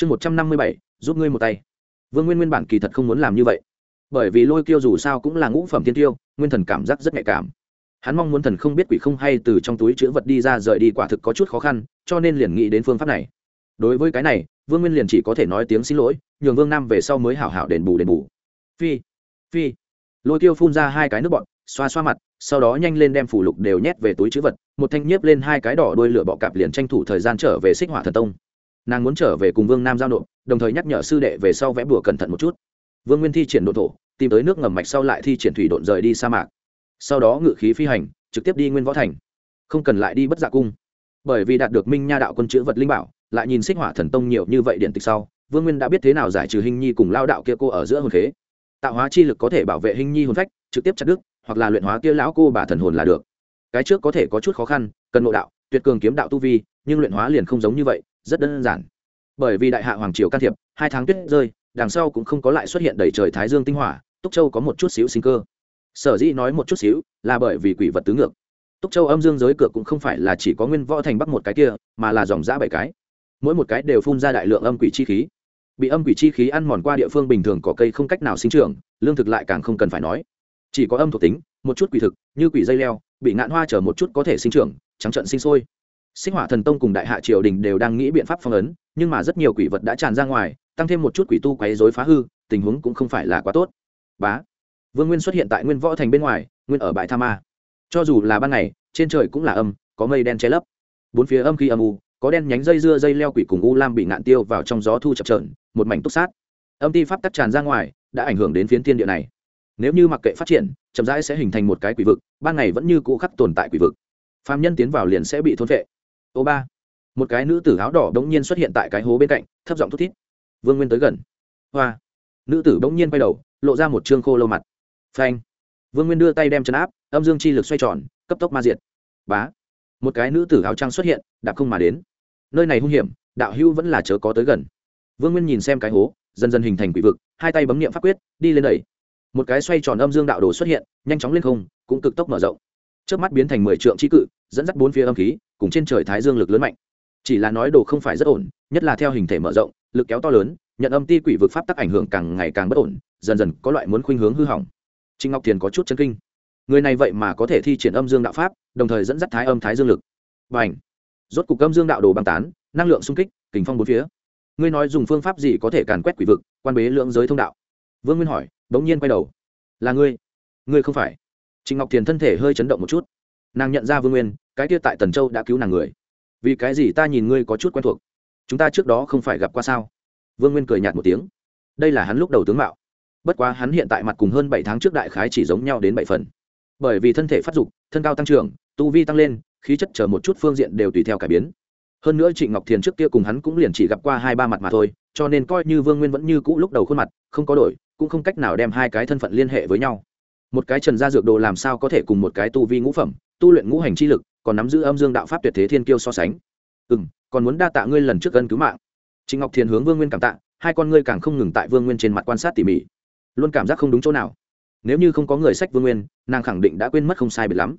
chương một trăm năm mươi bảy, giúp ngươi một tay. Vương nguyên nguyên bản kỳ thật không muốn làm như vậy. Bởi vì lôi kiêu dù sao cũng là ngũ phẩm thiên tiêu, nguyên thần cảm giác rất nhạy cảm. Hắn mong muốn thần không biết quỷ không hay từ trong túi chữ vật đi ra rời đi quả thực có chút khó khăn, cho nên liền nghĩ đến phương pháp này. Đối với cái này, vương nguyên liền chỉ có thể nói tiếng xin lỗi, nhường vương nam về sau mới hảo hảo đền bù đền bù. Phi phi. Lôi tiêu phun ra hai cái nước bọn xoa xoa mặt, sau đó nhanh lên đem phủ lục đều nhét về túi chữ vật, một thanh nhiếp lên hai cái đỏ đuôi lửa bọ cạp liền tranh thủ thời gian trở về xích hỏa thần tông nàng muốn trở về cùng vương nam giao nộp, đồng thời nhắc nhở sư đệ về sau vẽ bùa cẩn thận một chút. Vương nguyên thi triển độ thổ, tìm tới nước ngầm mạch sau lại thi triển thủy độn rời đi sa mạc. Sau đó ngự khí phi hành, trực tiếp đi nguyên võ thành. Không cần lại đi bất dạ cung. Bởi vì đạt được minh nha đạo quân chữ vật linh bảo, lại nhìn xích hỏa thần tông nhiều như vậy điện tịch sau, vương nguyên đã biết thế nào giải trừ hình nhi cùng lao đạo kia cô ở giữa hồn thế. tạo hóa chi lực có thể bảo vệ hình nhi hồn phách, trực tiếp chặt đức hoặc là luyện hóa kia lão cô bà thần hồn là được. Cái trước có thể có chút khó khăn, cần nội đạo, tuyệt cường kiếm đạo tu vi, nhưng luyện hóa liền không giống như vậy rất đơn giản. Bởi vì đại hạ hoàng triều can thiệp, hai tháng tuyết rơi, đằng sau cũng không có lại xuất hiện đầy trời thái dương tinh hỏa, túc châu có một chút xíu sinh cơ. Sở dĩ nói một chút xíu là bởi vì quỷ vật tứ ngược. Túc châu âm dương giới cửa cũng không phải là chỉ có nguyên võ thành bắc một cái kia, mà là dòng giã bảy cái. Mỗi một cái đều phun ra đại lượng âm quỷ chi khí. Bị âm quỷ chi khí ăn mòn qua địa phương bình thường có cây không cách nào sinh trưởng, lương thực lại càng không cần phải nói. Chỉ có âm thuộc tính, một chút quỷ thực, như quỷ dây leo, bị ngạn hoa chở một chút có thể sinh trưởng, trắng trận sinh sôi sinh hỏa thần tông cùng đại hạ triều đình đều đang nghĩ biện pháp phong ấn nhưng mà rất nhiều quỷ vật đã tràn ra ngoài tăng thêm một chút quỷ tu quấy rối phá hư tình huống cũng không phải là quá tốt. Bá. Vương nguyên xuất hiện tại nguyên võ thành bên ngoài nguyên ở bãi tha ma. Cho dù là ban ngày trên trời cũng là âm có mây đen che lấp. Bốn phía âm khí âm u có đen nhánh dây dưa dây leo quỷ cùng u lam bị ngạn tiêu vào trong gió thu chập chờn, một mảnh túc sát. Âm ti pháp tắc tràn ra ngoài đã ảnh hưởng đến phiến thiên địa này. Nếu như mặc kệ phát triển chậm rãi sẽ hình thành một cái quỷ vực ban ngày vẫn như cũ khắc tồn tại quỷ vực. Phàm nhân tiến vào liền sẽ bị thôn phệ ô ba. Một cái nữ tử áo đỏ đống nhiên xuất hiện tại cái hố bên cạnh, thấp giọng thút thít. Vương nguyên tới gần. Hoa. Nữ tử đống nhiên quay đầu, lộ ra một trương khô lâu mặt. Phanh. Vương nguyên đưa tay đem chân áp, âm dương chi lực xoay tròn, cấp tốc ma diệt. Bá. Một cái nữ tử áo trăng xuất hiện, đạp không mà đến. Nơi này hung hiểm, đạo hưu vẫn là chớ có tới gần. Vương nguyên nhìn xem cái hố, dần dần hình thành quỷ vực, hai tay bấm nghiệm pháp quyết, đi lên đẩy. Một cái xoay tròn âm dương đạo đồ xuất hiện, nhanh chóng lên không, cũng cực tốc mở rộng. Trước mắt biến thành mười trượng trí cự dẫn dắt bốn phía âm khí, cùng trên trời thái dương lực lớn mạnh. Chỉ là nói đồ không phải rất ổn, nhất là theo hình thể mở rộng, lực kéo to lớn, nhận âm ti quỷ vực pháp tắc ảnh hưởng càng ngày càng bất ổn, dần dần có loại muốn khuynh hướng hư hỏng. Trinh ngọc thiền có chút chân kinh. Người này vậy mà có thể thi triển âm dương đạo pháp, đồng thời dẫn dắt thái âm thái dương lực. Và ảnh rốt cục âm dương đạo đồ băng tán, năng lượng xung kích, kình phong bốn phía. Ngươi nói dùng phương pháp gì có thể càn quét quỷ vực, quan bế lượng giới thông đạo? Vương nguyên hỏi, bỗng nhiên quay đầu. Là ngươi. Ngươi không phải. Trịnh ngọc thiền thân thể hơi chấn động một chút nàng nhận ra vương nguyên, cái kia tại tần châu đã cứu nàng người. Vì cái gì ta nhìn ngươi có chút quen thuộc? Chúng ta trước đó không phải gặp qua sao? Vương nguyên cười nhạt một tiếng. Đây là hắn lúc đầu tướng mạo. Bất quá hắn hiện tại mặt cùng hơn bảy tháng trước đại khái chỉ giống nhau đến bảy phần. Bởi vì thân thể phát dục, thân cao tăng trưởng, tu vi tăng lên, khí chất chờ một chút phương diện đều tùy theo cải biến. Hơn nữa trịnh ngọc thiền trước kia cùng hắn cũng liền chỉ gặp qua hai ba mặt mà thôi, cho nên coi như vương nguyên vẫn như cũ lúc đầu khuôn mặt, không có đổi, cũng không cách nào đem hai cái thân phận liên hệ với nhau một cái trần gia dược đồ làm sao có thể cùng một cái tu vi ngũ phẩm, tu luyện ngũ hành chi lực, còn nắm giữ âm dương đạo pháp tuyệt thế thiên kiêu so sánh. Ừ m còn muốn đa tạ ngươi lần trước gân cứu mạng. Trịnh ngọc thiền hướng vương nguyên cảm tạ, hai con ngươi càng không ngừng tại vương nguyên trên mặt quan sát tỉ mỉ. Luôn cảm giác không đúng chỗ nào. Nếu như không có người sách vương nguyên, nàng khẳng định đã quên mất không sai biệt lắm.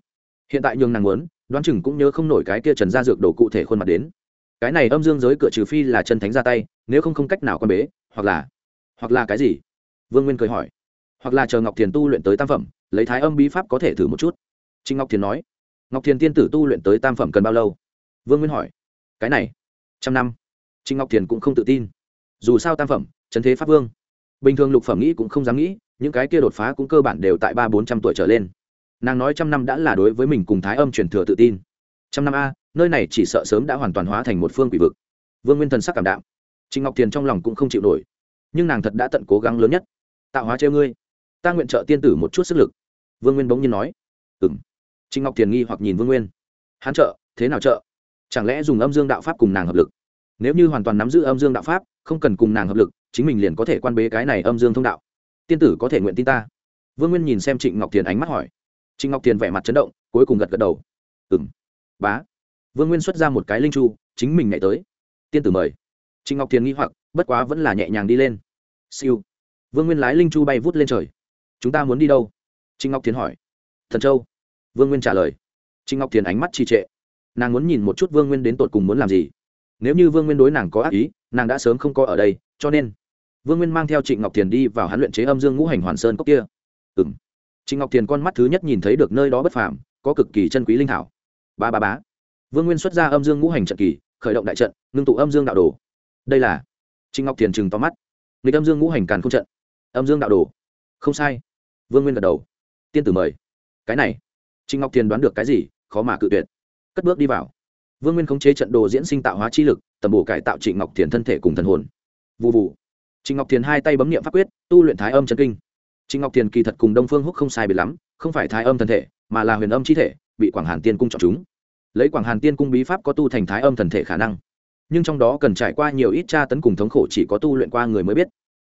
Hiện tại nhường nàng muốn, đoán chừng cũng nhớ không nổi cái kia trần gia dược đồ cụ thể khuôn mặt đến. Cái này âm dương giới cửa trừ phi là chân thánh ra tay, nếu không không cách nào con bế, hoặc là hoặc là cái gì? Vương nguyên cười hỏi hoặc là chờ ngọc thiền tu luyện tới tam phẩm, lấy thái âm bí pháp có thể thử một chút. Trinh ngọc thiền nói, ngọc thiền tiên tử tu luyện tới tam phẩm cần bao lâu? Vương nguyên hỏi, cái này, trăm năm. Trinh ngọc thiền cũng không tự tin, dù sao tam phẩm trần thế pháp vương, bình thường lục phẩm nghĩ cũng không dám nghĩ, những cái kia đột phá cũng cơ bản đều tại ba bốn trăm tuổi trở lên. Nàng nói trăm năm đã là đối với mình cùng thái âm truyền thừa tự tin. Trăm năm a, nơi này chỉ sợ sớm đã hoàn toàn hóa thành một phương quỷ vực. Vương nguyên thần sắc cảm đạm. Trịnh ngọc thiền trong lòng cũng không chịu nổi, nhưng nàng thật đã tận cố gắng lớn nhất. Tạo hóa treo ngươi ta nguyện trợ tiên tử một chút sức lực. Vương nguyên bỗng nhiên nói. Ừ m trịnh ngọc thiền nghi hoặc nhìn vương nguyên. Hắn trợ, thế nào trợ? Chẳng lẽ dùng âm dương đạo pháp cùng nàng hợp lực? Nếu như hoàn toàn nắm giữ âm dương đạo pháp, không cần cùng nàng hợp lực, chính mình liền có thể quan bế cái này âm dương thông đạo. Tiên tử có thể nguyện tin ta? Vương nguyên nhìn xem trịnh ngọc thiền ánh mắt hỏi. Trịnh ngọc thiền vẻ mặt chấn động, cuối cùng gật gật đầu. Ừ m bá. Vương nguyên xuất ra một cái linh chu, chính mình nhảy tới. Tiên tử mời. Trịnh ngọc thiền nghi hoặc, bất quá vẫn là nhẹ nhàng đi lên. Siêu. Vương nguyên lái linh chu bay vút lên trời chúng ta muốn đi đâu? Trịnh ngọc thiền hỏi. Thần châu. Vương nguyên trả lời. Trịnh ngọc thiền ánh mắt trì trệ. Nàng muốn nhìn một chút vương nguyên đến tột cùng muốn làm gì. Nếu như vương nguyên đối nàng có ác ý, nàng đã sớm không có ở đây, cho nên vương nguyên mang theo trịnh ngọc thiền đi vào hắn luyện chế âm dương ngũ hành hoàn sơn cốc kia. Ừ m trịnh ngọc thiền con mắt thứ nhất nhìn thấy được nơi đó bất phàm, có cực kỳ chân quý linh thảo. Ba ba bá vương nguyên xuất ra âm dương ngũ hành trận kỳ, khởi động đại trận, ngưng tụ âm dương đạo đồ. Đây là trịnh ngọc thiền chừng to mắt. Nghịch âm dương ngũ hành càn không trận. Âm dương đạo đồ không sai. Vương nguyên gật đầu. Tiên tử mời. Cái này trịnh ngọc thiền đoán được cái gì, khó mà cự tuyệt. Cất bước đi vào. Vương nguyên khống chế trận đồ diễn sinh tạo hóa chi lực, tầm bổ cải tạo trịnh ngọc thiền thân thể cùng thần hồn. Vụ vụ trịnh ngọc thiền hai tay bấm n i ệ m pháp quyết, tu luyện thái âm chân kinh. Trịnh ngọc thiền kỳ thật cùng đông phương húc không sai biệt lắm, không phải thái âm thân thể, mà là huyền âm chi thể, bị quảng hàn tiên cung chọn chúng. Lấy quảng hàn tiên cung bí pháp có tu thành thái âm thần thể khả năng. Nhưng trong đó cần trải qua nhiều ít tra tấn cùng thống khổ chỉ có tu luyện qua người mới biết.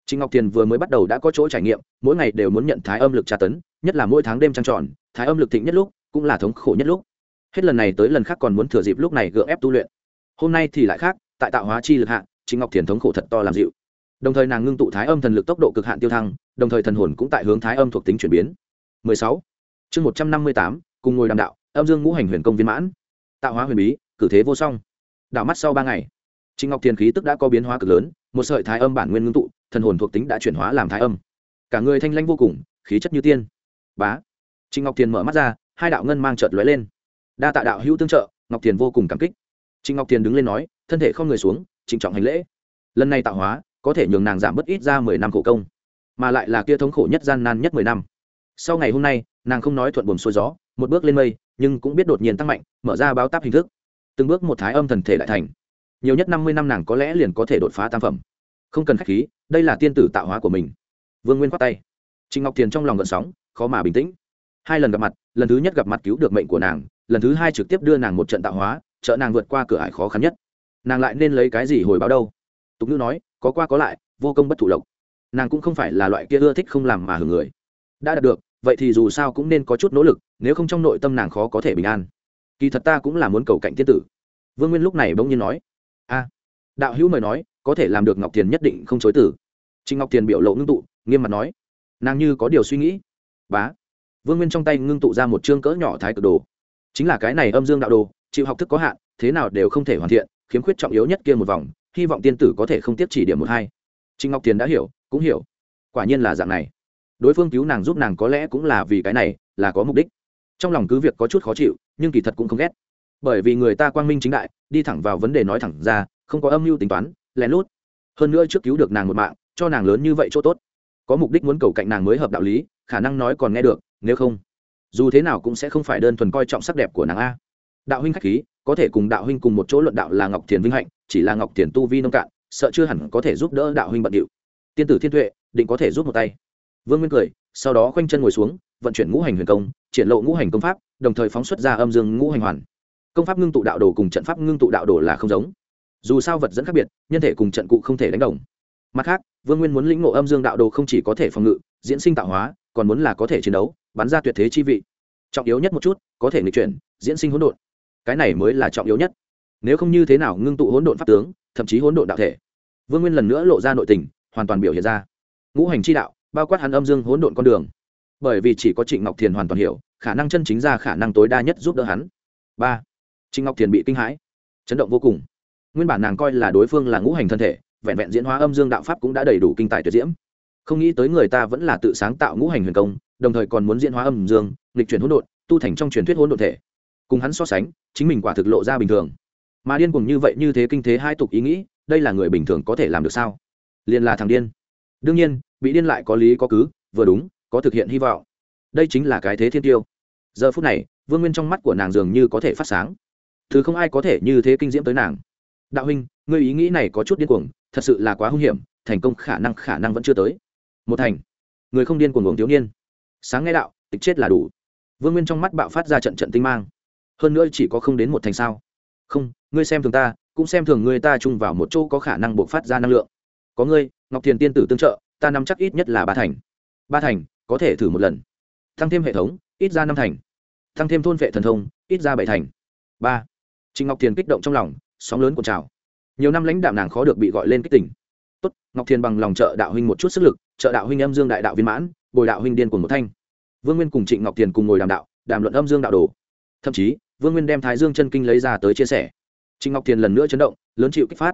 Trình ngọc Tiền vừa mới bắt đầu đã có chỗ trải nghiệm mỗi ngày đều muốn nhận thái âm lực tra tấn nhất là mỗi tháng đêm trăng tròn thái âm lực thịnh nhất lúc cũng là thống khổ nhất lúc. Hết lần này tới lần khác còn muốn thừa dịp lúc này gượng ép tu luyện. Hôm nay thì lại khác tại tạo hóa chi lực hạ Trình ngọc Tiền thống khổ thật to làm dịu. Đồng thời nàng ngưng tụ thái âm thần lực tốc độ cực hạn tiêu thăng đồng thời thần hồn cũng tại hướng thái âm thuộc tính chuyển biến. 16. chương 158, cùng ngồi đàm đạo âm dương ngũ hành huyền công viên mãn. Tạo hóa huyền bí cử thế vô song. Đảo mắt sau ba ngày Trình ngọc Tiền khí tức đã có biến hóa cực lớn một sợi thái âm bản nguyên ngưng tụ thần hồn thuộc tính đã chuyển hóa làm thái âm. Cả người thanh lanh vô cùng, khí chất như tiên. Bá. Trịnh ngọc thiền mở mắt ra, hai đạo ngân mang trợt lóe lên. Đa tạ đạo hữu tương trợ, ngọc thiền vô cùng cảm kích. Trịnh ngọc thiền đứng lên nói, thân thể không người xuống, trịnh trọng hành lễ. Lần này tạo hóa, có thể nhường nàng giảm bớt ít ra mười năm khổ công, mà lại là kia thống khổ nhất gian nan nhất mười năm. Sau ngày hôm nay, nàng không nói thuận buồm xuôi gió, một bước lên mây, nhưng cũng biết đột nhiên tăng mạnh, mở ra báo táp hình thức. Từng bước một thái âm thần thể lại thành. Nhiều nhất năm mươi năm nàng có lẽ liền có thể đột phá tam phẩm không cần k h á c h khí, đây là tiên tử tạo hóa của mình. Vương nguyên khoát tay. Trịnh ngọc thiền trong lòng gợn sóng, khó mà bình tĩnh. Hai lần gặp mặt, lần thứ nhất gặp mặt cứu được mệnh của nàng, lần thứ hai trực tiếp đưa nàng một trận tạo hóa, trợ nàng vượt qua cửa ải khó khăn nhất. Nàng lại nên lấy cái gì hồi báo đâu? Tục ngữ nói, có qua có lại, vô công bất thủ lộc. Nàng cũng không phải là loại kia ưa thích không làm mà hưởng người. Đã đạt được, vậy thì dù sao cũng nên có chút nỗ lực, nếu không trong nội tâm nàng khó có thể bình an. Kỳ thật ta cũng là muốn cầu cạnh tiên tử. Vương nguyên lúc này bỗng nhiên nói, a đạo hữu mời nói, có thể làm được ngọc thiền nhất định không chối tử trịnh ngọc thiền biểu lộ ngưng tụ, nghiêm mặt nói. Nàng như có điều suy nghĩ. Bá. Vương nguyên trong tay ngưng tụ ra một chương cỡ nhỏ thái cực đồ. Chính là cái này âm dương đạo đồ, chịu học thức có hạn, thế nào đều không thể hoàn thiện, khiếm khuyết trọng yếu nhất kia một vòng, hy vọng tiên tử có thể không tiếp chỉ điểm một hai. Trịnh ngọc thiền đã hiểu, cũng hiểu. Quả nhiên là dạng này. Đối phương cứu nàng giúp nàng có lẽ cũng là vì cái này, là có mục đích. Trong lòng cứ việc có chút khó chịu, nhưng kỳ thật cũng không ghét. Bởi vì người ta quang minh chính đại, đi thẳng vào vấn đề nói thẳng ra không có âm mưu tính toán, lén lút. Hơn nữa trước cứu được nàng một mạng, cho nàng lớn như vậy chỗ tốt. Có mục đích muốn cầu cạnh nàng mới hợp đạo lý, khả năng nói còn nghe được, nếu không, dù thế nào cũng sẽ không phải đơn thuần coi trọng sắc đẹp của nàng a. Đạo huynh khách khí, có thể cùng đạo huynh cùng một chỗ luận đạo là ngọc thiền vinh hạnh, chỉ là ngọc thiền tu vi nông cạn, sợ chưa hẳn có thể giúp đỡ đạo huynh bận điệu. Tiên tử thiên tuệ, định có thể giúp một tay. Vương nguyên cười, sau đó khoanh chân ngồi xuống, vận chuyển ngũ hành huyền công, triển lộ ngũ hành công pháp, đồng thời phóng xuất ra âm dương ngũ hành hoàn. Công pháp ngưng tụ đạo đồ cùng trận pháp ngưng tụ đạo đồ là không giống dù sao vật dẫn khác biệt, nhân thể cùng trận cụ không thể đánh đồng. Mặt khác, vương nguyên muốn lĩnh ngộ âm dương đạo đồ không chỉ có thể phòng ngự, diễn sinh tạo hóa, còn muốn là có thể chiến đấu, bắn ra tuyệt thế chi vị. Trọng yếu nhất một chút, có thể nghịch chuyển, diễn sinh hỗn độn. Cái này mới là trọng yếu nhất. Nếu không như thế nào ngưng tụ hỗn độn pháp tướng, thậm chí hỗn độn đạo thể. Vương nguyên lần nữa lộ ra nội tình, hoàn toàn biểu hiện ra. Ngũ hành chi đạo, bao quát hắn âm dương hỗn độn con đường. Bởi vì chỉ có trịnh ngọc thiền hoàn toàn hiểu, khả năng chân chính ra khả năng tối đa nhất giúp đỡ hắn. Ba. Trịnh ngọc thiền bị kinh hãi, chấn động vô cùng nguyên bản nàng coi là đối phương là ngũ hành thân thể, vẹn vẹn diễn hóa âm dương đạo pháp cũng đã đầy đủ kinh tài tuyệt diễm. Không nghĩ tới người ta vẫn là tự sáng tạo ngũ hành huyền công, đồng thời còn muốn diễn hóa âm dương lịch chuyển hỗn độn, tu thành trong truyền thuyết hỗn độn thể. Cùng hắn so sánh, chính mình quả thực lộ ra bình thường. Mà điên cùng như vậy như thế kinh thế hai tục ý nghĩ, đây là người bình thường có thể làm được sao? Liền là thằng điên. Đương nhiên, bị điên lại có lý có cứ, vừa đúng, có thực hiện hy vọng. Đây chính là cái thế thiên tiêu. Giờ phút này, vương nguyên trong mắt của nàng dường như có thể phát sáng. Thứ không ai có thể như thế kinh diễm tới nàng đạo huynh, ngươi ý nghĩ này có chút điên cuồng, thật sự là quá hung hiểm, thành công khả năng khả năng vẫn chưa tới. Một thành? Người không điên cuồng uống thiếu niên. Sáng nghe đạo, tịch chết là đủ. Vương nguyên trong mắt bạo phát ra trận trận tinh mang. Hơn nữa chỉ có không đến một thành sao? Không, ngươi xem thường ta, cũng xem thường ngươi ta chung vào một chỗ có khả năng buộc phát ra năng lượng. Có ngươi, ngọc thiền tiên tử tương trợ, ta nắm chắc ít nhất là ba thành. Ba thành, có thể thử một lần. Tăng thêm hệ thống, ít ra năm thành. Tăng thêm thôn vệ thần thông, ít ra bảy thành. Ba. Trịnh ngọc thiền kích động trong lòng sóng lớn cuộn trào. Nhiều năm lãnh đạo nàng khó được bị gọi lên kích tỉnh. Tốt, ngọc thiền bằng lòng trợ đạo huynh một chút sức lực, trợ đạo huynh âm dương đại đạo viên mãn, bồi đạo huynh điên cùng một thanh. Vương nguyên cùng trịnh ngọc thiền cùng ngồi đàm đạo, đàm luận âm dương đạo đồ. Thậm chí, vương nguyên đem thái dương chân kinh lấy ra tới chia sẻ. Trịnh ngọc thiền lần nữa chấn động, lớn chịu kích phát.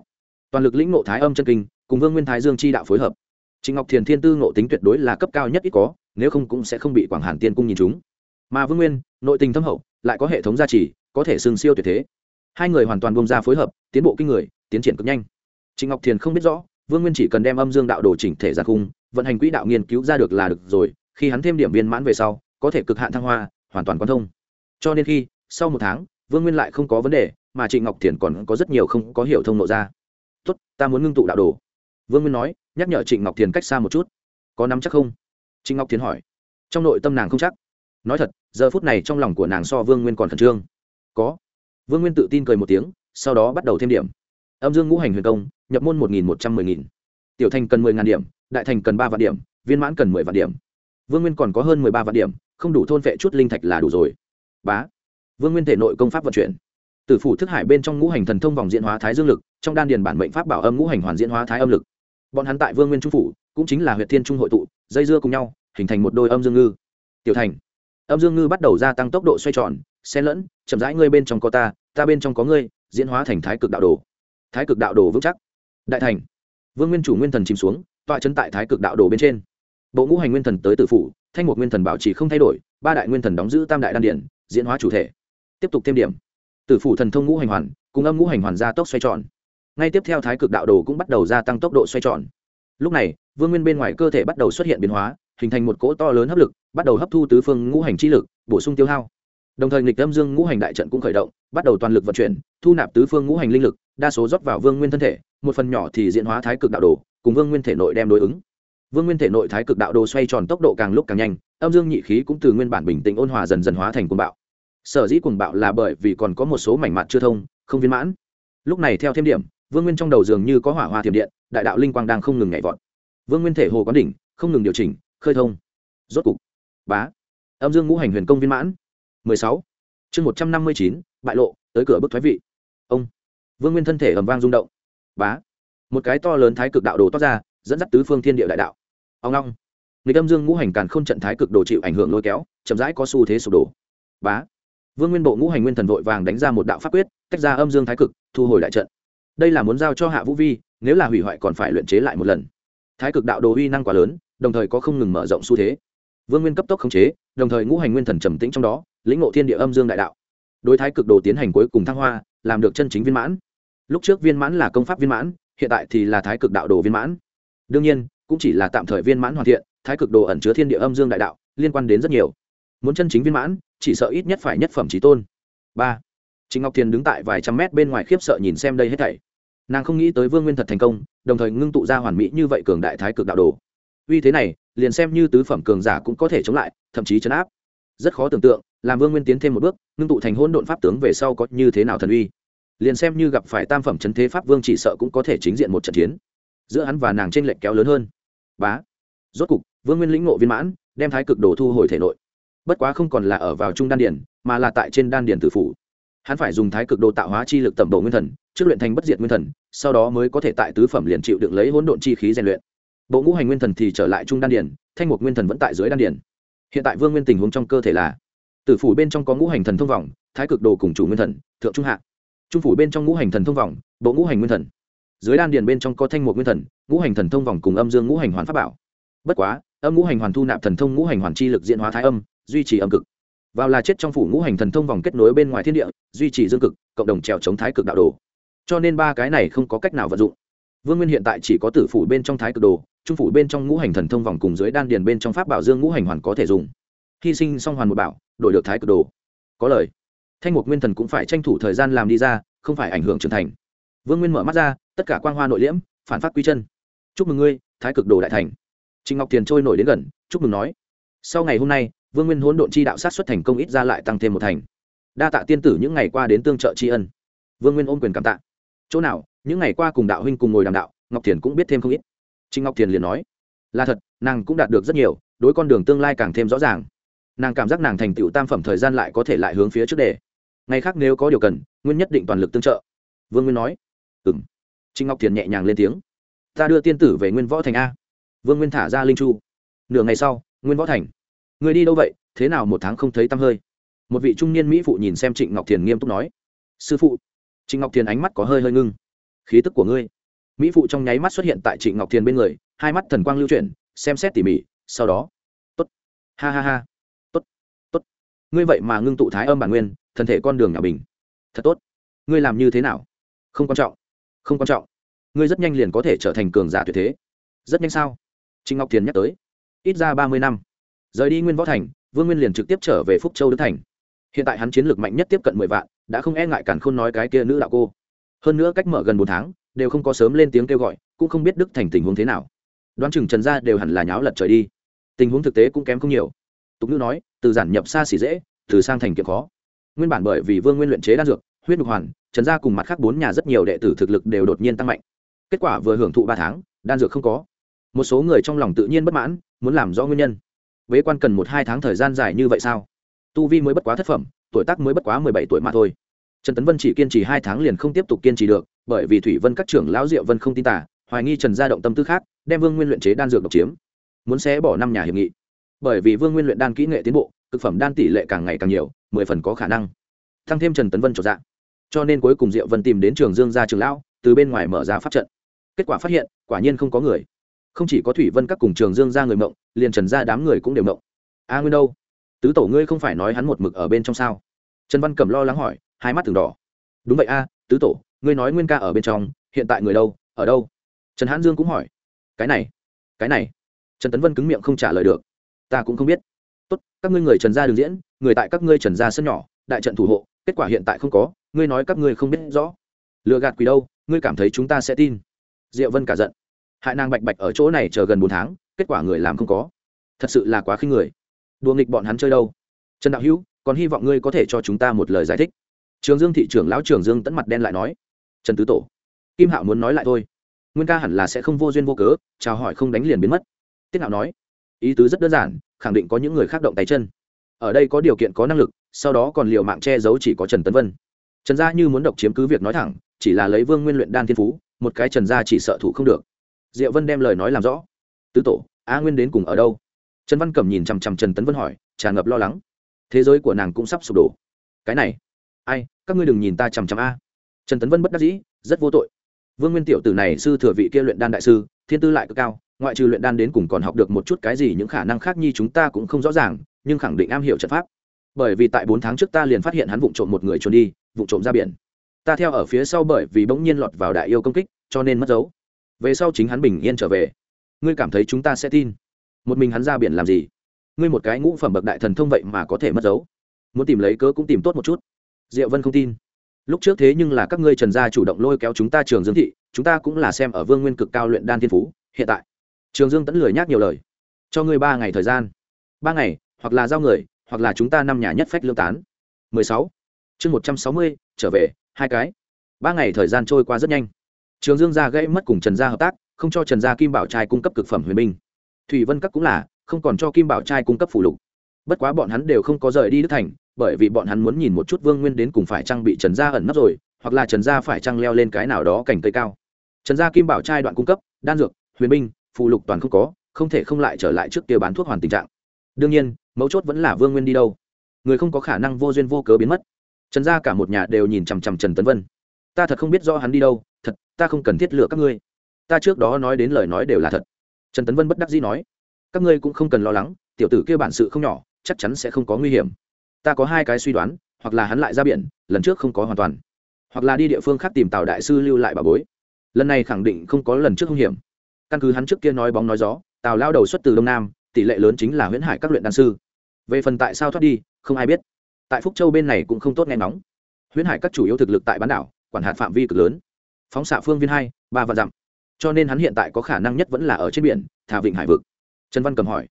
Toàn lực lĩnh ngộ thái âm chân kinh, cùng vương nguyên thái dương chi đạo phối hợp. Trịnh ngọc thiền thiên tư ngộ tính tuyệt đối là cấp cao nhất ít có, nếu không cũng sẽ không bị quảng hàn tiên cung nhìn chúng mà vương nguyên, nội tình thâm hậu, lại có hệ thống gia trì, có thể sừng siêu tuyệt thế hai người hoàn toàn bông ra phối hợp, tiến bộ kinh người, tiến triển cực nhanh. Trịnh ngọc thiền không biết rõ, vương nguyên chỉ cần đem âm dương đạo đồ chỉnh thể ra khung vận hành quỹ đạo nghiên cứu ra được là được rồi, khi hắn thêm điểm viên mãn về sau, có thể cực hạn thăng hoa, hoàn toàn quan thông. Cho nên khi, sau một tháng, vương nguyên lại không có vấn đề, mà trịnh ngọc thiền còn có rất nhiều không có hiểu thông nộ ra. Tốt, ta muốn ngưng tụ đạo đồ. Vương nguyên nói, nhắc nhở trịnh ngọc thiền cách xa một chút. Có nắm chắc không? Trịnh ngọc thiền hỏi. Trong nội tâm nàng không chắc. Nói thật, giờ phút này trong lòng của nàng so vương nguyên còn khẩn trương. Có vương nguyên tự tin cười một tiếng, sau đó bắt đầu thêm điểm. Âm dương ngũ hành huyền công, nhập môn một nghìn một trăm mười nghìn. Tiểu thành cần mười ngàn điểm, đại thành cần ba vạn điểm, viên mãn cần mười vạn điểm. Vương nguyên còn có hơn mười ba vạn điểm, không đủ thôn vệ chút linh thạch là đủ rồi. Bá. Vương nguyên thể nội công pháp vận chuyển. Từ phủ thức hải bên trong ngũ hành thần thông vòng diễn hóa thái dương lực, trong đan điền bản mệnh pháp bảo âm ngũ hành hoàn diễn hóa thái âm lực. Bọn hắn tại vương nguyên trung phủ, cũng chính là huyện thiên trung hội tụ, dây dưa cùng nhau, hình thành một đôi âm dương ngư. Tiểu thành âm dương ngư bắt đầu gia tăng tốc độ xoay tròn, xen lẫn, chậm rãi ngươi bên trong có ta ta bên trong có ngươi, diễn hóa thành thái cực đạo đồ. Thái cực đạo đồ vững chắc. Đại thành. Vương nguyên chủ nguyên thần chìm xuống, tọa chân tại thái cực đạo đồ bên trên. Bộ ngũ hành nguyên thần tới tự phủ, thanh một nguyên thần bảo trì không thay đổi, ba đại nguyên thần đóng giữ tam đại đan điển, diễn hóa chủ thể. Tiếp tục thêm điểm. Tử phủ thần thông ngũ hành hoàn, cùng âm ngũ hành hoàn gia tốc xoay tròn. Ngay tiếp theo thái cực đạo đồ cũng bắt đầu gia tăng tốc độ xoay tròn. Lúc này, vương nguyên bên ngoài cơ thể bắt đầu xuất hiện biến hóa hình thành một cỗ to lớn hấp lực, bắt đầu hấp thu tứ phương ngũ hành chi lực, bổ sung tiêu hao. Đồng thời nghịch âm dương ngũ hành đại trận cũng khởi động, bắt đầu toàn lực vận chuyển, thu nạp tứ phương ngũ hành linh lực, đa số rót vào vương nguyên thân thể, một phần nhỏ thì diễn hóa thái cực đạo đồ, cùng vương nguyên thể nội đem đối ứng. Vương nguyên thể nội thái cực đạo đồ xoay tròn tốc độ càng lúc càng nhanh, âm dương nhị khí cũng từ nguyên bản bình tĩnh ôn hòa dần dần hóa thành cuồng bạo. Sở dĩ cuồng bạo là bởi vì còn có một số mảnh mặt chưa thông, không viên mãn. Lúc này theo thêm điểm, vương nguyên trong đầu dường như có hỏa hoa thiểm điện, đại đạo linh quang đang không ngừng nhảy vọt. Vương nguyên thể hồ quán đỉnh, không ngừng điều chỉnh khơi thông. Rốt cục. Bá. Âm dương ngũ hành huyền công viên mãn. 16. chương 159, bại lộ tới cửa bức thoái vị. Ông. Vương nguyên thân thể ầm vang rung động. Bá. Một cái to lớn thái cực đạo đồ toát ra dẫn dắt tứ phương thiên địa đại đạo. Ông long. Nghịch âm dương ngũ hành càn không trận thái cực đồ chịu ảnh hưởng lôi kéo chậm rãi có xu thế sụp đổ. Bá. Vương nguyên bộ ngũ hành nguyên thần vội vàng đánh ra một đạo pháp quyết tách ra âm dương thái cực thu hồi đại trận. Đây là muốn giao cho hạ vũ vi nếu là hủy hoại còn phải luyện chế lại một lần. Thái cực đạo đồ uy năng quá lớn đồng thời có không ngừng mở rộng xu thế. Vương nguyên cấp tốc khống chế, đồng thời ngũ hành nguyên thần trầm tĩnh trong đó, lĩnh ngộ thiên địa âm dương đại đạo. Đối thái cực đồ tiến hành cuối cùng thăng hoa, làm được chân chính viên mãn. Lúc trước viên mãn là công pháp viên mãn, hiện tại thì là thái cực đạo đồ viên mãn. Đương nhiên, cũng chỉ là tạm thời viên mãn hoàn thiện, thái cực đồ ẩn chứa thiên địa âm dương đại đạo, liên quan đến rất nhiều. Muốn chân chính viên mãn, chỉ sợ ít nhất phải nhất phẩm trí tôn. Ba. Trịnh ngọc thiền đứng tại vài trăm mét bên ngoài khiếp sợ nhìn xem đây hết thảy. Nàng không nghĩ tới vương nguyên thật thành công, đồng thời ngưng tụ ra hoàn mỹ như vậy cường đại thái cực đạo đồ uy thế này, liền xem như tứ phẩm cường giả cũng có thể chống lại, thậm chí chấn áp. Rất khó tưởng tượng, làm vương nguyên tiến thêm một bước, ngưng tụ thành hỗn độn pháp tướng về sau có như thế nào thần uy. Liền xem như gặp phải tam phẩm chấn thế pháp vương chỉ sợ cũng có thể chính diện một trận chiến. Giữa hắn và nàng t r ê n lệch kéo lớn hơn. Bá. Rốt cục, vương nguyên lĩnh ngộ viên mãn, đem thái cực đồ thu hồi thể nội. Bất quá không còn là ở vào trung đan điển, mà là tại trên đan điển tử phủ. Hắn phải dùng thái cực đồ tạo hóa chi lực tẩm đồ nguyên thần, trước luyện thành bất diệt nguyên thần, sau đó mới có thể tại tứ phẩm liền chịu được lấy hỗn độn chi khí rèn luyện bộ ngũ hành nguyên thần thì trở lại trung đan điển thanh mục nguyên thần vẫn tại dưới đan điển hiện tại vương nguyên tình huống trong cơ thể là, tử phủ bên trong có ngũ hành thần thông vòng, thái cực đồ cùng chủ nguyên thần, thượng trung hạ. Trung phủ bên trong ngũ hành thần thông vòng, bộ ngũ hành nguyên thần. Dưới đan điền bên trong có thanh mục nguyên thần, ngũ hành thần thông vòng cùng âm dương ngũ hành hoàn pháp bảo. Bất quá, âm ngũ hành hoàn thu nạp thần thông ngũ hành hoàn chi lực diện hóa thái âm, duy trì âm cực. Vào là chết trong phủ ngũ hành thần thông vòng kết nối bên ngoài thiên địa, duy trì dương cực, cộng đồng trèo chống thái cực đạo đồ. Cho nên ba cái này không có cách nào vận dụng. Vương nguyên hiện tại chỉ có tử phủ bên trong thái cực đồ trung phủ bên trong ngũ hành thần thông vòng cùng dưới đan điền bên trong pháp bảo dương ngũ hành hoàn có thể dùng. Hy sinh song hoàn một bảo, đổi được thái cực đồ. Có lời. Thanh mục nguyên thần cũng phải tranh thủ thời gian làm đi ra, không phải ảnh hưởng trưởng thành. Vương nguyên mở mắt ra, tất cả quang hoa nội liễm, phản phát quy chân. Chúc mừng ngươi, thái cực đồ đại thành. Trịnh ngọc tiền trôi nổi đến gần, chúc mừng nói. Sau ngày hôm nay, vương nguyên hỗn độn chi đạo sát xuất thành công ít ra lại tăng thêm một thành. Đa tạ tiên tử những ngày qua đến tương trợ tri ân. Vương nguyên ôm quyền cảm tạ. Chỗ nào, những ngày qua cùng đạo huynh cùng ngồi đàm đạo, ngọc thiền cũng biết thêm không ít trịnh ngọc thiền liền nói, là thật, nàng cũng đạt được rất nhiều, đối con đường tương lai càng thêm rõ ràng. Nàng cảm giác nàng thành tựu tam phẩm thời gian lại có thể lại hướng phía trước đề. Ngày khác nếu có điều cần, nguyên nhất định toàn lực tương trợ. Vương nguyên nói ừ m trịnh ngọc thiền nhẹ nhàng lên tiếng, ta đưa tiên tử về nguyên võ thành a. Vương nguyên thả ra linh chu. Nửa ngày sau, nguyên võ thành. Người đi đâu vậy? Thế nào một tháng không thấy tăm hơi? Một vị trung niên mỹ phụ nhìn xem trịnh ngọc thiền nghiêm túc nói, sư phụ. Trịnh ngọc thiền ánh mắt có hơi hơi ngưng. Khí tức của ngươi mỹ phụ trong nháy mắt xuất hiện tại trịnh ngọc thiền bên người, hai mắt thần quang lưu chuyển, xem xét tỉ mỉ, sau đó, tốt, ha ha ha, tốt tốt. Ngươi vậy mà ngưng tụ thái âm bản nguyên, thân thể con đường nhà bình. Thật tốt. Ngươi làm như thế nào? Không quan trọng, không quan trọng. Ngươi rất nhanh liền có thể trở thành cường giả tuyệt thế. Rất nhanh sao? Trịnh ngọc thiền nhắc tới. Ít ra ba mươi năm. Rời đi nguyên võ thành, vương nguyên liền trực tiếp trở về phúc châu đức thành. Hiện tại hắn chiến lược mạnh nhất tiếp cận mười vạn, đã không e ngại cản khôn nói cái kia nữ đạo cô. Hơn nữa cách mở gần bốn tháng đều không có sớm lên tiếng kêu gọi, cũng không biết đức thành tình huống thế nào. Đoán chừng trần gia đều hẳn là nháo lật trời đi. Tình huống thực tế cũng kém không nhiều. Tục ngữ nói, từ giản nhập xa xỉ dễ, từ sang thành kiệm khó. Nguyên bản bởi vì vương nguyên luyện chế đan dược, huyết nhục hoàn, trần gia cùng mặt khác bốn nhà rất nhiều đệ tử thực lực đều đột nhiên tăng mạnh. Kết quả vừa hưởng thụ ba tháng, đan dược không có. Một số người trong lòng tự nhiên bất mãn, muốn làm rõ nguyên nhân. Bế quan cần một hai tháng thời gian dài như vậy sao? Tu vi mới bất quá thất phẩm, tuổi tác mới bất quá mười bảy tuổi mà thôi. Trần tấn vân chỉ kiên trì hai tháng liền không tiếp tục kiên trì được bởi vì thủy vân các trưởng lão diệu vân không tin tả hoài nghi trần gia động tâm tư khác, đem vương nguyên luyện chế đan dược độc chiếm, muốn xé bỏ năm nhà hiệp nghị. Bởi vì vương nguyên luyện đan kỹ nghệ tiến bộ thực phẩm đan tỷ lệ càng ngày càng nhiều, mười phần có khả năng thăng thêm trần tấn vân trọn dạng cho nên cuối cùng diệu vân tìm đến trường dương gia trường lão, từ bên ngoài mở ra pháp trận. Kết quả phát hiện, quả nhiên không có người. Không chỉ có thủy vân các cùng trường dương gia người mộng, liền trần gia đám người cũng đều mộng. A nguyên đâu? Tứ tổ ngươi không phải nói hắn một mực ở bên trong sao? Trần văn cẩm lo lắng hỏi, hai mắt từng đỏ. Đúng vậy a, tứ tổ ngươi nói nguyên ca ở bên trong, hiện tại người đâu, ở đâu? Trần hãn dương cũng hỏi. Cái này cái này. Trần tấn vân cứng miệng không trả lời được. Ta cũng không biết. Tốt, các ngươi người trần gia đường diễn, người tại các ngươi trần gia sân nhỏ, đại trận thủ hộ, kết quả hiện tại không có, ngươi nói các ngươi không biết rõ. Lựa gạt quỷ đâu, ngươi cảm thấy chúng ta sẽ tin. Diệu vân cả giận. Hại nàng bạch bạch ở chỗ này chờ gần bốn tháng, kết quả người làm không có. Thật sự là quá khinh người. Đùa nghịch bọn hắn chơi đâu? Trần đạo hữu, còn hy vọng ngươi có thể cho chúng ta một lời giải thích. Trường dương thị trưởng lão trường dương tẫn mặt đen lại nói trần tứ tổ. Kim hạo muốn nói lại thôi. Nguyên ca hẳn là sẽ không vô duyên vô cớ, chào hỏi không đánh liền biến mất. Tiết hạo nói, ý tứ rất đơn giản, khẳng định có những người khác động tay chân. Ở đây có điều kiện, có năng lực, sau đó còn liều mạng che giấu chỉ có trần tấn vân. Trần gia như muốn độc chiếm cứ việc nói thẳng, chỉ là lấy vương nguyên luyện đan thiên phú, một cái trần gia chỉ sợ thủ không được. Diệu vân đem lời nói làm rõ. Tứ tổ, a nguyên đến cùng ở đâu? Trần văn cẩm nhìn chằm chằm trần tấn vân hỏi, tràn ngập lo lắng. Thế giới của nàng cũng sắp sụp đổ. Cái này, ai? Các ngươi đừng nhìn ta chằm chằm a trần tấn vân bất đắc dĩ, rất vô tội. Vương nguyên tiểu tử này sư thừa vị kia luyện đan đại sư, thiên tư lại cực cao, ngoại trừ luyện đan đến cùng còn học được một chút cái gì những khả năng khác nhi chúng ta cũng không rõ ràng, nhưng khẳng định am hiểu trận pháp. Bởi vì tại bốn tháng trước ta liền phát hiện hắn vụng trộm một người trốn đi, vụng trộm ra biển. Ta theo ở phía sau bởi vì bỗng nhiên lọt vào đại yêu công kích, cho nên mất dấu. Về sau chính hắn bình yên trở về. Ngươi cảm thấy chúng ta sẽ tin. Một mình hắn ra biển làm gì? Ngươi một cái ngũ phẩm bậc đại thần thông vậy mà có thể mất dấu. Muốn tìm lấy cớ cũng tìm tốt một chút. Diệu vân không tin lúc trước thế nhưng là các ngươi trần gia chủ động lôi kéo chúng ta trường dương thị chúng ta cũng là xem ở vương nguyên cực cao luyện đan thiên phú hiện tại. Trường dương tẫn lười nhác nhiều lời. Cho ngươi ba ngày thời gian. Ba ngày hoặc là giao người hoặc là chúng ta năm nhà nhất phách lương tán. 16. chương 160, trở về hai cái. Ba ngày thời gian trôi qua rất nhanh. Trường dương gia gãy mất cùng trần gia hợp tác không cho trần gia kim bảo trai cung cấp cực phẩm huyền minh thủy vân các cũng là không còn cho kim bảo trai cung cấp phủ lục. Bất quá bọn hắn đều không có rời đi đức thành bởi vì bọn hắn muốn nhìn một chút vương nguyên đến cùng phải trang bị trần gia ẩn nấp rồi, hoặc là trần gia phải trang leo lên cái nào đó cành cây cao. Trần gia kim bảo trai đoạn cung cấp, đan dược, huyền binh, phụ lục toàn không có, không thể không lại trở lại trước kia bán thuốc hoàn tình trạng. Đương nhiên, mấu chốt vẫn là vương nguyên đi đâu. Người không có khả năng vô duyên vô cớ biến mất. Trần gia cả một nhà đều nhìn chằm chằm trần tấn vân. Ta thật không biết do hắn đi đâu, thật, ta không cần thiết lựa các ngươi. Ta trước đó nói đến lời nói đều là thật. Trần tấn vân bất đắc dĩ nói. Các ngươi cũng không cần lo lắng, tiểu tử kia bản sự không nhỏ, chắc chắn sẽ không có nguy hiểm ta có hai cái suy đoán, hoặc là hắn lại ra biển, lần trước không có hoàn toàn, hoặc là đi địa phương khác tìm tào đại sư lưu lại bà bối. Lần này khẳng định không có lần trước không hiểm. Căn cứ hắn trước kia nói bóng nói gió tào lao đầu xuất từ đông nam, tỷ lệ lớn chính là huyễn hải các luyện đan sư. Về phần tại sao thoát đi, không ai biết. Tại phúc châu bên này cũng không tốt nghe nóng huyễn hải các chủ yếu thực lực tại bán đảo, quản hạt phạm vi cực lớn. Phóng xạ phương viên hai, ba vạn dặm. Cho nên hắn hiện tại có khả năng nhất vẫn là ở trên biển, thả vịnh hải vực. Trần văn cầm hỏi.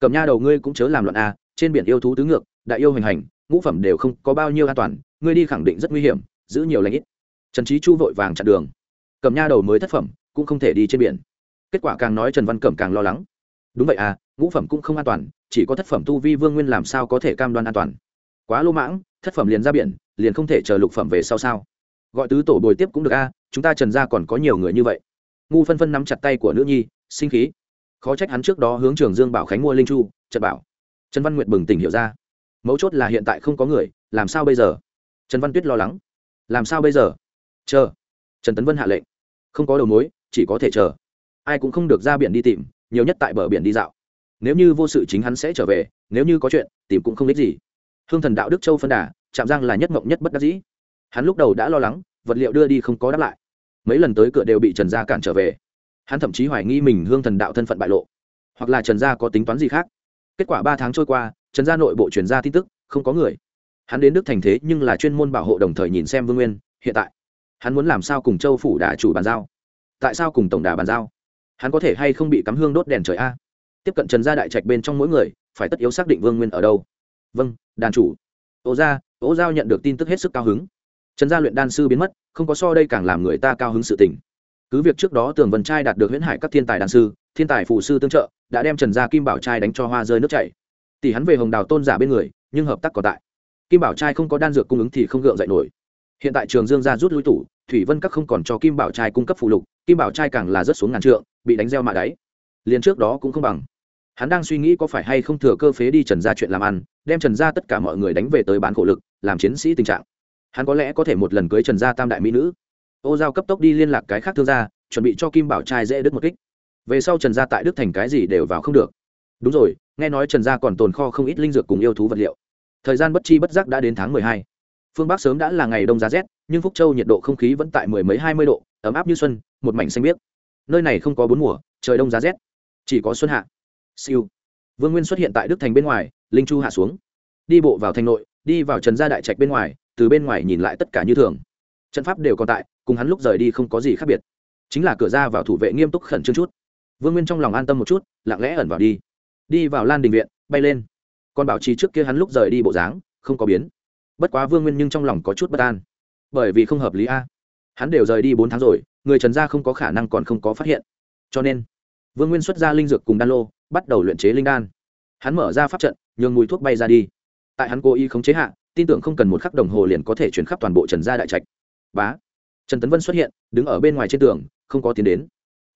Cầm nha đầu ngươi cũng chớ làm loạn a, trên biển yêu thú tứ ngược đại yêu hành hành, ngũ phẩm đều không có bao nhiêu an toàn, ngươi đi khẳng định rất nguy hiểm, giữ nhiều lãnh ít. Trần trí chu vội vàng chặn đường. Cầm nha đầu mới thất phẩm, cũng không thể đi trên biển. Kết quả càng nói trần văn cẩm càng lo lắng. Đúng vậy à ngũ phẩm cũng không an toàn, chỉ có thất phẩm tu vi vương nguyên làm sao có thể cam đoan an toàn? Quá lô mãng, thất phẩm liền ra biển, liền không thể chờ lục phẩm về sau sao? Gọi tứ tổ bồi tiếp cũng được a, chúng ta trần gia còn có nhiều người như vậy. Ngu phân phân nắm chặt tay của nữ nhi, sinh khí. Khó trách hắn trước đó hướng trường dương bảo khánh mua linh chu trật bảo. Trần văn nguyệt bừng tỉnh hiểu ra mấu chốt là hiện tại không có người, làm sao bây giờ? Trần văn tuyết lo lắng. Làm sao bây giờ? Chờ. Trần tấn vân hạ lệnh. Không có đầu mối, chỉ có thể chờ. Ai cũng không được ra biển đi tìm, nhiều nhất tại bờ biển đi dạo. Nếu như vô sự chính hắn sẽ trở về, nếu như có chuyện, tìm cũng không đích gì. Hương thần đạo đức châu phân đà chạm giang là nhất mộng nhất bất đắc dĩ. Hắn lúc đầu đã lo lắng, vật liệu đưa đi không có đáp lại. Mấy lần tới cửa đều bị trần gia cản trở về. Hắn thậm chí hoài nghi mình hương thần đạo thân phận bại lộ, hoặc là trần gia có tính toán gì khác. Kết quả ba tháng trôi qua trần gia nội bộ truyền ra tin tức, không có người. Hắn đến đức thành thế nhưng là chuyên môn bảo hộ đồng thời nhìn xem vương nguyên, hiện tại. Hắn muốn làm sao cùng châu phủ đà chủ bàn giao? Tại sao cùng tổng đà bàn giao? Hắn có thể hay không bị cắm hương đốt đèn trời a? Tiếp cận trần gia đại trạch bên trong mỗi người, phải tất yếu xác định vương nguyên ở đâu. Vâng đàn chủ. Ô gia, ô giao nhận được tin tức hết sức cao hứng. Trần gia luyện đan sư biến mất, không có so đây càng làm người ta cao hứng sự tình. Cứ việc trước đó tường vân trai đạt được huyễn hải các thiên tài đan sư, thiên tài phụ sư tương trợ, đã đem trần gia kim bảo trai đánh cho hoa rơi nước chảy tỷ hắn về hồng đào tôn giả bên người, nhưng hợp tác còn tại. Kim bảo trai không có đan dược cung ứng thì không gượng dậy nổi. Hiện tại trường dương gia rút lui tủ, thủy vân các không còn cho kim bảo trai cung cấp phụ lục, kim bảo trai càng là rất xuống ngàn trượng, bị đánh gieo mạ đáy. Liền trước đó cũng không bằng. Hắn đang suy nghĩ có phải hay không thừa cơ phế đi trần gia chuyện làm ăn, đem trần gia tất cả mọi người đánh về tới bán khổ lực, làm chiến sĩ tình trạng. Hắn có lẽ có thể một lần cưới trần gia tam đại mỹ nữ. Ô giao cấp tốc đi liên lạc cái khác thương gia, chuẩn bị cho kim bảo trai dễ đứt một kích. Về sau trần gia tại đức thành cái gì đều vào không được đúng rồi, nghe nói trần gia còn tồn kho không ít linh dược cùng yêu thú vật liệu. Thời gian bất chi bất giác đã đến tháng mười hai. Phương bắc sớm đã là ngày đông giá rét, nhưng phúc châu nhiệt độ không khí vẫn tại mười mấy hai mươi độ, ấm áp như xuân, một mảnh xanh biếc. Nơi này không có bốn mùa, trời đông giá rét, chỉ có xuân hạ. Siêu. Vương nguyên xuất hiện tại đức thành bên ngoài, linh chu hạ xuống. Đi bộ vào thành nội, đi vào trần gia đại trạch bên ngoài, từ bên ngoài nhìn lại tất cả như thường. Trận pháp đều còn tại, cùng hắn lúc rời đi không có gì khác biệt. Chính là cửa ra vào thủ vệ nghiêm túc khẩn trương chút. Vương nguyên trong lòng an tâm một chút, lặng lẽ ẩn vào đi đi vào lan đình viện, bay lên. Còn bảo trì trước kia hắn lúc rời đi bộ dáng, không có biến. Bất quá vương nguyên nhưng trong lòng có chút bất an. Bởi vì không hợp lý a. Hắn đều rời đi bốn tháng rồi, người trần gia không có khả năng còn không có phát hiện. Cho nên, vương nguyên xuất ra linh dược cùng đan lô, bắt đầu luyện chế linh đan. Hắn mở ra pháp trận, nhường mùi thuốc bay ra đi. Tại hắn cố ý khống chế hạ, tin tưởng không cần một khắc đồng hồ liền có thể chuyển khắp toàn bộ trần gia đại trạch. Bá! Trần tấn vân xuất hiện, đứng ở bên ngoài trên tường, không có tiến đến.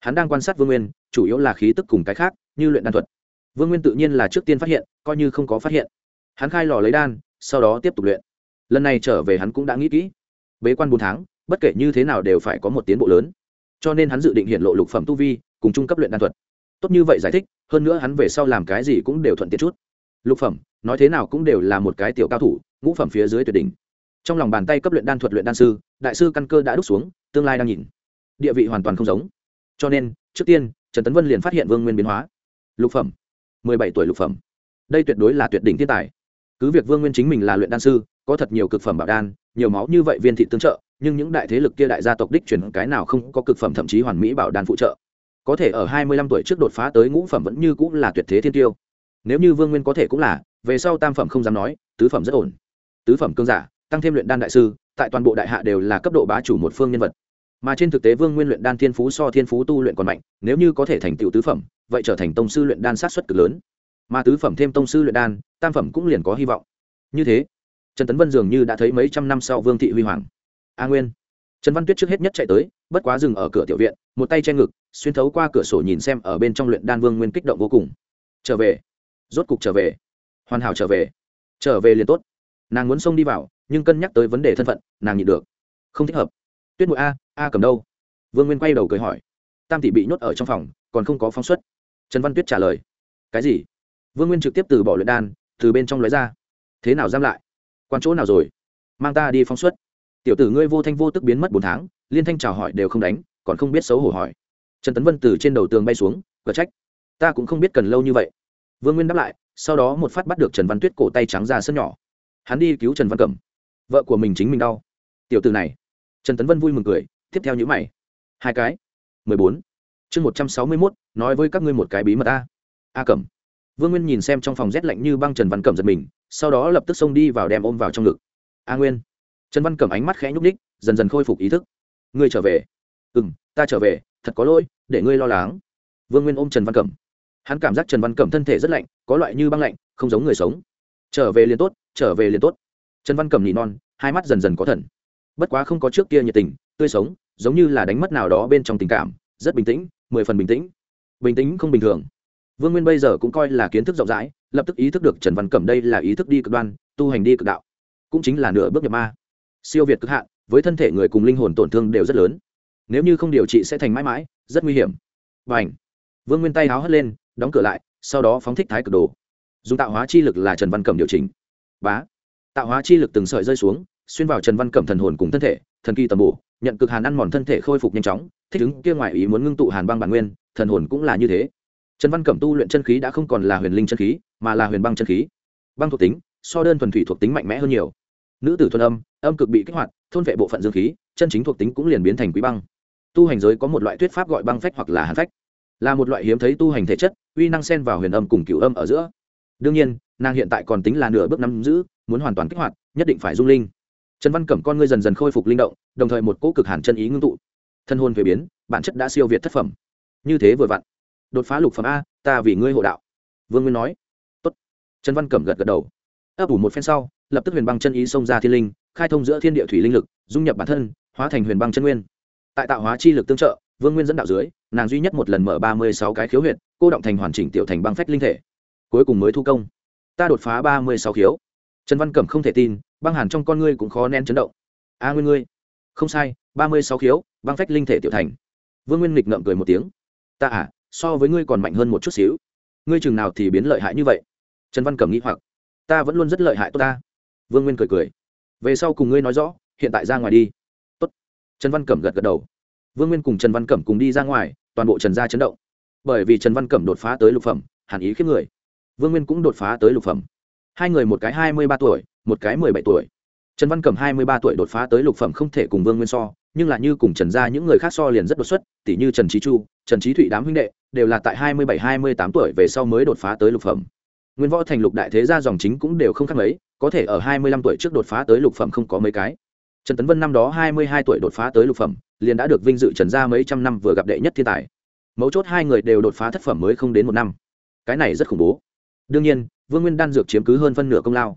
Hắn đang quan sát vương nguyên, chủ yếu là khí tức cùng cái khác, như luyện đan thuật vương nguyên tự nhiên là trước tiên phát hiện, coi như không có phát hiện. Hắn khai lò lấy đan, sau đó tiếp tục luyện. Lần này trở về hắn cũng đã nghĩ kỹ. Bế quan bốn tháng, bất kể như thế nào đều phải có một tiến bộ lớn. Cho nên hắn dự định hiện lộ lục phẩm tu vi, cùng trung cấp luyện đan thuật. Tốt như vậy giải thích, hơn nữa hắn về sau làm cái gì cũng đều thuận tiện chút. Lục phẩm, nói thế nào cũng đều là một cái tiểu cao thủ, ngũ phẩm phía dưới tuyệt đỉnh. Trong lòng bàn tay cấp luyện đan thuật luyện đan sư, đại sư căn cơ đã đúc xuống, tương lai đang nhìn. Địa vị hoàn toàn không giống. Cho nên, trước tiên, trần tấn vân liền phát hiện vương nguyên biến hóa. Lục phẩm mười bảy tuổi lục phẩm. Đây tuyệt đối là tuyệt đỉnh thiên tài. Cứ việc vương nguyên chính mình là luyện đan sư, có thật nhiều cực phẩm bảo đan, nhiều máu như vậy viên thị tương trợ, nhưng những đại thế lực kia đại gia tộc đích truyền cái nào không có cực phẩm thậm chí hoàn mỹ bảo đan phụ trợ. Có thể ở hai mươi lăm tuổi trước đột phá tới ngũ phẩm vẫn như cũng là tuyệt thế thiên tiêu. Nếu như vương nguyên có thể cũng là, về sau tam phẩm không dám nói, tứ phẩm rất ổn. Tứ phẩm cương giả, tăng thêm luyện đan đại sư, tại toàn bộ đại hạ đều là cấp độ bá chủ một phương nhân vật mà trên thực tế vương nguyên luyện đan thiên phú so thiên phú tu luyện còn mạnh, nếu như có thể thành tựu tứ phẩm, vậy trở thành tông sư luyện đan sát xuất cực lớn. Mà tứ phẩm thêm tông sư luyện đan, tam phẩm cũng liền có hy vọng. Như thế, trần tấn vân dường như đã thấy mấy trăm năm sau vương thị huy hoàng. A nguyên. Trần văn tuyết trước hết nhất chạy tới, bất quá dừng ở cửa tiểu viện, một tay che ngực, xuyên thấu qua cửa sổ nhìn xem ở bên trong luyện đan vương nguyên kích động vô cùng. Trở về. Rốt cục trở về. Hoàn hảo trở về. Trở về liền tốt. Nàng muốn xông đi vào, nhưng cân nhắc tới vấn đề thân phận, nàng nhịn được. Không thích hợp. Tuyết mũi a a cầm đâu? Vương nguyên quay đầu cười hỏi. Tam tỷ bị nhốt ở trong phòng, còn không có phóng xuất. Trần văn tuyết trả lời. Cái gì? Vương nguyên trực tiếp từ bỏ luyện đan, từ bên trong lóe ra. Thế nào giam lại? Quan chỗ nào rồi? Mang ta đi phóng xuất. Tiểu tử ngươi vô thanh vô tức biến mất bốn tháng, liên thanh chào hỏi đều không đánh, còn không biết xấu hổ hỏi. Trần tấn vân từ trên đầu tường bay xuống cờ trách, ta cũng không biết cần lâu như vậy. Vương nguyên đáp lại, sau đó một phát bắt được trần văn tuyết cổ tay trắng ra sân nhỏ. Hắn đi cứu trần văn cẩm. Vợ của mình chính mình đau. Tiểu tử này. Trần tấn vân vui mừng cười tiếp theo nhữ mày. Hai cái. Mười bốn. Chương một trăm sáu mươi mốt, nói với các ngươi một cái bí mật a. A cẩm. Vương nguyên nhìn xem trong phòng rét lạnh như băng trần văn cẩm giật mình, sau đó lập tức xông đi vào đem ôm vào trong ngực. A nguyên. Trần văn cẩm ánh mắt khẽ nhúc ních dần dần khôi phục ý thức. Ngươi trở về. Ừ m ta trở về, thật có lỗi, để ngươi lo lắng. Vương nguyên ôm trần văn cẩm. Hắn cảm giác trần văn cẩm thân thể rất lạnh, có loại như băng lạnh, không giống người sống. Trở về liền tốt, trở về liền tốt. Trần văn cẩm nỉ non, hai mắt dần dần có thần bất quá không có trước kia nhiệt tình, tươi sống, giống như là đánh mất nào đó bên trong tình cảm, rất bình tĩnh, mười phần bình tĩnh. Bình tĩnh không bình thường. Vương nguyên bây giờ cũng coi là kiến thức rộng rãi, lập tức ý thức được trần văn cẩm đây là ý thức đi cực đoan, tu hành đi cực đạo. Cũng chính là nửa bước nhập ma. Siêu việt cực hạn, với thân thể người cùng linh hồn tổn thương đều rất lớn. Nếu như không điều trị sẽ thành mãi mãi, rất nguy hiểm. Và ảnh vương nguyên tay háo hất lên, đóng cửa lại, sau đó phóng thích thái cực đồ. Dùng tạo hóa chi lực là trần văn cẩm điều chỉnh. Bá! Tạo hóa chi lực từng sợi rơi xuống xuyên vào trần văn cẩm thần hồn cùng thân thể, thần kỳ tầm bổ, nhận cực hàn ăn mòn thân thể khôi phục nhanh chóng, thích ứng kia ngoài ý muốn ngưng tụ hàn băng bản nguyên, thần hồn cũng là như thế. Trần văn cẩm tu luyện chân khí đã không còn là huyền linh chân khí, mà là huyền băng chân khí. Băng thuộc tính, so đơn thuần thủy thuộc tính mạnh mẽ hơn nhiều. Nữ tử thuần âm âm cực bị kích hoạt, thôn vệ bộ phận dương khí, chân chính thuộc tính cũng liền biến thành quý băng. Tu hành giới có một loại thuyết pháp gọi băng phách hoặc là hàn phách. Là một loại hiếm thấy tu hành thể chất, uy năng xen vào huyền âm cùng cựu âm ở giữa. Đương nhiên, nàng hiện tại còn tính là nửa bước năm giữ, muốn hoàn toàn kích hoạt, nhất định phải dung linh trần văn cẩm con ngươi dần dần khôi phục linh động, đồng thời một cỗ cực hàn chân ý ngưng tụ. Thân hôn thuế biến, bản chất đã siêu việt thất phẩm. Như thế vừa vặn, đột phá lục phẩm a, ta vì ngươi hộ đạo. Vương nguyên nói. Tốt. trần văn cẩm gật gật đầu. Ấp ủ một phen sau, lập tức huyền băng chân ý xông ra thiên linh, khai thông giữa thiên địa thủy linh lực, dung nhập bản thân, hóa thành huyền băng chân nguyên. Tại tạo hóa chi lực tương trợ, vương nguyên dẫn đạo dưới, nàng duy nhất một lần mở ba mươi sáu cái khiếu huyệt, cô động thành hoàn chỉnh tiểu thành băng phách linh thể. Cuối cùng mới thu công. Ta đột phá ba mươi sáu khiếu. Trần văn cẩm không thể tin băng hàn trong con ngươi cũng khó nén chấn động. A nguyên ngươi, không sai, ba mươi sáu khiếu, băng phách linh thể tiểu thành. Vương nguyên nghịch ngợm cười một tiếng. Ta à so với ngươi còn mạnh hơn một chút xíu. Ngươi chừng nào thì biến lợi hại như vậy? Trần văn cẩm nghĩ hoặc. Ta vẫn luôn rất lợi hại tốt ta. Vương nguyên cười cười. Về sau cùng ngươi nói rõ, hiện tại ra ngoài đi. Tốt. trần văn cẩm gật gật đầu. Vương nguyên cùng trần văn cẩm cùng đi ra ngoài, toàn bộ trần gia chấn động. Bởi vì trần văn cẩm đột phá tới lục phẩm hàn ý khiếp người. Vương nguyên cũng đột phá tới lục phẩm. Hai người một cái hai mươi ba tuổi một cái mười bảy tuổi. Trần văn cẩm hai mươi ba tuổi đột phá tới lục phẩm không thể cùng vương nguyên so, nhưng là như cùng trần gia những người khác so liền rất đột xuất tỷ như trần trí chu, trần trí thụy đám huynh đệ đều là tại hai mươi bảy, hai mươi tám tuổi về sau mới đột phá tới lục phẩm. Nguyên võ thành lục đại thế gia dòng chính cũng đều không khác mấy, có thể ở hai mươi lăm tuổi trước đột phá tới lục phẩm không có mấy cái. Trần tấn vân năm đó hai mươi hai tuổi đột phá tới lục phẩm, liền đã được vinh dự trần gia mấy trăm năm vừa gặp đệ nhất thiên tài. Mấu chốt hai người đều đột phá thất phẩm mới không đến một năm. Cái này rất khủng bố. Đương nhiên, vương nguyên đan dược chiếm cứ hơn phân nửa công lao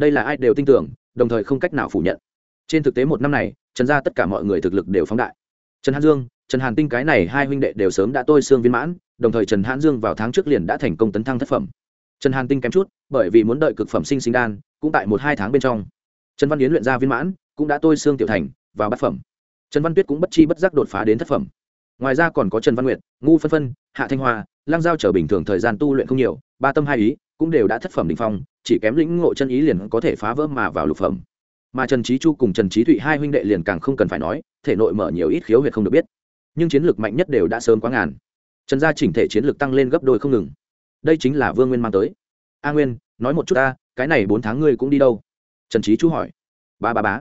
đây là ai đều tin tưởng, đồng thời không cách nào phủ nhận. Trên thực tế một năm này, trần gia tất cả mọi người thực lực đều phóng đại. Trần hàn dương, trần hàn tinh cái này hai huynh đệ đều sớm đã tôi xương viên mãn, đồng thời trần hàn dương vào tháng trước liền đã thành công tấn thăng thất phẩm. Trần hàn tinh kém chút, bởi vì muốn đợi cực phẩm sinh sinh đan, cũng tại một hai tháng bên trong. Trần văn yến luyện ra viên mãn, cũng đã tôi xương tiểu thành, vào bát phẩm. Trần văn tuyết cũng bất chi bất giác đột phá đến thất phẩm. Ngoài ra còn có trần văn nguyệt, ngu phân phân, hạ thanh hoa lang giao trở bình thường thời gian tu luyện không nhiều, ba tâm hai ý cũng đều đã thất phẩm đ ỉ n h phong, chỉ kém lĩnh ngộ chân ý liền có thể phá vỡ mà vào lục phẩm. Mà trần trí chu cùng trần trí thụy hai huynh đệ liền càng không cần phải nói, thể nội mở nhiều ít khiếu huyệt không được biết. Nhưng chiến lược mạnh nhất đều đã sớm quá ngàn. Trần gia chỉnh thể chiến lược tăng lên gấp đôi không ngừng. Đây chính là vương nguyên mang tới. A nguyên, nói một chút ta, cái này bốn tháng ngươi cũng đi đâu? Trần trí chu hỏi. Ba ba bá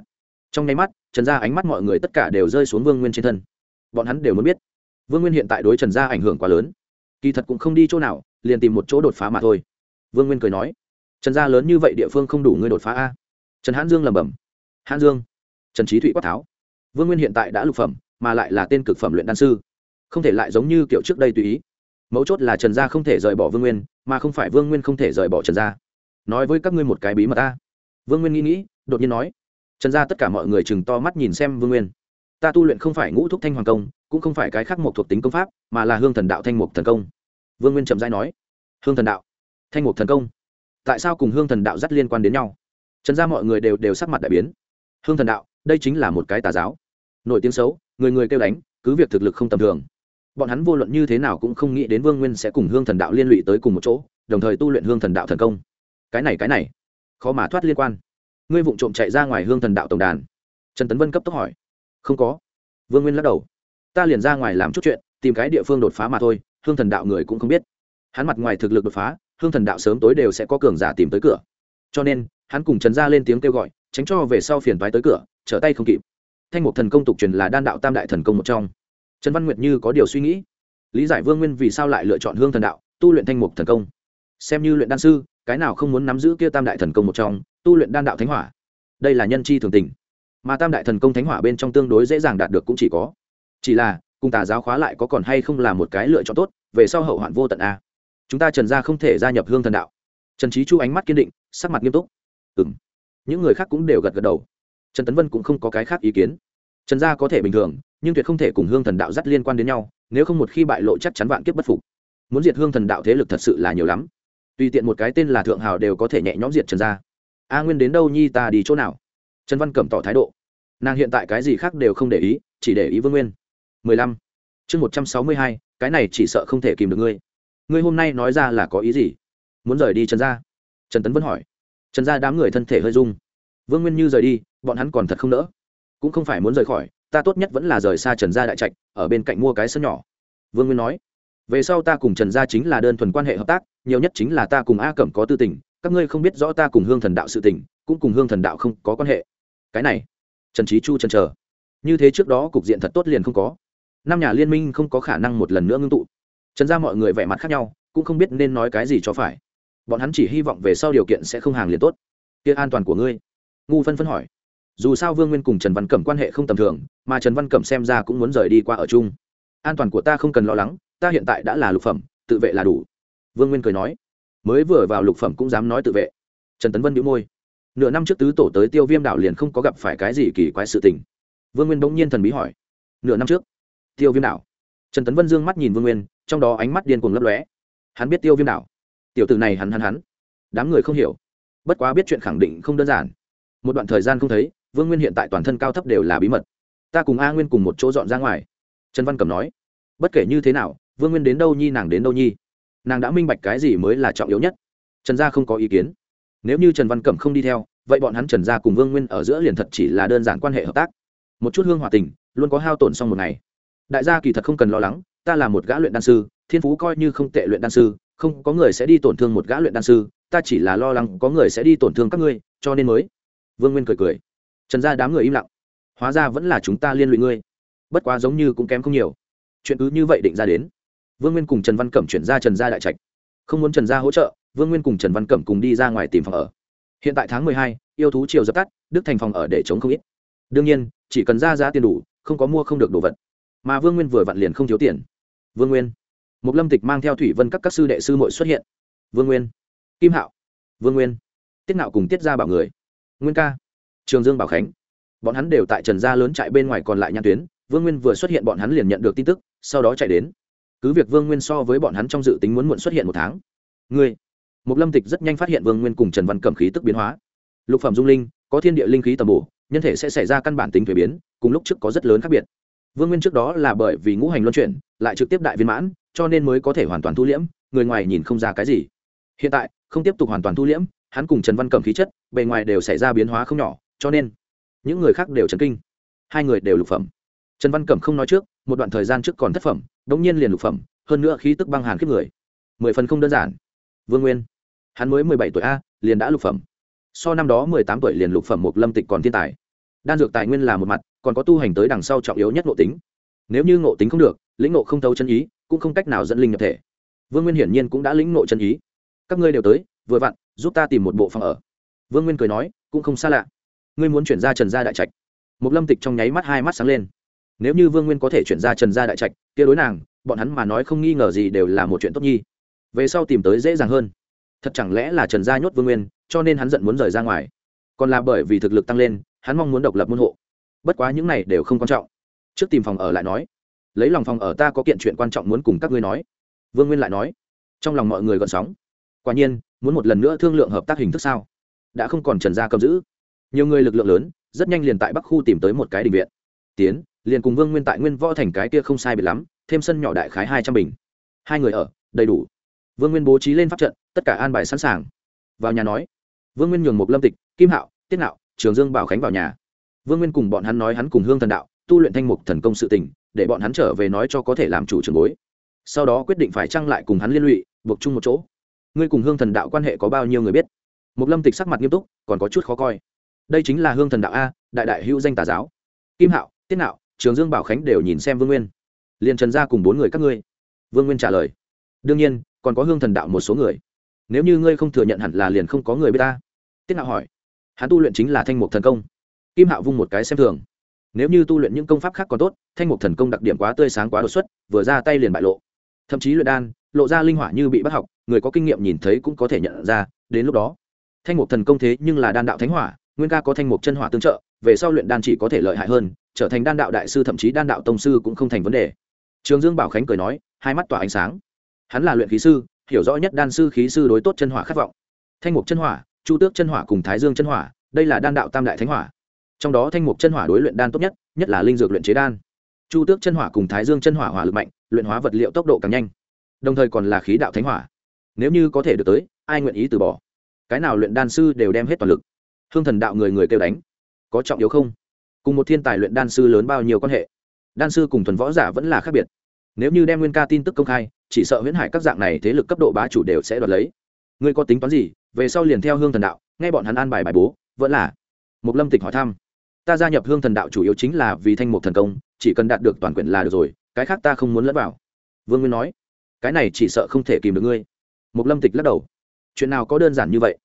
trong nháy mắt, trần gia ánh mắt mọi người tất cả đều rơi xuống vương nguyên trên thân. Bọn hắn đều muốn biết, vương nguyên hiện tại đối trần gia ảnh hưởng quá lớn. Kỳ thật cũng không đi chỗ nào, liền tìm một chỗ đột phá mà thôi vương nguyên cười nói, trần gia lớn như vậy địa phương không đủ ngươi đột phá a? Trần hãn dương lẩm bẩm hãn dương, trần trí thụy quát tháo, vương nguyên hiện tại đã lục phẩm, mà lại là tên cực phẩm luyện đan sư. Không thể lại giống như kiểu trước đây tùy ý. Mấu chốt là trần gia không thể rời bỏ vương nguyên, mà không phải vương nguyên không thể rời bỏ trần gia. Nói với các ngươi một cái bí mật ta vương nguyên nghĩ nghĩ, đột nhiên nói, trần gia tất cả mọi người chừng to mắt nhìn xem vương nguyên. Ta tu luyện không phải ngũ thúc thanh hoàng công, cũng không phải cái khác một thuộc tính công pháp, mà là hương thần đạo thanh mục thần công. Vương nguyên trầm giai nói, hương thần đạo? Thanh Ngục thần công. Tại sao cùng hương thần đạo rất liên quan đến nhau? Trần gia mọi người đều đều sắc mặt đại biến. Hương thần đạo, đây chính là một cái tà giáo. Nổi tiếng xấu, người người kêu đánh, cứ việc thực lực không tầm thường. Bọn hắn vô luận như thế nào cũng không nghĩ đến vương nguyên sẽ cùng hương thần đạo liên lụy tới cùng một chỗ, đồng thời tu luyện hương thần đạo thần công. Cái này cái này, khó mà thoát liên quan. Ngươi vụng trộm chạy ra ngoài hương thần đạo tổng đàn. Trần tấn vân cấp tốc hỏi. Không có. Vương nguyên lắc đầu. Ta liền ra ngoài làm chút chuyện, tìm cái địa phương đột phá mà thôi, hương thần đạo người cũng không biết. Hắn mặt ngoài thực lực đột phá hương thần đạo sớm tối đều sẽ có cường giả tìm tới cửa. Cho nên, hắn cùng trần gia lên tiếng kêu gọi, tránh cho về sau phiền toái tới cửa, trở tay không kịp. Thanh mục thần công tục truyền là đan đạo tam đại thần công một trong. Trần văn nguyệt như có điều suy nghĩ. Lý giải vương nguyên vì sao lại lựa chọn hương thần đạo, tu luyện thanh mục thần công? Xem như luyện đan sư, cái nào không muốn nắm giữ kia tam đại thần công một trong, tu luyện đan đạo thánh hỏa. Đây là nhân chi thường tình. Mà tam đại thần công thánh hỏa bên trong tương đối dễ dàng đạt được cũng chỉ có. Chỉ là, cùng tà giáo khóa lại có còn hay không là một cái lựa chọn tốt, về sau hậu hoạn vô tận a chúng ta trần gia không thể gia nhập hương thần đạo. Trần trí chu ánh mắt kiên định, sắc mặt nghiêm túc. Ừ m những người khác cũng đều gật gật đầu. Trần tấn vân cũng không có cái khác ý kiến. Trần gia có thể bình thường, nhưng tuyệt không thể cùng hương thần đạo dắt liên quan đến nhau, nếu không một khi bại lộ chắc chắn vạn kiếp bất phục. Muốn diệt hương thần đạo thế lực thật sự là nhiều lắm. Tùy tiện một cái tên là thượng hào đều có thể nhẹ nhõm diệt trần gia. A nguyên đến đâu nhi ta đi chỗ nào? Trần văn cẩm tỏ thái độ. Nàng hiện tại cái gì khác đều không để ý, chỉ để ý vương nguyên. Mười lăm. Chương một trăm sáu mươi hai, cái này chỉ sợ không thể kìm được ngươi ngươi hôm nay nói ra là có ý gì? Muốn rời đi trần gia? Trần tấn vẫn hỏi. Trần gia đám người thân thể hơi rung. Vương nguyên như rời đi, bọn hắn còn thật không nỡ. Cũng không phải muốn rời khỏi, ta tốt nhất vẫn là rời xa trần gia đại trạch, ở bên cạnh mua cái sân nhỏ. Vương nguyên nói. Về sau ta cùng trần gia chính là đơn thuần quan hệ hợp tác, nhiều nhất chính là ta cùng a cẩm có tư tình, các ngươi không biết rõ ta cùng hương thần đạo sự tình, cũng cùng hương thần đạo không có quan hệ. Cái này, trần trí chu trần trờ như thế trước đó cục diện thật tốt liền không có. Năm nhà liên minh không có khả năng một lần nữa ngưng tụ trần gia mọi người vẻ mặt khác nhau, cũng không biết nên nói cái gì cho phải. Bọn hắn chỉ hy vọng về sau điều kiện sẽ không hàng liền tốt. Kia an toàn của ngươi. Ngu phân phân hỏi. Dù sao vương nguyên cùng trần văn cẩm quan hệ không tầm thường, mà trần văn cẩm xem ra cũng muốn rời đi qua ở chung. An toàn của ta không cần lo lắng, ta hiện tại đã là lục phẩm, tự vệ là đủ. Vương nguyên cười nói. Mới vừa vào lục phẩm cũng dám nói tự vệ. Trần tấn vân đĩu môi. Nửa năm trước tứ tổ tới tiêu viêm đảo liền không có gặp phải cái gì kỳ quái sự tình. Vương nguyên bỗng nhiên thần bí hỏi. Nửa năm trước, tiêu viêm đảo. Trần tấn vân dương mắt nhìn vương nguyên trong đó ánh mắt điên cuồng lấp lóe. Hắn biết tiêu viêm đảo. Tiểu t này hắn hắn hắn. Đám người không hiểu. Bất quá biết chuyện khẳng định không đơn giản. Một đoạn thời gian không thấy, vương nguyên hiện tại toàn thân cao thấp đều là bí mật. Ta cùng a nguyên cùng một chỗ dọn ra ngoài. Trần văn cẩm nói. Bất kể như thế nào, vương nguyên đến đâu nhi nàng đến đâu nhi. Nàng đã minh bạch cái gì mới là trọng yếu nhất. Trần gia không có ý kiến. Nếu như trần văn cẩm không đi theo, vậy bọn hắn trần gia cùng vương nguyên ở giữa liền thật chỉ là đơn giản quan hệ hợp tác. Một chút hương hòa tình, luôn có hao tổn xong một ngày. Đại gia kỳ thật không cần lo lắng ta là một gã luyện đan sư, thiên phú coi như không tệ luyện đan sư, không có người sẽ đi tổn thương một gã luyện đan sư, ta chỉ là lo lắng có người sẽ đi tổn thương các ngươi, cho nên mới. Vương nguyên cười cười. Trần gia đám người im lặng. Hóa ra vẫn là chúng ta liên lụy ngươi. Bất quá giống như cũng kém không nhiều. Chuyện cứ như vậy định ra đến. Vương nguyên cùng trần văn cẩm chuyển ra trần gia đại trạch. Không muốn trần gia hỗ trợ, vương nguyên cùng trần văn cẩm cùng đi ra ngoài tìm phòng ở. Hiện tại tháng mười hai, yêu thú chiều dập tắt, đức thành phòng ở để chống không ít. Đương nhiên, chỉ cần ra giá tiền đủ, không có mua không được đồ vật. Mà vương nguyên vừa vặn liền không thiếu tiền vương nguyên. Một lâm tịch mang theo thủy vân các các sư đệ sư mội xuất hiện. Vương nguyên. Kim hạo. Vương nguyên. Tiết nạo cùng tiết gia bảo người. Nguyên ca. Trường dương bảo khánh. Bọn hắn đều tại trần gia lớn chạy bên ngoài còn lại nhãn tuyến. Vương nguyên vừa xuất hiện bọn hắn liền nhận được tin tức, sau đó chạy đến. Cứ việc vương nguyên so với bọn hắn trong dự tính muốn muộn xuất hiện một tháng. Ngươi. Một lâm tịch rất nhanh phát hiện vương nguyên cùng trần văn cẩm khí tức biến hóa. Lục phẩm dung linh, có thiên địa linh khí tầm bổ, nhân thể sẽ xảy ra căn bản tính thuế biến, cùng lúc trước có rất lớn khác biệt. Vương nguyên trước đó là bởi vì ngũ hành luân chuyển lại trực tiếp đại viên mãn, cho nên mới có thể hoàn toàn thu liễm, người ngoài nhìn không ra cái gì. Hiện tại, không tiếp tục hoàn toàn thu liễm, hắn cùng trần văn cẩm khí chất, bề ngoài đều xảy ra biến hóa không nhỏ, cho nên những người khác đều chấn kinh. Hai người đều lục phẩm. Trần văn cẩm không nói trước, một đoạn thời gian trước còn thất phẩm đ ỗ n g nhiên liền lục phẩm, hơn nữa khí tức băng hàn khiếp người. Mười phần không đơn giản. Vương nguyên, hắn mới mười bảy tuổi a, liền đã lục phẩm. So năm đó mười tám tuổi liền lục phẩm một lâm tịch còn thiên tài. Đan dược tài nguyên là một mặt, còn có tu hành tới đằng sau trọng yếu nhất ngộ tính. Nếu như ngộ tính không được lĩnh ngộ không thấu chân ý, cũng không cách nào dẫn linh nhập thể. Vương nguyên hiển nhiên cũng đã lĩnh ngộ chân ý. Các ngươi đều tới, vừa vặn, giúp ta tìm một bộ phòng ở. Vương nguyên cười nói, cũng không xa lạ. Ngươi muốn chuyển ra trần gia đại trạch. Một lâm tịch trong nháy mắt hai mắt sáng lên. Nếu như vương nguyên có thể chuyển ra trần gia đại trạch, kia đối nàng, bọn hắn mà nói không nghi ngờ gì đều là một chuyện tốt nhi. Về sau tìm tới dễ dàng hơn. Thật chẳng lẽ là trần gia nhốt vương nguyên, cho nên hắn giận muốn rời ra ngoài? Còn là bởi vì thực lực tăng lên, hắn mong muốn độc lập môn hộ. Bất quá những này đều không quan trọng. Trước tìm phòng ở lại nói lấy lòng phòng ở ta có kiện chuyện quan trọng muốn cùng các ngươi nói. Vương nguyên lại nói, trong lòng mọi người gợn sóng. Quả nhiên, muốn một lần nữa thương lượng hợp tác hình thức sao? Đã không còn trần gia cầm giữ. Nhiều người lực lượng lớn, rất nhanh liền tại bắc khu tìm tới một cái đình viện. Tiến, liền cùng vương nguyên tại nguyên võ thành cái kia không sai biệt lắm, thêm sân nhỏ đại khái hai trăm bình. Hai người ở, đầy đủ. Vương nguyên bố trí lên pháp trận, tất cả an bài sẵn sàng. Vào nhà nói, vương nguyên nhường một lâm tịch, kim hạo, tiết nạo, trường dương bảo khánh vào nhà. Vương nguyên cùng bọn hắn nói hắn cùng hương thần đạo tu luyện thanh mục thần công sự tình, để bọn hắn trở về nói cho có thể làm chủ trường bối. Sau đó quyết định phải trăng lại cùng hắn liên lụy, buộc chung một chỗ. Ngươi cùng hương thần đạo quan hệ có bao nhiêu người biết? Một lâm tịch sắc mặt nghiêm túc, còn có chút khó coi. Đây chính là hương thần đạo a, đại đại hữu danh tà giáo. Kim hạo, tiết nạo, trường dương bảo khánh đều nhìn xem vương nguyên. Liền trần ra cùng bốn người các ngươi. Vương nguyên trả lời. Đương nhiên, còn có hương thần đạo một số người. Nếu như ngươi không thừa nhận hẳn là liền không có người biết ta. Tiết nạo hỏi. Hắn tu luyện chính là thanh mục thần công. Kim hạo vung một cái xem thường nếu như tu luyện những công pháp khác còn tốt, thanh mục thần công đặc điểm quá tươi sáng quá đột xuất, vừa ra tay liền bại lộ. Thậm chí luyện đan, lộ ra linh hỏa như bị bắt học, người có kinh nghiệm nhìn thấy cũng có thể nhận ra, đến lúc đó, thanh mục thần công thế nhưng là đan đạo thánh hỏa, nguyên ca có thanh mục chân hỏa tương trợ, về sau luyện đan chỉ có thể lợi hại hơn, trở thành đan đạo đại sư thậm chí đan đạo tông sư cũng không thành vấn đề. Trường dương bảo khánh cười nói, hai mắt tỏa ánh sáng. Hắn là luyện khí sư, hiểu rõ nhất đan sư khí sư đối tốt chân hỏa khát vọng. Thanh mục chân hỏa, chu tước chân hỏa cùng thái dương chân hỏa, đây là đan đạo tam đại thánh hỏa trong đó thanh mục chân hỏa đối luyện đan tốt nhất nhất là linh dược luyện chế đan. Chu tước chân hỏa cùng thái dương chân hỏa hỏa lực mạnh, luyện hóa vật liệu tốc độ càng nhanh, đồng thời còn là khí đạo thánh hỏa. Nếu như có thể được tới, ai nguyện ý từ bỏ? Cái nào luyện đan sư đều đem hết toàn lực. Hương thần đạo người người kêu đánh. Có trọng yếu không? Cùng một thiên tài luyện đan sư lớn bao nhiêu quan hệ? Đan sư cùng thuần võ giả vẫn là khác biệt. Nếu như đem nguyên ca tin tức công khai, chỉ sợ huyễn hải các dạng này thế lực cấp độ bá chủ đều sẽ đoạt lấy. Ngươi có tính toán gì? Về sau liền theo hương thần đạo, nghe bọn hắn an bài bài bố, vẫn là. Một lâm tịch hỏi thăm ta gia nhập hương thần đạo chủ yếu chính là vì thanh mục thần công chỉ cần đạt được toàn quyền là được rồi cái khác ta không muốn lẫn vào. Vương nguyên nói. Cái này chỉ sợ không thể kìm được ngươi. Mục lâm tịch lắc đầu. Chuyện nào có đơn giản như vậy?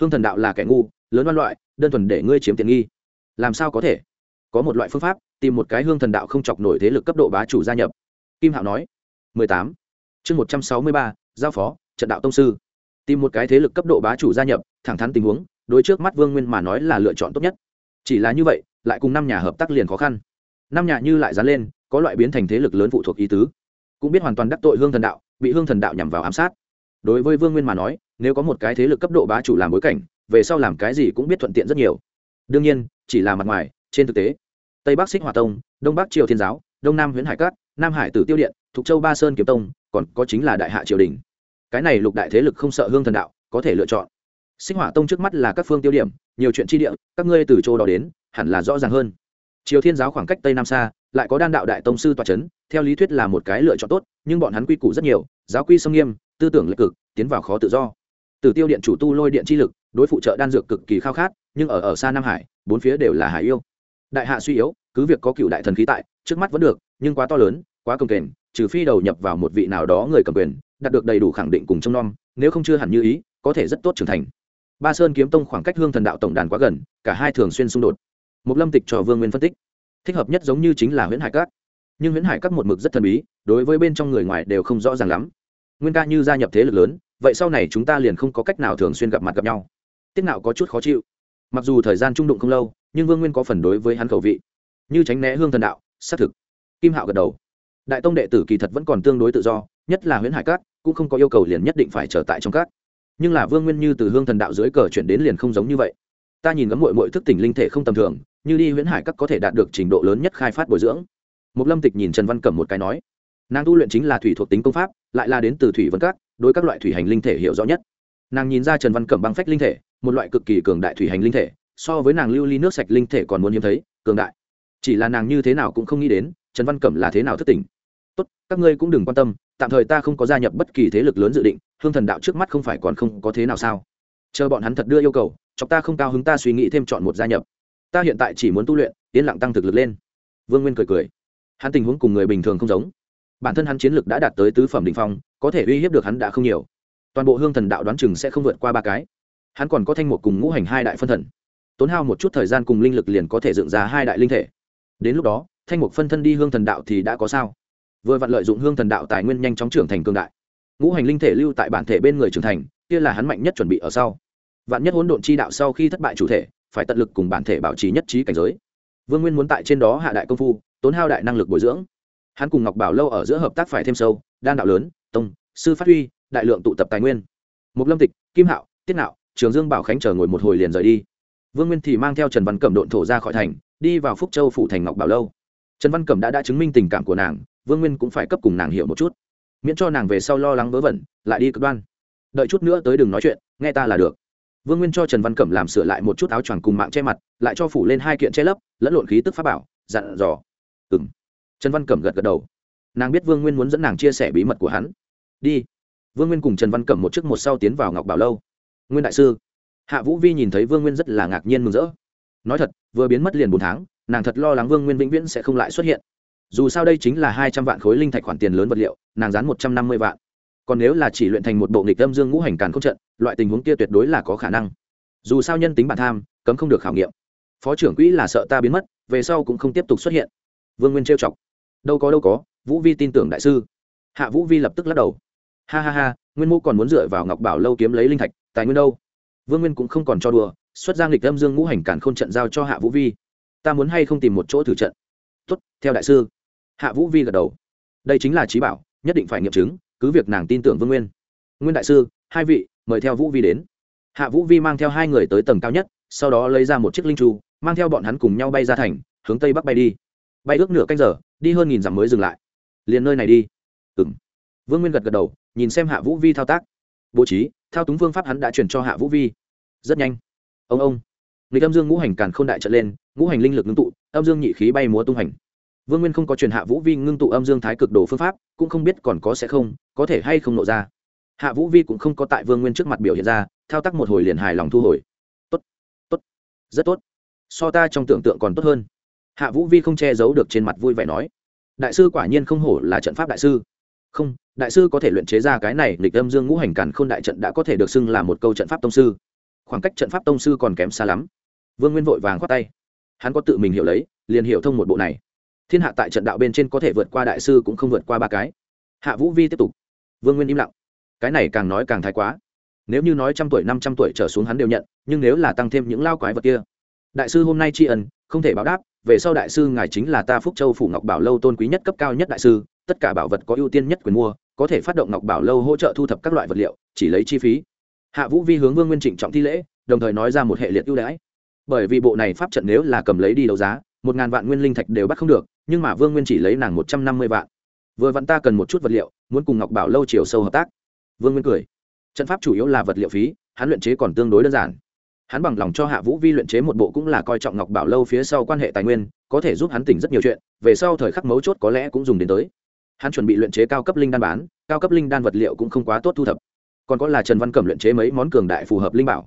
Hương thần đạo là kẻ ngu lớn văn loại đơn thuần để ngươi chiếm tiện nghi. Làm sao có thể? Có một loại phương pháp tìm một cái hương thần đạo không chọc nổi thế lực cấp độ bá chủ gia nhập. Kim hạo nói. 18. chương 163, giao phó trận đạo tông sư. Tìm một cái thế lực cấp độ bá chủ gia nhập thẳng thắn tình huống đối trước mắt vương nguyên mà nói là lựa chọn tốt nhất chỉ là như vậy, lại cùng năm nhà hợp tác liền khó khăn. Năm nhà như lại dán lên, có loại biến thành thế lực lớn phụ thuộc ý tứ. Cũng biết hoàn toàn đắc tội hương thần đạo, bị hương thần đạo nhằm vào ám sát. Đối với vương nguyên mà nói, nếu có một cái thế lực cấp độ bá chủ làm bối cảnh, về sau làm cái gì cũng biết thuận tiện rất nhiều. Đương nhiên, chỉ là mặt ngoài, trên thực tế, tây bắc xích hòa tông, đông bắc triều thiên giáo, đông nam huyện hải cát, nam hải tử tiêu điện, thục châu ba sơn kiếm tông, còn có chính là đại hạ triều đình. Cái này lục đại thế lực không sợ hương thần đạo, có thể lựa chọn. Sinh hỏa tông trước mắt là các phương tiêu điểm nhiều chuyện chi địa, các ngươi từ chỗ đó đến, hẳn là rõ ràng hơn. Triều thiên giáo khoảng cách tây nam xa, lại có đan đạo đại tông sư tòa c h ấ n theo lý thuyết là một cái lựa chọn tốt, nhưng bọn hắn quy củ rất nhiều, giáo quy sông nghiêm, tư tưởng lệch cực, tiến vào khó tự do. Từ tiêu điện chủ tu lôi điện chi lực, đối phụ trợ đan dược cực kỳ khao khát, nhưng ở ở xa nam hải, bốn phía đều là hải yêu. Đại hạ suy yếu, cứ việc có cựu đại thần khí tại, trước mắt vẫn được, nhưng quá to lớn, quá công kềnh, trừ phi đầu nhập vào một vị nào đó người cầm quyền, đạt được đầy đủ khẳng định cùng trông nom, nếu không chưa hẳn như ý, có thể rất tốt trưởng thành ba sơn kiếm tông khoảng cách hương thần đạo tổng đàn quá gần cả hai thường xuyên xung đột. Một lâm tịch cho vương nguyên phân tích thích hợp nhất giống như chính là huyễn hải Cát, nhưng huyễn hải Cát một mực rất thần bí đối với bên trong người ngoài đều không rõ ràng lắm. Nguyên ca như gia nhập thế lực lớn vậy sau này chúng ta liền không có cách nào thường xuyên gặp mặt gặp nhau. Tiết nào có chút khó chịu. Mặc dù thời gian trung đụng không lâu nhưng vương nguyên có phần đối với hắn khẩu vị. Như tránh né hương thần đạo xác thực. Kim hạo gật đầu. Đại tông đệ tử kỳ thật vẫn còn tương đối tự do nhất là huyễn hải cát cũng không có yêu cầu liền nhất định phải trở tại trong cát nhưng là vương nguyên như từ hương thần đạo dưới cờ chuyển đến liền không giống như vậy. Ta nhìn ngắm mội mội thức tỉnh linh thể không tầm thường, như đi huyễn hải các có thể đạt được trình độ lớn nhất khai phát bồi dưỡng. Một lâm tịch nhìn trần văn cẩm một cái nói, nàng tu luyện chính là thủy thuộc tính công pháp, lại là đến từ thủy vân các, đối các loại thủy hành linh thể hiểu rõ nhất. Nàng nhìn ra trần văn cẩm băng phách linh thể, một loại cực kỳ cường đại thủy hành linh thể, so với nàng lưu ly nước sạch linh thể còn muốn hiếm thấy, cường đại. Chỉ là nàng như thế nào cũng không nghĩ đến, trần văn cẩm là thế nào thức tỉnh. Tốt, các ngươi cũng đừng quan tâm tạm thời ta không có gia nhập bất kỳ thế lực lớn dự định, hương thần đạo trước mắt không phải còn không có thế nào sao? Chờ bọn hắn thật đưa yêu cầu, chọc ta không cao hứng ta suy nghĩ thêm chọn một gia nhập. Ta hiện tại chỉ muốn tu luyện, yên lặng tăng thực lực lên. Vương nguyên cười cười. Hắn tình huống cùng người bình thường không giống. Bản thân hắn chiến lực đã đạt tới tứ phẩm đ ỉ n h phong, có thể uy hiếp được hắn đã không nhiều. Toàn bộ hương thần đạo đoán chừng sẽ không vượt qua ba cái. Hắn còn có thanh một cùng ngũ hành hai đại phân thần. Tốn hao một chút thời gian cùng linh lực liền có thể dựng ra hai đại linh thể. Đến lúc đó, thanh mục phân thân đi hương thần đạo thì đã có sao? Vừa vặn lợi dụng hương thần đạo tài nguyên nhanh chóng trưởng thành cương đại. Ngũ hành linh thể lưu tại bản thể bên người trưởng thành, kia là hắn mạnh nhất chuẩn bị ở sau. Vạn nhất hỗn độn chi đạo sau khi thất bại chủ thể, phải tận lực cùng bản thể bảo trì nhất trí cảnh giới. Vương nguyên muốn tại trên đó hạ đại công phu, tốn hao đại năng lực bồi dưỡng. Hắn cùng ngọc bảo lâu ở giữa hợp tác phải thêm sâu, đan đạo lớn, tông, sư phát huy, đại lượng tụ tập tài nguyên. Mục lâm tịch, kim hạo, tiết nạo, trường dương bảo khánh chờ ngồi một hồi liền rời đi. Vương nguyên thì mang theo trần văn cẩm độn thổ ra khỏi thành, đi vào phúc châu phủ thành ngọc bảo lâu. Trần văn cẩm đã đã chứng minh tình cảm của nàng vương nguyên cũng phải cấp cùng nàng hiểu một chút. Miễn cho nàng về sau lo lắng vớ vẩn, lại đi cực đoan. Đợi chút nữa tới đừng nói chuyện, nghe ta là được. Vương nguyên cho trần văn cẩm làm sửa lại một chút áo choàng cùng mạng che mặt, lại cho phủ lên hai kiện che lấp, lẫn lộn khí tức pháp bảo, dặn dò. Ừng trần văn cẩm gật gật đầu. Nàng biết vương nguyên muốn dẫn nàng chia sẻ bí mật của hắn. Đi. Vương nguyên cùng trần văn cẩm một chiếc một sau tiến vào ngọc bảo lâu. Nguyên đại sư. Hạ vũ vi nhìn thấy vương nguyên rất là ngạc nhiên mừng rỡ. Nói thật, vừa biến mất liền bốn tháng, nàng thật lo lắng vương nguyên vĩnh viễn sẽ không lại xuất hiện dù sao đây chính là hai trăm vạn khối linh thạch khoản tiền lớn vật liệu, nàng dán một trăm năm mươi vạn. Còn nếu là chỉ luyện thành một bộ nghịch âm dương ngũ hành càn không trận, loại tình huống kia tuyệt đối là có khả năng. Dù sao nhân tính bản tham, cấm không được khảo nghiệm. Phó trưởng quỹ là sợ ta biến mất, về sau cũng không tiếp tục xuất hiện. Vương nguyên trêu chọc. Đâu có đâu có, vũ vi tin tưởng đại sư. Hạ vũ vi lập tức lắc đầu. Ha ha ha, nguyên mô còn muốn dựa vào ngọc bảo lâu kiếm lấy linh thạch, tài nguyên đâu? Vương nguyên cũng không còn cho đùa, xuất giang nghịch âm dương ngũ hành càn k h ô n trận giao cho hạ vũ vi. Ta muốn hay không tìm một chỗ thử trận? Tốt, theo đại sư hạ vũ vi gật đầu. Đây chính là trí bảo, nhất định phải nghiệm chứng, cứ việc nàng tin tưởng vương nguyên. Nguyên đại sư, hai vị, mời theo vũ vi đến. Hạ vũ vi mang theo hai người tới tầng cao nhất, sau đó lấy ra một chiếc linh tru mang theo bọn hắn cùng nhau bay ra thành, hướng tây bắc bay đi. Bay ước nửa canh giờ, đi hơn nghìn dặm mới dừng lại. Liền nơi này đi. Ừng vương nguyên gật gật đầu, nhìn xem hạ vũ vi thao tác. Bố trí, thao túng phương pháp hắn đã chuyển cho hạ vũ vi. Rất nhanh. Ông ông. Nghịch âm dương ngũ hành càn k h ô n đại trận lên, ngũ hành linh lực ngưng tụ, âm dương nhị khí bay múa tung hành vương nguyên không có truyền hạ vũ vi ngưng tụ âm dương thái cực đồ phương pháp, cũng không biết còn có sẽ không, có thể hay không nộ ra. Hạ vũ vi cũng không có tại vương nguyên trước mặt biểu hiện ra, thao tác một hồi liền hài lòng thu hồi. Tốt tốt, rất tốt. So ta trong tưởng tượng còn tốt hơn. Hạ vũ vi không che giấu được trên mặt vui vẻ nói. Đại sư quả nhiên không hổ là trận pháp đại sư. Không, đại sư có thể luyện chế ra cái này lịch âm dương ngũ hành càn k h ô n đại trận đã có thể được xưng là một câu trận pháp tông sư. Khoảng cách trận pháp tông sư còn kém xa lắm. Vương nguyên vội vàng khoát tay. Hắn có tự mình hiểu lấy, liền hiểu thông một bộ này thiên hạ tại trận đạo bên trên có thể vượt qua đại sư cũng không vượt qua ba cái. Hạ vũ vi tiếp tục. Vương nguyên im lặng. Cái này càng nói càng thái quá. Nếu như nói trăm tuổi, năm trăm tuổi trở xuống hắn đều nhận, nhưng nếu là tăng thêm những lao quái vật kia. Đại sư hôm nay tri ân, không thể báo đáp, về sau đại sư ngài chính là ta phúc châu phủ ngọc bảo lâu tôn quý nhất cấp cao nhất đại sư, tất cả bảo vật có ưu tiên nhất quyền mua, có thể phát động ngọc bảo lâu hỗ trợ thu thập các loại vật liệu, chỉ lấy chi phí. Hạ vũ vi hướng vương nguyên trịnh trọng thi lễ, đồng thời nói ra một hệ liệt ưu đãi. Bởi vì bộ này pháp trận nếu là cầm lấy đi đấu giá một ngàn vạn nguyên linh thạch đều bắt không được, nhưng mà vương nguyên chỉ lấy nàng một trăm năm mươi vạn. Vừa vặn ta cần một chút vật liệu, muốn cùng ngọc bảo lâu chiều sâu hợp tác. Vương nguyên cười. Trận pháp chủ yếu là vật liệu phí, hắn luyện chế còn tương đối đơn giản. Hắn bằng lòng cho hạ vũ vi luyện chế một bộ cũng là coi trọng ngọc bảo lâu phía sau quan hệ tài nguyên, có thể giúp hắn tỉnh rất nhiều chuyện, về sau thời khắc mấu chốt có lẽ cũng dùng đến tới. Hắn chuẩn bị luyện chế cao cấp linh đan bán, cao cấp linh đan vật liệu cũng không quá tốt thu thập. Còn có là trần văn cẩm luyện chế mấy món cường đại phù hợp linh bảo.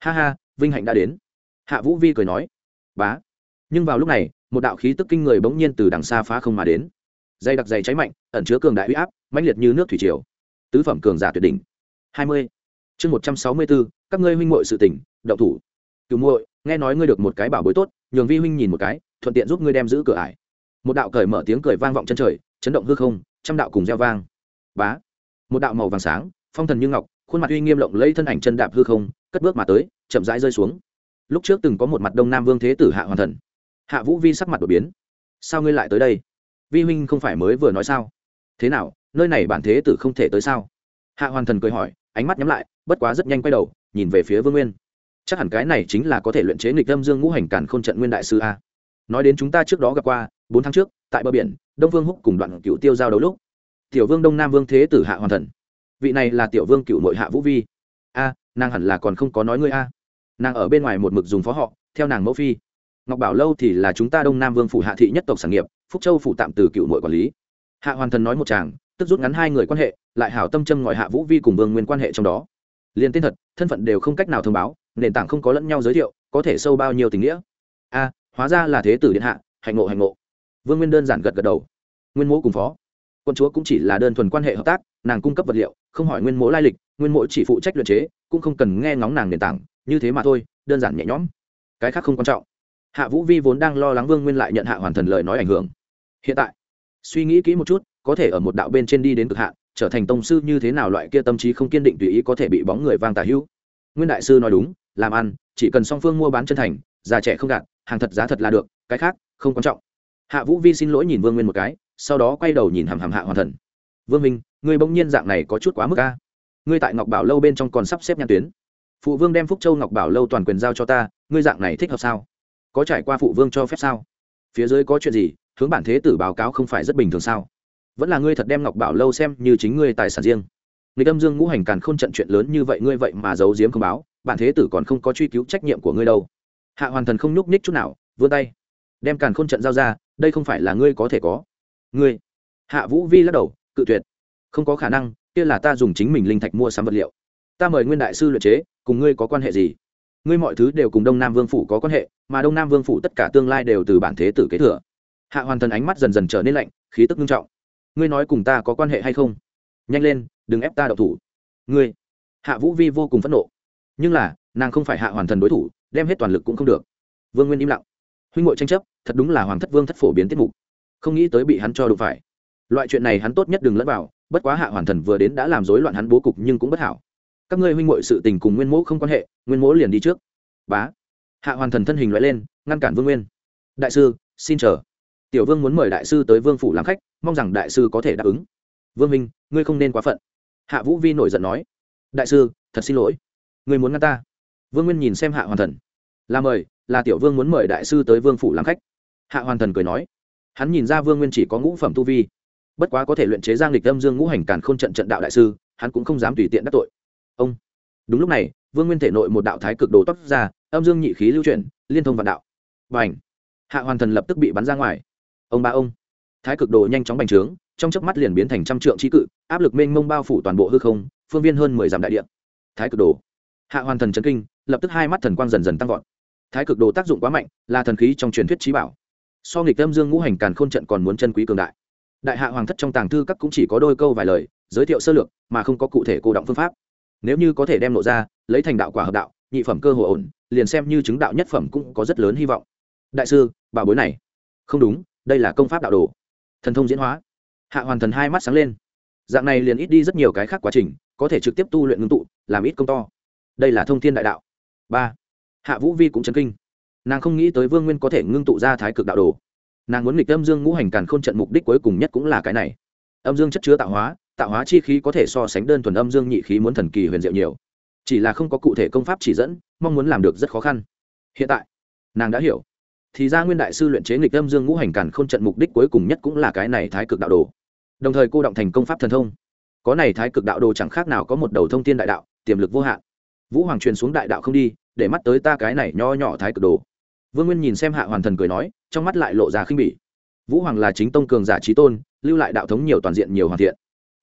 Ha ha, vinh hạnh đã đến. Hạ vũ vi cười nói. Bá nhưng vào lúc này, một đạo khí tức kinh người bỗng nhiên từ đằng xa phá không mà đến. Dây đặc dày cháy mạnh, ẩn chứa cường đại huy áp, mãnh liệt như nước thủy triều. Tứ phẩm cường giả tuyệt đỉnh. Hai mươi. Chương một trăm sáu mươi bốn, các ngươi huynh muội sự tỉnh động thủ. Cựu muội, nghe nói ngươi được một cái bảo bối tốt, nhường vi huynh nhìn một cái, thuận tiện giúp ngươi đem giữ cửa ải. Một đạo cởi mở tiếng cười vang vọng chân trời, chấn động hư không, trăm đạo cùng gieo vang. Bá. Một đạo màu vàng sáng, phong thần như ngọc, khuôn mặt uy nghiêm lộng lấy thân ảnh chân đạp hư không, cất bước mà tới, chậm rãi rơi xuống. Lúc trước từng có một mặt đông nam vương thế tử hạ hoàn thần hạ vũ vi sắc mặt đột biến. Sao ngươi lại tới đây? Vi huynh không phải mới vừa nói sao? Thế nào, nơi này bản thế tử không thể tới sao? Hạ hoàn thần cười hỏi, ánh mắt nhắm lại, bất quá rất nhanh quay đầu, nhìn về phía vương nguyên. Chắc hẳn cái này chính là có thể luyện chế nghịch âm dương ngũ hành cản k h ô n trận nguyên đại sư a. Nói đến chúng ta trước đó gặp qua, bốn tháng trước, tại bờ biển, đông vương húc cùng đoạn cựu tiêu giao đấu lúc. Tiểu vương đông nam vương thế tử hạ hoàn thần. Vị này là tiểu vương cựu nội hạ vũ vi. A, nàng hẳn là còn không có nói ngươi a. Nàng ở bên ngoài một mực dùng phó họ, theo nàng mẫu phi ngọc bảo lâu thì là chúng ta đông nam vương phủ hạ thị nhất tộc sản nghiệp, phúc châu phủ tạm từ cựu nội quản lý. Hạ hoàn thần nói một chàng tức rút ngắn hai người quan hệ, lại hảo tâm châm ngòi hạ vũ vi cùng vương nguyên quan hệ trong đó. Liền tên thật, thân phận đều không cách nào thông báo, nền tảng không có lẫn nhau giới thiệu, có thể sâu bao nhiêu tình nghĩa. A, hóa ra là thế tử điện hạ, hạnh ngộ hạnh ngộ. Vương nguyên đơn giản gật gật đầu. Nguyên Mỗ cùng phó. Quân chúa cũng chỉ là đơn thuần quan hệ hợp tác, nàng cung cấp vật liệu, không hỏi nguyên Mỗ lai lịch, nguyên Mỗ chỉ phụ trách luyện chế, cũng không cần nghe ngóng nàng nền tảng, như thế mà thôi, đơn giản nhẹ nhõm. Cái khác không quan trọng hạ vũ vi vốn đang lo lắng vương nguyên lại nhận hạ hoàn thần lời nói ảnh hưởng. Hiện tại, suy nghĩ kỹ một chút, có thể ở một đạo bên trên đi đến cực hạn, trở thành tông sư như thế nào loại kia tâm trí không kiên định tùy ý có thể bị bóng người vang tả hữu. Nguyên đại sư nói đúng, làm ăn, chỉ cần song phương mua bán chân thành, già trẻ không gạt, hàng thật giá thật là được, cái khác, không quan trọng. Hạ vũ vi xin lỗi nhìn vương nguyên một cái, sau đó quay đầu nhìn hàm hàm hạ hoàn thần. Vương minh người bỗng nhiên dạng này có chút quá mức ca ngươi tại ngọc bảo lâu bên trong còn sắp xếp nhãn tuyến. Phụ vương đem phúc châu ngọc bảo lâu toàn quyền giao cho ta, ngươi dạng này thích hợp sao? Có trải qua phụ vương cho phép sao? Phía dưới có chuyện gì? Hướng bản thế tử báo cáo không phải rất bình thường sao? Vẫn là ngươi thật đem ngọc bảo lâu xem như chính ngươi tài sản riêng. Người âm dương ngũ hành càn k h ô n trận chuyện lớn như vậy, ngươi vậy mà giấu giếm không báo, bản thế tử còn không có truy cứu trách nhiệm của ngươi đâu. Hạ hoàn thần không nhúc nhích chút nào, vươn tay, đem càn k h ô n trận giao ra, đây không phải là ngươi có thể có. Ngươi. Hạ vũ vi lắc đầu, cự tuyệt. Không có khả năng, kia là ta dùng chính mình linh thạch mua sắm vật liệu. Ta mời nguyên đại sư luyện chế, cùng ngươi có quan hệ gì? Ngươi mọi thứ đều cùng đông nam vương phủ có quan hệ, mà đông nam vương phủ tất cả tương lai đều từ bản thế tử kế thừa. Hạ hoàn thần ánh mắt dần dần trở nên lạnh, khí tức nghiêm trọng. Ngươi nói cùng ta có quan hệ hay không? Nhanh lên, đừng ép ta đậu thủ. Ngươi, hạ vũ vi vô cùng phẫn nộ. Nhưng là, nàng không phải hạ hoàn thần đối thủ, đem hết toàn lực cũng không được. Vương nguyên im lặng. Huynh ngội tranh chấp, thật đúng là hoàng thất vương thất phổ biến tiết mục. Không nghĩ tới bị hắn cho đụng phải. Loại chuyện này hắn tốt nhất đừng lẫn vào, bất quá hạ hoàn thần vừa đến đã làm rối loạn hắn bố cục nhưng cũng bất hảo các ngươi huynh muội sự tình cùng nguyên mẫu không quan hệ, nguyên mẫu liền đi trước. Bá. Hạ hoàn thần thân hình loại lên, ngăn cản vương nguyên. Đại sư, xin chờ. Tiểu vương muốn mời đại sư tới vương phủ làm khách, mong rằng đại sư có thể đáp ứng. Vương minh, ngươi không nên quá phận. Hạ vũ vi nổi giận nói. Đại sư, thật xin lỗi. Ngươi muốn ngăn ta. Vương nguyên nhìn xem hạ hoàn thần. Là mời, là tiểu vương muốn mời đại sư tới vương phủ làm khách. Hạ hoàn thần cười nói. Hắn nhìn ra vương nguyên chỉ có ngũ phẩm tu vi. Bất quá có thể luyện chế giang lịch âm dương ngũ hành càn k h ô n trận trận đạo đại sư, hắn cũng không dám tùy tiện đắc tội ông. Đúng lúc này, vương nguyên thể nội một đạo thái cực đồ tóc ra, âm dương nhị khí lưu chuyển, liên thông vạn đạo. Và ảnh hạ hoàn thần lập tức bị bắn ra ngoài. Ông ba ông. Thái cực đồ nhanh chóng bành trướng, trong chớp mắt liền biến thành trăm trượng trí cự, áp lực mênh mông bao phủ toàn bộ hư không, phương viên hơn mười dặm đại địa. Thái cực đồ. Hạ hoàn thần chấn kinh, lập tức hai mắt thần quang dần dần tăng vọt. Thái cực đồ tác dụng quá mạnh, là thần khí trong truyền thuyết trí bảo. So nghịch âm dương ngũ hành càn k h ô n trận còn muốn chân quý cường đại. Đại hạ hoàng thất trong tàng thư các cũng chỉ có đôi câu vài lời, giới thiệu sơ lược, mà không có cụ thể cô động phương pháp nếu như có thể đem lộ ra, lấy thành đạo quả hợp đạo, nhị phẩm cơ hồ ổn, liền xem như chứng đạo nhất phẩm cũng có rất lớn hy vọng. Đại sư, bảo bối này. Không đúng, đây là công pháp đạo đồ. Thần thông diễn hóa. Hạ hoàn thần hai mắt sáng lên. Dạng này liền ít đi rất nhiều cái khác quá trình, có thể trực tiếp tu luyện ngưng tụ, làm ít công to. Đây là thông thiên đại đạo. Ba. Hạ vũ vi cũng chấn kinh. Nàng không nghĩ tới vương nguyên có thể ngưng tụ ra thái cực đạo đồ. Nàng muốn nghịch âm dương ngũ hành càn k h ô n trận mục đích cuối cùng nhất cũng là cái này. Âm dương chất chứa tạo hóa tạo hóa chi khí có thể so sánh đơn thuần âm dương nhị khí muốn thần kỳ huyền diệu nhiều. Chỉ là không có cụ thể công pháp chỉ dẫn, mong muốn làm được rất khó khăn. Hiện tại, nàng đã hiểu. Thì ra nguyên đại sư luyện chế nghịch âm dương ngũ hành càn k h ô n trận mục đích cuối cùng nhất cũng là cái này thái cực đạo đồ. Đồng thời cô động thành công pháp thần thông. Có này thái cực đạo đồ chẳng khác nào có một đầu thông tin đại đạo, tiềm lực vô hạn. Vũ hoàng truyền xuống đại đạo không đi, để mắt tới ta cái này nho nhỏ thái cực đồ. Vương nguyên nhìn xem hạ hoàn thần cười nói, trong mắt lại lộ ra khinh bỉ. Vũ hoàng là chính tông cường giả trí tôn, lưu lại đạo thống nhiều toàn diện nhiều hoàn thiện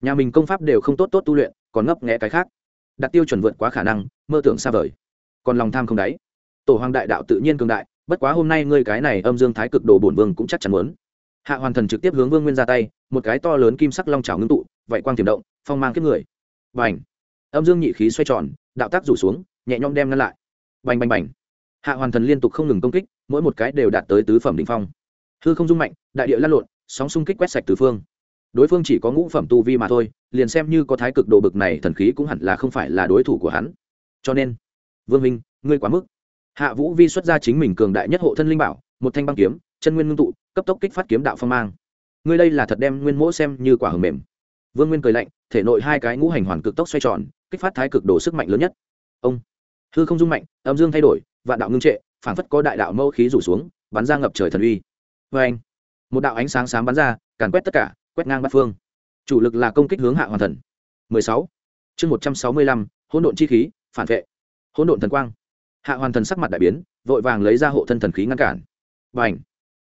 nhà mình công pháp đều không tốt tốt tu luyện, còn ngấp nghẽ cái khác. Đặt tiêu chuẩn vượt quá khả năng, mơ tưởng xa vời. Còn lòng tham không đáy. Tổ hoàng đại đạo tự nhiên cường đại, bất quá hôm nay ngươi cái này âm dương thái cực đồ bổn vương cũng chắc chắn muốn. Hạ hoàn thần trực tiếp hướng vương nguyên ra tay, một cái to lớn kim sắc long trào ngưng tụ vậy quang tiềm động, phong mang kiếp người. Và âm dương nhị khí xoay tròn, đạo tác rủ xuống, nhẹ nhõm đem ngăn lại. Bành bành bành! Hạ hoàn thần liên tục không ngừng công kích, mỗi một cái đều đạt tới tứ phẩm đ ỉ n h phong. Hư không dung mạnh, đại địa lăn lộn, sóng xung kích quét sạch tứ phương đối phương chỉ có ngũ phẩm tu vi mà thôi, liền xem như có thái cực đồ bực này thần khí cũng hẳn là không phải là đối thủ của hắn. Cho nên, vương minh, ngươi quá mức. Hạ vũ vi xuất ra chính mình cường đại nhất hộ thân linh bảo, một thanh băng kiếm, chân nguyên ngưng tụ, cấp tốc kích phát kiếm đạo phong mang. Ngươi đây là thật đem nguyên mỗ xem như quả hầm mềm. Vương nguyên cười lạnh, thể nội hai cái ngũ hành hoàn cực tốc xoay tròn, kích phát thái cực đồ sức mạnh lớn nhất. Ông, hư không dung mạnh, âm dương thay đổi, vạn đạo ngưng trệ, phảng phất có đại đạo mẫu khí rủ xuống, bắn ra ngập trời thần uy. Vê anh một đạo ánh sáng sáng bắn ra, càn quét tất cả quét ngang bát phương. Chủ lực là công kích hướng hạ hoàn thần. 16. chương 165, hỗn độn chi khí phản vệ. Hỗn độn thần quang. Hạ hoàn thần sắc mặt đại biến vội vàng lấy ra hộ thân thần khí ngăn cản. Và ảnh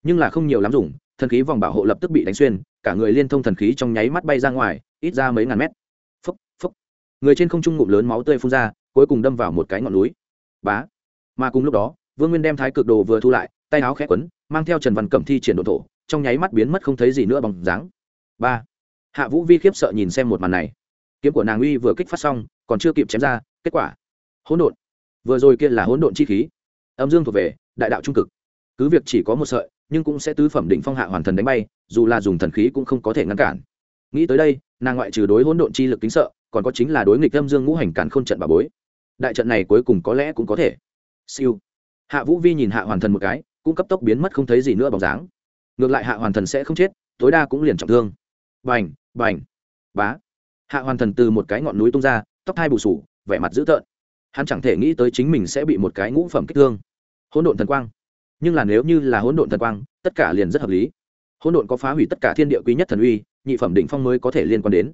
nhưng là không nhiều lắm dùng thần khí vòng bảo hộ lập tức bị đánh xuyên cả người liên thông thần khí trong nháy mắt bay ra ngoài ít ra mấy ngàn mét. Phúc phúc. Người trên không trung ngụm lớn máu tươi phun ra cuối cùng đâm vào một cái ngọn núi. Bá! Mà cùng lúc đó vương nguyên đem thái cực đồ vừa thu lại tay áo khẽ quấn mang theo trần văn cẩm thi triển độ thổ trong nháy mắt biến mất không thấy gì nữa bằng dáng ba. Hạ vũ vi khiếp sợ nhìn xem một màn này. Kiếm của nàng uy vừa kích phát xong, còn chưa kịp chém ra, kết quả. Hỗn độn. Vừa rồi kia là hỗn độn chi khí. Âm dương thuộc về, đại đạo trung cực. Cứ việc chỉ có một sợi, nhưng cũng sẽ tứ phẩm đỉnh phong hạ hoàn thần đánh bay, dù là dùng thần khí cũng không có thể ngăn cản. Nghĩ tới đây, nàng ngoại trừ đối hỗn độn chi lực kính sợ, còn có chính là đối nghịch âm dương ngũ hành cản k h ô n trận bà bối. Đại trận này cuối cùng có lẽ cũng có thể. Siêu. Hạ vũ vi nhìn hạ hoàn thần một cái, cũng cấp tốc biến mất không thấy gì nữa bóng dáng. Ngược lại hạ hoàn thần sẽ không chết, tối đa cũng liền trọng thương bành bành. Bá. Hạ hoàn thần từ một cái ngọn núi tung ra tóc hai bù sủ, vẻ mặt dữ tợn. Hắn chẳng thể nghĩ tới chính mình sẽ bị một cái ngũ phẩm kích thương. Hỗn độn thần quang. Nhưng là nếu như là hỗn độn thần quang tất cả liền rất hợp lý. Hỗn độn có phá hủy tất cả thiên địa quý nhất thần uy nhị phẩm đỉnh phong mới có thể liên quan đến.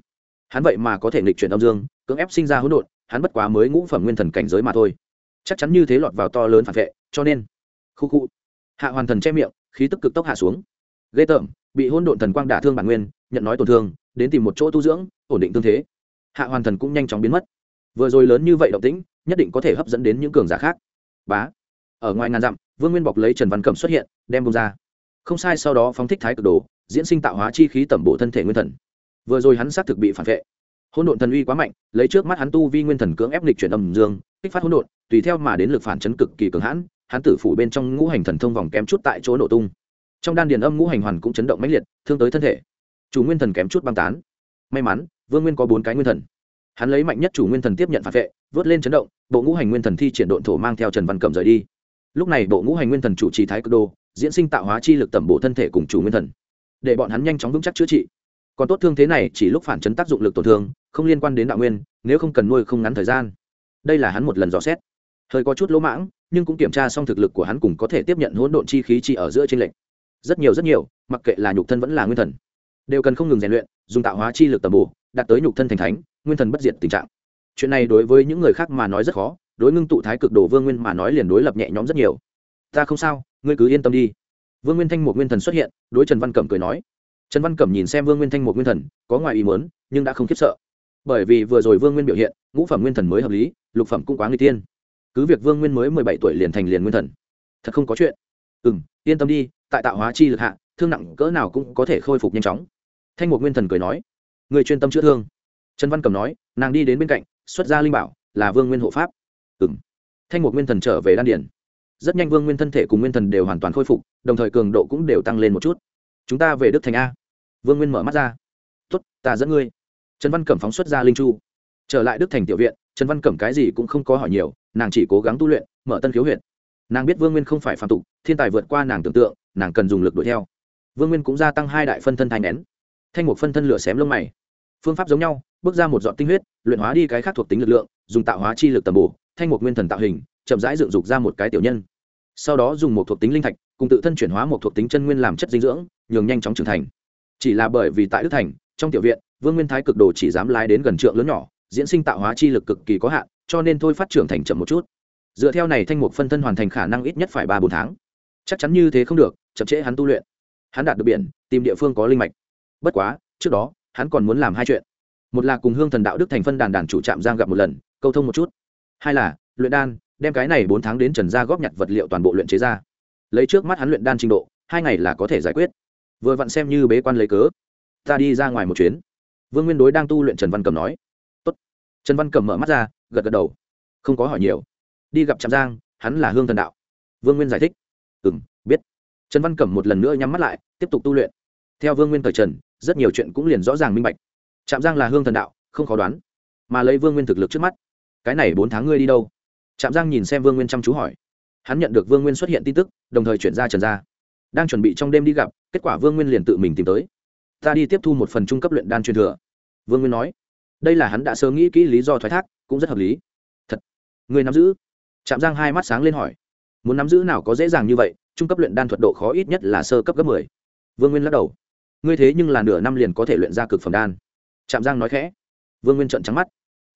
Hắn vậy mà có thể nghịch chuyển âm dương cưỡng ép sinh ra hỗn độn hắn bất quá mới ngũ phẩm nguyên thần cảnh giới mà thôi. Chắc chắn như thế lọt vào to lớn phản vệ cho nên khu khu. Hạ hoàn thần che miệng khí tức cực tốc hạ xuống. Ghê tởm bị hỗn độn thần quang đả thương bản nguyên nhận nói tổn thương, đến tìm một chỗ tu dưỡng, ổn định tương thế. Hạ hoàn thần cũng nhanh chóng biến mất. Vừa rồi lớn như vậy động tĩnh, nhất định có thể hấp dẫn đến những cường giả khác. Bá. Ở ngoài ngàn dặm, vương nguyên bọc lấy trần văn cẩm xuất hiện, đem bông ra. Không sai, sau đó phóng thích thái cực đồ, diễn sinh tạo hóa chi khí tẩm bộ thân thể nguyên thần. Vừa rồi hắn xác thực bị phản vệ. Hỗn độn thần uy quá mạnh, lấy trước mắt hắn tu vi nguyên thần cưỡng ép lịch chuyển âm dương, kích phát hỗn độn, tùy theo mà đến lực phản chấn cực kỳ cường hãn, hắn tử phủ bên trong ngũ hành thần thông vòng kém chút tại chỗ nổ tung. Trong đan điền âm ngũ hành hoàn cũng chấn động mãnh liệt, thương tới thân thể chủ nguyên thần kém chút băng tán. May mắn, vương nguyên có bốn cái nguyên thần. Hắn lấy mạnh nhất chủ nguyên thần tiếp nhận phản vệ, vớt lên chấn động, bộ ngũ hành nguyên thần thi triển độn thổ mang theo trần văn cẩm rời đi. Lúc này bộ ngũ hành nguyên thần chủ trì thái cực đô, diễn sinh tạo hóa chi lực tẩm bộ thân thể cùng chủ nguyên thần. Để bọn hắn nhanh chóng vững chắc chữa trị. Còn tốt thương thế này chỉ lúc phản chấn tác dụng lực tổn thương, không liên quan đến đạo nguyên, nếu không cần nuôi không ngắn thời gian. Đây là hắn một lần dò xét. Hơi có chút lỗ mãng, nhưng cũng kiểm tra xong thực lực của hắn cùng có thể tiếp nhận hỗn độn chi khí chi ở giữa trên lệnh rất nhiều rất nhiều, mặc kệ là nhục thân vẫn là nguyên thần đều cần không ngừng rèn luyện, dùng tạo hóa chi lực tầm bổ, đạt tới nhục thân thành thánh, nguyên thần bất diệt tình trạng. Chuyện này đối với những người khác mà nói rất khó, đối ngưng tụ thái cực đồ vương nguyên mà nói liền đối lập nhẹ nhõm rất nhiều. Ta không sao, ngươi cứ yên tâm đi. Vương nguyên thanh một nguyên thần xuất hiện, đối trần văn cẩm cười nói. Trần văn cẩm nhìn xem vương nguyên thanh một nguyên thần, có ngoài ý muốn, nhưng đã không khiếp sợ. Bởi vì vừa rồi vương nguyên biểu hiện, ngũ phẩm nguyên thần mới hợp lý, lục phẩm cũng quá người tiên. Cứ việc vương nguyên mới mười bảy tuổi liền thành liền nguyên thần. Thật không có chuyện. Ừ yên tâm đi, tại tạo hóa chi lực hạ, thương nặng cỡ nào cũng có thể khôi phục nhanh chóng thanh mục nguyên thần cười nói, người chuyên tâm chữa thương. Trần văn cẩm nói, nàng đi đến bên cạnh, xuất gia linh bảo, là vương nguyên hộ pháp. Ừ m thanh mục nguyên thần trở về đan điển rất nhanh vương nguyên thân thể cùng nguyên thần đều hoàn toàn khôi phục, đồng thời cường độ cũng đều tăng lên một chút. Chúng ta về đức thành a. Vương nguyên mở mắt ra. Tuất ta dẫn ngươi. Trần văn cẩm phóng xuất ra linh chu. Trở lại đức thành tiểu viện, trần văn cẩm cái gì cũng không có hỏi nhiều, nàng chỉ cố gắng tu luyện, mở tân khiếu huyện nàng biết vương nguyên không phải phạm tục, thiên tài vượt qua nàng tưởng tượng, nàng cần dùng lực đuổi theo. Vương nguyên cũng gia tăng hai đại phân thân thai nén thanh một phân thân lửa xém lông mày. Phương pháp giống nhau, bước ra một dọn tinh huyết, luyện hóa đi cái khác thuộc tính lực lượng, dùng tạo hóa chi lực tầm bổ, thanh một nguyên thần tạo hình, chậm rãi dựng dục ra một cái tiểu nhân. Sau đó dùng một thuộc tính linh thạch, cùng tự thân chuyển hóa một thuộc tính chân nguyên làm chất dinh dưỡng, nhường nhanh chóng trưởng thành. Chỉ là bởi vì tại đức thành, trong tiểu viện, vương nguyên thái cực đồ chỉ dám lái đến gần trượng lớn nhỏ, diễn sinh tạo hóa chi lực cực kỳ có hạn, cho nên thôi phát trưởng thành chậm một chút. Dựa theo này thanh mục phân thân hoàn thành khả năng ít nhất phải ba bốn tháng. Chắc chắn như thế không được, chậm trễ hắn tu luyện. Hắn đạt được biển, tìm địa phương có linh mạch bất quá, trước đó, hắn còn muốn làm hai chuyện. Một là cùng hương thần đạo đức thành phân đàn đàn chủ trạm giang gặp một lần, câu thông một chút. Hai là, luyện đan, đem cái này bốn tháng đến trần gia góp nhặt vật liệu toàn bộ luyện chế ra. Lấy trước mắt hắn luyện đan trình độ, hai ngày là có thể giải quyết. Vừa vặn xem như bế quan lấy cớ. Ta đi ra ngoài một chuyến. Vương nguyên đối đang tu luyện trần văn cầm nói. Tốt. trần văn cầm mở mắt ra, gật gật đầu. Không có hỏi nhiều. Đi gặp trạm giang, hắn là hương thần đạo. Vương nguyên giải thích. Ừ m biết. Trần văn cẩm một lần nữa nhắm mắt lại, tiếp tục tu luyện. Theo vương nguyên thời trần rất nhiều chuyện cũng liền rõ ràng minh bạch. Trạm giang là hương thần đạo, không khó đoán. Mà lấy vương nguyên thực lực trước mắt, cái này bốn tháng ngươi đi đâu? Trạm giang nhìn xem vương nguyên chăm chú hỏi. Hắn nhận được vương nguyên xuất hiện tin tức, đồng thời chuyển ra trần gia. Đang chuẩn bị trong đêm đi gặp, kết quả vương nguyên liền tự mình tìm tới. Ta đi tiếp thu một phần trung cấp luyện đan truyền thừa. Vương nguyên nói. Đây là hắn đã sớm nghĩ kỹ lý do thoái thác, cũng rất hợp lý. Thật. Người nắm giữ. Trạm giang hai mắt sáng lên hỏi. Muốn nắm giữ nào có dễ dàng như vậy, trung cấp luyện đan thuật độ khó ít nhất là sơ cấp gấp mười. Vương nguyên lắc đầu ngươi thế nhưng là nửa năm liền có thể luyện ra cực phẩm đan. Trạm giang nói khẽ. Vương nguyên trợn trắng mắt.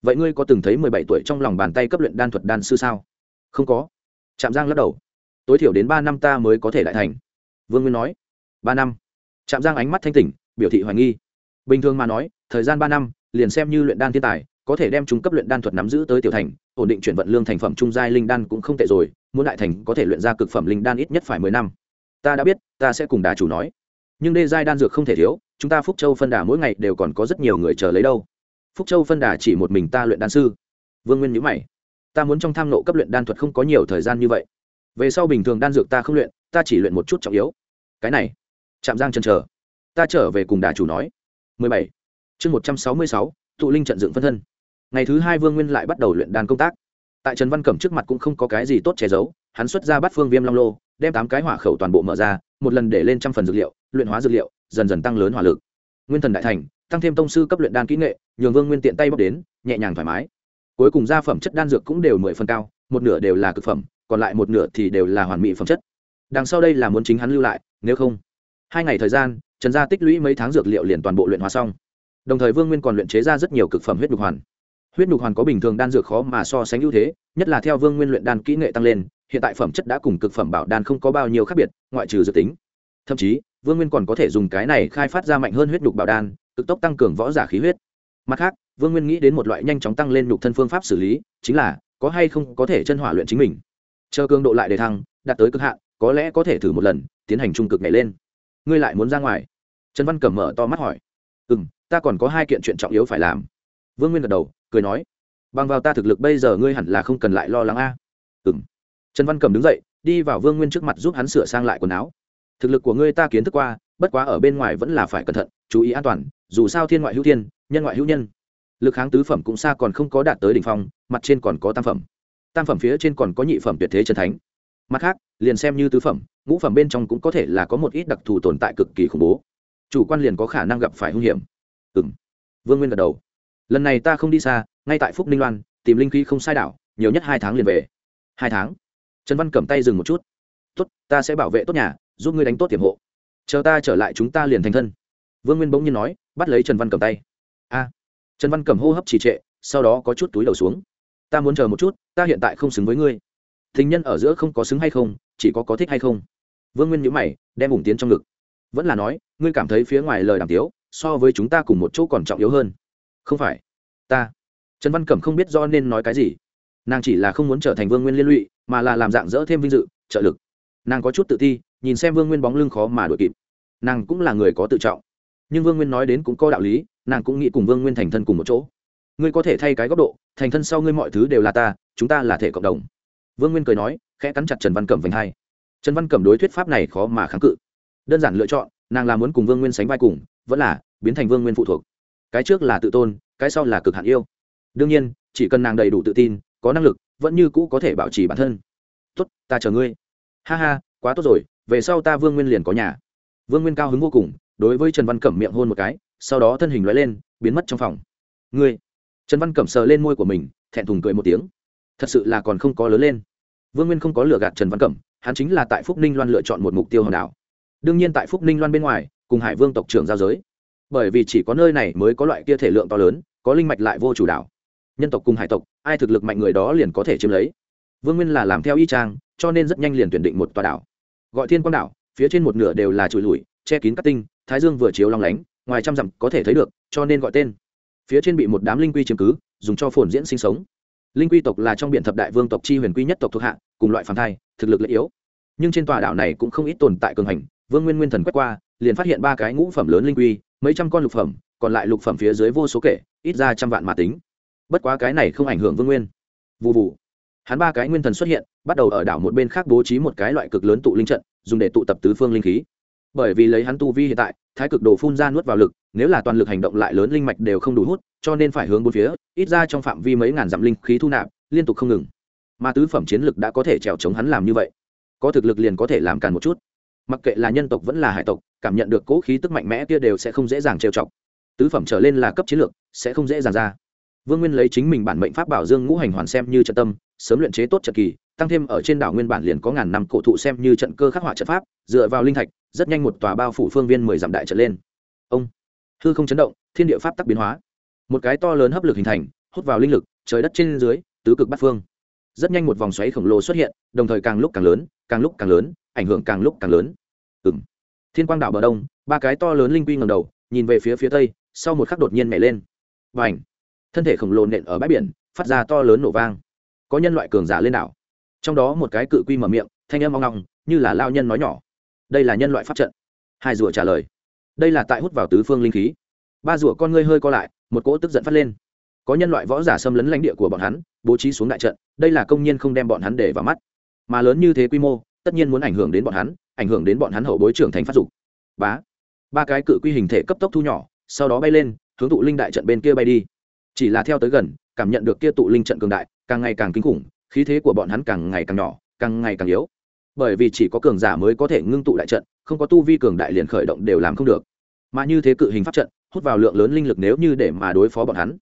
Vậy ngươi có từng thấy mười bảy tuổi trong lòng bàn tay cấp luyện đan thuật đan sư sao? Không có. Trạm giang lắc đầu. Tối thiểu đến ba năm ta mới có thể lại thành. Vương nguyên nói. Ba năm. Trạm giang ánh mắt thanh tỉnh, biểu thị hoài nghi. Bình thường mà nói, thời gian ba năm, liền xem như luyện đan thiên tài, có thể đem trung cấp luyện đan thuật nắm giữ tới tiểu thành, ổn định chuyển vận lương thành phẩm trung giai linh đan cũng không tệ rồi, muốn đại thành có thể luyện ra cực phẩm linh đan ít nhất phải mười năm. Ta đã biết, ta sẽ cùng đà chủ nói nhưng đê giai đan dược không thể thiếu chúng ta phúc châu phân đà mỗi ngày đều còn có rất nhiều người chờ lấy đâu. Phúc châu phân đà chỉ một mình ta luyện đan sư. Vương nguyên nhữ mày. Ta muốn trong tham nộ cấp luyện đan thuật không có nhiều thời gian như vậy. Về sau bình thường đan dược ta không luyện ta chỉ luyện một chút trọng yếu. Cái này. Chạm giang chân chờ. Ta trở về cùng đà chủ nói. 17. chương 166, tụ linh trận dựng phân thân. Ngày thứ hai vương nguyên lại bắt đầu luyện đan công tác. Tại trần văn cẩm trước mặt cũng không có cái gì tốt che giấu hắn xuất ra bắt phương viêm long lô đem tám cái hỏa khẩu toàn bộ mở ra một lần để lên trăm phần dược liệu luyện hóa dược liệu, dần dần tăng lớn hỏa lực. Nguyên thần đại thành, tăng thêm tông sư cấp luyện đan kỹ nghệ, nhường vương nguyên tiện tay bóc đến, nhẹ nhàng thoải mái. Cuối cùng gia phẩm chất đan dược cũng đều mười phần cao, một nửa đều là cực phẩm, còn lại một nửa thì đều là hoàn mỹ phẩm chất. Đằng sau đây là muốn chính hắn lưu lại, nếu không, hai ngày thời gian, trần gia tích lũy mấy tháng dược liệu liền toàn bộ luyện hóa xong. Đồng thời vương nguyên còn luyện chế ra rất nhiều cực phẩm huyết nhục hoàn. Huyết nhục hoàn có bình thường đan dược khó mà so sánh ưu thế, nhất là theo vương nguyên luyện đan kỹ nghệ tăng lên, hiện tại phẩm chất đã cùng cực phẩm bảo đan không có bao nhiêu khác biệt, ngoại trừ dự tính. Thậm chí vương nguyên còn có thể dùng cái này khai phát ra mạnh hơn huyết đục bảo đan, cực tốc tăng cường võ giả khí huyết. Mặt khác, vương nguyên nghĩ đến một loại nhanh chóng tăng lên nhục thân phương pháp xử lý, chính là, có hay không có thể chân hỏa luyện chính mình. Chờ cường độ lại để thăng, đạt tới cực hạn, có lẽ có thể thử một lần, tiến hành trung cực nhảy lên. Ngươi lại muốn ra ngoài? Trần văn cẩm mở to mắt hỏi. Ừ m ta còn có hai kiện chuyện trọng yếu phải làm. Vương nguyên gật đầu, cười nói. Bằng vào ta thực lực bây giờ ngươi hẳn là không cần lại lo lắng a. À. ừ m trần văn cẩm đứng dậy, đi vào vương nguyên trước mặt giúp hắn sửa sang lại quần áo thực lực của ngươi ta kiến thức qua, bất quá ở bên ngoài vẫn là phải cẩn thận, chú ý an toàn, dù sao thiên ngoại hữu thiên, nhân ngoại hữu nhân. Lực kháng tứ phẩm cũng xa còn không có đạt tới đ ỉ n h phong, mặt trên còn có tam phẩm. Tam phẩm phía trên còn có nhị phẩm tuyệt thế trần thánh. Mặt khác, liền xem như tứ phẩm, ngũ phẩm bên trong cũng có thể là có một ít đặc thù tồn tại cực kỳ khủng bố. Chủ quan liền có khả năng gặp phải hung hiểm. Ừ m vương nguyên gật đầu. Lần này ta không đi xa, ngay tại phúc ninh loan, tìm linh khí không sai đảo, nhiều nhất hai tháng liền về. Hai tháng. Trần văn cầm tay dừng một chút. Tốt, ta sẽ bảo vệ tốt nhà giúp ngươi đánh tốt tiềm hộ. Chờ ta trở lại chúng ta liền thành thân. Vương nguyên bỗng nhiên nói, bắt lấy trần văn cầm tay. A. Trần văn cầm hô hấp trì trệ, sau đó có chút túi đầu xuống. Ta muốn chờ một chút, ta hiện tại không xứng với ngươi. Thình nhân ở giữa không có xứng hay không, chỉ có có thích hay không. Vương nguyên nhữ mày, đem ủng tiến trong ngực. Vẫn là nói, ngươi cảm thấy phía ngoài lời đàm tiếu, so với chúng ta cùng một chỗ còn trọng yếu hơn. Không phải, ta. Trần văn cẩm không biết do nên nói cái gì. Nàng chỉ là không muốn trở thành vương nguyên liên lụy, mà là làm dạng dỡ thêm vinh dự, trợ lực. Nàng có chút tự ti nhìn xem vương nguyên bóng lưng khó mà đ ổ i kịp. Nàng cũng là người có tự trọng. Nhưng vương nguyên nói đến cũng có đạo lý, nàng cũng nghĩ cùng vương nguyên thành thân cùng một chỗ. Ngươi có thể thay cái góc độ, thành thân sau ngươi mọi thứ đều là ta, chúng ta là thể cộng đồng. Vương nguyên cười nói, khẽ cắn chặt trần văn cẩm vành hai. Trần văn cẩm đối thuyết pháp này khó mà kháng cự. Đơn giản lựa chọn, nàng là muốn cùng vương nguyên sánh vai cùng, vẫn là biến thành vương nguyên phụ thuộc. Cái trước là tự tôn, cái sau là cực hạn yêu. Đương nhiên, chỉ cần nàng đầy đủ tự tin, có năng lực, vẫn như cũ có thể bảo trì bản thân. Tốt, ta chờ ngươi. Ha ha, quá tốt rồi về sau ta vương nguyên liền có nhà. Vương nguyên cao hứng vô cùng, đối với trần văn cẩm miệng hôn một cái, sau đó thân hình loại lên, biến mất trong phòng. Ngươi? Trần văn cẩm sờ lên môi của mình, thẹn thùng cười một tiếng. Thật sự là còn không có lớn lên. Vương nguyên không có lừa gạt trần văn cẩm, hắn chính là tại phúc ninh loan lựa chọn một mục tiêu hòn đảo. Đương nhiên tại phúc ninh loan bên ngoài, cùng hải vương tộc trưởng giao giới. Bởi vì chỉ có nơi này mới có loại kia thể lượng to lớn, có linh mạch lại vô chủ đảo nhân tộc cùng hải tộc, ai thực lực mạnh người đó liền có thể chiếm lấy. Vương nguyên là làm theo y trang cho nên rất nhanh liền tuyển định một tòa đảo gọi thiên quang đảo, phía trên một nửa đều là trụi lùi che kín các tinh, thái dương vừa chiếu long lánh, ngoài trăm dặm có thể thấy được, cho nên gọi tên. Phía trên bị một đám linh quy chiếm cứ, dùng cho phồn diễn sinh sống. Linh quy tộc là trong biển thập đại vương tộc chi huyền quy nhất tộc thuộc hạ, cùng loại phản thai, thực lực lợi yếu. Nhưng trên tòa đảo này cũng không ít tồn tại cường hành, vương nguyên nguyên thần quét qua, liền phát hiện ba cái ngũ phẩm lớn linh quy, mấy trăm con lục phẩm, còn lại lục phẩm phía dưới vô số kể, ít ra trăm vạn mà tính. Bất quá cái này không ảnh hưởng vương nguyên. Vụ vụ hắn ba cái nguyên thần xuất hiện, bắt đầu ở đảo một bên khác bố trí một cái loại cực lớn tụ linh trận, dùng để tụ tập tứ phương linh khí. Bởi vì lấy hắn tu vi hiện tại, thái cực đồ phun ra nuốt vào lực, nếu là toàn lực hành động lại lớn linh mạch đều không đủ hút, cho nên phải hướng bốn phía, ít ra trong phạm vi mấy ngàn dặm linh khí thu nạp, liên tục không ngừng. Mà tứ phẩm chiến lực đã có thể trèo chống hắn làm như vậy. Có thực lực liền có thể làm càn một chút. Mặc kệ là nhân tộc vẫn là hải tộc, cảm nhận được cố khí tức mạnh mẽ kia đều sẽ không dễ dàng trêu chọc. Tứ phẩm trở lên là cấp chiến lược, sẽ không dễ dàng ra. Vương nguyên lấy chính mình bản mệnh pháp bảo dương ngũ hành hoàn xem như trận tâm sớm luyện chế tốt trận kỳ, tăng thêm ở trên đảo nguyên bản liền có ngàn năm cổ thụ xem như trận cơ khắc họa trận pháp, dựa vào linh thạch, rất nhanh một tòa bao phủ phương viên mười dặm đại trận lên. Ông, hư không chấn động, thiên địa pháp tắc biến hóa. Một cái to lớn hấp lực hình thành, hút vào linh lực, trời đất trên dưới, tứ cực bát phương. Rất nhanh một vòng xoáy khổng lồ xuất hiện, đồng thời càng lúc càng lớn, càng lúc càng lớn, ảnh hưởng càng lúc càng lớn. Ừ m thiên quang đảo bờ đông, ba cái to lớn linh quy ngầm đầu, nhìn về phía phía tây, sau một khắc đột nhiên nhảy lên. Và ảnh thân thể khổng lồ nện ở bãi biển, phát ra to lớn nổ vang có nhân loại cường giả lên đảo. Trong đó một cái cự quy mở miệng, thanh âm mong ngong như là lao nhân nói nhỏ. Đây là nhân loại pháp trận. Hai rùa trả lời. Đây là tại hút vào tứ phương linh khí. Ba rùa con ngươi hơi co lại, một cỗ tức giận phát lên. Có nhân loại võ giả xâm lấn lãnh địa của bọn hắn, bố trí xuống đại trận, đây là công nhân không đem bọn hắn để vào mắt. Mà lớn như thế quy mô, tất nhiên muốn ảnh hưởng đến bọn hắn, ảnh hưởng đến bọn hắn hậu bối trưởng thành phát dục. Bá. Ba cái cự quy hình thể cấp tốc thu nhỏ, sau đó bay lên, hướng tụ linh đại trận bên kia bay đi. Chỉ là theo tới gần, cảm nhận được kia tụ linh trận cường đại càng ngày càng kinh khủng, khí thế của bọn hắn càng ngày càng nhỏ, càng ngày càng yếu. Bởi vì chỉ có cường giả mới có thể ngưng tụ đại trận, không có tu vi cường đại liền khởi động đều làm không được. Mà như thế cự hình pháp trận, hút vào lượng lớn linh lực nếu như để mà đối phó bọn hắn,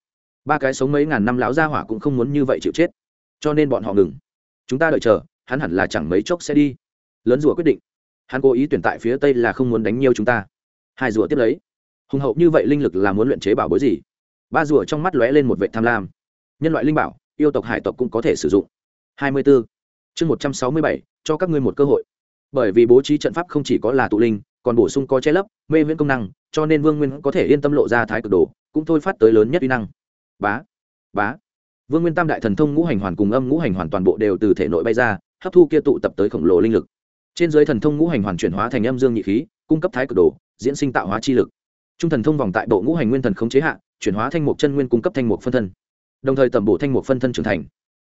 ba cái sống mấy ngàn năm lão gia hỏa cũng không muốn như vậy chịu chết. Cho nên bọn họ ngừng. Chúng ta đợi chờ, hắn hẳn là chẳng mấy chốc sẽ đi. Lớn rùa quyết định. Hắn cố ý tuyển tại phía tây là không muốn đánh nhiều chúng ta. Hai rùa tiếp lấy. Hùng hậu như vậy linh lực là muốn luyện chế bảo bối gì? Ba rùa trong mắt lóe lên một vệ tham lam. Nhân loại linh bảo yêu tộc hải tộc cũng có thể sử dụng. Hai mươi bốn chương một trăm sáu mươi bảy, cho các ngươi một cơ hội. Bởi vì bố trí trận pháp không chỉ có là tụ linh, còn bổ sung có che lấp, mê viễn công năng, cho nên vương nguyên có thể yên tâm lộ ra thái cực đồ, cũng thôi phát tới lớn nhất uy năng. Bá bá. Vương nguyên tam đại thần thông ngũ hành hoàn cùng âm ngũ hành hoàn toàn bộ đều từ thể nội bay ra, hấp thu kia tụ tập tới khổng lồ linh lực. Trên dưới thần thông ngũ hành hoàn chuyển hóa thành âm dương nhị khí, cung cấp thái cực đồ, diễn sinh tạo hóa chi lực. Trung thần thông vòng tại bộ ngũ hành nguyên thần khống chế hạ, chuyển hóa thanh mục chân nguyên cung cấp thanh mục phân thân đồng thời tẩm bổ thanh mục phân thân trưởng thành.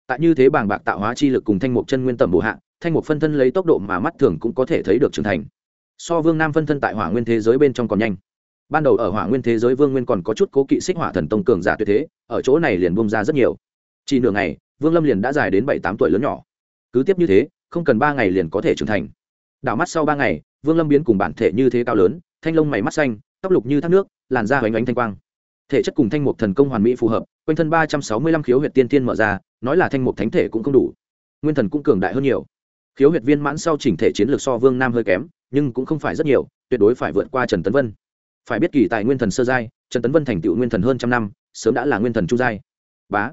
Tại như thế bảng bạc tạo hóa chi lực cùng thanh mục chân nguyên tẩm bổ hạ, thanh mục phân thân lấy tốc độ mà mắt thường cũng có thể thấy được trưởng thành. So vương nam phân thân tại hỏa nguyên thế giới bên trong còn nhanh. Ban đầu ở hỏa nguyên thế giới vương nguyên còn có chút cố kỵ xích hỏa thần tông cường giả tuyệt thế, ở chỗ này liền bung ra rất nhiều. Chỉ nửa ngày, vương lâm liền đã dài đến bảy tám tuổi lớn nhỏ. Cứ tiếp như thế, không cần ba ngày liền có thể trưởng thành. Đảo mắt sau ba ngày, vương lâm biến cùng bản thể như thế cao lớn, thanh lông mày mắt xanh, tóc lục như thác nước, làn da hoành ánh thanh quang. Thể chất cùng thanh mục thần công hoàn mỹ phù hợp quanh thân ba trăm sáu mươi lăm khiếu huyệt tiên tiên mở ra, nói là thanh mục thánh thể cũng không đủ. Nguyên thần cũng cường đại hơn nhiều. Khiếu huyệt viên mãn sau chỉnh thể chiến lược so vương nam hơi kém, nhưng cũng không phải rất nhiều, tuyệt đối phải vượt qua trần tấn vân. Phải biết kỳ tài nguyên thần sơ giai, trần tấn vân thành tựu nguyên thần hơn trăm năm, sớm đã là nguyên thần trung giai. Bá.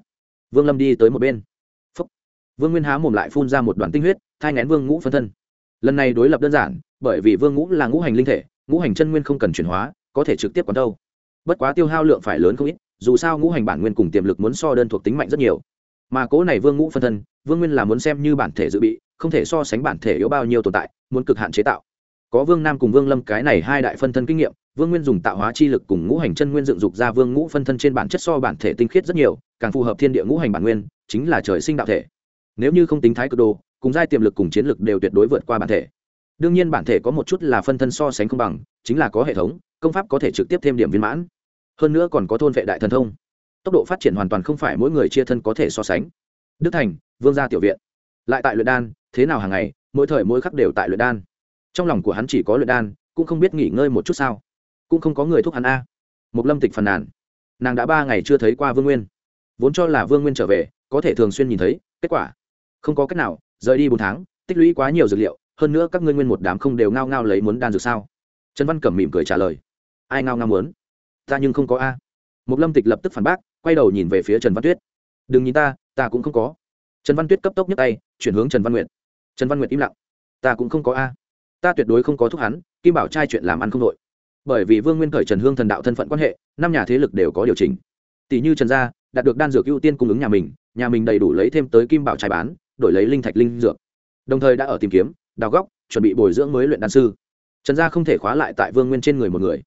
Vương lâm đi tới một bên. Phúc. vương nguyên há mồm lại phun ra một đoạn tinh huyết, thai ngén vương ngũ phân thân. Lần này đối lập đơn giản, bởi vì vương ngũ là ngũ hành linh thể, ngũ hành chân nguyên không cần chuyển hóa, có thể trực tiếp quán đâu. Bất quá tiêu hao lượng phải lớn không ít dù sao ngũ hành bản nguyên cùng tiềm lực muốn so đơn thuộc tính mạnh rất nhiều. Mà cố này vương ngũ phân thân, vương nguyên là muốn xem như bản thể dự bị, không thể so sánh bản thể yếu bao nhiêu tồn tại, muốn cực hạn chế tạo. Có vương nam cùng vương lâm cái này hai đại phân thân kinh nghiệm, vương nguyên dùng tạo hóa chi lực cùng ngũ hành chân nguyên dựng dục ra vương ngũ phân thân trên bản chất so bản thể tinh khiết rất nhiều, càng phù hợp thiên địa ngũ hành bản nguyên, chính là trời sinh đạo thể. Nếu như không tính thái cực đồ, cùng giai tiềm lực cùng chiến lực đều tuyệt đối vượt qua bản thể. Đương nhiên bản thể có một chút là phân thân so sánh không bằng, chính là có hệ thống, công pháp có thể trực tiếp thêm điểm viên mãn hơn nữa còn có thôn vệ đại thần thông. Tốc độ phát triển hoàn toàn không phải mỗi người chia thân có thể so sánh. Đức thành, vương gia tiểu viện. Lại tại luyện đan, thế nào hàng ngày, mỗi thời mỗi khắc đều tại luyện đan. Trong lòng của hắn chỉ có luyện đan, cũng không biết nghỉ ngơi một chút sao. Cũng không có người thúc hắn a. À. một lâm tịch phàn nàn. Nàng đã ba ngày chưa thấy qua vương nguyên. Vốn cho là vương nguyên trở về, có thể thường xuyên nhìn thấy, kết quả, không có cách nào, rời đi bốn tháng, tích lũy quá nhiều dược liệu, hơn nữa các ngươi nguyên một đám không đều ngao ngao lấy muốn đan dược sao? Trần văn cẩm mỉm cười trả lời. Ai ngao ngao muốn? Ta nhưng không có a. Một lâm tịch lập tức phản bác, quay đầu nhìn về phía trần văn tuyết. Đừng nhìn ta ta cũng không có. Trần văn tuyết cấp tốc nhấc tay, chuyển hướng trần văn nguyệt. Trần văn nguyệt im lặng. Ta cũng không có a. Ta tuyệt đối không có thúc hắn, kim bảo trai chuyện làm ăn không đội bởi vì vương nguyên khởi trần hương thần đạo thân phận quan hệ, năm nhà thế lực đều có điều chỉnh. Tỷ như trần gia, đạt được đan dược ưu tiên cung ứng nhà mình nhà mình đầy đủ lấy thêm tới kim bảo trai bán, đổi lấy linh thạch linh dược. Đồng thời đã ở tìm kiếm, đào góc, chuẩn bị bồi dưỡng mới luyện đan sư. Trần gia không thể khóa lại tại vương nguyên trên người một người.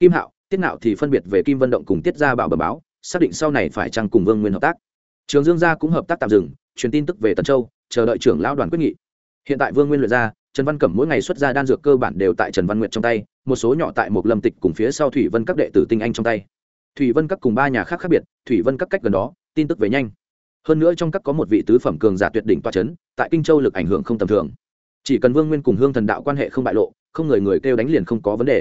Kim hạo tiết nạo thì phân biệt về kim vận động cùng tiết gia bảo bờ báo, xác định sau này phải chăng cùng vương nguyên hợp tác. Trường dương gia cũng hợp tác tạm dừng, truyền tin tức về tần châu, chờ đợi trưởng lão đoàn quyết nghị. Hiện tại vương nguyên luyện ra, trần văn cẩm mỗi ngày xuất ra đan dược cơ bản đều tại trần văn nguyệt trong tay, một số nhỏ tại một lâm tịch cùng phía sau thủy vân các đệ tử tinh anh trong tay. Thủy vân các cùng ba nhà khác khác biệt, thủy vân các cách gần đó, tin tức về nhanh. Hơn nữa trong các có một vị tứ phẩm cường giả tuyệt đỉnh toa c h ấ n tại kinh châu lực ảnh hưởng không tầm thường. Chỉ cần vương nguyên cùng hương thần đạo quan hệ không bại lộ, không người người kêu đánh liền không có vấn đề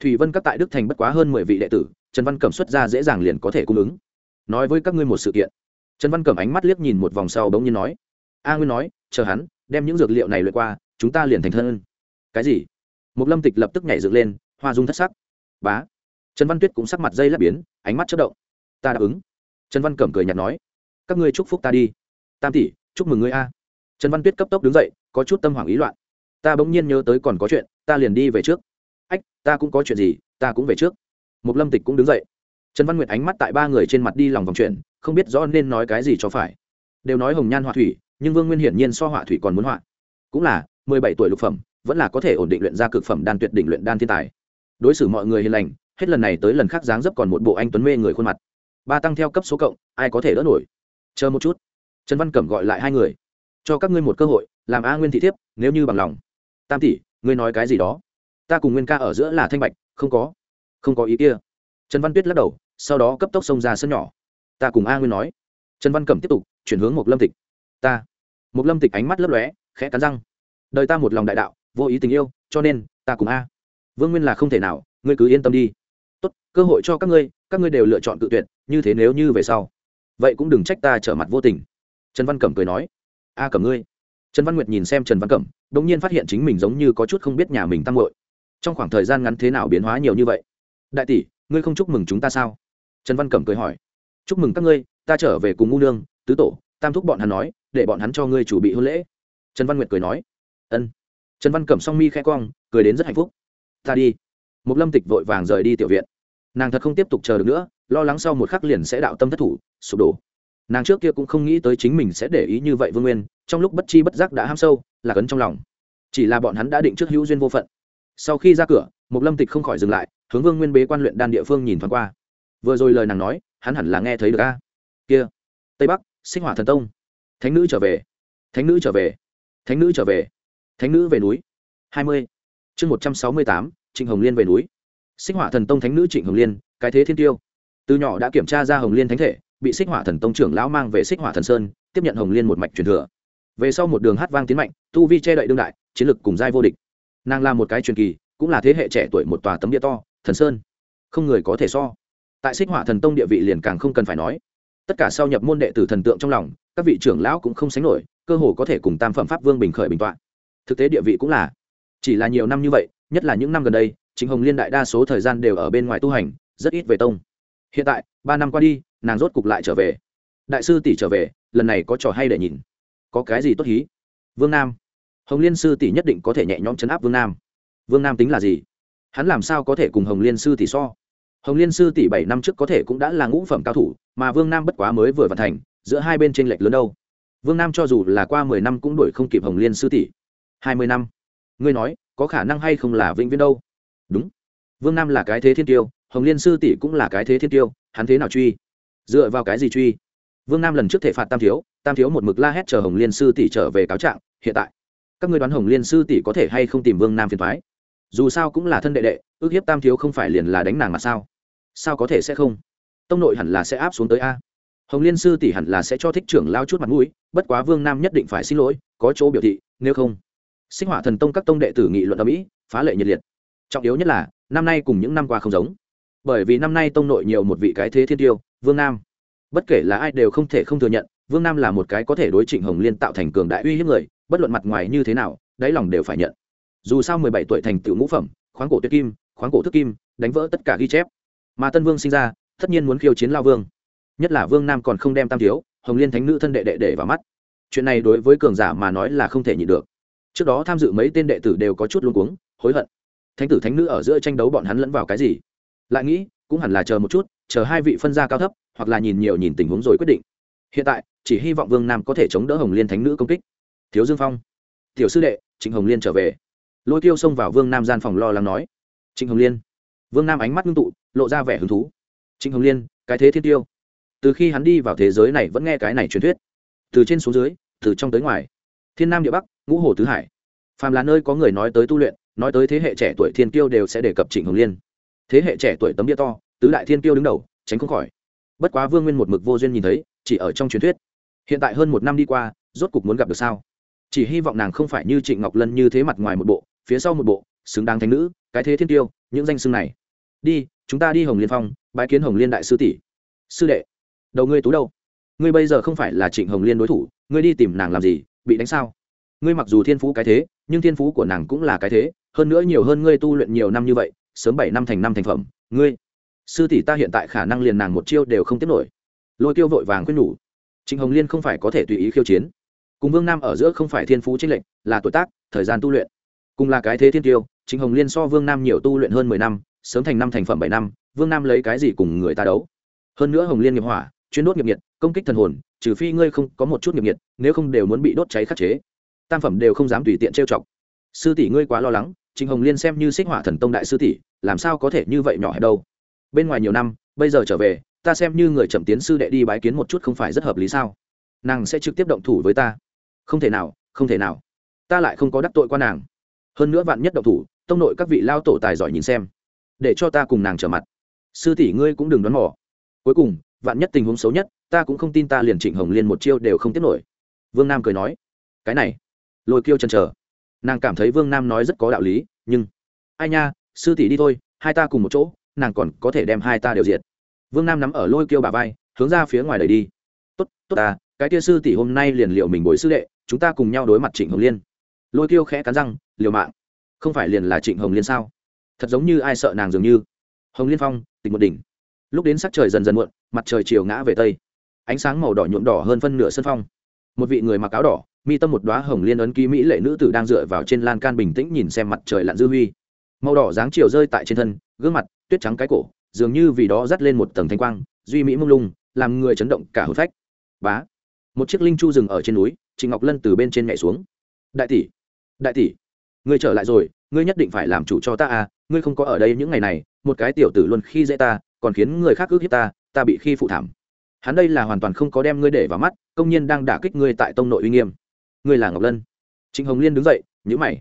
thủy vân các tại đức thành bất quá hơn mười vị đệ tử, trần văn cẩm xuất ra dễ dàng liền có thể cung ứng. Nói với các ngươi một sự kiện. Trần văn cẩm ánh mắt liếc nhìn một vòng sau bỗng nhiên nói. A nguyên nói, chờ hắn, đem những dược liệu này lượt qua, chúng ta liền thành thân. Cái gì? Một lâm tịch lập tức nhảy dựng lên, hoa dung thất sắc. Bá. Trần văn tuyết cũng sắc mặt dây lắp biến, ánh mắt chất động. Ta đáp ứng. Trần văn cẩm cười nhạt nói. Các ngươi chúc phúc ta đi. Tam tỷ, chúc mừng ngươi a. Trần văn tuyết cấp tốc đứng dậy, có chút tâm hoảng ý loạn. Ta bỗng nhiên nhớ tới còn có chuyện, ta liền đi về trước ta cũng có chuyện gì, ta cũng về trước. Một lâm tịch cũng đứng dậy. Trần văn nguyệt ánh mắt tại ba người trên mặt đi lòng vòng chuyện, không biết rõ nên nói cái gì cho phải. Đều nói hồng nhan họa thủy, nhưng vương nguyên hiển nhiên so họa thủy còn muốn họa. Cũng là, mười bảy tuổi lục phẩm, vẫn là có thể ổn định luyện ra cực phẩm đan tuyệt đỉnh luyện đan thiên tài. Đối xử mọi người hiền lành, hết lần này tới lần khác dáng dấp còn một bộ anh tuấn mê người khuôn mặt. Ba tăng theo cấp số cộng, ai có thể đỡ nổi? Chờ một chút. Trần văn cẩm gọi lại hai người. Cho các ngươi một cơ hội, làm a nguyên thị thiếp, nếu như bằng lòng. Tam tỷ, ngươi nói cái gì đó? Ta cùng nguyên ca ở giữa là thanh bạch, không có không có ý kia. Trần văn tuyết lắc đầu, sau đó cấp tốc xông ra sân nhỏ. Ta cùng a nguyên nói. Trần văn cẩm tiếp tục, chuyển hướng một lâm tịch. Ta. Một lâm tịch ánh mắt lấp lóe, khẽ cắn răng. Đời ta một lòng đại đạo, vô ý tình yêu, cho nên, ta cùng a. Vương nguyên là không thể nào, ngươi cứ yên tâm đi. Tốt, cơ hội cho các ngươi các ngươi đều lựa chọn tự tuyệt, như thế nếu như về sau. Vậy cũng đừng trách ta trở mặt vô tình. Trần văn cẩm cười nói. A cẩm ngươi. Trần văn nguyệt nhìn xem trần văn cẩm đ ỗ n g nhiên phát hiện chính mình giống như có chút không biết nhà mình tăng vội trong khoảng thời gian ngắn thế nào biến hóa nhiều như vậy? Đại tỷ, ngươi không chúc mừng chúng ta sao? Trần văn cẩm cười hỏi. Chúc mừng các ngươi, ta trở về cùng ngu nương, tứ tổ, tam thúc bọn hắn nói, để bọn hắn cho ngươi chủ bị hôn lễ. Trần văn nguyệt cười nói. Ân. Trần văn cẩm song mi khẽ cong, cười đến rất hạnh phúc. Ta đi. Một lâm tịch vội vàng rời đi tiểu viện. Nàng thật không tiếp tục chờ được nữa, lo lắng sau một khắc liền sẽ đạo tâm thất thủ, sụp đổ. Nàng trước kia cũng không nghĩ tới chính mình sẽ để ý như vậy vương nguyên, trong lúc bất chi bất giác đã ham sâu là cấn trong lòng. Chỉ là bọn hắn đã định trước hữu duyên vô phận sau khi ra cửa một lâm tịch không khỏi dừng lại, hướng vương nguyên bế quan luyện đan địa phương nhìn thoáng qua. Vừa rồi lời nàng nói, hắn hẳn là nghe thấy được a. Kia, tây bắc, sinh hỏa thần tông. Thánh nữ trở về. Thánh nữ trở về. Thánh nữ trở về. Thánh nữ về núi. Hai mươi. Chương một trăm sáu mươi tám, trịnh hồng liên về núi. Xích hỏa thần tông thánh nữ trịnh hồng liên, cái thế thiên tiêu. Từ nhỏ đã kiểm tra ra hồng liên thánh thể, bị xích hỏa thần tông trưởng lão mang về xích hỏa thần sơn, tiếp nhận hồng liên một mạch truyền thừa. Về sau một đường hát vang tiến mạnh, tu vi che đậy đương đại, chiến lực cùng giai vô địch nàng là một cái truyền kỳ, cũng là thế hệ trẻ tuổi một tòa tấm địa to, thần sơn. Không người có thể so. Tại xích hỏa thần tông địa vị liền càng không cần phải nói. Tất cả sau nhập môn đệ tử thần tượng trong lòng, các vị trưởng lão cũng không sánh nổi, cơ hồ có thể cùng tam phẩm pháp vương bình khởi bình tọa. Thực tế địa vị cũng là. Chỉ là nhiều năm như vậy, nhất là những năm gần đây, chính hồng liên đại đa số thời gian đều ở bên ngoài tu hành, rất ít về tông. Hiện tại, ba năm qua đi, nàng rốt cục lại trở về. Đại sư tỷ trở về, lần này có trò hay để nhìn. Có cái gì tốt hí? Vương nam hồng liên sư tỷ nhất định có thể nhẹ nhõm chấn áp vương nam. Vương nam tính là gì? Hắn làm sao có thể cùng hồng liên sư tỷ so? Hồng liên sư tỷ bảy năm trước có thể cũng đã là ngũ phẩm cao thủ, mà vương nam bất quá mới vừa vận thành, giữa hai bên tranh lệch lớn đâu. Vương nam cho dù là qua mười năm cũng đuổi không kịp hồng liên sư tỷ. Hai mươi năm? Ngươi nói, có khả năng hay không là vĩnh viễn đâu? Đúng. Vương nam là cái thế thiên tiêu, hồng liên sư tỷ cũng là cái thế thiên tiêu, hắn thế nào truy? Dựa vào cái gì truy? Vương nam lần trước thể phạt tam thiếu tam thiếu một mực la hét chờ hồng liên sư tỷ trở về cáo trạng, hiện tại các ngươi đoán hồng liên sư tỷ có thể hay không tìm vương nam phiền thoái? Dù sao cũng là thân đệ đệ, ước hiếp tam thiếu không phải liền là đánh nàng mà sao? Sao có thể sẽ không? Tông nội hẳn là sẽ áp xuống tới a. Hồng liên sư tỷ hẳn là sẽ cho thích trưởng lao chút mặt mũi, bất quá vương nam nhất định phải xin lỗi, có chỗ biểu thị, nếu không. Sinh hỏa thần tông các tông đệ tử nghị luận ở mỹ, phá lệ nhiệt liệt. Trọng yếu nhất là, năm nay cùng những năm qua không giống. Bởi vì năm nay tông nội nhiều một vị cái thế thiên tiêu, vương nam. Bất kể là ai đều không thể không thừa nhận, vương nam là một cái có thể đối trịnh hồng liên tạo thành cường đại uy hiếp người bất luận mặt ngoài như thế nào, đáy lòng đều phải nhận. Dù sao mười bảy tuổi thành tựu ngũ phẩm, khoáng cổ tuyết kim, khoáng cổ thức kim, đánh vỡ tất cả ghi chép. Mà tân vương sinh ra, tất nhiên muốn khiêu chiến lao vương. Nhất là vương nam còn không đem tam thiếu, hồng liên thánh nữ thân đệ đệ để vào mắt. Chuyện này đối với cường giả mà nói là không thể nhịn được. Trước đó tham dự mấy tên đệ tử đều có chút luống cuống, hối hận. Thánh tử thánh nữ ở giữa tranh đấu bọn hắn lẫn vào cái gì? Lại nghĩ, cũng hẳn là chờ một chút, chờ hai vị phân gia cao thấp, hoặc là nhìn nhiều nhìn tình huống rồi quyết định. Hiện tại, chỉ hy vọng vương nam có thể chống đỡ hồng liên thánh nữ công kích thiếu dương phong. Tiểu sư đệ, trịnh hồng liên trở về. Lôi tiêu xông vào vương nam gian phòng lo lắng nói. Trịnh hồng liên. Vương nam ánh mắt ngưng tụ, lộ ra vẻ hứng thú. Trịnh hồng liên, cái thế thiên tiêu. Từ khi hắn đi vào thế giới này vẫn nghe cái này truyền thuyết. Từ trên xuống dưới, từ trong tới ngoài. Thiên nam địa bắc, ngũ hồ tứ hải. Phàm là nơi có người nói tới tu luyện, nói tới thế hệ trẻ tuổi thiên tiêu đều sẽ đề cập trịnh hồng liên. Thế hệ trẻ tuổi tấm địa to, tứ đại thiên tiêu đứng đầu, tránh không khỏi. Bất quá vương nguyên một mực vô duyên nhìn thấy, chỉ ở trong truyền thuyết. Hiện tại hơn một năm đi qua, rốt cục muốn gặp được sao? Chỉ hy vọng nàng không phải như trịnh ngọc lân như thế mặt ngoài một bộ, phía sau một bộ, xứng đáng thánh nữ, cái thế thiên tiêu, những danh xưng này. Đi, chúng ta đi hồng liên phong bãi kiến hồng liên đại sư tỷ. Sư đệ, đầu ngươi tú đâu? Ngươi bây giờ không phải là trịnh hồng liên đối thủ, ngươi đi tìm nàng làm gì, bị đánh sao? Ngươi mặc dù thiên phú cái thế, nhưng thiên phú của nàng cũng là cái thế, hơn nữa nhiều hơn ngươi tu luyện nhiều năm như vậy, sớm bảy năm thành năm thành phẩm, ngươi, sư tỷ ta hiện tại khả năng liền nàng một chiêu đều không tiếp nổi. Lôi tiêu vội vàng khuyên nhủ. Trịnh hồng liên không phải có thể tùy ý khiêu chiến cùng vương nam ở giữa không phải thiên phú trinh lệnh là tuổi tác, thời gian tu luyện. Cùng là cái thế thiên tiêu chính hồng liên so vương nam nhiều tu luyện hơn mười năm, sớm thành năm thành phẩm bảy năm, vương nam lấy cái gì cùng người ta đấu? Hơn nữa hồng liên nghiệp hỏa, chuyên đốt nghiệp nhiệt, công kích thần hồn, trừ phi ngươi không có một chút nghiệp nhiệt, nếu không đều muốn bị đốt cháy khắc chế. Tam phẩm đều không dám tùy tiện trêu chọc. Sư tỷ ngươi quá lo lắng, trịnh hồng liên xem như xích hỏa thần tông đại sư tỷ, làm sao có thể như vậy nhỏ hẹp đâu? Bên ngoài nhiều năm, bây giờ trở về, ta xem như người chậm tiến sư đệ đi bái kiến một chút không phải rất hợp lý sao? Nàng sẽ trực tiếp động thủ với ta không thể nào, không thể nào. Ta lại không có đắc tội qua nàng. Hơn nữa vạn nhất động thủ, tông nội các vị lao tổ tài giỏi nhìn xem. Để cho ta cùng nàng trở mặt. Sư tỷ ngươi cũng đừng đoán mò. Cuối cùng, vạn nhất tình huống xấu nhất, ta cũng không tin ta liền trịnh hồng liên một chiêu đều không tiếp nổi. Vương nam cười nói, cái này. Lôi kiêu chân chờ. Nàng cảm thấy vương nam nói rất có đạo lý, nhưng, ai nha, sư tỷ đi thôi, hai ta cùng một chỗ, nàng còn có thể đem hai ta đều diệt. Vương nam nắm ở lôi kiêu bà vai, hướng ra phía ngoài đầy đi. Tốt tốt ta, cái kia sư tỷ hôm nay liền liệu mình bồi sư đệ chúng ta cùng nhau đối mặt trịnh hồng liên. Lôi kiêu khẽ cắn răng, liều mạng. Không phải liền là trịnh hồng liên sao? Thật giống như ai sợ nàng dường như. Hồng liên phong tỉnh một đỉnh. Lúc đến sắc trời dần dần muộn, mặt trời chiều ngã về tây. Ánh sáng màu đỏ nhuộm đỏ hơn phân nửa sân phong. Một vị người mặc áo đỏ, mi tâm một đoá hồng liên ấn ký mỹ lệ nữ tử đang dựa vào trên lan can bình tĩnh nhìn xem mặt trời lặn dư huy. Màu đỏ dáng chiều rơi tại trên thân, gương mặt, tuyết trắng cái cổ, dường như vì đó dắt lên một tầng thanh quang, duy mỹ mông lung, làm người chấn động cả hồn phách. Bá. Một chiếc linh chu rừng ở trên núi trịnh ngọc lân từ bên trên nhảy xuống. Đại tỷ đại tỷ, ngươi trở lại rồi, ngươi nhất định phải làm chủ cho ta à ngươi không có ở đây những ngày này, một cái tiểu tử luôn khi dễ ta, còn khiến người khác ước hiếp ta ta bị khi phụ thảm. Hắn đây là hoàn toàn không có đem ngươi để vào mắt, công nhiên đang đả kích ngươi tại tông nội uy nghiêm. Ngươi là ngọc lân. Trịnh hồng liên đứng dậy nhữ mày.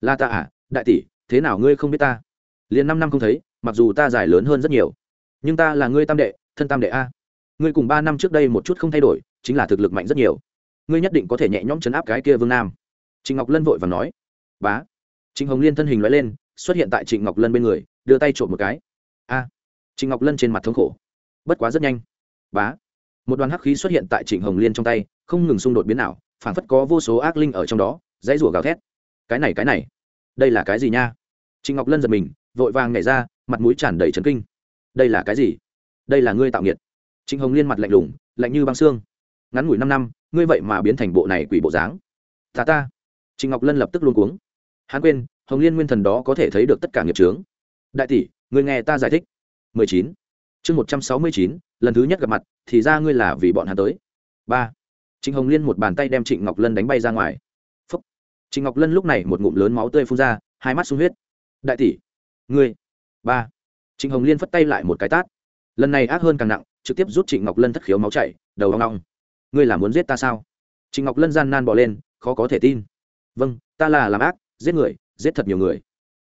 La ta à đại tỷ, thế nào ngươi không biết ta? Liền năm năm không thấy, mặc dù ta dài lớn hơn rất nhiều, nhưng ta là ngươi tam đệ, thân tam đệ a. Ngươi cùng ba năm trước đây một chút không thay đổi, chính là thực lực mạnh rất nhiều ngươi nhất định có thể nhẹ nhõm chấn áp cái kia vương nam. Trịnh ngọc lân vội và nói, bá. Trịnh hồng liên thân hình loại lên, xuất hiện tại trịnh ngọc lân bên người, đưa tay trộm một cái. A. Trịnh ngọc lân trên mặt thống khổ. Bất quá rất nhanh. Bá. Một đoàn hắc khí xuất hiện tại trịnh hồng liên trong tay, không ngừng xung đột biến nào phản phất có vô số ác linh ở trong đó, dãy rủa gào thét. Cái này cái này, đây là cái gì nha? Trịnh ngọc lân giật mình, vội vàng nhảy ra, mặt mũi tràn đầy trấn kinh. Đây là cái gì? Đây là ngươi tạo nghiệt. Trịnh hồng liên mặt lạnh lùng, lạnh như băng xương. Ngắn ngủi năm năm ngươi vậy mà biến thành bộ này quỷ bộ dáng. Ta ta. Trịnh ngọc lân lập tức luôn cuống. Hắn quên hồng liên nguyên thần đó có thể thấy được tất cả nghiệp trướng đại tỷ ngươi nghe ta giải thích. 19. chương 169, lần thứ nhất gặp mặt thì ra ngươi là vì bọn hắn tới. Ba. Trịnh hồng liên một bàn tay đem trịnh ngọc lân đánh bay ra ngoài. Phúc. trịnh ngọc lân lúc này một ngụm lớn máu tươi phun ra hai mắt sung huyết. Đại tỷ. Ngươi. Ba. Trịnh hồng liên phất tay lại một cái tát. Lần này ác hơn càng nặng trực tiếp rút trịnh ngọc lân thất khiếu máu chảy đầu hoang long ngươi là muốn giết ta sao? Trịnh ngọc lân gian nan bỏ lên, khó có thể tin. Vâng ta là làm ác, giết người, giết thật nhiều người.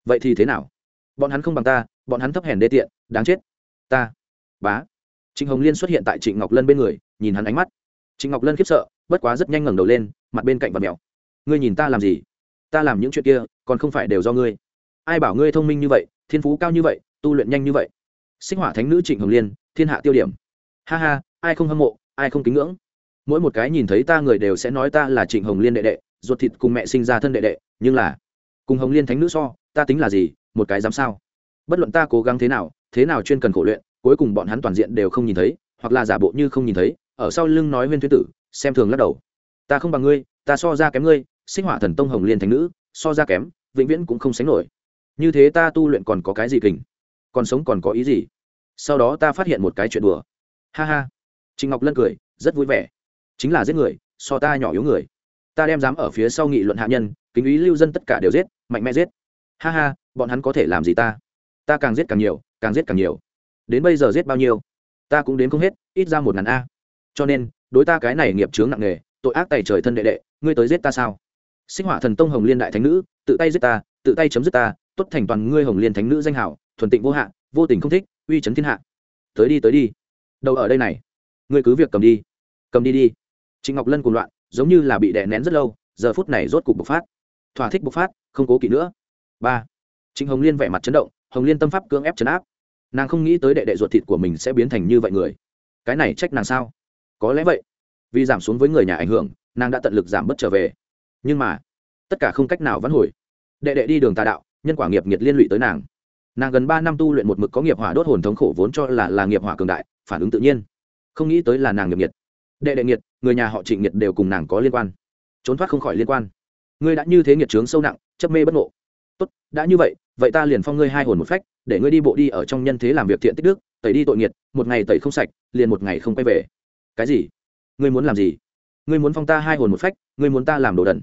Vậy thì thế nào? Bọn hắn không bằng ta, bọn hắn thấp hèn đê tiện, đáng chết. Ta, bá. Trịnh hồng liên xuất hiện tại trịnh ngọc lân bên người, nhìn hắn ánh mắt. Trịnh ngọc lân khiếp sợ, bất quá rất nhanh ngẩng đầu lên, mặt bên cạnh và mèo ngươi nhìn ta làm gì? Ta làm những chuyện kia, còn không phải đều do ngươi. Ai bảo ngươi thông minh như vậy, thiên phú cao như vậy, tu luyện nhanh như vậy? Sinh hỏa thánh nữ trịnh hồng liên, thiên hạ tiêu điểm. Ha ha, ai không hâm mộ, ai không kính ngưỡng? Mỗi một cái nhìn thấy ta người đều sẽ nói ta là trịnh hồng liên đệ đệ, ruột thịt cùng mẹ sinh ra thân đệ đệ, nhưng là, cùng hồng liên thánh nữ so, ta tính là gì, một cái dám sao? Bất luận ta cố gắng thế nào thế nào chuyên cần khổ luyện, cuối cùng bọn hắn toàn diện đều không nhìn thấy, hoặc là giả bộ như không nhìn thấy, ở sau lưng nói huyên thuyết tử, xem thường lắc đầu. Ta không bằng ngươi, ta so ra kém ngươi, sinh hỏa thần tông hồng liên thánh nữ, so ra kém, vĩnh viễn cũng không sánh nổi. Như thế ta tu luyện còn có cái gì kình? Còn sống còn có ý gì? Sau đó ta phát hiện một cái chuyện đùa. Ha ha. Trịnh ngọc lân cười, rất vui vẻ chính là giết người, so ta nhỏ yếu người. Ta đem dám ở phía sau nghị luận hạ nhân, kính ý lưu dân tất cả đều giết, mạnh mẽ giết. Ha ha, bọn hắn có thể làm gì ta? Ta càng giết càng nhiều, càng giết càng nhiều. Đến bây giờ giết bao nhiêu? Ta cũng đến không hết, ít ra một ngàn a. Cho nên, đối ta cái này nghiệp chướng nặng nề, tội ác tài trời thân đệ đệ, ngươi tới giết ta sao? Sinh hỏa thần tông hồng liên đại thánh nữ, tự tay giết ta, tự tay chấm dứt ta, tốt thành toàn ngươi hồng liên thánh nữ danh hảo, thuần tịnh vô hạn vô tình không thích, uy chấn thiên hạ. Tới đi tới đi. Đâu ở đây này. Ngươi cứ việc cầm đi. Cầm đi đi trịnh ngọc lân cuồng loạn, giống như là bị đè nén rất lâu, giờ phút này rốt cục bộc phát. Thỏa thích bộc phát, không cố kỵ nữa. Ba. Trịnh hồng liên vẻ mặt chấn động, hồng liên tâm pháp cưỡng ép chấn áp. Nàng không nghĩ tới đệ đệ ruột thịt của mình sẽ biến thành như vậy người. Cái này trách nàng sao? Có lẽ vậy. Vì giảm xuống với người nhà ảnh hưởng, nàng đã tận lực giảm bớt trở về. Nhưng mà, tất cả không cách nào vãn hồi. Đệ đệ đi đường tà đạo, nhân quả nghiệp nghiệt liên lụy tới nàng. Nàng gần ba năm tu luyện một mực có nghiệp hỏa đốt hồn thống khổ vốn cho là là nghiệp hỏa cường đại, phản ứng tự nhiên. Không nghĩ tới là nàng nghiệp nghiệt. Đệ đệ nghiệt người nhà họ trịnh nhiệt đều cùng nàng có liên quan. Trốn thoát không khỏi liên quan. Ngươi đã như thế nghiệt trướng sâu nặng, chấp mê bất ngộ. Tốt, đã như vậy vậy ta liền phong ngươi hai hồn một phách, để ngươi đi bộ đi ở trong nhân thế làm việc thiện tích đức, tẩy đi tội nghiệt, một ngày tẩy không sạch, liền một ngày không quay về. Cái gì? Ngươi muốn làm gì? Ngươi muốn phong ta hai hồn một phách, ngươi muốn ta làm đồ đần.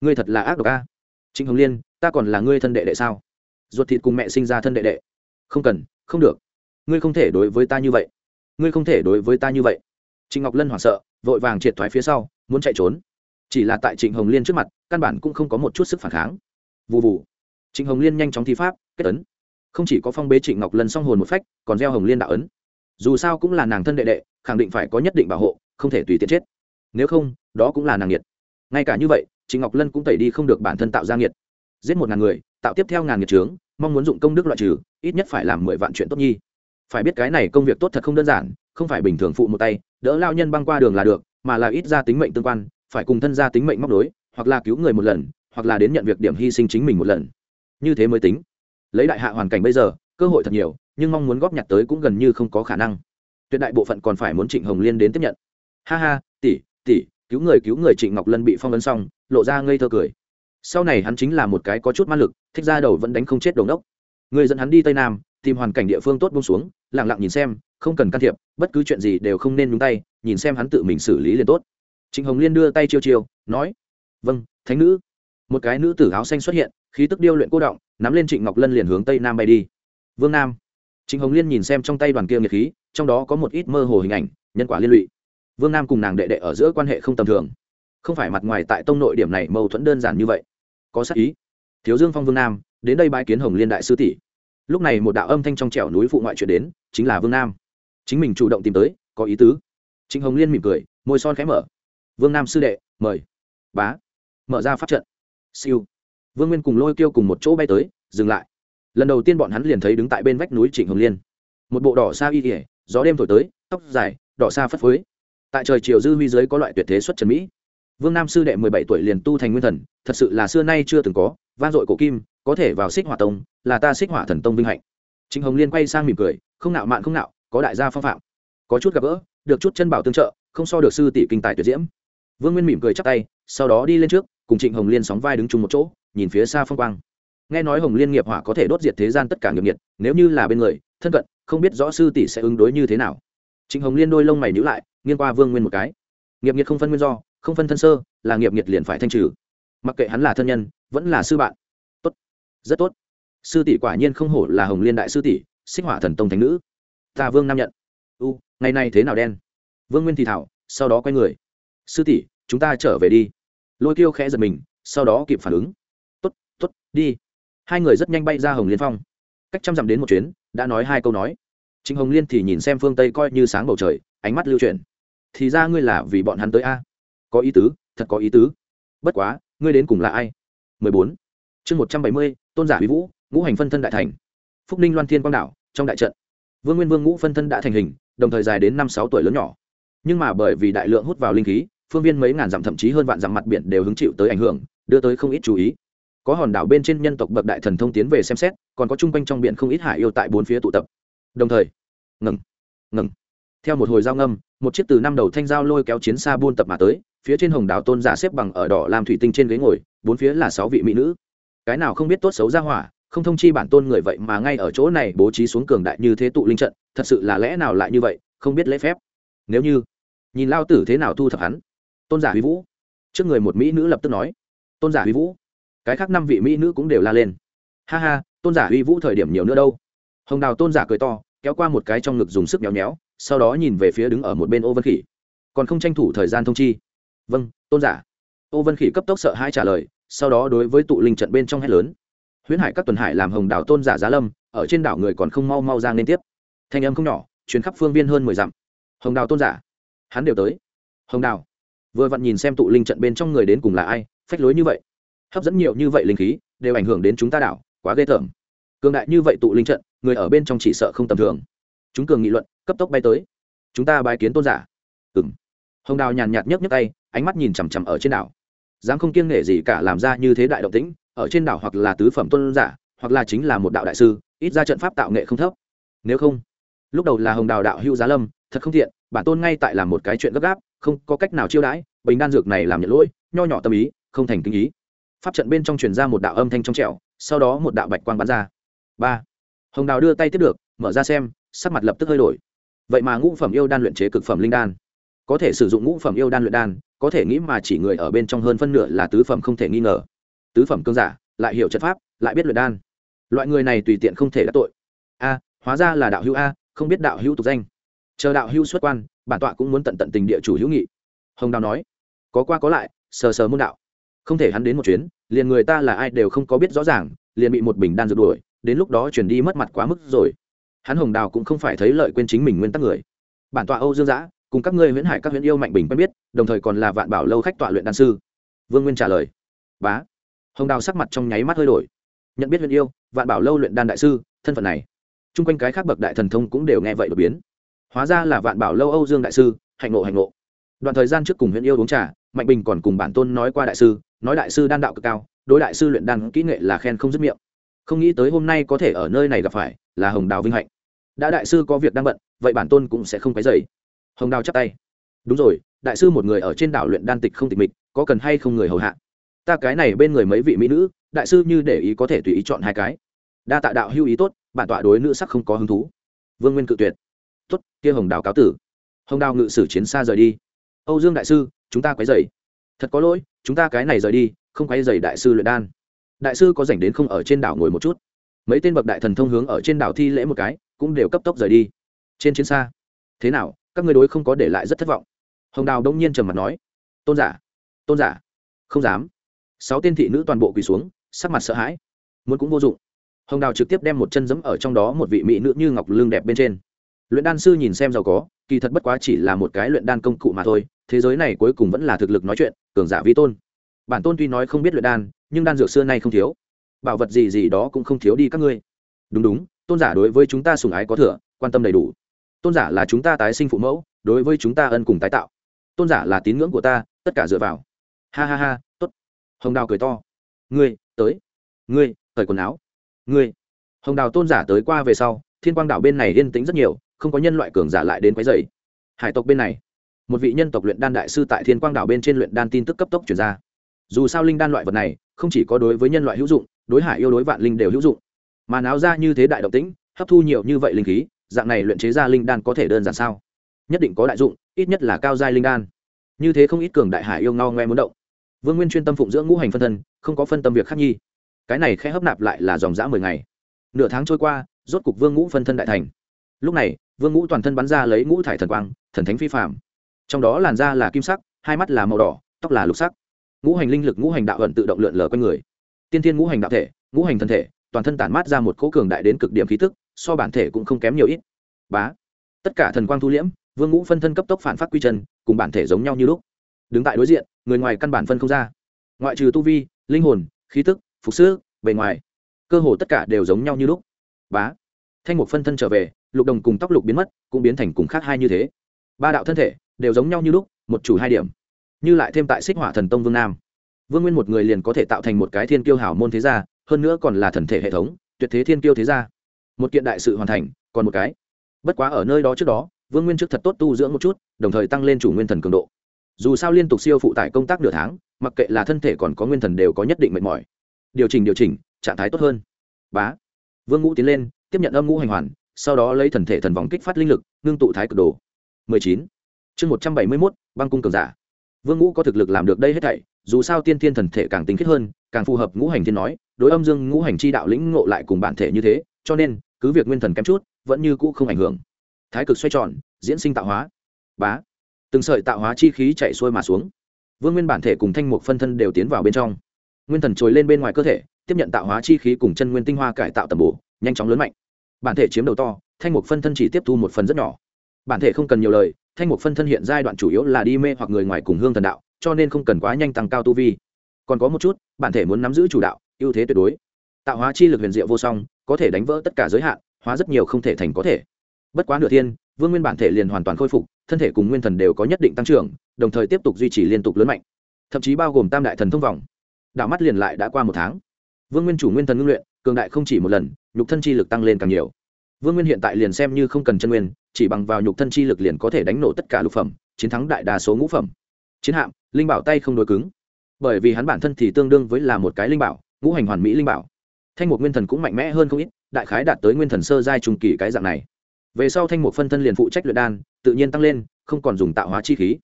Ngươi thật là ác độc a. Trịnh hồng liên, ta còn là ngươi thân đệ đệ sao? Ruột thịt cùng mẹ sinh ra thân đệ đệ. Không cần, không được. Ngươi không thể đối với ta như vậy. Ngươi không thể đối với ta như vậy. Trịnh ngọc lân hoảng sợ vội vàng triệt thoái phía sau, muốn chạy trốn. Chỉ là tại trịnh hồng liên trước mặt, căn bản cũng không có một chút sức phản kháng. Vụ vụ trịnh hồng liên nhanh chóng thi pháp, kết ấn. Không chỉ có phong bế trịnh ngọc lân song hồn một phách, còn gieo hồng liên đạo ấn. Dù sao cũng là nàng thân đệ đệ, khẳng định phải có nhất định bảo hộ, không thể tùy tiện chết. Nếu không, đó cũng là nàng nhiệt ngay cả như vậy, trịnh ngọc lân cũng tẩy đi không được bản thân tạo ra nhiệt giết một ngàn người, tạo tiếp theo ngàn nhiệt trướng mong muốn dụng công đức loại trừ, ít nhất phải làm mười vạn chuyện tốt nhi. Phải biết cái này công việc tốt thật không đơn giản, không phải bình thường phụ một tay đỡ lao nhân băng qua đường là được, mà là ít ra tính mệnh tương quan, phải cùng thân ra tính mệnh móc đối hoặc là cứu người một lần, hoặc là đến nhận việc điểm hy sinh chính mình một lần. Như thế mới tính. Lấy đại hạ hoàn cảnh bây giờ, cơ hội thật nhiều, nhưng mong muốn góp nhặt tới cũng gần như không có khả năng. Tuyệt đại bộ phận còn phải muốn trịnh hồng liên đến tiếp nhận. Ha ha, tỷ tỷ, cứu người cứu người trịnh ngọc lân bị phong ấn xong, lộ ra ngây thơ cười. Sau này hắn chính là một cái có chút ma lực, thích ra đầu vẫn đánh không chết đầu đốc người dẫn hắn đi tây nam tìm hoàn cảnh địa phương tốt buông xuống lẳng lặng nhìn xem, không cần can thiệp, bất cứ chuyện gì đều không nên nhúng tay, nhìn xem hắn tự mình xử lý liền tốt. Trịnh hồng liên đưa tay chiêu chiêu, nói vâng thánh nữ. Một cái nữ tử áo xanh xuất hiện, khí tức điêu luyện cô động, nắm lên trịnh ngọc lân liền hướng tây nam bay đi. Vương nam. Trịnh hồng liên nhìn xem trong tay đoàn kia nhiệt khí, trong đó có một ít mơ hồ hình ảnh, nhân quả liên lụy. Vương nam cùng nàng đệ đệ ở giữa quan hệ không tầm thường. Không phải mặt ngoài tại tông nội điểm này mâu thuẫn đơn giản như vậy. Có sắc ý. Thiếu dương phong vương nam, đến đây bãi kiến hồng liên đại sư tỷ lúc này một đạo âm thanh trong trẻo núi phụ ngoại chuyển đến, chính là vương nam. Chính mình chủ động tìm tới, có ý tứ. Chính hồng liên mỉm cười, môi son khẽ mở. Vương nam sư đệ, mời. Bá. Mở ra pháp trận. Siêu. Vương nguyên cùng lôi kêu cùng một chỗ bay tới, dừng lại. Lần đầu tiên bọn hắn liền thấy đứng tại bên vách núi trịnh hồng liên. Một bộ đỏ xa y ỉa gió đêm thổi tới, tóc dài, đỏ xa phất phới. Tại trời chiều dư huy dưới có loại tuyệt thế xuất trần mỹ vương nam sư đệ mười bảy tuổi liền tu thành nguyên thần, thật sự là xưa nay chưa từng có van dội cổ kim, có thể vào xích hỏa tông, là ta xích hỏa thần tông vinh hạnh. Chính hồng liên quay sang mỉm cười, không nạo mạn không nạo, có đại gia phong phạm. Có chút gặp gỡ, được chút chân bảo tương trợ, không so được sư tỷ kinh tài tuyệt diễm. Vương nguyên mỉm cười chắp tay, sau đó đi lên trước, cùng trịnh hồng liên sóng vai đứng chung một chỗ, nhìn phía xa phong quang. Nghe nói hồng liên nghiệp hỏa có thể đốt diệt thế gian tất cả nghiệp nhiệt, nếu như là bên người, thân cận, không biết rõ sư tỷ sẽ ứng đối như thế nào. Trịnh hồng liên đôi lông mày nhữ lại, nghiêng qua vương nguyên một cái. Nghiệp nhiệt không phân nguyên do không phân thân sơ, là nghiệp nhiệt liền phải thanh trừ. Mặc kệ hắn là thân nhân, vẫn là sư bạn. Tốt. Rất tốt. Sư tỷ quả nhiên không hổ là hồng liên đại sư tỷ, xích hỏa thần tông thánh nữ. Ta vương nam nhận. U, ngày nay thế nào đen? Vương nguyên thì thảo, sau đó quay người. Sư tỷ, chúng ta trở về đi. Lôi tiêu khẽ giật mình, sau đó kịp phản ứng. T ố t t ố t đi. Hai người rất nhanh bay ra hồng liên phong. Cách trăm dặm đến một chuyến, đã nói hai câu nói. Trịnh hồng liên thì nhìn xem phương tây coi như sáng bầu trời, ánh mắt lưu chuyển. Thì ra ngươi là vì bọn hắn tới a? Có ý tứ thật có ý tứ. Bất quá ngươi đến cùng là ai? 14. chương 170, tôn giả huy vũ ngũ hành phân thân đại thành. Phúc ninh loan thiên quang đảo trong đại trận. Vương nguyên vương ngũ phân thân đã thành hình đồng thời dài đến năm sáu tuổi lớn nhỏ. Nhưng mà bởi vì đại lượng hút vào linh khí phương viên mấy ngàn dặm thậm chí hơn vạn dặm mặt biển đều hứng chịu tới ảnh hưởng đưa tới không ít chú ý. Có hòn đảo bên trên nhân tộc bậc đại thần thông tiến về xem xét còn có chung quanh trong biển không ít hải yêu tại bốn phía tụ tập. Đồng thời ngừng ngừng theo một hồi giao ngâm, một chiếc từ năm đầu thanh giao lôi kéo chiến xa buôn tập mà tới, phía trên hồng đào tôn giả xếp bằng ở đỏ làm thủy tinh trên ghế ngồi, bốn phía là sáu vị mỹ nữ. Cái nào không biết tốt xấu ra hỏa, không thông chi bản tôn người vậy mà ngay ở chỗ này bố trí xuống cường đại như thế tụ linh trận, thật sự là lẽ nào lại như vậy, không biết lễ phép. Nếu như, nhìn lao tử thế nào thu thập hắn. Tôn giả huy vũ. Trước người một mỹ nữ lập tức nói. Tôn giả huy vũ. Cái khác năm vị mỹ nữ cũng đều la lên. Ha ha, tôn giả huy vũ thời điểm nhiều nữa đâu. Hồng đào tôn giả cười to, kéo qua một cái trong ngực dùng sức nhéo nhéo sau đó nhìn về phía đứng ở một bên ô vân khỉ. Còn không tranh thủ thời gian thông chi? Vâng tôn giả. Ô vân khỉ cấp tốc sợ hai trả lời, sau đó đối với tụ linh trận bên trong hét lớn. Huyễn hải các tuần hải làm hồng đảo tôn giả giá lâm, ở trên đảo người còn không mau mau ra liên tiếp. Thanh âm không nhỏ chuyến khắp phương viên hơn mười dặm. Hồng đào tôn giả. Hắn đều tới. Hồng đào vừa vặn nhìn xem tụ linh trận bên trong người đến cùng là ai, phách lối như vậy. Hấp dẫn nhiều như vậy linh khí, đều ảnh hưởng đến chúng ta đảo, quá ghê tởm. Cường đại như vậy tụ linh trận, người ở bên trong chỉ sợ không tầm thường. Chúng cường nghị luận cấp tốc bay tới. Chúng ta bài kiến tôn giả. Ừng hồng đào nhàn nhạt nhấc nhấc tay, ánh mắt nhìn chằm chằm ở trên đảo. Dám không kiêng nghệ gì cả làm ra như thế đại động tĩnh, ở trên đảo hoặc là tứ phẩm tôn giả, hoặc là chính là một đạo đại sư, ít ra trận pháp tạo nghệ không thấp. Nếu không, lúc đầu là hồng đào đạo hữu giá lâm, thật không thiện bản tôn ngay tại làm một cái chuyện gấp gáp, không có cách nào chiêu đãi, bình đan dược này làm nhận lỗi, nho nhỏ tâm ý, không thành kinh ý. Pháp trận bên trong truyền ra một đạo âm thanh trong trẻo, sau đó một đạo bạch quang bắn ra. Ba. Hồng đào đưa tay tiếp được, mở ra xem, sắc mặt lập tức hơi đổi vậy mà ngũ phẩm yêu đan luyện chế cực phẩm linh đan. Có thể sử dụng ngũ phẩm yêu đan luyện đan, có thể nghĩ mà chỉ người ở bên trong hơn phân nửa là tứ phẩm không thể nghi ngờ. Tứ phẩm cương giả, lại hiểu chất pháp, lại biết luyện đan. Loại người này tùy tiện không thể đắc tội. A, hóa ra là đạo hữu a, không biết đạo hữu tục danh. Chờ đạo hữu xuất quan, bản tọa cũng muốn tận tận tình địa chủ hữu nghị. Hồng đào nói, có qua có lại, sờ sờ môn đạo. Không thể hắn đến một chuyến, liền người ta là ai đều không có biết rõ ràng, liền bị một bình đan rượt đuổi, đến lúc đó chuyển đi mất mặt quá mức rồi hắn hồng đào cũng không phải thấy lợi quên chính mình nguyên tắc người. Bản tọa âu dương giã, cùng các ngươi huyễn hải các huyễn yêu mạnh bình quen biết, đồng thời còn là vạn bảo lâu khách tọa luyện đan sư. Vương nguyên trả lời, bá. Hồng đào sắc mặt trong nháy mắt hơi đổi. Nhận biết huyễn yêu, vạn bảo lâu luyện đan đại sư, thân phận này. Chung quanh cái khác bậc đại thần thông cũng đều nghe vậy đột biến. Hóa ra là vạn bảo lâu âu dương đại sư, hạnh ngộ hạnh ngộ. Đoạn thời gian trước cùng huyễn yêu uống trà, mạnh bình còn cùng bản tôn nói qua đại sư, nói đại sư đan đạo cực cao, đối đại sư luyện đan kỹ nghệ là khen không dứt miệng. Không nghĩ tới hôm nay có thể ở nơi này gặp phải, là hồng đào vinh hạnh đã đại sư có việc đang bận, vậy bản tôn cũng sẽ không cái dày hồng đào chắp tay. Đúng rồi, đại sư một người ở trên đảo luyện đan tịch không tịch mịch, có cần hay không người hầu hạ? Ta cái này bên người mấy vị mỹ nữ, đại sư như để ý có thể tùy ý chọn hai cái. Đa tạ đạo hưu ý tốt, bản tọa đối nữ sắc không có hứng thú. Vương nguyên cự tuyệt. Tốt, kia hồng đào cáo tử. Hồng đào ngự sử chiến xa rời đi. Âu dương đại sư, chúng ta quấy dày thật có lỗi, chúng ta cái này rời đi, không quấy dày đại sư luyện đan. Đại sư có dành đến không ở trên đảo ngồi một chút? Mấy tên bậc đại thần thông hướng ở trên đảo thi lễ một cái cũng đều cấp tốc rời đi. Trên chiến xa. Thế nào, các người đối không có để lại rất thất vọng. Hồng đào đông nhiên trầm mặt nói. Tôn giả tôn giả. Không dám. Sáu tên thị nữ toàn bộ quỳ xuống, sắc mặt sợ hãi. Muốn cũng vô dụng. Hồng đào trực tiếp đem một chân giẫm ở trong đó một vị mỹ nữ như ngọc lương đẹp bên trên. Luyện đan sư nhìn xem giàu có, kỳ thật bất quá chỉ là một cái luyện đan công cụ mà thôi, thế giới này cuối cùng vẫn là thực lực nói chuyện, cường giả vi tôn. Bản tôn tuy nói không biết luyện đan, nhưng đan dược xưa nay không thiếu. Bảo vật gì gì đó cũng không thiếu đi các ngươi. Đúng đúng tôn giả đối với chúng ta sùng ái có thừa, quan tâm đầy đủ. Tôn giả là chúng ta tái sinh phụ mẫu, đối với chúng ta ân cùng tái tạo. Tôn giả là tín ngưỡng của ta, tất cả dựa vào. Ha ha ha, tốt. Hồng đào cười to. Ngươi, tới. Ngươi, cởi quần áo. Ngươi. Hồng đào tôn giả tới qua về sau, thiên quang đạo bên này yên tĩnh rất nhiều, không có nhân loại cường giả lại đến quấy dày hải tộc bên này, một vị nhân tộc luyện đan đại sư tại thiên quang đảo bên trên luyện đan tin tức cấp tốc chuyển ra. Dù sao linh đan loại vật này, không chỉ có đối với nhân loại hữu dụng, đối hải yêu đối vạn linh đều hữu dụng mà náo ra như thế đại động tĩnh, hấp thu nhiều như vậy linh khí, dạng này luyện chế ra linh đan có thể đơn giản sao? Nhất định có đại dụng, ít nhất là cao giai linh đan. Như thế không ít cường đại hải yêu ngao ngoe muốn động. Vương nguyên chuyên tâm phụng dưỡng ngũ hành phân thân, không có phân tâm việc khác nhi. Cái này khẽ hấp nạp lại là dòng dã mười ngày. Nửa tháng trôi qua, rốt cục vương ngũ phân thân đại thành. Lúc này, vương ngũ toàn thân bắn ra lấy ngũ thải thần quang, thần thánh phi phạm trong đó làn da là kim sắc, hai mắt là màu đỏ, tóc là lục sắc. Ngũ hành linh lực, ngũ hành đạo ẩn tự động lượn lờ quanh người. Tiên thiên ngũ hành đạo thể, ngũ hành thân thể toàn thân tản mát ra một cỗ cường đại đến cực điểm khí tức, so bản thể cũng không kém nhiều ít. Bá. Tất cả thần quang thu liễm, vương ngũ phân thân cấp tốc phản phát quy chân, cùng bản thể giống nhau như lúc. Đứng tại đối diện, người ngoài căn bản phân không ra. Ngoại trừ tu vi, linh hồn, khí tức, phục sức, bề ngoài, cơ hồ tất cả đều giống nhau như lúc. Bá. Thanh mục phân thân trở về, lục đồng cùng tóc lục biến mất, cũng biến thành cùng khác hai như thế. Ba đạo thân thể, đều giống nhau như lúc, một chủ hai điểm. Như lại thêm tại xích hỏa thần tông vương nam. Vương nguyên một người liền có thể tạo thành một cái thiên kiêu hảo môn thế gia hơn nữa còn là thần thể hệ thống tuyệt thế thiên kiêu thế gia. Một kiện đại sự hoàn thành còn một cái. Bất quá ở nơi đó trước đó vương nguyên trước thật tốt tu dưỡng một chút đồng thời tăng lên chủ nguyên thần cường độ. Dù sao liên tục siêu phụ tải công tác nửa tháng mặc kệ là thân thể còn có nguyên thần đều có nhất định mệt mỏi. Điều chỉnh điều chỉnh trạng thái tốt hơn. Bá. Vương ngũ tiến lên tiếp nhận âm ngũ hành hoàn sau đó lấy thần thể thần vòng kích phát linh lực ngưng tụ thái cực đồ. 19. chương 171, băng cung cường giả. Vương ngũ có thực lực làm được đây hết thảy dù sao tiên thiên thần thể càng tinh khiết hơn càng phù hợp ngũ hành thiên nói đối âm dương ngũ hành chi đạo lĩnh ngộ lại cùng bản thể như thế, cho nên, cứ việc nguyên thần kém chút, vẫn như cũ không ảnh hưởng. Thái cực xoay tròn, diễn sinh tạo hóa. Bá. Từng sợi tạo hóa chi khí chạy xuôi mà xuống. Vương nguyên bản thể cùng thanh mục phân thân đều tiến vào bên trong. Nguyên thần trồi lên bên ngoài cơ thể, tiếp nhận tạo hóa chi khí cùng chân nguyên tinh hoa cải tạo tầm bổ, nhanh chóng lớn mạnh. Bản thể chiếm đầu to, thanh mục phân thân chỉ tiếp thu một phần rất nhỏ. Bản thể không cần nhiều lời, thanh mục phân thân hiện giai đoạn chủ yếu là đi mê hoặc người ngoài cùng hương thần đạo, cho nên không cần quá nhanh tăng cao tu vi. Còn có một chút, bản thể muốn nắm giữ chủ đạo ưu thế tuyệt đối. Tạo hóa chi lực huyền diệu vô song, có thể đánh vỡ tất cả giới hạn, hóa rất nhiều không thể thành có thể. Bất quá nửa thiên, vương nguyên bản thể liền hoàn toàn khôi phục, thân thể cùng nguyên thần đều có nhất định tăng trưởng, đồng thời tiếp tục duy trì liên tục lớn mạnh. Thậm chí bao gồm tam đại thần thông vòng. Đạo mắt liền lại đã qua một tháng. Vương nguyên chủ nguyên thần ngưng luyện, cường đại không chỉ một lần, nhục thân chi lực tăng lên càng nhiều. Vương nguyên hiện tại liền xem như không cần chân nguyên, chỉ bằng vào nhục thân chi lực liền có thể đánh nổ tất cả lục phẩm, chiến thắng đại đa số ngũ phẩm. Chiến hạm, linh bảo tay không đối cứng. Bởi vì hắn bản thân thì tương đương với là một cái linh bảo ngũ hành hoàn mỹ linh bảo. Thanh mục nguyên thần cũng mạnh mẽ hơn không ít, đại khái đạt tới nguyên thần sơ giai trùng kỳ cái dạng này. Về sau thanh mục phân thân liền phụ trách luyện đan, tự nhiên tăng lên, không còn dùng tạo hóa chi khí.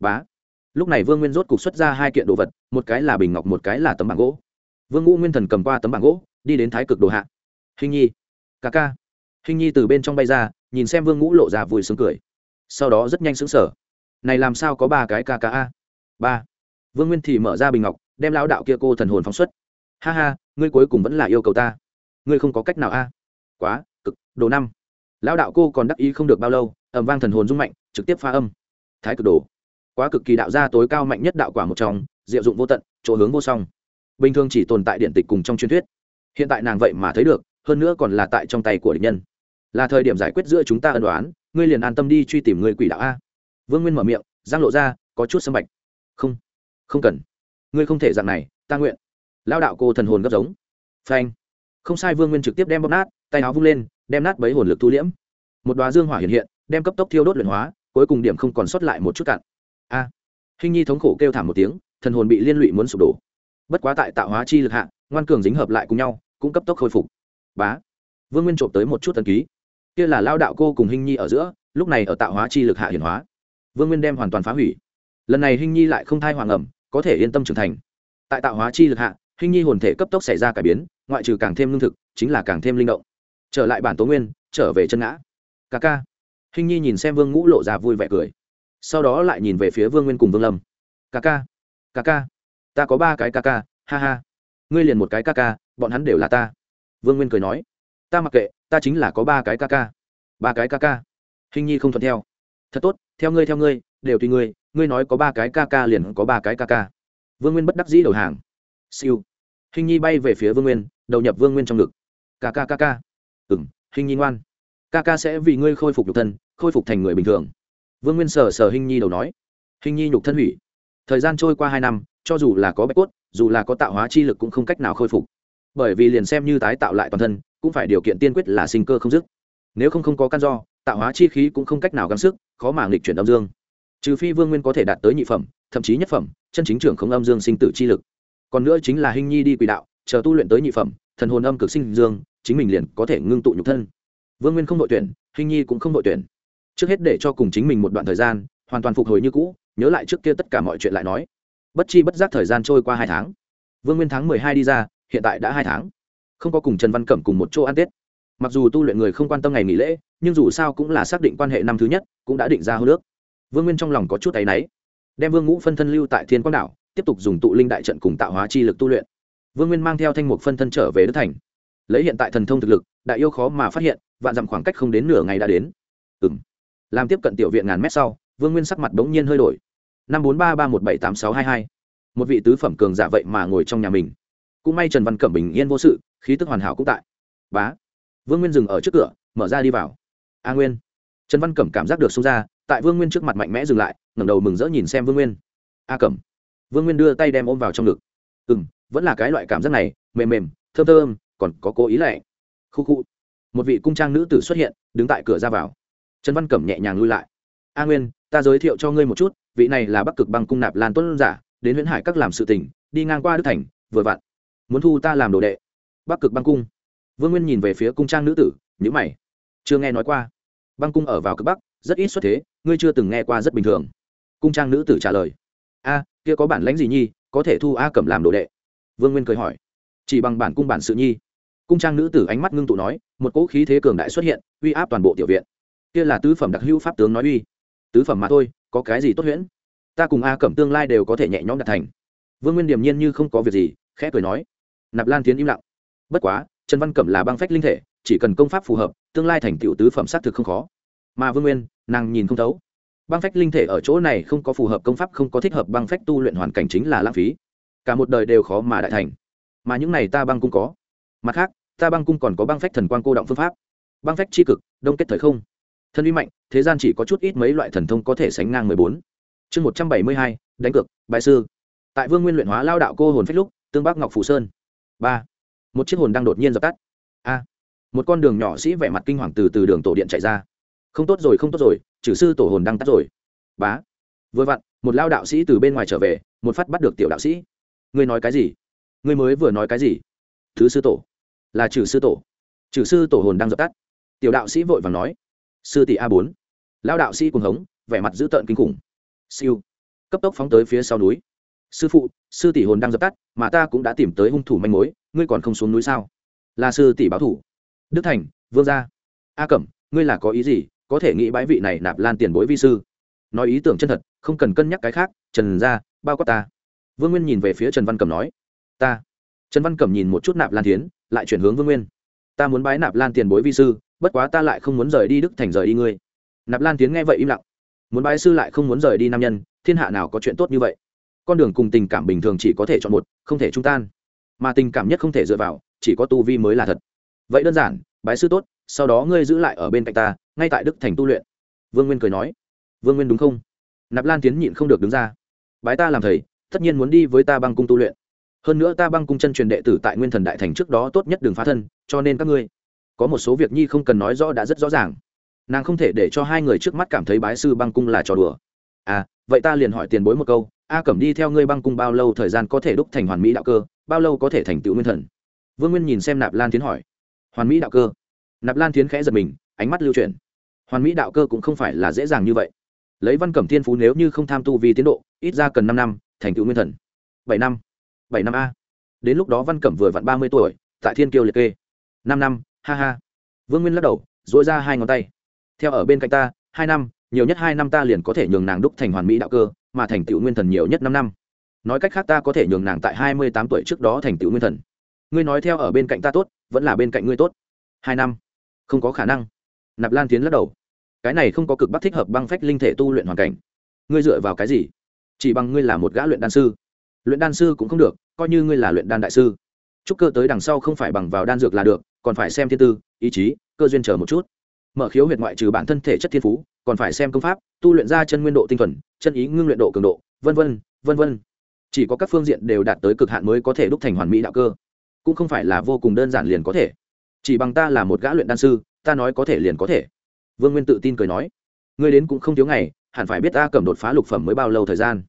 Bá. Lúc này vương nguyên rốt cục xuất ra hai kiện đồ vật, một cái là bình ngọc, một cái là tấm bảng gỗ. Vương ngũ nguyên thần cầm qua tấm bảng gỗ, đi đến thái cực đồ hạ. Hình nhi. Ca ca. Hình nhi từ bên trong bay ra, nhìn xem vương ngũ lộ ra vui sướng cười. Sau đó rất nhanh xứng sở này làm sao có ba cái ca ca a? Ba. Vương nguyên thì mở ra bình ngọc, đem lao đạo kia cô thần hồn phóng xuất ha ha, ngươi cuối cùng vẫn là yêu cầu ta. Ngươi không có cách nào a. Quá, cực, đồ năm. Lão đạo cô còn đắc ý không được bao lâu ẩm vang thần hồn rung mạnh, trực tiếp pha âm. Thái cực đồ. Quá cực kỳ đạo gia tối cao mạnh nhất đạo quả một trong, diệu dụng vô tận, chỗ hướng vô song. Bình thường chỉ tồn tại điện tịch cùng trong truyền thuyết. Hiện tại nàng vậy mà thấy được, hơn nữa còn là tại trong tay của địch nhân. Là thời điểm giải quyết giữa chúng ta ân đoán ngươi liền an tâm đi truy tìm người quỷ đạo a. Vương nguyên mở miệng giang lộ ra, có chút sâm bạch. Không không cần. Ngươi không thể dạng này, ta nguyện lao đạo cô thần hồn gấp giống. Phanh. Không sai, vương nguyên trực tiếp đem bóp nát, tay áo vung lên, đem nát bấy hồn lực thu liễm. Một đoá dương hỏa hiện hiện, đem cấp tốc thiêu đốt luyện hóa, cuối cùng điểm không còn sót lại một chút cạn. A. À. hình nhi thống khổ kêu thảm một tiếng, thần hồn bị liên lụy muốn sụp đổ. Bất quá tại tạo hóa chi lực hạ, ngoan cường dính hợp lại cùng nhau, cũng cấp tốc khôi phục. Bá. Vương nguyên trộm tới một chút thần ký. Kia là lao đạo cô cùng hình nhi ở giữa, lúc này ở tạo hóa chi lực hạ hiển hóa. Vương nguyên đem hoàn toàn phá hủy. Lần này hình nhi lại không thai hoàng ẩm, có thể yên tâm trưởng thành. Tại tạo hóa chi lực hạ hình nhi hồn thể cấp tốc xảy ra cải biến, ngoại trừ càng thêm lương thực, chính là càng thêm linh động. Trở lại bản tố nguyên, trở về chân ngã. Ca ca. Hình nhi nhìn xem vương ngũ lộ ra vui vẻ cười. Sau đó lại nhìn về phía vương nguyên cùng vương lâm. Ca ca. Ca ca. Ta có ba cái ca ca, ha ha. Ngươi liền một cái ca ca, bọn hắn đều là ta. Vương nguyên cười nói. Ta mặc kệ, ta chính là có ba cái ca ca. Ba cái ca ca. Hình nhi không thuận theo. Thật tốt, theo ngươi theo ngươi, đều tùy ngươi ngươi nói có ba cái ca ca liền có ba cái ca ca. Vương nguyên bất đắc dĩ đầu hàng siêu. Hình nhi bay về phía vương nguyên, đầu nhập vương nguyên trong ngực. Ca ca ca ca. Ừ m hình nhi ngoan. Ca ca sẽ vì ngươi khôi phục nhục thân, khôi phục thành người bình thường. Vương nguyên sờ sờ hình nhi đầu nói. Hình nhi nhục thân hủy. Thời gian trôi qua hai năm, cho dù là có bạch cốt, dù là có tạo hóa chi lực cũng không cách nào khôi phục. Bởi vì liền xem như tái tạo lại toàn thân, cũng phải điều kiện tiên quyết là sinh cơ không dứt. Nếu không không có căn do, tạo hóa chi khí cũng không cách nào gắng sức, khó mà nghịch chuyển âm dương. Trừ phi vương nguyên có thể đạt tới nhị phẩm, thậm chí nhất phẩm, chân chính trưởng không âm dương sinh tử chi lực còn nữa chính là hình nhi đi quỷ đạo, chờ tu luyện tới nhị phẩm, thần hồn âm cực sinh dương, chính mình liền có thể ngưng tụ nhục thân. Vương nguyên không đội tuyển, hình nhi cũng không đội tuyển. Trước hết để cho cùng chính mình một đoạn thời gian, hoàn toàn phục hồi như cũ, nhớ lại trước kia tất cả mọi chuyện lại nói. Bất chi bất giác thời gian trôi qua hai tháng. Vương nguyên tháng mười hai đi ra, hiện tại đã hai tháng. Không có cùng trần văn cẩm cùng một chỗ ăn tết. Mặc dù tu luyện người không quan tâm ngày nghỉ lễ, nhưng dù sao cũng là xác định quan hệ năm thứ nhất, cũng đã định ra hô nước. Vương nguyên trong lòng có chút tay náy. Đem vương ngũ phân thân lưu tại thiên quang đảo tiếp tục dùng tụ linh đại trận cùng tạo hóa chi lực tu luyện. Vương nguyên mang theo thanh mục phân thân trở về đức thành. Lấy hiện tại thần thông thực lực, đại yêu khó mà phát hiện, vạn dặm khoảng cách không đến nửa ngày đã đến. Ừ m làm tiếp cận tiểu viện ngàn mét sau, vương nguyên sắc mặt bỗng nhiên hơi đổi. Năm bốn ba ba một bảy tám sáu hai hai. Một vị tứ phẩm cường giả vậy mà ngồi trong nhà mình. Cũng may trần văn cẩm bình yên vô sự, khí tức hoàn hảo cũng tại. Bá. Vương nguyên dừng ở trước cửa, mở ra đi vào. A nguyên. Trần văn cẩm cảm giác được xông ra, tại vương nguyên trước mặt mạnh mẽ dừng lại, ngẩng đầu mừng rỡ nhìn xem vương nguyên. A cẩm vương nguyên đưa tay đem ôm vào trong ngực. Ừ m vẫn là cái loại cảm giác này, mềm mềm, thơm thơm, còn có cố ý lệ khu khu. Một vị cung trang nữ tử xuất hiện, đứng tại cửa ra vào. Trần văn cẩm nhẹ nhàng lui lại. A nguyên, ta giới thiệu cho ngươi một chút, vị này là bắc cực băng cung nạp lan tuấn giả, đến huyễn hải các làm sự tình, đi ngang qua đức thành, vừa vặn. Muốn thu ta làm đồ đệ. Bắc cực băng cung. Vương nguyên nhìn về phía cung trang nữ tử nhữ mày. Chưa nghe nói qua. Băng cung ở vào cực bắc, rất ít xuất thế, ngươi chưa từng nghe qua rất bình thường. Cung trang nữ tử trả lời. A kia có bản lãnh gì nhi, có thể thu a cẩm làm đồ đệ? Vương nguyên cười hỏi. Chỉ bằng bản cung bản sự nhi. Cung trang nữ tử ánh mắt ngưng tụ nói, một cỗ khí thế cường đại xuất hiện, uy áp toàn bộ tiểu viện. Kia là tứ phẩm đặc hữu pháp tướng nói uy. Tứ phẩm mà thôi, có cái gì tốt huyễn? Ta cùng a cẩm tương lai đều có thể nhẹ nhõm đạt thành. Vương nguyên điềm nhiên như không có việc gì, khẽ cười nói. Nạp lan tiến im lặng. Bất quá, trần văn cẩm là băng phách linh thể, chỉ cần công pháp phù hợp, tương lai thành tựu tứ phẩm xác thực không khó. Mà vương nguyên, nàng nhìn không thấu băng phách linh thể ở chỗ này không có phù hợp công pháp, không có thích hợp băng phách tu luyện hoàn cảnh chính là lãng phí. Cả một đời đều khó mà đại thành. Mà những này ta băng cung có. Mặt khác, ta băng cung còn có băng phách thần quan cô động phương pháp. Băng phách c h i cực, đông kết thời không. Thân uy mạnh, thế gian chỉ có chút ít mấy loại thần thông có thể sánh ngang mười bốn. Chương một trăm bảy mươi hai, đánh cược, bại sư. Tại vương nguyên luyện hóa lao đạo cô hồn phách lúc, tương bắc ngọc phủ sơn. Ba. Một chiếc hồn đang đột nhiên dập tắt. A. Một con đường nhỏ sĩ vẻ mặt kinh hoàng từ từ đường tổ điện chạy ra. Không tốt rồi, không tốt rồi chử sư tổ hồn đang tắt rồi. Bá. Vừa vặn, một lao đạo sĩ từ bên ngoài trở về, một phát bắt được tiểu đạo sĩ. Ngươi nói cái gì? Ngươi mới vừa nói cái gì? Thứ sư tổ. Là trừ sư tổ. Trừ sư tổ hồn đang dập tắt. Tiểu đạo sĩ vội vàng nói. Sư tỷ a bốn. Lao đạo sĩ cùng hống, vẻ mặt dữ tợn kinh khủng. Siêu. Cấp tốc phóng tới phía sau núi. Sư phụ, sư tỷ hồn đang dập tắt, mà ta cũng đã tìm tới hung thủ manh mối, ngươi còn không xuống núi sao? Là sư tỷ báo thủ. Đức thành, vương gia. A cẩm, ngươi là có ý gì? Có thể nghĩ bãi vị này nạp lan tiền bối vi sư. Nói ý tưởng chân thật, không cần cân nhắc cái khác, trần gia bao quát ta. Vương nguyên nhìn về phía trần văn cẩm nói, ta. Trần văn cẩm nhìn một chút nạp lan tiến lại chuyển hướng vương nguyên. Ta muốn bái nạp lan tiền bối vi sư, bất quá ta lại không muốn rời đi đức thành rời đi ngươi. Nạp lan tiến nghe vậy im lặng. Muốn bái sư lại không muốn rời đi nam nhân, thiên hạ nào có chuyện tốt như vậy? Con đường cùng tình cảm bình thường chỉ có thể chọn một, không thể trung tan. Mà tình cảm nhất không thể dựa vào, chỉ có tu vi mới là thật. Vậy đơn giản, bái sư tốt, sau đó ngươi giữ lại ở bên cạnh ta ngay tại đức thành tu luyện. Vương nguyên cười nói, vương nguyên đúng không? Nạp lan tiến nhịn không được đứng ra, bái ta làm thầy, tất nhiên muốn đi với ta băng cung tu luyện. Hơn nữa ta băng cung chân truyền đệ tử tại nguyên thần đại thành trước đó tốt nhất đường phá thân, cho nên các ngươi có một số việc nhi không cần nói rõ đã rất rõ ràng. Nàng không thể để cho hai người trước mắt cảm thấy bái sư băng cung là trò đùa. À vậy ta liền hỏi tiền bối một câu, a cẩm đi theo ngươi băng cung bao lâu thời gian có thể đúc thành hoàn mỹ đạo cơ, bao lâu có thể thành tựu nguyên thần? Vương nguyên nhìn xem nạp lan tiến hỏi, hoàn mỹ đạo cơ? Nạp lan tiến khẽ giật mình, ánh mắt lưu chuyển hoàn mỹ đạo cơ cũng không phải là dễ dàng như vậy. Lấy văn cẩm thiên phú nếu như không tham tu vì tiến độ, ít ra cần năm năm, thành tựu nguyên thần. Bảy năm. Bảy năm a. Đến lúc đó văn cẩm vừa vặn ba mươi tuổi, tại thiên kiêu liệt kê. Năm năm, ha ha. Vương nguyên lắc đầu dỗi ra hai ngón tay. Theo ở bên cạnh ta, hai năm, nhiều nhất hai năm ta liền có thể nhường nàng đúc thành hoàn mỹ đạo cơ, mà thành tựu nguyên thần nhiều nhất năm năm. Nói cách khác ta có thể nhường nàng tại hai mươi tám tuổi trước đó thành tựu nguyên thần. Ngươi nói theo ở bên cạnh ta tốt, vẫn là bên cạnh ngươi tốt. Hai năm. Không có khả năng nạp lan tiến lắc đầu. Cái này không có cực bắc thích hợp băng phách linh thể tu luyện hoàn cảnh. Ngươi dựa vào cái gì? Chỉ bằng ngươi là một gã luyện đan sư. Luyện đan sư cũng không được, coi như ngươi là luyện đan đại sư. Trúc cơ tới đằng sau không phải bằng vào đan dược là được, còn phải xem thiên tư, ý chí, cơ duyên chờ một chút. Mở khiếu huyệt ngoại trừ bản thân thể chất thiên phú, còn phải xem công pháp, tu luyện ra chân nguyên độ tinh thuần, chân ý ngưng luyện độ cường độ, vân vân vân vân. Chỉ có các phương diện đều đạt tới cực hạn mới có thể đúc thành hoàn mỹ đạo cơ. Cũng không phải là vô cùng đơn giản liền có thể. Chỉ bằng ta là một gã luyện đan sư ta nói có thể liền có thể. Vương nguyên tự tin cười nói. Ngươi đến cũng không thiếu ngày, hẳn phải biết ta cầm đột phá lục phẩm mới bao lâu thời gian.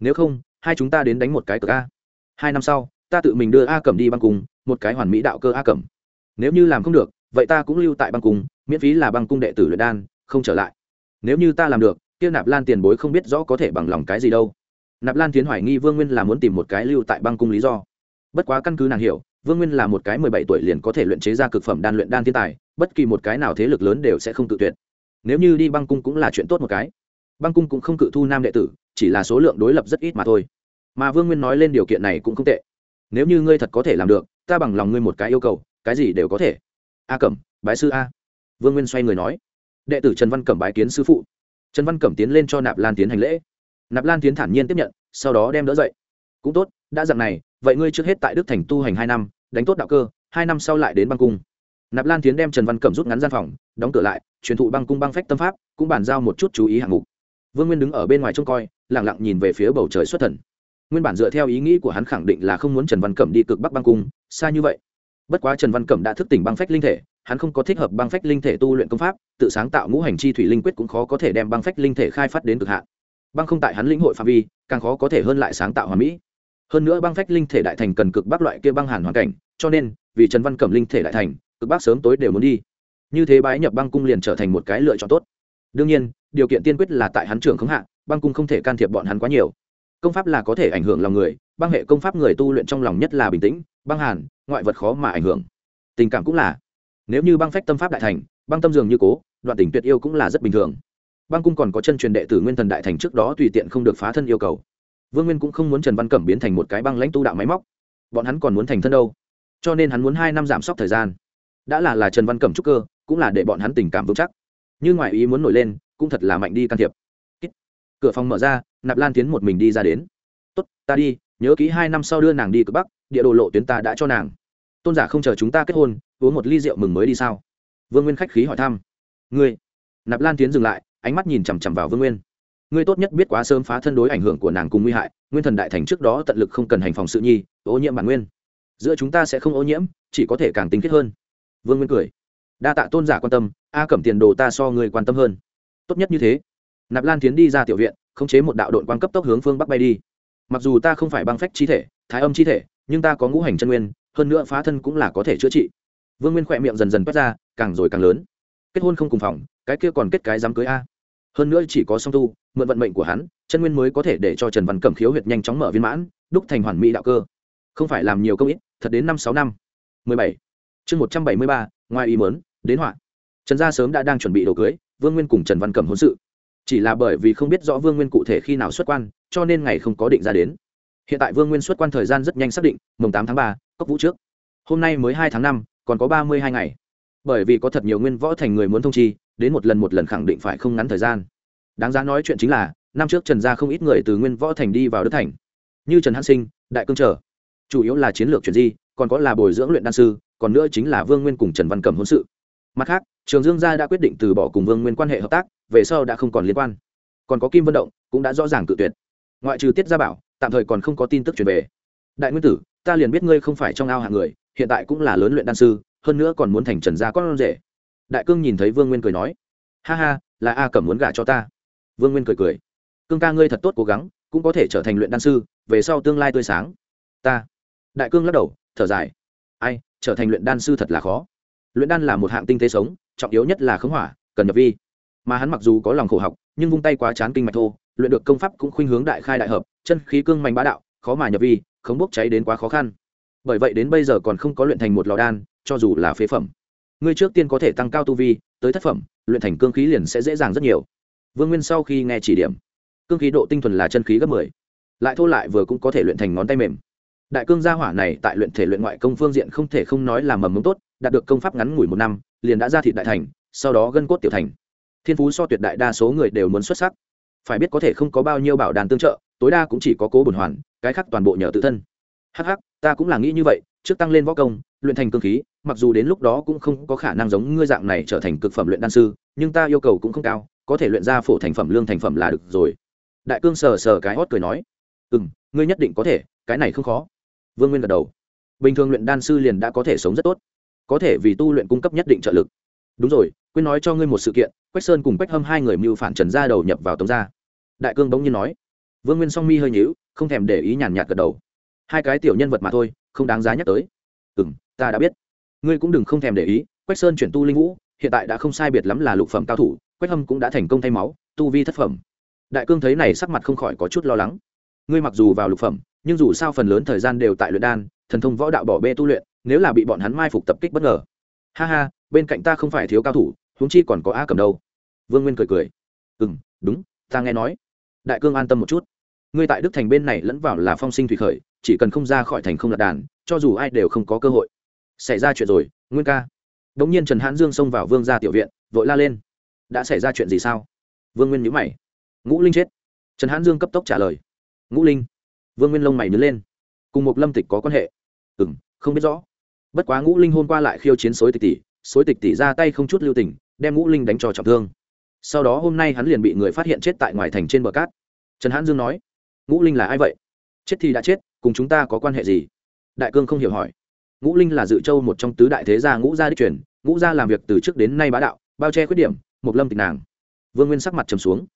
Nếu không, hai chúng ta đến đánh một cái cờ a. Hai năm sau, ta tự mình đưa a cẩm đi băng cung, một cái hoàn mỹ đạo cơ a cẩm. Nếu như làm không được, vậy ta cũng lưu tại băng cung, miễn phí là băng cung đệ tử luyện đan, không trở lại. Nếu như ta làm được, kia nạp lan tiền bối không biết rõ có thể bằng lòng cái gì đâu. Nạp lan tiến hoài nghi vương nguyên là muốn tìm một cái lưu tại băng cung lý do. Bất quá căn cứ nàng hiểu vương nguyên là một cái mười bảy tuổi liền có thể luyện chế ra cực phẩm đan luyện đan thiên tài, bất kỳ một cái nào thế lực lớn đều sẽ không tự tuyệt. Nếu như đi băng cung cũng là chuyện tốt một cái. Băng cung cũng không cự thu nam đệ tử, chỉ là số lượng đối lập rất ít mà thôi. Mà vương nguyên nói lên điều kiện này cũng không tệ. Nếu như ngươi thật có thể làm được, ta bằng lòng ngươi một cái yêu cầu, cái gì đều có thể. A cẩm, bái sư a. Vương nguyên xoay người nói. Đệ tử trần văn cẩm bái kiến sư phụ. Trần văn cẩm tiến lên cho nạp lan tiến hành lễ. Nạp lan tiến thản nhiên tiếp nhận, sau đó đem đỡ dậy. Cũng tốt, đã dặn này vậy ngươi trước hết tại đức thành tu hành hai năm, đánh tốt đạo cơ, hai năm sau lại đến băng cung. Nạp lan tiến đem trần văn cẩm rút ngắn gian phòng, đóng cửa lại, truyền thụ băng cung băng phách tâm pháp, cũng bàn giao một chút chú ý hạng mục. Vương nguyên đứng ở bên ngoài trông coi lẳng lặng nhìn về phía bầu trời xuất thần. Nguyên bản dựa theo ý nghĩ của hắn khẳng định là không muốn trần văn cẩm đi cực bắc băng cung, xa như vậy. Bất quá trần văn cẩm đã thức tỉnh băng phách linh thể, hắn không có thích hợp băng phách linh thể tu luyện công pháp, tự sáng tạo ngũ hành chi thủy linh quyết cũng khó có thể đem băng phách linh thể khai phát đến cực hạn. Băng không tại hắn lĩnh hội phạm vi, càng khó có thể hơn lại sáng tạo hoàn mỹ hơn nữa băng phách linh thể đại thành cần cực bắc loại kia băng hàn hoàn cảnh, cho nên, vì trần văn cẩm linh thể đại thành, cực bắc sớm tối đều muốn đi. Như thế bái nhập băng cung liền trở thành một cái lựa chọn tốt. Đương nhiên, điều kiện tiên quyết là tại hắn trưởng khống hạ, băng cung không thể can thiệp bọn hắn quá nhiều. Công pháp là có thể ảnh hưởng lòng người, băng hệ công pháp người tu luyện trong lòng nhất là bình tĩnh, băng hàn, ngoại vật khó mà ảnh hưởng. Tình cảm cũng là. Nếu như băng phách tâm pháp đại thành, băng tâm dường như cố, đoạn tình tuyệt yêu cũng là rất bình thường. Băng cung còn có chân truyền đệ tử nguyên thần đại thành trước đó tùy tiện không được phá thân yêu cầu vương nguyên cũng không muốn trần văn cẩm biến thành một cái băng lãnh tu đạo máy móc. Bọn hắn còn muốn thành thân đâu? Cho nên hắn muốn hai năm giảm sốc thời gian. Đã là là trần văn cẩm trúc cơ, cũng là để bọn hắn tình cảm vững chắc. Nhưng ngoài ý muốn nổi lên, cũng thật là mạnh đi can thiệp. Cửa phòng mở ra, nạp lan tiến một mình đi ra đến. Tốt, ta đi, nhớ kỹ hai năm sau đưa nàng đi cực bắc, địa đồ lộ tuyến ta đã cho nàng. Tôn giả không chờ chúng ta kết hôn, uống một ly rượu mừng mới đi sao? Vương nguyên khách khí hỏi thăm. Ngươi? Nạp lan tiến dừng lại, ánh mắt nhìn chằm chằm vào vương nguyên ngươi tốt nhất biết quá sớm phá thân đối ảnh hưởng của nàng cùng nguy hại, nguyên thần đại thành trước đó tận lực không cần hành phòng sự nhi, ô nhiễm bản nguyên. Giữa chúng ta sẽ không ô nhiễm, chỉ có thể càng tính kết hơn. Vương nguyên cười. Đa tạ tôn giả quan tâm, a cẩm tiền đồ ta so người quan tâm hơn. Tốt nhất như thế. Nạp lan tiến đi ra tiểu viện, khống chế một đạo đội quan cấp tốc hướng phương bắc bay đi. Mặc dù ta không phải băng phách chi thể, thái âm chi thể, nhưng ta có ngũ hành chân nguyên, hơn nữa phá thân cũng là có thể chữa trị. Vương nguyên khỏe miệng dần dần quét ra, càng rồi càng lớn. Kết hôn không cùng phòng, cái kia còn kết cái dám cưới a hơn nữa chỉ có song tu, mượn vận mệnh của hắn, chân nguyên mới có thể để cho trần văn cẩm khiếu huyệt nhanh chóng mở viên mãn, đúc thành hoàn mỹ đạo cơ. Không phải làm nhiều công ít, thật đến năm sáu năm. Mười bảy. Chương một trăm bảy mươi ba, ngoài ý mớn đến họa. Trần gia sớm đã đang chuẩn bị đồ cưới, vương nguyên cùng trần văn cẩm hôn sự. Chỉ là bởi vì không biết rõ vương nguyên cụ thể khi nào xuất quan, cho nên ngày không có định ra đến. Hiện tại vương nguyên xuất quan thời gian rất nhanh xác định, mùng tám tháng ba, cốc vũ trước. Hôm nay mới hai tháng năm, còn có ba mươi hai ngày. Bởi vì có thật nhiều nguyên võ thành người muốn thông chi đến một lần một lần khẳng định phải không ngắn thời gian. Đáng giá nói chuyện chính là, năm trước trần gia không ít người từ nguyên võ thành đi vào đức thành. Như trần hãn sinh, đại cương trở. Chủ yếu là chiến lược chuyển di, còn có là bồi dưỡng luyện đan sư, còn nữa chính là vương nguyên cùng trần văn cẩm hôn sự. Mặt khác, trường dương gia đã quyết định từ bỏ cùng vương nguyên quan hệ hợp tác, về sau đã không còn liên quan. Còn có kim vân động, cũng đã rõ ràng tự tuyệt. Ngoại trừ tiết gia bảo, tạm thời còn không có tin tức truyền về. Đại nguyên tử, ta liền biết ngươi không phải trong ao hạng người, hiện tại cũng là lớn luyện đan sư, hơn nữa còn muốn thành trần gia con rể đại cương nhìn thấy vương nguyên cười nói, ha ha, là a cẩm muốn gả cho ta. Vương nguyên cười cười, cương ca ngươi thật tốt cố gắng, cũng có thể trở thành luyện đan sư, về sau tương lai tươi sáng. Ta. Đại cương lắc đầu, thở dài, ai, trở thành luyện đan sư thật là khó. Luyện đan là một hạng tinh tế sống, trọng yếu nhất là khống hỏa, cần nhập vi. Mà hắn mặc dù có lòng khổ học, nhưng vung tay quá chán kinh mạch thô, luyện được công pháp cũng khuynh hướng đại khai đại hợp, chân khí cương mạnh bá đạo, khó mà nhập vi, khống bốc cháy đến quá khó khăn. Bởi vậy đến bây giờ còn không có luyện thành một lò đan, cho dù là phế phẩm ngươi trước tiên có thể tăng cao tu vi, tới thất phẩm, luyện thành cương khí liền sẽ dễ dàng rất nhiều. Vương nguyên sau khi nghe chỉ điểm, cương khí độ tinh thuần là chân khí gấp mười, lại thô lại vừa cũng có thể luyện thành ngón tay mềm. Đại cương gia hỏa này tại luyện thể luyện ngoại công phương diện không thể không nói là mầm mống tốt, đạt được công pháp ngắn ngủi một năm, liền đã ra thị đại thành, sau đó gân cốt tiểu thành. Thiên phú so tuyệt đại đa số người đều muốn xuất sắc. Phải biết có thể không có bao nhiêu bảo đàn tương trợ, tối đa cũng chỉ có cố bổn hoàn, cái khác toàn bộ nhờ tự thân. Hắc hắc, ta cũng là nghĩ như vậy, trước tăng lên võ công luyện thành cương khí, mặc dù đến lúc đó cũng không có khả năng giống ngươi dạng này trở thành cực phẩm luyện đan sư, nhưng ta yêu cầu cũng không cao, có thể luyện ra phổ thành phẩm, lương thành phẩm là được rồi. Đại cương sờ sờ cái hót cười nói ừ m ngươi nhất định có thể, cái này không khó. Vương nguyên gật đầu. Bình thường luyện đan sư liền đã có thể sống rất tốt, có thể vì tu luyện cung cấp nhất định trợ lực. Đúng rồi, quên nói cho ngươi một sự kiện, quách sơn cùng quách hâm hai người mưu phản trần ra đầu nhập vào tống gia. Đại cương bỗng nhiên nói. Vương nguyên song mi hơi nhíu, không thèm để ý nhàn nhạt gật đầu. Hai cái tiểu nhân vật mà thôi, không đáng giá nhắc tới. Ừ m ta đã biết. Ngươi cũng đừng không thèm để ý, quách sơn chuyển tu linh vũ, hiện tại đã không sai biệt lắm là lục phẩm cao thủ, quách hâm cũng đã thành công thay máu, tu vi thất phẩm. Đại cương thấy này sắc mặt không khỏi có chút lo lắng. Ngươi mặc dù vào lục phẩm, nhưng dù sao phần lớn thời gian đều tại luyện đan, thần thông võ đạo bỏ bê tu luyện, nếu là bị bọn hắn mai phục tập kích bất ngờ. Ha ha, bên cạnh ta không phải thiếu cao thủ, huống chi còn có a cầm đâu. Vương nguyên cười cười. Ừ m đúng, ta nghe nói. Đại cương an tâm một chút. Ngươi tại đức thành bên này lẫn vào là phong sinh thủy khởi, chỉ cần không ra khỏi thành không lật đàn, cho dù ai đều không có cơ hội xảy ra chuyện rồi, nguyên ca. Đ ỗ n g nhiên trần hãn dương xông vào vương ra tiểu viện, vội la lên. Đã xảy ra chuyện gì sao? Vương nguyên nhữ mày. Ngũ linh chết. Trần hãn dương cấp tốc trả lời. Ngũ linh. Vương nguyên lông mày nhớ lên. Cùng một lâm tịch có quan hệ. Ừ m không biết rõ. Bất quá ngũ linh hôm qua lại khiêu chiến xối tịch tỷ xối tịch tỷ ra tay không chút lưu tình, đem ngũ linh đánh cho trọng thương. Sau đó hôm nay hắn liền bị người phát hiện chết tại ngoài thành trên bờ cát. Trần hãn dương nói, ngũ linh là ai vậy? Chết thì đã chết, cùng chúng ta có quan hệ gì? Đại cương không hiểu hỏi ngũ linh là dự châu một trong tứ đại thế gia ngũ gia đích truyền, ngũ gia làm việc từ trước đến nay bá đạo, bao che khuyết điểm, một lâm tịch nàng. Vương nguyên sắc mặt trầm xuống.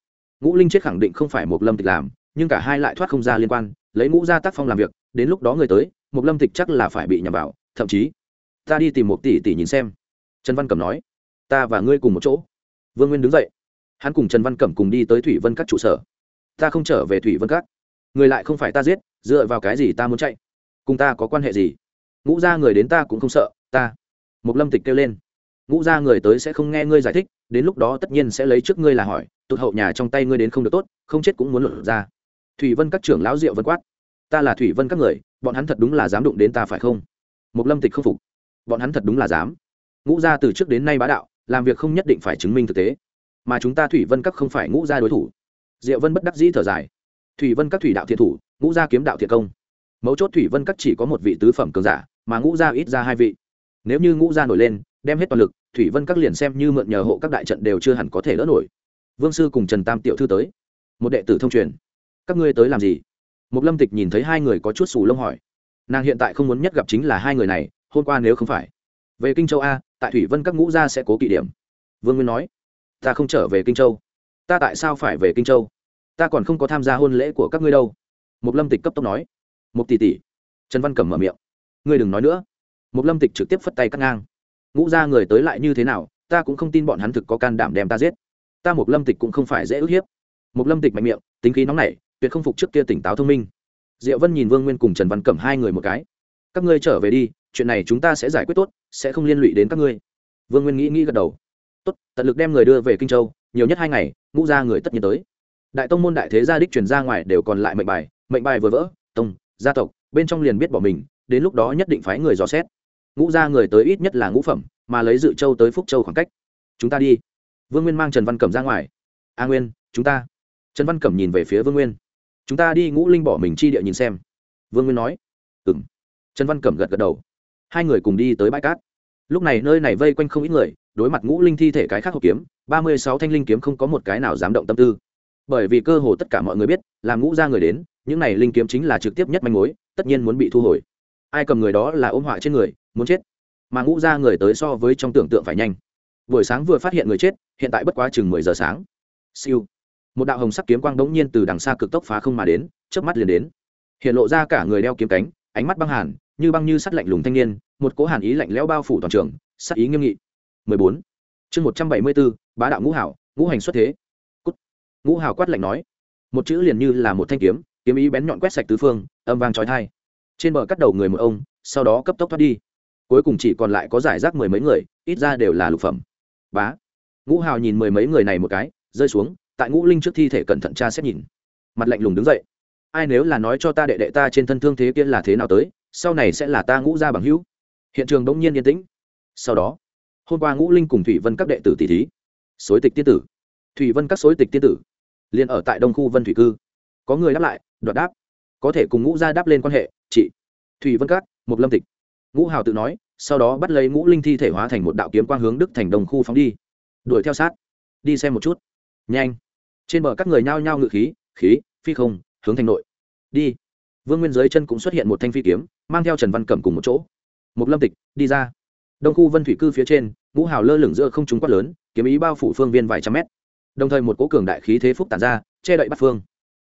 Ngũ linh chết khẳng định không phải một lâm tịch làm, nhưng cả hai lại thoát không ra liên quan, lấy ngũ gia tác phong làm việc, đến lúc đó người tới, một lâm tịch chắc là phải bị nhầm vào, thậm chí, ta đi tìm một tỷ tỷ nhìn xem. Trần văn cẩm nói. Ta và ngươi cùng một chỗ. Vương nguyên đứng dậy. Hắn cùng trần văn cẩm cùng đi tới thủy vân các trụ sở. Ta không trở về thủy vân các. Người lại không phải ta giết, dựa vào cái gì ta muốn chạy? Cùng ta có quan hệ gì? Ngũ ra người đến ta cũng không sợ, ta. Một lâm tịch kêu lên. Ngũ ra người tới sẽ không nghe ngươi giải thích, đến lúc đó tất nhiên sẽ lấy trước ngươi là hỏi, tụt hậu nhà trong tay ngươi đến không được tốt, không chết cũng muốn lột ra. Thủy vân các trưởng lão diệu vân quát. Ta là thủy vân các người, bọn hắn thật đúng là dám đụng đến ta phải không? Một lâm tịch không phục. Bọn hắn thật đúng là dám. Ngũ gia từ trước đến nay bá đạo, làm việc không nhất định phải chứng minh thực tế. Mà chúng ta thủy vân các không phải ngũ gia đối thủ. Diệu vân bất đắc dĩ thở dài. Thủy vân các thủy đạo thiện thủ, ngũ gia kiếm đạo thiện công. Mấu chốt thủy vân các chỉ có một vị tứ phẩm cường giả mà ngũ gia ít ra hai vị. Nếu như ngũ gia nổi lên, đem hết toàn lực, thủy vân các liền xem như mượn nhờ hộ các đại trận đều chưa hẳn có thể đỡ nổi. Vương sư cùng trần tam tiểu thư tới. Một đệ tử thông truyền. Các ngươi tới làm gì? Một lâm tịch nhìn thấy hai người có chút xù lông hỏi. Nàng hiện tại không muốn nhất gặp chính là hai người này, hôm qua nếu không phải. Về kinh châu a, tại thủy vân các ngũ gia sẽ cố kỵ điểm. Vương nguyên nói. Ta không trở về kinh châu. Ta tại sao phải về kinh châu? Ta còn không có tham gia hôn lễ của các ngươi đâu. Một lâm tịch cấp tốc nói. Một tỷ tỷ. Trần văn cẩm mở miệng ngươi đừng nói nữa. Một lâm tịch trực tiếp phất tay cắt ngang. Ngũ ra người tới lại như thế nào, ta cũng không tin bọn hắn thực có can đảm đem ta giết. Ta một lâm tịch cũng không phải dễ ức hiếp. Một lâm tịch mạnh miệng, tính khí nóng nảy, tuyệt không phục trước kia tỉnh táo thông minh. Diệu vân nhìn vương nguyên cùng trần văn cẩm hai người một cái. Các ngươi trở về đi, chuyện này chúng ta sẽ giải quyết tốt, sẽ không liên lụy đến các ngươi. Vương nguyên nghĩ nghĩ gật đầu. Tốt, tận lực đem người đưa về kinh châu, nhiều nhất hai ngày, ngũ ra người tất nhiên tới. Đại tông môn đại thế gia đích truyền ra ngoài đều còn lại mệnh bài mệnh bài vừa vỡ, tông, gia tộc, bên trong liền biết bỏ mình đến lúc đó nhất định phái người dò xét. Ngũ ra người tới ít nhất là ngũ phẩm, mà lấy dự châu tới phúc châu khoảng cách. Chúng ta đi. Vương nguyên mang trần văn cẩm ra ngoài. A nguyên, chúng ta. Trần văn cẩm nhìn về phía vương nguyên. Chúng ta đi ngũ linh bỏ mình chi địa nhìn xem. Vương nguyên nói. Ừ m trần văn cẩm gật gật đầu. Hai người cùng đi tới bãi cát. Lúc này nơi này vây quanh không ít người, đối mặt ngũ linh thi thể cái khác hộp kiếm, ba mươi sáu thanh linh kiếm không có một cái nào dám động tâm tư. Bởi vì cơ hồ tất cả mọi người biết làm ngũ ra người đến, những này linh kiếm chính là trực tiếp nhất manh mối, tất nhiên muốn bị thu hồi ai cầm người đó là ôm họa trên người muốn chết. Mà ngũ ra người tới so với trong tưởng tượng phải nhanh. Buổi sáng vừa phát hiện người chết hiện tại bất quá chừng mười giờ sáng. Siêu. Một đạo hồng sắc kiếm quang đống nhiên từ đằng xa cực tốc phá không mà đến chớp mắt liền đến. Hiện lộ ra cả người đeo kiếm cánh ánh mắt băng hàn như băng như sắt lạnh lùng thanh niên một cố hàn ý lạnh lẽo bao phủ toàn trường sắc ý nghiêm nghị. 14. chương 174, bá đạo ngũ hảo ngũ hành xuất thế. Cút. Ngũ hảo quát lạnh nói. Một chữ liền như là một thanh kiếm kiếm ý bén nhọn quét sạch tứ phương âm vang trói thai trên bờ cắt đầu người một ông, sau đó cấp tốc thoát đi. Cuối cùng chỉ còn lại có giải rác mười mấy người, ít ra đều là lục phẩm. Bá. Ngũ hào nhìn mười mấy người này một cái, rơi xuống, tại ngũ linh trước thi thể cẩn thận tra xét nhìn. Mặt lạnh lùng đứng dậy. Ai nếu là nói cho ta đệ đệ ta trên thân thương thế kia là thế nào tới, sau này sẽ là ta ngũ ra bằng hữu. Hiện trường bỗng nhiên yên tĩnh. Sau đó, hôm qua ngũ linh cùng thủy vân các đệ tử tỷ thí. Xối tịch tiên tử. Thủy vân các xối tịch tiên tử. Liền ở tại đông khu vân thủy cư. Có người đáp lại, đoạt đáp. Có thể cùng ngũ gia đáp lên quan hệ chị. Thủy vân cát một lâm tịch. Ngũ hào tự nói, sau đó bắt lấy ngũ linh thi thể hóa thành một đạo kiếm quang hướng đức thành đồng khu phóng đi. Đuổi theo sát. Đi xem một chút. Nhanh. Trên bờ các người nhao nhao ngự khí khí, phi không, hướng thành nội. Đi. Vương nguyên dưới chân cũng xuất hiện một thanh phi kiếm, mang theo trần văn cẩm cùng một chỗ. Một lâm tịch, đi ra. Đông khu vân thủy cư phía trên, ngũ hào lơ lửng giữa không trung quát lớn, kiếm ý bao phủ phương viên vài trăm mét. Đồng thời một cố cường đại khí thế phúc tản ra, che đậy bắt phương.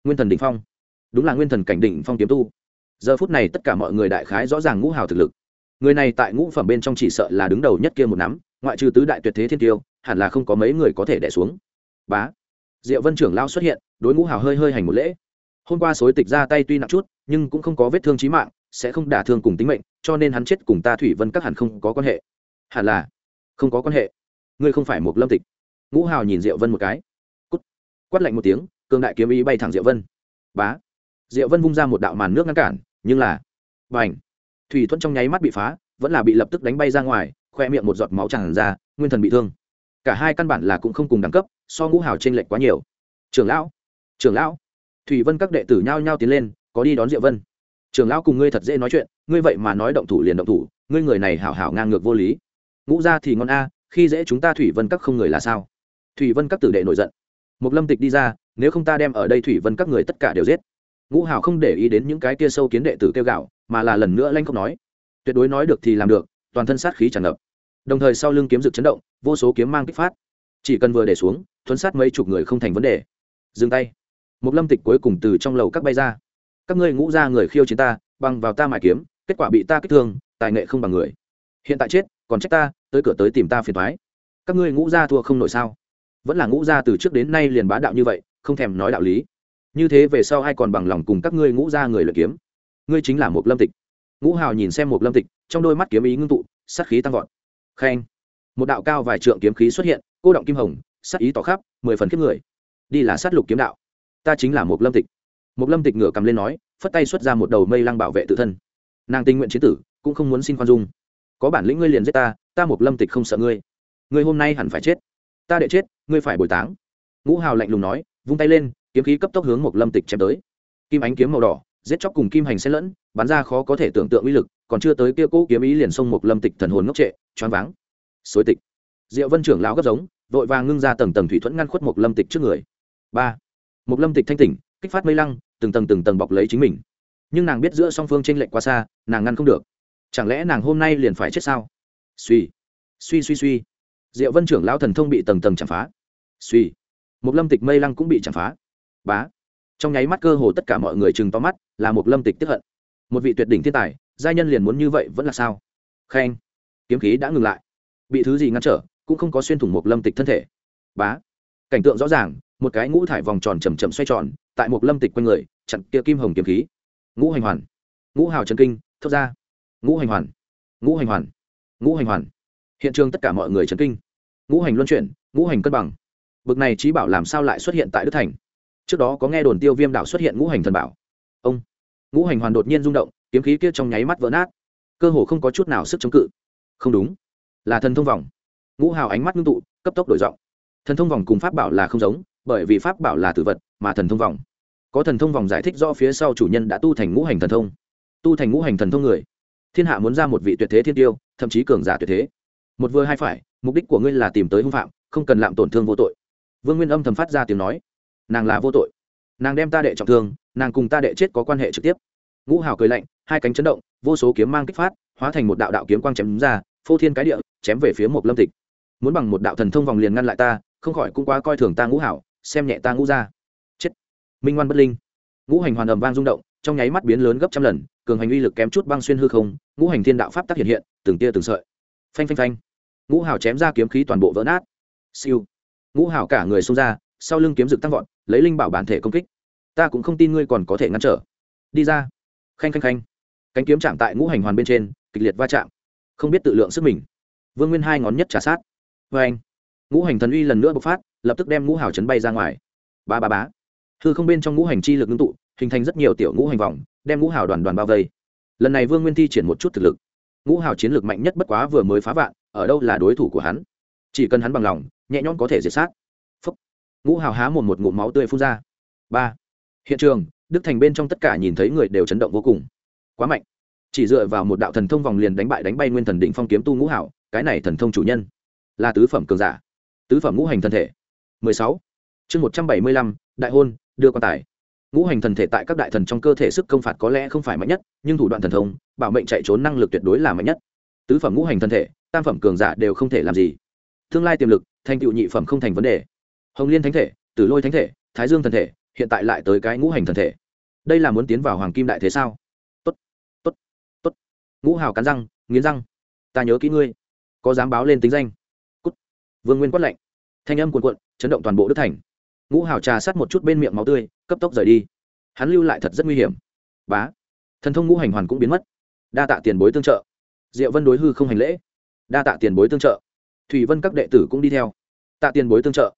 Nguyên thần đỉnh phong. Đúng là nguyên thần cảnh đỉnh phong kiếm tu giờ phút này tất cả mọi người đại khái rõ ràng ngũ hào thực lực. Người này tại ngũ phẩm bên trong chỉ sợ là đứng đầu nhất kia một nắm, ngoại trừ tứ đại tuyệt thế thiên tiêu, hẳn là không có mấy người có thể đẻ xuống. Bá. Diệu vân trưởng lao xuất hiện, đối ngũ hào hơi hơi hành một lễ. Hôm qua xối tịch ra tay tuy nặng chút, nhưng cũng không có vết thương trí mạng, sẽ không đả thương cùng tính mệnh, cho nên hắn chết cùng ta thủy vân các hẳn không có quan hệ. Hẳn là không có quan hệ. Ngươi không phải một lâm tịch. Ngũ hào nhìn diệu vân một cái. Cút. quát lạnh một tiếng cương đại kiếm ý bay thẳng diệu vân. Bá diệu vân vung ra một đạo màn nước ngăn cản, nhưng là b à n h thủy thuẫn trong nháy mắt bị phá, vẫn là bị lập tức đánh bay ra ngoài, khoe miệng một giọt máu tràn ra, nguyên thần bị thương. Cả hai căn bản là cũng không cùng đẳng cấp, so ngũ hào t r ê n lệch quá nhiều. Trưởng lão! Trưởng lão! Thủy vân các đệ tử nhao nhao tiến lên, có đi đón diệu vân. Trưởng lão cùng ngươi thật dễ nói chuyện, ngươi vậy mà nói động thủ liền động thủ, ngươi người này hảo hảo ngang ngược vô lý. Ngũ ra thì ngon a, khi dễ chúng ta thủy vân các không người là sao? Thủy vân các tử đệ nổi giận. Một lâm tịch đi ra, nếu không ta đem ở đây thủy vân các người tất cả đều giết ngũ hào không để ý đến những cái kia sâu kiến đệ tử kêu gạo, mà là lần nữa lanh không nói, tuyệt đối nói được thì làm được, toàn thân sát khí tràn ngập. Đồng thời sau lưng kiếm rực chấn động, vô số kiếm mang kích phát. Chỉ cần vừa để xuống, thuấn sát mấy chục người không thành vấn đề. Dừng tay. Một lâm tịch cuối cùng từ trong lầu các bay ra. Các ngươi ngũ ra người khiêu chiến ta, bằng vào ta mài kiếm, kết quả bị ta kích thương, tài nghệ không bằng người. Hiện tại chết, còn trách ta, tới cửa tới tìm ta phiền thoái các ngươi ngũ ra thua không nổi sao? Vẫn là ngũ ra từ trước đến nay liền bá đạo như vậy, không thèm nói đạo lý như thế về sau ai còn bằng lòng cùng các ngươi ngũ ra người luyện kiếm? Ngươi chính là một lâm tịch. Ngũ hào nhìn xem một lâm tịch, trong đôi mắt kiếm ý ngưng tụ, sát khí tăng vọt. Khen. Một đạo cao vài trượng kiếm khí xuất hiện, cô động kim hồng, sát ý tỏ khắp, mười phần kiếp người. Đi là sát lục kiếm đạo. Ta chính là một lâm tịch. Một lâm tịch ngửa cầm lên nói, phất tay xuất ra một đầu mây lăng bảo vệ tự thân. Nàng tình nguyện chiến tử, cũng không muốn xin khoan dung. Có bản lĩnh ngươi liền giết ta ta một lâm tịch không sợ ngươi. Ngươi hôm nay hẳn phải chết. Ta đệ chết, ngươi phải bồi táng. Ngũ hào lạnh lùng nói, vung tay lên kiếm khí cấp tốc hướng một lâm tịch chém tới. Kim ánh kiếm màu đỏ, giết chóc cùng kim hành xen lẫn, bắn ra khó có thể tưởng tượng uy lực, còn chưa tới kia cũ kiếm ý liền xông một lâm tịch thần hồn ngốc trệ, choáng váng. Xối tịch. Diệu vân trưởng lão gấp giống, vội vàng ngưng ra tầng tầng thủy thuẫn ngăn khuất một lâm tịch trước người. Ba. Một lâm tịch thanh tỉnh, kích phát mây lăng, từng tầng từng tầng bọc lấy chính mình. Nhưng nàng biết giữa song phương tranh lệch quá xa, nàng ngăn không được. Chẳng lẽ nàng hôm nay liền phải chết sao? Suy. Suy suy suy. Diệu vân trưởng lão thần thông bị tầng tầng chạm phá. Suy. Một lâm tịch mây lăng cũng bị chạm phá bá. Trong nháy mắt cơ hồ tất cả mọi người chừng to mắt, là một lâm tịch tiếp hận. Một vị tuyệt đỉnh thiên tài, giai nhân liền muốn như vậy vẫn là sao? Khen. Kiếm khí đã ngừng lại. Bị thứ gì ngăn trở, cũng không có xuyên thủng một lâm tịch thân thể. Bá. Cảnh tượng rõ ràng, một cái ngũ thải vòng tròn chầm chậm xoay tròn, tại một lâm tịch quanh người, chặn kia kim hồng kiếm khí. Ngũ hành hoàn. Ngũ hào trần kinh, thốt ra. Ngũ hành hoàn. Ngũ hành hoàn. Ngũ hành hoàn. Hiện trường tất cả mọi người trần kinh. Ngũ hành luân chuyển, ngũ hành cân bằng. Bực này trí bảo làm sao lại xuất hiện tại đức thành? Trước đó có nghe đồn tiêu viêm đảo xuất hiện ngũ hành thần bảo. Ông, ngũ hành hoàn đột nhiên rung động, kiếm khí kia trong nháy mắt vỡ nát. Cơ hồ không có chút nào sức chống cự. Không đúng, là thần thông vòng. Ngũ hào ánh mắt ngưng tụ, cấp tốc đổi giọng. Thần thông vòng cùng pháp bảo là không giống, bởi vì pháp bảo là tử vật, mà thần thông vòng. Có thần thông vòng giải thích do phía sau chủ nhân đã tu thành ngũ hành thần thông. Tu thành ngũ hành thần thông người. Thiên hạ muốn ra một vị tuyệt thế thiên tiêu, thậm chí cường giả tuyệt thế. Một vừa hai phải, mục đích của ngươi là tìm tới hung phạm, không cần làm tổn thương vô tội. Vương nguyên âm thầm phát ra tiếng nói nàng là vô tội. Nàng đem ta đệ trọng thương, nàng cùng ta đệ chết có quan hệ trực tiếp. Ngũ hào cười lạnh, hai cánh chấn động, vô số kiếm mang kích phát, hóa thành một đạo đạo kiếm quang chém ra, phô thiên cái địa, chém về phía một lâm tịch. Muốn bằng một đạo thần thông vòng liền ngăn lại ta, không khỏi cũng quá coi thường ta ngũ hảo xem nhẹ ta ngũ ra chết. Minh ngoan bất linh. Ngũ hành hoàn ầm vang rung động, trong nháy mắt biến lớn gấp trăm lần, cường hành uy lực kém chút băng xuyên hư không, ngũ hành thiên đạo pháp tác hiện hiện, từng tia từng sợi. Phanh phanh phanh. Ngũ Hảo chém ra kiếm khí toàn bộ vỡ nát. Siêu. Ngũ Hảo cả người xông ra, sau lưng kiếm rực tăng vọt lấy linh bảo bản thể công kích. Ta cũng không tin ngươi còn có thể ngăn trở. Đi ra. Khanh khanh khanh. Cánh kiếm chạm tại ngũ hành hoàn bên trên, kịch liệt va chạm. Không biết tự lượng sức mình. Vương nguyên hai ngón nhất trả sát. Vê anh. Ngũ hành thần uy lần nữa bộc phát, lập tức đem ngũ hào chấn bay ra ngoài. Ba ba bá hư không bên trong ngũ hành chi lực ngưng tụ, hình thành rất nhiều tiểu ngũ hành vòng, đem ngũ hào đoàn đoàn bao vây. Lần này vương nguyên thi triển một chút thực lực. Ngũ hào chiến lược mạnh nhất bất quá vừa mới phá vạn, ở đâu là đối thủ của hắn? Chỉ cần hắn bằng lòng, nhẹ nhõm có thể diệt sát ngũ hào há một một ngụm máu tươi phun ra. Ba. Hiện trường đức thành bên trong tất cả nhìn thấy người đều chấn động vô cùng. Quá mạnh. Chỉ dựa vào một đạo thần thông vòng liền đánh bại đánh bay nguyên thần định phong kiếm tu ngũ hảo cái này thần thông chủ nhân là tứ phẩm cường giả. Tứ phẩm ngũ hành thân thể. 16. chương 175, đại hôn đưa quan tài. Ngũ hành thần thể tại các đại thần trong cơ thể sức công phạt có lẽ không phải mạnh nhất nhưng thủ đoạn thần thông bảo mệnh chạy trốn năng lực tuyệt đối là mạnh nhất. Tứ phẩm ngũ hành thần thể tam phẩm cường giả đều không thể làm gì. Tương lai tiềm lực thành tựu nhị phẩm không thành vấn đề hồng liên thánh thể, tử lôi thánh thể, thái dương thần thể, hiện tại lại tới cái ngũ hành thần thể. Đây là muốn tiến vào hoàng kim đại thế sao? Tốt tốt tốt. Ngũ hào cắn răng, nghiến răng. Ta nhớ kỹ ngươi. Có dám báo lên tính danh. Cút. Vương nguyên quát lạnh. Thanh âm cuồn cuộn, chấn động toàn bộ đức thành. Ngũ hào trà sát một chút bên miệng máu tươi, cấp tốc rời đi. Hắn lưu lại thật rất nguy hiểm. Bá. Thần thông ngũ hành hoàn cũng biến mất. Đa tạ tiền bối tương trợ. Diệu vân đối hư không hành lễ. Đa tạ tiền bối tương trợ. Thủy vân các đệ tử cũng đi theo. Tạ tiền bối tương trợ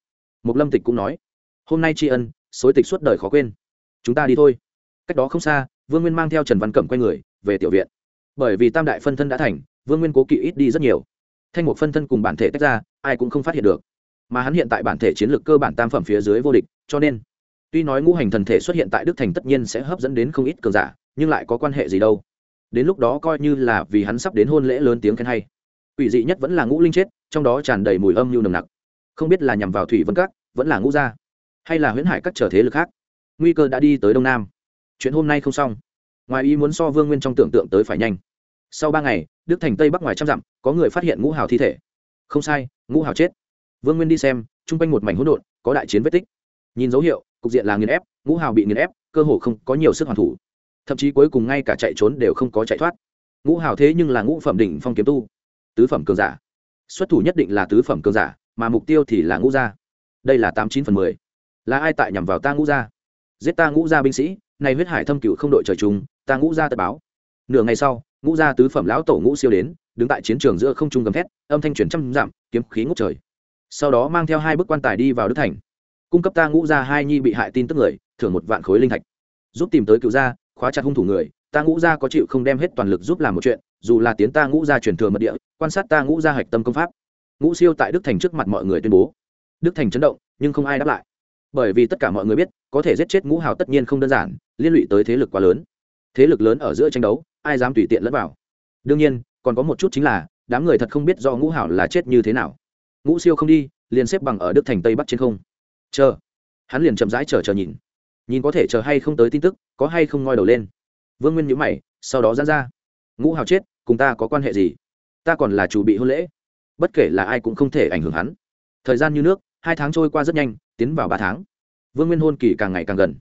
mục lâm tịch cũng nói, hôm nay tri ân, xối tịch suốt đời khó quên. Chúng ta đi thôi. Cách đó không xa, vương nguyên mang theo trần văn cẩm quay người, về tiểu viện. Bởi vì tam đại phân thân đã thành, vương nguyên cố kỵ ít đi rất nhiều. Thanh một phân thân cùng bản thể tách ra, ai cũng không phát hiện được. Mà hắn hiện tại bản thể chiến lược cơ bản tam phẩm phía dưới vô địch, cho nên, tuy nói ngũ hành thần thể xuất hiện tại đức thành tất nhiên sẽ hấp dẫn đến không ít cường giả, nhưng lại có quan hệ gì đâu. Đến lúc đó coi như là vì hắn sắp đến hôn lễ lớn tiếng khen hay. Quỷ dị nhất vẫn là ngũ linh chết, trong đó tràn đầy mùi âm nhu nồng nặc. Không biết là nhằm vào thủy vân các vẫn là ngũ gia, hay là huyễn hải các trở thế lực khác? Nguy cơ đã đi tới đông nam. Chuyện hôm nay không xong. Ngoài ý muốn so vương nguyên trong tưởng tượng tới phải nhanh. Sau ba ngày, đức thành tây bắc ngoài trăm dặm, có người phát hiện ngũ hào thi thể. Không sai, ngũ hào chết. Vương nguyên đi xem, chung quanh một mảnh hỗn độn, có đại chiến vết tích. Nhìn dấu hiệu, cục diện là nghiền ép, ngũ hào bị nghiền ép, cơ hồ không có nhiều sức hoàn thủ. Thậm chí cuối cùng ngay cả chạy trốn đều không có chạy thoát. Ngũ hào thế nhưng là ngũ phẩm đỉnh phong kiếm tu, tứ phẩm cường giả. Xuất thủ nhất định là tứ phẩm cường giả, mà mục tiêu thì là ngũ gia đây là tám chín phần mười. Là ai tại nhằm vào ta ngũ gia? Giết ta ngũ gia binh sĩ, này huyết hải thâm cựu không đội trời chung, ta ngũ gia tật báo. Nửa ngày sau, ngũ gia tứ phẩm lão tổ ngũ siêu đến, đứng tại chiến trường giữa không trung gầm thét, âm thanh chuyển trăm dặm, kiếm khí ngút trời. Sau đó mang theo hai bức quan tài đi vào đức thành. Cung cấp ta ngũ gia hai nhi bị hại tin tức người, thưởng một vạn khối linh thạch. Giúp tìm tới cựu gia, khóa chặt hung thủ người, ta ngũ gia có chịu không đem hết toàn lực giúp làm một chuyện, dù là tiến ta ngũ gia truyền thừa mật địa, quan sát ta ngũ gia hạch tâm công pháp. Ngũ siêu tại đức thành trước mặt mọi người tuyên bố đức thành chấn động, nhưng không ai đáp lại. Bởi vì tất cả mọi người biết, có thể giết chết ngũ hào tất nhiên không đơn giản, liên lụy tới thế lực quá lớn. Thế lực lớn ở giữa tranh đấu, ai dám tùy tiện lẫn vào? Đương nhiên, còn có một chút chính là, đám người thật không biết do ngũ hảo là chết như thế nào. Ngũ siêu không đi, liền xếp bằng ở đức thành tây bắc trên không. Chờ. Hắn liền chậm rãi chờ chờ nhìn. Nhìn có thể chờ hay không tới tin tức, có hay không ngoi đầu lên. Vương nguyên nhữ mày, sau đó dán ra. Ngũ hào chết, cùng ta có quan hệ gì? Ta còn là chủ bị hôn lễ. Bất kể là ai cũng không thể ảnh hưởng hắn. Thời gian như nước hai tháng trôi qua rất nhanh, tiến vào ba tháng. Vương nguyên hôn kỳ càng ngày càng gần.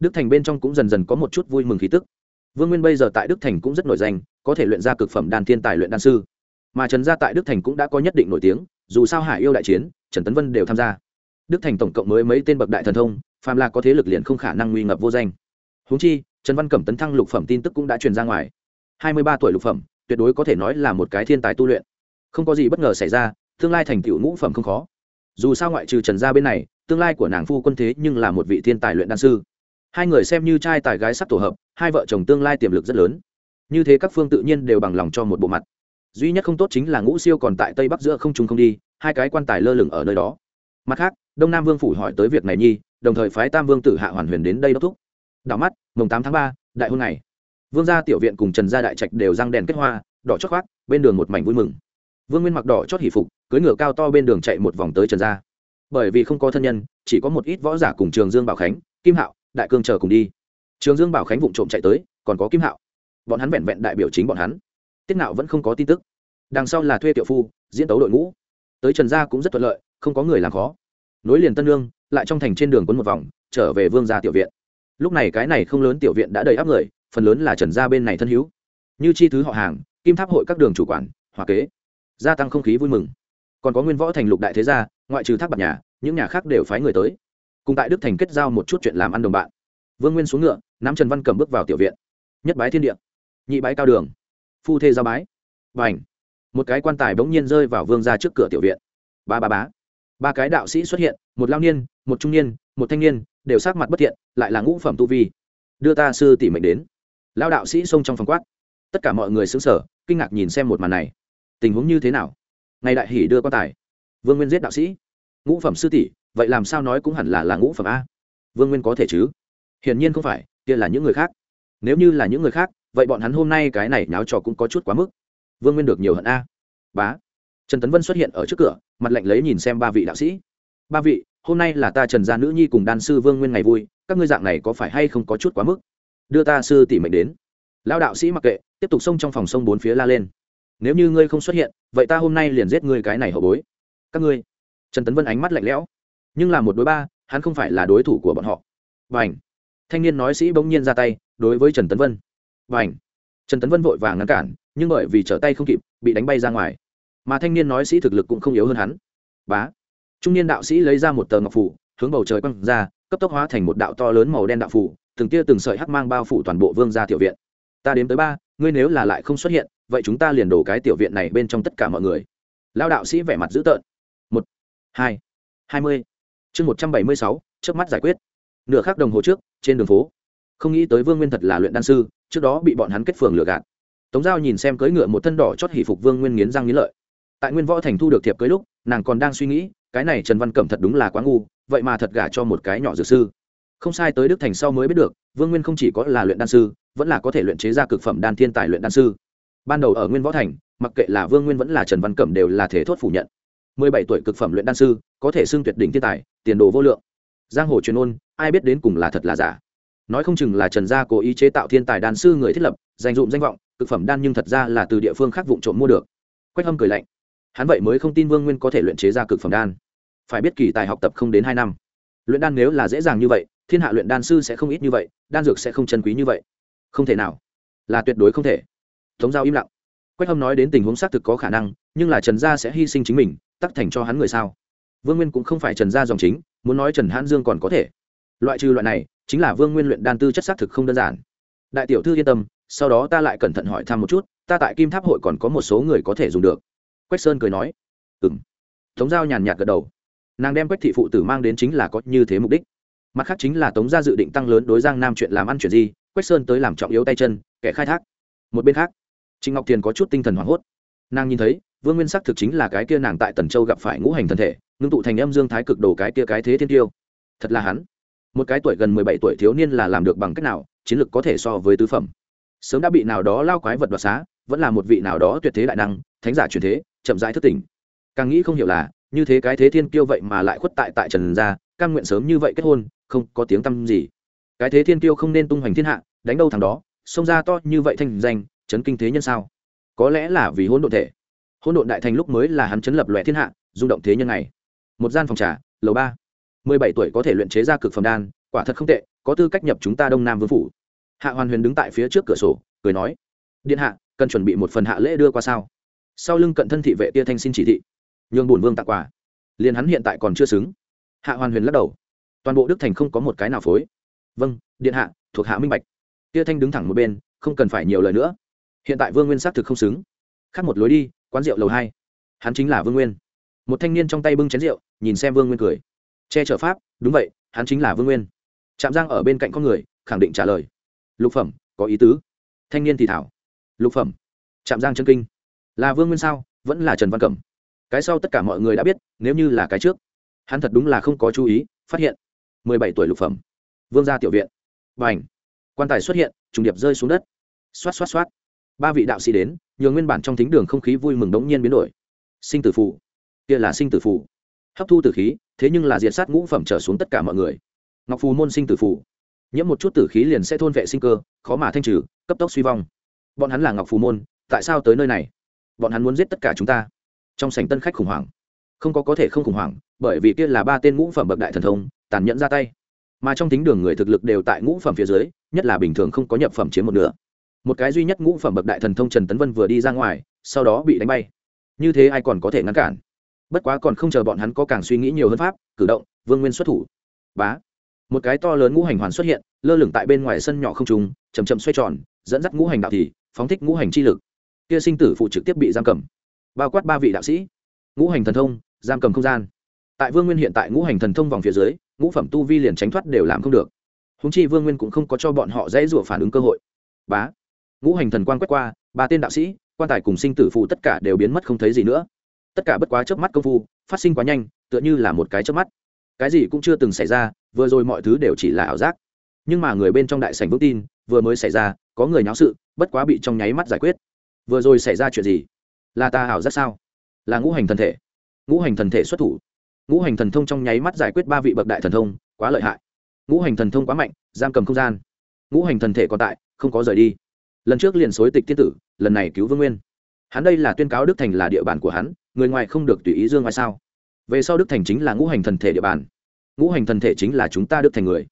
Đức thành bên trong cũng dần dần có một chút vui mừng khí tức. Vương nguyên bây giờ tại đức thành cũng rất nổi danh, có thể luyện ra cực phẩm đàn thiên tài luyện đan sư. Mà trần gia tại đức thành cũng đã có nhất định nổi tiếng, dù sao hải yêu đại chiến, trần tấn vân đều tham gia. Đức thành tổng cộng mới mấy tên bậc đại thần thông, phàm là có thế lực liền không khả năng nguy ngập vô danh. Húng chi, trần văn cẩm tấn thăng lục phẩm tin tức cũng đã truyền ra ngoài. Hai mươi ba tuổi lục phẩm, tuyệt đối có thể nói là một cái thiên tài tu luyện. Không có gì bất ngờ xảy ra, tương lai thành tựu ngũ phẩm không khó dù sao ngoại trừ trần gia bên này, tương lai của nàng phu quân thế nhưng là một vị thiên tài luyện đan sư. Hai người xem như trai tài gái sắc tổ hợp, hai vợ chồng tương lai tiềm lực rất lớn. Như thế các phương tự nhiên đều bằng lòng cho một bộ mặt. Duy nhất không tốt chính là ngũ siêu còn tại tây bắc giữa không trung không đi, hai cái quan tài lơ lửng ở nơi đó. Mặt khác, đông nam vương phủ hỏi tới việc này nhi, đồng thời phái tam vương tử hạ hoàn huyền đến đây đốc thúc. Đảo mắt, mùng tám tháng ba, đại hôn này vương gia tiểu viện cùng trần gia đại trạch đều răng đèn kết hoa, đỏ chót khoác, bên đường một mảnh vui mừng. Vương nguyên mặc đỏ chót hỷ phục cưỡi ngựa cao to bên đường chạy một vòng tới trần gia. Bởi vì không có thân nhân, chỉ có một ít võ giả cùng trường dương bảo khánh, kim hạo, đại cương chờ cùng đi. Trường dương bảo khánh vụng trộm chạy tới, còn có kim hạo. Bọn hắn vẹn vẹn đại biểu chính bọn hắn. Tiết nạo vẫn không có tin tức. Đằng sau là thuê tiểu phu, diễn tấu đội ngũ. Tới trần gia cũng rất thuận lợi, không có người làm khó. Nối liền tân lương lại trong thành trên đường quấn một vòng, trở về vương gia tiểu viện. Lúc này cái này không lớn tiểu viện đã đầy áp người, phần lớn là trần gia bên này thân hữu. Như chi thứ họ hàng, kim tháp hội các đường chủ quản, hòa kế. Gia tăng không khí vui mừng còn có nguyên võ thành lục đại thế gia, ngoại trừ thác bạc nhà, những nhà khác đều phái người tới. Cùng tại đức thành kết giao một chút chuyện làm ăn đồng bạn. Vương nguyên xuống ngựa, nắm trần văn cầm bước vào tiểu viện. Nhất bái thiên địa, nhị bái cao đường, phu thê giao bái. Và ảnh một cái quan tài bỗng nhiên rơi vào vương ra trước cửa tiểu viện. Ba ba bá. Ba cái đạo sĩ xuất hiện, một lao niên, một trung niên, một thanh niên, đều sát mặt bất thiện, lại là ngũ phẩm tu vi. Đưa ta sư tỷ mệnh đến. Lao đạo sĩ xông trong phòng quát. Tất cả mọi người xứng sở kinh ngạc nhìn xem một màn này. Tình huống như thế nào? Ngày đại hỷ đưa quan tài. Vương nguyên giết đạo sĩ. Ngũ phẩm sư tỷ, vậy làm sao nói cũng hẳn là là ngũ phẩm a. Vương nguyên có thể chứ? Hiển nhiên không phải, kia là những người khác. Nếu như là những người khác, vậy bọn hắn hôm nay cái này náo trò cũng có chút quá mức. Vương nguyên được nhiều hận a. Bá. Trần tấn vân xuất hiện ở trước cửa, mặt lạnh lấy nhìn xem ba vị đạo sĩ. Ba vị, hôm nay là ta trần gia nữ nhi cùng đan sư vương nguyên ngày vui, các ngươi dạng này có phải hay không có chút quá mức? Đưa ta sư tỷ mệnh đến. Lao đạo sĩ mặc kệ, tiếp tục xông trong phòng sông bốn phía la lên nếu như ngươi không xuất hiện, vậy ta hôm nay liền giết ngươi cái này hậu bối. Các ngươi. Trần tấn vân ánh mắt lạnh lẽo. Nhưng là một đối ba, hắn không phải là đối thủ của bọn họ. B à n h thanh niên nói sĩ bỗng nhiên ra tay, đối với trần tấn vân. B à n h trần tấn vân vội vàng ngăn cản, nhưng bởi vì trở tay không kịp, bị đánh bay ra ngoài. Mà thanh niên nói sĩ thực lực cũng không yếu hơn hắn. Bá! Trung niên đạo sĩ lấy ra một tờ ngọc phủ, hướng bầu trời quăng ra, cấp tốc hóa thành một đạo to lớn màu đen đạo phủ, từng tia từng sợi hắc mang bao phủ toàn bộ vương gia tiểu viện. Ta đếm tới ba, ngươi nếu là lại không xuất hiện vậy chúng ta liền đổ cái tiểu viện này bên trong tất cả mọi người. Lao đạo sĩ vẻ mặt dữ tợn. Một, hai hai mươi. Chương một trăm bảy mươi sáu, trước mắt giải quyết. Nửa khắc đồng hồ trước, trên đường phố. Không nghĩ tới vương nguyên thật là luyện đan sư, trước đó bị bọn hắn kết phường lừa gạt. Tống giao nhìn xem cưỡi ngựa một thân đỏ chót hỷ phục vương nguyên nghiến răng nghiến lợi. Tại nguyên võ thành thu được thiệp cưới lúc, nàng còn đang suy nghĩ, cái này trần văn cẩm thật đúng là quá ngu, vậy mà thật gả cho một cái nhỏ dược sư. Không sai tới đức thành sau mới biết được, vương nguyên không chỉ có là luyện đan sư, vẫn là có thể luyện chế ra cực phẩm đan thiên tài luyện đan sư ban đầu ở nguyên võ thành, mặc kệ là vương nguyên vẫn là trần văn cẩm đều là thể thốt phủ nhận. Mười bảy tuổi cực phẩm luyện đan sư, có thể xưng tuyệt đỉnh thiên tài, tiền đồ vô lượng. Giang hồ truyền ôn, ai biết đến cùng là thật là giả. Nói không chừng là trần gia cố ý chế tạo thiên tài đan sư người thiết lập, dành dụm danh vọng, cực phẩm đan nhưng thật ra là từ địa phương khác vụ trộm mua được. Quách hâm cười lạnh. Hắn vậy mới không tin vương nguyên có thể luyện chế ra cực phẩm đan. Phải biết kỳ tài học tập không đến hai năm. Luyện đan nếu là dễ dàng như vậy, thiên hạ luyện đan sư sẽ không ít như vậy, đan dược sẽ không chân quý như vậy. Không thể nào. Là tuyệt đối không thể tống giao im lặng. Quách hâm nói đến tình huống xác thực có khả năng, nhưng là trần gia sẽ hy sinh chính mình, tắc thành cho hắn người sao? Vương nguyên cũng không phải trần gia dòng chính, muốn nói trần hãn dương còn có thể. Loại trừ loại này, chính là vương nguyên luyện đan tư chất xác thực không đơn giản. Đại tiểu thư yên tâm, sau đó ta lại cẩn thận hỏi thăm một chút, ta tại kim tháp hội còn có một số người có thể dùng được. Quách sơn cười nói ừ m tống giao nhàn nhạt gật đầu. Nàng đem quách thị phụ tử mang đến chính là có như thế mục đích. Mặt khác chính là tống gia dự định tăng lớn đối giang nam chuyện làm ăn chuyện gì, quách sơn tới làm trọng yếu tay chân, kẻ khai thác. Một bên khác trịnh ngọc thiền có chút tinh thần hoảng hốt. Nàng nhìn thấy, vương nguyên sắc thực chính là cái kia nàng tại tần châu gặp phải ngũ hành thân thể, ngưng tụ thành âm dương thái cực đồ cái kia cái thế thiên tiêu. Thật là hắn. Một cái tuổi gần mười bảy tuổi thiếu niên là làm được bằng cách nào, chiến lược có thể so với tứ phẩm. Sớm đã bị nào đó lao quái vật đoạt xá, vẫn là một vị nào đó tuyệt thế đại năng, thánh giả truyền thế, chậm rãi thất tỉnh. Càng nghĩ không hiểu là, như thế cái thế thiên kiêu vậy mà lại khuất tại tại trần gia căn nguyện sớm như vậy kết hôn, không có tiếng tăm gì. Cái thế thiên kiêu không nên tung hoành thiên hạ, đánh đâu thằng đó, xông ra to như vậy thành danh chấn kinh thế nhân sao? Có lẽ là vì hỗn độn thể. Hỗn độn đại thành lúc mới là hắn chấn lập loè thiên hạ, rung động thế nhân này. Một gian phòng trà, lầu ba. Mười bảy tuổi có thể luyện chế ra cực phẩm đan, quả thật không tệ, có tư cách nhập chúng ta đông nam vương phủ. Hạ hoàn huyền đứng tại phía trước cửa sổ, cười nói, điện hạ, cần chuẩn bị một phần hạ lễ đưa qua sao? Sau lưng cận thân thị vệ tia thanh xin chỉ thị. Nhường bổn vương tặng quà. Liền hắn hiện tại còn chưa xứng. Hạ hoàn huyền lắc đầu. Toàn bộ đức thành không có một cái nào phối. Vâng điện hạ, thuộc hạ minh bạch. Tia thanh đứng thẳng một bên, không cần phải nhiều lời nữa hiện tại vương nguyên xác thực không xứng. Khác một lối đi, quán rượu lầu hai. Hắn chính là vương nguyên. Một thanh niên trong tay bưng chén rượu, nhìn xem vương nguyên cười. Che chở pháp, đúng vậy, hắn chính là vương nguyên. Trạm giang ở bên cạnh con người, khẳng định trả lời. Lục phẩm, có ý tứ. Thanh niên thì thảo. Lục phẩm. Trạm giang chân kinh. Là vương nguyên sao? Vẫn là trần văn cẩm. Cái sau tất cả mọi người đã biết, nếu như là cái trước. Hắn thật đúng là không có chú ý, phát hiện. Mười bảy tuổi lục phẩm. Vương gia tiểu viện. B à n h quan tài xuất hiện, trùng điệp rơi xuống đất. Xoát xoát xoát ba vị đạo sĩ đến, nhường nguyên bản trong thính đường không khí vui mừng đống nhiên biến đổi. Sinh tử phù. Kia là sinh tử phù. Hấp thu tử khí, thế nhưng là diệt sát ngũ phẩm trở xuống tất cả mọi người. Ngọc phù môn sinh tử phù. Nhiễm một chút tử khí liền sẽ thôn vệ sinh cơ, khó mà thanh trừ, cấp tốc suy vong. Bọn hắn là ngọc phù môn, tại sao tới nơi này? Bọn hắn muốn giết tất cả chúng ta. Trong sảnh tân khách khủng hoảng. Không có có thể không khủng hoảng, bởi vì kia là ba tên ngũ phẩm bậc đại thần thông, tàn nhẫn ra tay. Mà trong tính đường người thực lực đều tại ngũ phẩm phía dưới, nhất là bình thường không có nhập phẩm chiếm một nửa một cái duy nhất ngũ phẩm bậc đại thần thông trần tấn vân vừa đi ra ngoài, sau đó bị đánh bay. Như thế ai còn có thể ngăn cản? Bất quá còn không chờ bọn hắn có càng suy nghĩ nhiều hơn pháp, cử động, vương nguyên xuất thủ. Bá! Một cái to lớn ngũ hành hoàn xuất hiện, lơ lửng tại bên ngoài sân nhỏ không trùng chầm chậm xoay tròn, dẫn dắt ngũ hành đạo thì, phóng thích ngũ hành chi lực. Kia sinh tử phụ trực tiếp bị giam cầm. Bao quát ba vị đạo sĩ. Ngũ hành thần thông, giam cầm không gian. Tại vương nguyên hiện tại ngũ hành thần thông vòng phía dưới, ngũ phẩm tu vi liền tránh thoát đều làm không được. Húng chi vương nguyên cũng không có cho bọn họ dễ rủa phản ứng cơ hội. Bá! Ngũ hành thần quan quét qua, ba tên đạo sĩ, quan tài cùng sinh tử phụ tất cả đều biến mất không thấy gì nữa. Tất cả bất quá chớp mắt công phu, phát sinh quá nhanh, tựa như là một cái chớp mắt. Cái gì cũng chưa từng xảy ra, vừa rồi mọi thứ đều chỉ là ảo giác. Nhưng mà người bên trong đại sảnh vững tin, vừa mới xảy ra, có người nháo sự, bất quá bị trong nháy mắt giải quyết. Vừa rồi xảy ra chuyện gì? Là ta ảo giác sao? Là ngũ hành thần thể. Ngũ hành thần thể xuất thủ. Ngũ hành thần thông trong nháy mắt giải quyết ba vị bậc đại thần thông, quá lợi hại. Ngũ hành thần thông quá mạnh, giam cầm không gian. Ngũ hành thần thể còn tại, không có rời đi lần trước liền xối tịch tiên tử, lần này cứu vương nguyên. Hắn đây là tuyên cáo đức thành là địa bàn của hắn, người ngoài không được tùy ý dương ngoài sao. Về sau đức thành chính là ngũ hành thần thể địa bàn. Ngũ hành thần thể chính là chúng ta đức thành người.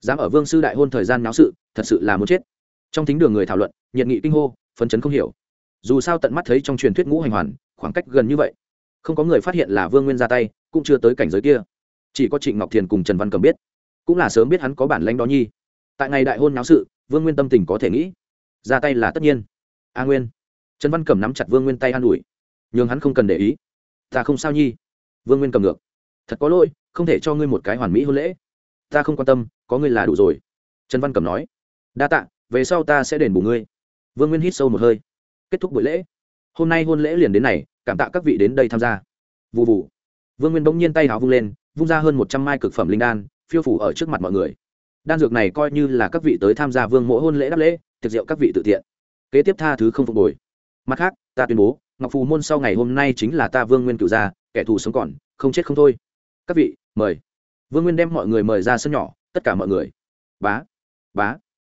Dám ở vương sư đại hôn thời gian náo sự, thật sự là muốn chết. Trong thính đường người thảo luận, nhiệt nghị kinh hô, phấn chấn không hiểu. Dù sao tận mắt thấy trong truyền thuyết ngũ hành hoàn, khoảng cách gần như vậy. Không có người phát hiện là vương nguyên ra tay, cũng chưa tới cảnh giới kia. Chỉ có trịnh ngọc thiền cùng trần văn cầm biết. Cũng là sớm biết hắn có bản lãnh đó nhi. Tại ngày đại hôn náo sự, vương nguyên tâm tình có thể nghĩ ra tay là tất nhiên. A nguyên. Trần văn cầm nắm chặt vương nguyên tay an ủi. Nhường hắn không cần để ý. Ta không sao nhi. Vương nguyên cầm ngược. Thật có lỗi, không thể cho ngươi một cái hoàn mỹ hôn lễ. Ta không quan tâm, có ngươi là đủ rồi. Trần văn cầm nói. Đa tạ, về sau ta sẽ đền bù ngươi. Vương nguyên hít sâu một hơi. Kết thúc buổi lễ. Hôm nay hôn lễ liền đến này, cảm tạ các vị đến đây tham gia. Vụ vụ vương nguyên bỗng nhiên tay háo vung lên, vung ra hơn một trăm mai cực phẩm linh đan, phiêu phủ ở trước mặt mọi người đan dược này coi như là các vị tới tham gia vương mộ hôn lễ đáp lễ, tiệc rượu các vị tự tiện. Kế tiếp tha thứ không phục hồi mặt khác, ta tuyên bố, ngọc phù môn sau ngày hôm nay chính là ta vương nguyên cựu gia, kẻ thù sống còn, không chết không thôi. Các vị, mời. Vương nguyên đem mọi người mời ra sân nhỏ, tất cả mọi người. Bá bá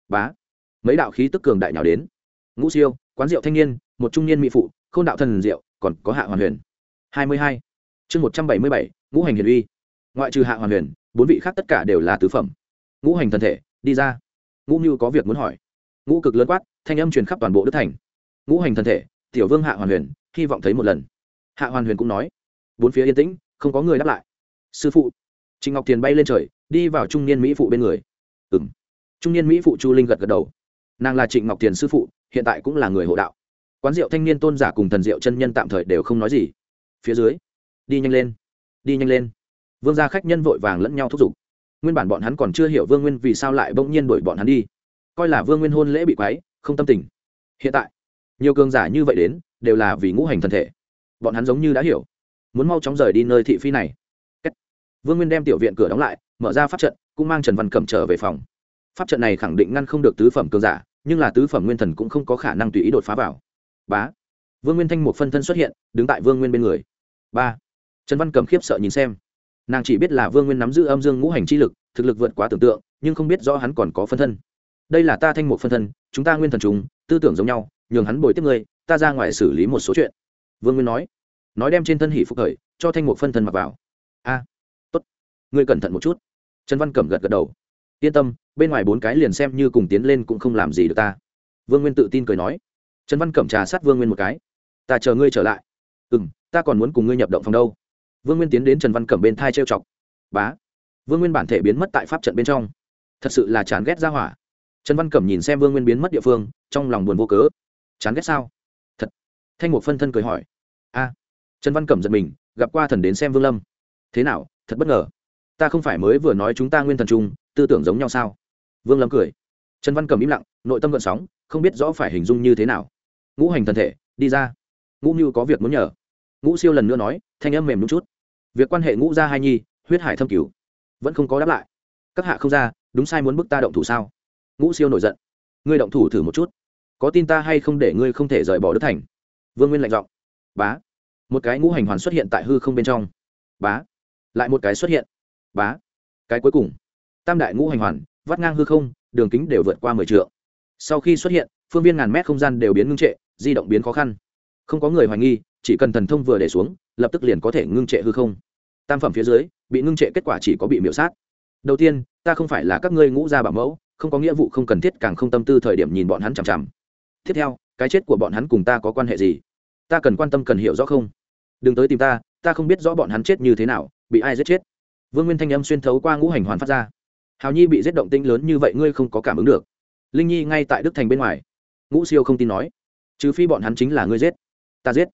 bá. Mấy đạo khí tức cường đại nhào đến. Ngũ siêu, quán rượu thanh niên, một trung niên mỹ phụ k h ô n đạo thần rượu, còn có hạ hoàn huyền. Hai mươi hai. Chương một trăm bảy mươi bảy, ngũ hành hiền uy. Ngoại trừ hạ hoàn huyền, bốn vị khác tất cả đều là tứ phẩm ngũ hành thần thể, đi ra. Ngũ như có việc muốn hỏi. Ngũ cực lớn quát, thanh âm truyền khắp toàn bộ đức thành. Ngũ hành thần thể, tiểu vương hạ hoàn huyền, hy vọng thấy một lần. Hạ hoàn huyền cũng nói. Bốn phía yên tĩnh, không có người đáp lại. Sư phụ. Trịnh ngọc thiền bay lên trời, đi vào trung niên mỹ phụ bên người. Ừ m trung niên mỹ phụ chu linh gật gật đầu. Nàng là trịnh ngọc thiền sư phụ, hiện tại cũng là người hộ đạo. Quán rượu thanh niên tôn giả cùng thần rượu chân nhân tạm thời đều không nói gì. Phía dưới. Đi nhanh lên. Đi nhanh lên. Vương gia khách nhân vội vàng lẫn nhau thúc giục nguyên bản bọn hắn còn chưa hiểu vương nguyên vì sao lại bỗng nhiên đuổi bọn hắn đi. Coi là vương nguyên hôn lễ bị quáy không tâm tình. Hiện tại, nhiều cường giả như vậy đến, đều là vì ngũ hành thân thể. Bọn hắn giống như đã hiểu, muốn mau chóng rời đi nơi thị phi này. Vương nguyên đem tiểu viện cửa đóng lại, mở ra pháp trận, cũng mang trần văn cẩm trở về phòng. Pháp trận này khẳng định ngăn không được tứ phẩm cường giả, nhưng là tứ phẩm nguyên thần cũng không có khả năng tùy ý đột phá vào. Bá. Vương nguyên thanh một phân thân xuất hiện, đứng tại vương nguyên bên người. Ba. Trần văn cẩm khiếp sợ nhìn xem nàng chỉ biết là vương nguyên nắm giữ âm dương ngũ hành chi lực, thực lực vượt quá tưởng tượng, nhưng không biết rõ hắn còn có phân thân. Đây là ta thanh một phân thân, chúng ta nguyên thần chúng tư tưởng giống nhau, nhường hắn bồi tiếp ngươi, ta ra ngoài xử lý một số chuyện. Vương nguyên nói. Nói đem trên thân hỉ phục khởi, cho thanh một phân thân mặc vào. A, tốt. Ngươi cẩn thận một chút. Trần văn cẩm gật gật đầu. Yên tâm, bên ngoài bốn cái liền xem như cùng tiến lên cũng không làm gì được ta. Vương nguyên tự tin cười nói. Trần văn cẩm trà sát vương nguyên một cái. Ta chờ ngươi trở lại. Ừ m ta còn muốn cùng ngươi nhập động phòng đâu vương nguyên tiến đến trần văn cẩm bên thai trêu chọc. Bá, vương nguyên bản thể biến mất tại pháp trận bên trong. Thật sự là chán ghét ra hỏa. Trần văn cẩm nhìn xem vương nguyên biến mất địa phương, trong lòng buồn vô cớ. Chán ghét sao? Thật. Thanh một phân thân cười hỏi. A. Trần văn cẩm giật mình, gặp qua thần đến xem vương lâm. Thế nào? Thật bất ngờ. Ta không phải mới vừa nói chúng ta nguyên thần chung tư tưởng giống nhau sao? Vương lâm cười. Trần văn Cẩm im lặng, nội tâm gợn sóng, không biết rõ phải hình dung như thế nào. Ngũ hành thần thể, đi ra. Ngũ Như có việc muốn nhờ. Ngũ siêu lần nữa nói, thanh âm mềm đúng chút việc quan hệ ngũ gia hai nhi, huyết hải thâm cứu vẫn không có đáp lại. Các hạ không ra, đúng sai muốn bức ta động thủ sao? Ngũ siêu nổi giận. Ngươi động thủ thử một chút. Có tin ta hay không để ngươi không thể rời bỏ đức thành? Vương nguyên lạnh giọng. Bá. Một cái ngũ hành hoàn xuất hiện tại hư không bên trong. Bá. Lại một cái xuất hiện. Bá. Cái cuối cùng. Tam đại ngũ hành hoàn, vắt ngang hư không, đường kính đều vượt qua mười t sau khi xuất hiện, phương viên ngàn mét không gian đều biến ngưng trệ, di động biến khó khăn không có người hoài nghi, chỉ cần thần thông vừa để xuống, lập tức liền có thể ngưng trệ hư không. Tam phẩm phía dưới, bị ngưng trệ kết quả chỉ có bị miễu sát. Đầu tiên, ta không phải là các ngươi ngũ gia bảo mẫu, không có nghĩa vụ không cần thiết, càng không tâm tư thời điểm nhìn bọn hắn chằm chằm. Tiếp theo, cái chết của bọn hắn cùng ta có quan hệ gì? Ta cần quan tâm cần hiểu rõ không? Đừng tới tìm ta ta không biết rõ bọn hắn chết như thế nào, bị ai giết chết. Vương nguyên thanh âm xuyên thấu qua ngũ hành hoàn phát ra. Hào nhi bị giết động tinh lớn như vậy, ngươi không có cảm ứng được. Linh nhi ngay tại đức thành bên ngoài. Ngũ siêu không tin nói. Trừ phi bọn hắn chính là ngươi giết ta giết.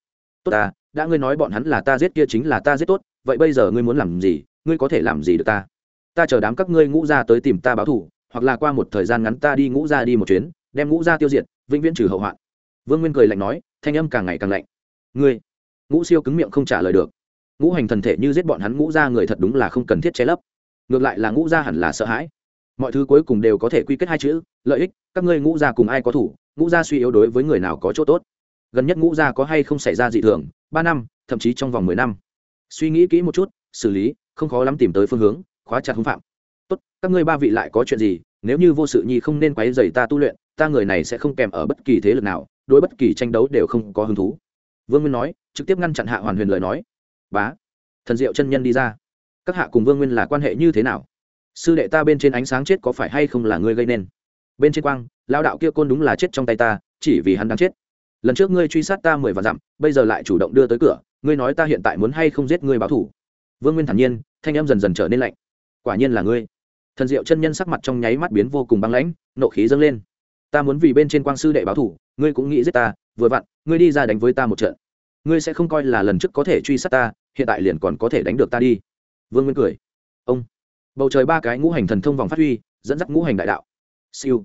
Tốt à đã ngươi nói bọn hắn là ta giết kia chính là ta giết tốt, vậy bây giờ ngươi muốn làm gì, ngươi có thể làm gì được ta? Ta chờ đám các ngươi ngũ ra tới tìm ta báo thủ hoặc là qua một thời gian ngắn ta đi ngũ ra đi một chuyến, đem ngũ ra tiêu diệt, vĩnh viễn trừ hậu hoạn. Vương nguyên cười lạnh nói, thanh âm càng ngày càng lạnh. Ngươi, ngũ siêu cứng miệng không trả lời được. Ngũ hành thần thể như giết bọn hắn ngũ ra người thật đúng là không cần thiết che lấp. Ngược lại là ngũ gia hẳn là sợ hãi. Mọi thứ cuối cùng đều có thể quy kết hai chữ, lợi ích, các ngươi ngũ gia cùng ai có thủ, ngũ gia suy yếu đối với người nào có chỗ tốt gần nhất ngũ gia có hay không xảy ra dị thường, ba năm, thậm chí trong vòng mười năm. Suy nghĩ kỹ một chút, xử lý, không khó lắm tìm tới phương hướng, khóa chặt hung phạm. Tốt, các ngươi ba vị lại có chuyện gì, nếu như vô sự nhi không nên quấy dày ta tu luyện, ta người này sẽ không kèm ở bất kỳ thế lực nào, đối bất kỳ tranh đấu đều không có hứng thú. Vương nguyên nói, trực tiếp ngăn chặn hạ hoàn huyền lời nói. Bá, thần diệu chân nhân đi ra. Các hạ cùng vương nguyên là quan hệ như thế nào? Sư đệ ta bên trên ánh sáng chết có phải hay không là ngươi gây nên? Bên trên quang lao đạo kia côn đúng là chết trong tay ta, chỉ vì hắn đang chết lần trước ngươi truy sát ta mười vạn dặm, bây giờ lại chủ động đưa tới cửa, ngươi nói ta hiện tại muốn hay không giết ngươi báo thủ. Vương nguyên thản nhiên, thanh em dần dần trở nên lạnh. Quả nhiên là ngươi. Thần diệu chân nhân sắc mặt trong nháy mắt biến vô cùng băng lãnh, nộ khí dâng lên. Ta muốn vì bên trên quang sư đệ báo thủ, ngươi cũng nghĩ giết ta, vừa vặn, ngươi đi ra đánh với ta một trận. Ngươi sẽ không coi là lần trước có thể truy sát ta, hiện tại liền còn có thể đánh được ta đi. Vương nguyên cười. Ông. Bầu trời ba cái ngũ hành thần thông vòng phát huy, dẫn dắt ngũ hành đại đạo. Siêu.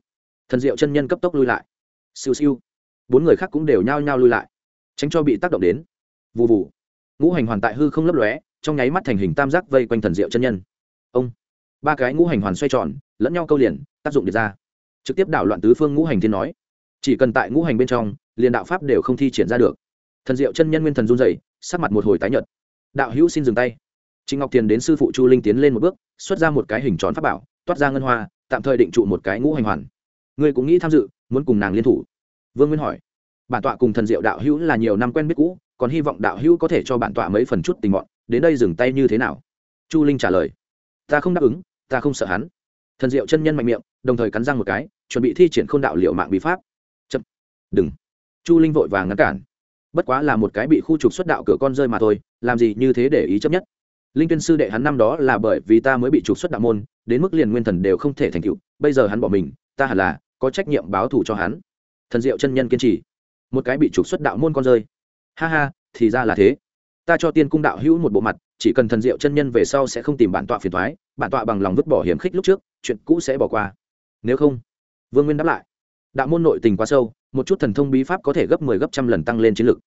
Thần diệu chân nhân cấp tốc lui lại. Siêu siêu bốn người khác cũng đều nhao nhao lui lại, tránh cho bị tác động đến. Vụ vụ ngũ hành hoàn tại hư không lấp lóe, trong nháy mắt thành hình tam giác vây quanh thần diệu chân nhân. Ông. Ba cái ngũ hành hoàn xoay tròn, lẫn nhau câu liền, tác dụng được ra. Trực tiếp đảo loạn tứ phương ngũ hành thiên nói. Chỉ cần tại ngũ hành bên trong, liền đạo pháp đều không thi triển ra được. Thần diệu chân nhân nguyên thần run dày sắc mặt một hồi tái nhợt. Đạo hữu xin dừng tay. Trịnh ngọc tiền đến sư phụ chu linh tiến lên một bước, xuất ra một cái hình tròn pháp bảo, toát ra ngân hoa, tạm thời định trụ một cái ngũ hành hoàn. Ngươi cũng nghĩ tham dự, muốn cùng nàng liên thủ vương nguyên hỏi. Bản tọa cùng thần diệu đạo hữu là nhiều năm quen biết cũ, còn hy vọng đạo hữu có thể cho bản tọa mấy phần chút tình mọn, đến đây dừng tay như thế nào? Chu linh trả lời. Ta không đáp ứng, ta không sợ hắn. Thần diệu chân nhân mạnh miệng, đồng thời cắn răng một cái, chuẩn bị thi triển k h ô n đạo liệu mạng bí pháp. Chậm. Đừng. Chu linh vội vàng ngăn cản. Bất quá là một cái bị khu trục xuất đạo cửa con rơi mà thôi, làm gì như thế để ý chấp nhất? Linh tuyên sư đệ hắn năm đó là bởi vì ta mới bị trục xuất đạo môn, đến mức liền nguyên thần đều không thể thành cựu bây giờ hắn bỏ mình, ta hẳn là có trách nhiệm báo thù cho hắn thần diệu chân nhân kiên trì. Một cái bị trục xuất đạo môn con rơi. Ha ha, thì ra là thế. Ta cho tiên cung đạo hữu một bộ mặt, chỉ cần thần diệu chân nhân về sau sẽ không tìm bản tọa phiền thoái bản tọa bằng lòng vứt bỏ hiểm khích lúc trước, chuyện cũ sẽ bỏ qua. Nếu không, vương nguyên đáp lại. Đạo môn nội tình quá sâu, một chút thần thông bí pháp có thể gấp mười 10 gấp trăm lần tăng lên chiến lực.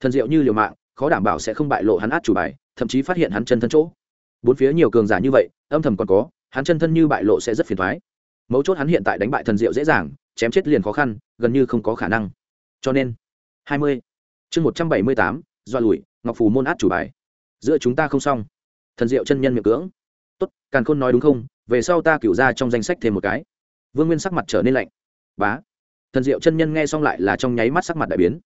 Thần diệu như liều mạng, khó đảm bảo sẽ không bại lộ hắn át chủ bài, thậm chí phát hiện hắn chân thân chỗ. Bốn phía nhiều cường giả như vậy, âm thầm còn có, hắn chân thân như bại lộ sẽ rất phiền thoái mấu chốt hắn hiện tại đánh bại thần diệu dễ dàng chém chết liền khó khăn, gần như không có khả năng. Cho nên, hai mươi, chương một trăm bảy mươi tám do lùi, ngọc phù môn át chủ bài. Giữa chúng ta không xong. Thần diệu chân nhân miệng cưỡng. Tốt, càn khôn nói đúng không? Về sau ta cửu ra trong danh sách thêm một cái. Vương nguyên sắc mặt trở nên lạnh. Bá. Thần diệu chân nhân nghe xong lại là trong nháy mắt sắc mặt đại biến.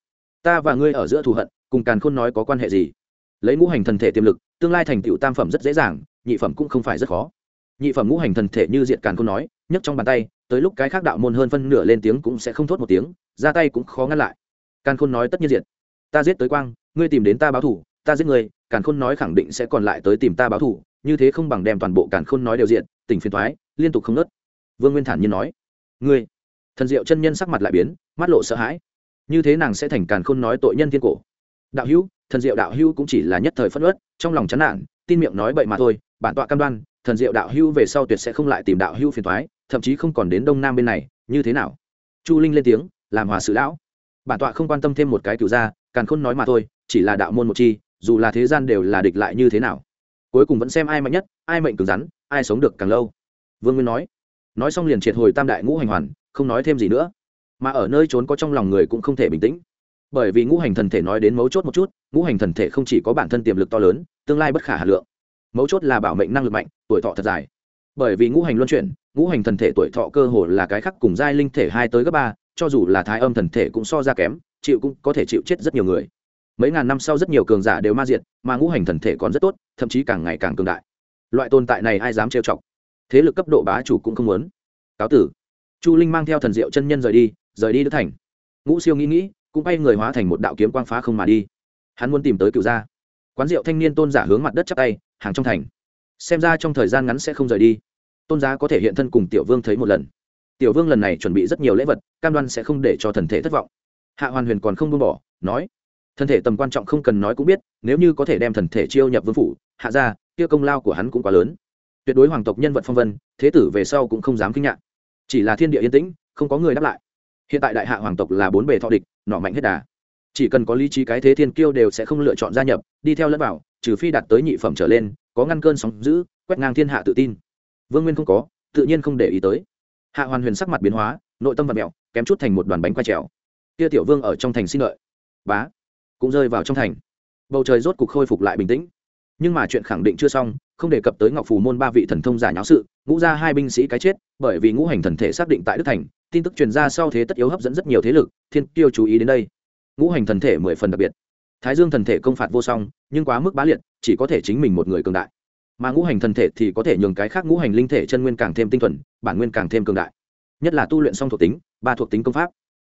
Ta và ngươi ở giữa thù hận, cùng càn khôn nói có quan hệ gì? Lấy ngũ hành thần thể tiềm lực, tương lai thành tựu tam phẩm rất dễ dàng, nhị phẩm cũng không phải rất khó. Nhị phẩm ngũ hành thần thể như diện càn khôn nói, nhấc trong bàn tay tới lúc cái khác đạo môn hơn phân nửa lên tiếng cũng sẽ không thốt một tiếng, ra tay cũng khó ngăn lại. Càn khôn nói tất nhiên diệt. Ta giết tới quang, ngươi tìm đến ta báo thủ, ta giết ngươi, càn khôn nói khẳng định sẽ còn lại tới tìm ta báo thủ, như thế không bằng đem toàn bộ càn khôn nói đều diện tỉnh phiền thoái liên tục không nớt vương nguyên thản nhiên nói. Ngươi. Thần diệu chân nhân sắc mặt lại biến, mắt lộ sợ hãi. Như thế nàng sẽ thành càn khôn nói tội nhân thiên cổ. Đạo hữu, thần diệu đạo hữu cũng chỉ là nhất thời phất ớt trong lòng chán nản, tin miệng nói bậy mà thôi, bản tọa cam đoan, thần diệu đạo hữu về sau tuyệt sẽ không lại tìm đạo hữu phiền thoái thậm chí không còn đến đông nam bên này, như thế nào? Chu linh lên tiếng, làm hòa sự lão. Bản tọa không quan tâm thêm một cái cựu gia, càn khôn nói mà thôi, chỉ là đạo môn một chi, dù là thế gian đều là địch lại như thế nào. Cuối cùng vẫn xem ai mạnh nhất, ai mệnh cứng rắn, ai sống được càng lâu. Vương nguyên nói. Nói xong liền triệt hồi tam đại ngũ hành hoàn, không nói thêm gì nữa. Mà ở nơi trốn có trong lòng người cũng không thể bình tĩnh. Bởi vì ngũ hành thần thể nói đến mấu chốt một chút, ngũ hành thần thể không chỉ có bản thân tiềm lực to lớn, tương lai bất khả hà lượng. Mấu chốt là bảo mệnh năng lực mạnh, tuổi thọ thật dài. Bởi vì ngũ hành luân chuyển ngũ hành thần thể tuổi thọ cơ hồ là cái khắc cùng giai linh thể hai tới gấp ba, cho dù là thái âm thần thể cũng so ra kém, chịu cũng có thể chịu chết rất nhiều người. Mấy ngàn năm sau rất nhiều cường giả đều ma diệt, mà ngũ hành thần thể còn rất tốt, thậm chí càng ngày càng cường đại. Loại tồn tại này ai dám trêu chọc? Thế lực cấp độ bá chủ cũng không muốn. Cáo tử. Chu linh mang theo thần diệu chân nhân rời đi rời đi đức thành. Ngũ siêu nghĩ nghĩ, cũng bay người hóa thành một đạo kiếm quang phá không mà đi. Hắn muốn tìm tới cựu gia. Quán rượu thanh niên tôn giả hướng mặt đất chắp tay, hàng trong thành. Xem ra trong thời gian ngắn sẽ không rời đi tôn giá có thể hiện thân cùng tiểu vương thấy một lần. Tiểu vương lần này chuẩn bị rất nhiều lễ vật, cam đoan sẽ không để cho thần thể thất vọng. Hạ hoàn huyền còn không buông bỏ, nói thân thể tầm quan trọng không cần nói cũng biết, nếu như có thể đem thần thể chiêu nhập vương phủ, hạ ra kia công lao của hắn cũng quá lớn. Tuyệt đối hoàng tộc nhân vật phong vân, thế tử về sau cũng không dám kinh ngạc. Chỉ là thiên địa yên tĩnh, không có người đáp lại. Hiện tại đại hạ hoàng tộc là bốn bề thọ địch, nọ mạnh hết đà. Chỉ cần có lý trí cái thế thiên kiêu đều sẽ không lựa chọn gia nhập, đi theo lẫn vào, trừ phi đạt tới nhị phẩm trở lên, có ngăn cơn sóng giữ quét ngang thiên hạ tự tin vương nguyên không có, tự nhiên không để ý tới. Hạ hoàn huyền sắc mặt biến hóa, nội tâm vật mẹo, kém chút thành một đoàn bánh quay trèo. Kia tiểu vương ở trong thành xin lợi bá, cũng rơi vào trong thành. Bầu trời rốt cục khôi phục lại bình tĩnh. Nhưng mà chuyện khẳng định chưa xong, không đề cập tới ngọc phù môn ba vị thần thông giả nháo sự, ngũ ra hai binh sĩ cái chết, bởi vì ngũ hành thần thể xác định tại đức thành, tin tức truyền ra sau thế tất yếu hấp dẫn rất nhiều thế lực, thiên tiêu chú ý đến đây. Ngũ hành thần thể mười phần đặc biệt. Thái dương thần thể công phạt vô song, nhưng quá mức bá liệt, chỉ có thể chính mình một người cường đại mà ngũ hành thần thể thì có thể nhường cái khác ngũ hành linh thể chân nguyên càng thêm tinh thuần, bản nguyên càng thêm cường đại. Nhất là tu luyện song thuộc tính, ba thuộc tính công pháp.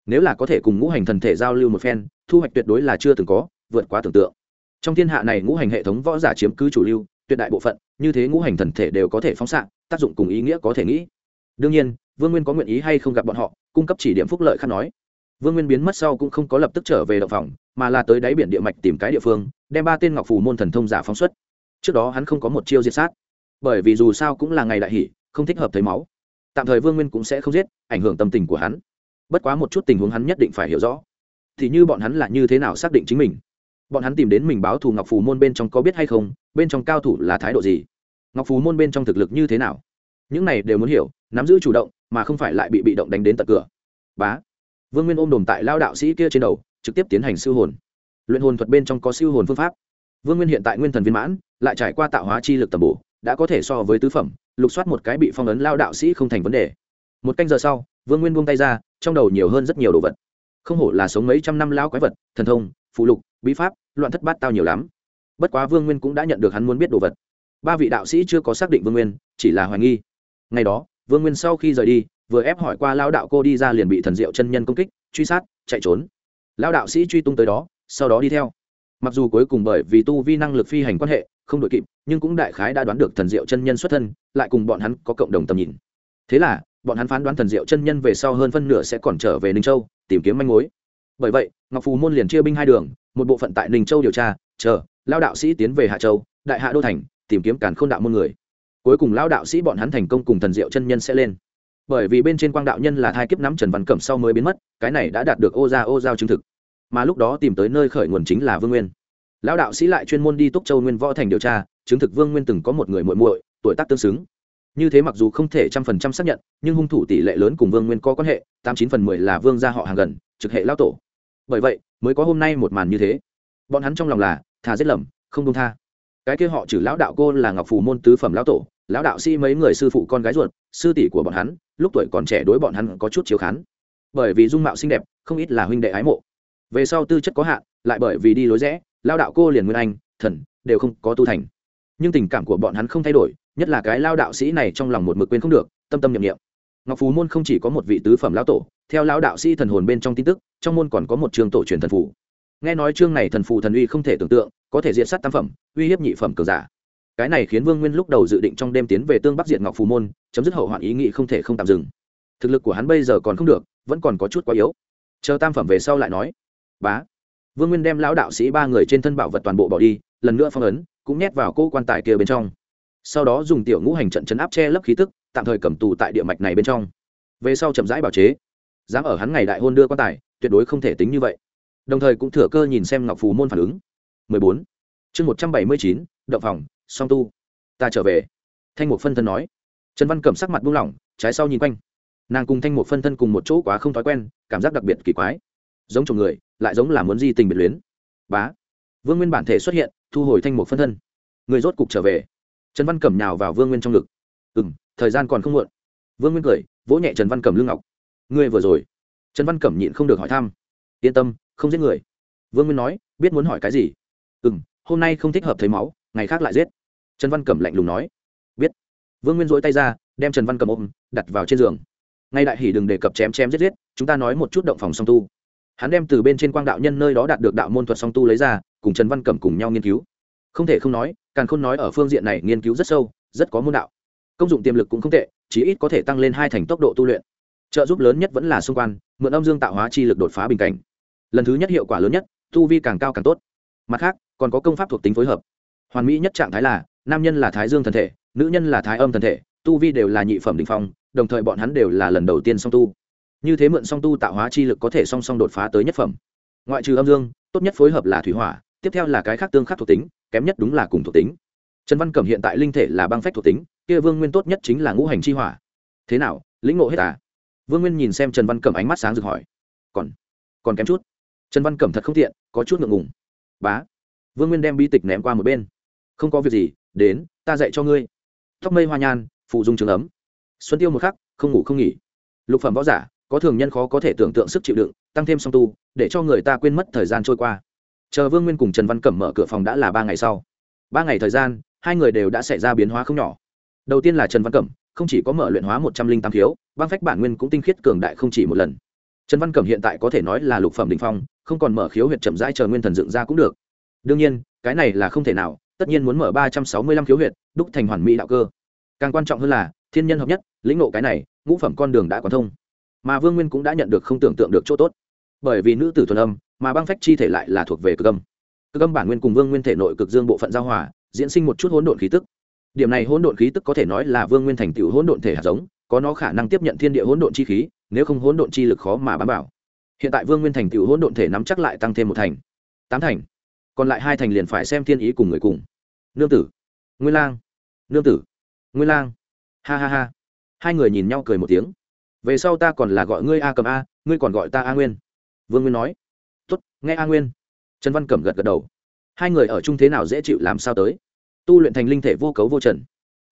Nếu là có thể cùng ngũ hành thần thể giao lưu một phen, thu hoạch tuyệt đối là chưa từng có, vượt quá tưởng tượng. Trong thiên hạ này ngũ hành hệ thống võ giả chiếm cứ chủ lưu, tuyệt đại bộ phận, như thế ngũ hành thần thể đều có thể phóng xạ, tác dụng cùng ý nghĩa có thể nghĩ. Đương nhiên, vương nguyên có nguyện ý hay không gặp bọn họ, cung cấp chỉ điểm phúc lợi khăn nói. Vương nguyên biến mất sau cũng không có lập tức trở về động phòng, mà là tới đáy biển địa mạch tìm cái địa phương, đem ba tên ngọc phù môn thần thông giả phóng xuất trước đó hắn không có một chiêu diệt sát. Bởi vì dù sao cũng là ngày đại hỷ, không thích hợp thấy máu. Tạm thời vương nguyên cũng sẽ không giết, ảnh hưởng tâm tình của hắn. Bất quá một chút tình huống hắn nhất định phải hiểu rõ. Thì như bọn hắn là như thế nào xác định chính mình? Bọn hắn tìm đến mình báo thù ngọc phù môn bên trong có biết hay không, bên trong cao thủ là thái độ gì? Ngọc phù môn bên trong thực lực như thế nào? Những này đều muốn hiểu, nắm giữ chủ động, mà không phải lại bị bị động đánh đến tận cửa. Bá. Vương nguyên ôm đồm tại lao đạo sĩ kia trên đầu, trực tiếp tiến hành siêu hồn. Luyện hồn thuật bên trong có siêu hồn phương pháp vương nguyên hiện tại nguyên thần viên mãn, lại trải qua tạo hóa chi lực tầm bổ, đã có thể so với tứ phẩm, lục soát một cái bị phong ấn lao đạo sĩ không thành vấn đề. Một canh giờ sau, vương nguyên buông tay ra, trong đầu nhiều hơn rất nhiều đồ vật. Không hổ là sống mấy trăm năm lao quái vật, thần thông, phụ lục, bí pháp, loạn thất bát tao nhiều lắm. Bất quá vương nguyên cũng đã nhận được hắn muốn biết đồ vật. Ba vị đạo sĩ chưa có xác định vương nguyên, chỉ là hoài nghi. Ngày đó, vương nguyên sau khi rời đi, vừa ép hỏi qua lao đạo cô đi ra liền bị thần diệu chân nhân công kích, truy sát, chạy trốn. Lao đạo sĩ truy tung tới đó, sau đó đi theo mặc dù cuối cùng bởi vì tu vi năng lực phi hành quan hệ, không đội kịp, nhưng cũng đại khái đã đoán được thần diệu chân nhân xuất thân, lại cùng bọn hắn có cộng đồng tầm nhìn. Thế là, bọn hắn phán đoán thần diệu chân nhân về sau hơn phân nửa sẽ còn trở về ninh châu, tìm kiếm manh mối. Bởi vậy, ngọc phù môn liền chia binh hai đường, một bộ phận tại ninh châu điều tra, chờ, lao đạo sĩ tiến về hạ châu, đại hạ đô thành, tìm kiếm cản khôn đạo môn người. Cuối cùng lao đạo sĩ bọn hắn thành công cùng thần diệu chân nhân sẽ lên. Bởi vì bên trên quang đạo nhân là thai kiếp nắm trần văn cẩm sau mới biến mất, cái này đã đạt được ô gia ô giao chứng thực mà lúc đó tìm tới nơi khởi nguồn chính là vương nguyên. Lão đạo sĩ lại chuyên môn đi túc châu nguyên võ thành điều tra, chứng thực vương nguyên từng có một người muội muội, tuổi tác tương xứng. Như thế mặc dù không thể trăm phần trăm xác nhận, nhưng hung thủ tỷ lệ lớn cùng vương nguyên có quan hệ, tám chín phần mười là vương gia họ hàng gần, trực hệ lao tổ. Bởi vậy, mới có hôm nay một màn như thế. Bọn hắn trong lòng là, thà giết lầm, không đông tha. Cái kia họ trừ lão đạo cô là ngọc phù môn tứ phẩm lão tổ, lão đạo sĩ mấy người sư phụ con gái ruột, sư tỷ của bọn hắn, lúc tuổi còn trẻ đối bọn hắn có chút chiếu khán. Bởi vì dung mạo xinh đẹp, không ít là huynh đệ ái mộ về sau tư chất có hạn, lại bởi vì đi lối rẽ, lao đạo cô liền nguyên anh, thần, đều không có tu thành. Nhưng tình cảm của bọn hắn không thay đổi, nhất là cái lao đạo sĩ này trong lòng một mực quên không được, tâm tâm nhậm nghiệm ngọc phú môn không chỉ có một vị tứ phẩm lão tổ, theo lão đạo sĩ thần hồn bên trong tin tức, trong môn còn có một trường tổ truyền thần phủ nghe nói chương này thần phù thần uy không thể tưởng tượng, có thể diện sát tam phẩm, uy hiếp nhị phẩm cường giả. Cái này khiến vương nguyên lúc đầu dự định trong đêm tiến về tương bắc diện ngọc phù môn, chấm dứt hậu hoạn ý nghị không thể không tạm dừng. Thực lực của hắn bây giờ còn không được, vẫn còn có chút quá yếu. Chờ tam phẩm về sau lại nói bá. Vương nguyên đem lão đạo sĩ ba người trên thân bảo vật toàn bộ bỏ đi lần nữa phong ấn cũng nhét vào cô quan tài kia bên trong. Sau đó dùng tiểu ngũ hành trận chấn áp che lấp khí tức tạm thời cầm tù tại địa mạch này bên trong. Về sau chậm rãi bảo chế. Dám ở hắn ngày đại hôn đưa quan tài tuyệt đối không thể tính như vậy. Đồng thời cũng thừa cơ nhìn xem ngọc phù môn phản ứng. 14. chương 179, động phòng song tu. Ta trở về. Thanh mục phân thân nói. Trần văn cẩm sắc mặt buông lỏng trái sau nhìn quanh. Nàng cùng thanh mục phân thân cùng một chỗ quá không thói quen cảm giác đặc biệt kỳ quái. Giống chồng người lại giống là muốn di tình biệt luyến. Bá. Vương nguyên bản thể xuất hiện, thu hồi thanh mục phân thân. Người rốt cục trở về. Trần văn cẩm nhào vào vương nguyên trong ngực. Ừ m thời gian còn không muộn. Vương nguyên cười, vỗ nhẹ trần văn cẩm lương ngọc. Ngươi vừa rồi. Trần văn cẩm nhịn không được hỏi thăm. Yên tâm, không giết người. Vương nguyên nói, biết muốn hỏi cái gì? Ừ m hôm nay không thích hợp thấy máu, ngày khác lại giết. Trần văn cẩm lạnh lùng nói. Biết. Vương nguyên dỗi tay ra, đem trần văn cẩm ôm, đặt vào trên giường. Ngay đại hỉ đừng đề cập chém chém giết giết, chúng ta nói một chút động phòng song tu hắn đem từ bên trên quang đạo nhân nơi đó đạt được đạo môn thuật song tu lấy ra, cùng trần văn cẩm cùng nhau nghiên cứu. Không thể không nói càng không nói ở phương diện này nghiên cứu rất sâu, rất có môn đạo. Công dụng tiềm lực cũng không tệ, chí ít có thể tăng lên hai thành tốc độ tu luyện. Trợ giúp lớn nhất vẫn là xung quanh, mượn âm dương tạo hóa chi lực đột phá bình cảnh. Lần thứ nhất hiệu quả lớn nhất, tu vi càng cao càng tốt. Mặt khác, còn có công pháp thuộc tính phối hợp. Hoàn mỹ nhất trạng thái là, nam nhân là thái dương thần thể, nữ nhân là thái âm thần thể, tu vi đều là nhị phẩm đình phong, đồng thời bọn hắn đều là lần đầu tiên song tu như thế mượn song tu tạo hóa chi lực có thể song song đột phá tới nhất phẩm. Ngoại trừ âm dương, tốt nhất phối hợp là thủy hỏa, tiếp theo là cái khác tương khắc thuộc tính, kém nhất đúng là cùng thuộc tính. Trần văn cẩm hiện tại linh thể là băng phách thuộc tính, kia vương nguyên tốt nhất chính là ngũ hành chi hỏa. Thế nào, lĩnh ngộ hết à? Vương nguyên nhìn xem trần văn cẩm ánh mắt sáng rực hỏi. Còn còn kém chút. Trần văn cẩm thật không tiện, có chút ngượng ngùng. Bá. Vương nguyên đem bi tịch ném qua một bên. Không có việc gì, đến, ta dạy cho ngươi. Tóc mây hoa nhan, phụ dung trường ấm. Xuân tiêu một khắc, không ngủ không nghỉ. Lục phẩm võ giả có thường nhân khó có thể tưởng tượng sức chịu đựng, tăng thêm song tu, để cho người ta quên mất thời gian trôi qua. Chờ vương nguyên cùng trần văn cẩm mở cửa phòng đã là ba ngày sau. Ba ngày thời gian, hai người đều đã xảy ra biến hóa không nhỏ. Đầu tiên là trần văn cẩm, không chỉ có mở luyện hóa một trăm linh tám thiếu băng phách bản nguyên cũng tinh khiết cường đại không chỉ một lần. Trần văn cẩm hiện tại có thể nói là lục phẩm đình phong, không còn mở khiếu huyệt chậm rãi chờ nguyên thần dựng ra cũng được. Đương nhiên, cái này là không thể nào, tất nhiên muốn mở ba trăm sáu mươi lăm khiếu huyệt, đúc thành hoàn mỹ đạo cơ. Càng quan trọng hơn là, thiên nhân hợp nhất, lĩnh ngộ cái này, ngũ phẩm con đường đã còn thông mà vương nguyên cũng đã nhận được không tưởng tượng được chỗ tốt. Bởi vì nữ tử thuần âm, mà băng phách chi thể lại là thuộc về cực âm. Cực âm bản nguyên cùng vương nguyên thể nội cực dương bộ phận giao hòa, diễn sinh một chút hỗn độn khí tức. Điểm này hỗn độn khí tức có thể nói là vương nguyên thành tựu hỗn độn thể hạt giống, có nó khả năng tiếp nhận thiên địa hỗn độn chi khí, nếu không hỗn độn chi lực khó mà bám bảo hiện tại vương nguyên thành tựu hỗn độn thể nắm chắc lại tăng thêm một thành, tám thành. Còn lại hai thành liền phải xem thiên ý cùng người cùng. Nương tử, nguyên lang, nương tử, nguyên lang. Ha ha ha. Hai người nhìn nhau cười một tiếng về sau ta còn là gọi ngươi a cầm a ngươi còn gọi ta a nguyên. Vương nguyên nói. Tốt, nghe a nguyên. Trần văn cẩm gật gật đầu. Hai người ở chung thế nào dễ chịu làm sao tới. Tu luyện thành linh thể vô cấu vô trần.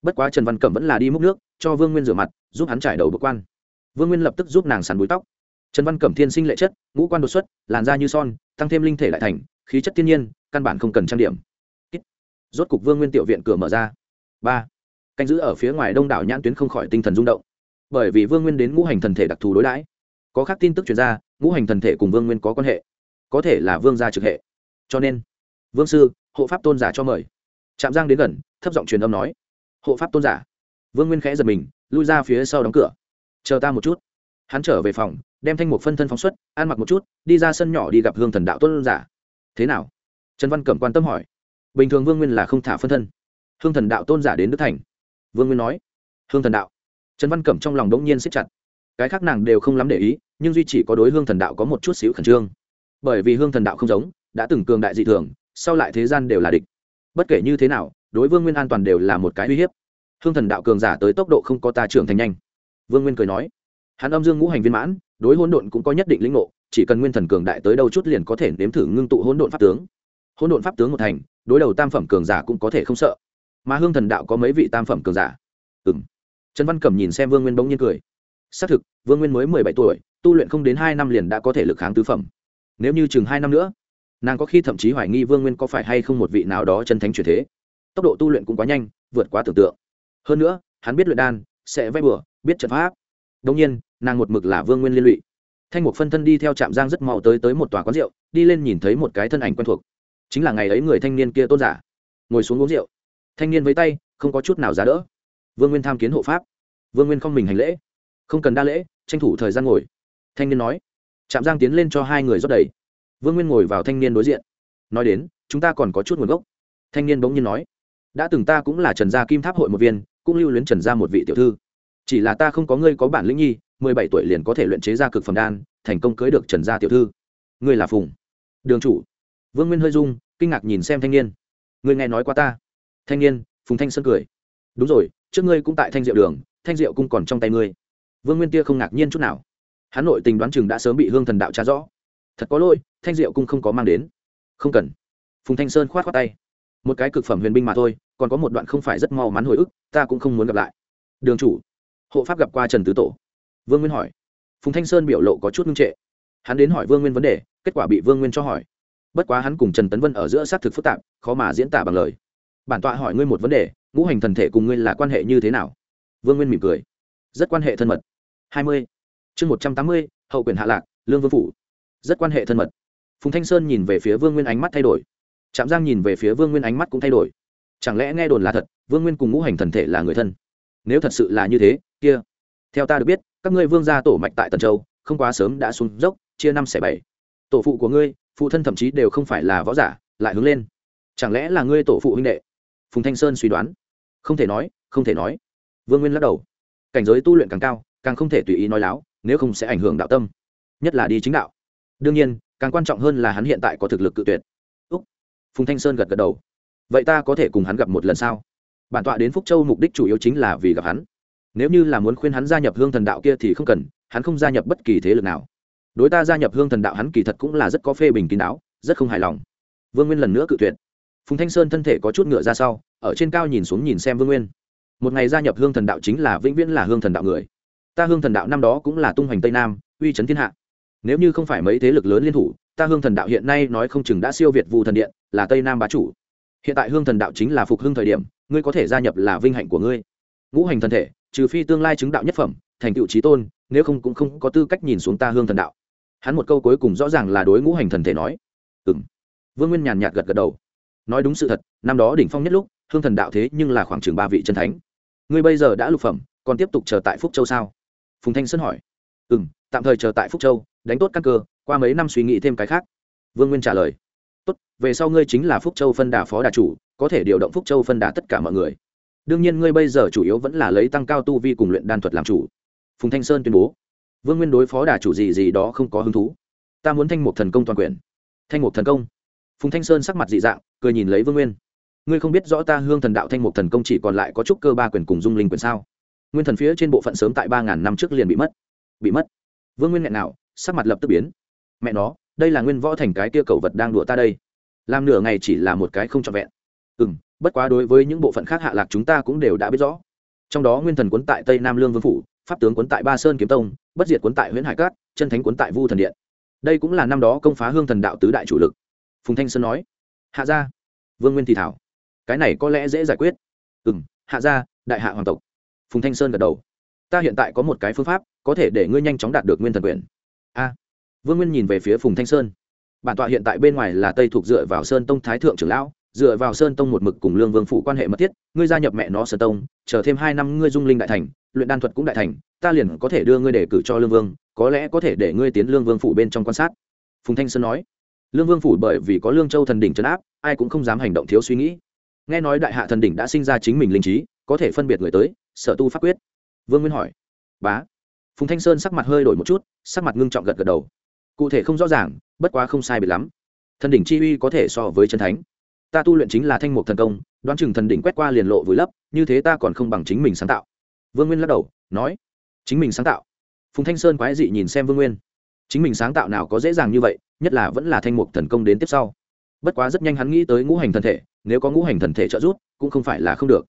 Bất quá trần văn cẩm vẫn là đi múc nước cho vương nguyên rửa mặt giúp hắn trải đầu bực quan. Vương nguyên lập tức giúp nàng sàn búi tóc. Trần văn cẩm thiên sinh lệ chất ngũ quan đột xuất làn da như son tăng thêm linh thể lại thành khí chất thiên nhiên căn bản không cần trang điểm. Rốt cục vương nguyên tiểu viện cửa mở ra. Ba. Canh giữ ở phía ngoài đông đảo nhãn tuyến không khỏi tinh thần rung động bởi vì vương nguyên đến ngũ hành thần thể đặc thù đối đãi. Có khác tin tức chuyển ra, ngũ hành thần thể cùng vương nguyên có quan hệ. Có thể là vương gia trực hệ. Cho nên, vương sư, hộ pháp tôn giả cho mời. Trạm giang đến gần, thấp giọng truyền âm nói. Hộ pháp tôn giả. Vương nguyên khẽ giật mình, lui ra phía sau đóng cửa. Chờ ta một chút. Hắn trở về phòng, đem thanh mục phân thân phóng xuất, ăn mặc một chút, đi ra sân nhỏ đi gặp hương thần đạo tôn giả. Thế nào? Trần văn cẩm quan tâm hỏi. Bình thường vương nguyên là không thả phân thân. Hương thần đạo tôn giả đến đức thành. Vương nguyên nói. Hương thần đạo trần văn cẩm trong lòng đống nhiên siết chặt. Cái khác nàng đều không lắm để ý, nhưng duy chỉ có đối hương thần đạo có một chút xíu khẩn trương. Bởi vì hương thần đạo không giống, đã từng cường đại dị thường, sau lại thế gian đều là địch. Bất kể như thế nào, đối vương nguyên an toàn đều là một cái uy hiếp. Hương thần đạo cường giả tới tốc độ không có ta trưởng thành nhanh. Vương nguyên cười nói, hắn âm dương ngũ hành viên mãn, đối hỗn độn cũng có nhất định lĩnh ngộ, chỉ cần nguyên thần cường đại tới đâu chút liền có thể nếm thử ngưng tụ hỗn độn pháp tướng. Hỗn độn pháp tướng một thành, đối đầu tam phẩm cường giả cũng có thể không sợ. Mà hương thần đạo có mấy vị tam phẩm cường giả? Ừ m trần văn cẩm nhìn xem vương nguyên bỗng nhiên cười. Xác thực, vương nguyên mới mười bảy tuổi, tu luyện không đến hai năm liền đã có thể lực kháng tứ phẩm. Nếu như chừng hai năm nữa, nàng có khi thậm chí hoài nghi vương nguyên có phải hay không một vị nào đó chân thánh truyền thế. Tốc độ tu luyện cũng quá nhanh, vượt quá tưởng tượng. Hơn nữa, hắn biết luyện đan, sẽ vay bừa, biết trận pháp. Đông nhiên, nàng một mực là vương nguyên liên lụy. Thanh mục phân thân đi theo trạm giang rất mau tới tới một tòa quán rượu, đi lên nhìn thấy một cái thân ảnh quen thuộc. Chính là ngày ấy người thanh niên kia tôn giả. Ngồi xuống uống rượu. Thanh niên với tay, không có chút nào giá đỡ vương nguyên tham kiến hộ pháp. Vương nguyên không mình hành lễ. Không cần đa lễ, tranh thủ thời gian ngồi. Thanh niên nói. Trạm giang tiến lên cho hai người rót đầy. Vương nguyên ngồi vào thanh niên đối diện. Nói đến, chúng ta còn có chút nguồn gốc. Thanh niên bỗng nhiên nói. Đã từng ta cũng là trần gia kim tháp hội một viên, cũng lưu luyến trần gia một vị tiểu thư. Chỉ là ta không có ngươi có bản lĩnh nhi, mười bảy tuổi liền có thể luyện chế ra cực phẩm đan, thành công cưới được trần gia tiểu thư. Ngươi là phùng. Đường chủ. Vương nguyên hơi dung kinh ngạc nhìn xem thanh niên. Ngươi nghe nói qua ta. Thanh niên, phùng thanh sơn cười đúng rồi, trước ngươi cũng tại thanh diệu đường, thanh diệu cung còn trong tay ngươi. Vương nguyên tia không ngạc nhiên chút nào. Hắn nội tình đoán chừng đã sớm bị hương thần đạo trả rõ. Thật có lỗi, thanh diệu cung không có mang đến. Không cần. Phùng thanh sơn k h o á t khoác tay. Một cái cực phẩm huyền binh mà thôi, còn có một đoạn không phải rất mau mắn hồi ức, ta cũng không muốn gặp lại. Đường chủ. Hộ pháp gặp qua trần tứ tổ. Vương nguyên hỏi. Phùng thanh sơn biểu lộ có chút ngưng trệ. Hắn đến hỏi vương nguyên vấn đề, kết quả bị vương nguyên cho hỏi. Bất quá hắn cùng trần tấn vân ở giữa xác thực phức tạp, khó mà diễn tả bằng lời. Bản tọa hỏi ngươi một vấn đề ngũ hành thần thể cùng ngươi là quan hệ như thế nào? Vương nguyên mỉm cười. Rất quan hệ thân mật. Hai mươi. Chương một trăm tám mươi, hậu quyền hạ lạc, lương vương phủ. Rất quan hệ thân mật. Phùng thanh sơn nhìn về phía vương nguyên ánh mắt thay đổi. Trạm giang nhìn về phía vương nguyên ánh mắt cũng thay đổi. Chẳng lẽ nghe đồn là thật, vương nguyên cùng ngũ hành thần thể là người thân? Nếu thật sự là như thế, kia. Theo ta được biết, các ngươi vương gia tổ mạch tại tần châu, không quá sớm đã xuống dốc, chia năm xẻ bảy. Tổ phụ của ngươi, phụ thân thậm chí đều không phải là võ giả, lại hướng lên. Chẳng lẽ là ngươi tổ phụ huynh đệ? Phùng thanh sơn suy đoán không thể nói, không thể nói. Vương nguyên lắc đầu. Cảnh giới tu luyện càng cao, càng không thể tùy ý nói láo, nếu không sẽ ảnh hưởng đạo tâm, nhất là đi chính đạo. Đương nhiên, càng quan trọng hơn là hắn hiện tại có thực lực cự tuyệt. Úc. Phùng thanh sơn gật gật đầu. Vậy ta có thể cùng hắn gặp một lần sao? Bản tọa đến phúc châu mục đích chủ yếu chính là vì gặp hắn. Nếu như là muốn khuyên hắn gia nhập hương thần đạo kia thì không cần, hắn không gia nhập bất kỳ thế lực nào. Đối ta gia nhập hương thần đạo hắn kỳ thật cũng là rất có phê bình kín đáo, rất không hài lòng. Vương nguyên lần nữa cự tuyệt. Phùng thanh sơn thân thể có chút ngựa ra sau ở trên cao nhìn xuống nhìn xem vương nguyên. Một ngày gia nhập hương thần đạo chính là vĩnh viễn là hương thần đạo người. Ta hương thần đạo năm đó cũng là tung hoành tây nam, uy c thiên hạ. Nếu như không phải mấy thế lực lớn liên thủ, ta hương thần đạo hiện nay nói không chừng đã siêu việt vụ thần điện, là tây nam bá chủ. Hiện tại hương thần đạo chính là phục hưng thời điểm, ngươi có thể gia nhập là vinh hạnh của ngươi. Ngũ hành thần thể, trừ phi tương lai chứng đạo nhất phẩm, thành tựu trí tôn, nếu không cũng không có tư cách nhìn xuống ta hương thần đạo. Hắn một câu cuối cùng rõ ràng là đối ngũ hành thần thể nói. Ừ m vương nguyên nhàn nhạt gật gật đầu. Nói đúng sự thật, năm đó đỉnh phong nhất lúc hương thần đạo thế nhưng là khoảng chừng ba vị chân thánh. Ngươi bây giờ đã lục phẩm, còn tiếp tục chờ tại phúc châu sao? Phùng thanh sơn hỏi. Ừ m tạm thời chờ tại phúc châu, đánh tốt căn cơ, qua mấy năm suy nghĩ thêm cái khác. Vương nguyên trả lời. Tốt, về sau ngươi chính là phúc châu phân đà phó đà chủ, có thể điều động phúc châu phân đà tất cả mọi người. Đương nhiên ngươi bây giờ chủ yếu vẫn là lấy tăng cao tu vi cùng luyện đan thuật làm chủ. Phùng thanh sơn tuyên bố. Vương nguyên đối phó đà chủ gì gì đó không có hứng thú. Ta muốn thanh một thần công toàn quyền. Thanh một thần công. Phùng thanh sơn sắc mặt dị dạng, cười nhìn lấy vương nguyên ngươi không biết rõ ta hương thần đạo thanh mục thần công chỉ còn lại có chút cơ ba quyền cùng dung linh quyền sao? Nguyên thần phía trên bộ phận sớm tại ba ngàn năm trước liền bị mất. Bị mất. Vương nguyên nghẹn nào, sắc mặt lập tức biến. Mẹ nó, đây là nguyên võ thành cái tia cầu vật đang đùa ta đây. Làm nửa ngày chỉ là một cái không trọn vẹn. Ừ m bất quá đối với những bộ phận khác hạ lạc chúng ta cũng đều đã biết rõ. Trong đó nguyên thần quấn tại tây nam lương vương phủ, pháp tướng quấn tại ba sơn kiếm tông, bất diệt quấn tại huyện hải cát, chân thánh quấn tại vu thần điện. Đây cũng là năm đó công phá hương thần đạo tứ đại chủ lực. Phùng thanh sơn nói. Hạ gia. Vương nguyên thì thảo cái này có lẽ dễ giải quyết. Ừ m hạ gia, đại hạ hoàng tộc. Phùng thanh sơn gật đầu. Ta hiện tại có một cái phương pháp, có thể để ngươi nhanh chóng đạt được nguyên thần quyền. A. Vương nguyên nhìn về phía phùng thanh sơn. Bản tọa hiện tại bên ngoài là tây thuộc dựa vào sơn tông thái thượng trưởng lão, dựa vào sơn tông một mực cùng lương vương phụ quan hệ mật thiết, ngươi gia nhập mẹ nó sơn tông, chờ thêm hai năm ngươi dung linh đại thành, luyện đan thuật cũng đại thành, ta liền có thể đưa ngươi để cử cho lương vương, có lẽ có thể để ngươi tiến lương vương phủ bên trong quan sát. Phùng thanh sơn nói. Lương vương phủ bởi vì có lương châu thần đỉnh trấn áp, ai cũng không dám hành động thiếu suy nghĩ nghe nói đại hạ thần đỉnh đã sinh ra chính mình linh trí, có thể phân biệt người tới, sở tu pháp quyết. Vương nguyên hỏi. Bá. Phùng thanh sơn sắc mặt hơi đổi một chút, sắc mặt ngưng trọng gật gật đầu. Cụ thể không rõ ràng, bất quá không sai biệt lắm. Thần đỉnh chi uy có thể so với chân thánh. Ta tu luyện chính là thanh mục thần công, đoán chừng thần đỉnh quét qua liền lộ vùi lấp, như thế ta còn không bằng chính mình sáng tạo. Vương nguyên lắc đầu, nói. Chính mình sáng tạo. Phùng thanh sơn quái dị nhìn xem vương nguyên. Chính mình sáng tạo nào có dễ dàng như vậy, nhất là vẫn là thanh mục thần công đến tiếp sau bất quá rất nhanh hắn nghĩ tới ngũ hành thần thể, nếu có ngũ hành thần thể trợ giúp, cũng không phải là không được.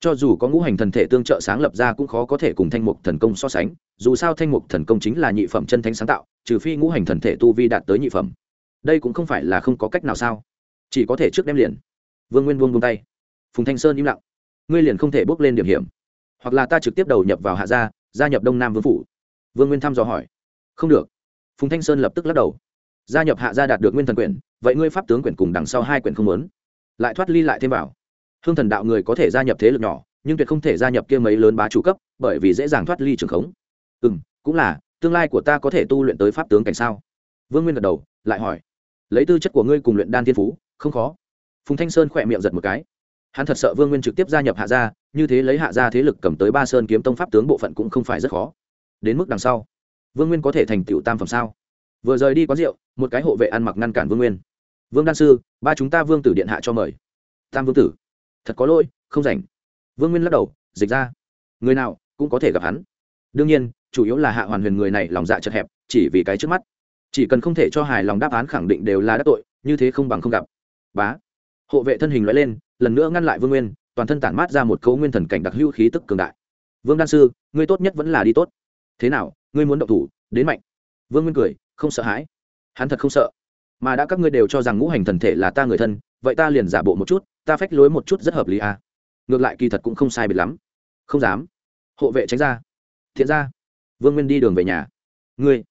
Cho dù có ngũ hành thần thể tương trợ sáng lập ra cũng khó có thể cùng thanh mục thần công so sánh, dù sao thanh mục thần công chính là nhị phẩm chân thánh sáng tạo, trừ phi ngũ hành thần thể tu vi đạt tới nhị phẩm. Đây cũng không phải là không có cách nào sao? Chỉ có thể trước đem liền. Vương nguyên buông buông tay. Phùng thanh sơn im lặng. Ngươi liền không thể bước lên điểm hiểm. Hoặc là ta trực tiếp đầu nhập vào hạ gia gia nhập đông nam vương phủ. Vương nguyên thăm dò hỏi. Không được. Phùng thanh sơn lập tức lắc đầu. Gia nhập hạ gia đạt được nguyên thần quyển vậy ngươi pháp tướng quyển cùng đằng sau hai quyển không muốn? Lại thoát ly lại thêm vào. Hương thần đạo người có thể gia nhập thế lực nhỏ, nhưng tuyệt không thể gia nhập kia mấy lớn bá chủ cấp, bởi vì dễ dàng thoát ly trường khống. Ừ m cũng là, tương lai của ta có thể tu luyện tới pháp tướng cảnh sao? Vương nguyên gật đầu, lại hỏi. Lấy tư chất của ngươi cùng luyện đan thiên phú, không khó. Phùng thanh sơn khỏe miệng giật một cái. Hắn thật sợ vương nguyên trực tiếp gia nhập hạ gia, như thế lấy hạ gia thế lực cầm tới ba sơn kiếm tông pháp tướng bộ phận cũng không phải rất khó. Đến mức đằng sau, vương nguyên có thể thành tựu tam phẩm sao? Vừa rời đi quán rượu, một cái hộ vệ ăn mặc ngăn cản vương nguyên vương đan sư, ba chúng ta vương tử điện hạ cho mời. Tam vương tử. Thật có lỗi, không rảnh. Vương nguyên lắc đầu, dịch ra. Người nào cũng có thể gặp hắn. Đương nhiên, chủ yếu là hạ hoàn huyền người này lòng dạ chật hẹp, chỉ vì cái trước mắt. Chỉ cần không thể cho hài lòng đáp án khẳng định đều là đắc tội, như thế không bằng không gặp. Bá. Hộ vệ thân hình loại lên, lần nữa ngăn lại vương nguyên, toàn thân tản mát ra một cấu nguyên thần cảnh đặc hữu khí tức cường đại. Vương đan sư, ngươi tốt nhất vẫn là đi tốt. Thế nào, ngươi muốn động thủ, đến mạnh. Vương nguyên cười, không sợ hãi. Hắn thật không sợ mà đã các ngươi đều cho rằng ngũ hành thần thể là ta người thân, vậy ta liền giả bộ một chút, ta phách lối một chút rất hợp lý à. ngược lại kỳ thật cũng không sai biệt lắm. Không dám. Hộ vệ tránh ra. Thiện ra. Vương nguyên đi đường về nhà. Ngươi.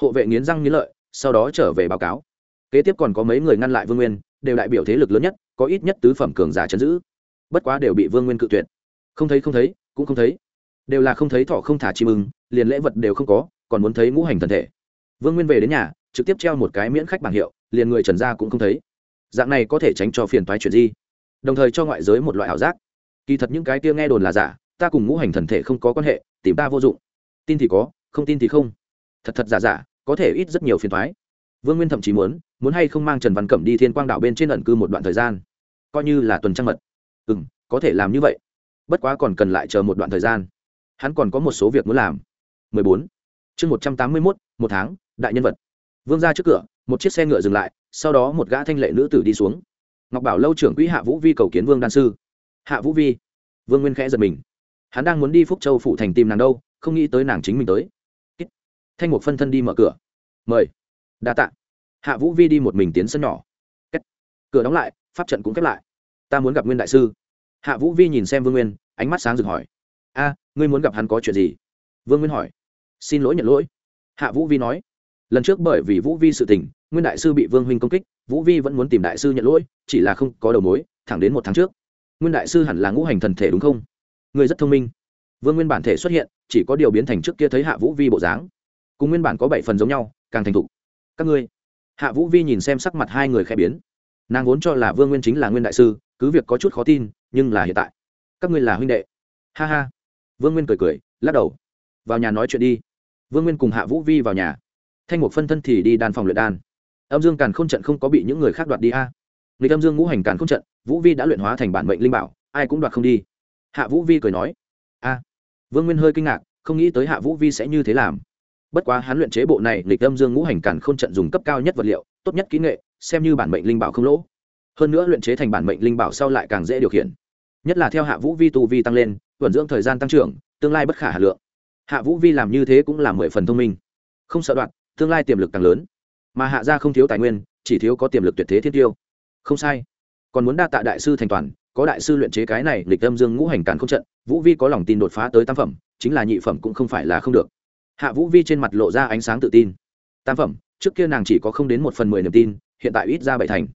Hộ vệ nghiến răng nghiến lợi, sau đó trở về báo cáo. Kế tiếp còn có mấy người ngăn lại vương nguyên, đều đại biểu thế lực lớn nhất, có ít nhất tứ phẩm cường giả chấn giữ. Bất quá đều bị vương nguyên cự tuyệt. Không thấy không thấy, cũng không thấy. Đều là không thấy thọ không thả chim ưng, liền lễ vật đều không có, còn muốn thấy ngũ hành thần thể. Vương nguyên về đến nhà trực tiếp treo một cái miễn khách bảng hiệu liền người trần gia cũng không thấy. Dạng này có thể tránh cho phiền toái chuyện gì? Đồng thời cho ngoại giới một loại ảo giác. Kỳ thật những cái kia nghe đồn là giả ta cùng ngũ hành thần thể không có quan hệ tìm ta vô dụng. Tin thì có không tin thì không. Thật thật giả giả có thể ít rất nhiều phiền toái. Vương nguyên thậm chí muốn muốn hay không mang trần văn cẩm đi thiên quang đảo bên trên ẩn cư một đoạn thời gian. Coi như là tuần trăng mật. Ừ m có thể làm như vậy. Bất quá còn cần lại chờ một đoạn thời gian. Hắn còn có một số việc muốn làm. 14. chương 181, một tháng đại nhân vật vương ra trước cửa, một chiếc xe ngựa dừng lại, sau đó một gã thanh lệ nữ tử đi xuống. Ngọc bảo lâu trưởng quỹ hạ vũ vi cầu kiến vương đan sư. Hạ vũ vi. Vương nguyên khẽ giật mình. Hắn đang muốn đi phúc châu phụ thành tìm nàng đâu, không nghĩ tới nàng chính mình tới. Thanh mục phân thân đi mở cửa. Mời. Đa t ạ hạ vũ vi đi một mình tiến sân nhỏ. Cửa đóng lại, pháp trận cũng khép lại. Ta muốn gặp nguyên đại sư. Hạ vũ vi nhìn xem vương nguyên, ánh mắt sáng rực hỏi. A, ngươi muốn gặp hắn có chuyện gì? Vương nguyên hỏi. Xin lỗi nhận lỗi. Hạ vũ vi nói lần trước bởi vì vũ vi sự tình, nguyên đại sư bị vương huynh công kích, vũ vi vẫn muốn tìm đại sư nhận lỗi, chỉ là không có đầu mối, thẳng đến một tháng trước. Nguyên đại sư hẳn là ngũ hành thần thể đúng không? Người rất thông minh. Vương nguyên bản thể xuất hiện, chỉ có điều biến thành trước kia thấy hạ vũ vi bộ dáng. Cùng nguyên bản có bảy phần giống nhau, càng thành thục. Các ngươi. Hạ vũ vi nhìn xem sắc mặt hai người khẽ biến. Nàng vốn cho là vương nguyên chính là nguyên đại sư, cứ việc có chút khó tin, nhưng là hiện tại. Các ngươi là huynh đệ. Ha ha. Vương nguyên cười cười, lắc đầu. Vào nhà nói chuyện đi. Vương nguyên cùng hạ vũ vi vào nhà thanh mục phân thân thì đi đan phòng luyện đan. Âm dương càn k h ô n trận không có bị những người khác đoạt đi a. Người âm dương ngũ hành càn k h ô n trận, vũ vi đã luyện hóa thành bản mệnh linh bảo, ai cũng đoạt không đi. Hạ vũ vi cười nói, a. Vương nguyên hơi kinh ngạc, không nghĩ tới hạ vũ vi sẽ như thế làm. Bất quá hắn luyện chế bộ này lịch âm dương ngũ hành càn k h ô n trận dùng cấp cao nhất vật liệu, tốt nhất kỹ nghệ, xem như bản mệnh linh bảo không lỗ. Hơn nữa luyện chế thành bản mệnh linh bảo sau lại càng dễ điều khiển. Nhất là theo hạ vũ vi tu vi tăng lên, vận dưỡng thời gian tăng trưởng, tương lai bất khả hà lượng. Hạ vũ vi làm như thế cũng là mười phần thông minh. Không sợ đoạn tương lai tiềm lực càng lớn. Mà hạ gia không thiếu tài nguyên, chỉ thiếu có tiềm lực tuyệt thế thiên tiêu. Không sai. Còn muốn đa tạ đại sư thành toàn, có đại sư luyện chế cái này lịch âm dương ngũ hành càn không trận, vũ vi có lòng tin đột phá tới tam phẩm, chính là nhị phẩm cũng không phải là không được. Hạ vũ vi trên mặt lộ ra ánh sáng tự tin. Tam phẩm, trước kia nàng chỉ có không đến một phần mười niềm tin, hiện tại ít ra bảy thành.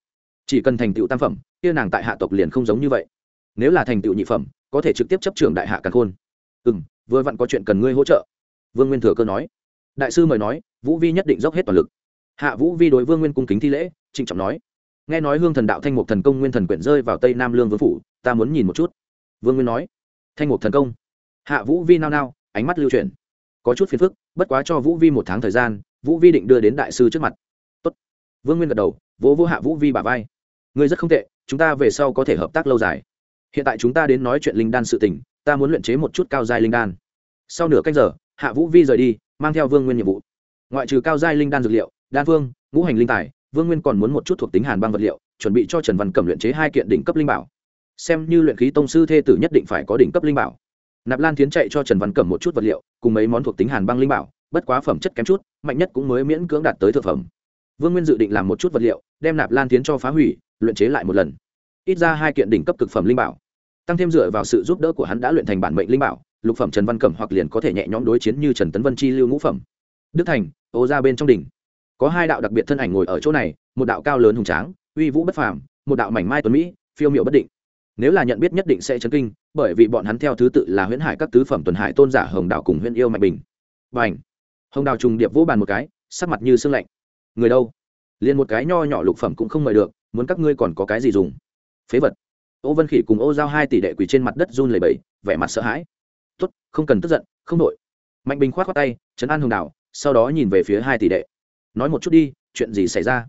Chỉ cần thành tựu tam phẩm, kia nàng tại hạ tộc liền không giống như vậy. Nếu là thành tựu nhị phẩm, có thể trực tiếp chấp trường đại hạ càn khôn. Ừ m vừa vặn có chuyện cần ngươi hỗ trợ. Vương nguyên thừa cơ nói. Đại sư mời nói vũ vi nhất định dốc hết toàn lực. Hạ vũ vi đối vương nguyên cung kính thi lễ, trịnh trọng nói, nghe nói hương thần đạo thanh mục thần công nguyên thần quyển rơi vào tây nam lương vương phủ, ta muốn nhìn một chút. Vương nguyên nói, thanh mục thần công. Hạ vũ vi nao nao, ánh mắt lưu chuyển. Có chút phiền phức, bất quá cho vũ vi một tháng thời gian, vũ vi định đưa đến đại sư trước mặt. Tốt. vương nguyên gật đầu, vỗ vô hạ vũ vi bà vai. Ngươi rất không tệ, chúng ta về sau có thể hợp tác lâu dài. Hiện tại chúng ta đến nói chuyện linh đan sự tình, ta muốn luyện chế một chút cao dài linh đan. Sau nửa canh giờ, hạ vũ vi rời đi, mang theo vương nguyên nhiệm vụ ngoại trừ cao giai linh đan dược liệu, đan phương, ngũ hành linh tài, vương nguyên còn muốn một chút thuộc tính hàn băng vật liệu, chuẩn bị cho trần văn cẩm luyện chế hai kiện đỉnh cấp linh bảo. Xem như luyện khí tông sư thê tử nhất định phải có đỉnh cấp linh bảo. Nạp lan tiến chạy cho trần văn cẩm một chút vật liệu, cùng mấy món thuộc tính hàn băng linh bảo, bất quá phẩm chất kém chút, mạnh nhất cũng mới miễn cưỡng đạt tới thực phẩm. Vương nguyên dự định làm một chút vật liệu, đem nạp lan tiến cho phá hủy, luyện chế lại một lần. Ít ra hai kiện đỉnh cấp cực phẩm linh bảo. Tăng thêm dựa vào sự giúp đỡ của hắn đã luyện thành bản mệnh linh bảo, lục phẩm trần văn cẩm hoặc liền có thể nhẹ nhõm đối chiến như trần tấn vân chi lưu ngũ phẩm đức thành, ô ra bên trong đỉnh. Có hai đạo đặc biệt thân ảnh ngồi ở chỗ này, một đạo cao lớn hùng tráng, uy vũ bất phàm, một đạo mảnh mai tuấn mỹ, phiêu miệu bất định. Nếu là nhận biết nhất định sẽ chấn kinh, bởi vì bọn hắn theo thứ tự là huyễn hải các tứ phẩm tuần hải tôn giả hồng đạo cùng huyễn yêu mạnh bình. Và ảnh hồng đào trùng điệp vỗ bàn một cái, sắc mặt như sương lạnh. Người đâu? Liền một cái nho nhỏ lục phẩm cũng không mời được, muốn các ngươi còn có cái gì dùng? Phế vật! Ô vân khỉ cùng ô giao hai tỷ đệ quỳ trên mặt đất run lầy bẫy vẻ mặt sợ hãi. Tốt, không cần tức giận, không đội mạnh bình k h o á t khoác tay chấn an hồng đào sau đó nhìn về phía hai tỷ đệ. Nói một chút đi, chuyện gì xảy ra?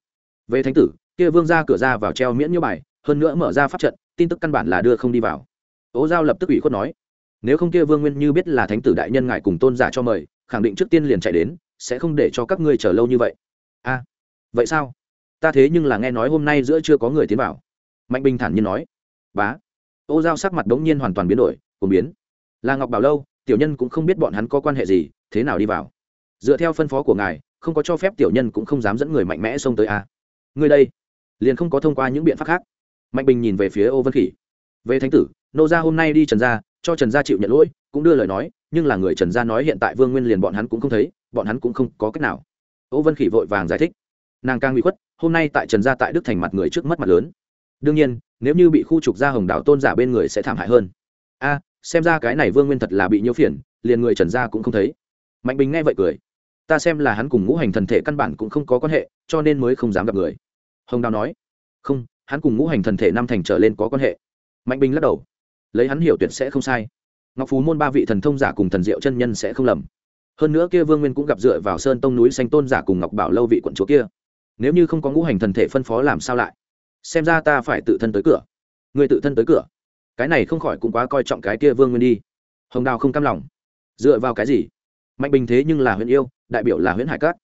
Về thánh tử, kia vương ra cửa ra vào treo miễn như bài, hơn nữa mở ra pháp trận, tin tức căn bản là đưa không đi vào. Ố giao lập tức ủy khuất nói, nếu không kia vương nguyên như biết là thánh tử đại nhân ngài cùng tôn giả cho mời, khẳng định trước tiên liền chạy đến, sẽ không để cho các ngươi chờ lâu như vậy. A, vậy sao? Ta thế nhưng là nghe nói hôm nay giữa chưa có người tiến vào. Mạnh bình thản nhiên nói, bá. Ô giao sắc mặt đống nhiên hoàn toàn biến đổi cùng biến. Là ngọc bảo lâu, tiểu nhân cũng không biết bọn hắn có quan hệ gì, thế nào đi vào? Dựa theo phân phó của ngài, không có cho phép tiểu nhân cũng không dám dẫn người mạnh mẽ xông tới a. À. Người đây, liền không có thông qua những biện pháp khác. Mạnh bình nhìn về phía ô vân khỉ. Về thánh tử, nô gia hôm nay đi trần gia, cho trần gia chịu nhận lỗi, cũng đưa lời nói, nhưng là người trần gia nói hiện tại vương nguyên liền bọn hắn cũng không thấy, bọn hắn cũng không có cách nào. Ô vân khỉ vội vàng giải thích. Nàng càng bị khuất, hôm nay tại trần gia tại đức thành mặt người trước mất mặt lớn. Đương nhiên, nếu như bị khu trục gia hồng Đảo tôn giả bên người sẽ thảm hại hơn. A, xem ra cái này vương nguyên thật là bị nhiễu phiền, liền người trần gia cũng không thấy. Mạnh bình nghe vậy cười ta xem là hắn cùng ngũ hành thần thể căn bản cũng không có quan hệ, cho nên mới không dám gặp người. Hồng đào nói. Không, hắn cùng ngũ hành thần thể năm thành trở lên có quan hệ. Mạnh bình lắc đầu. Lấy hắn hiểu tuyệt sẽ không sai. Ngọc phú môn ba vị thần thông giả cùng thần diệu chân nhân sẽ không lầm. Hơn nữa kia vương nguyên cũng gặp dựa vào sơn tông núi xanh tôn giả cùng ngọc bảo lâu vị quận chúa kia. Nếu như không có ngũ hành thần thể phân phó làm sao lại? Xem ra ta phải tự thân tới cửa. Người tự thân tới cửa? Cái này không khỏi cũng quá coi trọng cái kia vương nguyên đi. Hồng đào không cam lòng. Dựa vào cái gì? Mạnh bình thế nhưng là huyện yêu, đại biểu là huyện hải cát.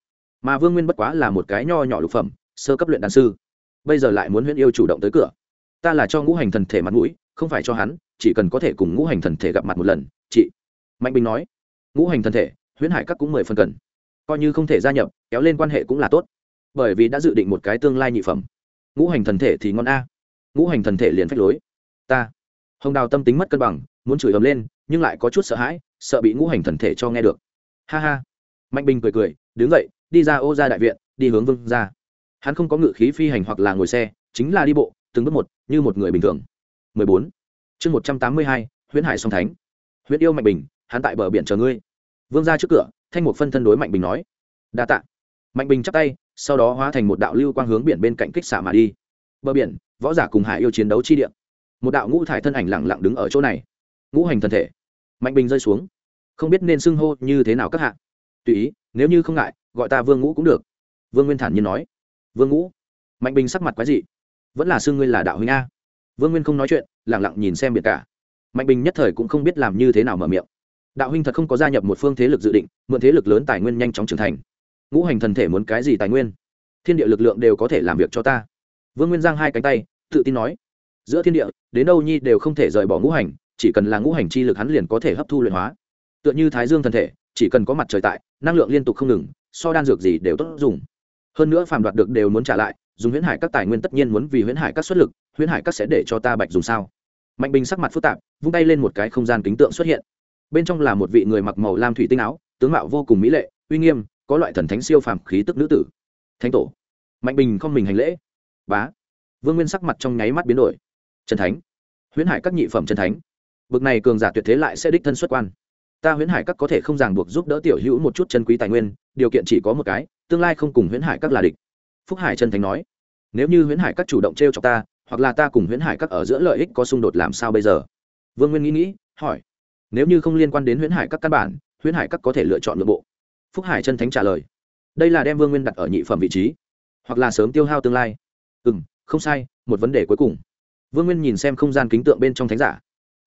Mà vương nguyên bất quá là một cái nho nhỏ lục phẩm, sơ cấp luyện đàn sư. Bây giờ lại muốn huyện yêu chủ động tới cửa. Ta là cho ngũ hành thần thể mặt mũi, không phải cho hắn, chỉ cần có thể cùng ngũ hành thần thể gặp mặt một lần, chị. Mạnh bình nói. Ngũ hành thần thể, huyễn hải các cũng mười phần cần. Coi như không thể gia nhập, kéo lên quan hệ cũng là tốt. Bởi vì đã dự định một cái tương lai nhị phẩm. Ngũ hành thần thể thì ngon a. Ngũ hành thần thể liền phách lối. Ta. Hồng đào tâm tính mất cân bằng, muốn chửi ầm lên, nhưng lại có chút sợ hãi, sợ bị ngũ hành thần thể cho nghe được ha ha. Mạnh bình cười cười đứng dậy đi ra ô ra đại viện đi hướng vương ra hắn không có ngự khí phi hành hoặc là ngồi xe chính là đi bộ từng bước một như một người bình thường. 14. chương 182, huyễn hải song thánh. Huyễn yêu mạnh bình hắn tại bờ biển chờ ngươi. Vương ra trước cửa thanh một phân thân đối mạnh bình nói. Đa tạ. Mạnh bình chắp tay sau đó hóa thành một đạo lưu quang hướng biển bên cạnh kích xạ mà đi. Bờ biển võ giả cùng hải yêu chiến đấu chi điện một đạo ngũ thải thân ảnh lẳng lặng đứng ở chỗ này. Ngũ hành thân thể. Mạnh bình rơi xuống không biết nên xưng hô như thế nào các hạ. Tùy ý, nếu như không ngại, gọi ta vương ngũ cũng được. Vương nguyên thản nhiên nói. Vương ngũ? Mạnh bình sắc mặt quái dị. Vẫn là xưng ngươi là đạo huynh a. Vương nguyên không nói chuyện lẳng lặng nhìn xem biệt cả. Mạnh bình nhất thời cũng không biết làm như thế nào mở miệng. Đạo huynh thật không có gia nhập một phương thế lực dự định, mượn thế lực lớn tài nguyên nhanh chóng trưởng thành. Ngũ hành thần thể muốn cái gì tài nguyên? Thiên địa lực lượng đều có thể làm việc cho ta. Vương nguyên giang hai cánh tay, tự tin nói. Giữa thiên địa, đến đâu nhi đều không thể rời bỏ ngũ hành, chỉ cần là ngũ hành chi lực hắn liền có thể hấp thu luyện hóa tựa như thái dương thần thể, chỉ cần có mặt trời tại, năng lượng liên tục không ngừng, so đan dược gì đều tốt dùng. Hơn nữa phàm đoạt được đều muốn trả lại, dùng huyễn hải các tài nguyên tất nhiên muốn vì huyễn hải các xuất lực, huyễn hải các sẽ để cho ta bạch dùng sao? Mạnh bình sắc mặt phức tạp, vung tay lên một cái không gian kính tượng xuất hiện. Bên trong là một vị người mặc màu lam thủy tinh áo, tướng mạo vô cùng mỹ lệ, uy nghiêm, có loại thần thánh siêu phàm khí tức nữ tử. Thánh tổ. Mạnh bình không mình hành lễ. Bá. Vương nguyên sắc mặt trong nháy mắt biến đổi. Trần thánh. Huyễn hải các nhị phẩm trần thánh. Bực này cường giả tuyệt thế lại sẽ đích thân xuất quan ta huyễn hải các có thể không ràng buộc giúp đỡ tiểu hữu một chút chân quý tài nguyên, điều kiện chỉ có một cái, tương lai không cùng huyễn hải các là địch. Phúc hải chân thành nói. Nếu như huyễn hải các chủ động t r e o cho ta, hoặc là ta cùng huyễn hải các ở giữa lợi ích có xung đột làm sao bây giờ? Vương nguyên nghĩ nghĩ, hỏi. Nếu như không liên quan đến huyễn hải các căn bản, huyễn hải các có thể lựa chọn nội bộ. Phúc hải chân thánh trả lời. Đây là đem vương nguyên đặt ở nhị phẩm vị trí, hoặc là sớm tiêu hao tương lai. Ừ n không sai, một vấn đề cuối cùng. Vương nguyên nhìn xem không gian kính tượng bên trong thánh giả.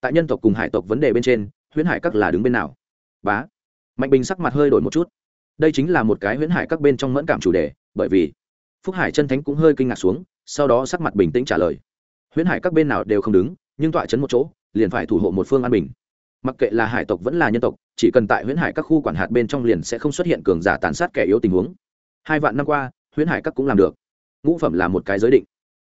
Tại nhân tộc cùng hải tộc vấn đề bên trên huyễn hải các là đứng bên nào? Bá. Mạnh bình sắc mặt hơi đổi một chút. Đây chính là một cái huyễn hải các bên trong mẫn cảm chủ đề, bởi vì phúc hải chân thánh cũng hơi kinh ngạc xuống, sau đó sắc mặt bình tĩnh trả lời. Huyễn hải các bên nào đều không đứng, nhưng tọa chấn một chỗ, liền phải thủ hộ một phương an bình. Mặc kệ là hải tộc vẫn là nhân tộc, chỉ cần tại huyễn hải các khu quản hạt bên trong liền sẽ không xuất hiện cường giả tàn sát kẻ yếu tình huống. Hai vạn năm qua, huyễn hải các cũng làm được. Ngũ phẩm là một cái giới định.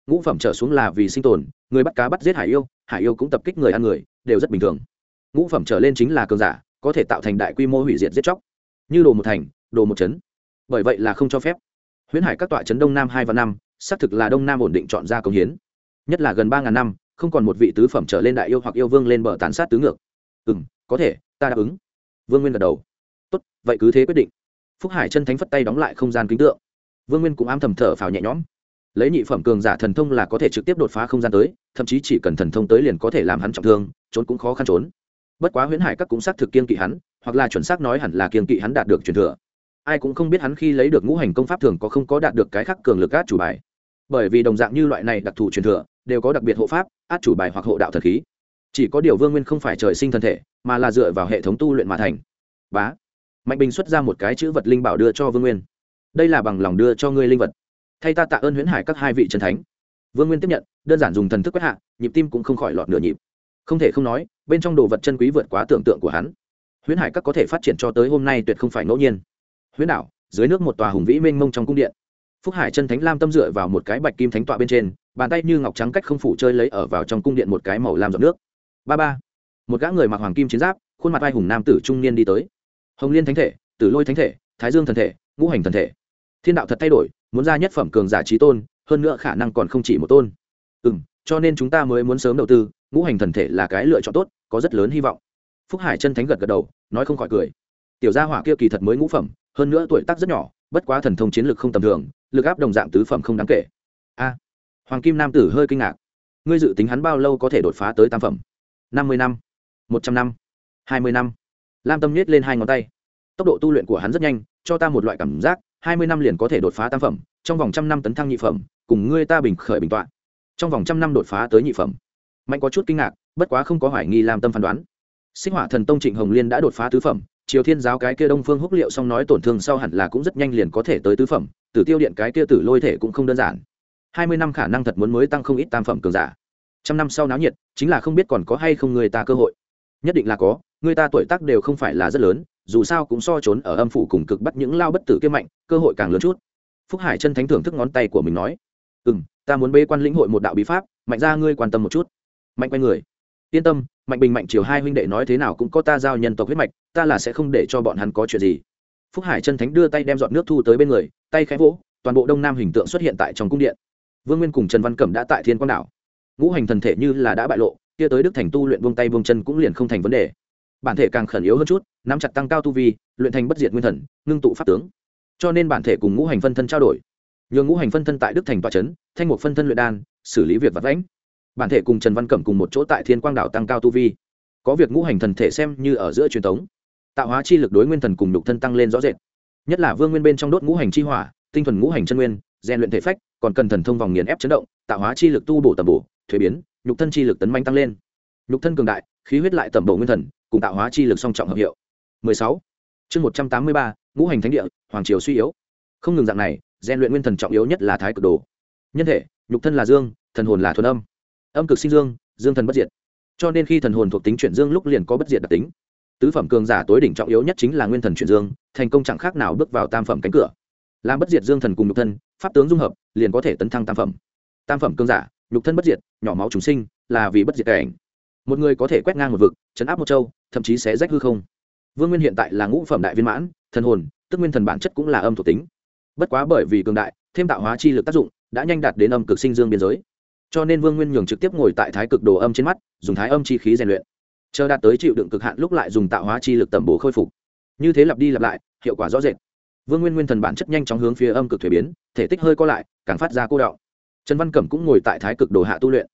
Ngũ phẩm trở xuống là vì sinh tồn, người bắt cá bắt giết hải yêu hải yêu cũng tập kích người ăn người, đều rất bình thường ngũ phẩm trở lên chính là cường giả, có thể tạo thành đại quy mô hủy diệt giết chóc. Như đồ một thành, đồ một chấn. Bởi vậy là không cho phép. Huyễn hải các tọa chấn đông nam hai và năm, xác thực là đông nam ổn định chọn ra công hiến. Nhất là gần ba ngàn năm, không còn một vị tứ phẩm trở lên đại yêu hoặc yêu vương lên bờ tàn sát tứ ngược. Ừ m có thể, ta đáp ứng. Vương nguyên gật đầu. Tốt, vậy cứ thế quyết định. Phúc hải chân thánh phất tay đóng lại không gian kính tượng. Vương nguyên cũng ám thầm thở phào nhẹ nhõm. Lấy nhị phẩm cường giả thần thông là có thể trực tiếp đột phá không gian tới, thậm chí chỉ cần thần thông tới liền có thể làm hắn trọng thương, trốn cũng khó khăn trốn bất quá huyễn hải các cũng xác thực kiên kỵ hắn, hoặc là chuẩn xác nói hẳn là kiên kỵ hắn đạt được truyền thừa. Ai cũng không biết hắn khi lấy được ngũ hành công pháp thường có không có đạt được cái khắc cường lực át chủ bài. Bởi vì đồng dạng như loại này đặc thù truyền thừa, đều có đặc biệt hộ pháp, át chủ bài hoặc hộ đạo thần khí. Chỉ có điều vương nguyên không phải trời sinh thân thể, mà là dựa vào hệ thống tu luyện mà thành. Bá. Mạnh bình xuất ra một cái chữ vật linh bảo đưa cho vương nguyên. Đây là bằng lòng đưa cho ngươi linh vật. Thay ta tạ ơn huyễn hải các hai vị trần thánh. Vương nguyên tiếp nhận, đơn giản dùng thần thức quét hạ, nhịp tim cũng không khỏi lọt nửa nhịp không thể không nói, bên trong đồ vật chân quý vượt quá tưởng tượng của hắn. Huyễn hải các có thể phát triển cho tới hôm nay tuyệt không phải ngẫu nhiên. Huyễn đảo, dưới nước một tòa hùng vĩ mênh mông trong cung điện. Phúc hải chân thánh lam tâm dựa vào một cái bạch kim thánh tọa bên trên, bàn tay như ngọc trắng cách không phủ chơi lấy ở vào trong cung điện một cái màu lam giọt nước. Ba ba, một gã người mặc hoàng kim chiến giáp, khuôn mặt vai hùng nam tử trung niên đi tới. Hồng liên thánh thể, tử lôi thánh thể, thái dương thần thể, ngũ hành thần thể. Thiên đạo thật thay đổi, muốn ra nhất phẩm cường giả trí tôn, hơn nữa khả năng còn không chỉ một tôn. Ừ m cho nên chúng ta mới muốn sớm đầu tư ngũ hành thần thể là cái lựa chọn tốt, có rất lớn hy vọng. Phúc hải chân thánh gật gật đầu, nói không khỏi cười. Tiểu gia hỏa kia kỳ thật mới ngũ phẩm, hơn nữa tuổi tác rất nhỏ, bất quá thần thông chiến lực không tầm thường, lực áp đồng dạng tứ phẩm không đáng kể. A, hoàng kim nam tử hơi kinh ngạc. Ngươi dự tính hắn bao lâu có thể đột phá tới tam phẩm? Năm mươi năm, một trăm năm, hai mươi năm. Lam tâm nhét lên hai ngón tay. Tốc độ tu luyện của hắn rất nhanh, cho ta một loại cảm giác, hai mươi năm liền có thể đột phá tam phẩm, trong vòng trăm năm tấn thăng nhị phẩm, cùng ngươi ta bình khởi bình tọa. Trong vòng trăm năm đột phá tới nhị phẩm mạnh có chút kinh ngạc, bất quá không có hoài nghi làm tâm phán đoán. Sinh hỏa thần tông trịnh hồng liên đã đột phá tứ phẩm, triều thiên giáo cái kia đông phương húc liệu xong nói tổn thương sau hẳn là cũng rất nhanh liền có thể tới tứ phẩm, tử tiêu điện cái kia tử lôi thể cũng không đơn giản. Hai mươi năm khả năng thật muốn mới tăng không ít tam phẩm cường giả. Trăm năm sau náo nhiệt, chính là không biết còn có hay không người ta cơ hội. Nhất định là có, người ta tuổi tác đều không phải là rất lớn, dù sao cũng so trốn ở âm phủ cùng cực bắt những lao bất tử kia mạnh, cơ hội càng lớn chút. Phúc hải chân thánh thưởng thức ngón tay của mình nói ừ m ta muốn bê quan lĩnh hội một đạo bí pháp, mạnh ra ngươi quan tâm một chút mạnh quay người. Yên tâm, mạnh bình, mạnh chiều hai huynh đệ nói thế nào cũng có ta giao nhân tộc huyết mạch, ta là sẽ không để cho bọn hắn có chuyện gì. Phúc hải chân thánh đưa tay đem dọn nước thu tới bên người, tay khẽ vỗ, toàn bộ đông nam hình tượng xuất hiện tại trong cung điện. Vương nguyên cùng trần văn cẩm đã tại thiên quang đảo. Ngũ hành thần thể như là đã bại lộ, kia tới đức thành tu luyện buông tay buông chân cũng liền không thành vấn đề. Bản thể càng khẩn yếu hơn chút, nắm chặt tăng cao tu vi, luyện thành bất diệt nguyên thần, ngưng tụ pháp tướng. Cho nên bản thể cùng ngũ hành phân thân trao đổi. Nhường ngũ hành phân thân tại đức thành tọa trấn thanh một phân thân luyện đan, xử lý việc vật lãnh bản thể cùng trần văn cẩm cùng một chỗ tại thiên quang đảo tăng cao tu vi. Có việc ngũ hành thần thể xem như ở giữa truyền thống. Tạo hóa chi lực đối nguyên thần cùng nhục thân tăng lên rõ rệt. Nhất là vương nguyên bên trong đốt ngũ hành chi hỏa tinh thuần ngũ hành chân nguyên rèn luyện thể phách còn cần thần thông vòng nghiền ép chấn động tạo hóa chi lực tu bổ tầm bổ thuế biến nhục thân chi lực tấn manh tăng lên. Nhục thân cường đại khí huyết lại tầm bổ nguyên thần cùng tạo hóa chi lực song trọng hợp hiệu. 16. chương 183, ngũ hành thánh địa hoàng triều suy yếu. Không ngừng dạng này rèn luyện nguyên thần trọng yếu nhất là thái cực đồ. Nhân thể nhục thân là dương thần hồn là thuần âm âm cực sinh dương dương thần bất diệt. Cho nên khi thần hồn thuộc tính chuyển dương lúc liền có bất diệt đặc tính. Tứ phẩm cường giả tối đỉnh trọng yếu nhất chính là nguyên thần chuyển dương, thành công chẳng khác nào bước vào tam phẩm cánh cửa. Làm bất diệt dương thần cùng nhục thân, pháp tướng dung hợp, liền có thể tấn thăng tam phẩm. Tam phẩm cường giả, nhục thân bất diệt, nhỏ máu chúng sinh, là vì bất diệt cảnh. Một người có thể quét ngang một vực, chấn áp một châu, thậm chí sẽ rách hư không. Vương nguyên hiện tại là ngũ phẩm đại viên mãn, thần hồn, tức nguyên thần bản chất cũng là âm thuộc tính. Bất quá bởi vì cường đại, thêm tạo hóa chi lực tác dụng, đã nhanh đạt đến âm cực sinh dương biên giới cho nên vương nguyên nhường trực tiếp ngồi tại thái cực đồ âm trên mắt, dùng thái âm chi khí rèn luyện. Chờ đạt tới chịu đựng cực hạn lúc lại dùng tạo hóa chi lực tẩm bổ khôi phục. Như thế lặp đi lặp lại, hiệu quả rõ rệt. Vương nguyên nguyên thần bản chất nhanh chóng hướng phía âm cực thuế biến, thể tích hơi co lại, càng phát ra cô đạo trần văn cẩm cũng ngồi tại thái cực đồ hạ tu luyện.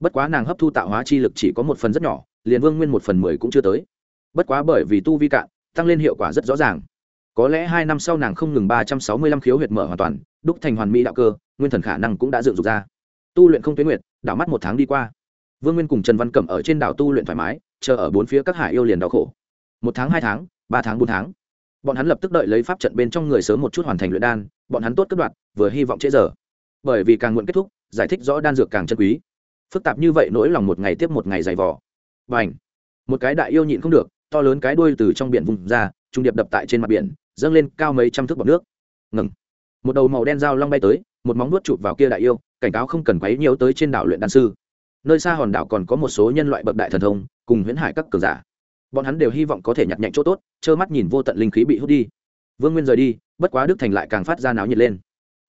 Bất quá nàng hấp thu tạo hóa chi lực chỉ có một phần rất nhỏ, liền vương nguyên một phần mười cũng chưa tới. Bất quá bởi vì tu vi cạn, tăng lên hiệu quả rất rõ ràng. Có lẽ hai năm sau nàng không ngừng ba trăm sáu mươi lăm khiếu huyệt mở hoàn toàn, đúc thành hoàn mỹ đạo cơ, nguyên thần khả năng cũng đã dựng dục ra tu luyện không tuyến nguyệt, đảo mắt một tháng đi qua. Vương nguyên cùng trần văn cẩm ở trên đảo tu luyện thoải mái, chờ ở bốn phía các hải yêu liền đau khổ. Một tháng, hai tháng, ba tháng, bốn tháng. Bọn hắn lập tức đợi lấy pháp trận bên trong người sớm một chút hoàn thành luyện đan, bọn hắn tốt cất đoạt vừa hy vọng trễ giờ. Bởi vì càng muộn kết thúc, giải thích rõ đan dược càng chân quý. Phức tạp như vậy nỗi lòng một ngày tiếp một ngày dày vỏ và ảnh một cái đại yêu nhịn không được, to lớn cái đuôi từ trong biển vùng ra, trung điệp đập tại trên mặt biển, dâng lên cao mấy trăm thước bọc nước. Ngừng! Một đầu màu đen dao long bay tới, một móng nuốt chụp vào kia đại yêu, cảnh cáo không cần quấy nhiều tới trên đảo luyện đan sư. Nơi xa hòn đảo còn có một số nhân loại bậc đại thần thông, cùng huyễn hải các cường giả. Bọn hắn đều hy vọng có thể nhặt nhạnh chỗ tốt, trơ mắt nhìn vô tận linh khí bị hút đi. Vương nguyên rời đi, bất quá đức thành lại càng phát ra náo nhiệt lên.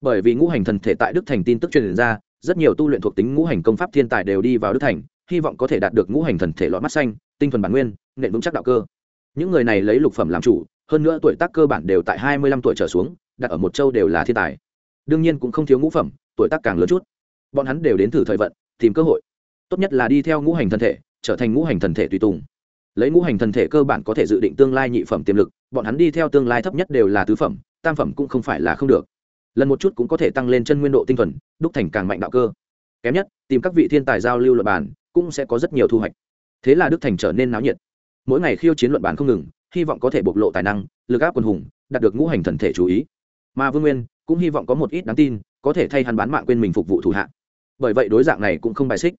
Bởi vì ngũ hành thần thể tại đức thành tin tức truyền ra, rất nhiều tu luyện thuộc tính ngũ hành công pháp thiên tài đều đi vào đức thành, hy vọng có thể đạt được ngũ hành thần thể lọt mắt xanh, tinh thuần bản nguyên nện vững chắc đạo cơ. Những người này lấy lục phẩm làm chủ, hơn nữa tuổi tác cơ bản đều tại hai mươi lăm tuổi trở xuống đặt ở một châu đều là thiên tài. Đương nhiên cũng không thiếu ngũ phẩm, tuổi tác càng lớn chút. Bọn hắn đều đến thử thời vận, tìm cơ hội. Tốt nhất là đi theo ngũ hành thần thể, trở thành ngũ hành thần thể tùy tùng. Lấy ngũ hành thần thể cơ bản có thể dự định tương lai nhị phẩm tiềm lực, bọn hắn đi theo tương lai thấp nhất đều là tứ phẩm, tam phẩm cũng không phải là không được. Lần một chút cũng có thể tăng lên chân nguyên độ tinh thuần, đúc thành càng mạnh đạo cơ. Kém nhất, tìm các vị thiên tài giao lưu luật bản cũng sẽ có rất nhiều thu hoạch. Thế là đức thành trở nên náo nhiệt. Mỗi ngày khiêu chiến luận bản không ngừng, hy vọng có thể bộc lộ tài năng, lực áp quân hùng, đạt được ngũ hành thần thể chú ý mà vương nguyên cũng hy vọng có một ít đáng tin, có thể thay hắn bán mạng quên mình phục vụ thủ hạ. Bởi vậy đối dạng này cũng không bài xích,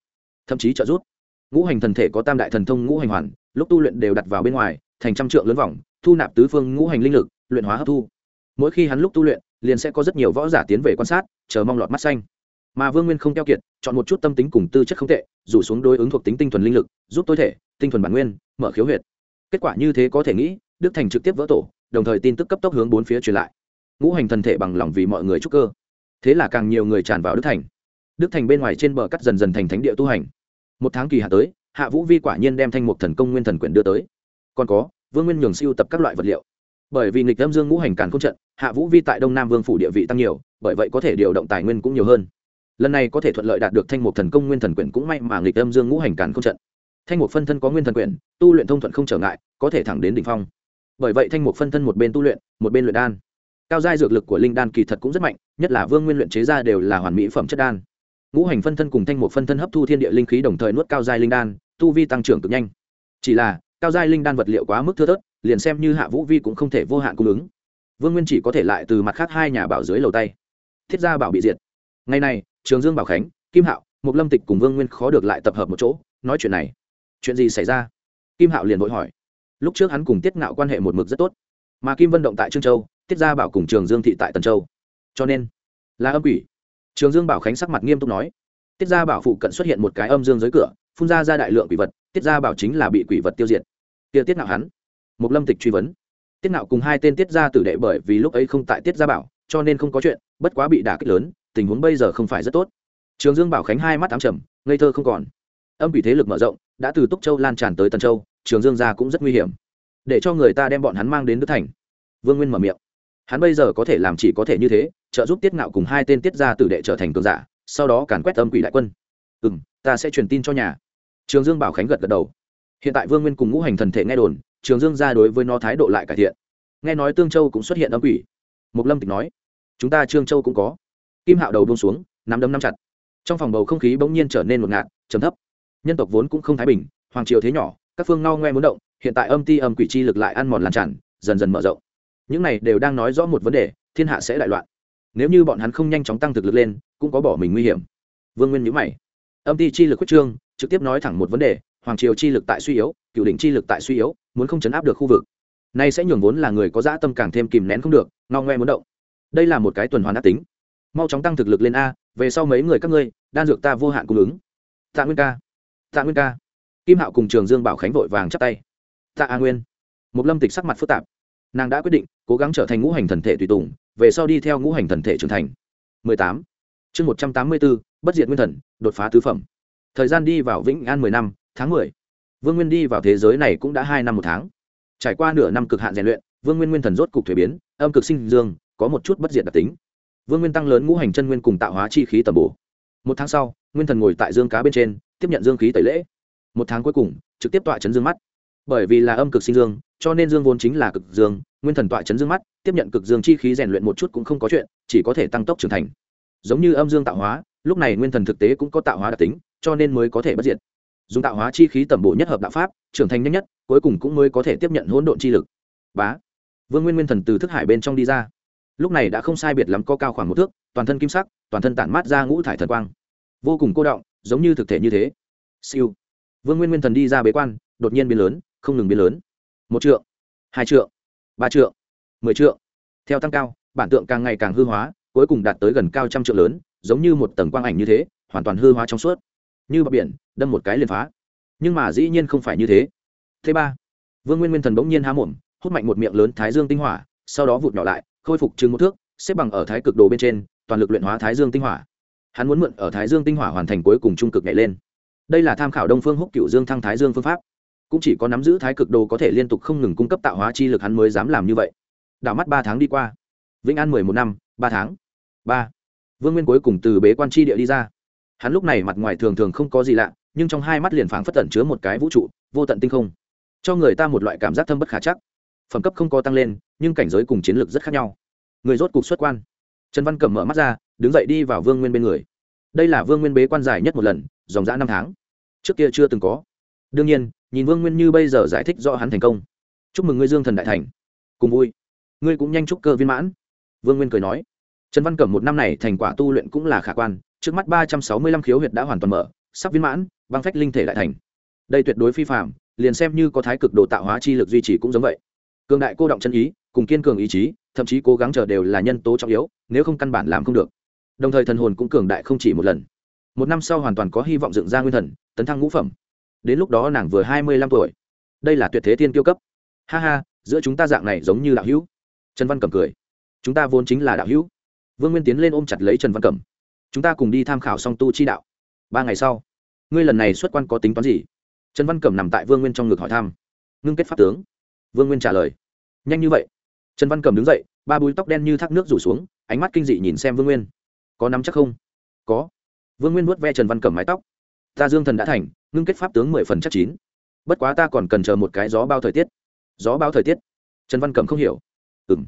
thậm chí trợ giúp. Ngũ hành thần thể có tam đại thần thông ngũ hành hoàn, lúc tu luyện đều đặt vào bên ngoài, thành trăm trượng lớn vòng, thu nạp tứ phương ngũ hành linh lực, luyện hóa hấp thu. Mỗi khi hắn lúc tu luyện, liền sẽ có rất nhiều võ giả tiến về quan sát, chờ mong lọt mắt xanh. Mà vương nguyên không keo kiệt, chọn một chút tâm tính cùng tư chất không tệ, rủ xuống đối ứng thuộc tính tinh thuần linh lực, giúp tối thể, tinh thuần bản nguyên, mở khiếu huyệt. Kết quả như thế có thể nghĩ, đức thành trực tiếp vỡ tổ, đồng thời tin tức cấp tốc hướng bốn phía truyền lại ngũ hành thần thể bằng lòng vì mọi người chúc cơ. Thế là càng nhiều người tràn vào đức thành. Đức thành bên ngoài trên bờ cắt dần dần thành thánh địa tu hành. Một tháng kỳ hạ tới, hạ vũ vi quả nhiên đem thanh mục thần công nguyên thần quyển đưa tới. Còn có, vương nguyên nhường siêu tập các loại vật liệu. Bởi vì nghịch âm dương ngũ hành càn không trận, hạ vũ vi tại đông nam vương phủ địa vị tăng nhiều, bởi vậy có thể điều động tài nguyên cũng nhiều hơn. Lần này có thể thuận lợi đạt được thanh mục thần công nguyên thần quyển cũng may mà nghịch âm dương ngũ hành càn không trận. Thanh mục phân thân có nguyên thần quyển, tu luyện thông thuận không trở ngại, có thể thẳng đến đ ỉ n h phong. Bởi vậy thanh mục phân thân một bên tu luyện, một bên luyện đan cao giai dược lực của linh đan kỳ thật cũng rất mạnh nhất là vương nguyên luyện chế ra đều là hoàn mỹ phẩm chất đan. Ngũ hành phân thân cùng thanh mục phân thân hấp thu thiên địa linh khí đồng thời nuốt cao giai linh đan tu vi tăng trưởng cực nhanh. Chỉ là cao giai linh đan vật liệu quá mức thưa thớt liền xem như hạ vũ vi cũng không thể vô hạn cung ứng. Vương nguyên chỉ có thể lại từ mặt khác hai nhà bảo dưới lầu tay. Thiết gia bảo bị diệt. Ngày nay, trường dương bảo khánh kim hạo Mục lâm tịch cùng vương nguyên khó được lại tập hợp một chỗ nói chuyện này. Chuyện gì xảy ra? Kim hạo liền vội hỏi. Lúc trước hắn cùng tiết ngạo quan hệ một mực rất tốt mà kim vân động tại trương châu tiết gia bảo cùng trường dương thị tại tần châu. Cho nên, là âm quỷ. Trường dương bảo khánh sắc mặt nghiêm túc nói, tiết gia bảo phụ cận xuất hiện một cái âm dương dưới cửa, phun ra ra đại lượng quỷ vật, tiết gia bảo chính là bị quỷ vật tiêu diệt. Kia tiết nạo hắn. Một lâm tịch truy vấn. Tiết Nạo cùng hai tên tiết gia tử đệ bởi vì lúc ấy không tại tiết gia bảo, cho nên không có chuyện, bất quá bị đả kích lớn, tình huống bây giờ không phải rất tốt. Trường dương bảo khánh hai mắt ám trầm, ngây thơ không còn. Âm quỷ thế lực mở rộng, đã từ túc châu lan tràn tới tần châu, trường dương gia cũng rất nguy hiểm. Để cho người ta đem bọn hắn mang đến đức thành. Vương nguyên mở miệng hắn bây giờ có thể làm chỉ có thể như thế, trợ giúp tiết ngạo cùng hai tên tiết gia tử đệ trở thành cường giả, sau đó càn quét âm quỷ đại quân. Ừ m ta sẽ truyền tin cho nhà. Trường dương bảo khánh gật gật đầu. Hiện tại vương nguyên cùng ngũ hành thần thể nghe đồn, trường dương ra đối với nó thái độ lại cải thiện. Nghe nói tương châu cũng xuất hiện âm quỷ. Mục lâm tịch nói, chúng ta trương châu cũng có. Kim hạo đầu buông xuống, nắm đấm nắm chặt. Trong phòng bầu không khí bỗng nhiên trở nên một ngạt, trầm thấp. Nhân tộc vốn cũng không thái bình, hoàng triều thế nhỏ, các phương ngao ngoe muốn động, hiện tại âm ti âm quỷ chi lực lại ăn mòn lan tràn, dần dần mở rộng những này đều đang nói rõ một vấn đề, thiên hạ sẽ đại loạn. Nếu như bọn hắn không nhanh chóng tăng thực lực lên, cũng có bỏ mình nguy hiểm. Vương nguyên nhữ mày. Âm ti chi lực quyết trương, trực tiếp nói thẳng một vấn đề, hoàng triều chi lực tại suy yếu cựu đỉnh chi lực tại suy yếu, muốn không chấn áp được khu vực. Nay sẽ nhường vốn là người có dã tâm càng thêm kìm nén không được, ngao ngoe muốn động. Đây là một cái tuần hoàn ác tính. Mau chóng tăng thực lực lên a, về sau mấy người các ngươi, đan dược ta vô hạn cung ứng. Tạ nguyên ca. Tạ nguyên ca. Kim hạo cùng trường dương bảo khánh vội vàng chắp tay. Tạ a nguyên. Một lâm tịch sắc mặt phức tạp nàng đã quyết định cố gắng trở thành ngũ hành thần thể tùy tùng về sau đi theo ngũ hành thần thể trưởng thành. 18. chương 184, bất diệt nguyên thần đột phá tứ phẩm. Thời gian đi vào vĩnh an 10 năm tháng 10. vương nguyên đi vào thế giới này cũng đã hai năm một tháng. Trải qua nửa năm cực hạn rèn luyện vương nguyên nguyên thần rốt cục thuế biến âm cực sinh dương có một chút bất diệt đặc tính. Vương nguyên tăng lớn ngũ hành chân nguyên cùng tạo hóa chi khí tầm bổ. Một tháng sau nguyên thần ngồi tại dương cá bên trên tiếp nhận dương khí tẩy lễ. Một tháng cuối cùng trực tiếp tọa chấn dương mắt bởi vì là âm cực sinh dương, cho nên dương vốn chính là cực dương, nguyên thần tọa chấn dương mắt, tiếp nhận cực dương chi khí rèn luyện một chút cũng không có chuyện, chỉ có thể tăng tốc trưởng thành. Giống như âm dương tạo hóa, lúc này nguyên thần thực tế cũng có tạo hóa đặc tính, cho nên mới có thể bất diệt. Dùng tạo hóa chi khí tẩm bổ nhất hợp đạo pháp, trưởng thành nhanh nhất, cuối cùng cũng mới có thể tiếp nhận hỗn độn chi lực. Bá. Vương nguyên nguyên thần từ thức hải bên trong đi ra. Lúc này đã không sai biệt lắm có cao khoảng một thước, toàn thân kim sắc, toàn thân tản mát ra ngũ thải thần quang. Vô cùng cô động, giống như thực thể như thế. Siêu. Vương nguyên nguyên thần đi ra bế quan, đột nhiên biến lớn không ngừng biến lớn. Một trượng, hai trượng, ba trượng, mười trượng. Theo tăng cao, bản tượng càng ngày càng hư hóa, cuối cùng đạt tới gần cao trăm trượng lớn, giống như một tầng quang ảnh như thế, hoàn toàn hư hóa trong suốt. Như bọc biển, đâm một cái liền phá. Nhưng mà dĩ nhiên không phải như thế. Thứ ba, vương nguyên nguyên thần bỗng nhiên há mồm, hút mạnh một miệng lớn thái dương tinh hỏa, sau đó vụt nhỏ lại, khôi phục chừng một thước, xếp bằng ở thái cực đồ bên trên, toàn lực luyện hóa thái dương tinh hỏa. Hắn muốn mượn ở thái dương tinh hỏa hoàn thành cuối cùng trung cực nhảy lên. Đây là tham khảo đông phương húc cựu dương thăng thái dương phương pháp cũng chỉ có nắm giữ thái cực đồ có thể liên tục không ngừng cung cấp tạo hóa chi lực hắn mới dám làm như vậy. Đảo mắt ba tháng đi qua. Vĩnh an mười một năm, ba tháng. Ba. Vương nguyên cuối cùng từ bế quan tri địa đi ra. Hắn lúc này mặt ngoài thường thường không có gì lạ, nhưng trong hai mắt liền phảng phất tẩn chứa một cái vũ trụ, vô tận tinh không. Cho người ta một loại cảm giác thâm bất khả chắc. Phẩm cấp không có tăng lên, nhưng cảnh giới cùng chiến lược rất khác nhau. Người rốt cục xuất quan. Trần văn cẩm mở mắt ra, đứng dậy đi vào vương nguyên bên người. Đây là vương nguyên bế quan dài nhất một lần, dòng dã năm tháng. Trước kia chưa từng có. Đương nhiên nhìn vương nguyên như bây giờ giải thích do hắn thành công. Chúc mừng ngươi dương thần đại thành. Cùng vui. Ngươi cũng nhanh chúc cơ viên mãn. Vương nguyên cười nói. Trần văn cẩm một năm này thành quả tu luyện cũng là khả quan, trước mắt ba trăm sáu mươi lăm khiếu huyệt đã hoàn toàn mở, sắp viên mãn, băng phách linh thể đại thành. Đây tuyệt đối phi phạm liền xem như có thái cực độ tạo hóa chi lực duy trì cũng giống vậy. Cường đại cô động chân ý, cùng kiên cường ý chí, thậm chí cố gắng chờ đều là nhân tố trọng yếu, nếu không căn bản làm không được. Đồng thời thần hồn cũng cường đại không chỉ một lần. Một năm sau hoàn toàn có hy vọng dựng ra nguyên thần, tấn thăng ngũ phẩm đến lúc đó nàng vừa hai mươi lăm tuổi. Đây là tuyệt thế thiên kiêu cấp. Ha ha, giữa chúng ta dạng này giống như đạo hữu. Trần văn cẩm cười. Chúng ta vốn chính là đạo hữu. Vương nguyên tiến lên ôm chặt lấy trần văn cẩm. Chúng ta cùng đi tham khảo song tu chi đạo. Ba ngày sau, ngươi lần này xuất quan có tính toán gì? Trần văn cẩm nằm tại vương nguyên trong ngực hỏi thăm. Ngưng kết pháp tướng. Vương nguyên trả lời. Nhanh như vậy. Trần văn cẩm đứng dậy, ba búi tóc đen như thác nước rủ xuống, ánh mắt kinh dị nhìn xem vương nguyên. Có nắm chắc không? Có. Vương nguyên vuốt ve trần văn cẩm mái tóc. Ta dương thần đã thành ngưng kết pháp tướng mười phần chắc chín. Bất quá ta còn cần chờ một cái gió bao thời tiết. Gió bao thời tiết? Trần văn cẩm không hiểu. Ừ m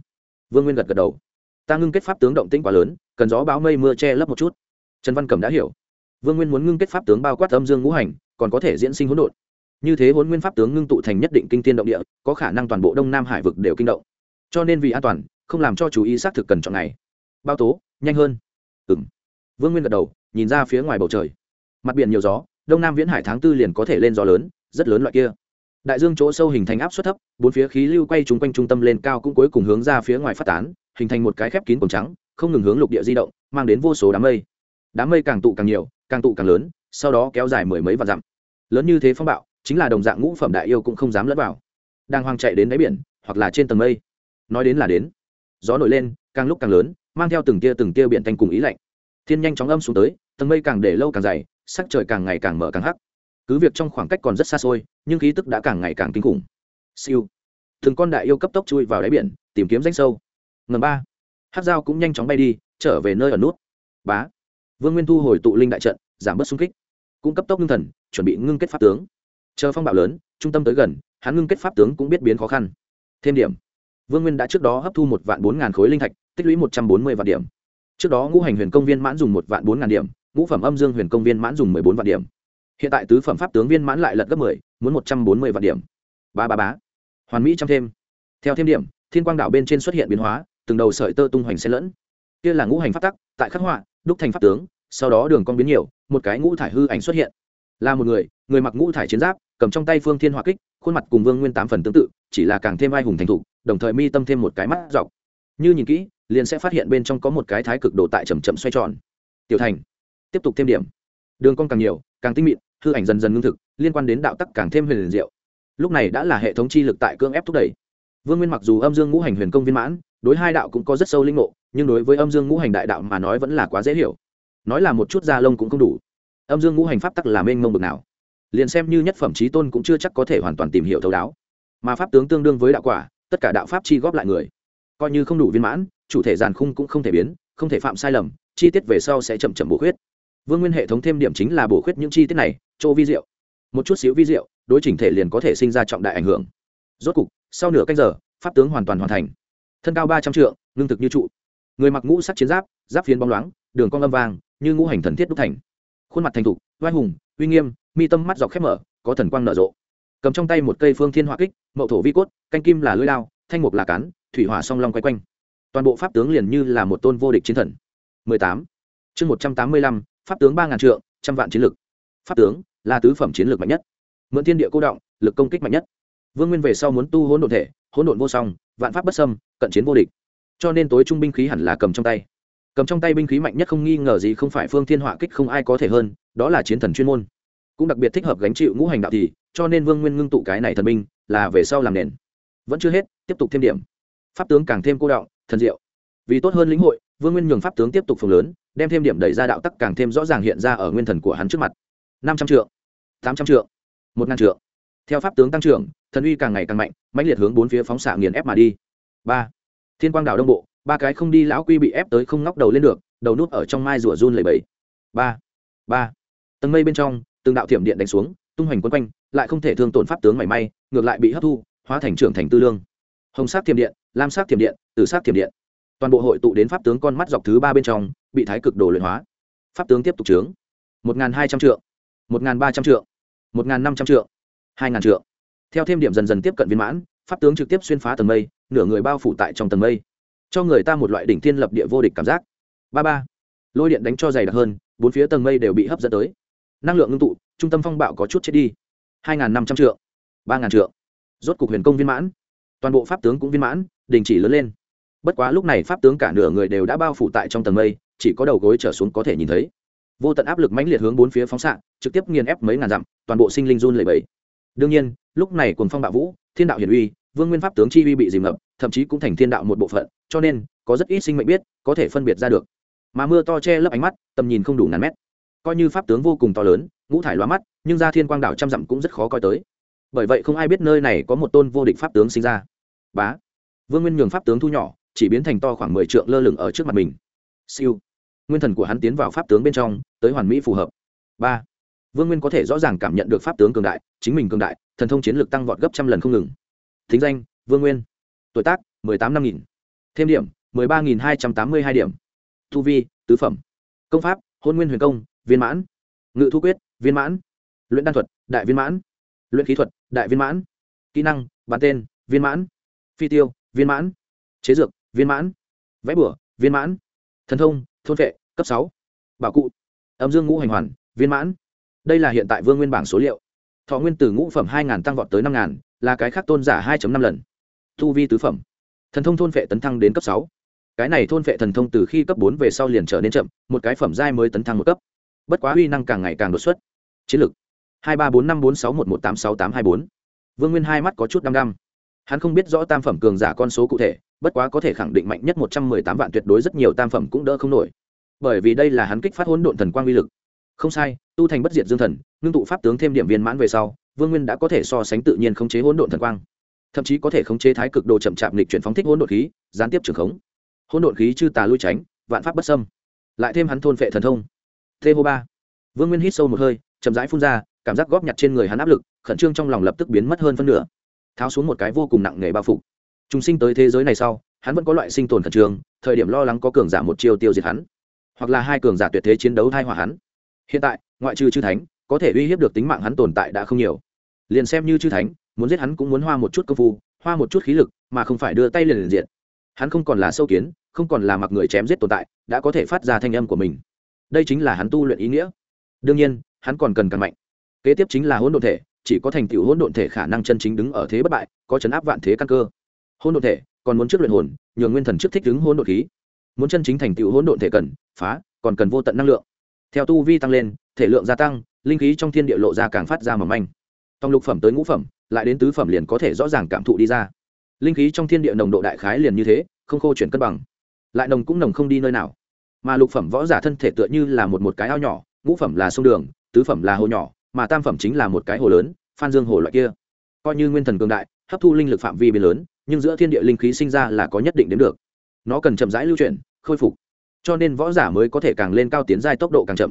vương nguyên gật gật đầu. Ta ngưng kết pháp tướng động tĩnh quá lớn, cần gió báo mây mưa che lấp một chút. Trần văn cẩm đã hiểu. Vương nguyên muốn ngưng kết pháp tướng bao quát âm dương ngũ hành, còn có thể diễn sinh hỗn độn. Như thế hôn nguyên pháp tướng ngưng tụ thành nhất định kinh tiên động địa, có khả năng toàn bộ đông nam hải vực đều kinh động. Cho nên vì an toàn, không làm cho chú ý xác thực cần chọn ngày. Bao tố, nhanh hơn. Ừng vương nguyên gật đầu, nhìn ra phía ngoài bầu trời. Mặt biển nhiều gió đông nam viễn hải tháng tư liền có thể lên gió lớn, rất lớn loại kia. Đại dương chỗ sâu hình thành áp suất thấp, bốn phía khí lưu quay chung quanh trung tâm lên cao cũng cuối cùng hướng ra phía ngoài phát tán, hình thành một cái khép kín cổng trắng, không ngừng hướng lục địa di động, mang đến vô số đám mây. Đám mây càng tụ càng nhiều, càng tụ càng lớn, sau đó kéo dài mười mấy vạn dặm. Lớn như thế phong bạo, chính là đồng dạng ngũ phẩm đại yêu cũng không dám lẫn vào. Đang hoang chạy đến đáy biển, hoặc là trên tầng mây. Nói đến là đến. Gió nổi lên, càng lúc càng lớn, mang theo từng tia từng tia biển thành cùng ý lạnh. Thiên nhanh chóng âm xuống tới, tầng mây càng để lâu càng dày sắc trời càng ngày càng mở càng hắc. Cứ việc trong khoảng cách còn rất xa xôi, nhưng khí tức đã càng ngày càng kinh khủng. Siêu. Từng con đại yêu cấp tốc chui vào đáy biển, tìm kiếm danh sâu. Ngầm ba. Hát dao cũng nhanh chóng bay đi, trở về nơi ở nút. Bá. Vương nguyên thu hồi tụ linh đại trận, giảm bớt xung kích. Cũng cấp tốc ngưng thần, chuẩn bị ngưng kết pháp tướng. Chờ phong bạo lớn, trung tâm tới gần, hắn ngưng kết pháp tướng cũng biết biến khó khăn. Thêm điểm. Vương nguyên đã trước đó hấp thu một vạn bốn ngàn khối linh thạch, tích lũy một trăm bốn mươi vạn điểm trước đó ngũ hành huyền công viên mãn dùng một vạn bốn ngàn điểm, ngũ phẩm âm dương huyền công viên mãn dùng mười bốn vạn điểm. Hiện tại tứ phẩm pháp tướng viên mãn lại lật gấp mười, muốn một trăm bốn mươi vạn điểm. Ba ba bá hoàn mỹ trăm thêm. Theo thêm điểm, thiên quang đạo bên trên xuất hiện biến hóa, từng đầu sợi tơ tung hoành xen lẫn. Kia là ngũ hành pháp tắc, tại khắc họa, đúc thành pháp tướng, sau đó đường cong biến nhiều, một cái ngũ thải hư ảnh xuất hiện. Là một người người mặc ngũ thải chiến giáp, cầm trong tay phương thiên hỏa kích, khuôn mặt cùng vương nguyên tám phần tương tự, chỉ là càng thêm ai hùng thành thục, đồng thời mi tâm thêm một cái mắt dọc như nhìn kỹ, liền sẽ phát hiện bên trong có một cái thái cực độ tại chầm chậm xoay tròn. Tiểu thành, tiếp tục thêm điểm. Đường cong càng nhiều, càng tinh mịn, hư ảnh dần dần ngưng thực, liên quan đến đạo tắc càng thêm huyền liền diệu. Lúc này đã là hệ thống chi lực tại cưỡng ép thúc đẩy. Vương nguyên mặc dù âm dương ngũ hành huyền công viên mãn, đối hai đạo cũng có rất sâu linh ngộ, nhưng đối với âm dương ngũ hành đại đạo mà nói vẫn là quá dễ hiểu. Nói là một chút da lông cũng không đủ. Âm dương ngũ hành pháp tắc là mênh mông bực nào. Liền xem như nhất phẩm trí tôn cũng chưa chắc có thể hoàn toàn tìm hiểu thấu đáo. Mà pháp tướng tương đương với đạo quả, tất cả đạo pháp chi góp lại người coi như không đủ viên mãn, chủ thể giàn khung cũng không thể biến, không thể phạm sai lầm, chi tiết về sau sẽ chậm chậm bổ khuyết. Vương nguyên hệ thống thêm điểm chính là bổ khuyết những chi tiết này, chỗ vi diệu. Một chút xíu vi diệu, đối chỉnh thể liền có thể sinh ra trọng đại ảnh hưởng. Rốt cục, sau nửa canh giờ, pháp tướng hoàn toàn hoàn thành. Thân cao ba trăm trượng, ngưng thực như trụ. Người mặc ngũ sắc chiến giáp giáp phiến bóng loáng, đường cong âm vàng, như ngũ hành thần thiết đúc thành. Khuôn mặt thành thục vai hùng, uy nghiêm, mi tâm mắt dọc khép mở, có thần quang nở rộ. Cầm trong tay một cây phương thiên hỏa kích, mậu thổ vi cốt, canh kim là lưỡi lao thanh mục là cán thủy hỏa song long quay quanh. Toàn bộ pháp tướng liền như là một tôn vô địch chiến thần. 18. chương 185, pháp tướng ba ngàn trượng trăm vạn chiến lực. Pháp tướng là tứ phẩm chiến lược mạnh nhất. Mượn thiên địa cô động lực công kích mạnh nhất. Vương nguyên về sau muốn tu hỗn độn thể hỗn độn vô song vạn pháp bất xâm cận chiến vô địch. Cho nên tối trung binh khí hẳn là cầm trong tay. Cầm trong tay binh khí mạnh nhất không nghi ngờ gì không phải phương thiên họa kích không ai có thể hơn đó là chiến thần chuyên môn. Cũng đặc biệt thích hợp gánh chịu ngũ hành đạo thì cho nên vương nguyên ngưng tụ cái này thần binh là về sau làm nền. Vẫn chưa hết tiếp tục thêm điểm pháp tướng càng thêm cô động thần diệu. Vì tốt hơn lĩnh hội, vương nguyên nhường pháp tướng tiếp tục phồng lớn, đem thêm điểm đẩy ra đạo tắc càng thêm rõ ràng hiện ra ở nguyên thần của hắn trước mặt. Năm trăm triệu tám trăm triệu một ngàn triệu theo pháp tướng tăng trưởng, thần uy càng ngày càng mạnh, mãnh liệt hướng bốn phía phóng xạ nghiền ép mà đi. Ba, thiên quang đảo đông bộ, ba cái không đi lão quy bị ép tới không ngóc đầu lên được, đầu nút ở trong mai rủa run lầy bẫy ba ba, tầng mây bên trong, từng đạo thiểm điện đánh xuống, tung hoành quấn quanh, lại không thể thương tổn pháp tướng mảy may, ngược lại bị hấp thu, hóa thành trưởng thành tư lương hồng sắc thiểm điện, lam sắc thiểm điện, tử sắc thiểm điện. Toàn bộ hội tụ đến pháp tướng con mắt dọc thứ ba bên trong, bị thái cực đồ luyện hóa. Pháp tướng tiếp tục trướng. Một n g h n hai trăm triệu một n g h n ba trăm triệu một n g h n năm trăm triệu hai ngàn triệu theo thêm điểm dần dần tiếp cận viên mãn, pháp tướng trực tiếp xuyên phá tầng mây, nửa người bao phủ tại trong tầng mây. Cho người ta một loại đỉnh thiên lập địa vô địch cảm giác. Ba ba. Lôi điện đánh cho dày đặc hơn, bốn phía tầng mây đều bị hấp dẫn tới. Năng lượng ngưng tụ, trung tâm phong bạo có chút chết đi. Hai n g h n năm trăm triệu ba ngàn triệu rốt cục huyền công viên mãn toàn bộ pháp tướng cũng viên mãn, đình chỉ lớn lên. Bất quá lúc này pháp tướng cả nửa người đều đã bao phủ tại trong tầng mây, chỉ có đầu gối trở xuống có thể nhìn thấy. Vô tận áp lực mãnh liệt hướng bốn phía phóng xạ, trực tiếp nghiền ép mấy ngàn dặm, toàn bộ sinh linh run lẩy bẩy. Đương nhiên, lúc này cùng phong bạo vũ, thiên đạo hiển uy, vương nguyên pháp tướng chi uy bị dìm ngập, thậm chí cũng thành thiên đạo một bộ phận, cho nên, có rất ít sinh mệnh biết, có thể phân biệt ra được. Mà mưa to che lấp ánh mắt, tầm nhìn không đủ ngàn mét. Coi như pháp tướng vô cùng to lớn, ngũ thải loa mắt, nhưng ra thiên quang đảo trăm dặm cũng rất khó coi tới bởi vậy không ai biết nơi này có một tôn vô địch pháp tướng sinh ra. Bá. Vương nguyên nhường pháp tướng thu nhỏ, chỉ biến thành to khoảng mười trượng lơ lửng ở trước mặt mình. Siêu. Nguyên thần của hắn tiến vào pháp tướng bên trong, tới hoàn mỹ phù hợp. Ba. Vương nguyên có thể rõ ràng cảm nhận được pháp tướng cường đại, chính mình cường đại, thần thông chiến lược tăng vọt gấp trăm lần không ngừng. Thính danh, vương nguyên. Tuổi tác, mười tám năm nghìn. Thêm điểm, mười ba nghìn hai trăm tám mươi hai điểm. Thu vi, tứ phẩm. Công pháp, hôn nguyên huyền công, viên mãn. Ngự thu quyết, viên mãn. Luyện đan thuật, đại viên mãn. Luyện khí thuật đại viên mãn, kỹ năng bán tên, viên mãn, phi tiêu, viên mãn, chế dược, viên mãn, vẽ bửa viên mãn, thần thông, thôn vệ, cấp sáu, bảo cụ, âm dương ngũ hành hoàn, viên mãn. Đây là hiện tại vương nguyên bảng số liệu. Thọ nguyên từ ngũ phẩm hai tăng vọt tới năm là cái khác tôn giả hai năm lần. Thu vi tứ phẩm. Thần thông thôn vệ tấn thăng đến cấp sáu. Cái này thôn vệ thần thông từ khi cấp bốn về sau liền trở nên chậm, một cái phẩm giai mới tấn thăng một cấp. Bất quá uy năng càng ngày càng đột xuất. Chiến lược hai ba bốn năm bốn sáu một một tám sáu tám hai bốn. Vương nguyên hai mắt có chút đăm đăm. Hắn không biết rõ tam phẩm cường giả con số cụ thể, bất quá có thể khẳng định mạnh nhất một trăm mười tám vạn tuyệt đối rất nhiều tam phẩm cũng đỡ không nổi. Bởi vì đây là hắn kích phát hỗn độn thần quang uy lực. Không sai, tu thành bất diệt dương thần, ngưng tụ pháp tướng thêm điểm viên mãn về sau, vương nguyên đã có thể so sánh tự nhiên khống chế hỗn độn thần quang. Thậm chí có thể khống chế thái cực đồ chậm chạp lịch chuyển phóng thích hỗn độn khí, gián tiếp trường khống. Hỗn độn khí chư tà lui tránh, vạn pháp bất sâm lại thêm hắn thôn phệ thần thông. Thê hô ba. Vương nguyên hít sâu một hơi, chậm rãi phun ra cảm giác góp nhặt trên người hắn áp lực, khẩn trương trong lòng lập tức biến mất hơn phân nửa. Tháo xuống một cái vô cùng nặng nề bao phục. Chúng sinh tới thế giới này sau, hắn vẫn có loại sinh tồn khẩn trương, thời điểm lo lắng có cường giả một chiêu tiêu diệt hắn, hoặc là hai cường giả tuyệt thế chiến đấu thai hòa hắn. Hiện tại, ngoại trừ chư thánh, có thể uy hiếp được tính mạng hắn tồn tại đã không nhiều. Liền xem như chư thánh, muốn giết hắn cũng muốn hoa một chút công phu, hoa một chút khí lực, mà không phải đưa tay liền liền diện hắn không còn là sâu kiến, không còn là mặc người chém giết tồn tại, đã có thể phát ra thanh âm của mình. Đây chính là hắn tu luyện ý nghĩa. Đương nhiên, hắn còn cần càng mạnh kế tiếp chính là hỗn độn thể, chỉ có thành tựu hỗn độn thể khả năng chân chính đứng ở thế bất bại, có chấn áp vạn thế căn cơ. Hỗn độn thể, còn muốn trước luyện hồn, nhường nguyên thần trước thích đứng hỗn độn khí. Muốn chân chính thành tựu hỗn độn thể cần phá, còn cần vô tận năng lượng. Theo tu vi tăng lên, thể lượng gia tăng, linh khí trong thiên địa lộ ra càng phát ra mầm manh. Tòng lục phẩm tới ngũ phẩm, lại đến tứ phẩm liền có thể rõ ràng cảm thụ đi ra. Linh khí trong thiên địa nồng độ đại khái liền như thế, không khô chuyển cân bằng. Lại nồng cũng nồng không đi nơi nào. Mà lục phẩm võ giả thân thể tựa như là một một cái ao nhỏ, ngũ phẩm là sông đường, tứ phẩm là hồ nhỏ mà tam phẩm chính là một cái hồ lớn, phan dương hồ loại kia. Coi như nguyên thần cường đại, hấp thu linh lực phạm vi biến lớn, nhưng giữa thiên địa linh khí sinh ra là có nhất định đến được. Nó cần chậm rãi lưu chuyển, khôi phục. Cho nên võ giả mới có thể càng lên cao tiến giai tốc độ càng chậm.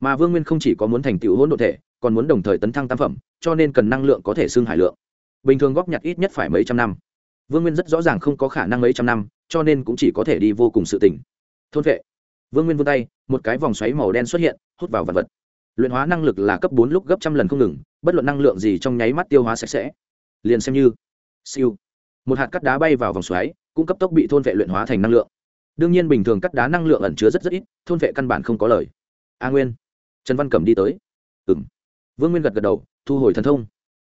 Mà vương nguyên không chỉ có muốn thành tựu hỗn độ thể, còn muốn đồng thời tấn thăng tam phẩm, cho nên cần năng lượng có thể xưng hải lượng. Bình thường góp nhặt ít nhất phải mấy trăm năm. Vương nguyên rất rõ ràng không có khả năng mấy trăm năm, cho nên cũng chỉ có thể đi vô cùng sự tỉnh thôn vệ. Vương nguyên vươn tay, một cái vòng xoáy màu đen xuất hiện, hút vào vật vật luyện hóa năng lực là cấp bốn lúc gấp trăm lần không ngừng, bất luận năng lượng gì trong nháy mắt tiêu hóa sạch sẽ. Liền xem như, siêu. Một hạt cắt đá bay vào vòng xoáy, cũng cấp tốc bị thôn vệ luyện hóa thành năng lượng. Đương nhiên bình thường cắt đá năng lượng ẩn chứa rất rất ít, thôn vệ căn bản không có lời. A nguyên. Trần văn cẩm đi tới. Ừ m vương nguyên gật gật đầu, thu hồi thần thông.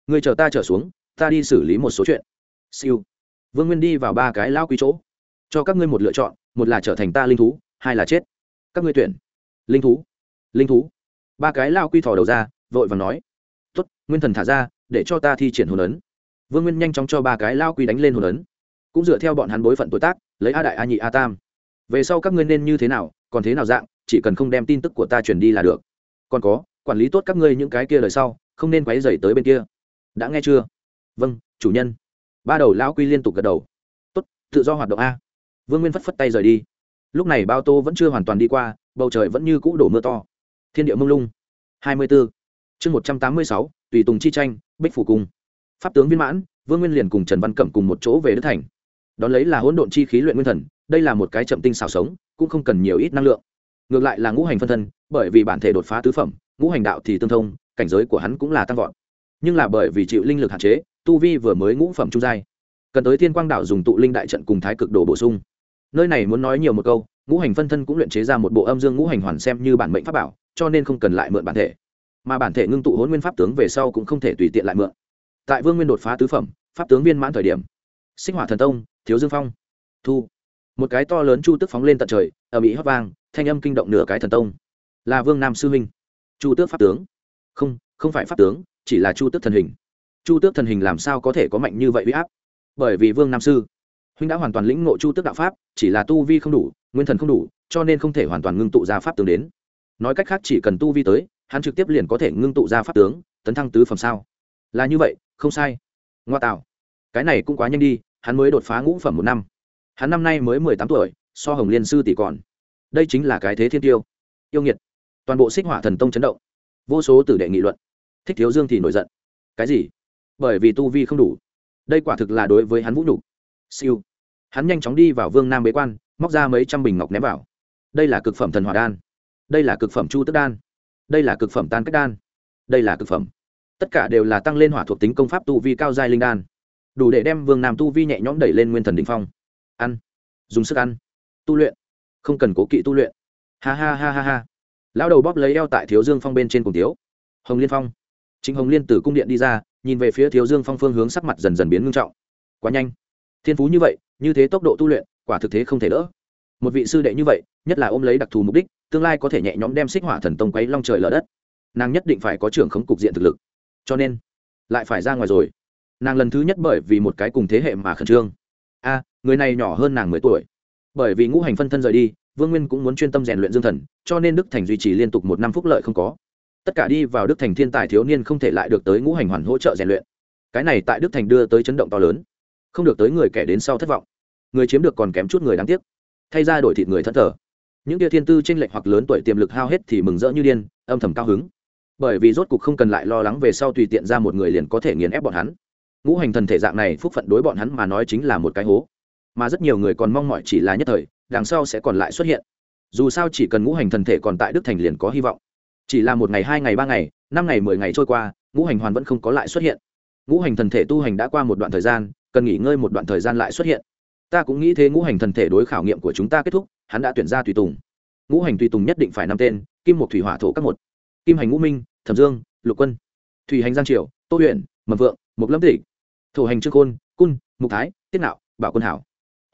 Người chờ ta trở xuống, ta đi xử lý một số chuyện. Siêu. Vương nguyên đi vào ba cái lao quý chỗ. Cho các ngươi một lựa chọn, một là trở thành ta linh thú, hai là chết. Các ngươi tuyển. Linh thú. Linh thú ba cái lao quy thò đầu ra, vội và nói tuất nguyên thần thả ra, để cho ta thi triển hồn ấn. Vương nguyên nhanh chóng cho ba cái lao quy đánh lên hồn ấn. Cũng dựa theo bọn hắn bối phận tuổi tác, lấy a đại a nhị a tam. Về sau các ngươi nên như thế nào, còn thế nào dạng, chỉ cần không đem tin tức của ta truyền đi là được. Còn có, quản lý tốt các ngươi những cái kia lời sau, không nên quấy dày tới bên kia. Đã nghe chưa? Vâng chủ nhân. Ba đầu lão quy liên tục gật đầu. Tốt, tự do hoạt động a. Vương nguyên phất phất tay rời đi. Lúc này bao tô vẫn chưa hoàn toàn đi qua, bầu trời vẫn như cũ đổ mưa to thiên địa mông lung. Hai mươi bốn chương một trăm tám mươi sáu, tùy tùng chi tranh, bích phủ cung. Pháp tướng viên mãn, vương nguyên liền cùng trần văn cẩm cùng một chỗ về đức thành. Đón lấy là hỗn độn chi khí luyện nguyên thần, đây là một cái chậm tinh xào sống, cũng không cần nhiều ít năng lượng. Ngược lại là ngũ hành phân thân, bởi vì bản thể đột phá tứ phẩm, ngũ hành đạo thì tương thông, cảnh giới của hắn cũng là tăng vọt. Nhưng là bởi vì chịu linh lực hạn chế, tu vi vừa mới ngũ phẩm trung giai. Cần tới thiên quang đạo dùng tụ linh đại trận cùng thái cực đồ bổ sung. Nơi này muốn nói nhiều một câu, ngũ hành phân thân cũng luyện chế ra một bộ âm dương ngũ hành hoàn xem như bản mệnh pháp bảo cho nên không cần lại mượn bản thể. Mà bản thể ngưng tụ hôn nguyên pháp tướng về sau cũng không thể tùy tiện lại mượn. Tại vương nguyên đột phá tứ phẩm, pháp tướng viên mãn thời điểm, sinh hỏa thần tông, thiếu dương phong, thu. Một cái to lớn chu tước phóng lên tận trời ở mỹ hót vang, thanh âm kinh động nửa cái thần tông. Là vương nam sư huynh chu tước pháp tướng. Không không phải pháp tướng, chỉ là chu tước thần hình. Chu tước thần hình làm sao có thể có mạnh như vậy huy áp? Bởi vì vương nam sư huynh đã hoàn toàn lĩnh ngộ chu tước đạo pháp, chỉ là tu vi không đủ, nguyên thần không đủ, cho nên không thể hoàn toàn ngưng tụ ra pháp tướng đến nói cách khác chỉ cần tu vi tới, hắn trực tiếp liền có thể ngưng tụ ra pháp tướng, tấn thăng tứ phẩm sao? Là như vậy, không sai. Ngoa tạo. Cái này cũng quá nhanh đi, hắn mới đột phá ngũ phẩm một năm. Hắn năm nay mới mười tám tuổi, so hồng liên sư tỷ còn. Đây chính là cái thế thiên tiêu. Yêu nghiệt. Toàn bộ xích hỏa thần tông chấn động. Vô số tử đệ nghị luận. Thích thiếu dương thì nổi giận. Cái gì? Bởi vì tu vi không đủ. Đây quả thực là đối với hắn vũ nhục. Siêu. Hắn nhanh chóng đi vào vương nam bế quan, móc ra mấy trăm bình ngọc ném vào. Đây là cực phẩm thần hỏa đan đây là cực phẩm chu tức đan, đây là cực phẩm tan cách đan, đây là cực phẩm. Tất cả đều là tăng lên hỏa thuộc tính công pháp tu vi cao giai linh đan, đủ để đem vương nam tu vi nhẹ nhõm đẩy lên nguyên thần đ ỉ n h phong. Ăn, dùng sức ăn, tu luyện, không cần cố kỵ tu luyện. Ha ha ha ha ha. Lão đầu bóp lấy eo tại thiếu dương phong bên trên cùng tiếu. Hồng liên phong. Chính hồng liên từ cung điện đi ra, nhìn về phía thiếu dương phong phương hướng sắc mặt dần dần biến ngưng trọng. Quá nhanh. Thiên phú như vậy, như thế tốc độ tu luyện, quả thực thế không thể đỡ. Một vị sư đệ như vậy, nhất là ôm lấy đặc thù mục đích tương lai có thể nhẹ nhõm đem xích hỏa thần tông quấy long trời lở đất. Nàng nhất định phải có trưởng khống cục diện thực lực. Cho nên, lại phải ra ngoài rồi. Nàng lần thứ nhất bởi vì một cái cùng thế hệ mà khẩn trương. A, người này nhỏ hơn nàng mười tuổi. Bởi vì ngũ hành phân thân rời đi, vương nguyên cũng muốn chuyên tâm rèn luyện dương thần, cho nên đức thành duy trì liên tục một năm phúc lợi không có. Tất cả đi vào đức thành thiên tài thiếu niên không thể lại được tới ngũ hành hoàn hỗ trợ rèn luyện. Cái này tại đức thành đưa tới chấn động to lớn. Không được tới người kẻ đến sau thất vọng. Người chiếm được còn kém chút người đáng tiếc. Thay ra đổi thịt người thất thờ những kia thiên tư t r ê n lệch hoặc lớn tuổi tiềm lực hao hết thì mừng rỡ như điên, âm thầm cao hứng. Bởi vì rốt cục không cần lại lo lắng về sau tùy tiện ra một người liền có thể nghiền ép bọn hắn. Ngũ hành thần thể dạng này phúc phận đối bọn hắn mà nói chính là một cái hố. Mà rất nhiều người còn mong mỏi chỉ là nhất thời, đằng sau sẽ còn lại xuất hiện. Dù sao chỉ cần ngũ hành thần thể còn tại đức thành liền có hy vọng. Chỉ là một ngày, hai ngày, ba ngày, năm ngày, mười ngày trôi qua, ngũ hành hoàn vẫn không có lại xuất hiện. Ngũ hành thần thể tu hành đã qua một đoạn thời gian, cần nghỉ ngơi một đoạn thời gian lại xuất hiện. Ta cũng nghĩ thế ngũ hành thần thể đối khảo nghiệm của chúng ta kết thúc hắn đã tuyển ra tùy tùng. Ngũ hành tùy tùng nhất định phải năm tên, kim một thủy hỏa thổ các một. Kim hành ngũ minh, thẩm dương, lục quân. Thủy hành giang triều, tô huyện mầm vượng mục lâm tịch. Thổ hành trương khôn, cun mục thái, tiết nạo, bảo quân hảo.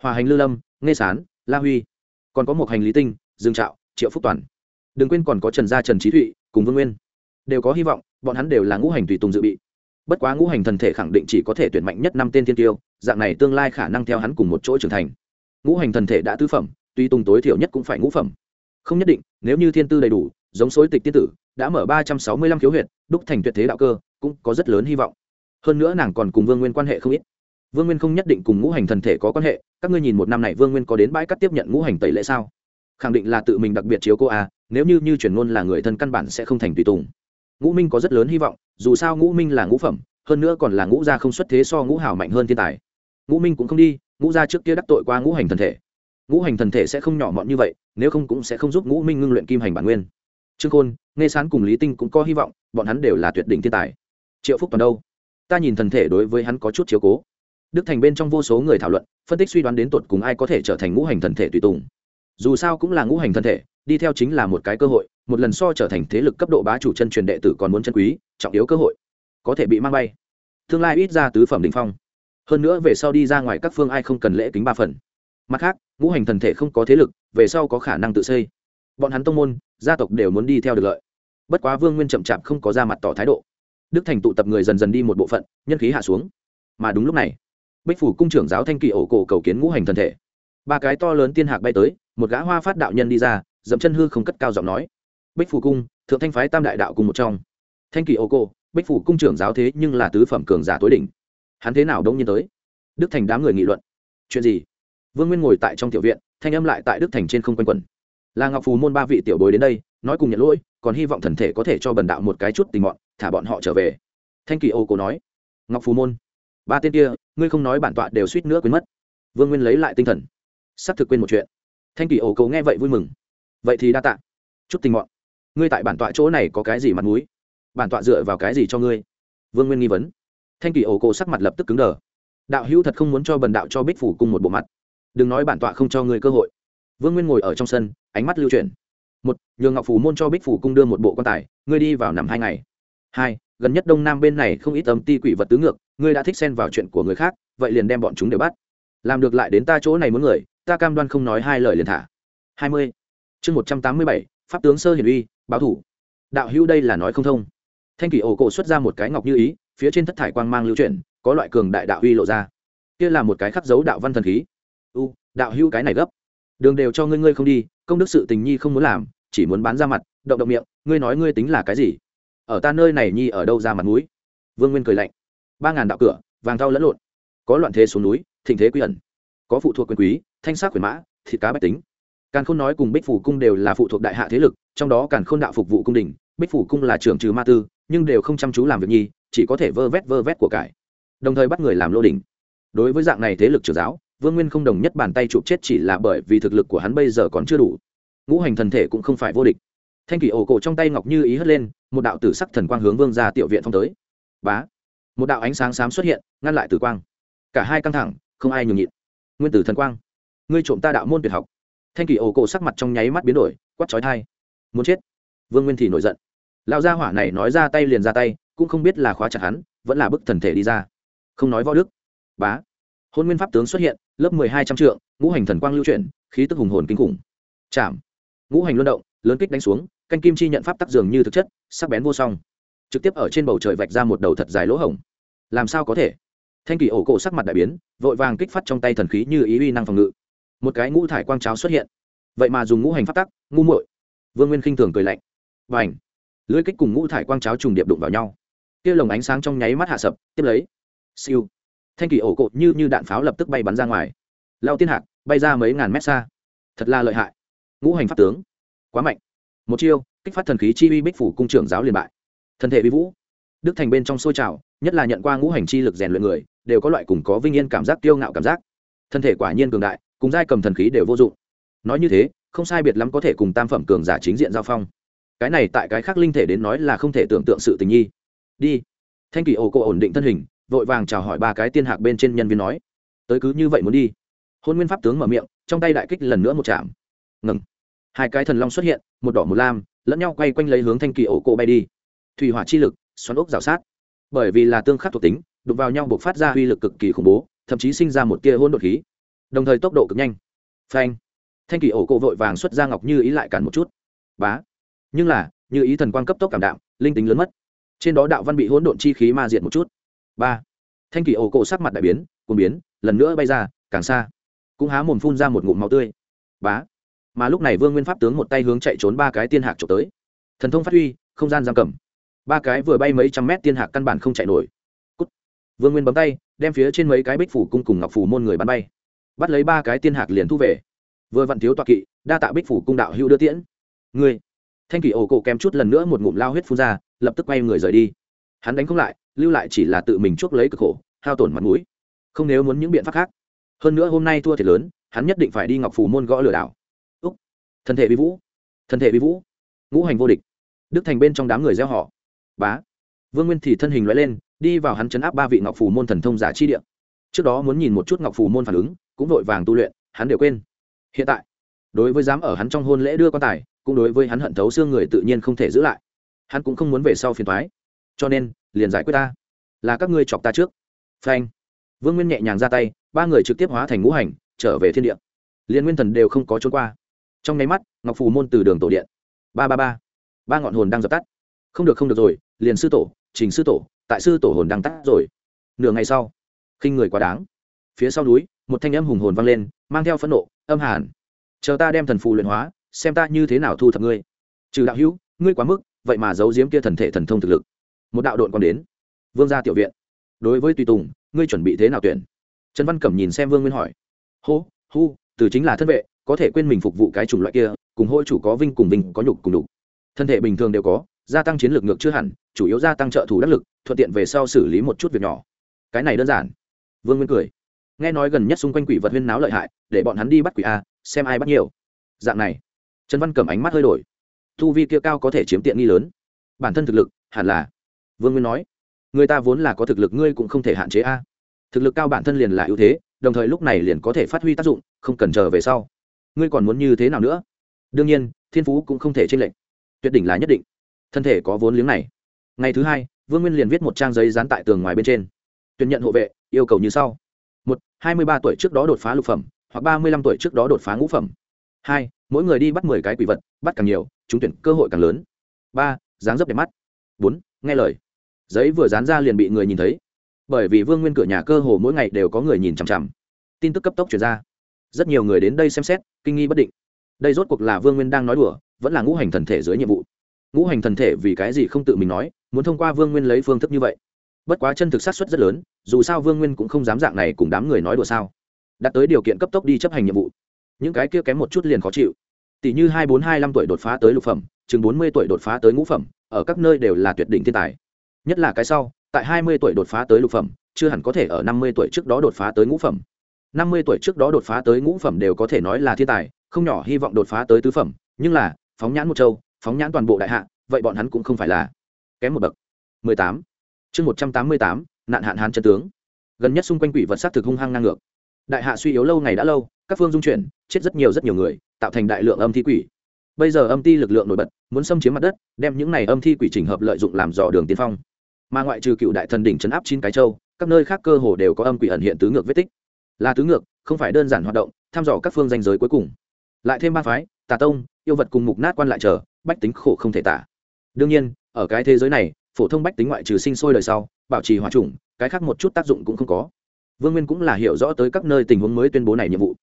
Hòa hành lư lâm nghe sán, la huy. Còn có một hành lý tinh, dương trạo, triệu phúc toàn. Đừng quên còn có trần gia trần trí thụy cùng vương nguyên. Đều có hy vọng, bọn hắn đều là ngũ hành tùy tùng dự bị. Bất quá ngũ hành thần thể khẳng định chỉ có thể tuyển mạnh nhất năm tên thiên tiêu, dạng này tương lai khả năng theo hắn cùng một chỗ trưởng thành. Ngũ hành thần thể đã tứ phẩm tuy tùng tối thiểu nhất cũng phải ngũ phẩm. Không nhất định, nếu như thiên tư đầy đủ, giống xối tịch tiên tử, đã mở ba trăm sáu mươi lăm khiếu huyện đúc thành tuyệt thế đạo cơ, cũng có rất lớn hy vọng. Hơn nữa nàng còn cùng vương nguyên quan hệ không ít. Vương nguyên không nhất định cùng ngũ hành thần thể có quan hệ, các ngươi nhìn một năm này vương nguyên có đến bãi cắt tiếp nhận ngũ hành tẩy lễ sao? Khẳng định là tự mình đặc biệt chiếu cô a, nếu như như truyền ngôn là người thân căn bản sẽ không thành tùy tùng. Ngũ minh có rất lớn hy vọng, dù sao ngũ minh là ngũ phẩm, hơn nữa còn là ngũ gia không xuất thế so ngũ hảo mạnh hơn thiên tài. Ngũ minh cũng không đi, ngũ gia trước kia đắc tội qua ngũ hành thần thể ngũ hành thần thể sẽ không nhỏ mọn như vậy, nếu không cũng sẽ không giúp ngũ minh ngưng luyện kim hành bản nguyên. Trương khôn nghe sán cùng lý tinh cũng có hy vọng, bọn hắn đều là tuyệt đỉnh thiên tài. Triệu phúc toàn đâu? Ta nhìn thần thể đối với hắn có chút chiếu cố. Đức thành bên trong vô số người thảo luận, phân tích suy đoán đến tột cùng ai có thể trở thành ngũ hành thần thể tùy tùng. Dù sao cũng là ngũ hành thần thể, đi theo chính là một cái cơ hội, một lần so trở thành thế lực cấp độ bá chủ chân truyền đệ tử còn muốn chân quý, trọng yếu cơ hội. Có thể bị mang bay. Tương lai ít ra tứ phẩm đ ỉ n h phong. Hơn nữa về sau đi ra ngoài các phương ai không cần lễ kính ba phần mặt khác, ngũ hành thần thể không có thế lực, về sau có khả năng tự xây. Bọn hắn tông môn, gia tộc đều muốn đi theo được lợi. Bất quá vương nguyên chậm chạp không có ra mặt tỏ thái độ. Đức thành tụ tập người dần dần đi một bộ phận, nhân khí hạ xuống. Mà đúng lúc này, bích phủ cung trưởng giáo thanh kỳ ổ cổ cầu kiến ngũ hành thần thể. Ba cái to lớn tiên hạc bay tới, một gã hoa phát đạo nhân đi ra, dậm chân hư không cất cao giọng nói. Bích phủ cung, thượng thanh phái tam đại đạo cùng một trong. Thanh kỳ ô cô bích phủ cung trưởng giáo thế nhưng là tứ phẩm cường giả tối đỉnh. Hắn thế nào đông nhiên tới? Đức thành đám người nghị luận. Chuyện gì? Vương nguyên ngồi tại trong tiểu viện, thanh âm lại tại đức thành trên không quanh quẩn. Là ngọc phù môn ba vị tiểu bối đến đây, nói cùng nhận lỗi, còn hy vọng thần thể có thể cho bần đạo một cái chút tình bọn thả bọn họ trở về. Thanh kỳ ô cô nói, ngọc phù môn, ba tên kia, ngươi không nói bản tọa đều suýt nữa quên mất. Vương nguyên lấy lại tinh thần, sắp thực quên một chuyện. Thanh kỳ ô cầu nghe vậy vui mừng. Vậy thì đa tạ. Chút tình bọn ngươi tại bản tọa chỗ này có cái gì mặt mũi? bản tọa dựa vào cái gì cho ngươi? Vương nguyên nghi vấn. Thanh kỳ ô cổ sắc mặt lập tức cứng đờ. Đạo hữu thật không muốn cho bần đạo cho bích phủ cùng một bộ mặt đừng nói bản tọa không cho ngươi cơ hội. Vương nguyên ngồi ở trong sân, ánh mắt lưu chuyển. Một, nhường ngọc phủ môn cho bích phủ cung đưa một bộ quan tài, ngươi đi vào nằm hai ngày. Hai, gần nhất đông nam bên này không ít âm ti quỷ vật tứ ngược, ngươi đã thích xen vào chuyện của người khác, vậy liền đem bọn chúng đều bắt. Làm được lại đến ta chỗ này muốn người, ta cam đoan không nói hai lời liền thả. Hai mươi, chương một trăm tám mươi bảy, pháp tướng sơ hiển uy, báo thủ. Đạo hữu đây là nói không thông. Thanh kỷ ổ cổ xuất ra một cái ngọc như ý, phía trên thất thải quang mang lưu chuyển, có loại cường đại đạo uy lộ ra. Kia là một cái khắc dấu đạo văn thần khí u, đạo hữu cái này gấp. Đường đều cho ngươi ngươi không đi, công đức sự tình nhi không muốn làm, chỉ muốn bán ra mặt, động động miệng, ngươi nói ngươi tính là cái gì? Ở ta nơi này nhi ở đâu ra mặt núi vương nguyên cười lạnh. Ba ngàn đạo cửa, vàng thau lẫn lộn. Có loạn thế xuống núi, thịnh thế quy ẩn. Có phụ thuộc quyền quý, thanh sắc quyền mã, thịt cá bách tính. Càn khôn nói cùng bích phủ cung đều là phụ thuộc đại hạ thế lực, trong đó càn khôn đạo phục vụ cung đình, bích phủ cung là trưởng trừ ma tư, nhưng đều không chăm chú làm việc nhi, chỉ có thể vơ vét vơ vét của cải. Đồng thời bắt người làm lô đình đối với dạng này thế lực trưởng giáo vương nguyên không đồng nhất bàn tay chụp chết chỉ là bởi vì thực lực của hắn bây giờ còn chưa đủ. Ngũ hành thần thể cũng không phải vô địch. Thanh kỷ ổ cổ trong tay ngọc như ý hất lên, một đạo tử sắc thần quang hướng vương ra tiểu viện phong tới. Bá! Một đạo ánh sáng xám xuất hiện, ngăn lại tử quang. Cả hai căng thẳng, không ai nhường nhịn. Nguyên tử thần quang! Ngươi trộm ta đạo môn tuyệt học. Thanh kỷ ổ cổ sắc mặt trong nháy mắt biến đổi quắt chói thai muốn chết! Vương nguyên thì nổi giận. Lão gia hỏa này nói ra tay liền ra tay, cũng không biết là khóa chặt hắn, vẫn là bức thần thể đi ra. Không nói võ đức. Bá! Hôn nguyên pháp tướng xuất hiện, lớp mười hai trăm trượng, ngũ hành thần quang lưu chuyển, khí tức hùng hồn kinh khủng. Chạm. Ngũ hành luân động, lớn kích đánh xuống, canh kim chi nhận pháp tắc dường như thực chất, sắc bén vô song. Trực tiếp ở trên bầu trời vạch ra một đầu thật dài lỗ hổng. Làm sao có thể? Thanh kỳ ổ cổ sắc mặt đại biến, vội vàng kích phát trong tay thần khí như ý uy năng phòng ngự. Một cái ngũ thải quang cháo xuất hiện. Vậy mà dùng ngũ hành pháp tắc, ngu muội. Vương nguyên khinh thường cười lạnh. Và ảnh lưới kích cùng ngũ thải quang cháo trùng điệp đụng vào nhau. Kia lồng ánh sáng trong nháy mắt hạ sập, tiếp lấy. Siêu thanh kỳ ổ cột như như đạn pháo lập tức bay bắn ra ngoài. Lao tiên hạc, bay ra mấy ngàn mét xa. Thật là lợi hại. Ngũ hành pháp tướng. Quá mạnh. Một chiêu, kích phát thần khí chi uy bích phủ cung trưởng giáo liền bại. Thân thể vi vũ. Đức thành bên trong sôi trào, nhất là nhận qua ngũ hành chi lực rèn luyện người, đều có loại cùng có vinh yên cảm giác tiêu ngạo cảm giác. Thân thể quả nhiên cường đại, cùng giai cầm thần khí đều vô dụng. Nói như thế, không sai biệt lắm có thể cùng tam phẩm cường giả chính diện giao phong. Cái này tại cái khác linh thể đến nói là không thể tưởng tượng sự tình nhi. Đi. Thanh kỳ ổ cô ổn định thân hình vội vàng chào hỏi ba cái tiên hạc bên trên nhân viên nói, tới cứ như vậy muốn đi. Hôn nguyên pháp tướng mở miệng, trong tay đại kích lần nữa một chạm. Ngừng. Hai cái thần long xuất hiện, một đỏ một lam, lẫn nhau quay quanh lấy hướng thanh kỳ ổ cô bay đi. Thủy hỏa chi lực, xoắn ốc rào sát. Bởi vì là tương khắc thuộc tính, đụng vào nhau buộc phát ra uy lực cực kỳ khủng bố, thậm chí sinh ra một tia hôn đột khí. Đồng thời tốc độ cực nhanh. Phanh. Thanh kỳ ổ cổ vội vàng xuất ra ngọc như ý lại cản một chút. Bá. Nhưng là, như ý thần quang cấp tốc cảm đạm, linh tính lớn mất. Trên đó đạo văn bị hỗn độn chi khí ma diệt một chút ba thanh kỳ ổ cổ sắc mặt đại biến cuồng biến lần nữa bay ra càng xa cũng há mồm phun ra một ngụm máu tươi bá mà lúc này vương nguyên pháp tướng một tay hướng chạy trốn ba cái tiên hạc trộm tới thần thông phát huy không gian giam cầm ba cái vừa bay mấy trăm mét tiên hạc căn bản không chạy nổi Cút. vương nguyên bấm tay đem phía trên mấy cái bích phủ cung cùng ngọc phủ môn người bắn bay bắt lấy ba cái tiên hạc liền thu về vừa vặn thiếu toa kỵ đa tạ bích phủ cung đạo hữu đưa tiễn người thanh kỷ ổ cổ kém chút lần nữa một ngụm lao huyết phun ra lập tức quay người rời đi hắn đánh không lại lưu lại chỉ là tự mình chuốc lấy cực khổ, hao tổn mặt mũi. Không nếu muốn những biện pháp khác. Hơn nữa hôm nay thua thiệt lớn, hắn nhất định phải đi ngọc phủ môn gõ lừa đảo. Úc. Thân thể vi vũ. Thân thể vi vũ. Ngũ hành vô địch. Đức thành bên trong đám người gieo họ. Bá. Vương nguyên thì thân hình loại lên, đi vào hắn chấn áp ba vị ngọc phủ môn thần thông giả chi địa. Trước đó muốn nhìn một chút ngọc phủ môn phản ứng, cũng vội vàng tu luyện, hắn đều quên. Hiện tại, đối với dám ở hắn trong hôn lễ đưa quan tài, cũng đối với hắn hận thấu xương người tự nhiên không thể giữ lại. Hắn cũng không muốn về sau phiền thoái cho nên liền giải quyết ta. Là các ngươi chọc ta trước. Phanh. Vương nguyên nhẹ nhàng ra tay, ba người trực tiếp hóa thành ngũ hành, trở về thiên địa. Liên nguyên thần đều không có trốn qua. Trong nháy mắt, ngọc phù môn từ đường tổ điện. Ba ba ba. Ba ngọn hồn đang dập tắt. Không được không được rồi, liền sư tổ, trình sư tổ, tại sư tổ hồn đang tắt rồi. Nửa ngày sau, khinh người quá đáng. Phía sau núi, một thanh âm hùng hồn vang lên, mang theo phẫn nộ, âm hàn. Chờ ta đem thần phù luyện hóa, xem ta như thế nào thu thập ngươi. Trừ đạo hữu, ngươi quá mức, vậy mà giấu giếm kia thần thể thần thông thực lực một đạo đội còn đến. Vương gia tiểu viện, đối với tùy tùng, ngươi chuẩn bị thế nào tuyển? Trần văn cẩm nhìn xem vương nguyên hỏi. Hô hu từ chính là thân vệ, có thể quên mình phục vụ cái chủng loại kia, cùng hôi chủ có vinh cùng vinh, có nhục cùng đục thân thể bình thường đều có, gia tăng chiến lược ngược chưa hẳn, chủ yếu gia tăng trợ thủ đắc lực, thuận tiện về sau xử lý một chút việc nhỏ. Cái này đơn giản. Vương nguyên cười. Nghe nói gần nhất xung quanh quỷ vật huyên náo lợi hại, để bọn hắn đi bắt quỷ a, xem ai bắt nhiều. Dạng này, trần văn cầm ánh mắt hơi đổi. Thu vi kia cao có thể chiếm tiện nghi lớn. Bản thân thực lực, hẳn là vương nguyên nói, người ta vốn là có thực lực, ngươi cũng không thể hạn chế a. Thực lực cao bản thân liền là ưu thế, đồng thời lúc này liền có thể phát huy tác dụng, không cần chờ về sau. Ngươi còn muốn như thế nào nữa? Đương nhiên, thiên phú cũng không thể tranh lệch. Tuyệt đỉnh là nhất định. Thân thể có vốn liếng này. Ngày thứ hai, vương nguyên liền viết một trang giấy dán tại tường ngoài bên trên. Tuyển nhận hộ vệ, yêu cầu như sau. Một, hai mươi ba tuổi trước đó đột phá lục phẩm, hoặc ba mươi lăm tuổi trước đó đột phá ngũ phẩm. Hai, mỗi người đi bắt mười cái quỷ vật, bắt càng nhiều, chúng tuyển cơ hội càng lớn. Ba, dáng dấp đẹp mắt. Bốn, nghe lời giấy vừa dán ra liền bị người nhìn thấy. Bởi vì vương nguyên cửa nhà cơ hồ mỗi ngày đều có người nhìn chằm chằm. Tin tức cấp tốc chuyển ra. Rất nhiều người đến đây xem xét, kinh nghi bất định. Đây rốt cuộc là vương nguyên đang nói đùa, vẫn là ngũ hành thần thể dưới nhiệm vụ. Ngũ hành thần thể vì cái gì không tự mình nói, muốn thông qua vương nguyên lấy phương thức như vậy. Bất quá chân thực sát xuất rất lớn, dù sao vương nguyên cũng không dám dạng này cùng đám người nói đùa sao. Đặt tới điều kiện cấp tốc đi chấp hành nhiệm vụ. Những cái kia kém một chút liền khó chịu. Tỷ như hai bốn hai năm tuổi đột phá tới lục phẩm, chừng bốn mươi tuổi đột phá tới ngũ phẩm, ở các nơi đều là tuyệt đỉnh thiên tài nhất là cái sau tại hai mươi tuổi đột phá tới lục phẩm chưa hẳn có thể ở năm mươi tuổi trước đó đột phá tới ngũ phẩm. năm mươi tuổi trước đó đột phá tới ngũ phẩm đều có thể nói là thiên tài không nhỏ hy vọng đột phá tới tứ phẩm nhưng là phóng nhãn một châu phóng nhãn toàn bộ đại hạ vậy bọn hắn cũng không phải là kém một bậc. 18. chương 188, nạn hạn hán chân tướng. Gần nhất xung quanh quỷ vật sát thực hung hăng ngang ngược. Đại hạ suy yếu lâu ngày đã lâu các phương dung chuyển chết rất nhiều rất nhiều người tạo thành đại lượng âm thi quỷ. Bây giờ âm ti lực lượng nổi bật muốn xâm chiếm mặt đất đem những này âm thi quỷ trình hợp lợi dụng làm dò đường tiên phong mà ngoại trừ cựu đại thần đỉnh chấn áp chín cái châu, các nơi khác cơ hồ đều có âm quỷ ẩn hiện tứ ngược vết tích. Là tứ ngược, không phải đơn giản hoạt động, thăm dò các phương danh giới cuối cùng. Lại thêm ba phái, tà tông, yêu vật cùng mục nát quan lại chờ, bách tính khổ không thể tả. Đương nhiên, ở cái thế giới này, phổ thông bách tính ngoại trừ sinh sôi đời sau, bảo trì hòa trùng cái khác một chút tác dụng cũng không có. Vương nguyên cũng là hiểu rõ tới các nơi tình huống mới tuyên bố này nhiệm vụ.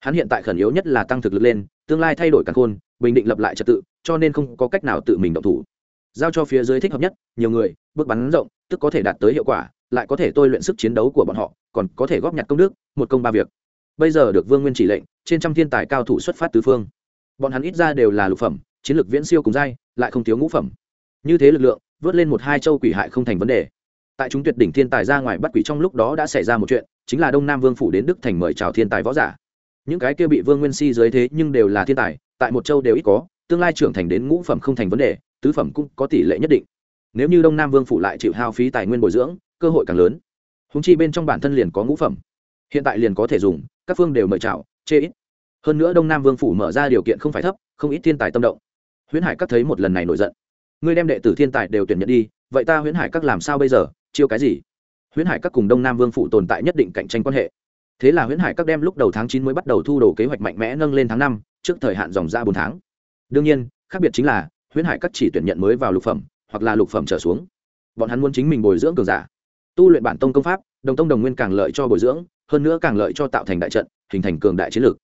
Hắn hiện tại khẩn yếu nhất là tăng thực lực lên, tương lai thay đổi căn khôn, bình định lập lại trật tự, cho nên không có cách nào tự mình động thủ. Giao cho phía dưới thích hợp nhất, nhiều người bước bắn rộng, tức có thể đạt tới hiệu quả, lại có thể tôi luyện sức chiến đấu của bọn họ, còn có thể góp nhặt công đức, một công ba việc. Bây giờ được vương nguyên chỉ lệnh, trên trăm thiên tài cao thủ xuất phát tứ phương. Bọn hắn ít ra đều là lục phẩm, chiến lược viễn siêu cùng dai lại không thiếu ngũ phẩm. Như thế lực lượng, vớt lên một hai châu quỷ hại không thành vấn đề. Tại chúng tuyệt đỉnh thiên tài ra ngoài bắt quỷ trong lúc đó đã xảy ra một chuyện, chính là đông nam vương phủ đến đức thành mời chào thiên tài võ giả. Những cái kia bị vương nguyên si dưới thế nhưng đều là thiên tài, tại một châu đều ít có, tương lai trưởng thành đến ngũ phẩm không thành vấn đề, tứ phẩm cũng có tỷ lệ nhất định nếu như đông nam vương phủ lại chịu hao phí tài nguyên bồi dưỡng, cơ hội càng lớn. Húng chi bên trong bản thân liền có ngũ phẩm. Hiện tại liền có thể dùng, các phương đều mời chào, chê ít. Hơn nữa đông nam vương phủ mở ra điều kiện không phải thấp, không ít thiên tài tâm động. Huyễn hải các thấy một lần này nổi giận. Ngươi đem đệ tử thiên tài đều tuyển nhận đi, vậy ta huyễn hải các làm sao bây giờ, chiêu cái gì? Huyễn hải các cùng đông nam vương phủ tồn tại nhất định cạnh tranh quan hệ. Thế là huyễn hải các đem lúc đầu tháng chín mới bắt đầu thu đồ kế hoạch mạnh mẽ nâng lên tháng năm, trước thời hạn dòng ra bốn tháng. Đương nhiên, khác biệt chính là, huyễn hải các chỉ tuyển nhận mới vào lục phẩm hoặc là lục phẩm trở xuống. Bọn hắn muốn chính mình bồi dưỡng cường giả. Tu luyện bản tông công pháp, đồng tông đồng nguyên càng lợi cho bồi dưỡng, hơn nữa càng lợi cho tạo thành đại trận, hình thành cường đại chiến lược.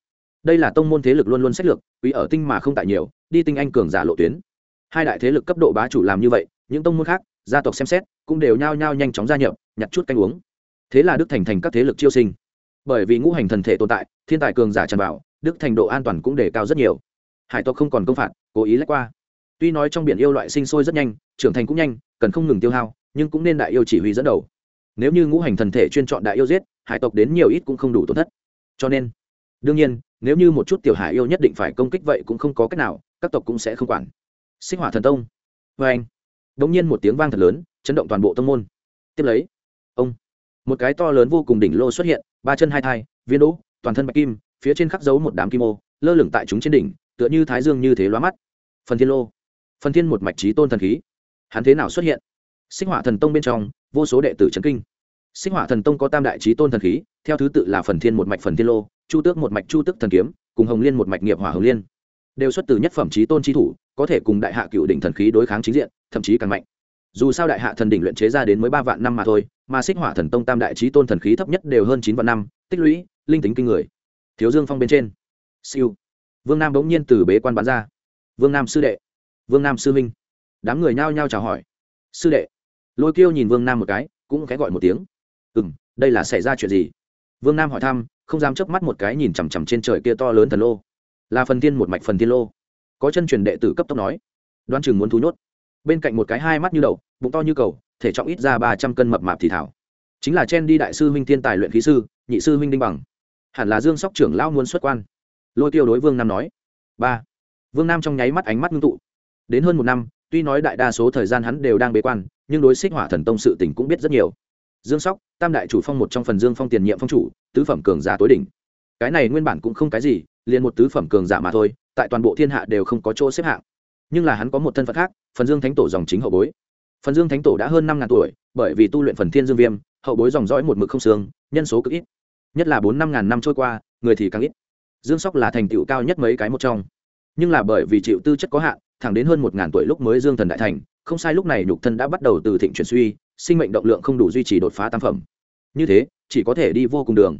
Đây là tông môn thế lực luôn luôn sách lược, quý ở tinh mà không tại nhiều, đi tinh anh cường giả lộ tuyến. Hai đại thế lực cấp độ bá chủ làm như vậy, những tông môn khác, gia tộc xem xét, cũng đều nhao nhao nhanh chóng gia nhập, nhặt chút canh uống. Thế là đức thành thành các thế lực chiêu sinh. Bởi vì ngũ hành thần thể tồn tại, thiên tài cường giả tràn vào, đức thành độ an toàn cũng đề cao rất nhiều. Hải tộc không còn công phạt, cố ý lách qua tuy nói trong biển yêu loại sinh sôi rất nhanh, trưởng thành cũng nhanh, cần không ngừng tiêu hao, nhưng cũng nên đại yêu chỉ huy dẫn đầu. Nếu như ngũ hành thần thể chuyên chọn đại yêu giết, hải tộc đến nhiều ít cũng không đủ tổn thất. Cho nên, đương nhiên, nếu như một chút tiểu hải yêu nhất định phải công kích vậy cũng không có cách nào, các tộc cũng sẽ không quản. Sinh hỏa thần tông. Vê anh đ ỗ n g nhiên một tiếng vang thật lớn, chấn động toàn bộ tông môn. Tiếp lấy, ông, một cái to lớn vô cùng đỉnh lô xuất hiện, ba chân hai thai, viên đỗ, toàn thân bạch kim, phía trên khắc dấu một đám kim ô, lơ lửng tại chúng trên đỉnh, tựa như thái dương như thế lóa mắt. Phần thiên lô phần thiên một mạch trí tôn thần khí. Hắn thế nào xuất hiện? Sinh hỏa thần tông bên trong, vô số đệ tử trấn kinh. Sinh hỏa thần tông có tam đại trí tôn thần khí, theo thứ tự là phần thiên một mạch phần thiên lô, chu tước một mạch chu tước thần kiếm, cùng hồng liên một mạch nghiệp hỏa hồng liên. Đều xuất từ nhất phẩm trí tôn trí thủ, có thể cùng đại hạ cựu đỉnh thần khí đối kháng chính diện, thậm chí càng mạnh. Dù sao đại hạ thần đỉnh luyện chế ra đến mới ba vạn năm mà thôi, mà xích hỏa thần tông tam đại trí tôn thần khí thấp nhất đều hơn chín vạn năm, tích lũy, linh tính kinh người. Thiếu dương phong bên trên. Siêu. Vương nam bỗng nhiên từ bế quan bán ra. Vương nam sư đệ vương nam sư minh đám người nhao nhao chào hỏi. Sư đệ. Lôi kiêu nhìn vương nam một cái cũng khẽ gọi một tiếng. Ừ m đây là xảy ra chuyện gì? Vương nam hỏi thăm không dám chớp mắt một cái nhìn chằm chằm trên trời kia to lớn thần lô. Là phần tiên một mạch phần tiên lô. Có chân truyền đệ tử cấp tốc nói. Đoan chừng muốn thú nhốt. Bên cạnh một cái hai mắt như đầu, bụng to như cầu thể trọng ít ra ba trăm cân mập mạp thì thảo. Chính là chen đi đại sư huynh thiên tài luyện khí sư nhị sư huynh đinh bằng. Hẳn là dương sóc trưởng lão muốn xuất quan. Lôi tiêu đối vương nam nói. Ba. Vương nam trong nháy mắt ánh mắt ngưng tụ đến hơn một năm, tuy nói đại đa số thời gian hắn đều đang bế quan, nhưng đối xích hỏa thần tông sự tình cũng biết rất nhiều. Dương sóc, tam đại chủ phong một trong phần dương phong tiền nhiệm phong chủ, tứ phẩm cường giả tối đỉnh. Cái này nguyên bản cũng không cái gì, liền một tứ phẩm cường giả mà thôi, tại toàn bộ thiên hạ đều không có chỗ xếp hạng. Nhưng là hắn có một thân phận khác, phần dương thánh tổ dòng chính hậu bối. Phần dương thánh tổ đã hơn năm ngàn tuổi, bởi vì tu luyện phần thiên dương viêm, hậu bối dòng dõi một mực không xương, nhân số cực ít. Nhất là bốn năm ngàn năm trôi qua, người thì càng ít. Dương sóc là thành tựu cao nhất mấy cái một trong. Nhưng là bởi vì chịu tư chất có hạn thẳng đến hơn một ngàn tuổi lúc mới dương thần đại thành, không sai lúc này nhục thân đã bắt đầu từ thịnh chuyển suy, sinh mệnh động lượng không đủ duy trì đột phá tam phẩm. Như thế, chỉ có thể đi vô cùng đường.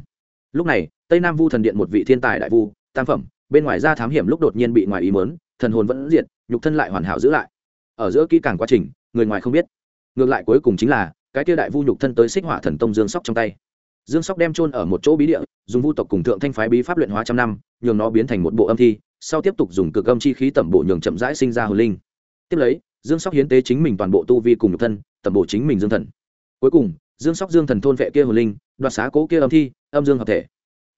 Lúc này, tây nam vu thần điện một vị thiên tài đại vu, tam phẩm, bên ngoài ra thám hiểm lúc đột nhiên bị ngoài ý mớn thần hồn vẫn diệt, nhục thân lại hoàn hảo giữ lại. Ở giữa kỹ càng quá trình, người ngoài không biết. Ngược lại cuối cùng chính là, cái kia đại vu nhục thân tới xích hỏa thần tông dương sóc trong tay. Dương sóc đem trôn ở một chỗ bí địa, dùng vu tộc cùng thượng thanh phái bí pháp luyện hóa trăm năm, nhường nó biến thành một bộ âm thi sau tiếp tục dùng cực âm chi khí tẩm bổ nhường chậm rãi sinh ra hồn linh. Tiếp lấy, dương sóc hiến tế chính mình toàn bộ tu vi cùng nhục thân, tẩm bổ chính mình dương thần. Cuối cùng, dương sóc dương thần thôn vệ kia hồn linh, đoạt xá cố kia âm thi, âm dương hợp thể.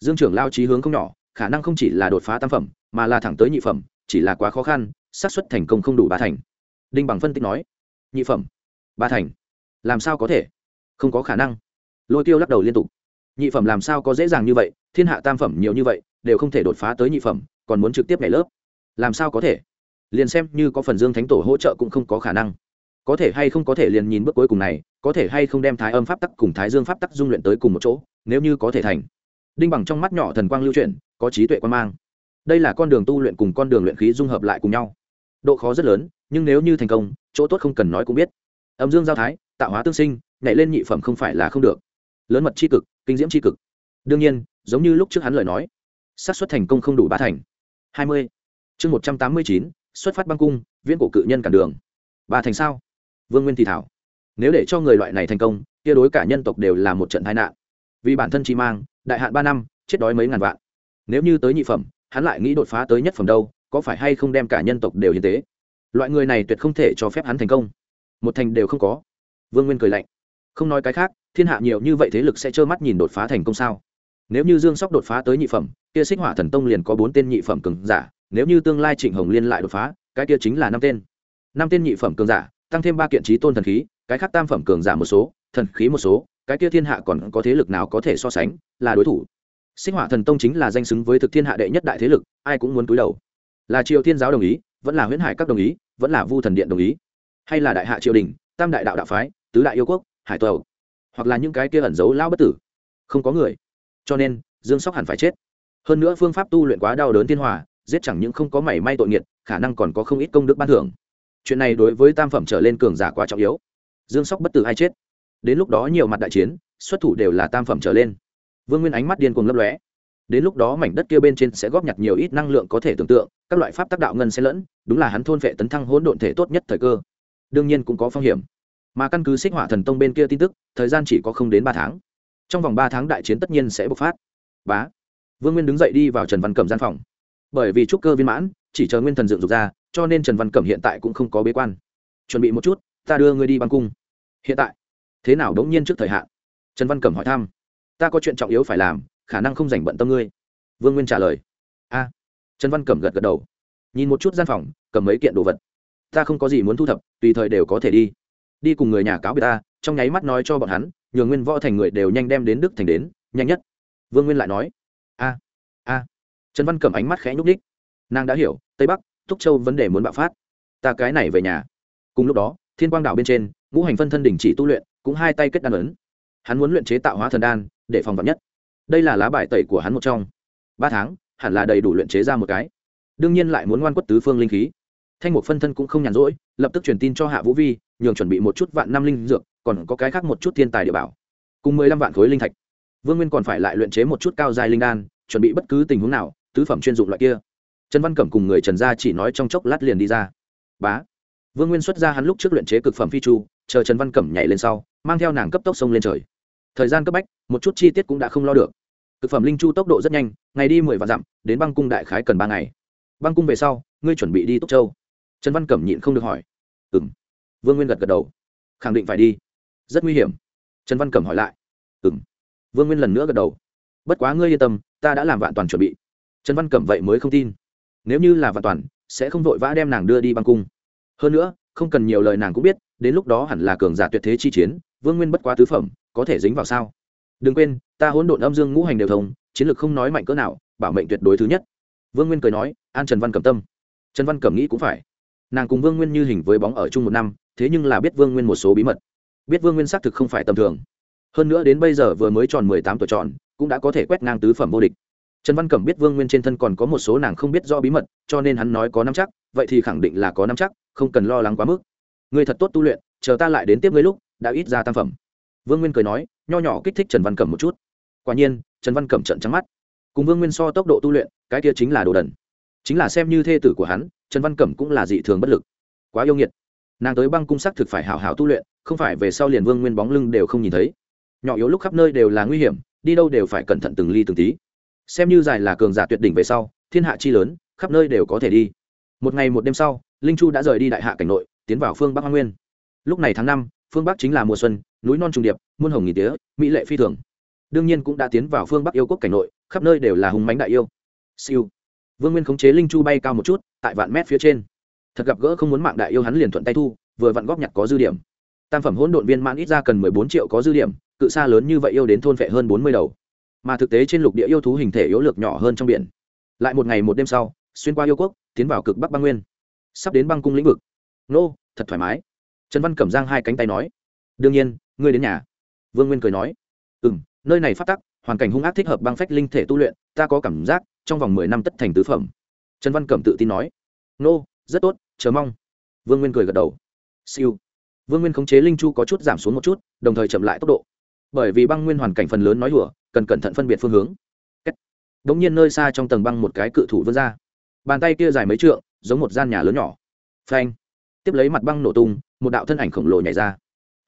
Dương trưởng lao trí hướng không nhỏ, khả năng không chỉ là đột phá tam phẩm, mà là thẳng tới nhị phẩm, chỉ là quá khó khăn, xác suất thành công không đủ ba thành. Đinh bằng phân tích nói, nhị phẩm, ba thành. Làm sao có thể? Không có khả năng. Lôi tiêu lắc đầu liên tục, nhị phẩm làm sao có dễ dàng như vậy, thiên hạ tam phẩm nhiều như vậy, đều không thể đột phá tới nhị phẩm còn muốn trực tiếp nhảy lớp. Làm sao có thể? Liền xem như có phần dương thánh tổ hỗ trợ cũng không có khả năng. Có thể hay không có thể liền nhìn bước cuối cùng này, có thể hay không đem thái âm pháp tắc cùng thái dương pháp tắc dung luyện tới cùng một chỗ, nếu như có thể thành. Đinh bằng trong mắt nhỏ thần quang lưu chuyển, có trí tuệ quan mang. Đây là con đường tu luyện cùng con đường luyện khí dung hợp lại cùng nhau. Độ khó rất lớn, nhưng nếu như thành công, chỗ tốt không cần nói cũng biết. Âm dương giao thái tạo hóa tương sinh, nhảy lên nhị phẩm không phải là không được. Lớn mật c h i cực, kinh diễm c h i cực. Đương nhiên, giống như lúc trước hắn lời nói, xác suất thành công không đủ ba thành hai mươi. Chương một trăm tám mươi chín, xuất phát băng cung, viễn cổ cự nhân cản đường. Ba thành sao? Vương nguyên thì thảo. Nếu để cho người loại này thành công, kia đối cả nhân tộc đều là một trận tai nạn. Vì bản thân chi mang, đại hạn ba năm, chết đói mấy ngàn vạn. Nếu như tới nhị phẩm, hắn lại nghĩ đột phá tới nhất phẩm đâu, có phải hay không đem cả nhân tộc đều hiến tế? Loại người này tuyệt không thể cho phép hắn thành công. Một thành đều không có. Vương nguyên cười lạnh. Không nói cái khác, thiên hạ nhiều như vậy thế lực sẽ trơ mắt nhìn đột phá thành công sao? Nếu như dương sóc đột phá tới nhị phẩm, kia xích hỏa thần tông liền có bốn tên nhị phẩm cường giả, nếu như tương lai trịnh hồng liên lại đột phá, cái kia chính là năm tên. Năm tên nhị phẩm cường giả, tăng thêm ba kiện trí tôn thần khí, cái khác tam phẩm cường giả một số, thần khí một số, cái kia thiên hạ còn có thế lực nào có thể so sánh, là đối thủ. Sinh hỏa thần tông chính là danh xứng với thực thiên hạ đệ nhất đại thế lực, ai cũng muốn túi đầu. Là triều thiên giáo đồng ý, vẫn là huyễn hải các đồng ý, vẫn là vu thần điện đồng ý. Hay là đại hạ triều đình, tam đại đạo đạo phái, tứ đại yêu quốc, hải tàu hoặc là những cái kia ẩn giấu lao bất tử. Không có người cho nên dương sóc hẳn phải chết. Hơn nữa phương pháp tu luyện quá đau đớn thiên hòa, giết chẳng những không có mảy may tội nghiệt, khả năng còn có không ít công đức ban thưởng. Chuyện này đối với tam phẩm trở lên cường giả quá trọng yếu. Dương sóc bất tử ai chết. Đến lúc đó nhiều mặt đại chiến, xuất thủ đều là tam phẩm trở lên. Vương nguyên ánh mắt điên cuồng lấp lóe. Đến lúc đó mảnh đất kia bên trên sẽ góp nhặt nhiều ít năng lượng có thể tưởng tượng, các loại pháp tác đạo ngân sẽ lẫn, đúng là hắn thôn vệ tấn thăng hỗn độn thể tốt nhất thời cơ. Đương nhiên cũng có phong hiểm. Mà căn cứ xích hỏa thần tông bên kia tin tức, thời gian chỉ có không đến ba tháng trong vòng ba tháng đại chiến tất nhiên sẽ bộc phát. Bá. Vương nguyên đứng dậy đi vào trần văn cẩm gian phòng. Bởi vì trúc cơ viên mãn, chỉ chờ nguyên thần dựng dục ra, cho nên trần văn cẩm hiện tại cũng không có bế quan. Chuẩn bị một chút, ta đưa ngươi đi băng cung. Hiện tại. Thế nào đống nhiên trước thời hạn? Trần văn cẩm hỏi thăm. Ta có chuyện trọng yếu phải làm, khả năng không dành bận tâm ngươi. Vương nguyên trả lời. A. Trần văn cẩm gật gật đầu. Nhìn một chút gian phòng, cầm mấy kiện đồ vật. Ta không có gì muốn thu thập, tùy thời đều có thể đi. Đi cùng người nhà cáo biệt ta, trong nháy mắt nói cho bọn hắn nhường nguyên võ thành người đều nhanh đem đến đức thành đến, nhanh nhất. Vương nguyên lại nói, a a. Trần văn cẩm ánh mắt khẽ nhúc ních nàng đã hiểu, tây bắc thúc châu vấn đề muốn bạo phát. Ta cái này về nhà. Cùng lúc đó, thiên quang đảo bên trên, ngũ hành phân thân đình chỉ tu luyện, cũng hai tay kết đan ấn. Hắn muốn luyện chế tạo hóa thần đan, để phòng vật nhất. Đây là lá bài tẩy của hắn một trong. Ba tháng, hẳn là đầy đủ luyện chế ra một cái. Đương nhiên lại muốn ngoan quất tứ phương linh khí thanh mục phân thân cũng không nhàn rỗi, lập tức truyền tin cho hạ vũ vi, nhường chuẩn bị một chút vạn năm linh dược, còn có cái khác một chút thiên tài địa bảo. Cùng mười lăm vạn khối linh thạch. Vương nguyên còn phải lại luyện chế một chút cao dài linh đan, chuẩn bị bất cứ tình huống nào, tứ phẩm chuyên dụng loại kia. Trần văn cẩm cùng người trần gia chỉ nói trong chốc lát liền đi ra. Bá. Vương nguyên xuất ra hắn lúc trước luyện chế cực phẩm phi chu, chờ trần văn cẩm nhảy lên sau, mang theo nàng cấp tốc sông lên trời. Thời gian cấp bách, một chút chi tiết cũng đã không lo được. Cực phẩm linh chu tốc độ rất nhanh, ngày đi mười vạn dặm, đến băng cung đại khái cần ba ngày. Băng cung về sau, ngươi chuẩn bị đi túc châu trần văn cẩm nhịn không được hỏi. Ừ m vương nguyên gật gật đầu. Khẳng định phải đi. Rất nguy hiểm. Trần văn cẩm hỏi lại. Ừ m vương nguyên lần nữa gật đầu. Bất quá ngươi yên tâm, ta đã làm vạn toàn chuẩn bị. Trần văn cẩm vậy mới không tin. Nếu như là vạn toàn, sẽ không vội vã đem nàng đưa đi băng cung. Hơn nữa, không cần nhiều lời nàng cũng biết, đến lúc đó hẳn là cường giả tuyệt thế chi chiến, vương nguyên bất quá tứ phẩm, có thể dính vào sao? Đừng quên, ta hỗn độn âm dương ngũ hành đều thông, chiến lược không nói mạnh cỡ nào, bảo mệnh tuyệt đối thứ nhất. Vương nguyên cười nói, an trần văn cẩm tâm. Trần văn cẩm nghĩ cũng phải nàng cùng vương nguyên như hình với bóng ở chung một năm, thế nhưng là biết vương nguyên một số bí mật. Biết vương nguyên xác thực không phải tầm thường. Hơn nữa đến bây giờ vừa mới tròn mười tám tuổi tròn, cũng đã có thể quét ngang tứ phẩm vô địch. Trần văn cẩm biết vương nguyên trên thân còn có một số nàng không biết do bí mật, cho nên hắn nói có năm chắc, vậy thì khẳng định là có năm chắc, không cần lo lắng quá mức. Người thật tốt tu luyện, chờ ta lại đến tiếp ngươi lúc, đã ít ra tam phẩm. Vương nguyên cười nói, nho nhỏ kích thích trần văn cẩm một chút. Quả nhiên, trần văn cẩm trận trắng mắt. Cùng vương nguyên so tốc độ tu luyện, cái kia chính là đồ đần. Chính là xem như thê tử của hắn trần văn cẩm cũng là dị thường bất lực. Quá yêu nghiệt. Nàng tới băng cung sắc thực phải hảo hảo tu luyện, không phải về sau liền vương nguyên bóng lưng đều không nhìn thấy. Nhỏ yếu lúc khắp nơi đều là nguy hiểm, đi đâu đều phải cẩn thận từng ly từng tí. Xem như dài là cường giả tuyệt đỉnh về sau, thiên hạ chi lớn, khắp nơi đều có thể đi. Một ngày một đêm sau, linh chu đã rời đi đại hạ cảnh nội, tiến vào phương bắc hoa nguyên. Lúc này tháng năm, phương bắc chính là mùa xuân, núi non trùng điệp, muôn hồng nghìn tía, mỹ lệ phi thường. Đương nhiên cũng đã tiến vào phương bắc yêu quốc cảnh nội, khắp nơi đều là hùng mánh đại yêu. Siêu vương nguyên khống chế linh chu bay cao một chút, tại vạn mét phía trên. Thật gặp gỡ không muốn mạng đại yêu hắn liền thuận tay thu, vừa vặn góp nhặt có dư điểm. Tam phẩm hỗn độn viên mãn ít ra cần mười bốn triệu có dư điểm, cự xa lớn như vậy yêu đến thôn vệ hơn bốn mươi đầu. Mà thực tế trên lục địa yêu thú hình thể yếu lược nhỏ hơn trong biển. Lại một ngày một đêm sau, xuyên qua yêu quốc, tiến vào cực bắc băng nguyên. Sắp đến băng cung lĩnh vực. Nô, thật thoải mái. Trần văn cẩm giang hai cánh tay nói. Đương nhiên, ngươi đến nhà. Vương nguyên cười nói. Ừ m nơi này phát tắc, hoàn cảnh hung ác thích hợp băng phách linh thể tu luyện, ta có cảm giác trong vòng mười năm tất thành tứ phẩm. Trần văn cẩm tự tin nói, nô, rất tốt, chờ mong. Vương nguyên cười gật đầu. Siêu. Vương nguyên khống chế linh chu có chút giảm xuống một chút, đồng thời chậm lại tốc độ. Bởi vì băng nguyên hoàn cảnh phần lớn nói hùa cần cẩn thận phân biệt phương hướng. Đ ỗ n g nhiên nơi xa trong tầng băng một cái cự thủ vươn ra. Bàn tay kia dài mấy trượng, giống một gian nhà lớn nhỏ. Phanh. Tiếp lấy mặt băng nổ tung, một đạo thân ảnh khổng lồ nhảy ra.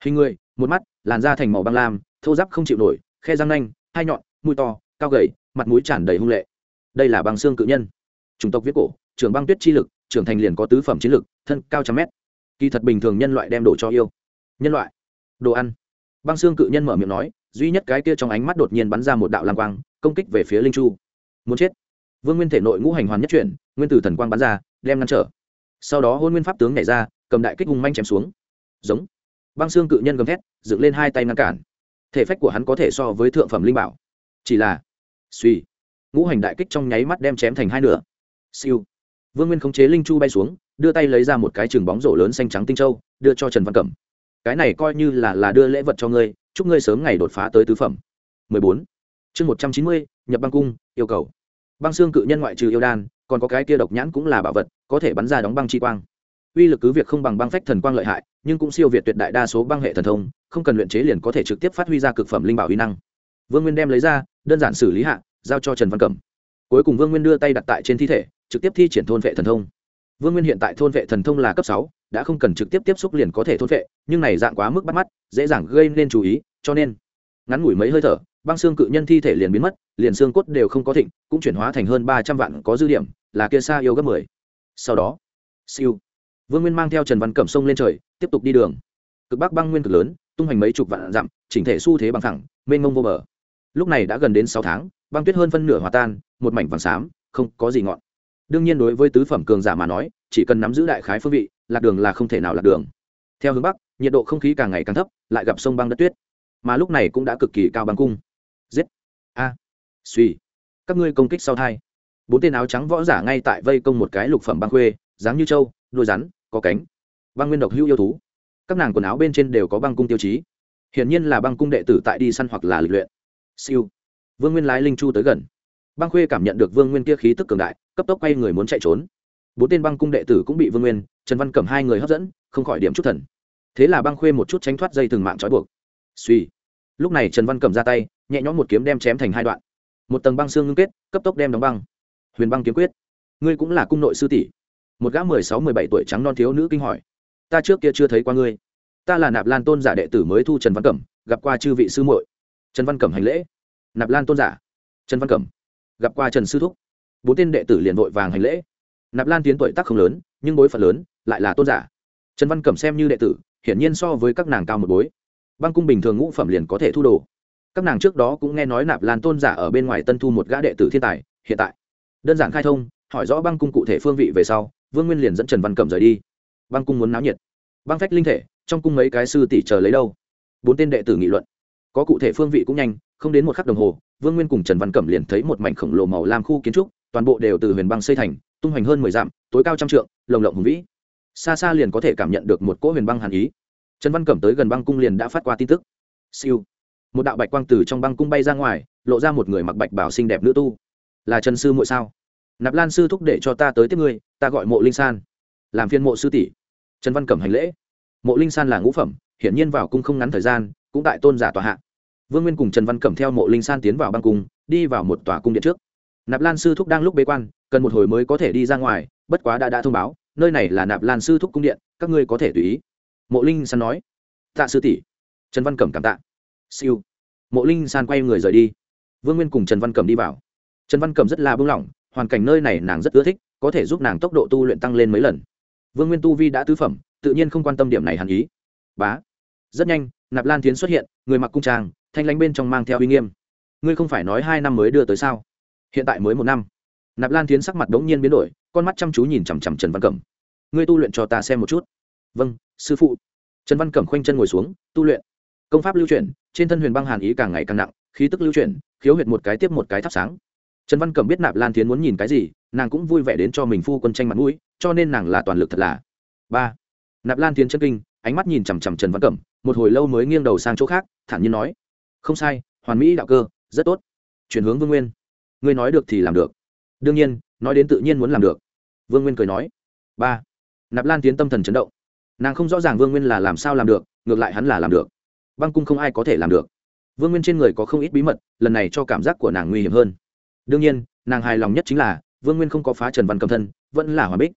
Hình người, một mắt, làn da thành màu băng lam, thô giáp không chịu nổi, khe răng nanh, hai nhọn, mũi to, cao gầy, mặt mũi tràn đầy hung lệ đây là băng xương cự nhân. Chủng tộc viết cổ, trưởng băng tuyết chi lực, trưởng thành liền có tứ phẩm chiến lực, thân cao trăm mét. Kỳ thật bình thường nhân loại đem đồ cho yêu. Nhân loại, đồ ăn. Băng xương cự nhân mở miệng nói, duy nhất cái kia trong ánh mắt đột nhiên bắn ra một đạo lam quang, công kích về phía linh chu. Muốn chết. Vương nguyên thể nội ngũ hành hoàn nhất chuyển, nguyên tử thần quang bắn ra, đem ngăn trở. Sau đó hôn nguyên pháp tướng nhảy ra, cầm đại kích hung manh chém xuống. Giống. Băng xương cự nhân gầm thét, dựng lên hai tay ngăn cản. Thể phách của hắn có thể so với thượng phẩm linh bảo. Chỉ là, suy ngũ hành đại kích trong nháy mắt đem chém thành hai nửa. Siêu. Vương nguyên khống chế linh chu bay xuống đưa tay lấy ra một cái chừng bóng rổ lớn xanh trắng tinh châu đưa cho trần văn cẩm. Cái này coi như là là đưa lễ vật cho ngươi chúc ngươi sớm ngày đột phá tới tứ phẩm. 14. chương 190, nhập băng cung yêu cầu. Băng xương cự nhân ngoại trừ yêu đan còn có cái kia độc nhãn cũng là bảo vật có thể bắn ra đóng băng chi quang. Uy lực cứ việc không bằng băng phách thần quang lợi hại nhưng cũng siêu việt tuyệt đại đa số băng hệ thần thông không cần luyện chế liền có thể trực tiếp phát huy ra cực phẩm linh bảo uy năng. Vương nguyên đem lấy ra đơn giản xử lý hạ giao cho trần văn cẩm. Cuối cùng vương nguyên đưa tay đặt tại trên thi thể, trực tiếp thi triển thôn vệ thần thông. Vương nguyên hiện tại thôn vệ thần thông là cấp sáu, đã không cần trực tiếp tiếp xúc liền có thể thôn vệ, nhưng này dạng quá mức bắt mắt, dễ dàng gây nên chú ý, cho nên ngắn ngủi mấy hơi thở, băng xương cự nhân thi thể liền biến mất, liền xương cốt đều không có thịnh, cũng chuyển hóa thành hơn ba trăm vạn có dư điểm, là kia xa yêu gấp mười. Sau đó, siêu. Vương nguyên mang theo trần văn cẩm sông lên trời, tiếp tục đi đường. Cực bắc băng nguyên cực lớn, tung hoành mấy chục vạn dặm, chỉnh thể xu thế bằng thẳng mênh mông vô bờ. Lúc này đã gần đến sáu tháng băng tuyết hơn phân nửa hòa tan, một mảnh vàng xám, không có gì ngọn. Đương nhiên đối với tứ phẩm cường giả mà nói, chỉ cần nắm giữ đại khái phương vị, lạc đường là không thể nào lạc đường. Theo hướng bắc, nhiệt độ không khí càng ngày càng thấp, lại gặp sông băng đất tuyết. Mà lúc này cũng đã cực kỳ cao băng cung. Giết! A! Suy! Các ngươi công kích sau thai. Bốn tên áo trắng võ giả ngay tại vây công một cái lục phẩm băng khuê, dáng như trâu đuôi rắn, có cánh. Băng nguyên độc hữu yêu thú. Các nàng quần áo bên trên đều có băng cung tiêu chí. Hiển nhiên là băng cung đệ tử tại đi săn hoặc là lịch luyện. Siêu! Vương nguyên lái linh chu tới gần. Băng khuê cảm nhận được vương nguyên kia khí tức cường đại, cấp tốc quay người muốn chạy trốn. Bốn tên băng cung đệ tử cũng bị vương nguyên, trần văn cẩm hai người hấp dẫn, không khỏi điểm chút thần. Thế là băng khuê một chút tránh thoát dây thừng mạng trói buộc. Suy lúc này trần văn cẩm ra tay, nhẹ nhõm một kiếm đem chém thành hai đoạn. Một tầng băng xương ngưng kết, cấp tốc đem đóng băng. Huyền băng kiếm quyết. Ngươi cũng là cung nội sư tỷ. Một gã mười sáu, mười bảy tuổi trắng non thiếu nữ kinh hỏi. Ta trước kia chưa thấy qua ngươi. Ta là nạp lan tôn giả đệ tử mới thu trần văn cẩm, gặp qua chư vị sư muội. Trần văn cẩm hành lễ nạp lan tôn giả. Trần văn cẩm, gặp qua trần sư thúc. Bốn tên đệ tử liền vội vàng hành lễ. Nạp lan tiến tuổi tác không lớn, nhưng bối phận lớn, lại là tôn giả. Trần văn cẩm xem như đệ tử, hiển nhiên so với các nàng cao một bối. Băng cung bình thường ngũ phẩm liền có thể thu đồ. Các nàng trước đó cũng nghe nói nạp lan tôn giả ở bên ngoài tân thu một gã đệ tử thiên tài, hiện tại. Đơn giản khai thông, hỏi rõ băng cung cụ thể phương vị về sau, vương nguyên liền dẫn trần văn cẩm rời đi. Băng cung muốn náo nhiệt. Băng phách linh thể, trong cung mấy cái sư tỷ chờ lấy đâu? Bốn tên đệ tử nghị luận. Có cụ thể phương vị cũng nhanh không đến một khắc đồng hồ, vương nguyên cùng trần văn cẩm liền thấy một mảnh khổng lồ màu lam khu kiến trúc, toàn bộ đều từ huyền băng xây thành, tung hoành hơn mười dặm, tối cao trăm trượng, lồng lộng hùng vĩ. Xa xa liền có thể cảm nhận được một cỗ huyền băng hàn ý. Trần văn cẩm tới gần băng cung liền đã phát qua tin tức. Siêu. Một đạo bạch quang từ trong băng cung bay ra ngoài, lộ ra một người mặc bạch bảo xinh đẹp nữ tu. Là trần sư muội sao? Nạp lan sư thúc để cho ta tới tiếp ngươi, ta gọi mộ linh san. Làm phiên mộ sư tỷ. Trần văn cẩm hành lễ. Mộ linh san là ngũ phẩm, hiển nhiên vào cung không ngắn thời gian, cũng tại tôn giả tòa hạ vương nguyên cùng trần văn cẩm theo mộ linh san tiến vào băng cung, đi vào một tòa cung điện trước. Nạp lan sư thúc đang lúc bế quan, cần một hồi mới có thể đi ra ngoài, bất quá đã đã thông báo, nơi này là nạp lan sư thúc cung điện, các ngươi có thể tùy ý. Mộ linh san nói. Tạ sư tỷ. Trần văn cẩm cảm tạ. Siêu. Mộ linh san quay người rời đi. Vương nguyên cùng trần văn cẩm đi vào. Trần văn cẩm rất là bưng lỏng hoàn cảnh nơi này nàng rất ưa thích, có thể giúp nàng tốc độ tu luyện tăng lên mấy lần. Vương nguyên tu vi đã tứ phẩm, tự nhiên không quan tâm điểm này hẳn ý. Bá. Rất nhanh, nạp lan tiến xuất hiện, người mặc cung trang thanh lãnh bên trong mang theo uy nghiêm. Ngươi không phải nói hai năm mới đưa tới sao? Hiện tại mới một năm. Nạp lan tiến sắc mặt đống nhiên biến đổi, con mắt chăm chú nhìn chằm chằm trần văn cẩm. Ngươi tu luyện cho ta xem một chút. Vâng sư phụ. Trần văn cẩm khoanh chân ngồi xuống, tu luyện. Công pháp lưu chuyển, trên thân huyền băng hàn ý càng ngày càng nặng, khí tức lưu chuyển, khiếu huyệt một cái tiếp một cái thắp sáng. Trần văn cẩm biết nạp lan tiến muốn nhìn cái gì, nàng cũng vui vẻ đến cho mình phu quân tranh mặt mũi, cho nên nàng là toàn lực thật là. Ba. Nạp lan tiến chân kinh, ánh mắt nhìn chằm chằm trần văn cẩm, một hồi lâu mới nghiêng đầu sang chỗ khác, thản nhiên nói không sai, hoàn mỹ đạo cơ, rất tốt. Chuyển hướng vương nguyên. Ngươi nói được thì làm được. Đương nhiên, nói đến tự nhiên muốn làm được. Vương nguyên cười nói. Ba. Nạp lan tiến tâm thần chấn động. Nàng không rõ ràng vương nguyên là làm sao làm được, ngược lại hắn là làm được. Băng cung không ai có thể làm được. Vương nguyên trên người có không ít bí mật, lần này cho cảm giác của nàng nguy hiểm hơn. Đương nhiên, nàng hài lòng nhất chính là, vương nguyên không có phá trần văn cầm thân, vẫn là hòa bích.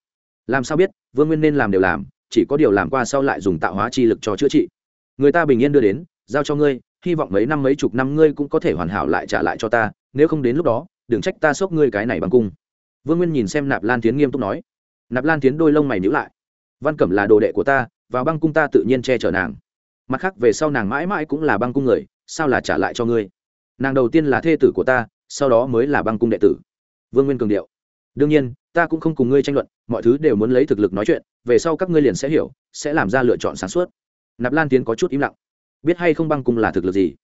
Làm sao biết, vương nguyên nên làm đều làm, chỉ có điều làm qua sau lại dùng tạo hóa chi lực cho chữa trị. Người ta bình yên đưa đến, giao cho ngươi hy vọng mấy năm mấy chục năm ngươi cũng có thể hoàn hảo lại trả lại cho ta, nếu không đến lúc đó, đừng trách ta xốc ngươi cái này bằng cung. Vương nguyên nhìn xem nạp lan tiến nghiêm túc nói. Nạp lan tiến đôi lông mày nhữ lại. Văn cẩm là đồ đệ của ta và băng cung ta tự nhiên che chở nàng. Mặt khác, về sau nàng mãi mãi cũng là băng cung người, sao là trả lại cho ngươi? Nàng đầu tiên là thê tử của ta, sau đó mới là băng cung đệ tử. Vương nguyên cường điệu. Đương nhiên, ta cũng không cùng ngươi tranh luận, mọi thứ đều muốn lấy thực lực nói chuyện, về sau các ngươi liền sẽ hiểu, sẽ làm ra lựa chọn sáng suốt. Nạp lan tiến có chút im lặng biết hay không băng cung là thực lực gì?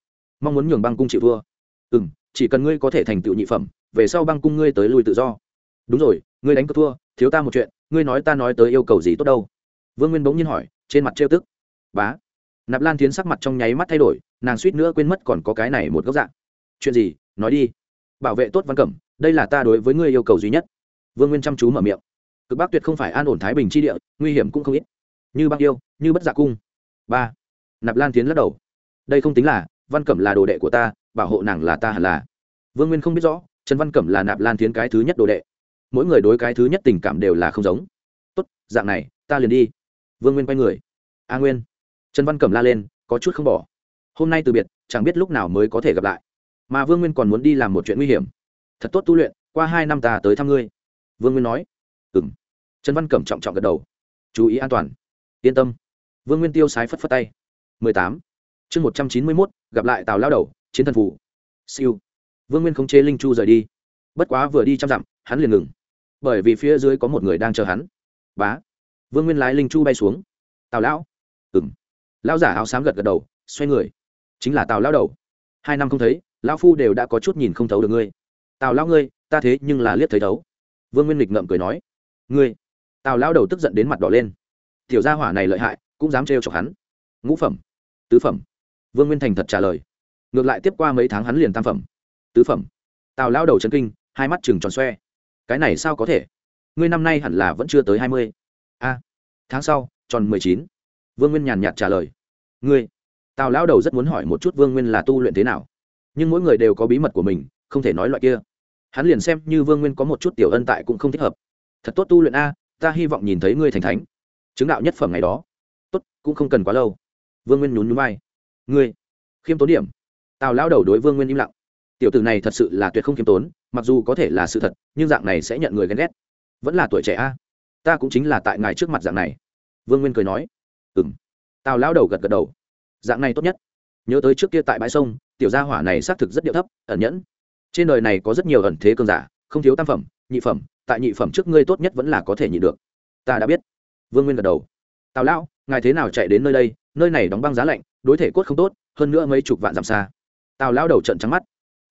Mong muốn nhường băng cung chịu thua. Ừ m chỉ cần ngươi có thể thành tựu nhị phẩm, về sau băng cung ngươi tới lui tự do. Đúng rồi, ngươi đánh cược thua, thiếu ta một chuyện, ngươi nói ta nói tới yêu cầu gì tốt đâu? Vương nguyên bỗng nhiên hỏi, trên mặt trêu tức. Bá. Nạp lan tiến sắc mặt trong nháy mắt thay đổi, nàng suýt nữa quên mất còn có cái này một góc dạng. Chuyện gì? Nói đi. Bảo vệ tốt văn cẩm, đây là ta đối với ngươi yêu cầu duy nhất. Vương nguyên chăm chú mở miệng. Cực bắc tuyệt không phải an ổn thái bình chi địa, nguy hiểm cũng không ít. Như băng yêu, như bất dạ cung. Ba nạp lan tiến lắc đầu. Đây không tính là, văn cẩm là đồ đệ của ta, bảo hộ nàng là ta hẳn là. Vương nguyên không biết rõ, trần văn cẩm là nạp lan tiến cái thứ nhất đồ đệ. Mỗi người đối cái thứ nhất tình cảm đều là không giống. Tốt, dạng này, ta liền đi. Vương nguyên quay người. A nguyên. Trần văn cẩm la lên, có chút không bỏ. Hôm nay từ biệt, chẳng biết lúc nào mới có thể gặp lại. Mà vương nguyên còn muốn đi làm một chuyện nguy hiểm. Thật tốt tu luyện, qua hai năm ta tới thăm ngươi. Vương nguyên nói. Ừ m trần văn cẩm trọng trọng gật đầu. Chú ý an toàn. Yên tâm. Vương nguyên tiêu sái phất phất tay mười tám. Chương một trăm chín mươi mốt, gặp lại tào lao đầu, chiến thần phủ. Siêu. Vương nguyên không chế linh chu rời đi. Bất quá vừa đi trăm dặm, hắn liền ngừng. Bởi vì phía dưới có một người đang chờ hắn. Bá. Vương nguyên lái linh chu bay xuống. Tào lão. Ừng lão giả áo xám gật gật đầu, xoay người. Chính là tào lão đầu. Hai năm không thấy, lão phu đều đã có chút nhìn không thấu được ngươi. Tào lão ngươi, ta thế nhưng là liếc thấy thấu. Vương nguyên lịch ngậm cười nói. Ngươi. Tào lão đầu tức giận đến mặt đỏ lên. Tiểu gia hỏa này lợi hại, cũng dám trêu chọc hắn ngũ phẩm, tứ phẩm. Vương nguyên thành thật trả lời. Ngược lại tiếp qua mấy tháng hắn liền tam phẩm, tứ phẩm. Tào lão đầu c kinh, hai mắt chừng tròn xoe. Cái này sao có thể? Ngươi năm nay hẳn là vẫn chưa tới hai mươi. A, tháng sau, tròn mười chín. Vương nguyên nhàn nhạt trả lời. Ngươi, tào lão đầu rất muốn hỏi một chút vương nguyên là tu luyện thế nào. Nhưng mỗi người đều có bí mật của mình, không thể nói loại kia. Hắn liền xem như vương nguyên có một chút tiểu ân tại cũng không thích hợp. Thật tốt tu luyện a, ta hy vọng nhìn thấy ngươi thành thánh. Chứng đạo nhất phẩm ngày đó. Tốt, cũng không cần quá lâu vương nguyên nhún nhún vai. Ngươi, khiêm tốn điểm. Tào lão đầu đối vương nguyên im lặng. Tiểu tử này thật sự là tuyệt không khiêm tốn, mặc dù có thể là sự thật, nhưng dạng này sẽ nhận người ghen ghét. Vẫn là tuổi trẻ a. Ta cũng chính là tại ngài trước mặt dạng này. Vương nguyên cười nói. Ừ m tào lão đầu gật gật đầu. Dạng này tốt nhất. Nhớ tới trước kia tại bãi sông, tiểu gia hỏa này xác thực rất điệu thấp, ẩn nhẫn. Trên đời này có rất nhiều ẩn thế cơn giả, không thiếu tam phẩm, nhị phẩm, tại nhị phẩm trước ngươi tốt nhất vẫn là có thể nhị được. Ta đã biết. Vương nguyên gật đầu. Tào lão, ngài thế nào chạy đến nơi đây nơi này đóng băng giá lạnh, đối thể cốt không tốt, hơn nữa mấy chục vạn dặm xa. Tào lão đầu trận trắng mắt.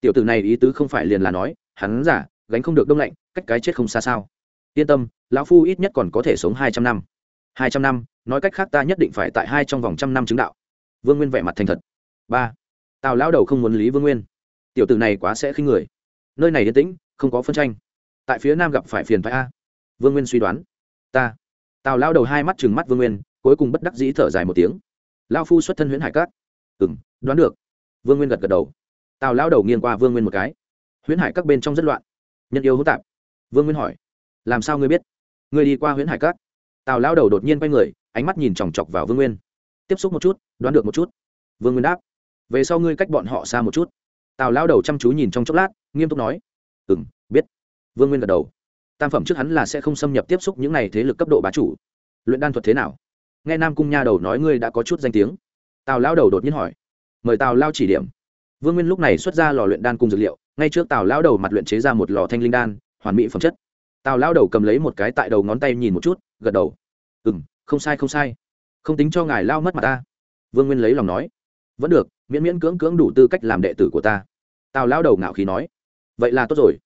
Tiểu tử này ý tứ không phải liền là nói, hắn giả, gánh không được đông lạnh, cách cái chết không xa sao. Yên tâm, lão phu ít nhất còn có thể sống hai trăm năm. Hai trăm năm, nói cách khác ta nhất định phải tại hai trong vòng trăm năm chứng đạo. Vương nguyên vẻ mặt thành thật. Ba. Tào lão đầu không muốn lý vương nguyên. Tiểu tử này quá sẽ khinh người. Nơi này yên tĩnh, không có phân tranh. Tại phía nam gặp phải phiền phái a. Vương nguyên suy đoán. Ta. Tào lão đầu hai mắt chừng mắt vương nguyên, cuối cùng bất đắc dĩ thở dài một tiếng lao phu xuất thân huyễn hải cát. Ừ m đoán được. Vương nguyên gật gật đầu. Tào lão đầu nghiêng qua vương nguyên một cái. Huyễn hải các bên trong rất loạn. Nhân yêu hỗn tạp. Vương nguyên hỏi, làm sao ngươi biết? Ngươi đi qua huyễn hải Cát. tào lão đầu đột nhiên quay người, ánh mắt nhìn chòng chọc vào vương nguyên. Tiếp xúc một chút, đoán được một chút. Vương nguyên đáp, về sau ngươi cách bọn họ xa một chút. Tào lão đầu chăm chú nhìn trong chốc lát, nghiêm túc nói ừ m biết. Vương nguyên gật đầu. Tam phẩm trước hắn là sẽ không xâm nhập tiếp xúc những n à y thế lực cấp độ bá chủ. Luyện đan thuật thế nào? Nghe nam cung nha đầu nói ngươi đã có chút danh tiếng. Tào lao đầu đột nhiên hỏi, mời tào lao chỉ điểm. Vương nguyên lúc này xuất ra lò luyện đan cùng dược liệu, ngay trước tào lao đầu mặt luyện chế ra một lò thanh linh đan, hoàn mỹ phẩm chất. Tào lao đầu cầm lấy một cái tại đầu ngón tay nhìn một chút, gật đầu. Ừ m không sai không sai. Không tính cho ngài lao mất mặt ta. Vương nguyên lấy lòng nói. Vẫn được, miễn miễn cưỡng cưỡng đủ tư cách làm đệ tử của ta. Tào lao đầu ngạo khí nói. Vậy là tốt rồi.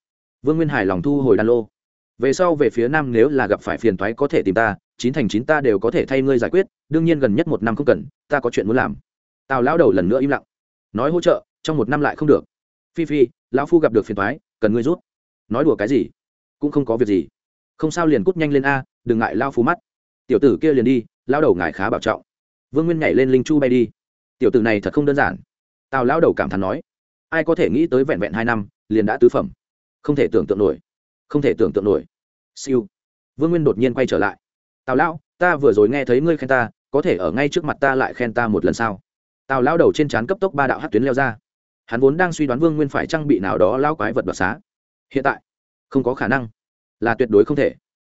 Vương nguyên hài lòng thu hồi đan lô. Về sau về phía nam nếu là gặp phải phiền toái có thể tìm ta chín thành chín ta đều có thể thay ngươi giải quyết, đương nhiên gần nhất một năm không cần, ta có chuyện muốn làm. Tào lão đầu lần nữa im lặng. Nói hỗ trợ, trong một năm lại không được. Phi phi, lão phu gặp được phiền thoái cần ngươi rút. Nói đùa cái gì? Cũng không có việc gì. Không sao liền cút nhanh lên a, đừng ngại lao phu mắt. Tiểu tử kia liền đi lao đầu ngài khá bảo trọng. Vương nguyên nhảy lên linh chu bay đi. Tiểu tử này thật không đơn giản. Tào lao đầu cảm thán nói. Ai có thể nghĩ tới vẹn vẹn hai năm, liền đã tứ phẩm. Không thể tưởng tượng nổi. Không thể tưởng tượng nổi. Siêu. Vương nguyên đột nhiên quay trở lại tào lão, ta vừa rồi nghe thấy ngươi khen ta, có thể ở ngay trước mặt ta lại khen ta một lần sau tào lao đầu trên trán cấp tốc ba đạo hát tuyến leo ra. Hắn vốn đang suy đoán vương nguyên phải trang bị nào đó lao quái vật đoạt xá. Hiện tại, không có khả năng. Là tuyệt đối không thể.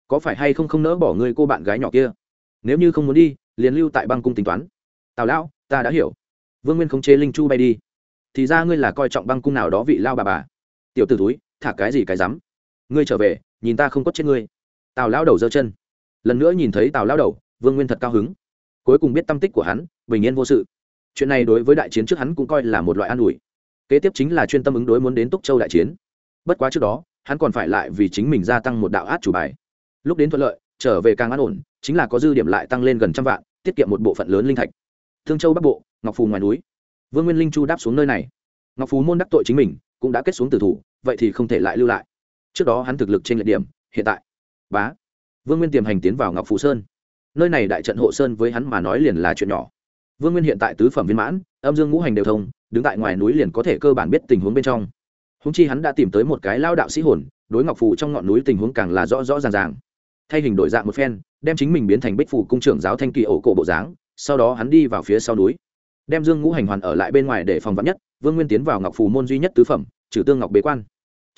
Có phải hay không không nỡ bỏ ngươi cô bạn gái nhỏ kia? Nếu như không muốn đi, liền lưu tại băng cung tính toán. Tào lão, ta đã hiểu. Vương nguyên không chế linh chu bay đi. Thì ra ngươi là coi trọng băng cung nào đó vị lao bà bà. Tiểu t ử túi thả cái gì cái rắm? Ngươi trở về, nhìn ta không có chết ngươi. Tào lão đầu giơ chân lần nữa nhìn thấy tào lão đầu vương nguyên thật cao hứng cuối cùng biết tâm tích của hắn bình yên vô sự chuyện này đối với đại chiến trước hắn cũng coi là một loại an ủi kế tiếp chính là chuyên tâm ứng đối muốn đến túc châu đại chiến bất quá trước đó hắn còn phải lại vì chính mình gia tăng một đạo át chủ bài lúc đến thuận lợi trở về càng an ổn chính là có dư điểm lại tăng lên gần trăm vạn tiết kiệm một bộ phận lớn linh thạch thương châu bắc bộ ngọc phù ngoài núi vương nguyên linh chu đáp xuống nơi này ngọc phù môn đắc tội chính mình cũng đã kết xuống tử thủ vậy thì không thể lại lưu lại trước đó hắn thực lực trên lệ điểm hiện tại bá vương nguyên tiềm hành tiến vào ngọc phù sơn. Nơi này đại trận hộ sơn với hắn mà nói liền là chuyện nhỏ. Vương nguyên hiện tại tứ phẩm viên mãn, âm dương ngũ hành đều thông, đứng tại ngoài núi liền có thể cơ bản biết tình huống bên trong. Húng chi hắn đã tìm tới một cái lao đạo sĩ hồn, đối ngọc phù trong ngọn núi tình huống càng là rõ rõ ràng ràng. Thay hình đổi dạng một phen, đem chính mình biến thành bích phủ cung trưởng giáo thanh kỳ ổ cổ bộ dáng, sau đó hắn đi vào phía sau núi. Đem dương ngũ hành hoàn ở lại bên ngoài để phòng vắn nhất, vương nguyên tiến vào ngọc phù môn duy nhất tứ phẩm, trừ tương ngọc bế quan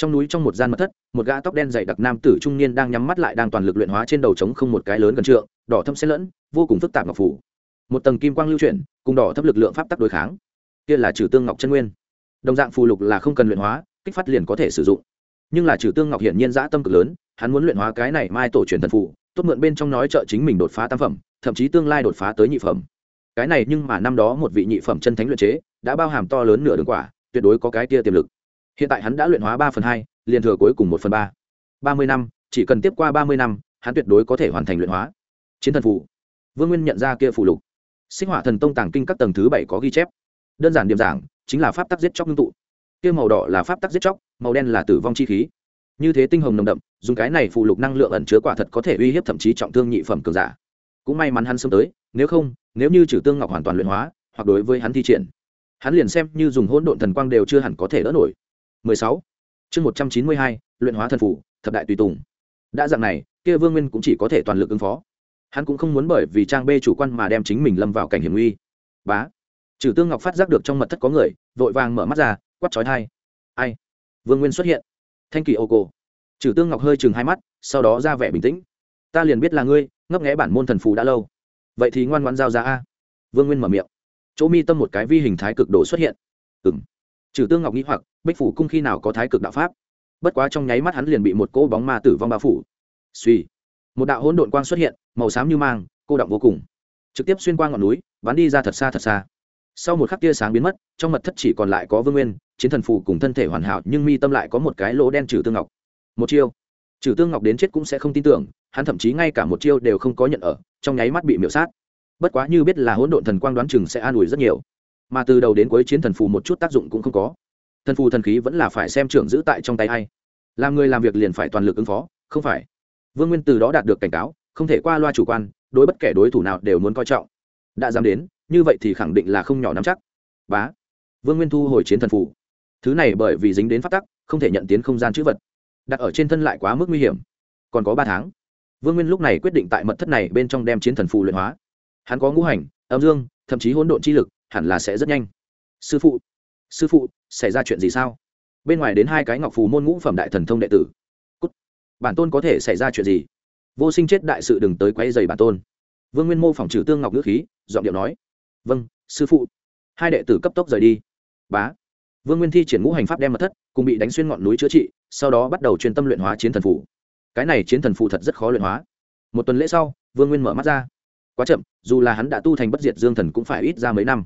trong núi trong một gian mật thất, một gã tóc đen dày đặc nam tử trung niên đang nhắm mắt lại đang toàn lực luyện hóa trên đầu trống không một cái lớn gần trượng, đỏ thâm xen lẫn, vô cùng phức tạp ngọc phủ. Một tầng kim quang lưu chuyển, cùng đỏ thấp lực lượng pháp tắc đối kháng. Kia là trừ tương ngọc chân nguyên. Đồng dạng phù lục là không cần luyện hóa, kích phát liền có thể sử dụng. Nhưng là trừ tương ngọc hiển nhiên dã tâm cực lớn, hắn muốn luyện hóa cái này mai tổ truyền thần phù, tốt mượn bên trong nói trợ chính mình đột phá tam phẩm, thậm chí tương lai đột phá tới nhị phẩm. Cái này nhưng mà năm đó một vị nhị phẩm chân thánh luyện chế, đã bao hàm to lớn nửa đường quả, tuyệt đối có cái tia tiềm lực hiện tại hắn đã luyện hóa ba phần hai, liền thừa cuối cùng một phần ba. Ba mươi năm, chỉ cần tiếp qua ba mươi năm, hắn tuyệt đối có thể hoàn thành luyện hóa. Chiến thần phù. Vương nguyên nhận ra kia phụ lục. Sinh hỏa thần tông tàng kinh các tầng thứ bảy có ghi chép. Đơn giản điểm giảng, chính là pháp tắc giết chóc ngưng tụ. Kia màu đỏ là pháp tắc giết chóc, màu đen là tử vong chi khí. Như thế tinh hồng nồng đậm, dùng cái này phụ lục năng lượng ẩn chứa quả thật có thể uy hiếp thậm chí trọng thương nhị phẩm cường giả. Cũng may mắn hắn sớm tới, nếu không, nếu như trừ tương ngọc hoàn toàn luyện hóa, hoặc đối với hắn thi triển, hắn liền xem như dùng hỗn độn thần quang đều chưa hẳn có thể đỡ nổi. 16. chương 192, luyện hóa thần phủ thập đại tùy tùng. Đã dạng này kia vương nguyên cũng chỉ có thể toàn lực ứng phó. Hắn cũng không muốn bởi vì trang bê chủ quan mà đem chính mình lâm vào cảnh hiểm nguy. Bá. Trừ tương ngọc phát giác được trong mật thất có người vội vàng mở mắt ra quát chói tai ai? Vương nguyên xuất hiện. Thanh kỳ ô cô. Trừ tương ngọc hơi chừng hai mắt sau đó ra vẻ bình tĩnh. Ta liền biết là ngươi ngấp nghé bản môn thần phù đã lâu. Vậy thì ngoan ngoãn giao ra a. Vương nguyên mở miệng. Chỗ mi tâm một cái vi hình thái cực độ xuất hiện. Ừm trừ tương ngọc nghĩ hoặc, bích phủ cung khi nào có thái cực đạo pháp? Bất quá trong nháy mắt hắn liền bị một cỗ bóng ma tử vong bao phủ. Suy một đạo hỗn độn quang xuất hiện, màu xám như mang, cô động vô cùng. Trực tiếp xuyên qua ngọn núi, bắn đi ra thật xa thật xa. Sau một khắc tia sáng biến mất, trong mật thất chỉ còn lại có vương nguyên, chiến thần phù cùng thân thể hoàn hảo, nhưng mi tâm lại có một cái lỗ đen trừ tương ngọc. Một chiêu. Trừ tương ngọc đến chết cũng sẽ không tin tưởng, hắn thậm chí ngay cả một chiêu đều không có nhận ở, trong nháy mắt bị miễu sát. Bất quá như biết là hỗn độn thần quang đoán chừng sẽ an ủi rất nhiều mà từ đầu đến cuối chiến thần phù một chút tác dụng cũng không có. Thần phù thần khí vẫn là phải xem trưởng giữ tại trong tay hay làm người làm việc liền phải toàn lực ứng phó, không phải? Vương nguyên từ đó đạt được cảnh cáo, không thể qua loa chủ quan, đối bất kể đối thủ nào đều muốn coi trọng. Đã dám đến, như vậy thì khẳng định là không nhỏ nắm chắc. Bá. Vương nguyên thu hồi chiến thần phù. thứ này bởi vì dính đến phát tắc, không thể nhận tiến không gian chữ vật. Đặt ở trên thân lại quá mức nguy hiểm. Còn có ba tháng. Vương nguyên lúc này quyết định tại mật thất này bên trong đem chiến thần phù luyện hóa. Hắn có ngũ hành, âm dương, thậm chí hỗn độn chi lực hẳn là sẽ rất nhanh. Sư phụ sư phụ, xảy ra chuyện gì sao? Bên ngoài đến hai cái ngọc phù môn ngũ phẩm đại thần thông đệ tử. Cút. bản tôn có thể xảy ra chuyện gì? Vô sinh chết đại sự đừng tới quay dày bản tôn. Vương nguyên mô phỏng trừ tương ngọc ngữ khí, giọng điệu nói. Vâng sư phụ. Hai đệ tử cấp tốc rời đi. Bá. Vương nguyên thi triển ngũ hành pháp đem mật thất, cùng bị đánh xuyên ngọn núi chữa trị, sau đó bắt đầu chuyên tâm luyện hóa chiến thần phủ cái này chiến thần phụ thật rất khó luyện hóa. Một tuần lễ sau, vương nguyên mở mắt ra. Quá chậm, dù là hắn đã tu thành bất diệt dương thần cũng phải ít ra mấy năm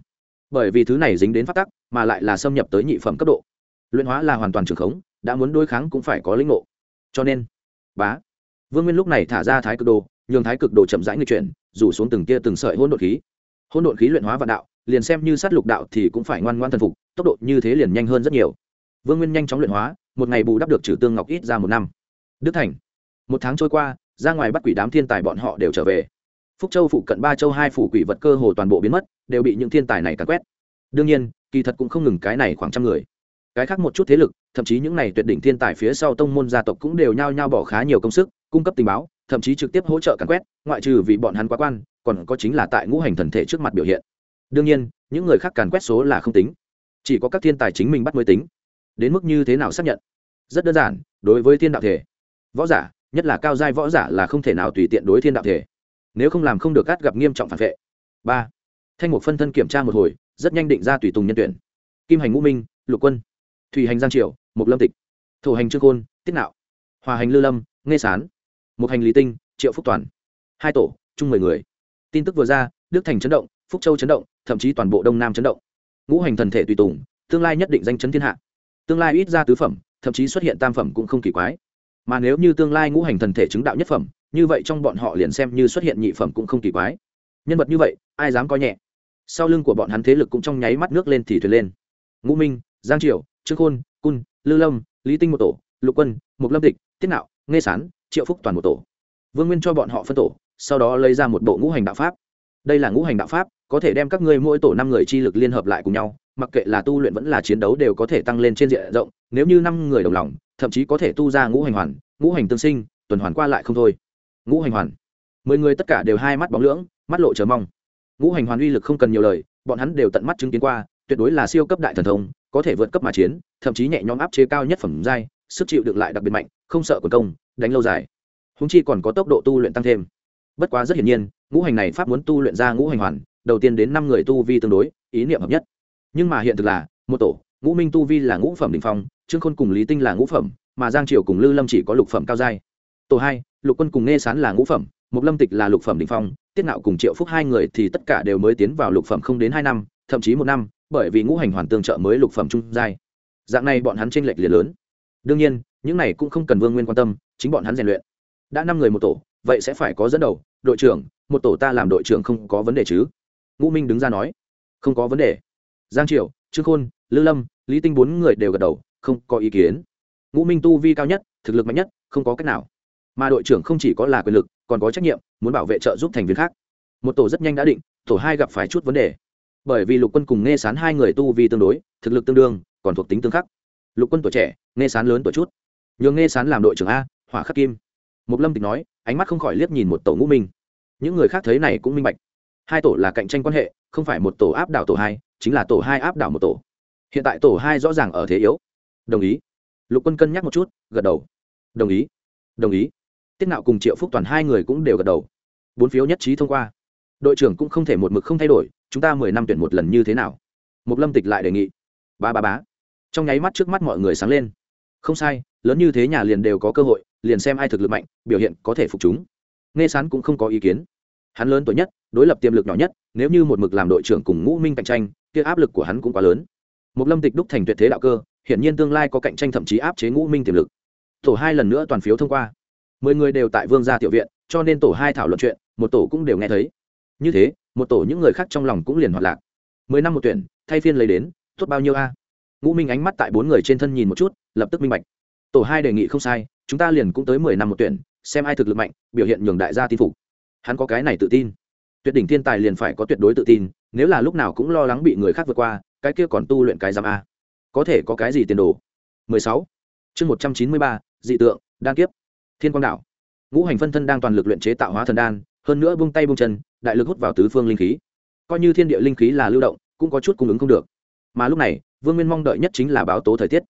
bởi vì thứ này dính đến phát tắc, mà lại là xâm nhập tới nhị phẩm cấp độ. Luyện hóa là hoàn toàn trường khống, đã muốn đối kháng cũng phải có lĩnh ngộ. Cho nên, bá, vương nguyên lúc này thả ra thái cực đồ, nhường thái cực đồ chậm rãi người chuyển, rủ xuống từng tia từng sợi hỗn độn khí. Hỗn độn khí luyện hóa vạn đạo, liền xem như sát lục đạo thì cũng phải ngoan ngoan thần phục, tốc độ như thế liền nhanh hơn rất nhiều. Vương nguyên nhanh chóng luyện hóa, một ngày bù đắp được trừ tương ngọc ít ra một năm. Đức thành, một tháng trôi qua, ra ngoài bắt quỷ đám thiên tài bọn họ đều trở về phúc châu phụ cận ba châu hai phủ quỷ vật cơ hồ toàn bộ biến mất, đều bị những thiên tài này càn quét. Đương nhiên, kỳ thật cũng không ngừng cái này khoảng trăm người. Cái khác một chút thế lực, thậm chí những này tuyệt đỉnh thiên tài phía sau tông môn gia tộc cũng đều nhao nhao bỏ khá nhiều công sức, cung cấp tình báo, thậm chí trực tiếp hỗ trợ càn quét, ngoại trừ vì bọn hắn quá quan, còn có chính là tại ngũ hành thần thể trước mặt biểu hiện. Đương nhiên, những người khác càn quét số là không tính. Chỉ có các thiên tài chính mình bắt mới tính. Đến mức như thế nào xác nhận? Rất đơn giản, đối với thiên đạo thể. Võ giả, nhất là cao giai võ giả là không thể nào tùy tiện đối thiên đạo thể nếu không làm không được cắt gặp nghiêm trọng phản vệ. Ba, thanh mục phân thân kiểm tra một hồi, rất nhanh định ra tùy tùng nhân tuyển. Kim hành ngũ minh, lục quân, thủy hành giang triều, mục lâm tịch, thổ hành trương khôn, tiết nạo, hòa hành lư lâm nghe sán một hành lý tinh, triệu phúc toàn. Hai tổ, chung mười người. Tin tức vừa ra, đức thành chấn động, phúc châu chấn động, thậm chí toàn bộ đông nam chấn động. Ngũ hành thần thể tùy tùng, tương lai nhất định danh chấn thiên hạ. Tương lai ít ra tứ phẩm, thậm chí xuất hiện tam phẩm cũng không kỳ quái. Mà nếu như tương lai ngũ hành thần thể chứng đạo nhất phẩm như vậy trong bọn họ liền xem như xuất hiện nhị phẩm cũng không kỳ quái. Nhân vật như vậy, ai dám coi nhẹ? Sau lưng của bọn hắn thế lực cũng trong nháy mắt nước lên thì thuyền lên. Ngũ minh, giang triều, trương khôn, cun, lư lâm, lý tinh một tổ, lục quân, mục lâm tịch, tiết nạo nghe sán, triệu phúc toàn một tổ. Vương nguyên cho bọn họ phân tổ, sau đó lấy ra một bộ ngũ hành đạo pháp. Đây là ngũ hành đạo pháp, có thể đem các ngươi mỗi tổ năm người chi lực liên hợp lại cùng nhau, mặc kệ là tu luyện vẫn là chiến đấu đều có thể tăng lên trên diện rộng, nếu như năm người đồng lòng, thậm chí có thể tu ra ngũ hành hoàn, ngũ hành tương sinh, tuần hoàn qua lại không thôi ngũ hành hoàn. Mười người tất cả đều hai mắt bóng lưỡng, mắt lộ chờ mong. Ngũ hành hoàn uy lực không cần nhiều lời, bọn hắn đều tận mắt chứng kiến qua, tuyệt đối là siêu cấp đại thần thông, có thể vượt cấp mà chiến, thậm chí nhẹ nhõm áp chế cao nhất phẩm giai, sức chịu đựng lại đặc biệt mạnh, không sợ quần công, đánh lâu dài. Húng chi còn có tốc độ tu luyện tăng thêm. Bất quá rất hiển nhiên, ngũ hành này pháp muốn tu luyện ra ngũ hành hoàn, đầu tiên đến năm người tu vi tương đối, ý niệm hợp nhất. Nhưng mà hiện thực là, một tổ, ngũ minh tu vi là ngũ phẩm đ ỉ n h phong, trương khôn cùng lý tinh là ngũ phẩm, mà giang triều cùng lư lâm chỉ có lục phẩm cao giai. Tổ hai lục quân cùng nghe sán là ngũ phẩm mục lâm tịch là lục phẩm đình phong, tiết nạo cùng triệu phúc hai người thì tất cả đều mới tiến vào lục phẩm không đến hai năm, thậm chí một năm, bởi vì ngũ hành hoàn tương trợ mới lục phẩm trung giai. Dạng này bọn hắn tranh lệch liền lớn. Đương nhiên, những này cũng không cần vương nguyên quan tâm, chính bọn hắn rèn luyện. Đã năm người một tổ, vậy sẽ phải có dẫn đầu, đội trưởng, một tổ ta làm đội trưởng không có vấn đề chứ? Ngũ minh đứng ra nói. Không có vấn đề. Giang triệu trương khôn, lư lâm, lý tinh bốn người đều gật đầu, không có ý kiến. Ngũ minh tu vi cao nhất, thực lực mạnh nhất, không có cách nào mà đội trưởng không chỉ có là quyền lực, còn có trách nhiệm, muốn bảo vệ trợ giúp thành viên khác. Một tổ rất nhanh đã định, tổ hai gặp phải chút vấn đề. Bởi vì lục quân cùng nghe sán hai người tu vi tương đối, thực lực tương đương, còn thuộc tính tương khắc. Lục quân tuổi trẻ nghe sán lớn tuổi chút. Nhường nghe sán làm đội trưởng a, hỏa khắc kim. Mục lâm tịch nói, ánh mắt không khỏi liếc nhìn một tổ ngũ minh. Những người khác thấy này cũng minh bạch. Hai tổ là cạnh tranh quan hệ, không phải một tổ áp đảo tổ hai, chính là tổ hai áp đảo một tổ. Hiện tại tổ hai rõ ràng ở thế yếu. Đồng ý. Lục quân cân nhắc một chút, gật đầu. Đồng ý. Đồng ý tiết nạo cùng triệu phúc toàn hai người cũng đều gật đầu. Bốn phiếu nhất trí thông qua. Đội trưởng cũng không thể một mực không thay đổi, chúng ta mười năm tuyển một lần như thế nào? Mục lâm tịch lại đề nghị. Ba ba bá trong nháy mắt trước mắt mọi người sáng lên. Không sai, lớn như thế nhà liền đều có cơ hội, liền xem ai thực lực mạnh, biểu hiện có thể phục chúng. Nghe sán cũng không có ý kiến. Hắn lớn tuổi nhất, đối lập tiềm lực nhỏ nhất, nếu như một mực làm đội trưởng cùng ngũ minh cạnh tranh, kia áp lực của hắn cũng quá lớn. Một lâm tịch đúc thành tuyệt thế đạo cơ, hiển nhiên tương lai có cạnh tranh thậm chí áp chế ngũ minh tiềm lực. Tổ hai lần nữa toàn phiếu thông qua mười người đều tại vương gia tiểu viện cho nên tổ hai thảo luận chuyện một tổ cũng đều nghe thấy. Như thế một tổ những người khác trong lòng cũng liền hoạt lạc. Mười năm một tuyển thay phiên lấy đến tốt bao nhiêu a? Ngũ minh ánh mắt tại bốn người trên thân nhìn một chút lập tức minh bạch. Tổ hai đề nghị không sai chúng ta liền cũng tới mười năm một tuyển xem ai thực lực mạnh biểu hiện nhường đại gia tin phục. Hắn có cái này tự tin. Tuyệt đỉnh thiên tài liền phải có tuyệt đối tự tin nếu là lúc nào cũng lo lắng bị người khác vượt qua cái kia còn tu luyện cái giam a. Có thể có cái gì tiền đồ? 16. chương 193, dị tượng đan kiếp thiên quang đạo ngũ hành phân thân đang toàn lực luyện chế tạo hóa thần đan, hơn nữa bung tay bung chân, đại lực hút vào tứ phương linh khí. Coi như thiên địa linh khí là lưu động, cũng có chút cung ứng không được. Mà lúc này, vương nguyên mong đợi nhất chính là báo tố thời tiết.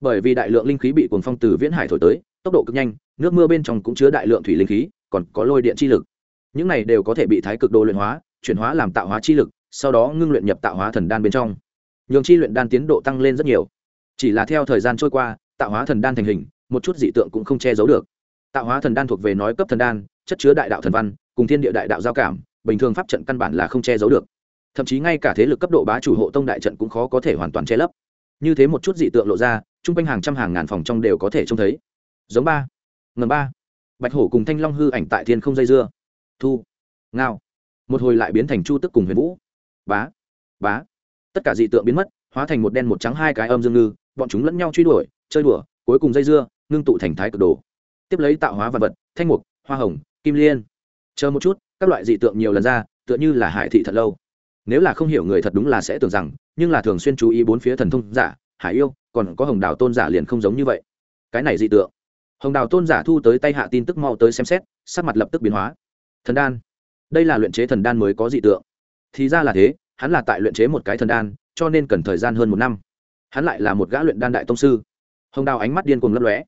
Bởi vì đại lượng linh khí bị cuồng phong từ viễn hải thổi tới, tốc độ cực nhanh, nước mưa bên trong cũng chứa đại lượng thủy linh khí, còn có lôi điện chi lực. Những này đều có thể bị thái cực đồ luyện hóa, chuyển hóa làm tạo hóa chi lực, sau đó ngưng luyện nhập tạo hóa thần đan bên trong. Nhường chi luyện đan tiến độ tăng lên rất nhiều. Chỉ là theo thời gian trôi qua, tạo hóa thần đan thành hình, một chút dị tượng cũng không che giấu được tạo hóa thần đan thuộc về nói cấp thần đan, chất chứa đại đạo thần văn, cùng thiên địa đại đạo giao cảm, bình thường pháp trận căn bản là không che giấu được. Thậm chí ngay cả thế lực cấp độ bá chủ hộ tông đại trận cũng khó có thể hoàn toàn che lấp. Như thế một chút dị tượng lộ ra chung quanh hàng trăm hàng ngàn phòng trong đều có thể trông thấy. Giống ba, ngầm ba. Bạch hổ cùng thanh long hư ảnh tại thiên không dây dưa. Thu, ngao. Một hồi lại biến thành chu tức cùng huyền vũ. Bá bá. Tất cả dị tượng biến mất, hóa thành một đen một trắng hai cái âm dương ngư, bọn chúng lẫn nhau truy đuổi, chơi đùa, cuối cùng dây dưa, ngưng tụ thành thái cực đồ tiếp lấy tạo hóa vật vật, thanh mục, hoa hồng, kim liên. Chờ một chút, các loại dị tượng nhiều lần ra, tựa như là hải thị thật lâu. Nếu là không hiểu người thật đúng là sẽ tưởng rằng, nhưng là thường xuyên chú ý bốn phía thần thông giả, hải yêu, còn có hồng đào tôn giả liền không giống như vậy. Cái này dị tượng. Hồng đào tôn giả thu tới tay hạ tin tức mau tới xem xét, sắc mặt lập tức biến hóa. Thần đan. Đây là luyện chế thần đan mới có dị tượng. Thì ra là thế, hắn là tại luyện chế một cái thần đan, cho nên cần thời gian hơn một năm. Hắn lại là một gã luyện đan đại tông sư. Hồng đào ánh mắt điên cuồng lấp lóe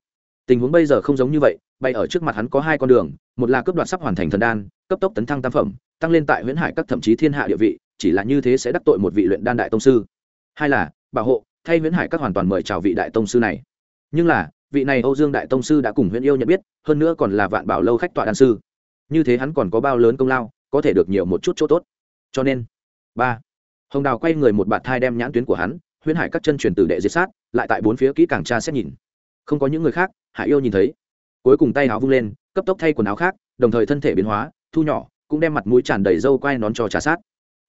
tình huống bây giờ không giống như vậy, bay ở trước mặt hắn có hai con đường, một là cấp đoạt sắp hoàn thành thần đan, cấp tốc tấn thăng tam phẩm, tăng lên tại huyễn hải các thậm chí thiên hạ địa vị, chỉ là như thế sẽ đắc tội một vị luyện đan đại tông sư. Hai là, bảo hộ, thay huyễn hải các hoàn toàn mời chào vị đại tông sư này. Nhưng là, vị này âu dương đại tông sư đã cùng huyễn yêu nhận biết, hơn nữa còn là vạn bảo lâu khách tọa đan sư. Như thế hắn còn có bao lớn công lao, có thể được nhiều một chút chỗ tốt. Cho nên, ba, hồng đào quay người một bạt thai đem nhãn tuyến của hắn, huyễn hải các chân truyền tử đệ diệt sát, lại tại bốn phía kỹ càng tra xét nhìn không có những người khác, hải yêu nhìn thấy. Cuối cùng tay áo vung lên, cấp tốc thay quần áo khác, đồng thời thân thể biến hóa, thu nhỏ, cũng đem mặt mũi tràn đầy râu quai nón cho trà sát.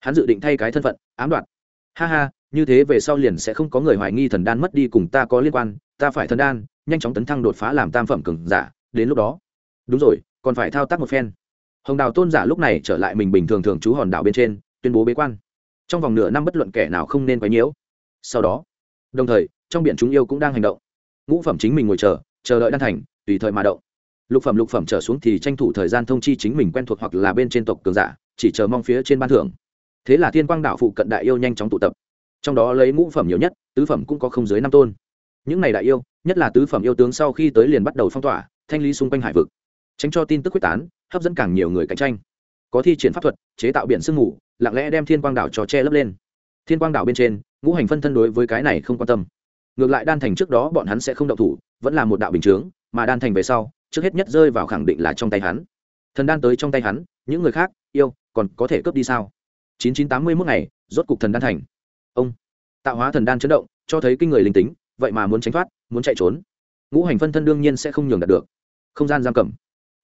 Hắn dự định thay cái thân phận, ám đoạt. Ha ha, như thế về sau liền sẽ không có người hoài nghi thần đan mất đi cùng ta có liên quan, ta phải thần đan, nhanh chóng tấn thăng đột phá làm tam phẩm cường giả, đến lúc đó. Đúng rồi, còn phải thao tác một phen. Hồng đào tôn giả lúc này trở lại mình bình thường thường trú hòn đảo bên trên, tuyên bố bế quan. Trong vòng nửa năm bất luận kẻ nào không nên quấy nhiễu. Sau đó, đồng thời, trong biển chúng yêu cũng đang hành động ngũ phẩm chính mình ngồi chờ chờ đợi đan thành, tùy thời mà động. Lục phẩm lục phẩm trở xuống thì tranh thủ thời gian thông chi chính mình quen thuộc hoặc là bên trên tộc cường giả, chỉ chờ mong phía trên ban thưởng. Thế là thiên quang đạo phụ cận đại yêu nhanh chóng tụ tập. Trong đó lấy ngũ phẩm nhiều nhất, tứ phẩm cũng có không dưới năm tôn. Những này đại yêu, nhất là tứ phẩm yêu tướng sau khi tới liền bắt đầu phong tỏa, thanh lý xung quanh hải vực. Tránh cho tin tức quyết tán, hấp dẫn càng nhiều người cạnh tranh. Có thi triển pháp thuật, chế tạo biển sương mù, lặng lẽ đem thiên quang đảo trò che lấp lên. Thiên quang đảo bên trên, ngũ hành phân thân đối với cái này không quan tâm ngược lại đan thành trước đó bọn hắn sẽ không động thủ, vẫn là một đạo bình chướng, mà đan thành về sau, trước hết nhất rơi vào khẳng định là trong tay hắn. Thần đan tới trong tay hắn, những người khác, yêu, còn có thể cướp đi sao? Chín chín tám mươi mốt ngày, rốt cục thần đan thành. Ông, tạo hóa thần đan chấn động, cho thấy kinh người linh tính, vậy mà muốn tránh thoát, muốn chạy trốn. Ngũ hành phân thân đương nhiên sẽ không nhường đạt được. Không gian giam cầm.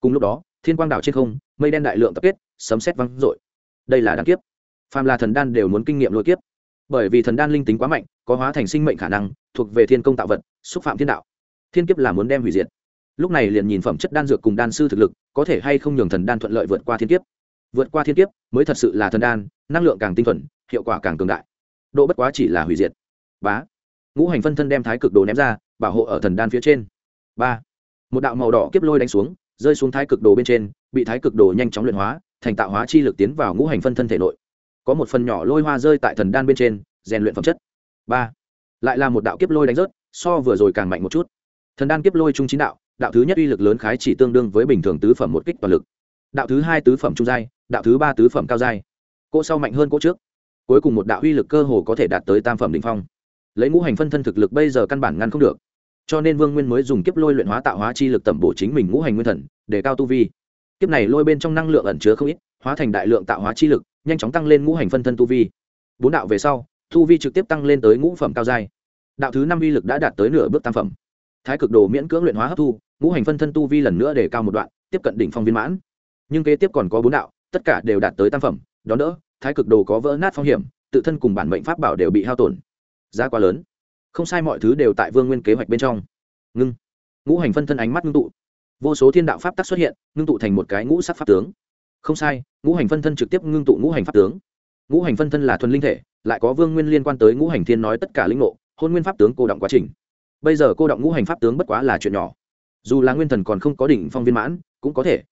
Cùng lúc đó, thiên quang đảo trên không, mây đen đại lượng tập kết, sấm xét văng r đây là đan kiếp. Phàm là thần đan đều muốn kinh nghiệm lôi kiếp. Bởi vì thần đan linh tính quá mạnh, có hóa thành sinh mệnh khả năng thuộc về thiên công tạo vật, xúc phạm thiên đạo. Thiên kiếp là muốn đem hủy diệt. Lúc này liền nhìn phẩm chất đan dược cùng đan sư thực lực, có thể hay không nhường thần đan thuận lợi vượt qua thiên kiếp. Vượt qua thiên kiếp, mới thật sự là thần đan, năng lượng càng tinh thuần, hiệu quả càng cường đại. Độ bất quá chỉ là hủy diệt. Bá. Ngũ hành phân thân đem thái cực đồ ném ra, bảo hộ ở thần đan phía trên. Ba. Một đạo màu đỏ kiếp lôi đánh xuống, rơi xuống thái cực đồ bên trên, bị thái cực đồ nhanh chóng luyện hóa, thành tạo hóa chi lực tiến vào ngũ hành phân thân thể nội. Có một phần nhỏ lôi hoa rơi tại thần đan bên trên, rèn luyện phẩm chất. Ba lại là một đạo kiếp lôi đánh rớt, so vừa rồi càng mạnh một chút. Thần đan kiếp lôi trung chín đạo đạo thứ nhất uy lực lớn khái chỉ tương đương với bình thường tứ phẩm một kích toàn lực. Đạo thứ hai tứ phẩm trung giai, đạo thứ ba tứ phẩm cao giai. Cỗ sau mạnh hơn cỗ trước. Cuối cùng một đạo uy lực cơ hồ có thể đạt tới tam phẩm đỉnh phong. Lấy ngũ hành phân thân thực lực bây giờ căn bản ngăn không được. Cho nên vương nguyên mới dùng kiếp lôi luyện hóa tạo hóa chi lực tẩm bổ chính mình ngũ hành nguyên thần, để cao tu vi. Kiếp này lôi bên trong năng lượng ẩn chứa không ít, hóa thành đại lượng tạo hóa chi lực, nhanh chóng tăng lên ngũ hành phân thân tu vi. Bốn đạo về sau Thu vi trực tiếp tăng lên tới ngũ phẩm cao giai. Đạo thứ năm uy lực đã đạt tới nửa bước tam phẩm. Thái cực đồ miễn cưỡng luyện hóa hấp thu, ngũ hành phân thân tu vi lần nữa để cao một đoạn, tiếp cận đỉnh phong viên mãn. Nhưng kế tiếp còn có bốn đạo, tất cả đều đạt tới tam phẩm. Đón đỡ, thái cực đồ có vỡ nát phong hiểm, tự thân cùng bản mệnh pháp bảo đều bị hao tổn. Giá quá lớn. Không sai mọi thứ đều tại vương nguyên kế hoạch bên trong. Ngưng. Ngũ hành phân thân ánh mắt ngưng tụ. Vô số thiên đạo pháp tắc xuất hiện, ngưng tụ thành một cái ngũ sắc pháp tướng. Không sai, ngũ hành phân thân trực tiếp ngưng tụ ngũ hành pháp tướng. Ngũ hành phân thân là thuần linh thể lại có vương nguyên liên quan tới ngũ hành thiên nói tất cả linh ngộ, hôn nguyên pháp tướng cô động quá trình. Bây giờ cô động ngũ hành pháp tướng bất quá là chuyện nhỏ. Dù là nguyên thần còn không có đỉnh phong viên mãn, cũng có thể.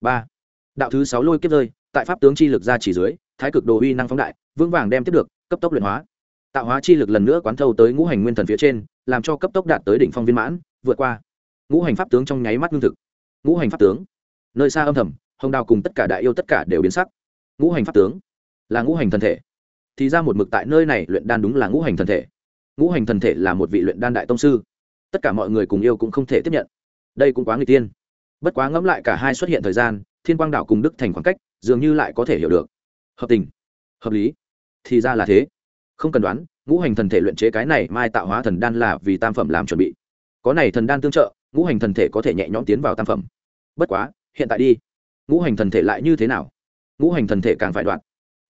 Ba. Đạo thứ sáu lôi kiếp rơi, tại pháp tướng chi lực ra chỉ dưới, thái cực đồ uy năng phóng đại, vững vàng đem tiếp được, cấp tốc luyện hóa. Tạo hóa chi lực lần nữa quán thâu tới ngũ hành nguyên thần phía trên, làm cho cấp tốc đạt tới đỉnh phong viên mãn, vượt qua. Ngũ hành pháp tướng trong nháy mắt ngưng thực. Ngũ hành pháp tướng. Nơi xa âm thầm, hồng đào cùng tất cả đại yêu tất cả đều biến sắc. Ngũ hành pháp tướng là ngũ hành thần thể thì ra một mực tại nơi này luyện đan đúng là ngũ hành thần thể. Ngũ hành thần thể là một vị luyện đan đại tông sư. Tất cả mọi người cùng yêu cũng không thể tiếp nhận. Đây cũng quá người tiên bất quá ngẫm lại cả hai xuất hiện thời gian, thiên quang đạo cùng đức thành khoảng cách, dường như lại có thể hiểu được. Hợp tình. Hợp lý. Thì ra là thế. Không cần đoán, ngũ hành thần thể luyện chế cái này mai tạo hóa thần đan là vì tam phẩm làm chuẩn bị. Có này thần đan tương trợ, ngũ hành thần thể có thể nhẹ nhõm tiến vào tam phẩm. Bất quá, hiện tại đi. Ngũ hành thần thể lại như thế nào? Ngũ hành thần thể càng phải đoạn.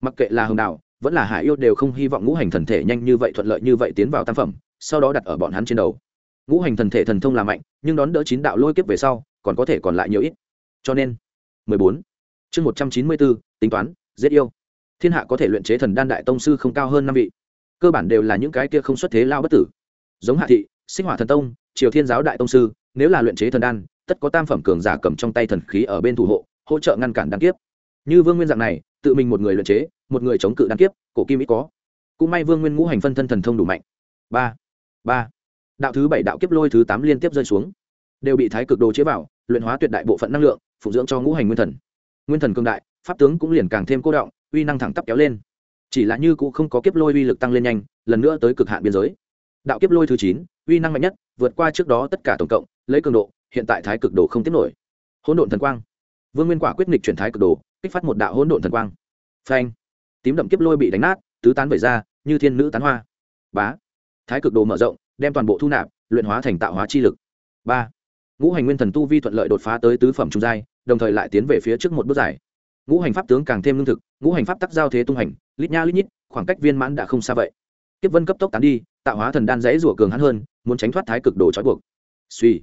Mặc kệ là hồng đạo vẫn là hải yêu đều không hy vọng ngũ hành thần thể nhanh như vậy thuận lợi như vậy tiến vào tam phẩm sau đó đặt ở bọn hắn trên đầu. Ngũ hành thần thể thần thông là mạnh nhưng đón đỡ chín đạo lôi kiếp về sau còn có thể còn lại nhiều ít. Cho nên 14. chương 194, tính toán giết yêu. Thiên hạ có thể luyện chế thần đan đại tông sư không cao hơn năm vị. Cơ bản đều là những cái kia không xuất thế lao bất tử. Giống hạ thị sinh hỏa thần tông triều thiên giáo đại tông sư nếu là luyện chế thần đan tất có tam phẩm cường giả cầm trong tay thần khí ở bên thủ hộ hỗ trợ ngăn cản đan kiếp. Như vương nguyên dạng này tự mình một người luyện chế một người chống cự đan kiếp, cổ kim ít có. Cũng may vương nguyên ngũ hành phân thân thần thông đủ mạnh. Ba ba. Đạo thứ bảy đạo kiếp lôi thứ tám liên tiếp rơi xuống. Đều bị thái cực đồ chế vào, luyện hóa tuyệt đại bộ phận năng lượng, phụ dưỡng cho ngũ hành nguyên thần. Nguyên thần cường đại, pháp tướng cũng liền càng thêm cố động, uy năng thẳng tắp kéo lên. Chỉ là như cũng không có kiếp lôi uy lực tăng lên nhanh, lần nữa tới cực hạn biên giới. Đạo kiếp lôi thứ chín, uy năng mạnh nhất, vượt qua trước đó tất cả tổng cộng, lấy cường độ, hiện tại thái cực đồ không tiếp nổi. Hỗn độn thần quang. Vương nguyên quả quyết nghịch chuyển thái cực đồ, kích phát một đạo hỗn độn thần quang. Phanh tím đậm kiếp lôi bị đánh nát, tứ tán vẩy ra, như thiên nữ tán hoa. Bá. Thái cực đồ mở rộng, đem toàn bộ thu nạp, luyện hóa thành tạo hóa chi lực. Ba. Ngũ hành nguyên thần tu vi thuận lợi đột phá tới tứ phẩm trung giai, đồng thời lại tiến về phía trước một bước dài. Ngũ hành pháp tướng càng thêm lương thực, ngũ hành pháp tắc giao thế tung hành, lít nha lít nhít, khoảng cách viên mãn đã không xa vậy. Kiếp vân cấp tốc tán đi, tạo hóa thần đan dãy rủa cường hắn hơn, muốn tránh thoát thái cực đồ trói buộc. Suy.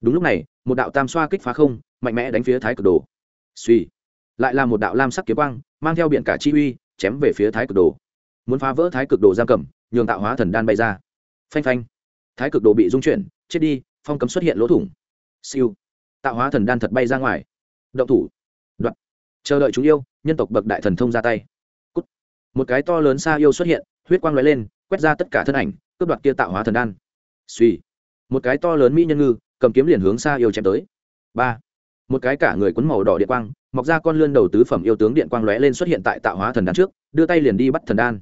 Đúng lúc này, một đạo tam xoa kích phá không, mạnh mẽ đánh phía thái cực đồ. Suy. Lại là một đạo lam sắc kiếm quang, mang theo biển cả chi uy chém về phía thái cực đồ. Muốn phá vỡ thái cực đồ giam cầm, nhường tạo hóa thần đan bay ra. Phanh phanh. Thái cực đồ bị dung chuyển, chết đi, phong cấm xuất hiện lỗ thủng. Siêu. Tạo hóa thần đan thật bay ra ngoài. Động thủ. Đoạn. Chờ đợi chúng yêu, nhân tộc bậc đại thần thông ra tay. Cút. một cái to lớn xa yêu xuất hiện, huyết quang lóe lên, quét ra tất cả thân ảnh, cướp đoạt kia tạo hóa thần đan. Suy. Một cái to lớn mỹ nhân ngư, cầm kiếm liền hướng xa yêu chém tới. Ba. Một cái cả người quấn màu đỏ địa quang mọc ra con lươn đầu tứ phẩm yêu tướng điện quang lóe lên xuất hiện tại tạo hóa thần đan trước, đưa tay liền đi bắt thần đan.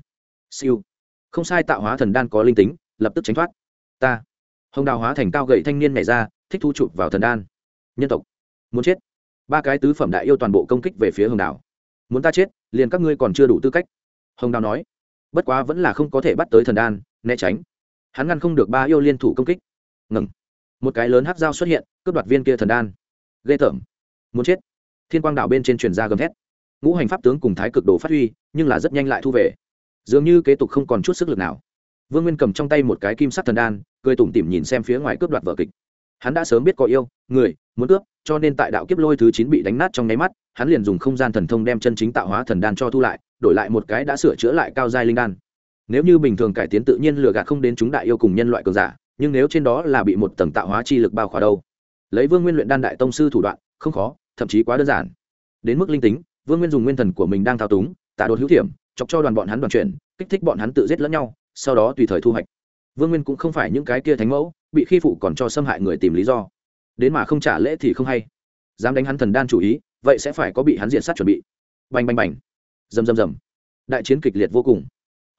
Siêu. Không sai, tạo hóa thần đan có linh tính, lập tức tránh thoát. Ta. Hồng đào hóa thành cao gậy thanh niên nhảy ra, thích thu chụp vào thần đan. Nhân tộc. Muốn chết. Ba cái tứ phẩm đại yêu toàn bộ công kích về phía hồng đào. Muốn ta chết, liền các ngươi còn chưa đủ tư cách. Hồng đào nói. Bất quá vẫn là không có thể bắt tới thần đan, né tránh. Hắn ngăn không được ba yêu liên thủ công kích. Ngừng. Một cái lớn hát dao xuất hiện, cướp đoạt viên kia thần đan. Ghê tởm. Muốn chết thiên quang đảo bên trên truyền ra gầm thét. Ngũ hành pháp tướng cùng thái cực đồ phát huy, nhưng là rất nhanh lại thu về. Dường như kế tục không còn chút sức lực nào. Vương nguyên cầm trong tay một cái kim sắc thần đan, cười tủm tỉm nhìn xem phía ngoài cướp đoạt vở kịch. Hắn đã sớm biết có yêu, người, muốn cướp, cho nên tại đạo kiếp lôi thứ chín bị đánh nát trong nháy mắt, hắn liền dùng không gian thần thông đem chân chính tạo hóa thần đan cho thu lại, đổi lại một cái đã sửa chữa lại cao giai linh đan. Nếu như bình thường cải tiến tự nhiên lừa gạt không đến chúng đại yêu cùng nhân loại cường giả, nhưng nếu trên đó là bị một tầng tạo hóa chi lực bao khỏa đâu? Lấy vương nguyên luyện đan đại tông sư thủ đoạn, không khó thậm chí quá đơn giản. Đến mức linh tính, vương nguyên dùng nguyên thần của mình đang thao túng tạ đột hữu thiểm, chọc cho đoàn bọn hắn đoàn chuyển, kích thích bọn hắn tự giết lẫn nhau, sau đó tùy thời thu hoạch. Vương nguyên cũng không phải những cái kia thánh mẫu, bị khi phụ còn cho xâm hại người tìm lý do. Đến mà không trả lễ thì không hay. Dám đánh hắn thần đan chủ ý, vậy sẽ phải có bị hắn diện sát chuẩn bị. Bành bành bành. Rầm rầm rầm. Đại chiến kịch liệt vô cùng.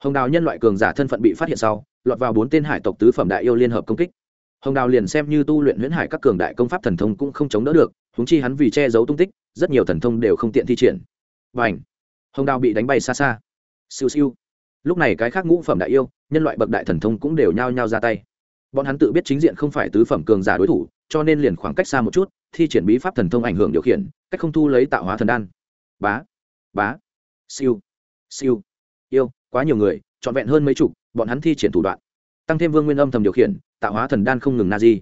Hồng đào nhân loại cường giả thân phận bị phát hiện sau, lọt vào bốn tên hải tộc tứ phẩm đại yêu liên hợp công kích. Hồng đào liền xem như tu luyện huyễn hải các cường đại công pháp thần thông cũng không chống đỡ được huống chi hắn vì che giấu tung tích, rất nhiều thần thông đều không tiện thi triển. Và ảnh hồng đào bị đánh bay xa xa. Siêu siêu. Lúc này cái khác ngũ phẩm đại yêu, nhân loại bậc đại thần thông cũng đều nhao nhao ra tay. Bọn hắn tự biết chính diện không phải tứ phẩm cường giả đối thủ, cho nên liền khoảng cách xa một chút, thi triển bí pháp thần thông ảnh hưởng điều khiển, cách không thu lấy tạo hóa thần đan. Bá! Bá! Siêu! Siêu! Yêu! Quá nhiều người, trọn vẹn hơn mấy chục, bọn hắn thi triển thủ đoạn, tăng thêm vương nguyên âm thầm điều khiển, tạo hóa thần đan không ngừng na di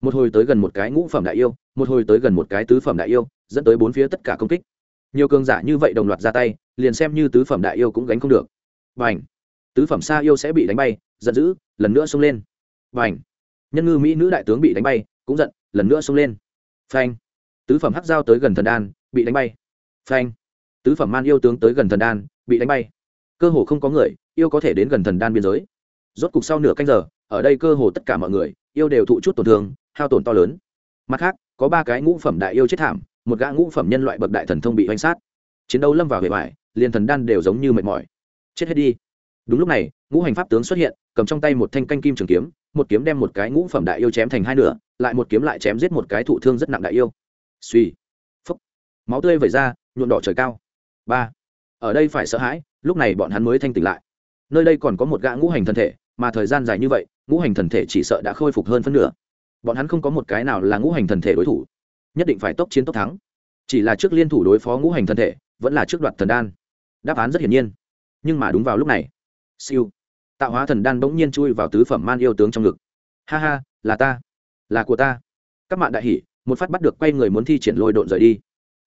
một hồi tới gần một cái ngũ phẩm đại yêu, một hồi tới gần một cái tứ phẩm đại yêu, dẫn tới bốn phía tất cả công kích. Nhiều cường giả như vậy đồng loạt ra tay, liền xem như tứ phẩm đại yêu cũng gánh không được. Và ảnh tứ phẩm xa yêu sẽ bị đánh bay, giận dữ, lần nữa xông lên. Và ảnh nhân ngư mỹ nữ đại tướng bị đánh bay, cũng giận, lần nữa xông lên. Phanh! Tứ phẩm hắc giao tới gần thần đan, bị đánh bay. Phanh! Tứ phẩm man yêu tướng tới gần thần đan, bị đánh bay. Cơ hồ không có người, yêu có thể đến gần thần đan biên giới. Rốt cục sau nửa canh giờ ở đây cơ hồ tất cả mọi người, yêu đều thụ chút tổn thương, hao tổn to lớn. Mặt khác, có ba cái ngũ phẩm đại yêu chết thảm, một gã ngũ phẩm nhân loại bậc đại thần thông bị oanh sát. Chiến đấu lâm vào hệ vải liền thần đan đều giống như mệt mỏi. Chết hết đi. Đúng lúc này, ngũ hành pháp tướng xuất hiện, cầm trong tay một thanh canh kim trường kiếm, một kiếm đem một cái ngũ phẩm đại yêu chém thành hai nửa, lại một kiếm lại chém giết một cái thụ thương rất nặng đại yêu. Suy phúc. Máu tươi vẩy ra nhuộn đỏ trời cao. Ba. Ở đây phải sợ hãi, lúc này bọn hắn mới thanh tỉnh lại. Nơi đây còn có một gã ngũ hành thần thể mà thời gian dài như vậy, ngũ hành thần thể chỉ sợ đã khôi phục hơn phân nửa. Bọn hắn không có một cái nào là ngũ hành thần thể đối thủ. Nhất định phải tốc chiến tốc thắng. Chỉ là trước liên thủ đối phó ngũ hành thần thể, vẫn là trước đoạt thần đan. Đáp án rất hiển nhiên. Nhưng mà đúng vào lúc này, siêu, tạo hóa thần đan bỗng nhiên chui vào tứ phẩm man yêu tướng trong ngực. Ha ha, là ta, là của ta. Các bạn đại hỉ, một phát bắt được quay người muốn thi triển lôi độn rời đi.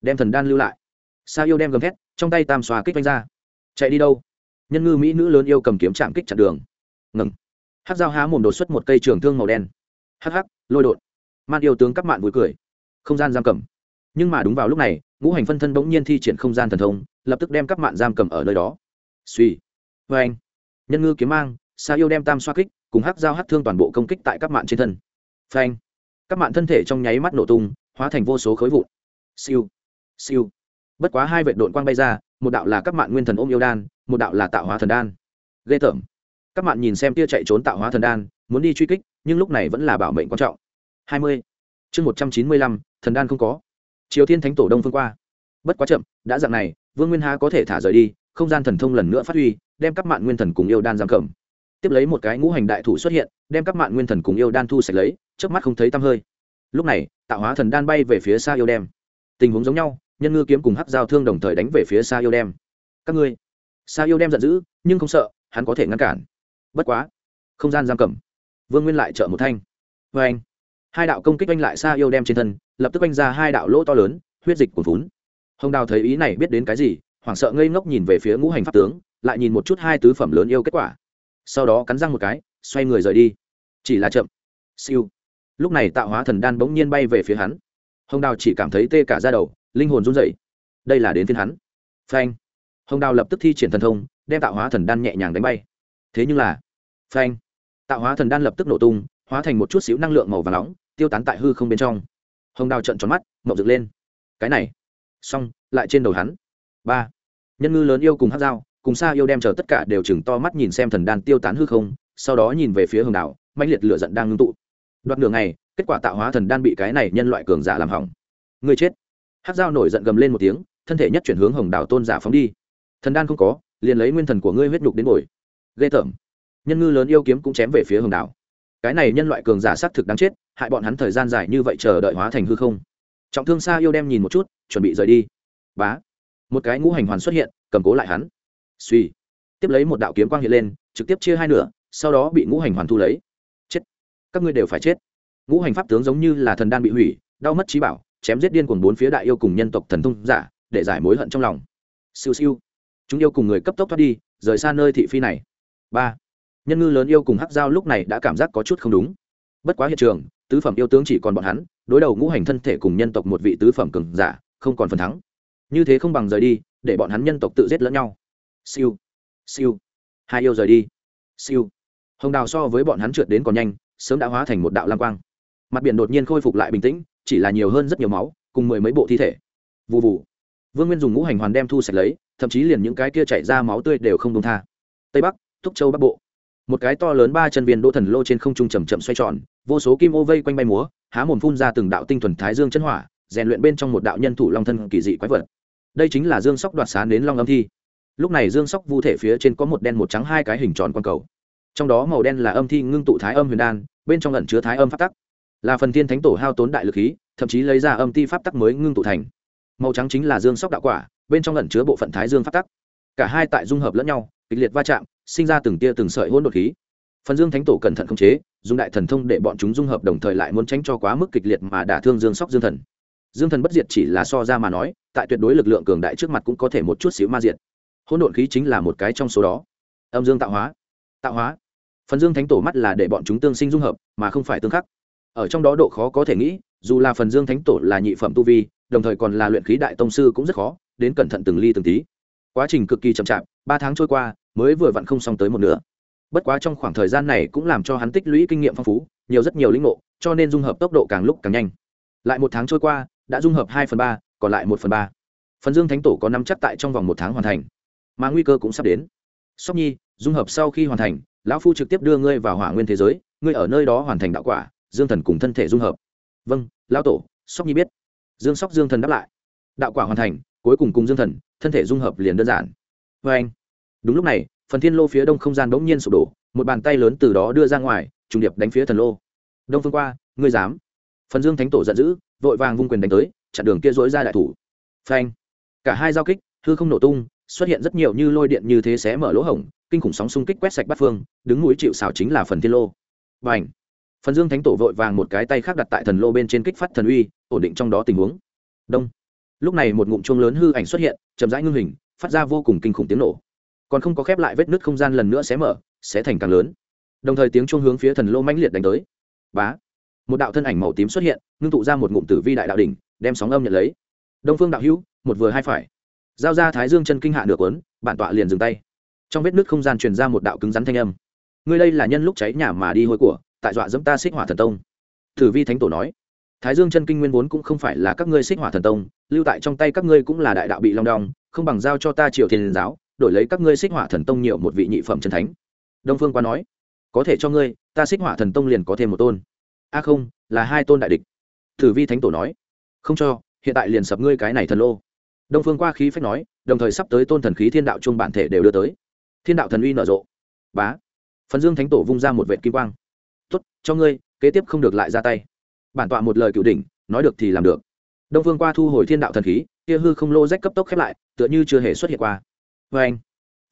Đem thần đan lưu lại. Sa yêu đem gầm thét, trong tay tam xòa kích vanh ra. Chạy đi đâu? Nhân ngư mỹ nữ lớn yêu cầm kiếm chạm kích chặn đường ngừng. Hát dao há mồm đột xuất một cây trường thương màu đen. Hắc hắc, lôi đột. Man yêu tướng cắp mạn vui cười. Không gian giam cầm. Nhưng mà đúng vào lúc này, ngũ hành phân thân bỗng nhiên thi triển không gian thần thông, lập tức đem các mạn giam cầm ở nơi đó. Suy vê anh. Nhân ngư kiếm mang, sa yêu đem tam xoa kích, cùng hắc dao hắc thương toàn bộ công kích tại các mạn trên thân. Phanh các mạn thân thể trong nháy mắt nổ tung, hóa thành vô số khối vụn. Siêu. Siêu. Bất quá hai vệ đội quang bay ra, một đạo là các mạn nguyên thần ôm yêu đan, một đạo là tạo hóa thần đan. Ghê tởm các bạn nhìn xem tia chạy trốn tạo hóa thần đan, muốn đi truy kích, nhưng lúc này vẫn là bảo mệnh quan trọng. Hai mươi. Chương một trăm chín mươi lăm, thần đan không có. Triều thiên thánh tổ đông phương qua. Bất quá chậm, đã dạng này, vương nguyên há có thể thả rời đi, không gian thần thông lần nữa phát huy, đem các mạng nguyên thần cùng yêu đan giam cầm. Tiếp lấy một cái ngũ hành đại thủ xuất hiện, đem các mạng nguyên thần cùng yêu đan thu sạch lấy trước mắt không thấy tăm hơi. Lúc này, tạo hóa thần đan bay về phía xa yêu đem tình huống giống nhau, nhân ngư kiếm cùng hắc giao thương đồng thời đánh về phía xa yêu đem các ngươi. Xa yêu đem giận dữ, nhưng không sợ, hắn có thể ngăn cản bất quá, không gian giam cầm. Vương nguyên lại trợ một thanh. Vê anh, hai đạo công kích oanh lại xa yêu đem trên thân, lập tức oanh ra hai đạo lỗ to lớn, huyết dịch cuồn vún hồng đào thấy ý này biết đến cái gì, hoảng sợ ngây ngốc nhìn về phía ngũ hành pháp tướng, lại nhìn một chút hai tứ phẩm lớn yêu kết quả. Sau đó cắn răng một cái, xoay người rời đi. Chỉ là chậm. Siêu. Lúc này tạo hóa thần đan bỗng nhiên bay về phía hắn. Hồng đào chỉ cảm thấy tê cả ra đầu, linh hồn run rẩy. Đây là đến phiên hắn. Phanh. Hồng đào lập tức thi triển thần thông, đem tạo hóa thần đan nhẹ nhàng đánh bay thế nhưng là, phanh, tạo hóa thần đan lập tức nổ tung, hóa thành một chút xíu năng lượng màu và nóng, tiêu tán tại hư không bên trong. Hồng đào trận tròn mắt mậu dựng lên. Cái này, xong, lại trên đầu hắn. Ba, nhân ngư lớn yêu cùng hát dao, cùng xa yêu đem chờ tất cả đều chừng to mắt nhìn xem thần đan tiêu tán hư không, sau đó nhìn về phía hồng đào mạnh liệt lửa giận đang ngưng tụ. Đoạt đường này kết quả tạo hóa thần đan bị cái này nhân loại cường giả làm hỏng. Người chết. Hát dao nổi giận gầm lên một tiếng, thân thể nhất chuyển hướng hồng đào tôn giả phóng đi. Thần đan không có, liền lấy nguyên thần của ngươi huyết nhục đến bồi ghê tởm. Nhân ngư lớn yêu kiếm cũng chém về phía hồng đảo. Cái này nhân loại cường giả xác thực đáng chết, hại bọn hắn thời gian dài như vậy chờ đợi hóa thành hư không. Trọng thương xa yêu đem nhìn một chút, chuẩn bị rời đi. Bá. Một cái ngũ hành hoàn xuất hiện, cầm cố lại hắn. Suy tiếp lấy một đạo kiếm quang hiện lên, trực tiếp chia hai nửa, sau đó bị ngũ hành hoàn thu lấy. Chết. Các ngươi đều phải chết. Ngũ hành pháp tướng giống như là thần đan bị hủy, đau mất trí bảo, chém giết điên cuồng bốn phía đại yêu cùng nhân tộc thần thông giả, để giải mối hận trong lòng. Siêu siêu. Chúng yêu cùng người cấp tốc thoát đi, rời xa nơi thị phi này ba. Nhân ngư lớn yêu cùng hắc giao lúc này đã cảm giác có chút không đúng. Bất quá hiện trường, tứ phẩm yêu tướng chỉ còn bọn hắn, đối đầu ngũ hành thân thể cùng nhân tộc một vị tứ phẩm cường giả, không còn phần thắng. Như thế không bằng rời đi, để bọn hắn nhân tộc tự giết lẫn nhau. Siêu. Siêu. Hai yêu rời đi. Siêu. Hồng đào so với bọn hắn trượt đến còn nhanh, sớm đã hóa thành một đạo lam quang. Mặt biển đột nhiên khôi phục lại bình tĩnh, chỉ là nhiều hơn rất nhiều máu, cùng mười mấy bộ thi thể. Vụ vụ vương nguyên dùng ngũ hành hoàn đem thu sạch lấy, thậm chí liền những cái kia chảy ra máu tươi đều không đông tha. Tây bắc thúc châu bắc bộ. Một cái to lớn ba chân viên đỗ thần lô trên không trung chầm chậm xoay tròn, vô số kim ô vây quanh bay múa, há mồm phun ra từng đạo tinh thuần thái dương chân hỏa, rèn luyện bên trong một đạo nhân thủ long thân kỳ dị quái vật. Đây chính là dương sóc đoạt xá đến long âm thi. Lúc này dương sóc vu thể phía trên có một đen một trắng hai cái hình tròn quang cầu. Trong đó màu đen là âm thi ngưng tụ thái âm huyền đan, bên trong lẩn chứa thái âm pháp tắc. Là phần thiên thánh tổ hao tốn đại lực khí, thậm chí lấy ra âm ti pháp tắc mới ngưng tụ thành. Màu trắng chính là dương sóc đạo quả, bên trong lẩn chứa bộ phận thái dương pháp tắc. Cả hai tại dung hợp lẫn nhau, kịch liệt va chạm sinh ra từng tia từng sợi hỗn độn khí. Phần dương thánh tổ cẩn thận khống chế, dùng đại thần thông để bọn chúng dung hợp đồng thời lại muốn tránh cho quá mức kịch liệt mà đả thương dương sóc dương thần. Dương thần bất diệt chỉ là so ra mà nói, tại tuyệt đối lực lượng cường đại trước mặt cũng có thể một chút xíu ma diệt. Hỗn độn khí chính là một cái trong số đó. Âm dương tạo hóa. Tạo hóa. Phần dương thánh tổ mắt là để bọn chúng tương sinh dung hợp, mà không phải tương khắc. Ở trong đó độ khó có thể nghĩ, dù là phần dương thánh tổ là nhị phẩm tu vi, đồng thời còn là luyện khí đại tông sư cũng rất khó, đến cẩn thận từng ly từng tí quá trình cực kỳ chậm chạp, ba tháng trôi qua, mới vừa vặn không xong tới một nửa. Bất quá trong khoảng thời gian này cũng làm cho hắn tích lũy kinh nghiệm phong phú, nhiều rất nhiều lĩnh ngộ, cho nên dung hợp tốc độ càng lúc càng nhanh. Lại một tháng trôi qua, đã dung hợp hai phần ba, còn lại một phần ba. Phần dương thánh tổ có năm chắc tại trong vòng một tháng hoàn thành. Mà nguy cơ cũng sắp đến. Sóc nhi, dung hợp sau khi hoàn thành, lão phu trực tiếp đưa ngươi vào hỏa nguyên thế giới, ngươi ở nơi đó hoàn thành đạo quả, dương thần cùng thân thể dung hợp. Vâng lão tổ, sóc nhi biết. Dương sóc dương thần đáp lại. Đạo quả hoàn thành cuối cùng cùng dương thần, thân thể dung hợp liền đơn giản. Vê anh, đúng lúc này, phần thiên lô phía đông không gian bỗng nhiên sụp đổ, một bàn tay lớn từ đó đưa ra ngoài, trùng điệp đánh phía thần lô. Đông phương qua, ngươi dám? Phần dương thánh tổ giận dữ, vội vàng vung quyền đánh tới, chặn đường kia dối ra đại thủ. Phanh cả hai giao kích, hư không nổ tung, xuất hiện rất nhiều như lôi điện như thế xé mở lỗ hổng, kinh khủng sóng xung kích quét sạch bắt phương, đứng núi chịu xảo chính là phần thiên lô. Và ảnh phần dương thánh tổ vội vàng một cái tay khác đặt tại thần lô bên trên kích phát thần uy, ổn định trong đó tình huống. Đông lúc này một ngụm chuông lớn hư ảnh xuất hiện, chậm rãi ngưng hình, phát ra vô cùng kinh khủng tiếng nổ. Còn không có khép lại vết nứt không gian lần nữa xé mở, sẽ thành càng lớn. Đồng thời tiếng chuông hướng phía thần lô mãnh liệt đánh tới. Bá! Một đạo thân ảnh màu tím xuất hiện, ngưng tụ ra một ngụm tử vi đại đạo đỉnh, đem sóng âm nhận lấy. Đông phương đạo hữu, một vừa hai phải. Giao ra thái dương chân kinh hạ được quấn bản tọa liền dừng tay. Trong vết nứt không gian truyền ra một đạo cứng rắn thanh âm. Ngươi đây là nhân lúc cháy nhà mà đi hôi của, tại dọa dẫm ta xích hỏa thần tông. Tử vi thánh tổ nói thái dương chân kinh nguyên vốn cũng không phải là các ngươi xích hỏa thần tông, lưu tại trong tay các ngươi cũng là đại đạo bị long đong, không bằng giao cho ta triều thiên giáo, đổi lấy các ngươi xích hỏa thần tông nhiều một vị nhị phẩm chân thánh. Đông phương qua nói. Có thể cho ngươi, ta xích hỏa thần tông liền có thêm một tôn. A không, là hai tôn đại địch. Thử vi thánh tổ nói. Không cho, hiện tại liền sập ngươi cái này thần lô. Đông phương qua khí phách nói, đồng thời sắp tới tôn thần khí thiên đạo chung bản thể đều đưa tới. Thiên đạo thần uy nở rộ. Bá. Phần dương thánh tổ vung ra một vệ kim quang. Tốt, cho ngươi, kế tiếp không được lại ra tay bản tọa một lời cựu đỉnh, nói được thì làm được. Đông phương qua thu hồi thiên đạo thần khí, kia hư không lô rách cấp tốc khép lại, tựa như chưa hề xuất hiện qua. Vê anh,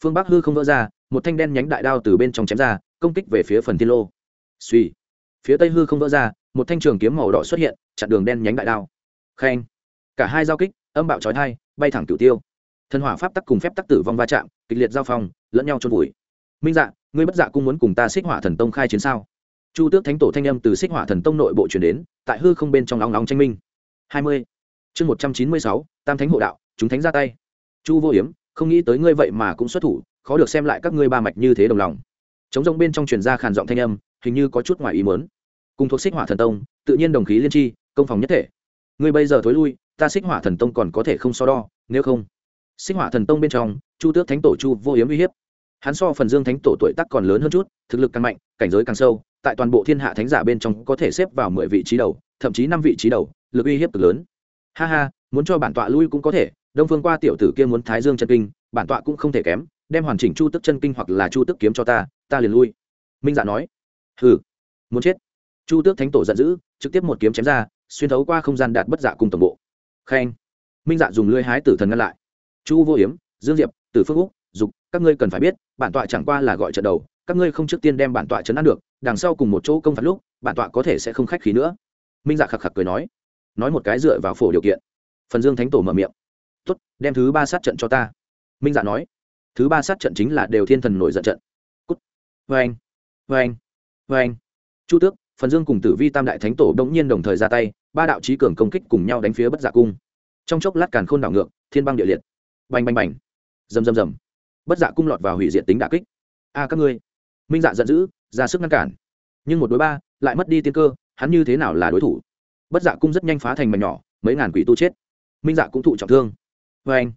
phương bắc hư không vỡ ra, một thanh đen nhánh đại đao từ bên trong chém ra, công kích về phía phần thiên lô. Suy phía tây hư không vỡ ra, một thanh trường kiếm màu đỏ xuất hiện, chặn đường đen nhánh đại đao. Khen, cả hai giao kích, âm bạo trói thai bay thẳng cửu tiêu. Thần hỏa pháp tắc cùng phép tắc tử vong va chạm, kịch liệt giao phong, lẫn nhau trôn vùi. Minh dạ ngươi bất dạ cũng muốn cùng ta xích hỏa thần tông khai chiến sao? Chu tước thánh tổ thanh âm từ xích hỏa thần tông nội bộ chuyển đến, tại hư không bên trong nóng nóng tranh minh. Hai mươi. Chương một trăm chín mươi sáu, tam thánh hộ đạo, chúng thánh ra tay. Chu vô hiếm không nghĩ tới ngươi vậy mà cũng xuất thủ, khó được xem lại các ngươi ba mạch như thế đồng lòng. Chống rông bên trong truyền ra khàn giọng thanh âm, hình như có chút ngoài ý muốn. Cùng thuộc xích hỏa thần tông, tự nhiên đồng khí liên tri, công phòng nhất thể. Ngươi bây giờ thối lui, ta xích hỏa thần tông còn có thể không so đo, nếu không. Xích hỏa thần tông bên trong, chu tước thánh tổ chu vô hiếm uy hiếp. Hắn so phần dương thánh tổ tuổi tác còn lớn hơn chút, thực lực càng mạnh, cảnh giới càng sâu tại toàn bộ thiên hạ thánh giả bên trong có thể xếp vào mười vị trí đầu, thậm chí năm vị trí đầu, lực uy hiếp cực lớn. Ha ha, muốn cho bản tọa lui cũng có thể, đông phương qua tiểu tử kia muốn thái dương chân kinh, bản tọa cũng không thể kém, đem hoàn chỉnh chu tức chân kinh hoặc là chu tức kiếm cho ta ta liền lui. Minh dạ nói. Hừ, muốn chết. Chu tước thánh tổ giận dữ, trực tiếp một kiếm chém ra, xuyên thấu qua không gian đạt bất dạ cùng tổng bộ. Khen. Minh dạ dùng lưới hái tử thần ngăn lại. Chu vô hiếm dương diệp, tử phước úc, dục, các ngươi cần phải biết, bản tọa chẳng qua là gọi trận đầu các ngươi không trước tiên đem bản tọa chấn an được, đằng sau cùng một chỗ công phạt lúc, bản tọa có thể sẽ không khách khí nữa. Minh dạ khạc khạc cười nói. Nói một cái dựa vào phổ điều kiện. Phần dương thánh tổ mở miệng. Tốt, đem thứ ba sát trận cho ta. Minh dạ nói. Thứ ba sát trận chính là đều thiên thần nổi giận trận. Cút. Vê anh vê anh vê anh chu tước, phần dương cùng tử vi tam đại thánh tổ đ ỗ n g nhiên đồng thời ra tay, ba đạo trí cường công kích cùng nhau đánh phía bất giả cung. Trong chốc lát càn khôn đảo ngược, thiên băng địa liệt. Bành bành bành. Rầm rầm rầm. Bất giả cung lọt vào hủy diệt tính đà kích. A, các ngươi minh dạ giận dữ, ra sức ngăn cản. Nhưng một đối ba, lại mất đi tiên cơ, hắn như thế nào là đối thủ? Bất dạ cung rất nhanh phá thành mảnh nhỏ, mấy ngàn quỷ tu chết. Minh dạ cũng thụ trọng thương. Vê anh.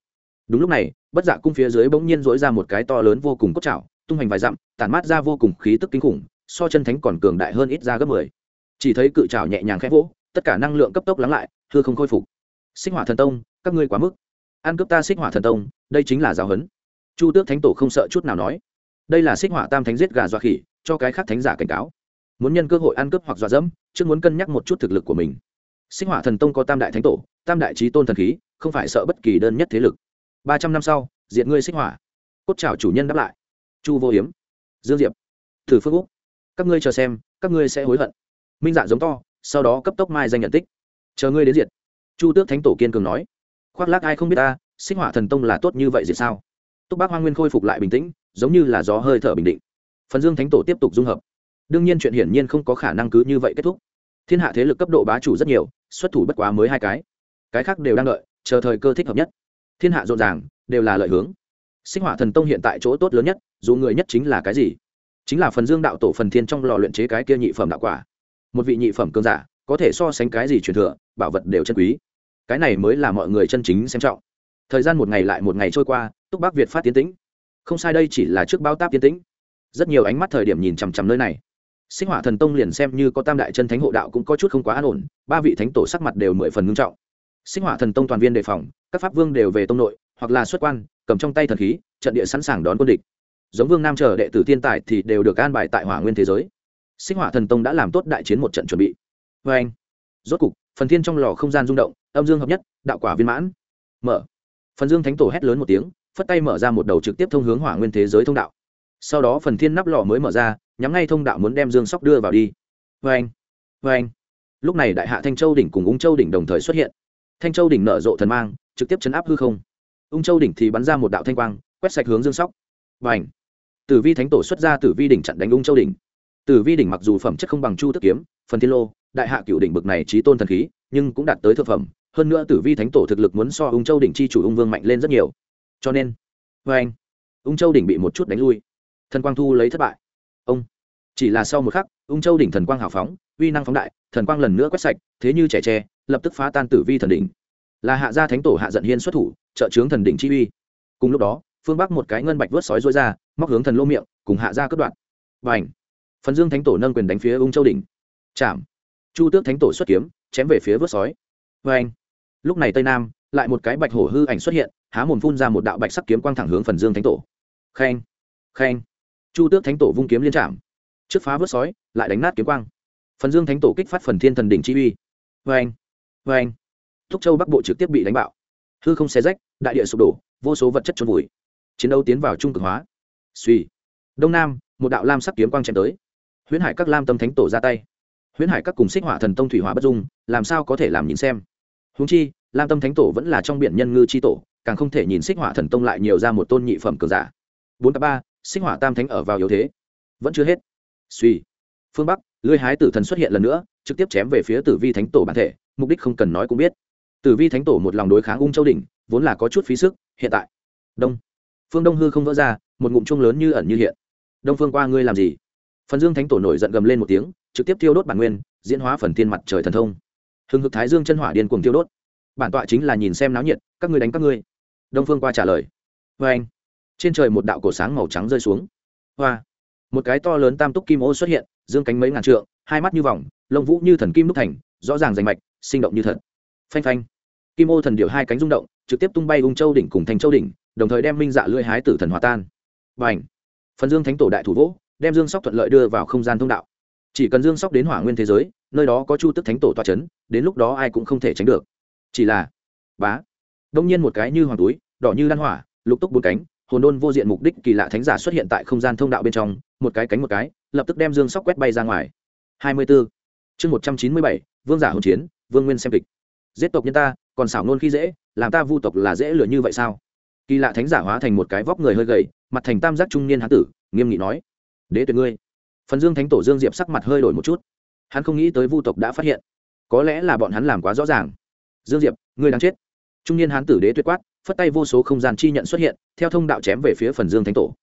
Đúng lúc này, bất dạ cung phía dưới bỗng nhiên dỗi ra một cái to lớn vô cùng cốt chảo tung hành vài dặm, tản mát ra vô cùng khí tức kinh khủng, so chân thánh còn cường đại hơn ít ra gấp mười. Chỉ thấy cự trào nhẹ nhàng khẽ vỗ, tất cả năng lượng cấp tốc lắng lại thưa không khôi phục. Sinh hỏa thần tông, các ngươi quá mức. Ăn cướp ta xích hỏa thần tông, đây chính là giáo huấn. Chu tước thánh tổ không sợ chút nào nói đây là xích hỏa tam thánh giết gà dọa khỉ, cho cái khác thánh giả cảnh cáo. Muốn nhân cơ hội ăn cướp hoặc dọa dẫm, trước muốn cân nhắc một chút thực lực của mình. Xích hỏa thần tông có tam đại thánh tổ, tam đại trí tôn thần khí, không phải sợ bất kỳ đơn nhất thế lực. Ba trăm năm sau diện ngươi xích hỏa cốt trào chủ nhân đáp lại. Chu vô hiếm dương diệp. Thử phước úc. Các ngươi chờ xem, các ngươi sẽ hối hận. Minh dạ giống to, sau đó cấp tốc mai danh nhận tích. Chờ ngươi đến diệt. Chu tước thánh tổ kiên cường nói. Khoác lác ai không biết ta, xích hỏa thần tông là tốt như vậy diệt sao? Túc bác hoa nguyên khôi phục lại bình tĩnh, giống như là gió hơi thở bình định. Phần dương thánh tổ tiếp tục dung hợp. Đương nhiên chuyện hiển nhiên không có khả năng cứ như vậy kết thúc. Thiên hạ thế lực cấp độ bá chủ rất nhiều, xuất thủ bất quá mới hai cái. Cái khác đều đang đợi, chờ thời cơ thích hợp nhất. Thiên hạ rộn ràng, đều là lợi hướng. Sinh hỏa thần tông hiện tại chỗ tốt lớn nhất, dù người nhất chính là cái gì? Chính là phần dương đạo tổ phần thiên trong lò luyện chế cái kia nhị phẩm đạo quả. Một vị nhị phẩm cơn giả, có thể so sánh cái gì truyền thừa, bảo vật đều chân quý. Cái này mới là mọi người chân chính xem trọng thời gian một ngày lại một ngày trôi qua, túc bắc việt phát tiến tĩnh. Không sai đây chỉ là trước bao táp tiến tĩnh. Rất nhiều ánh mắt thời điểm nhìn chằm chằm nơi này. Sinh hỏa thần tông liền xem như có tam đại chân thánh hộ đạo cũng có chút không quá an ổn, ba vị thánh tổ sắc mặt đều mười phần ngưng trọng. Sinh hỏa thần tông toàn viên đề phòng, các pháp vương đều về tông nội, hoặc là xuất quan, cầm trong tay thần khí, trận địa sẵn sàng đón quân địch. Giống vương nam chờ đệ tử thiên tài thì đều được an bài tại hỏa nguyên thế giới. Sinh hỏa thần tông đã làm tốt đại chiến một trận chuẩn bị. Vê anh rốt cục, phần thiên trong lò không gian rung động, âm dương hợp nhất, đạo quả viên mãn. Mở phần dương thánh tổ hét lớn một tiếng, phất tay mở ra một đầu trực tiếp thông hướng hỏa nguyên thế giới thông đạo. Sau đó phần thiên nắp lò mới mở ra, nhắm ngay thông đạo muốn đem dương sóc đưa vào đi. Vê anh vê anh lúc này đại hạ thanh châu đỉnh cùng ung châu đỉnh đồng thời xuất hiện. Thanh châu đỉnh nở rộ thần mang, trực tiếp chấn áp hư không. Ung châu đỉnh thì bắn ra một đạo thanh quang, quét sạch hướng dương sóc. Và ảnh tử vi thánh tổ xuất ra tử vi đỉnh chặn đánh ung châu đỉnh. Tử vi đỉnh mặc dù phẩm chất không bằng chu tức kiếm, phần thiên lô, đại hạ cựu đỉnh bực này trí tôn thần khí, nhưng cũng đạt tới thực phẩm hơn nữa tử vi thánh tổ thực lực muốn so ung châu đỉnh chi chủ ung vương mạnh lên rất nhiều. Cho nên vê anh, ung châu đỉnh bị một chút đánh lui. Thần quang thu lấy thất bại. Ông, chỉ là sau một khắc, ung châu đỉnh thần quang hào phóng, uy năng phóng đại, thần quang lần nữa quét sạch, thế như trẻ tre, lập tức phá tan tử vi thần đỉnh. Là hạ gia thánh tổ hạ giận hiên xuất thủ, trợ trướng thần đỉnh chi uy. Cùng lúc đó, phương bắc một cái ngân bạch vớt sói rối ra, móc hướng thần lô miệng, cùng hạ gia cất đoạn và ảnh, phần dương thánh tổ nâng quyền đánh phía ung châu đỉnh. Chạm. Chu tước thánh tổ xuất kiếm, chém về phía vớt sói. Và anh lúc này tây nam, lại một cái bạch hổ hư ảnh xuất hiện, há mồm phun ra một đạo bạch sắc kiếm quang thẳng hướng phần dương thánh tổ. Khen khen. Chu tước thánh tổ vung kiếm liên trạm trước phá vớt sói, lại đánh nát kiếm quang. Phần dương thánh tổ kích phát phần thiên thần đỉnh chi uy. Vê anh vê anh thúc châu bắc bộ trực tiếp bị đánh bạo. Hư không xé rách, đại địa sụp đổ, vô số vật chất trôn vùi. Chiến đấu tiến vào trung cực hóa. Suy đông nam, một đạo lam sắc kiếm quang chém tới. Huyễn hải các lam tâm thánh tổ ra tay. Huyễn hải các cùng xích hỏa thần tông thủy hỏa bất dung, làm sao có thể làm nhìn xem? Húng chi, lam tâm thánh tổ vẫn là trong biển nhân ngư chi tổ, càng không thể nhìn xích hỏa thần tông lại nhiều ra một tôn nhị phẩm cường giả. Bốn k ba, xích hỏa tam thánh ở vào yếu thế. Vẫn chưa hết. Suy phương bắc, lưới hái tử thần xuất hiện lần nữa, trực tiếp chém về phía tử vi thánh tổ bản thể, mục đích không cần nói cũng biết. Tử vi thánh tổ một lòng đối kháng ung châu đỉnh, vốn là có chút phí sức, hiện tại. Đông. Phương đông hư không vỡ ra, một ngụm chung lớn như ẩn như hiện. Đông phương qua ngươi làm gì? Phần dương thánh tổ nổi giận gầm lên một tiếng, trực tiếp tiêu đốt bản nguyên, diễn hóa phần thiên mặt trời thần thông hừng hực thái dương chân hỏa điên cuồng tiêu đốt. Bản tọa chính là nhìn xem náo nhiệt, các ngươi đánh các ngươi. Đông phương qua trả lời. Vê anh, trên trời một đạo cổ sáng màu trắng rơi xuống. Hoa, một cái to lớn tam túc kim ô xuất hiện, dương cánh mấy ngàn trượng, hai mắt như vòng, lông vũ như thần kim đúc thành, rõ ràng rành mạch, sinh động như thật. Phanh phanh, kim ô thần điệu hai cánh rung động, trực tiếp tung bay ung châu đỉnh cùng thành châu đỉnh, đồng thời đem minh dạ lưỡi hái tử thần hòa tan. Và ảnh phần dương thánh tổ đại thủ vỗ, đem dương sóc thuận lợi đưa vào không gian thông đạo chỉ cần dương sóc đến hỏa nguyên thế giới, nơi đó có chu tức thánh tổ toa c h ấ n đến lúc đó ai cũng không thể tránh được. Chỉ là, bá, đông nhiên một cái như hoàng túi, đỏ như lan hỏa, lục túc bốn cánh, hồn đôn vô diện mục đích kỳ lạ thánh giả xuất hiện tại không gian thông đạo bên trong, một cái cánh một cái, lập tức đem dương sóc quét bay ra ngoài. Hai mươi bốn chương một trăm chín mươi bảy, vương giả hồn chiến, vương nguyên xem kịch. Giết tộc nhân ta, còn xảo nôn khi dễ, làm ta vu tộc là dễ lừa như vậy sao? Kỳ lạ thánh giả hóa thành một cái vóc người hơi gầy, mặt thành tam giác trung niên hán tử, nghiêm nghị nói, đế tuyệt ngươi phần dương thánh tổ dương diệp sắc mặt hơi đổi một chút. Hắn không nghĩ tới vu tộc đã phát hiện. Có lẽ là bọn hắn làm quá rõ ràng. Dương diệp, ngươi đang chết. Trung niên hán tử đế tuyệt quát, phất tay vô số không gian chi nhận xuất hiện, theo thông đạo chém về phía phần dương thánh tổ.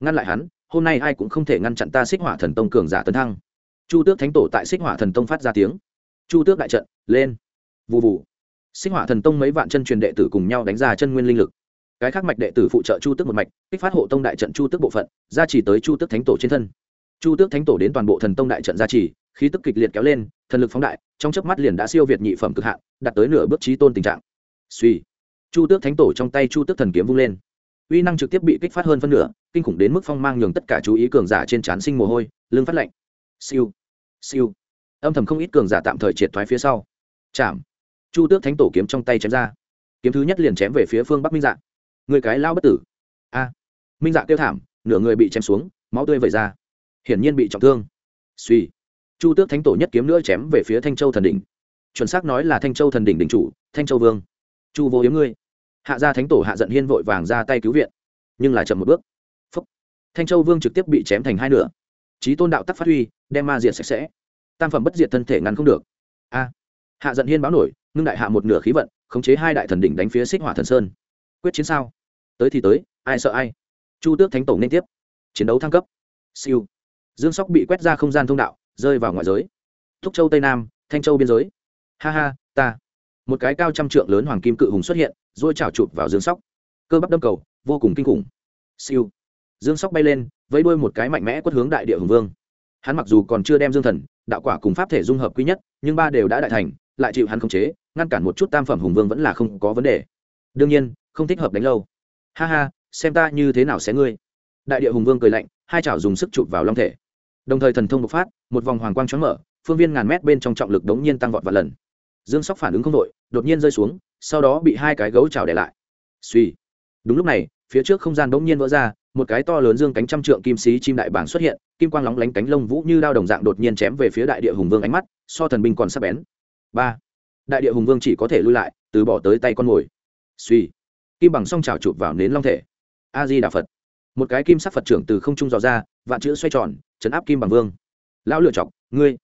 Ngăn lại hắn, hôm nay ai cũng không thể ngăn chặn ta xích hỏa thần tông cường giả tấn thăng. Chu tước thánh tổ tại xích hỏa thần tông phát ra tiếng. Chu tước đại trận, lên. Vụ vụ xích hỏa thần tông mấy vạn chân truyền đệ tử cùng nhau đánh ra chân nguyên linh lực. Cái khác mạch đệ tử phụ trợ chu tước một mạch, kích phát hộ tông đại trận chu tước bộ phận, gia trì tới chu tước thánh tổ trên thân chu tước thánh tổ đến toàn bộ thần tông đại trận gia trì, khí tức kịch liệt kéo lên, thần lực phóng đại, trong chớp mắt liền đã siêu việt nhị phẩm cực hạn, đạt tới nửa bước trí tôn tình trạng. Suy. Chu tước thánh tổ trong tay chu tước thần kiếm vung lên. Uy năng trực tiếp bị kích phát hơn phân nửa, kinh khủng đến mức phong mang nhường tất cả chú ý cường giả trên trán sinh mồ hôi, lưng phát lạnh. Siêu. Siêu. Âm thầm không ít cường giả tạm thời triệt thoái phía sau. Chạm. Chu tước thánh tổ kiếm trong tay chém ra. Kiếm thứ nhất liền chém về phía phương bắc minh dạ. Người cái lao bất tử. A. Minh dạ kêu thảm, nửa người bị chém xuống, máu tươi vẩy ra hiển nhiên bị trọng thương. Suy. Chu tước thánh tổ nhất kiếm nữa chém về phía thanh châu thần đỉnh. Chuẩn xác nói là thanh châu thần đỉnh đỉnh chủ, thanh châu vương. Chu vô yếm ngươi. Hạ gia thánh tổ hạ giận hiên vội vàng ra tay cứu viện. Nhưng là chậm một bước. Phúc. thanh châu vương trực tiếp bị chém thành hai nửa. Trí tôn đạo tắc phát huy, đem ma diệt sạch sẽ. Tam phẩm bất diệt thân thể ngăn không được. A. Hạ giận hiên báo nổi, ngưng đại hạ một nửa khí vận, khống chế hai đại thần đỉnh đánh phía xích hỏa thần sơn. Quyết chiến sao? Tới thì tới, ai sợ ai? Chu tước thánh tổ nên tiếp. Chiến đấu thăng cấp. Siêu dương sóc bị quét ra không gian thông đạo, rơi vào ngoại giới. Thúc châu tây nam, thanh châu biên giới. Ha ha, ta. Một cái cao trăm trượng lớn hoàng kim cự hùng xuất hiện rồi trào chụp vào dương sóc. Cơ bắp đâm cầu, vô cùng kinh khủng. Siêu. Dương sóc bay lên, vẫy đuôi một cái mạnh mẽ quất hướng đại địa hùng vương. Hắn mặc dù còn chưa đem dương thần, đạo quả cùng pháp thể dung hợp quý nhất, nhưng ba đều đã đại thành, lại chịu hắn khống chế, ngăn cản một chút tam phẩm hùng vương vẫn là không có vấn đề. Đương nhiên, không thích hợp đánh lâu. Ha ha, xem ta như thế nào sẽ ngươi. Đại địa hùng vương cười lạnh, hai chảo dùng sức chụp vào long thể đồng thời thần thông bộc phát, một vòng hoàng quang chóng mở, phương viên ngàn mét bên trong trọng lực đống nhiên tăng vọt và lần. Dương sóc phản ứng không đội đột nhiên rơi xuống, sau đó bị hai cái gấu trào để lại. Suy đúng lúc này, phía trước không gian đống nhiên vỡ ra, một cái to lớn dương cánh trăm trượng kim sĩ chim đại bảng xuất hiện, kim quang lóng lánh cánh lông vũ như đao đồng dạng đột nhiên chém về phía đại địa hùng vương ánh mắt, so thần binh còn sắp bén. Ba. Đại địa hùng vương chỉ có thể lui lại, từ bỏ tới tay con mồi. Suy kim bằng song trào chụp vào nến long thể. A di đà phật. Một cái kim sắc phật trưởng từ không trung dò ra, vạn chữ xoay tròn chấn áp kim bằng vương. Lão lựa chọc, ngươi.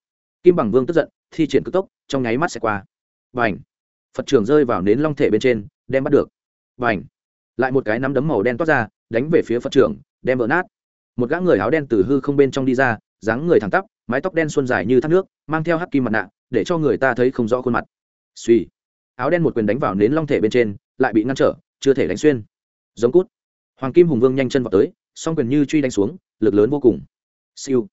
Kim bằng vương tức giận, thi triển cực tốc, trong nháy mắt sẽ qua. B à n h phật trưởng rơi vào nến long thể bên trên, đem bắt được. B à n h lại một cái nắm đấm màu đen toát ra, đánh về phía phật trưởng, đem vỡ nát. Một gã người áo đen từ hư không bên trong đi ra, dáng người thẳng tắp, mái tóc đen xuân dài như thác nước, mang theo hắc kim mặt nạ, để cho người ta thấy không rõ khuôn mặt. Suy áo đen một quyền đánh vào nến long thể bên trên, lại bị ngăn trở, chưa thể đánh xuyên. Giống cút! Hoàng kim hùng vương nhanh chân vào tới, song quyền như truy đánh xuống, lực lớn vô cùng siêu.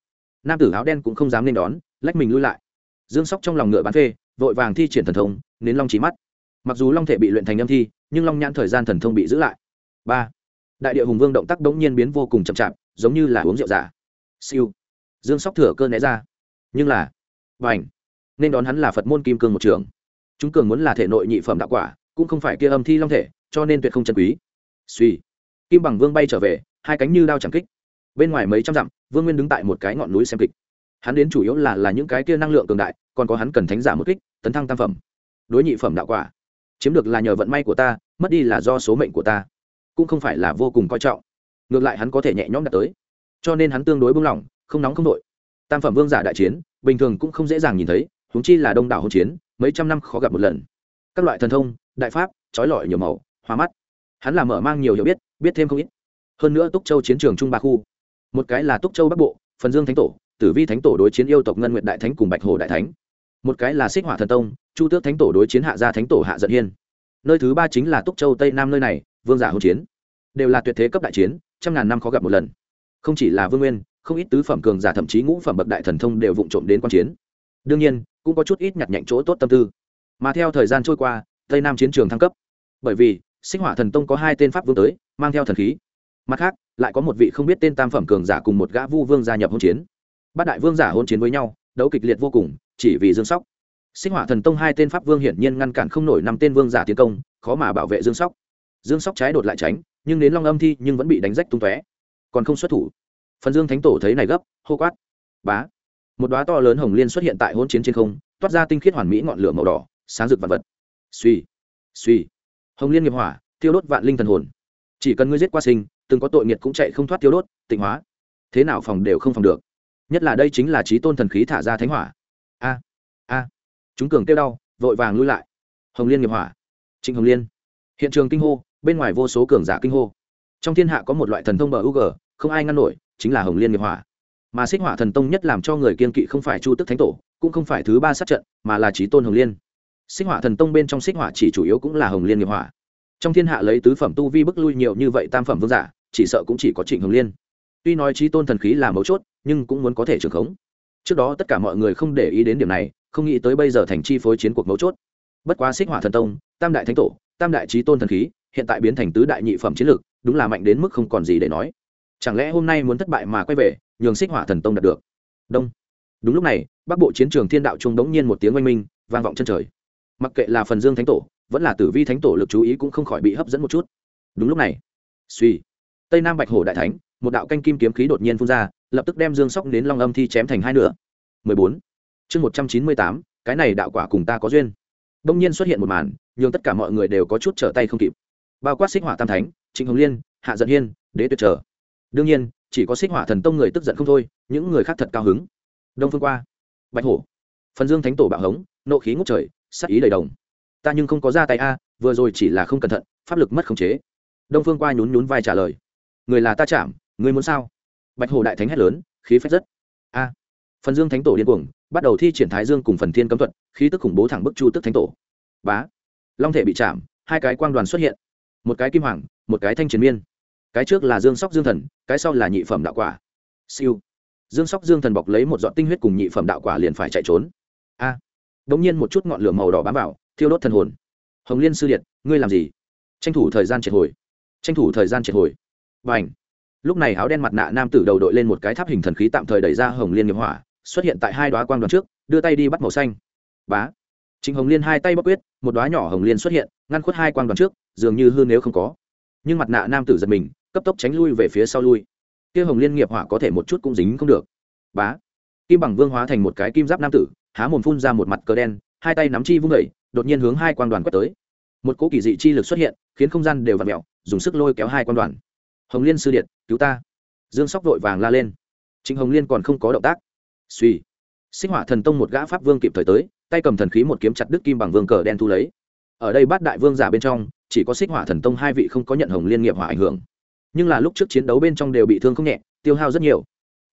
Nam tử áo đen cũng không dám nên đón, lách mình lui lại. Dương sóc trong lòng ngựa bán phê, vội vàng thi triển thần thông, nến long trí mắt. Mặc dù long thể bị luyện thành âm thi, nhưng long nhãn thời gian thần thông bị giữ lại. Ba. Đại địa hùng vương động tác đống nhiên biến vô cùng chậm chạp, giống như là uống rượu giả. Siêu. Dương sóc thừa cơ né ra. Nhưng là và ảnh nên đón hắn là phật môn kim cương một trường. Chúng cường muốn là thể nội nhị phẩm đạo quả, cũng không phải kia âm thi long thể, cho nên tuyệt không chân quý. Suy kim bằng vương bay trở về, hai cánh như đao chẳng kích bên ngoài mấy trăm dặm, vương nguyên đứng tại một cái ngọn núi xem kịch. Hắn đến chủ yếu là là những cái kia năng lượng cường đại, còn có hắn cần thánh giả một kích, tấn thăng tam phẩm. Đối nhị phẩm đạo quả. Chiếm được là nhờ vận may của ta, mất đi là do số mệnh của ta. Cũng không phải là vô cùng coi trọng. Ngược lại hắn có thể nhẹ nhõm đạt tới. Cho nên hắn tương đối buông lỏng, không nóng không đội tam phẩm vương giả đại chiến, bình thường cũng không dễ dàng nhìn thấy húng chi là đông đảo hỗn chiến, mấy trăm năm khó gặp một lần. Các loại thần thông, đại pháp, trói lọi nhiều màu, hoa mắt. Hắn là mở mang nhiều hiểu biết biết thêm không ít. Hơn nữa túc châu chiến trường trung ba khu một cái là túc châu bắc bộ, phần dương thánh tổ, tử vi thánh tổ đối chiến yêu tộc ngân nguyện đại thánh cùng bạch hồ đại thánh. Một cái là xích hỏa thần tông, chu tước thánh tổ đối chiến hạ gia thánh tổ hạ dận hiên. Nơi thứ ba chính là túc châu tây nam nơi này, vương giả Hậu chiến. Đều là tuyệt thế cấp đại chiến, trăm ngàn năm khó gặp một lần. Không chỉ là vương nguyên, không ít tứ phẩm cường giả thậm chí ngũ phẩm bậc đại thần thông đều vụng trộm đến quan chiến. Đương nhiên, cũng có chút ít nhặt nhạnh chỗ tốt tâm tư. Mà theo thời gian trôi qua, tây nam chiến trường thăng cấp. Bởi vì sinh hỏa thần tông có hai tên pháp vương tới, mang theo thần khí mặt khác, lại có một vị không biết tên tam phẩm cường giả cùng một gã vu vương gia nhập hôn chiến. Bát đại vương giả hôn chiến với nhau, đấu kịch liệt vô cùng, chỉ vì dương sóc. Sinh hỏa thần tông hai tên pháp vương hiển nhiên ngăn cản không nổi năm tên vương giả tiến công, khó mà bảo vệ dương sóc. Dương sóc trái đột lại tránh, nhưng đến long âm thi nhưng vẫn bị đánh rách tung tóe. Còn không xuất thủ. Phần dương thánh tổ thấy này gấp, hô quát. Bá. Một đoá to lớn hồng liên xuất hiện tại hôn chiến trên không, toát ra tinh khiết hoàn mỹ ngọn lửa màu đỏ, sáng rực vật vật. Suy suy hồng liên nghiệp hỏa tiêu đốt vạn linh thần hồn. Chỉ cần ngươi giết qua sinh từng có tội nghiệt cũng chạy không thoát tiêu đốt, tịnh hóa. Thế nào phòng đều không phòng được. Nhất là đây chính là trí tôn thần khí thả ra thánh hỏa. A a. Chúng cường tiêu đau, vội vàng lui lại. Hồng liên nghiệp hỏa. Trịnh hồng liên. Hiện trường kinh hô, bên ngoài vô số cường giả kinh hô. Trong thiên hạ có một loại thần thông bờ u g, không ai ngăn nổi, chính là hồng liên nghiệp hỏa. Mà xích hỏa thần tông nhất làm cho người kiên kỵ không phải chu tức thánh tổ, cũng không phải thứ ba sát trận, mà là trí tôn hồng liên. Xích hỏa thần tông bên trong xích hỏa chỉ chủ yếu cũng là hồng liên nghiệp hỏa trong thiên hạ lấy tứ phẩm tu vi bức lui nhiều như vậy tam phẩm vương giả, chỉ sợ cũng chỉ có trịnh hồng liên. Tuy nói trí tôn thần khí là mấu chốt, nhưng cũng muốn có thể trưởng khống. Trước đó tất cả mọi người không để ý đến điểm này, không nghĩ tới bây giờ thành chi phối chiến cuộc mấu chốt. Bất quá xích hỏa thần tông, tam đại thánh tổ, tam đại trí tôn thần khí, hiện tại biến thành tứ đại nhị phẩm chiến lược, đúng là mạnh đến mức không còn gì để nói. Chẳng lẽ hôm nay muốn thất bại mà quay về, nhường xích hỏa thần tông đạt được? Đông. Đúng lúc này, bắc bộ chiến trường thiên đạo trung đống nhiên một tiếng oanh minh, vang vọng chân trời. Mặc kệ là phần dương thánh tổ vẫn là tử vi thánh tổ lực chú ý cũng không khỏi bị hấp dẫn một chút. Đúng lúc này suy tây nam bạch hổ đại thánh một đạo canh kim kiếm khí đột nhiên phun ra lập tức đem dương sóc đến long âm thi chém thành hai nửa. 14. chương 198, cái này đạo quả cùng ta có duyên. Đông nhiên xuất hiện một màn nhưng tất cả mọi người đều có chút trở tay không kịp. Bao quát xích hỏa tam thánh trịnh hồng liên hạ dận hiên đế tuyệt trở. Đương nhiên chỉ có xích hỏa thần tông người tức giận không thôi những người khác thật cao hứng. Đông phương qua bạch hổ phần dương thánh tổ bạo hống nộ khí ngút trời sắc ý đầy đồng ta nhưng không có ra tay a, vừa rồi chỉ là không cẩn thận, pháp lực mất khống chế. Đông phương qua nhún nhún vai trả lời. Người là ta chạm, người muốn sao? Bạch hồ đại thánh hét lớn, khí phách rất. A. Phần dương thánh tổ điên cuồng, bắt đầu thi triển thái dương cùng phần thiên cấm thuật, khí tức khủng bố thẳng bức chu tức thánh tổ. Bá. Long thể bị chạm, hai cái quang đoàn xuất hiện. Một cái kim hoàng, một cái thanh chiến miên. Cái trước là dương sóc dương thần, cái sau là nhị phẩm đạo quả. Siêu. Dương sóc dương thần bọc lấy một dọn tinh huyết cùng nhị phẩm đạo quả liền phải chạy trốn. A. À. đ ỗ n g nhiên một chút ngọn lửa màu đỏ bám vào thiêu đốt thần hồn. Hồng liên sư điện ngươi làm gì? Tranh thủ thời gian triệt hồi. Tranh thủ thời gian triệt hồi. Và ảnh lúc này áo đen mặt nạ nam tử đầu đội lên một cái tháp hình thần khí tạm thời đẩy ra hồng liên nghiệp hỏa, xuất hiện tại hai đoá quang đoàn trước, đưa tay đi bắt màu xanh. Bá. Trịnh hồng liên hai tay bóc quyết, một đoá nhỏ hồng liên xuất hiện, ngăn khuất hai quang đoàn trước, dường như hư nếu không có. Nhưng mặt nạ nam tử giật mình, cấp tốc tránh lui về phía sau lui. Kia hồng liên nghiệp hỏa có thể một chút cũng dính không được. Bá. Kim bằng vương hóa thành một cái kim giáp nam tử, há mồm phun ra một mặt cờ đen, hai tay nắm chi vung vẩy đột nhiên hướng hai quan đoàn quét tới. Một cỗ kỳ dị chi lực xuất hiện, khiến không gian đều vặn mẹo dùng sức lôi kéo hai quan đoàn. Hồng liên sư điện cứu ta. Dương sóc vội vàng la lên. Trịnh hồng liên còn không có động tác. Suy sinh hỏa thần tông một gã pháp vương kịp thời tới, tay cầm thần khí một kiếm chặt đứt kim bằng vương cờ đen thu lấy. Ở đây bát đại vương giả bên trong, chỉ có xích hỏa thần tông hai vị không có nhận hồng liên nghiệp hỏa ảnh hưởng. Nhưng là lúc trước chiến đấu bên trong đều bị thương không nhẹ, tiêu hao rất nhiều.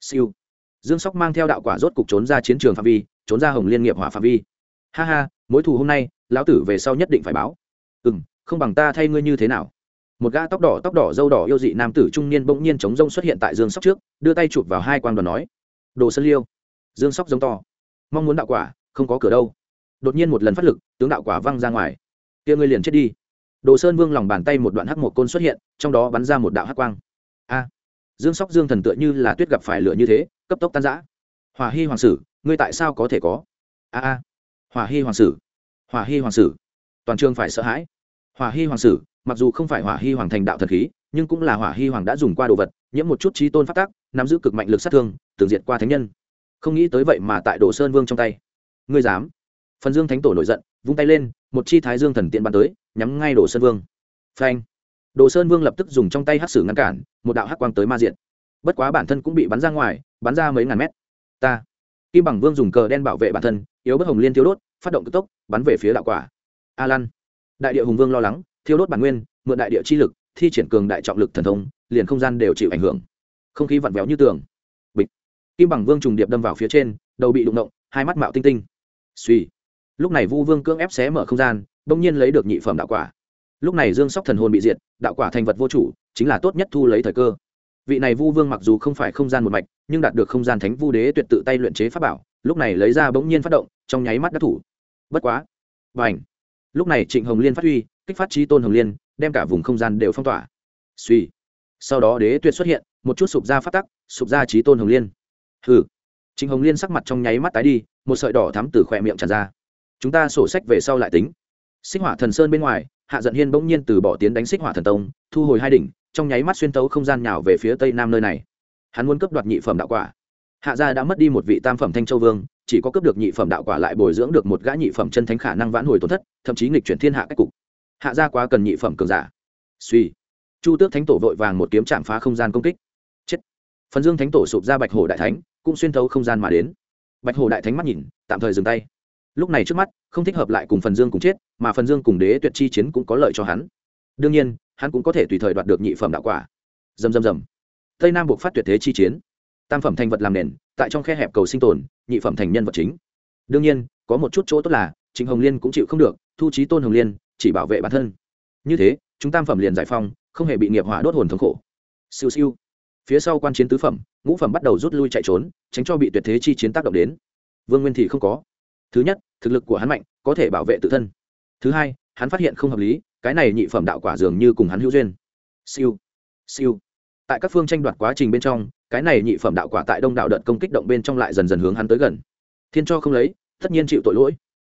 Siêu. Dương sóc mang theo đạo quả rốt cục trốn ra chiến trường phạm vi, trốn ra hồng liên nghiệp hỏa phạm vi. Ha ha mối thù hôm nay, lão tử về sau nhất định phải báo. Ừ m không bằng ta thay ngươi như thế nào. Một gã tóc đỏ tóc đỏ dâu đỏ yêu dị nam tử trung niên bỗng nhiên chống rông xuất hiện tại dương sóc trước, đưa tay chụp vào hai quan đoàn nói, đồ sân liêu, dương sóc giống to, mong muốn đạo quả, không có cửa đâu. Đột nhiên một lần phát lực, tướng đạo quả văng ra ngoài. Kia ngươi liền chết đi. Đồ sơn vương lòng bàn tay một đoạn hắc một côn xuất hiện, trong đó bắn ra một đạo hắc quang. A, dương sóc dương thần tựa như là tuyết gặp phải lửa như thế, cấp tốc tan giã hòa hy hoàng sử, ngươi tại sao có thể có? A a hòa hy hoàng sử. Hòa hy hoàng sử. Toàn trường phải sợ hãi. Hòa hy hoàng sử, mặc dù không phải hỏa hy hoàng thành đạo thần khí, nhưng cũng là hỏa hy hoàng đã dùng qua đồ vật, nhiễm một chút trí tôn phát tác nắm giữ cực mạnh lực sát thương tưởng diệt qua thánh nhân. Không nghĩ tới vậy mà tại đồ sơn vương trong tay. Ngươi dám? Phần dương thánh tổ nổi giận, vung tay lên, một chi thái dương thần tiện bắn tới, nhắm ngay đồ sơn vương. Phanh! Đồ sơn vương lập tức dùng trong tay hắc sử ngăn cản, một đạo hắc quang tới ma diện bất quá bản thân cũng bị bắn ra ngoài, bắn ra mấy ngàn mét. Ta! Kim bằng vương dùng cờ đen bảo vệ bản thân, yếu bất hồng liên thiếu đốt, phát động cực tốc, bắn về phía đạo quả. A lan đại địa hùng vương lo lắng thiếu đốt bản nguyên, mượn đại địa chi lực, thi triển cường đại trọng lực thần thông, liền không gian đều chịu ảnh hưởng. Không khí vặn vẹo như tường. Bịch. Kim bằng vương trùng điệp đâm vào phía trên, đầu bị đụng động, hai mắt mạo tinh tinh. Suy lúc này vu vương cưỡng ép xé mở không gian, bỗng nhiên lấy được nhị phẩm đạo quả. Lúc này dương sóc thần hồn bị diệt, đạo quả thành vật vô chủ, chính là tốt nhất thu lấy thời cơ vị này vu vương mặc dù không phải không gian một mạch, nhưng đạt được không gian thánh vu đế tuyệt tự tay luyện chế pháp bảo, lúc này lấy ra bỗng nhiên phát động, trong nháy mắt đắc thủ. Bất quá và ảnh lúc này trịnh hồng liên phát huy, kích phát trí tôn hồng liên, đem cả vùng không gian đều phong tỏa. Suy sau đó đế tuyệt xuất hiện, một chút sụp ra phát tắc, sụp ra trí tôn hồng liên. Hừ! Trịnh hồng liên sắc mặt trong nháy mắt tái đi, một sợi đỏ thắm từ khỏe miệng tràn ra. Chúng ta sổ sách về sau lại tính. Xích hỏa thần sơn bên ngoài, hạ giận hiên bỗng nhiên từ bỏ tiến đánh xích hỏa thần tông, thu hồi hai đỉnh trong nháy mắt xuyên tấu không gian nhào về phía tây nam nơi này. Hắn muốn cướp đoạt nhị phẩm đạo quả. Hạ gia đã mất đi một vị tam phẩm thanh châu vương, chỉ có cướp được nhị phẩm đạo quả lại bồi dưỡng được một gã nhị phẩm chân thánh khả năng vãn hồi tổn thất, thậm chí nghịch chuyển thiên hạ cách cục. Hạ gia quá cần nhị phẩm cường giả. Suy. Chu tước thánh tổ vội vàng một kiếm chạm phá không gian công kích. Chết. Phần dương thánh tổ sụp ra bạch hổ đại thánh, cũng xuyên thấu không gian mà đến. Bạch hổ đại thánh mắt nhìn, tạm thời dừng tay. Lúc này trước mắt, không thích hợp lại cùng phần dương cùng chết, mà phần dương cùng đế tuyệt chi chiến cũng có lợi cho hắn đương nhiên, hắn cũng có thể tùy thời đoạt được nhị phẩm đạo quả. Dầm dầm dầm tây nam buộc phát tuyệt thế chi chiến. Tam phẩm thành vật làm nền, tại trong khe hẹp cầu sinh tồn, nhị phẩm thành nhân vật chính. Đương nhiên, có một chút chỗ tốt là, trịnh hồng liên cũng chịu không được, thu trí tôn hồng liên, chỉ bảo vệ bản thân. Như thế, chúng tam phẩm liền giải phong không hề bị nghiệp hỏa đốt hồn thống khổ. Siêu siêu. Phía sau quan chiến tứ phẩm, ngũ phẩm bắt đầu rút lui chạy trốn, tránh cho bị tuyệt thế chi chiến tác động đến. Vương nguyên thì không có. Thứ nhất, thực lực của hắn mạnh, có thể bảo vệ tự thân. Thứ hai, hắn phát hiện không hợp lý cái này nhị phẩm đạo quả dường như cùng hắn hữu duyên. Siêu siêu. Tại các phương tranh đoạt quá trình bên trong, cái này nhị phẩm đạo quả tại đông đạo đợt công kích động bên trong lại dần dần hướng hắn tới gần. Thiên cho không lấy, tất nhiên chịu tội lỗi.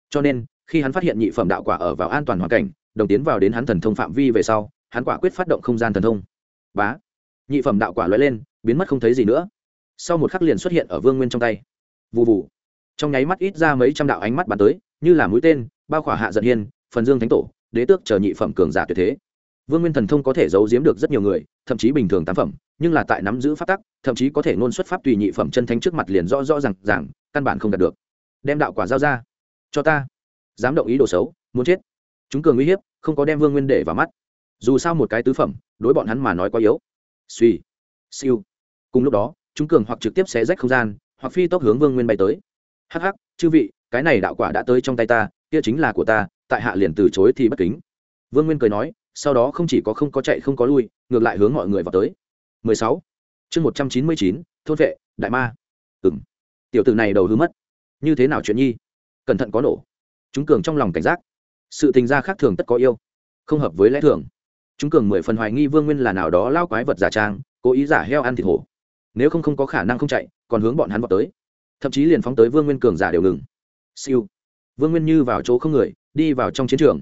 Cho nên, khi hắn phát hiện nhị phẩm đạo quả ở vào an toàn hoàn cảnh, đồng tiến vào đến hắn thần thông phạm vi về sau, hắn quả quyết phát động không gian thần thông. Bá. Nhị phẩm đạo quả lóe lên, biến mất không thấy gì nữa. Sau một khắc liền xuất hiện ở vương nguyên trong tay. Vụ vụ trong nháy mắt ít ra mấy trăm đạo ánh mắt bắn tới, như là mũi tên, bao khỏa hạ giận hiên, phần dương thánh tổ đế tước chờ nhị phẩm cường giả tuyệt thế. Vương nguyên thần thông có thể giấu giếm được rất nhiều người, thậm chí bình thường tám phẩm, nhưng là tại nắm giữ pháp tắc, thậm chí có thể nôn xuất pháp tùy nhị phẩm chân thánh trước mặt liền rõ rõ r à n g căn bản không đạt được. Đem đạo quả giao ra. Cho ta. Dám động ý đồ xấu, muốn chết. Chúng cường uy hiếp, không có đem vương nguyên để vào mắt. Dù sao một cái tứ phẩm, đối bọn hắn mà nói quá yếu. Suy. Siêu. Cùng lúc đó, chúng cường hoặc trực tiếp xé rách không gian, hoặc phi tốc hướng vương nguyên bay tới. Hắc hắc, chư vị, cái này đạo quả đã tới trong tay ta kia chính là của ta tại hạ liền từ chối thì bất kính. Vương nguyên cười nói sau đó không chỉ có không có chạy không có lui ngược lại hướng mọi người vào tới. 16. chương 199, thôn vệ đại ma. Ừng tiểu tử này đầu hứa mất. Như thế nào chuyện nhi? Cẩn thận có nổ. Chúng cường trong lòng cảnh giác. Sự tình gia khác thường tất có yêu. Không hợp với lẽ thường. Chúng cường mười phần hoài nghi vương nguyên là nào đó lao quái vật giả trang cố ý giả heo ăn thịt hổ. Nếu không không có khả năng không chạy còn hướng bọn hắn vào tới. Thậm chí liền phóng tới vương nguyên cường giả đều ngừng. Siêu vương nguyên như vào chỗ không người, đi vào trong chiến trường.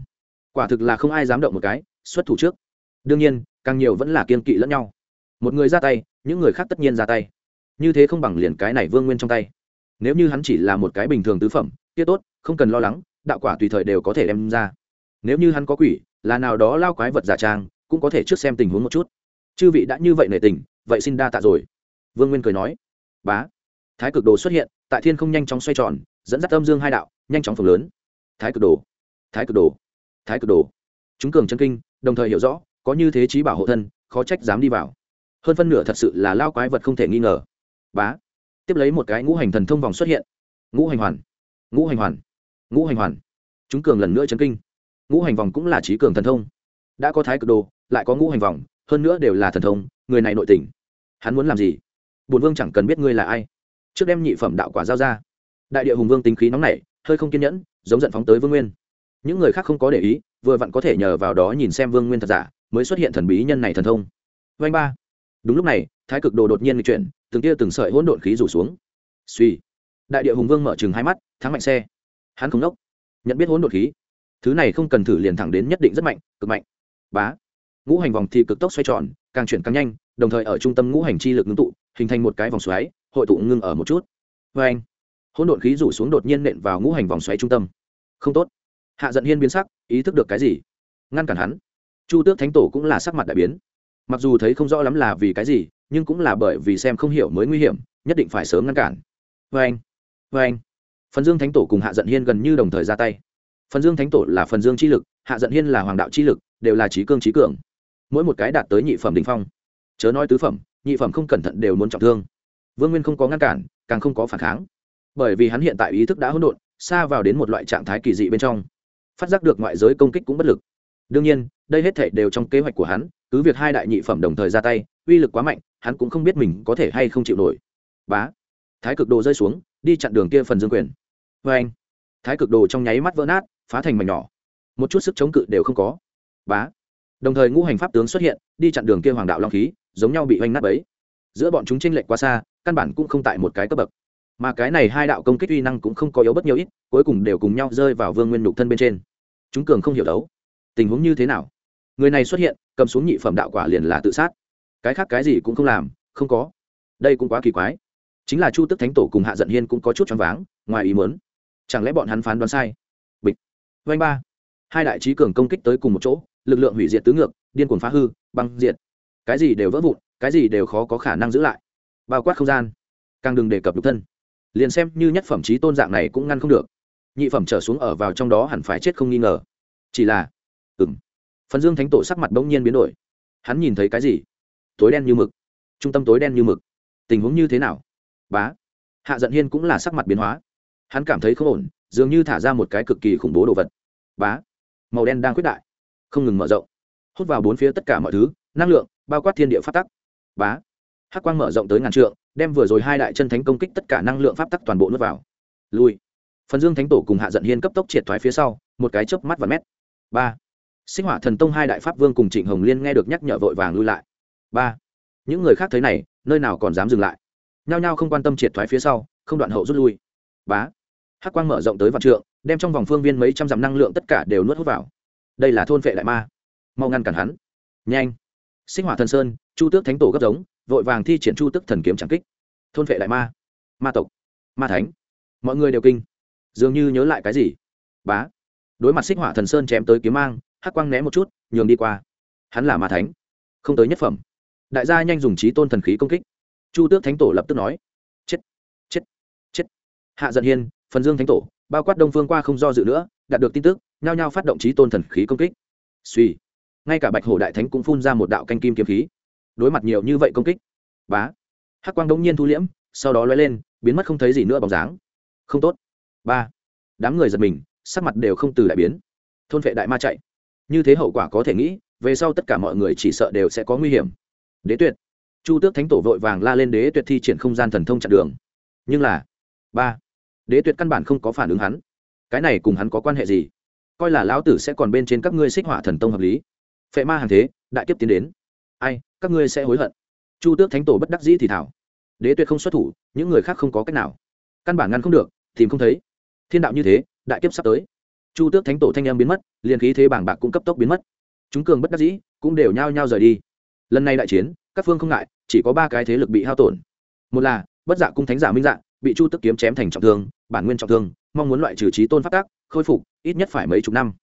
Quả thực là không ai dám động một cái, xuất thủ trước. Đương nhiên, càng nhiều vẫn là kiên kỵ lẫn nhau. Một người ra tay, những người khác tất nhiên ra tay. Như thế không bằng liền cái này vương nguyên trong tay. Nếu như hắn chỉ là một cái bình thường tứ phẩm, kia tốt, không cần lo lắng, đạo quả tùy thời đều có thể đem ra. Nếu như hắn có quỷ, là nào đó lao quái vật giả trang, cũng có thể trước xem tình huống một chút. Chư vị đã như vậy nể tình, vậy xin đa tạ rồi. Vương nguyên cười nói, bá. Thái cực đồ xuất hiện, tại thiên không nhanh chóng xoay tròn, dẫn dắt âm dương hai đạo nhanh chóng phồng lớn. Thái cực đồ, thái cực đồ, thái cực đồ. Chúng cường chân kinh, đồng thời hiểu rõ, có như thế trí bảo hộ thân, khó trách dám đi vào. Hơn phân nửa thật sự là lao quái vật không thể nghi ngờ. Bá. Tiếp lấy một cái ngũ hành thần thông vòng xuất hiện. Ngũ hành hoàn, ngũ hành hoàn, ngũ hành hoàn. Chúng cường lần nữa chấn kinh. Ngũ hành vòng cũng là trí cường thần thông. Đã có thái cực đồ, lại có ngũ hành vòng, hơn nữa đều là thần thông, người này nội tình. Hắn muốn làm gì? Bùn vương chẳng cần biết ngươi là ai. Trước đem nhị phẩm đạo quả giao ra. Đại địa hùng vương tính khí nóng nảy hơi không kiên nhẫn, giống giận phóng tới vương nguyên. Những người khác không có để ý, vừa vặn có thể nhờ vào đó nhìn xem vương nguyên thật giả, mới xuất hiện thần bí nhân này thần thông. Vanh ba. Đúng lúc này, thái cực đồ đột nhiên lịch chuyển, từng tia từng sợi hỗn độn khí rủ xuống. Suy đại địa hùng vương mở chừng hai mắt, thắng mạnh xe. Hắn không đốc nhận biết hỗn độn khí. Thứ này không cần thử liền thẳng đến nhất định rất mạnh, cực mạnh. Bá. Ngũ hành vòng thì cực tốc xoay tròn, càng chuyển càng nhanh, đồng thời ở trung tâm ngũ hành chi lực ngưng tụ, hình thành một cái vòng xoáy, hội tụ ngưng ở một chút. Vê anh hỗn độn khí rủ xuống đột nhiên nện vào ngũ hành vòng xoáy trung tâm. Không tốt. Hạ giận hiên biến sắc, ý thức được cái gì? Ngăn cản hắn. Chu tước thánh tổ cũng là sắc mặt đại biến. Mặc dù thấy không rõ lắm là vì cái gì, nhưng cũng là bởi vì xem không hiểu mới nguy hiểm, nhất định phải sớm ngăn cản. Vê anh. Vê anh. Phần dương thánh tổ cùng hạ giận hiên gần như đồng thời ra tay. Phần dương thánh tổ là phần dương chi lực, hạ giận hiên là hoàng đạo chi lực, đều là trí cương trí cường. Mỗi một cái đạt tới nhị phẩm đình phong. Chớ nói tứ phẩm, nhị phẩm không cẩn thận đều muốn trọng thương. Vương nguyên không có ngăn cản, càng không có phản kháng bởi vì hắn hiện tại ý thức đã hỗn độn, xa vào đến một loại trạng thái kỳ dị bên trong. Phát giác được ngoại giới công kích cũng bất lực. Đương nhiên, đây hết thể đều trong kế hoạch của hắn, cứ việc hai đại nhị phẩm đồng thời ra tay, uy lực quá mạnh, hắn cũng không biết mình có thể hay không chịu nổi. Bá! Thái cực đồ rơi xuống, đi chặn đường kia phần dương quyền. Vê anh, thái cực đồ trong nháy mắt vỡ nát, phá thành mảnh nhỏ. Một chút sức chống cự đều không có. Bá! Đồng thời ngũ hành pháp tướng xuất hiện, đi chặn đường kia hoàng đạo long khí, giống nhau bị oanh nát bấy. Giữa bọn chúng tranh lệch quá xa, căn bản cũng không tại một cái cấp bậc mà cái này hai đạo công kích uy năng cũng không có yếu bất nhiều ít, cuối cùng đều cùng nhau rơi vào vương nguyên nhục thân bên trên. Chúng cường không hiểu đấu. Tình huống như thế nào? Người này xuất hiện, cầm xuống nhị phẩm đạo quả liền là tự sát. Cái khác cái gì cũng không làm, không có. Đây cũng quá kỳ quái. Chính là chu tức thánh tổ cùng hạ giận hiên cũng có chút choáng váng, ngoài ý muốn. Chẳng lẽ bọn hắn phán đoán sai? Bịch. Vanh ba. Hai đại trí cường công kích tới cùng một chỗ, lực lượng hủy diệt tứ ngược, điên cuồng phá hư, băng diệt. Cái gì đều vỡ vụn, cái gì đều khó có khả năng giữ lại. Bao quát không gian. Càng đừng đề cập nhục thân liền xem như nhất phẩm trí tôn dạng này cũng ngăn không được. Nhị phẩm trở xuống ở vào trong đó hẳn phải chết không nghi ngờ. Chỉ là ừ m phần dương thánh tổ sắc mặt bỗng nhiên biến đổi. Hắn nhìn thấy cái gì? Tối đen như mực. Trung tâm tối đen như mực. Tình huống như thế nào? Bá. Hạ giận hiên cũng là sắc mặt biến hóa. Hắn cảm thấy không ổn, dường như thả ra một cái cực kỳ khủng bố đồ vật. Bá. Màu đen đang quyết đại. Không ngừng mở rộng. Hút vào bốn phía tất cả mọi thứ, năng lượng, bao quát thiên địa phát tắc. Bá. Hắc quang mở rộng tới ngàn trượng đem vừa rồi hai đại chân thánh công kích tất cả năng lượng pháp tắc toàn bộ nuốt vào. Lui. Phần dương thánh tổ cùng hạ giận hiên cấp tốc triệt thoái phía sau, một cái chớp mắt và mét. Ba. Sinh hỏa thần tông hai đại pháp vương cùng trịnh hồng liên nghe được nhắc nhở vội vàng lui lại. Ba. Những người khác thấy này, nơi nào còn dám dừng lại. Nhao nhao không quan tâm triệt thoái phía sau, không đoạn hậu rút lui. Bá. Hắc quang mở rộng tới vạn trượng, đem trong vòng phương viên mấy trăm dặm năng lượng tất cả đều nuốt hút vào. Đây là thôn vệ đại ma. Mau ngăn cản hắn. Nhanh. Sinh hỏa thần sơn, chu tước thánh tổ gấp giống vội vàng thi triển chu tước thần kiếm trảm kích. Thôn vệ đại ma. Ma tộc. Ma thánh. Mọi người đều kinh. Dường như nhớ lại cái gì. Bá. Đối mặt xích hỏa thần sơn chém tới kiếm mang, hắc quang né một chút, nhường đi qua. Hắn là ma thánh. Không tới nhất phẩm. Đại gia nhanh dùng trí tôn thần khí công kích. Chu tước thánh tổ lập tức nói. Chết. Chết. Chết. Hạ giận hiên, phần dương thánh tổ, bao quát đông phương qua không do dự nữa, đạt được tin tức, nhao nhao phát động trí tôn thần khí công kích. Suy ngay cả bạch hổ đại thánh cũng phun ra một đạo canh kim kiếm khí đối mặt nhiều như vậy công kích. Bá. Hắc quang đống nhiên thu liễm, sau đó lóe lên, biến mất không thấy gì nữa bóng dáng. Không tốt. Ba. Đám người giật mình, sắc mặt đều không từ đại biến. Thôn vệ đại ma chạy. Như thế hậu quả có thể nghĩ, về sau tất cả mọi người chỉ sợ đều sẽ có nguy hiểm. Đế tuyệt. Chu tước thánh tổ vội vàng la lên đế tuyệt thi triển không gian thần thông chặn đường. Nhưng là, ba. Đế tuyệt căn bản không có phản ứng hắn. Cái này cùng hắn có quan hệ gì? Coi là lão tử sẽ còn bên trên các ngươi xích hỏa thần tông hợp lý. Phệ ma hàng thế, đại kiếp tiến đến ai, các ngươi sẽ hối hận. Chu tước thánh tổ bất đắc dĩ thì thảo. Đế tuyệt không xuất thủ, những người khác không có cách nào. Căn bản ngăn không được, tìm không thấy. Thiên đạo như thế, đại kiếp sắp tới. Chu tước thánh tổ thanh em biến mất, liền khí thế bảng bạc cũng cấp tốc biến mất. Chúng cường bất đắc dĩ, cũng đều nhao nhao rời đi. Lần này đại chiến, các phương không ngại, chỉ có ba cái thế lực bị hao tổn. Một là, bất dạ cung thánh giả minh dạ bị chu tức kiếm chém thành trọng thương, bản nguyên trọng thương, mong muốn loại trừ trí tôn phát tác khôi phục, ít nhất phải mấy chục năm.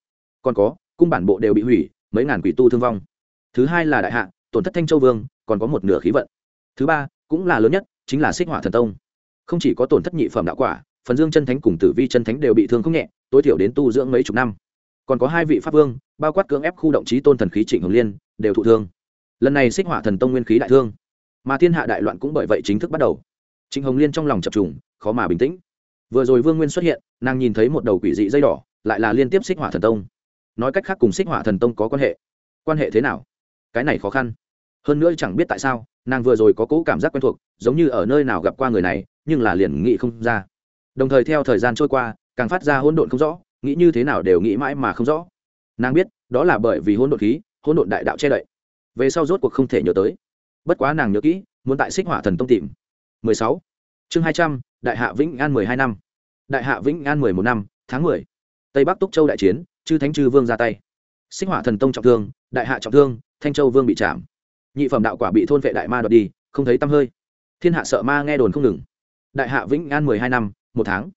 Còn có, cung bản bộ đều bị hủy, mấy ngàn quỷ tu thương vong. Thứ hai là đại hạ tổn thất thanh châu vương, còn có một nửa khí vận. Thứ ba, cũng là lớn nhất, chính là xích hỏa thần tông. Không chỉ có tổn thất nhị phẩm đạo quả, phần dương chân thánh cùng tử vi chân thánh đều bị thương không nhẹ, tối thiểu đến tu dưỡng mấy chục năm. Còn có hai vị pháp vương, bao quát cưỡng ép khu động trí tôn thần khí trịnh hồng liên, đều thụ thương. Lần này xích hỏa thần tông nguyên khí đại thương, mà thiên hạ đại loạn cũng bởi vậy chính thức bắt đầu. Trịnh hồng liên trong lòng chập trùng, khó mà bình tĩnh. Vừa rồi vương nguyên xuất hiện, nàng nhìn thấy một đầu quỷ dị dây đỏ, lại là liên tiếp xích hỏa thần tông. Nói cách khác cùng xích hỏa thần tông có quan hệ. Quan hệ thế nào? Cái này khó khăn hơn nữa chẳng biết tại sao nàng vừa rồi có cố cảm giác quen thuộc giống như ở nơi nào gặp qua người này nhưng là liền nghĩ không ra. Đồng thời theo thời gian trôi qua càng phát ra hỗn độn không rõ nghĩ như thế nào đều nghĩ mãi mà không rõ. Nàng biết đó là bởi vì hỗn độn khí hỗn độn đại đạo che đậy. Về sau rốt cuộc không thể nhớ tới. Bất quá nàng nhớ kỹ muốn tại xích hỏa thần tông tìm. 16. chương 200, đại hạ vĩnh an 12 năm. Đại hạ vĩnh an 11 năm tháng 10. tây bắc túc châu đại chiến chư thánh chư vương ra tay. Xích hỏa thần tông trọng thương đại hạ trọng thương thanh châu vương bị chạm nhị phẩm đạo quả bị thôn vệ đại ma đoạt đi, không thấy tăm hơi. Thiên hạ sợ ma nghe đồn không ngừng. Đại hạ vĩnh an 12 năm, một tháng.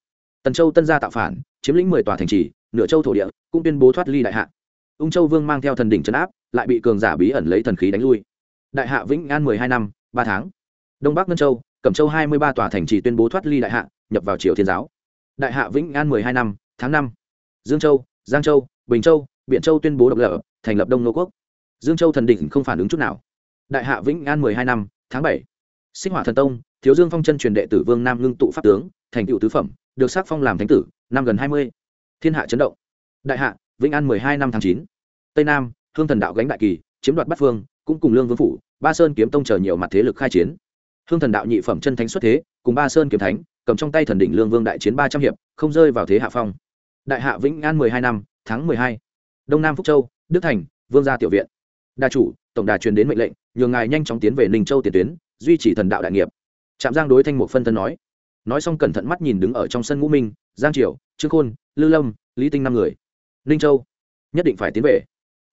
Tần châu tân gia tạo phản, chiếm lĩnh mười tòa thành trì, nửa châu thổ địa, cũng tuyên bố thoát ly đại hạ. Ung châu vương mang theo thần đỉnh trấn áp, lại bị cường giả bí ẩn lấy thần khí đánh lui. Đại hạ vĩnh an mười hai năm, ba tháng. Đông bắc ngân châu, cẩm châu hai mươi ba tòa thành trì tuyên bố thoát ly đại hạ, nhập vào triều thiên giáo. Đại hạ vĩnh an mười hai năm, tháng năm. Dương châu, giang châu, bình châu, biện châu tuyên bố độc lập, thành lập đông nô quốc. Dương châu thần đỉnh không phản ứng chút nào đại hạ vĩnh an mười hai năm, tháng bảy. Sinh hỏa thần tông, thiếu dương phong chân truyền đệ tử vương nam ngưng tụ pháp tướng, thành cựu tứ phẩm, được sắc phong làm thánh tử, năm gần hai mươi. Thiên hạ chấn động. Đại hạ, vĩnh an mười hai năm tháng chín. Tây nam, hương thần đạo gánh đại kỳ, chiếm đoạt bát phương, cũng cùng lương vương phủ, ba sơn kiếm tông chờ nhiều mặt thế lực khai chiến. Hương thần đạo nhị phẩm chân thánh xuất thế, cùng ba sơn kiếm thánh, cầm trong tay thần đỉnh lương vương đại chiến ba trăm hiệp, không rơi vào thế hạ phong. Đại hạ vĩnh an mười hai năm, tháng mười hai. Đông nam phúc châu, đức thành, vương gia tiểu viện đa chủ, tổng đà truyền đến mệnh lệnh, nhường ngài nhanh chóng tiến về ninh châu tiền tuyến, duy trì thần đạo đại nghiệp. Trạm giang đối thanh một phân thân nói. Nói xong cẩn thận mắt nhìn đứng ở trong sân ngũ minh, giang triều, trương khôn, lư lâm, lý tinh năm người. Ninh châu, nhất định phải tiến về.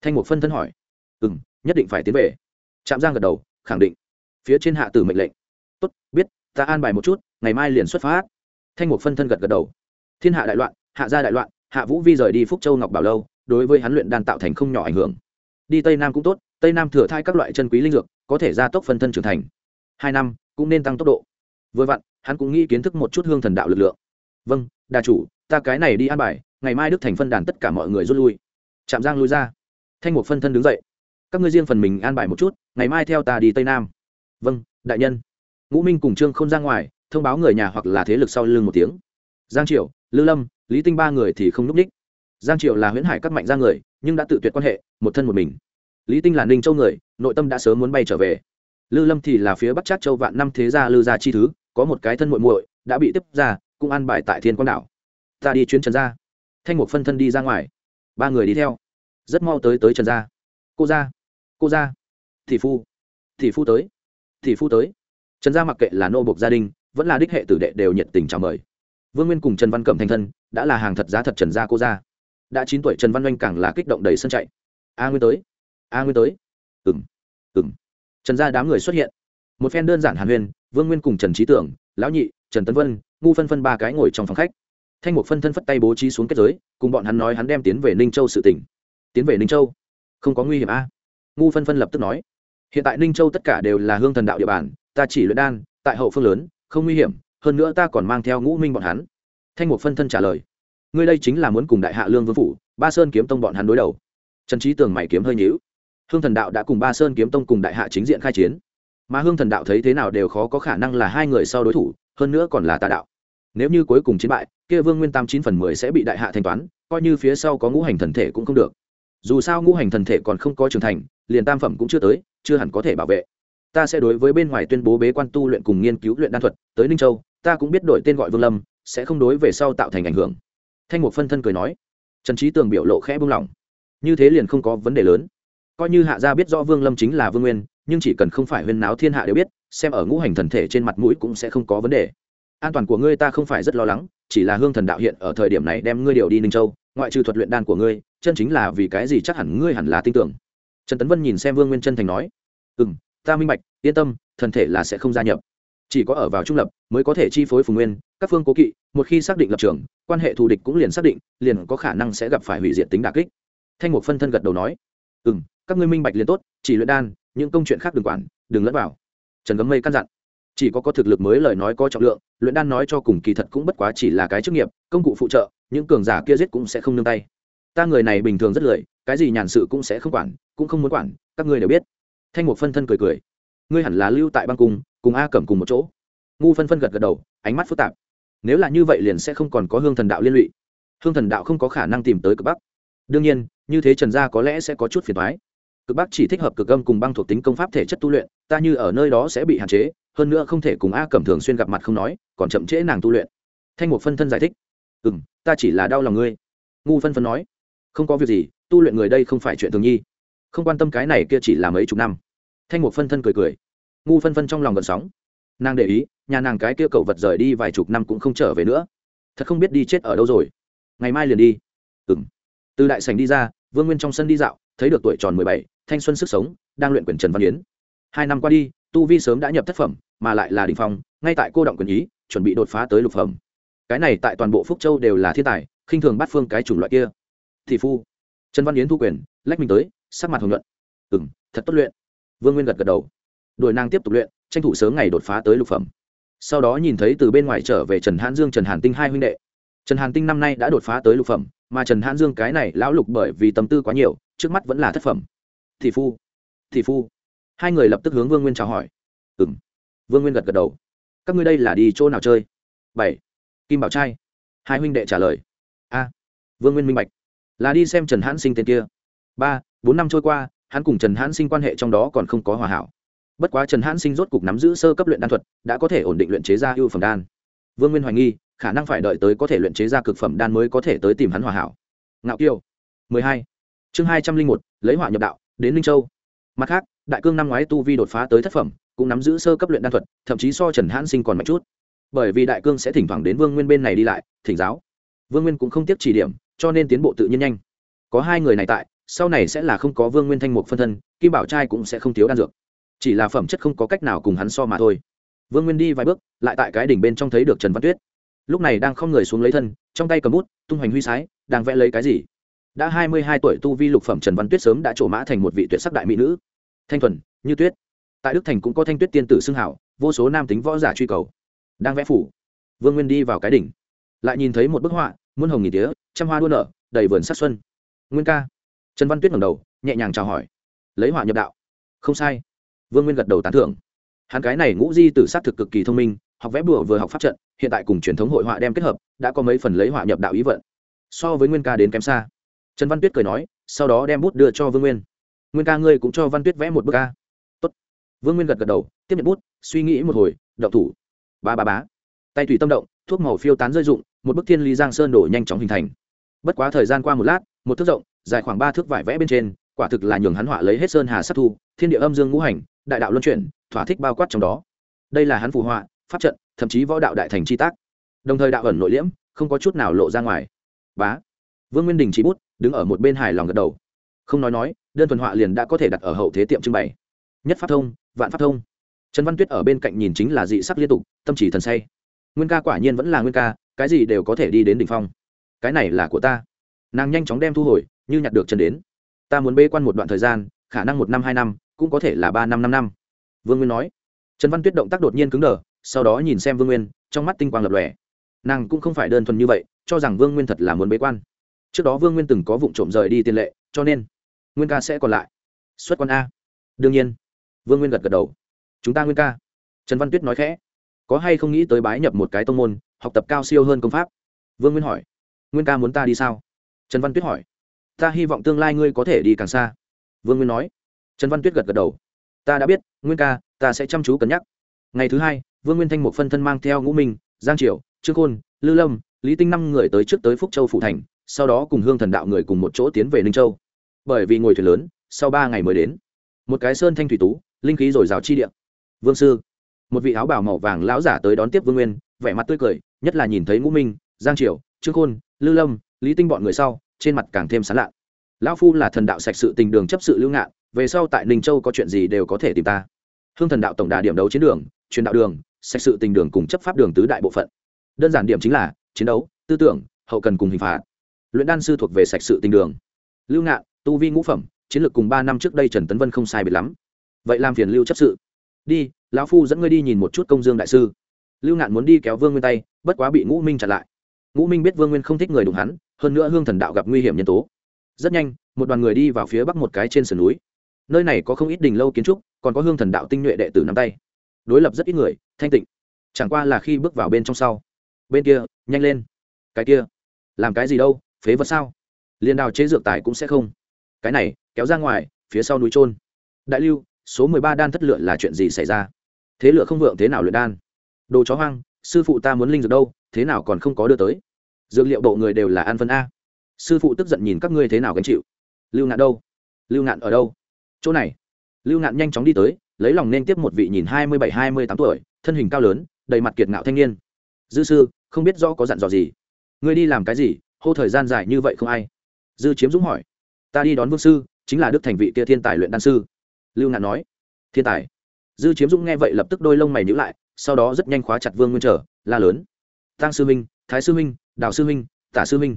Thanh mục phân thân hỏi. Ừ m nhất định phải tiến về. Trạm giang gật đầu, khẳng định. Phía trên hạ tử mệnh lệnh. Tốt, biết, ta an bài một chút, ngày mai liền xuất phát. Thanh mục phân thân gật gật đầu. Thiên hạ đại loạn, hạ gia đại loạn, hạ vũ vi rời đi phúc châu ngọc bảo lâu, đối với hắn luyện đan tạo thành không nhỏ ảnh hưởng đi tây nam cũng tốt, tây nam thừa thai các loại chân quý linh dược, có thể gia tốc phân thân trưởng thành. Hai năm, cũng nên tăng tốc độ. Vừa vặn, hắn cũng nghĩ kiến thức một chút hương thần đạo lực lượng. Vâng đà chủ, ta cái này đi an bài, ngày mai đức thành phân đàn tất cả mọi người rút lui. Trạm giang lui ra. Thanh mục phân thân đứng dậy. Các ngươi riêng phần mình an bài một chút, ngày mai theo ta đi tây nam. Vâng đại nhân. Ngũ minh cùng trương không ra ngoài, thông báo người nhà hoặc là thế lực sau lưng một tiếng. Giang triệu lư lâm, lý tinh ba người thì không n ú c ních giang triệu là huyễn hải các mạnh ra người nhưng đã tự tuyệt quan hệ, một thân một mình. Lý tinh là ninh châu người, nội tâm đã sớm muốn bay trở về. Lư lâm thì là phía bắc trát châu vạn năm thế gia lư gia chi thứ, có một cái thân muội muội, đã bị tiếp ra, cũng an bài tại thiên quang đảo. Ta đi chuyến trần gia. Thanh mục phân thân đi ra ngoài. Ba người đi theo. Rất mau tới tới trần gia. Cô gia. Cô gia. Thị phu. Thị phu tới. Thị phu tới. Trần gia mặc kệ là nô bộc gia đình, vẫn là đích hệ tử đệ đều nhiệt tình chào mời. Vương nguyên cùng trần văn cẩm thành thân, đã là hàng thật giá thật trần gia cô gia đã chín tuổi trần văn oanh càng là kích động đầy sân chạy. A nguyên tới, a nguyên tới. Ừng ừng trần gia đám người xuất hiện. Một phen đơn giản hàn huyên, vương nguyên cùng trần trí tưởng, lão nhị, trần tấn vân, ngu phân phân ba cái ngồi trong phòng khách. Thanh mục phân thân phất tay bố trí xuống kết giới, cùng bọn hắn nói hắn đem tiến về ninh châu sự tỉnh tiến về ninh châu? Không có nguy hiểm a. Ngu phân phân lập tức nói. Hiện tại ninh châu tất cả đều là hương thần đạo địa bàn, ta chỉ luyện đan, tại hậu phương lớn, không nguy hiểm, hơn nữa ta còn mang theo ngũ minh bọn hắn. Thanh mục phân thân trả lời ngươi đây chính là muốn cùng đại hạ lương vương phủ, ba sơn kiếm tông bọn hắn đối đầu. Trần trí tường mày kiếm hơi nhữu hương thần đạo đã cùng ba sơn kiếm tông cùng đại hạ chính diện khai chiến. Mà hương thần đạo thấy thế nào đều khó có khả năng là hai người sau đối thủ, hơn nữa còn là tà đạo. Nếu như cuối cùng chiến bại, kia vương nguyên tam chín phần mười sẽ bị đại hạ thanh toán, coi như phía sau có ngũ hành thần thể cũng không được. Dù sao ngũ hành thần thể còn không có trưởng thành, liền tam phẩm cũng chưa tới, chưa hẳn có thể bảo vệ. Ta sẽ đối với bên ngoài tuyên bố bế quan tu luyện cùng nghiên cứu luyện đan thuật, tới ninh châu, ta cũng biết đổi tên gọi vương lâm, sẽ không đối về sau tạo thành ảnh hưởng thanh mục phân thân cười nói. Trần trí tường biểu lộ khẽ buông lỏng như thế liền không có vấn đề lớn. Coi như hạ gia biết rõ vương lâm chính là vương nguyên, nhưng chỉ cần không phải huyên náo thiên hạ đều biết, xem ở ngũ hành thần thể trên mặt mũi cũng sẽ không có vấn đề. An toàn của ngươi ta không phải rất lo lắng, chỉ là hương thần đạo hiện ở thời điểm này đem ngươi điều đi ninh châu, ngoại trừ thuật luyện đan của ngươi, chân chính là vì cái gì chắc hẳn ngươi hẳn là tin tưởng. Trần tấn vân nhìn xem vương nguyên chân thành nói. Ừ m ta minh bạch, yên tâm, thần thể là sẽ không gia nhập. Chỉ có ở vào trung lập mới có thể chi phối phùng nguyên các phương cố kỵ, một khi xác định lập trường, quan hệ thù địch cũng liền xác định, liền có khả năng sẽ gặp phải hủy diệt tính đà kích. Thanh mục phân thân gật đầu nói ừ m các ngươi minh bạch liền tốt, chỉ luyện đan, những công chuyện khác đừng quản, đừng lẫn vào. Trần cấm mây căn dặn, chỉ có có thực lực mới lời nói có trọng lượng, luyện đan nói cho cùng kỳ thật cũng bất quá chỉ là cái chức nghiệp, công cụ phụ trợ, những cường giả kia giết cũng sẽ không nương tay. Ta người này bình thường rất lười, cái gì nhàn sự cũng sẽ không quản, cũng không muốn quản, các ngươi đều biết. Thanh mục phân thân cười cười, ngươi hẳn là lưu tại băng cung, cùng a cẩm cùng một chỗ. Ngu phân phân gật gật đầu, ánh mắt phức tạp nếu là như vậy liền sẽ không còn có hương thần đạo liên lụy. Hương thần đạo không có khả năng tìm tới cực bắc. Đương nhiên, như thế trần gia có lẽ sẽ có chút phiền thoái cực bắc chỉ thích hợp cực âm cùng băng thuộc tính công pháp thể chất tu luyện, ta như ở nơi đó sẽ bị hạn chế, hơn nữa không thể cùng a cẩm thường xuyên gặp mặt không nói, còn chậm trễ nàng tu luyện. Thanh mục phân thân giải thích. Ừ m ta chỉ là đau lòng ngươi. Ngu phân phân nói. Không có việc gì, tu luyện người đây không phải chuyện thường nhi. Không quan tâm cái này kia chỉ là mấy chục năm. Thanh mục phân thân cười cười. Ngu phân phân trong lòng gần sóng. Nàng để ý nhà nàng cái kia cậu vật rời đi vài chục năm cũng không trở về nữa. Thật không biết đi chết ở đâu rồi. Ngày mai liền đi. Ừng từ đại sành đi ra, vương nguyên trong sân đi dạo, thấy được tuổi tròn mười bảy, thanh xuân sức sống, đang luyện quyền trần văn yến. Hai năm qua đi, tu vi sớm đã nhập thất phẩm, mà lại là đình phong, ngay tại cô động quyền ý, chuẩn bị đột phá tới lục phẩm. Cái này tại toàn bộ phúc châu đều là thiên tài, khinh thường bắt phương cái chủng loại kia. Thị phu, trần văn yến thu quyền, lách mình tới, sắc mặt hồng nhuận. Ừ m thật tốt luyện. Vương nguyên gật gật đầu. Đuổi nàng tiếp tục luyện, tranh thủ sớm ngày đột phá tới lục phẩm sau đó nhìn thấy từ bên ngoài trở về trần hãn dương trần hàn tinh hai huynh đệ. Trần hàn tinh năm nay đã đột phá tới lục phẩm, mà trần hãn dương cái này lão lục bởi vì tâm tư quá nhiều, trước mắt vẫn là thất phẩm. Thị phu thị phu. Hai người lập tức hướng vương nguyên chào hỏi. Ừ m vương nguyên gật gật đầu. Các ngươi đây là đi chỗ nào chơi? Bảy. Kim bảo trai. Hai huynh đệ trả lời. A. Vương nguyên minh bạch. Là đi xem trần hãn sinh tên kia. Ba, bốn năm trôi qua, hắn cùng trần hãn sinh quan hệ trong đó còn không có hòa hảo bất quá trần hãn sinh rốt cục nắm giữ sơ cấp luyện đan thuật, đã có thể ổn định luyện chế ra ưu phẩm đan. Vương nguyên hoài nghi, khả năng phải đợi tới có thể luyện chế ra cực phẩm đan mới có thể tới tìm hắn hòa hảo. Ngạo kiêu. mười hai. Chương hai trăm linh một, lấy họa nhập đạo, đến linh châu. Mặt khác, đại cương năm ngoái tu vi đột phá tới thất phẩm, cũng nắm giữ sơ cấp luyện đan thuật, thậm chí so trần hãn sinh còn mạnh chút. Bởi vì đại cương sẽ thỉnh thoảng đến vương nguyên bên này đi lại, thỉnh giáo. Vương nguyên cũng không tiếp chỉ điểm, cho nên tiến bộ tự nhiên nhanh. Có hai người này tại, sau này sẽ là không có vương nguyên thanh mục phân thân, kim bảo trai cũng sẽ không thiếu đan dược chỉ là phẩm chất không có cách nào cùng hắn so mà thôi. Vương nguyên đi vài bước, lại tại cái đỉnh bên trong thấy được trần văn tuyết. Lúc này đang không người xuống lấy thân, trong tay cầm bút, tung hoành huy sái, đang vẽ lấy cái gì? Đã hai mươi hai tuổi tu vi lục phẩm trần văn tuyết sớm đã trổ mã thành một vị tuyệt sắc đại mỹ nữ. Thanh thuần, như tuyết. Tại đức thành cũng có thanh tuyết tiên tử xưng hảo, vô số nam tính võ giả truy cầu. Đang vẽ phủ. Vương nguyên đi vào cái đỉnh. Lại nhìn thấy một bức họa, muôn hồng nghìn tía, trăm hoa đua nở, đầy vườn sắc xuân. Nguyên ca. Trần văn tuyết ngẩng đầu, nhẹ nhàng chào hỏi. Lấy họa nhập đạo. Không sai vương nguyên gật đầu tán thưởng. Hắn cái này ngũ di t ử s á t thực cực kỳ thông minh, học vẽ bùa vừa học pháp trận, hiện tại cùng truyền thống hội họa đem kết hợp, đã có mấy phần lấy họa nhập đạo ý vận. So với nguyên ca đến kém xa. Trần văn tuyết cười nói, sau đó đem bút đưa cho vương nguyên. Nguyên ca ngươi cũng cho văn tuyết vẽ một bức ca Tốt. vương nguyên gật gật đầu, tiếp nhận bút, suy nghĩ một hồi đậu thủ. Ba ba bá tay thủy tâm động, thuốc màu phiêu tán rơi rụng một bức thiên ly giang sơn đổ nhanh chóng hình thành. Bất quá thời gian qua một lát, một thước rộng, dài khoảng ba thước vải vẽ bên trên, quả thực là nhường hắn họa lấy hết sơn hà sát thu, thiên địa âm dương ngũ hành đại đạo luân chuyển, thỏa thích bao quát trong đó. Đây là hắn phù họa, pháp trận, thậm chí võ đạo đại thành chi tác. Đồng thời đạo ẩn nội liễm, không có chút nào lộ ra ngoài. Bá. Vương nguyên đình chỉ bút, đứng ở một bên hài lòng gật đầu. Không nói nói, đơn thuần họa liền đã có thể đặt ở hậu thế tiệm trưng bày. Nhất pháp thông, vạn pháp thông. Trần văn tuyết ở bên cạnh nhìn chính là dị sắc liên tục, tâm chỉ thần say. Nguyên ca quả nhiên vẫn là nguyên ca, cái gì đều có thể đi đến đ ỉ n h phong. Cái này là của ta. Nàng nhanh chóng đem thu hồi, như nhặt được chân đến. Ta muốn bê quan một đoạn thời gian, khả năng một năm, hai năm cũng có thể là ba năm năm năm. Vương nguyên nói. Trần văn tuyết động tác đột nhiên cứng đờ, sau đó nhìn xem vương nguyên, trong mắt tinh quang lập lòe. Nàng cũng không phải đơn thuần như vậy, cho rằng vương nguyên thật là muốn bế quan. Trước đó vương nguyên từng có vụ trộm rời đi tiền lệ, cho nên nguyên ca sẽ còn lại. Xuất quan a. Đương nhiên. Vương nguyên gật gật đầu. Chúng ta nguyên ca. Trần văn tuyết nói khẽ. Có hay không nghĩ tới bái nhập một cái tông môn, học tập cao siêu hơn công pháp? Vương nguyên hỏi. Nguyên ca muốn ta đi sao? Trần văn tuyết hỏi. Ta hy vọng tương lai ngươi có thể đi càng xa. Vương nguyên nói trần văn tuyết gật gật đầu. Ta đã biết, nguyên ca, ta sẽ chăm chú cân nhắc. Ngày thứ hai, vương nguyên thanh một phân thân mang theo ngũ minh, giang triều, trương khôn, lư lâm, lý tinh năm người tới trước tới phúc châu phụ thành, sau đó cùng hương thần đạo người cùng một chỗ tiến về ninh châu. Bởi vì ngồi thuyền lớn, sau ba ngày mới đến. Một cái sơn thanh thủy tú, linh khí rồi rào chi địa. Vương sư. Một vị áo bảo màu vàng lão giả tới đón tiếp vương nguyên, vẻ mặt tươi cười, nhất là nhìn thấy ngũ minh, giang triều, trương khôn, lư lâm, lý tinh bọn người sau, trên mặt càng thêm sán lạ lão phu là thần đạo sạch sự tình đường chấp sự lưu ngạn, về sau tại ninh châu có chuyện gì đều có thể tìm ta. Hương thần đạo tổng đà điểm đấu chiến đường, truyền đạo đường, sạch sự tình đường cùng chấp pháp đường tứ đại bộ phận. Đơn giản điểm chính là, chiến đấu, tư tưởng, hậu cần cùng hình phạt. Luyện đan sư thuộc về sạch sự tình đường. Lưu ngạn, tu vi ngũ phẩm, chiến lược cùng ba năm trước đây trần tấn vân không sai biệt lắm. Vậy làm phiền lưu chấp sự. Đi, lão phu dẫn ngươi đi nhìn một chút công dương đại sư. Lưu ngạn muốn đi kéo vương nguyên tay, bất quá bị ngũ minh chặn lại. Ngũ minh biết vương nguyên không thích người đụng hắn, hơn nữa hương thần đạo gặp nguy hiểm nhân tố rất nhanh, một đoàn người đi vào phía bắc một cái trên sườn núi. Nơi này có không ít đình lâu kiến trúc, còn có hương thần đạo tinh nhuệ đệ tử nắm tay. Đối lập rất ít người, thanh tịnh. Chẳng qua là khi bước vào bên trong sau. Bên kia, nhanh lên. Cái kia, làm cái gì đâu, phế vật sao? Liền đào chế dược tài cũng sẽ không. Cái này, kéo ra ngoài, phía sau núi trôn. Đại lưu, số mười ba đan thất lựa là chuyện gì xảy ra? Thế lựa không vượng thế nào luyện đan? Đồ chó hoang, sư phụ ta muốn linh dược đâu, thế nào còn không có đưa tới? Dược liệu bộ người đều là ăn phân a sư phụ tức giận nhìn các ngươi thế nào gánh chịu. Lưu ngạn đâu? Lưu ngạn ở đâu? Chỗ này. Lưu ngạn nhanh chóng đi tới, lấy lòng nên tiếp một vị nhìn hai mươi bảy, hai mươi tám tuổi, thân hình cao lớn, đầy mặt kiệt ngạo thanh niên. Dư sư, không biết rõ có dặn dò gì. Ngươi đi làm cái gì? Hô thời gian dài như vậy không ai. Dư chiếm dũng hỏi. Ta đi đón vương sư, chính là đức thành vị kia thiên tài luyện đan sư. Lưu ngạn nói. Thiên tài. Dư chiếm dũng nghe vậy lập tức đôi lông mày nhữ lại, sau đó rất nhanh khóa chặt vương nguyên trở, la lớn. Tăng sư minh thái sư minh đào sư minh tả sư minh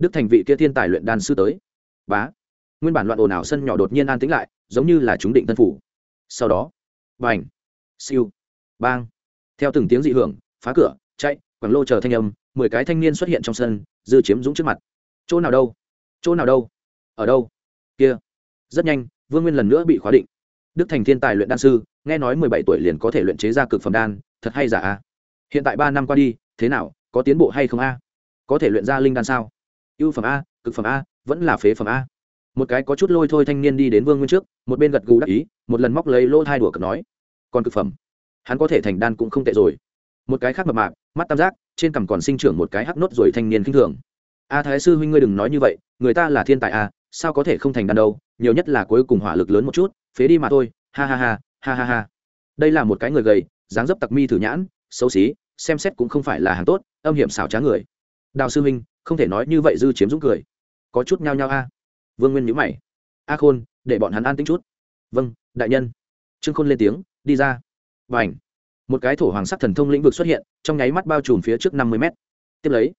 đức thành vị kia thiên tài luyện đan sư tới. Bá. Nguyên bản loạn ồn ào sân nhỏ đột nhiên an tĩnh lại, giống như là chúng định thân phủ. Sau đó, bành, siêu, bang. Theo từng tiếng dị hưởng, phá cửa, chạy, quảng lô chờ thanh âm, mười cái thanh niên xuất hiện trong sân, dư chiếm dũng trước mặt. Chỗ nào đâu? Chỗ nào đâu? Ở đâu? Kia. Rất nhanh, vương nguyên lần nữa bị khóa định. Đức thành thiên tài luyện đan sư, nghe nói mười bảy tuổi liền có thể luyện chế ra cực phẩm đan, thật hay giả a? Hiện tại ba năm qua đi, thế nào, có tiến bộ hay không a? Có thể luyện ra linh đan sao? Ưu phẩm a, cực phẩm a, vẫn là phế phẩm a. Một cái có chút lôi thôi thanh niên đi đến vương nguyên trước, một bên gật gù đắc ý, một lần móc lấy lỗ thai đùa cực nói, còn cực phẩm, hắn có thể thành đan cũng không tệ rồi. Một cái khác mập mạp, mắt tam giác, trên cằm còn sinh trưởng một cái hắc nốt rồi thanh niên k i n h thường. A thái sư huynh ngươi đừng nói như vậy, người ta là thiên tài a, sao có thể không thành đan đâu, nhiều nhất là cuối cùng hỏa lực lớn một chút, phế đi mà thôi. Ha ha ha ha ha ha. Đây là một cái người gầy, dáng dấp tặc mi thử nhãn, xấu xí, xem xét cũng không phải là hàng tốt, âm hiểm xảo trá người. Đào sư huynh không thể nói như vậy dư chiếm dũng cười. Có chút nhao nhao a. Vương nguyên nhữ mày. A khôn, để bọn hắn an tính chút. Vâng đại nhân. Trương khôn lên tiếng, đi ra. Và ảnh một cái thổ hoàng sắc thần thông lĩnh vực xuất hiện, trong nháy mắt bao trùm phía trước năm mươi mét. Tiếp lấy.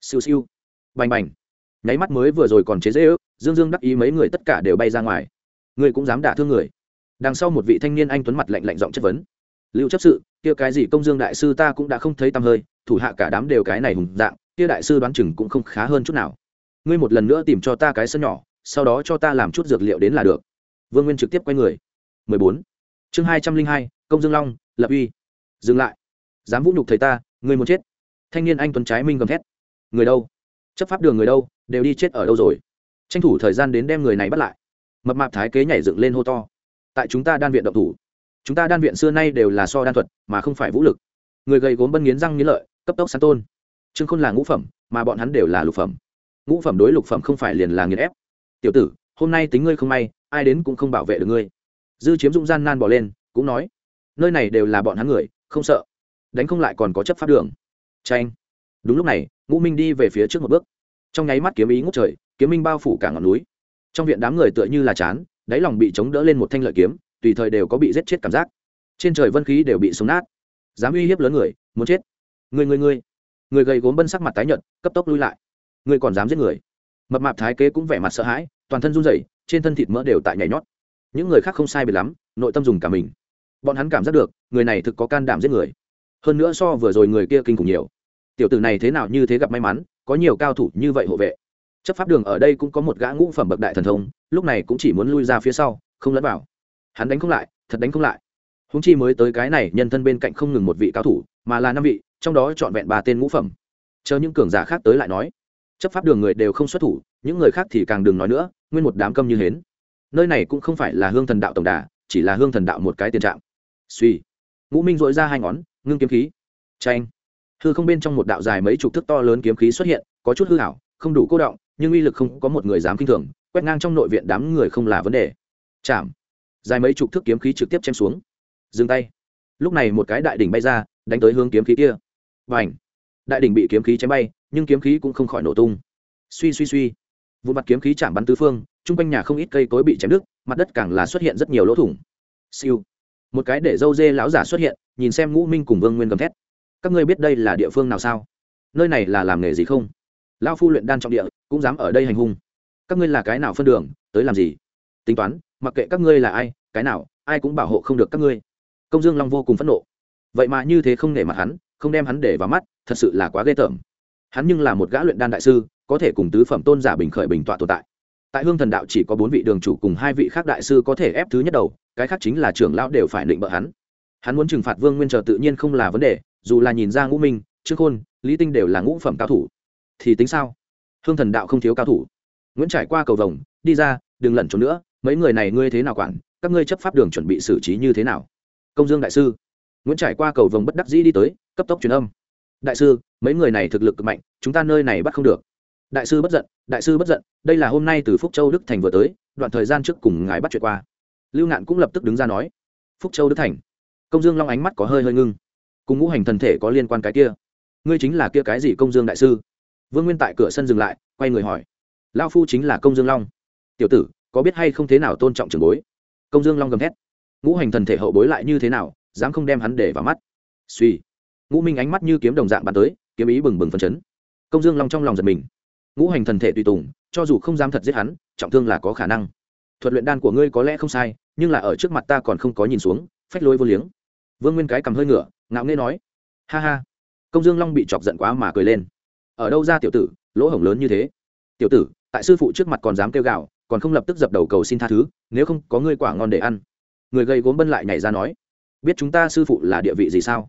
Siêu siêu. Bành bành. Nháy mắt mới vừa rồi còn chế dễ ước dương dương đắc ý mấy người tất cả đều bay ra ngoài. Người cũng dám đả thương người. Đằng sau một vị thanh niên anh tuấn mặt lạnh lạnh giọng chất vấn. Lưu chấp sự, kia cái gì công dương đại sư ta cũng đã không thấy tăm hơi, thủ hạ cả đám đều cái này hùng dạng kia đại sư đoán chừng cũng không khá hơn chút nào. Ngươi một lần nữa tìm cho ta cái sân nhỏ sau đó cho ta làm chút dược liệu đến là được. Vương nguyên trực tiếp quay người. 14. chương 202, công dương long lập uy. Dừng lại. Dám vũ nhục thầy ta ngươi muốn chết. Thanh niên anh tuấn trái minh gầm thét. Người đâu? Chấp pháp đường người đâu đều đi chết ở đâu rồi? Tranh thủ thời gian đến đem người này bắt lại. Mập mạp thái kế nhảy dựng lên hô to. Tại chúng ta đan viện động thủ. Chúng ta đan viện xưa nay đều là so đan thuật mà không phải vũ lực. Người gầy gốm bân nghiến răng nghiến lợi cấp tốc sán tôn trương khôn là ngũ phẩm, mà bọn hắn đều là lục phẩm. Ngũ phẩm đối lục phẩm không phải liền là nghiền ép. Tiểu tử, hôm nay tính ngươi không may, ai đến cũng không bảo vệ được ngươi. Dư chiếm dụng gian nan bỏ lên, cũng nói, nơi này đều là bọn hắn người, không sợ. Đánh không lại còn có chấp pháp đường. Tranh đúng lúc này, ngũ minh đi về phía trước một bước. Trong nháy mắt kiếm ý ngút trời, kiếm minh bao phủ cả ngọn núi. Trong viện đám người tựa như là chán, đáy lòng bị chống đỡ lên một thanh lợi kiếm, tùy thời đều có bị giết chết cảm giác. Trên trời vân khí đều bị sống nát. Dám uy hiếp lớn người, muốn chết. Người người người người gầy gốm bân sắc mặt tái nhợt, cấp tốc lui lại. Người còn dám giết người? Mập mạp thái kế cũng vẻ mặt sợ hãi, toàn thân run rẩy, trên thân thịt mỡ đều tại nhảy nhót. Những người khác không sai biệt lắm, nội tâm dùng cả mình. Bọn hắn cảm giác được, người này thực có can đảm giết người. Hơn nữa so vừa rồi người kia kinh khủng nhiều. Tiểu tử này thế nào như thế gặp may mắn, có nhiều cao thủ như vậy hộ vệ. Chấp pháp đường ở đây cũng có một gã ngũ phẩm bậc đại thần thông, lúc này cũng chỉ muốn lui ra phía sau, không lẫn vào. Hắn đánh không lại, thật đánh không lại. Húng chi mới tới cái này, nhân thân bên cạnh không ngừng một vị cao thủ, mà là năm vị trong đó trọn vẹn ba tên ngũ phẩm. Chờ những cường giả khác tới lại nói, chấp pháp đường người đều không xuất thủ, những người khác thì càng đừng nói nữa, nguyên một đám câm như hến. Nơi này cũng không phải là hương thần đạo tổng đà, chỉ là hương thần đạo một cái tiền trạng. Suy ngũ minh dội ra hai ngón, ngưng kiếm khí. Tranh hư không bên trong một đạo dài mấy chục thước to lớn kiếm khí xuất hiện, có chút hư hảo không đủ cô động, nhưng uy lực không có một người dám kinh thường, quét ngang trong nội viện đám người không là vấn đề. Chạm. Dài mấy chục thước kiếm khí trực tiếp chém xuống. Dừng tay. Lúc này một cái đại đỉnh bay ra, đánh tới hướng kiếm khí kia và ảnh. Đại đỉnh bị kiếm khí chém bay, nhưng kiếm khí cũng không khỏi nổ tung. Suy suy suy. Vụ mặt kiếm khí chạm bắn tứ phương, chung quanh nhà không ít cây cối bị chém đứt, mặt đất càng là xuất hiện rất nhiều lỗ thủng. Siêu. Một cái để dâu dê lão giả xuất hiện, nhìn xem ngũ minh cùng vương nguyên gầm thét. Các ngươi biết đây là địa phương nào sao? Nơi này là làm nghề gì không? Lão phu luyện đan trọng địa, cũng dám ở đây hành hung. Các ngươi là cái nào phân đường, tới làm gì? Tính toán, mặc kệ các ngươi là ai, cái nào, ai cũng bảo hộ không được các ngươi. Công dương long vô cùng phẫn nộ. Vậy mà như thế không nể mặt hắn không đem hắn để vào mắt, thật sự là quá ghê tởm. Hắn nhưng là một gã luyện đan đại sư, có thể cùng tứ phẩm tôn giả bình khởi bình tọa tồn tại. Tại hương thần đạo chỉ có bốn vị đường chủ cùng hai vị khác đại sư có thể ép thứ nhất đầu, cái khác chính là trưởng lão đều phải định bợ hắn. Hắn muốn trừng phạt vương nguyên chờ tự nhiên không là vấn đề, dù là nhìn ra ngũ minh, trương khôn, lý tinh đều là ngũ phẩm cao thủ. Thì tính sao? Hương thần đạo không thiếu cao thủ. Nguyễn trải qua cầu vồng, đi ra, đừng lẩn trốn nữa, mấy người này ngươi thế nào quản, các ngươi chấp pháp đường chuẩn bị xử trí như thế nào? Công dương đại sư. Nguyễn trải qua cầu vồng bất đắc dĩ đi tới cấp tốc truyền âm. Đại sư, mấy người này thực lực cực mạnh, chúng ta nơi này bắt không được. Đại sư bất giận, đại sư bất giận, đây là hôm nay từ phúc châu đức thành vừa tới, đoạn thời gian trước cùng ngài bắt chuyện qua. Lưu ngạn cũng lập tức đứng ra nói, phúc châu đức thành. Công dương long ánh mắt có hơi hơi ngưng. Cùng ngũ hành thần thể có liên quan cái kia. Ngươi chính là kia cái gì công dương đại sư? Vương nguyên tại cửa sân dừng lại, quay người hỏi lao phu chính là công dương long. Tiểu tử, có biết hay không thế nào tôn trọng trường bối? Công dương long gầm thét, ngũ hành thần thể hậu bối lại như thế nào, dám không đem hắn để vào mắt? Suy ngũ minh ánh mắt như kiếm đồng dạng bắn tới, kiếm ý bừng bừng phân chấn. Công dương long trong lòng giật mình. Ngũ hành thần thể tùy tùng, cho dù không dám thật giết hắn, trọng thương là có khả năng. Thuật luyện đan của ngươi có lẽ không sai, nhưng là ở trước mặt ta còn không có nhìn xuống, phách lối vô liếng. Vương nguyên cái cầm hơi ngựa ngạo nghê nói. Ha ha. Công dương long bị chọc giận quá mà cười lên. Ở đâu ra tiểu tử, lỗ hổng lớn như thế? Tiểu tử, tại sư phụ trước mặt còn dám kêu gạo còn không lập tức dập đầu cầu xin tha thứ, nếu không có ngươi quả ngon để ăn. Người gây gốm bân lại nhảy ra nói. Biết chúng ta sư phụ là địa vị gì sao?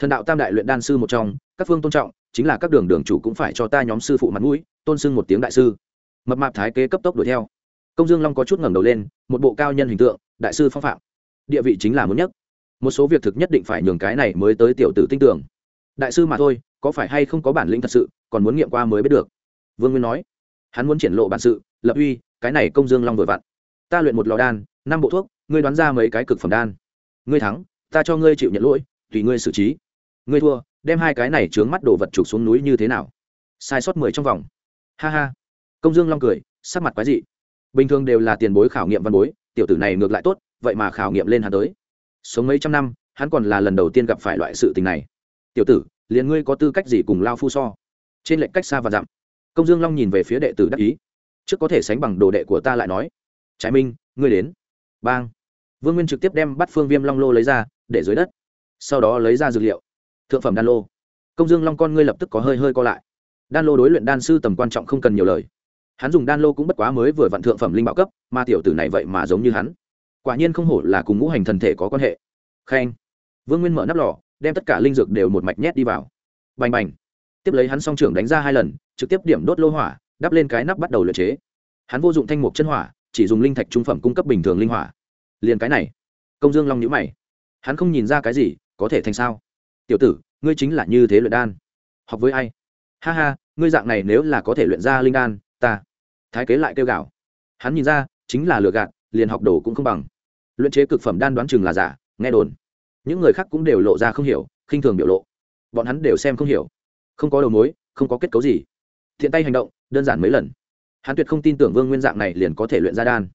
Thần đạo tam đại luyện đan sư một trong, các phương tôn trọng, chính là các đường đường chủ cũng phải cho ta nhóm sư phụ mặt mũi, tôn sưng một tiếng đại sư. Mập mạp thái kế cấp tốc đuổi theo. Công dương long có chút ngẩng đầu lên, một bộ cao nhân hình tượng, đại sư phong phạm. Địa vị chính là muốn nhất. Một số việc thực nhất định phải nhường cái này mới tới tiểu tử tinh tưởng. Đại sư mà thôi, có phải hay không có bản lĩnh thật sự, còn muốn nghiệm qua mới biết được. Vương nguyên nói. Hắn muốn triển lộ bản sự, lập uy, cái này công dương long vội vặn. Ta luyện một lò đan, năm bộ thuốc, ngươi đoán ra mấy cái cực phẩm đan. Ngươi thắng, ta cho ngươi chịu nhận lỗi, tùy ngươi xử trí ngươi thua, đem hai cái này trướng mắt đồ vật trục xuống núi như thế nào? Sai sót mười trong vòng. Ha ha. Công dương long cười, sắc mặt quái dị. Bình thường đều là tiền bối khảo nghiệm văn bối, tiểu tử này ngược lại tốt, vậy mà khảo nghiệm lên hắn tới. Sống mấy trăm năm, hắn còn là lần đầu tiên gặp phải loại sự tình này. Tiểu tử, liền ngươi có tư cách gì cùng lao phu so? Trên lệnh cách xa và dặm. Công dương long nhìn về phía đệ tử đắc ý. Trước có thể sánh bằng đồ đệ của ta lại nói. Trái minh, ngươi đến. Bang. Vương nguyên trực tiếp đem bắt phương viêm long lô lấy ra, để dưới đất. Sau đó lấy ra dược liệu thượng phẩm đan lô. Công dương long con ngươi lập tức có hơi hơi co lại. Đan lô đối luyện đan sư tầm quan trọng không cần nhiều lời. Hắn dùng đan lô cũng bất quá mới vừa vặn thượng phẩm linh bảo cấp, mà tiểu tử này vậy mà giống như hắn. Quả nhiên không hổ là cùng ngũ hành thần thể có quan hệ. Khen. Vương nguyên mở nắp lò, đem tất cả linh dược đều một mạch nhét đi vào. Bành bành. Tiếp lấy hắn song trưởng đánh ra hai lần, trực tiếp điểm đốt lô hỏa, đắp lên cái nắp bắt đầu luyện chế. Hắn vô dụng thanh mục chân hỏa, chỉ dùng linh thạch trung phẩm cung cấp bình thường linh hỏa. Liền cái này. Công dương long nhữ mày. Hắn không nhìn ra cái gì, có thể thành sao? Tiểu tử, ngươi chính là như thế luyện đan. Học với ai? Ha ha, ngươi dạng này nếu là có thể luyện ra linh đan, ta. Thái kế lại kêu gạo hắn nhìn ra, chính là lừa gạt, liền học đồ cũng không bằng. Luyện chế cực phẩm đan đoán chừng là giả, nghe đồn. Những người khác cũng đều lộ ra không hiểu, khinh thường biểu lộ. Bọn hắn đều xem không hiểu. Không có đầu mối, không có kết cấu gì. Thiện tay hành động, đơn giản mấy lần. Hắn tuyệt không tin tưởng vương nguyên dạng này liền có thể luyện ra đan.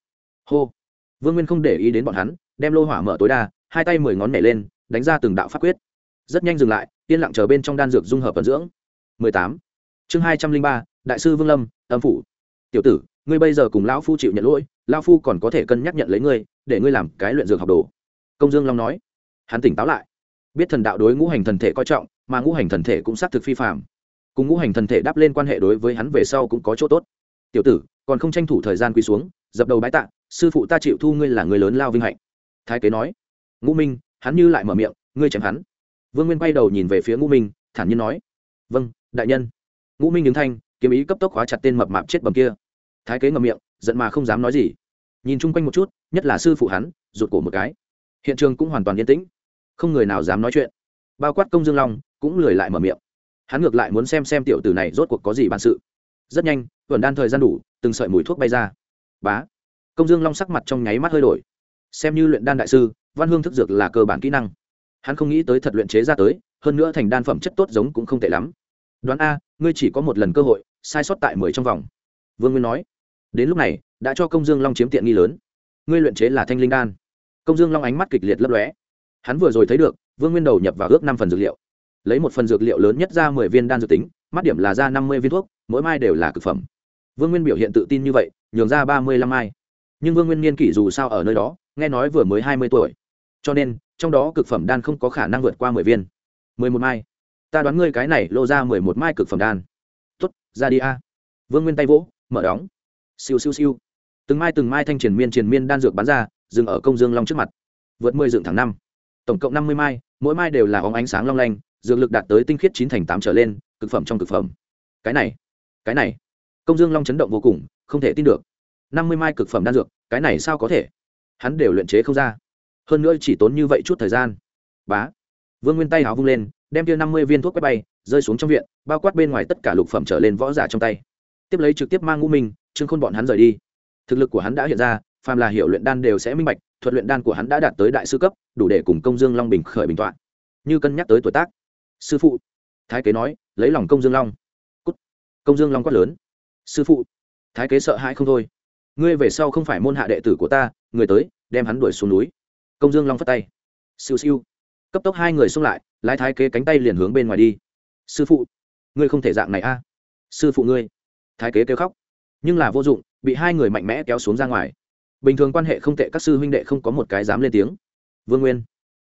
Hô. Vương nguyên không để ý đến bọn hắn, đem lô hỏa mở tối đa, hai tay mười ngón nhảy lên, đánh ra từng đạo pháp quyết rất nhanh dừng lại yên lặng chờ bên trong đan dược dung hợp vận dưỡng. 18. chương 203, đại sư vương lâm âm phủ. Tiểu tử ngươi bây giờ cùng lão phu chịu nhận lỗi lão phu còn có thể cân nhắc nhận lấy ngươi để ngươi làm cái luyện dược học đồ. Công dương long nói. Hắn tỉnh táo lại. Biết thần đạo đối ngũ hành thần thể coi trọng mà ngũ hành thần thể cũng xác thực phi phạm cùng ngũ hành thần thể đáp lên quan hệ đối với hắn về sau cũng có chỗ tốt. Tiểu tử còn không tranh thủ thời gian quy xuống dập đầu bái tạ sư phụ ta chịu thu ngươi là người lớn lao vinh hạnh. Thái kế nói. Ngũ minh hắn như lại mở miệng ngươi chém hắn vương nguyên quay đầu nhìn về phía ngũ minh, thản nhiên nói vâng đại nhân. Ngũ minh đứng thanh, kiếm ý cấp tốc khóa chặt tên mập mạp chết bầm kia. Thái kế ngậm miệng, giận mà không dám nói gì. Nhìn chung quanh một chút, nhất là sư phụ hắn, rụt cổ một cái. Hiện trường cũng hoàn toàn yên tĩnh, không người nào dám nói chuyện. Bao quát công dương long, cũng lười lại mở miệng. Hắn ngược lại muốn xem xem tiểu tử này rốt cuộc có gì bản sự. Rất nhanh, tuần đan thời gian đủ, từng sợi mùi thuốc bay ra. Bá! Công dương long sắc mặt trong nháy mắt hơi đổi. Xem như luyện đan đại sư, văn hương thức dược là cơ bản kỹ năng hắn không nghĩ tới thật luyện chế ra tới, hơn nữa thành đan phẩm chất tốt giống cũng không tệ lắm. Đoán a, ngươi chỉ có một lần cơ hội, sai sót tại mười trong vòng. Vương nguyên nói, đến lúc này, đã cho công dương long chiếm tiện nghi lớn. Ngươi luyện chế là thanh linh đan. Công dương long ánh mắt kịch liệt lấp lóe. Hắn vừa rồi thấy được, vương nguyên đầu nhập vào ước năm phần dược liệu. Lấy một phần dược liệu lớn nhất ra mười viên đan dược tính, mắt điểm là ra năm mươi viên thuốc, mỗi mai đều là c ự c phẩm. Vương nguyên biểu hiện tự tin như vậy, nhường ra ba mươi lăm mai. Nhưng vương nguyên niên kỷ dù sao ở nơi đó, nghe nói vừa mới hai mươi tuổi. Cho nên trong đó cực phẩm đan không có khả năng vượt qua mười viên. Mười một mai. Ta đoán ngươi cái này lô ra mười một mai cực phẩm đan. Tuất ra đi a. Vương nguyên tay vỗ, mở đóng. Siêu siêu siêu. Từng mai từng mai thanh triển miên triển miên đan dược bắn ra, dừng ở công dương long trước mặt. Vượt mười dựng tháng năm. Tổng cộng năm mươi mai, mỗi mai đều là óng ánh sáng long lanh, dược lực đạt tới tinh khiết chín thành tám trở lên, cực phẩm trong cực phẩm. Cái này cái này. Công dương long chấn động vô cùng, không thể tin được. Năm mươi mai cực phẩm đan dược, cái này sao có thể? Hắn đều luyện chế không ra hơn nữa chỉ tốn như vậy chút thời gian. Bá. Vương nguyên tay háo vung lên, đem kia năm mươi viên thuốc quét bay, rơi xuống trong viện, bao quát bên ngoài tất cả lục phẩm trở lên võ giả trong tay. Tiếp lấy trực tiếp mang ngũ minh, trương khôn bọn hắn rời đi. Thực lực của hắn đã hiện ra, phàm là hiệu luyện đan đều sẽ minh bạch, thuật luyện đan của hắn đã đạt tới đại sư cấp, đủ để cùng công dương long bình khởi bình t như cân nhắc tới tuổi tác. Sư phụ. Thái kế nói, lấy lòng công dương long. Cút. công dương long quát lớn. Sư phụ. Thái kế sợ hãi không thôi. Ngươi về sau không phải môn hạ đệ tử của ta, người tới, đem hắn đuổi xuống núi công dương long phất tay. Siêu siêu. Cấp tốc hai người xông lại, lái thái kế cánh tay liền hướng bên ngoài đi. Sư phụ, ngươi không thể dạng này a. Sư phụ ngươi. Thái kế kêu khóc. Nhưng là vô dụng, bị hai người mạnh mẽ kéo xuống ra ngoài. Bình thường quan hệ không tệ các sư huynh đệ không có một cái dám lên tiếng. Vương nguyên.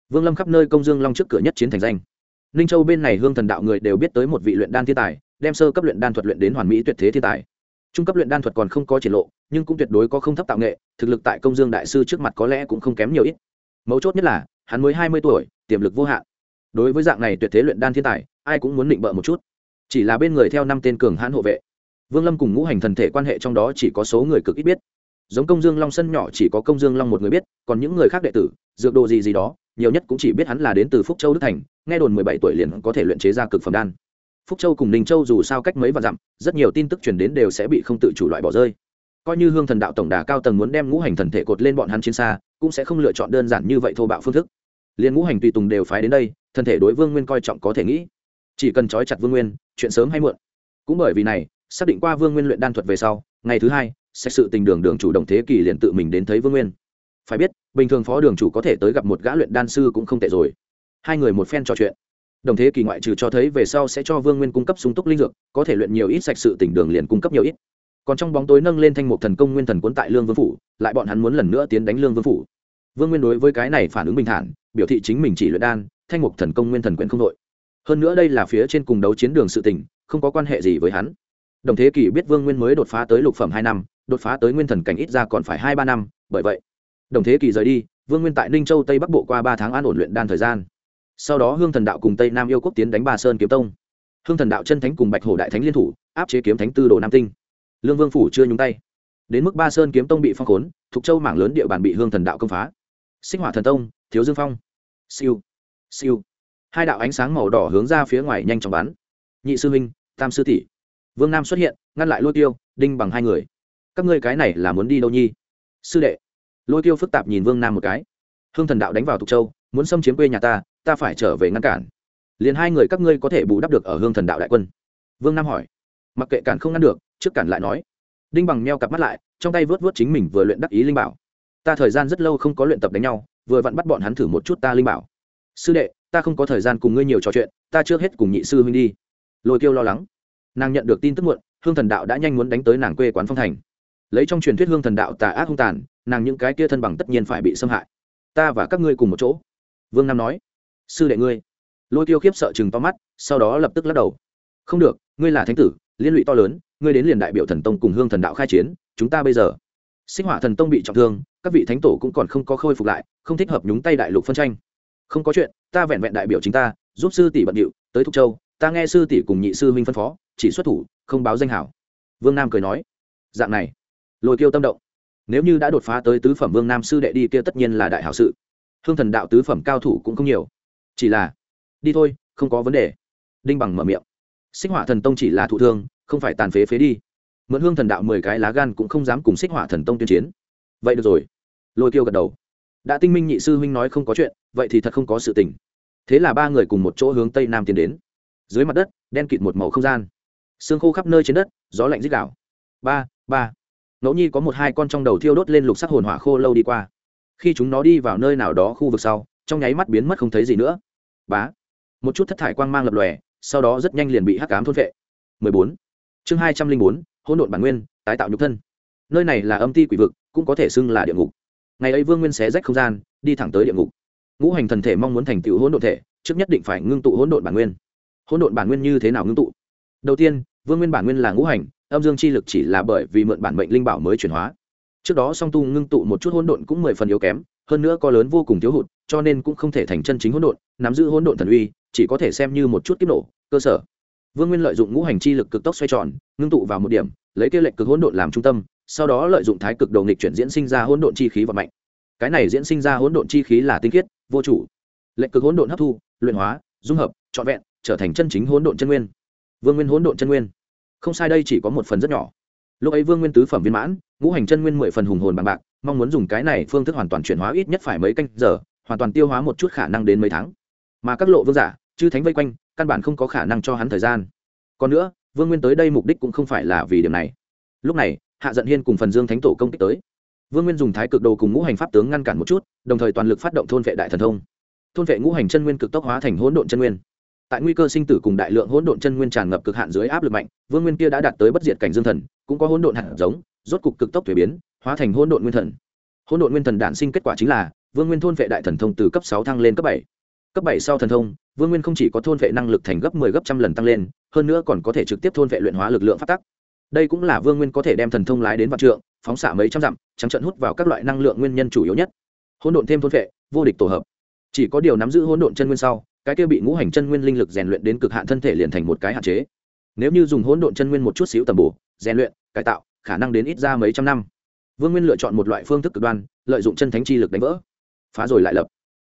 Vương lâm khắp nơi công dương long trước cửa nhất chiến thành danh. Ninh châu bên này hương thần đạo người đều biết tới một vị luyện đan thiên tài, đem sơ cấp luyện đan thuật luyện đến hoàn mỹ tuyệt thế thiên tài. Trung cấp luyện đan thuật còn không có triển lộ, nhưng cũng tuyệt đối có không thấp tạo nghệ, thực lực tại công dương đại sư trước mặt có lẽ cũng không kém nhiều ít mấu chốt nhất là, hắn mới hai mươi tuổi, tiềm lực vô hạn. Đối với dạng này tuyệt thế luyện đan thiên tài, ai cũng muốn định bợ một chút. Chỉ là bên người theo năm tên cường hãn hộ vệ. Vương lâm cùng ngũ hành thần thể quan hệ trong đó chỉ có số người cực ít biết. Giống công dương long sân nhỏ chỉ có công dương long một người biết, còn những người khác đệ tử, dược đồ gì gì đó, nhiều nhất cũng chỉ biết hắn là đến từ phúc châu đức thành, nghe đồn mười bảy tuổi liền có thể luyện chế ra cực phẩm đan. Phúc châu cùng ninh châu dù sao cách mấy và dặm, rất nhiều tin tức truyền đến đều sẽ bị không tự chủ loại bỏ rơi coi như hương thần đạo tổng đà cao tầng muốn đem ngũ hành thần thể cột lên bọn hắn chiến xa, cũng sẽ không lựa chọn đơn giản như vậy thô bạo phương thức. Liền ngũ hành tùy tùng đều phái đến đây, thần thể đối vương nguyên coi trọng có thể nghĩ. Chỉ cần trói chặt vương nguyên, chuyện sớm hay muộn. Cũng bởi vì này, xác định qua vương nguyên luyện đan thuật về sau, ngày thứ hai sẽ sự tình đường đường chủ động thế kỷ liền tự mình đến thấy vương nguyên. Phải biết, bình thường phó đường chủ có thể tới gặp một gã luyện đan sư cũng không tệ rồi. Hai người một phen trò chuyện. Đồng thế kỷ ngoại trừ cho thấy về sau sẽ cho vương nguyên cung cấp sung túc linh dược, có thể luyện nhiều ít sạch sự tỉnh đường liền cung cấp nhiều ít còn trong bóng tối nâng lên thanh mục thần công nguyên thần cuốn tại lương vương phủ lại bọn hắn muốn lần nữa tiến đánh lương vương phủ. Vương nguyên đối với cái này phản ứng bình thản biểu thị chính mình chỉ luyện đan thanh mục thần công nguyên thần quyển không đội. Hơn nữa đây là phía trên cùng đấu chiến đường sự tình, không có quan hệ gì với hắn. Đồng thế kỷ biết vương nguyên mới đột phá tới lục phẩm hai năm đột phá tới nguyên thần cảnh ít ra còn phải hai ba năm bởi vậy đồng thế kỷ rời đi vương nguyên tại ninh châu tây bắc bộ qua ba tháng an ổn luyện đan thời gian. Sau đó hương thần đạo cùng tây nam yêu quốc tiến đánh ba sơn kiếm tông. Hương thần đạo chân thánh cùng bạch hổ đại thánh liên thủ áp chế kiếm thánh tư đồ nam tinh lương vương phủ chưa nhúng tay. Đến mức ba sơn kiếm tông bị phong khốn, thục châu mảng lớn địa bàn bị hương thần đạo công phá. Sinh hỏa thần tông, thiếu dương phong. Siêu siêu. Hai đạo ánh sáng màu đỏ hướng ra phía ngoài nhanh chóng bắn. Nhị sư huynh, tam sư tỷ. Vương nam xuất hiện, ngăn lại lôi tiêu, đinh bằng hai người. Các ngươi cái này là muốn đi đâu nhi? Sư đệ. Lôi tiêu phức tạp nhìn vương nam một cái. Hương thần đạo đánh vào thục châu, muốn xâm chiếm quê nhà ta ta phải trở về ngăn cản. Liền hai người các ngươi có thể bù đắp được ở hương thần đạo đại quân. Vương nam hỏi. Mặc kệ cản không ngăn được trước cản lại nói. Đinh bằng meo cặp mắt lại, trong tay vớt vớt chính mình vừa luyện đắc ý linh bảo. Ta thời gian rất lâu không có luyện tập đánh nhau, vừa vặn bắt bọn hắn thử một chút ta linh bảo. Sư đệ, ta không có thời gian cùng ngươi nhiều trò chuyện, ta trước hết cùng nhị sư huynh đi. Lôi kêu lo lắng. Nàng nhận được tin tức muộn, hương thần đạo đã nhanh muốn đánh tới nàng quê quán phong thành. Lấy trong truyền thuyết hương thần đạo tà ác hung tàn, nàng những cái kia thân bằng tất nhiên phải bị xâm hại. Ta và các ngươi cùng một chỗ. Vương nam nói. Sư đệ ngươi. Lôi tiêu khiếp sợ chừng to mắt, sau đó lập tức lắc đầu. Không được, ngươi là thánh tử, liên lụy to lớn ngươi đến liền đại biểu thần tông cùng hương thần đạo khai chiến, chúng ta bây giờ. Sinh hỏa thần tông bị trọng thương, các vị thánh tổ cũng còn không có khôi phục lại, không thích hợp nhúng tay đại lục phân tranh. Không có chuyện, ta vẹn vẹn đại biểu chính ta, giúp sư tỷ bận điệu, tới thục châu, ta nghe sư tỷ cùng nhị sư minh phân phó, chỉ xuất thủ, không báo danh hảo. Vương nam cười nói. Dạng này, lôi kiêu tâm động. Nếu như đã đột phá tới tứ phẩm vương nam sư đệ đi kia tất nhiên là đại hảo sự. Hương thần đạo tứ phẩm cao thủ cũng không nhiều. Chỉ là, đi thôi, không có vấn đề. Đinh bằng mở miệng. Sinh hỏa thần tông chỉ là thụ thương không phải tàn phế phế đi. Mượn hương thần đạo mười cái lá gan cũng không dám cùng xích hỏa thần tông tuyên chiến. Vậy được rồi. Lôi kiêu gật đầu. Đã tinh minh nhị sư huynh nói không có chuyện, vậy thì thật không có sự tình. Thế là ba người cùng một chỗ hướng tây nam tiến đến. Dưới mặt đất, đen kịt một màu không gian. Xương khô khắp nơi trên đất, gió lạnh rít gạo. ba ba. Ngẫu nhi có một hai con trong đầu thiêu đốt lên lục sắc hồn hỏa khô lâu đi qua. Khi chúng nó đi vào nơi nào đó khu vực sau, trong nháy mắt biến mất không thấy gì nữa. Bá. Một chút thất thải quang mang lập lòe, sau đó rất nhanh liền bị hắc ám thôn vệ 14 chương 204, hỗn độn bản nguyên tái tạo nhục thân. Nơi này là âm ti quỷ vực cũng có thể xưng là địa ngục. Ngày ấy vương nguyên xé rách không gian đi thẳng tới địa ngục. Ngũ hành thần thể mong muốn thành tựu hỗn độn thể trước nhất định phải ngưng tụ hỗn độn bản nguyên. Hỗn độn bản nguyên như thế nào ngưng tụ? Đầu tiên vương nguyên bản nguyên là ngũ hành âm dương chi lực chỉ là bởi vì mượn bản mệnh linh bảo mới chuyển hóa. Trước đó song tu ngưng tụ một chút hỗn độn cũng mười phần yếu kém hơn nữa có lớn vô cùng thiếu hụt cho nên cũng không thể thành chân chính hỗn độn nắm giữ hỗn độn thần uy chỉ có thể xem như một chút kiếp nổ cơ sở vương nguyên lợi dụng ngũ hành chi lực cực tốc xoay tròn, ngưng tụ vào một điểm, lấy kia lệnh cực hỗn độn làm trung tâm, sau đó lợi dụng thái cực đầu nghịch chuyển diễn sinh ra hỗn độn chi khí và mạnh. Cái này diễn sinh ra hỗn độn chi khí là tinh khiết, vô chủ. Lệnh cực hỗn độn hấp thu, luyện hóa, dung hợp, trọn vẹn, trở thành chân chính hỗn độn chân nguyên. Vương nguyên hỗn độn chân nguyên. Không sai đây chỉ có một phần rất nhỏ. Lúc ấy vương nguyên tứ phẩm viên mãn, ngũ hành chân nguyên mười phần hùng hồn bằng bạc, mong muốn dùng cái này phương thức hoàn toàn chuyển hóa ít nhất phải mấy canh giờ, hoàn toàn tiêu hóa một chút khả năng đến mấy tháng. Mà các lộ vương giả, chư thánh vây quanh căn bản không có khả năng cho hắn thời gian. Còn nữa, vương nguyên tới đây mục đích cũng không phải là vì điểm này. Lúc này, hạ Dận hiên cùng phần dương thánh tổ công kích tới. Vương nguyên dùng thái cực đồ cùng ngũ hành pháp tướng ngăn cản một chút, đồng thời toàn lực phát động thôn vệ đại thần thông. Thôn vệ ngũ hành chân nguyên cực tốc hóa thành hỗn độn chân nguyên. Tại nguy cơ sinh tử cùng đại lượng hỗn độn chân nguyên tràn ngập cực hạn dưới áp lực mạnh, vương nguyên kia đã đạt tới bất diệt cảnh dương thần, cũng có hỗn độn hạt giống, rốt cục cực tốc thuế biến, hóa thành hỗn độn nguyên thần. Hỗn độn nguyên thần đản sinh kết quả chính là, vương nguyên thôn vệ đại thần thông từ cấp sáu thăng lên cấp bảy cấp bảy sau thần thông, vương nguyên không chỉ có thôn vệ năng lực thành gấp mười 10 gấp trăm lần tăng lên, hơn nữa còn có thể trực tiếp thôn vệ luyện hóa lực lượng phát tắc. Đây cũng là vương nguyên có thể đem thần thông lái đến vạn trượng, phóng xạ mấy trăm dặm, trắng trận hút vào các loại năng lượng nguyên nhân chủ yếu nhất. Hỗn độn thêm thôn vệ, vô địch tổ hợp. Chỉ có điều nắm giữ hỗn độn chân nguyên sau, cái kia bị ngũ hành chân nguyên linh lực rèn luyện đến cực hạn thân thể liền thành một cái hạn chế. Nếu như dùng hỗn độn chân nguyên một chút xíu tầm bổ, rèn luyện, cải tạo, khả năng đến ít ra mấy trăm năm. Vương nguyên lựa chọn một loại phương thức cực đoan, lợi dụng chân thánh chi lực đánh vỡ. Phá rồi lại lập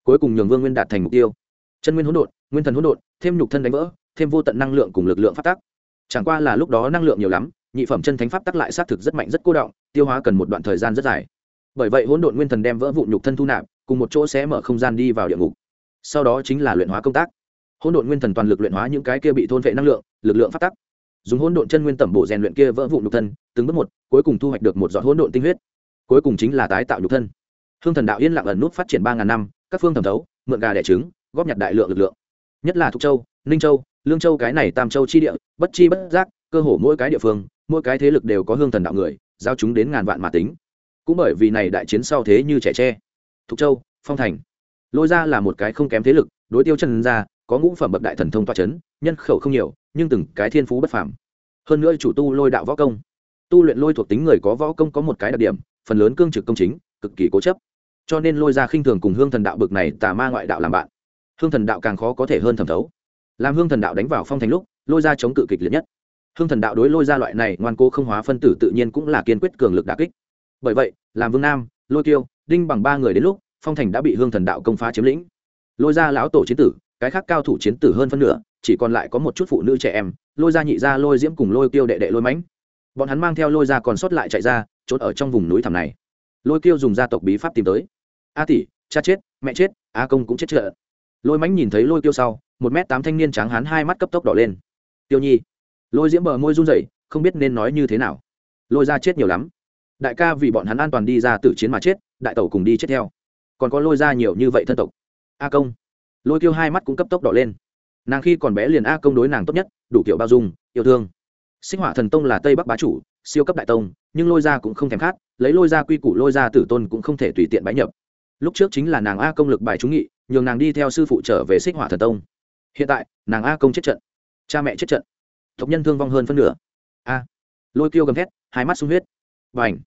cuối cùng nhường vương nguyên đạt thành mục tiêu. Chân nguyên hỗn độn, nguyên thần hỗn độn, thêm nhục thân đánh vỡ, thêm vô tận năng lượng cùng lực lượng phát tác chẳng qua là lúc đó năng lượng nhiều lắm, nhị phẩm chân thánh pháp tắc lại xác thực rất mạnh, rất cô động, tiêu hóa cần một đoạn thời gian rất dài. Bởi vậy hỗn độn nguyên thần đem vỡ vụn nhục thân thu nạp, cùng một chỗ sẽ mở không gian đi vào địa ngục. Sau đó chính là luyện hóa công tác. Hỗn độn nguyên thần toàn lực luyện hóa những cái kia bị thôn vệ năng lượng, lực lượng phát tắc. Dùng hỗn độn chân nguyên tẩm bổ rèn luyện kia vỡ vụn nhục thân, từng bước một, cuối cùng thu hoạch được một giọt hỗn độn tinh huyết. Cuối cùng chính là tái tạo nhục thân. Hương thần đạo yên lặng ẩn nút phát triển ba ngàn năm các phương thẩm thấu, mượn gà đẻ trứng, góp nhặt đại lượng lực lượng. Nhất là thục châu, ninh châu, lương châu cái này tam châu chi địa, bất chi bất giác, cơ hồ mỗi cái địa phương, mỗi cái thế lực đều có hương thần đạo người, giao chúng đến ngàn vạn mà tính. Cũng bởi vì này đại chiến sau thế như trẻ tre. Thục châu, phong thành. Lôi ra là một cái không kém thế lực, đối tiêu chân ra, có ngũ phẩm bậc đại thần thông toa c h ấ n nhân khẩu không nhiều, nhưng từng cái thiên phú bất phàm. Hơn nữa chủ tu lôi đạo võ công. Tu luyện lôi thuộc tính người có võ công có một cái đặc điểm, phần lớn cương trực công chính, cực kỳ cố chấp cho nên lôi ra khinh thường cùng hương thần đạo bực này tà ma ngoại đạo làm bạn. Hương thần đạo càng khó có thể hơn thẩm thấu. Làm hương thần đạo đánh vào phong thành lúc, lôi ra chống cự kịch liệt nhất. Hương thần đạo đối lôi ra loại này ngoan cố không hóa phân tử tự nhiên cũng là kiên quyết cường lực đà kích. Bởi vậy, làm vương nam, lôi tiêu đinh bằng ba người đến lúc, phong thành đã bị hương thần đạo công phá chiếm lĩnh. Lôi ra lão tổ chiến tử, cái khác cao thủ chiến tử hơn phân nửa, chỉ còn lại có một chút phụ nữ trẻ em, lôi ra nhị ra lôi diễm cùng lôi tiêu đệ đệ lôi mãnh. Bọn hắn mang theo lôi ra còn sót lại chạy ra trốn ở trong vùng núi thẳm này. Lôi tiêu dùng gia tộc bí pháp tìm tới a tỷ, cha chết, mẹ chết, a công cũng chết trợ. Lôi Mánh nhìn thấy lôi Tiêu sau, một m tám thanh niên trắng hán hai mắt cấp tốc đỏ lên. Tiêu nhi. Lôi diễm bờ môi run rẩy, không biết nên nói như thế nào. Lôi ra chết nhiều lắm. Đại ca vì bọn hắn an toàn đi ra tử chiến mà chết, đại tẩu cùng đi chết theo. Còn có lôi ra nhiều như vậy thân tộc. A công. Lôi Tiêu hai mắt cũng cấp tốc đỏ lên. Nàng khi còn bé liền a công đối nàng tốt nhất, đủ kiểu bao dung, yêu thương. Sinh hỏa thần tông là tây bắc bá chủ, siêu cấp đại tông, nhưng lôi ra cũng không thèm khát, lấy lôi ra quy củ lôi ra tử tôn cũng không thể tùy tiện bái nhập lúc trước chính là nàng a công lực bài trúng nghị, nhường nàng đi theo sư phụ trở về xích hỏa thần tông. Hiện tại, nàng a công chết trận. Cha mẹ chết trận. Tộc nhân thương vong hơn phân nửa. A. Lôi kêu gầm thét, hai mắt sung huyết. Và ảnh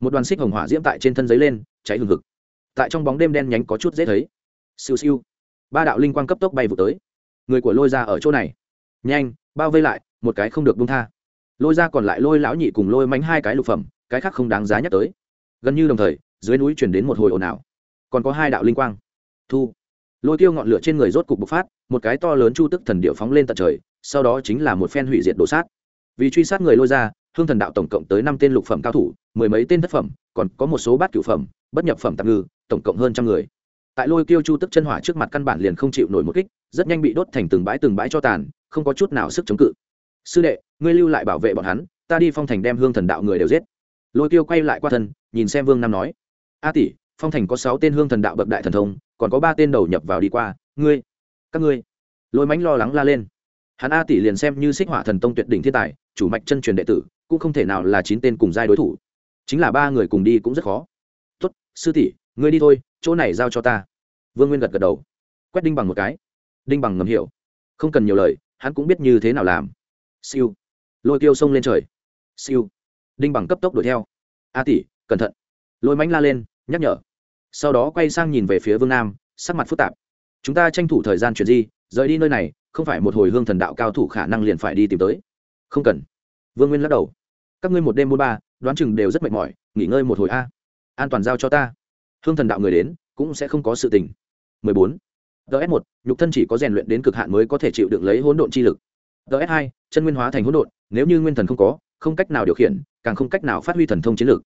một đoàn xích hồng hỏa diễm tại trên thân giấy lên, cháy hừng hực. Tại trong bóng đêm đen nhánh có chút dễ thấy. Siêu siêu. Ba đạo linh quang cấp tốc bay vụ tới. Người của lôi ra ở chỗ này. Nhanh, bao vây lại, một cái không được bung tha. Lôi ra còn lại lôi lão nhị cùng lôi mánh hai cái lục phẩm, cái khác không đáng giá nhắc tới. Gần như đồng thời, dưới núi chuyển đến một hồi ồn ào còn có hai đạo linh quang. Thu. Lôi tiêu ngọn lửa trên người rốt cục bộc phát, một cái to lớn chu tức thần điệu phóng lên tận trời, sau đó chính là một phen hủy diệt đổ sát. Vì truy sát người lôi ra, hương thần đạo tổng cộng tới năm tên lục phẩm cao thủ, mười mấy tên thất phẩm, còn có một số bát cửu phẩm, bất nhập phẩm tạm ngư, tổng cộng hơn trăm người. Tại lôi kiêu chu tức chân hỏa trước mặt căn bản liền không chịu nổi một kích, rất nhanh bị đốt thành từng bãi từng bãi cho tàn, không có chút nào sức chống cự. Sư đệ, ngươi lưu lại bảo vệ bọn hắn, ta đi phong thành đem hương thần đạo người đều giết. Lôi tiêu quay lại qua thân, nhìn xem vương nam nói. A tỷ phong thành có sáu tên hương thần đạo bậc đại thần thông, còn có ba tên đầu nhập vào đi qua, ngươi, các ngươi. Lôi mánh lo lắng la lên. Hắn a tỷ liền xem như xích hỏa thần tông tuyệt đỉnh thiên tài, chủ mạch chân truyền đệ tử, cũng không thể nào là chín tên cùng giai đối thủ. Chính là ba người cùng đi cũng rất khó. Tốt, sư tỷ, ngươi đi thôi, chỗ này giao cho ta. Vương nguyên gật gật đầu. Quét đinh bằng một cái. Đinh bằng ngầm hiểu. Không cần nhiều lời, hắn cũng biết như thế nào làm. Siêu. Lôi tiêu xông lên trời. Siêu. Đinh bằng cấp tốc đuổi theo. A tỷ, cẩn thận. Lôi mánh la lên, nhắc nhở sau đó quay sang nhìn về phía vương nam, sắc mặt phức tạp. Chúng ta tranh thủ thời gian chuyển di, rời đi nơi này, không phải một hồi hương thần đạo cao thủ khả năng liền phải đi tìm tới. Không cần. Vương nguyên lắc đầu. Các ngươi một đêm môn ba, đoán chừng đều rất mệt mỏi, nghỉ ngơi một hồi a. An toàn giao cho ta. Hương thần đạo người đến, cũng sẽ không có sự tình. 14. ts một, nhục thân chỉ có rèn luyện đến cực hạn mới có thể chịu được lấy hỗn độn chi lực. Ts hai, chân nguyên hóa thành hỗn độn, nếu như nguyên thần không có, không cách nào điều khiển, càng không cách nào phát huy thần thông chiến lược.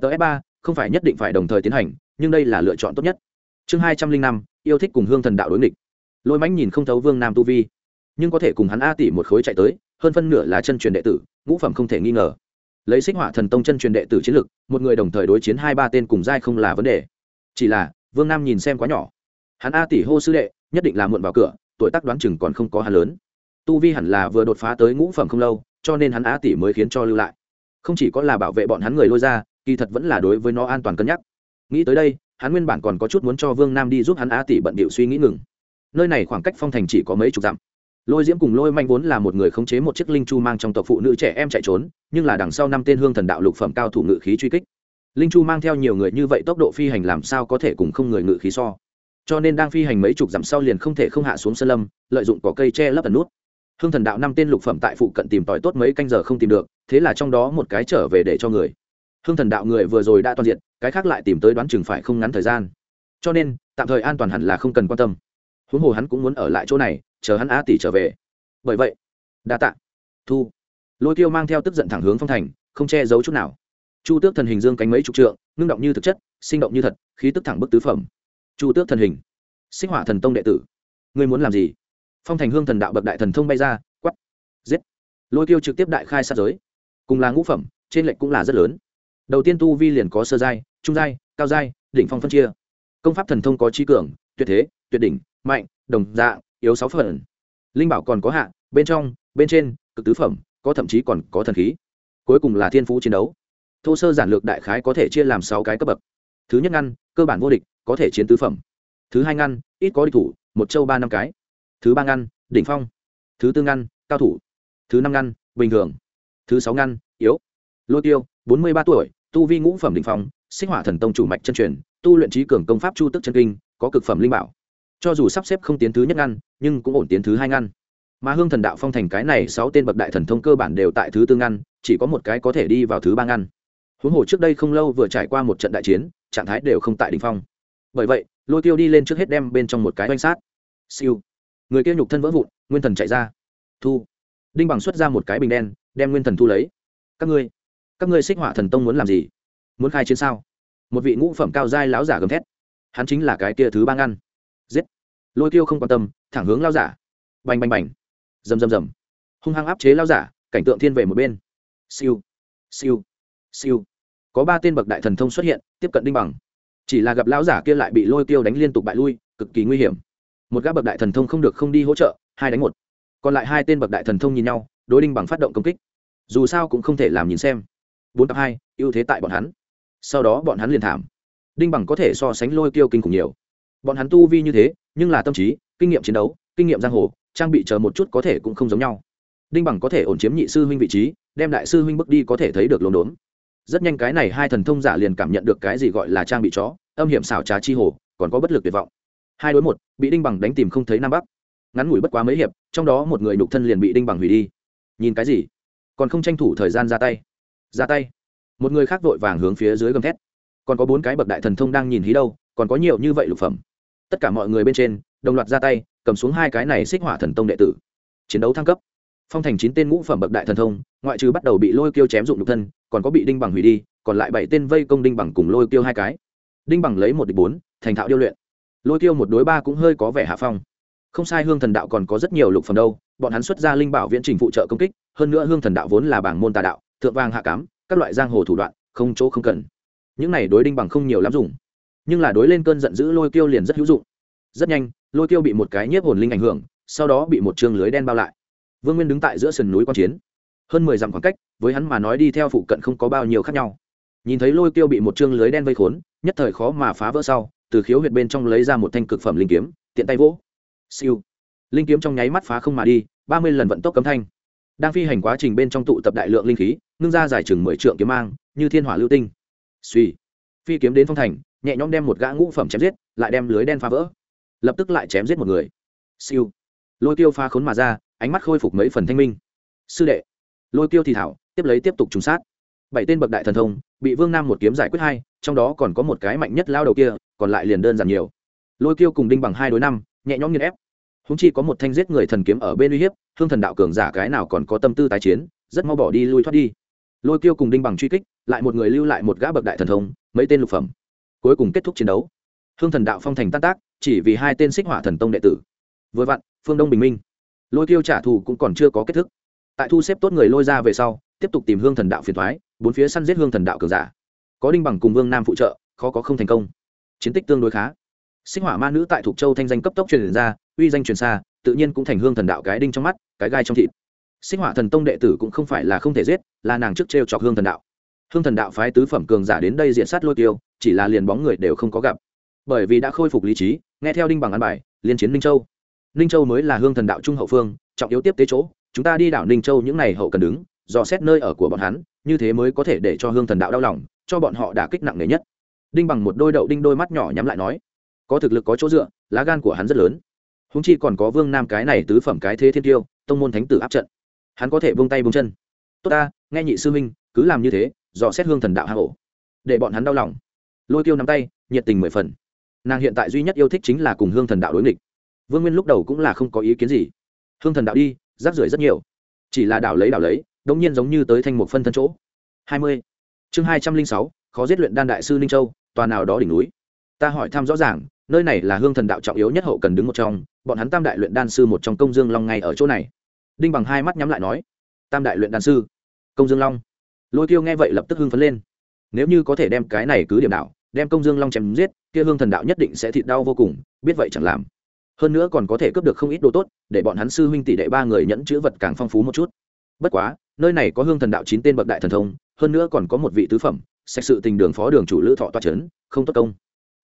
Ts ba, không phải nhất định phải đồng thời tiến hành nhưng đây là lựa chọn tốt nhất. Chương hai trăm linh năm, yêu thích cùng hương thần đạo đối nghịch. Lôi mãnh nhìn không thấu vương nam tu vi, nhưng có thể cùng hắn a tỷ một khối chạy tới, hơn phân nửa là chân truyền đệ tử, ngũ phẩm không thể nghi ngờ. Lấy xích họa thần tông chân truyền đệ tử chiến lực, một người đồng thời đối chiến hai ba tên cùng giai không là vấn đề. Chỉ là, vương nam nhìn xem quá nhỏ. Hắn a tỷ hô sư đệ, nhất định là muộn vào cửa, tuổi tác đoán chừng còn không có hắn lớn. Tu vi hẳn là vừa đột phá tới ngũ phẩm không lâu, cho nên hắn a tỷ mới khiến cho lưu lại. Không chỉ có là bảo vệ bọn hắn người lôi ra, kỳ thật vẫn là đối với nó an toàn cân nhắc nghĩ tới đây, hắn nguyên bản còn có chút muốn cho vương nam đi giúp hắn Á tỷ bận bịu suy nghĩ ngừng. Nơi này khoảng cách phong thành chỉ có mấy chục dặm. Lôi diễm cùng lôi manh vốn là một người khống chế một chiếc linh chu mang trong tộc phụ nữ trẻ em chạy trốn, nhưng là đằng sau năm tên hương thần đạo lục phẩm cao thủ ngự khí truy kích. Linh chu mang theo nhiều người như vậy tốc độ phi hành làm sao có thể cùng không người ngự khí so? Cho nên đang phi hành mấy chục dặm sau liền không thể không hạ xuống sân lâm, lợi dụng cỏ cây che lấp ẩn nút. Hương thần đạo năm tên lục phẩm tại phụ cận tìm tòi tốt mấy canh giờ không tìm được, thế là trong đó một cái trở về để cho người. Hương thần đạo người vừa rồi đã toàn diện cái khác lại tìm tới đoán chừng phải không ngắn thời gian. Cho nên, tạm thời an toàn hẳn là không cần quan tâm. Huống hồ hắn cũng muốn ở lại chỗ này, chờ hắn á tỷ trở về. Bởi vậy, đa tạ. Thu. Lôi tiêu mang theo tức giận thẳng hướng phong thành, không che giấu chút nào. Chu tước thần hình dương cánh mấy chục trượng, ngưng động như thực chất, sinh động như thật, khí tức thẳng bức tứ phẩm. Chu tước thần hình. Sinh hỏa thần tông đệ tử. Ngươi muốn làm gì? Phong thành hương thần đạo bậc đại thần thông bay ra quắp giết. Lôi tiêu trực tiếp đại khai sát giới. Cùng là ngũ phẩm, trên lệnh cũng là rất lớn. Đầu tiên tu vi liền có sơ giai trung giai, cao giai, đỉnh phong phân chia. Công pháp thần thông có trí cường, tuyệt thế, tuyệt đỉnh, mạnh, đồng dạ yếu sáu phần. Linh bảo còn có hạ, bên trong, bên trên, cực tứ phẩm, có thậm chí còn có thần khí. Cuối cùng là thiên phú chiến đấu. Thô sơ giản lược đại khái có thể chia làm sáu cái cấp bậc. Thứ nhất ngăn, cơ bản vô địch, có thể chiến tứ phẩm. Thứ hai ngăn, ít có địch thủ, một châu ba năm cái. Thứ ba ngăn, đỉnh phong. Thứ tư ngăn, cao thủ. Thứ năm ngăn, bình thường. Thứ sáu ngăn, yếu. Lôi tiêu, bốn mươi ba tuổi tu vi ngũ phẩm đỉnh phong sinh hỏa thần tông chủ mạch chân truyền, tu luyện trí cường công pháp chu tức chân kinh, có cực phẩm linh bảo. Cho dù sắp xếp không tiến thứ nhất ngăn, nhưng cũng ổn tiến thứ hai ngăn. Mà hương thần đạo phong thành cái này sáu tên bậc đại thần thông cơ bản đều tại thứ tư ngăn, chỉ có một cái có thể đi vào thứ ba ngăn. Huống hồ trước đây không lâu vừa trải qua một trận đại chiến, trạng thái đều không tại đ ỉ n h phong. Bởi vậy, lôi tiêu đi lên trước hết đem bên trong một cái oanh sát. Siêu. Người kia nhục thân vỡ vụn, nguyên thần chạy ra. Thu. Đinh bằng xuất ra một cái bình đen, đem nguyên thần thu lấy. Các ngươi các ngươi xích hỏa thần tông muốn làm gì? Muốn khai chiến sao? Một vị ngũ phẩm cao giai láo giả gầm thét. Hắn chính là cái kia thứ ba ngăn giết. Lôi tiêu không quan tâm, thẳng hướng lao giả. Bành bành bành. Rầm rầm rầm. Hung hăng áp chế lao giả, cảnh tượng thiên về một bên. Siêu. Siêu. Siêu. Có ba tên bậc đại thần thông xuất hiện, tiếp cận đinh bằng. Chỉ là gặp lão giả kia lại bị lôi tiêu đánh liên tục bại lui, cực kỳ nguy hiểm. Một gã bậc đại thần thông không được không đi hỗ trợ, hai đánh một. Còn lại hai tên bậc đại thần thông nhìn nhau, đối đinh bằng phát động công kích. Dù sao cũng không thể làm nhìn xem bốn cặp hai, ưu thế tại bọn hắn. Sau đó bọn hắn liền thảm. Đinh bằng có thể so sánh lôi tiêu kinh khủng nhiều. Bọn hắn tu vi như thế, nhưng là tâm trí, kinh nghiệm chiến đấu, kinh nghiệm giang hồ, trang bị chờ một chút có thể cũng không giống nhau. Đinh bằng có thể ổn chiếm nhị sư huynh vị trí, đem đại sư huynh bước đi có thể thấy được lồn đốn. Rất nhanh cái này hai thần thông giả liền cảm nhận được cái gì gọi là trang bị chó, âm hiểm xảo trá chi hồ, còn có bất lực tuyệt vọng. Hai đối một, bị đinh bằng đánh tìm không thấy nam bắc. Ngắn ngủi bất quá mấy hiệp, trong đó một người nhục thân liền bị đinh bằng hủy đi. Nhìn cái gì? Còn không tranh thủ thời gian ra tay ra tay. Một người khác vội vàng hướng phía dưới gầm thét. Còn có bốn cái bậc đại thần thông đang nhìn hí đâu, còn có nhiều như vậy lục phẩm. Tất cả mọi người bên trên, đồng loạt ra tay, cầm xuống hai cái này xích hỏa thần tông đệ tử. Chiến đấu thăng cấp. Phong thành chín tên ngũ phẩm bậc đại thần thông, ngoại trừ bắt đầu bị lôi kiêu chém dụng nhục thân, còn có bị đinh bằng hủy đi, còn lại bảy tên vây công đinh bằng cùng lôi kiêu hai cái. Đinh bằng lấy một địch bốn, thành thạo điêu luyện. Lôi kiêu một đối ba cũng hơi có vẻ hạ phong. Không sai, hương thần đạo còn có rất nhiều lục phẩm đâu, bọn hắn xuất ra linh bảo viễn trình phụ trợ công kích, hơn nữa hương thần đạo vốn là bảng môn tà đạo thượng vàng hạ cám, các loại giang hồ thủ đoạn, không chỗ không cần. Những này đối đinh bằng không nhiều lắm dùng. Nhưng là đối lên cơn giận dữ lôi kiêu liền rất hữu dụng. Rất nhanh, lôi kiêu bị một cái nhiếp hồn linh ảnh hưởng, sau đó bị một trường lưới đen bao lại. Vương nguyên đứng tại giữa sườn núi quan chiến. Hơn mười dặm khoảng cách, với hắn mà nói đi theo phụ cận không có bao nhiêu khác nhau. Nhìn thấy lôi kiêu bị một chương lưới đen vây khốn, nhất thời khó mà phá vỡ sau, từ khiếu huyệt bên trong lấy ra một thanh cực phẩm linh kiếm, tiện tay vỗ. Siêu. Linh kiếm trong nháy mắt phá không mà đi, ba mươi lần vận tốc cấm thanh đang phi hành quá trình bên trong tụ tập đại lượng linh khí, ngưng ra giải chừng mười trượng kiếm mang, như thiên hỏa lưu tinh. Suy phi kiếm đến phong thành, nhẹ nhõm đem một gã ngũ phẩm chém giết, lại đem lưới đen phá vỡ. Lập tức lại chém giết một người. Siêu. Lôi tiêu pha khốn mà ra, ánh mắt khôi phục mấy phần thanh minh. Sư đệ. Lôi tiêu thì thảo, tiếp lấy tiếp tục trùng sát. Bảy tên bậc đại thần thông, bị vương nam một kiếm giải quyết hai, trong đó còn có một cái mạnh nhất lao đầu kia, còn lại liền đơn giản nhiều. Lôi tiêu cùng đinh bằng hai đối năm, nhẹ nhõm nghiền ép húng chi có một thanh giết người thần kiếm ở bên uy hiếp, hương thần đạo cường giả cái nào còn có tâm tư tái chiến, rất mau bỏ đi lui thoát đi. Lôi kiêu cùng đinh bằng truy kích, lại một người lưu lại một gã bậc đại thần thông, mấy tên lục phẩm. Cuối cùng kết thúc chiến đấu. Hương thần đạo phong thành tan tác, chỉ vì hai tên xích hỏa thần tông đệ tử. Vừa vặn, phương đông bình minh. Lôi kiêu trả thù cũng còn chưa có kết thúc tại thu xếp tốt người lôi ra về sau, tiếp tục tìm hương thần đạo phiền thoái, bốn phía săn giết hương thần đạo cường giả. Có đinh bằng cùng vương nam phụ trợ, khó có không thành công. Chiến tích tương đối khá sinh hỏa ma nữ tại thục châu thanh danh cấp tốc truyền ra, uy danh truyền xa, tự nhiên cũng thành hương thần đạo cái đinh trong mắt, cái gai trong thịt. Sinh hỏa thần tông đệ tử cũng không phải là không thể giết, là nàng trước t chọc hương thần đạo. Hương thần đạo phái tứ phẩm cường giả đến đây diện sát lôi tiêu chỉ là liền bóng người đều không có gặp. Bởi vì đã khôi phục lý trí, nghe theo đinh bằng ăn bài, liên chiến ninh châu. Ninh châu mới là hương thần đạo trung hậu phương, trọng yếu tiếp tế chỗ, chúng ta đi đảo ninh châu những n à y hậu cần đứng, dò xét nơi ở của bọn hắn, như thế mới có thể để cho hương thần đạo đau lòng, cho bọn họ đả kích nặng nề nhất. Đinh bằng một đôi đậu đinh đôi mắt nhỏ nhắm lại nói có thực lực có chỗ dựa, lá gan của hắn rất lớn. Húng chi còn có vương nam cái này tứ phẩm cái thế thiên tiêu, tông môn thánh tử áp trận. Hắn có thể vung tay vung chân. Tốt ta, nghe nhị sư minh cứ làm như thế, dò xét hương thần đạo hạ hổ. Để bọn hắn đau lòng. Lôi tiêu nắm tay, nhiệt tình mười phần. Nàng hiện tại duy nhất yêu thích chính là cùng hương thần đạo đối nghịch. Vương nguyên lúc đầu cũng là không có ý kiến gì. Hương thần đạo đi, rác rưởi rất nhiều. Chỉ là đảo lấy đảo lấy đông nhiên giống như tới thành một phân thân chỗ. Hai mươi. Chương hai trăm linh sáu, khó giết luyện đan đại sư ninh châu, tòa nào đó đỉnh núi. Ta hỏi thăm rõ ràng nơi này là hương thần đạo trọng yếu nhất hậu cần đứng một trong, bọn hắn tam đại luyện đan sư một trong công dương long ngay ở chỗ này. Đinh bằng hai mắt nhắm lại nói, tam đại luyện đan sư, công dương long. Lôi tiêu nghe vậy lập tức hưng phấn lên. Nếu như có thể đem cái này cứ điểm đạo, đem công dương long chém giết, kia hương thần đạo nhất định sẽ thịt đau vô cùng, biết vậy chẳng làm. Hơn nữa còn có thể cướp được không ít đồ tốt, để bọn hắn sư huynh tỷ đệ ba người nhẫn chữ vật càng phong phú một chút. Bất quá, nơi này có hương thần đạo chín tên bậc đại thần thông, hơn nữa còn có một vị tứ phẩm sạch sự tình đường phó đường chủ lữ thọ toa c không tốt công.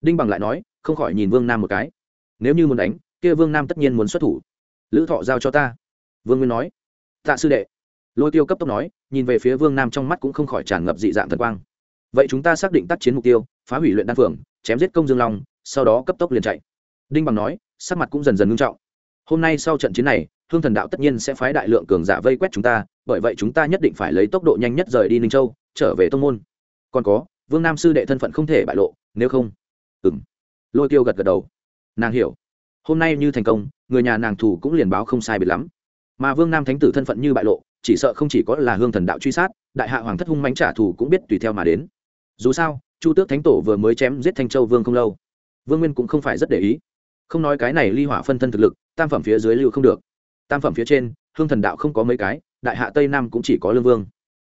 Đinh bằng lại nói không khỏi nhìn vương nam một cái. Nếu như muốn đánh, kia vương nam tất nhiên muốn xuất thủ. Lữ thọ giao cho ta. Vương nguyên nói. Tạ sư đệ. Lôi tiêu cấp tốc nói, nhìn về phía vương nam trong mắt cũng không khỏi tràn ngập dị dạng thần quang. Vậy chúng ta xác định tác chiến mục tiêu, phá hủy luyện đan phượng chém giết công dương long, sau đó cấp tốc liền chạy. Đinh bằng nói, sắc mặt cũng dần dần ngưng trọng. Hôm nay sau trận chiến này, hương thần đạo tất nhiên sẽ phái đại lượng cường giả vây quét chúng ta, bởi vậy chúng ta nhất định phải lấy tốc độ nhanh nhất rời đi ninh châu, trở về tông môn. Còn có, vương nam sư đệ thân phận không thể bại lộ, nếu không. Ừ m lôi tiêu gật gật đầu. Nàng hiểu. Hôm nay như thành công, người nhà nàng thủ cũng liền báo không sai biệt lắm. Mà vương nam thánh tử thân phận như bại lộ, chỉ sợ không chỉ có là hương thần đạo truy sát, đại hạ hoàng thất hung mánh trả thù cũng biết tùy theo mà đến. Dù sao, chu tước thánh tổ vừa mới chém giết thanh châu vương không lâu. Vương nguyên cũng không phải rất để ý. Không nói cái này ly hỏa phân thân thực lực, tam phẩm phía dưới lưu không được. Tam phẩm phía trên, hương thần đạo không có mấy cái, đại hạ tây nam cũng chỉ có lương vương.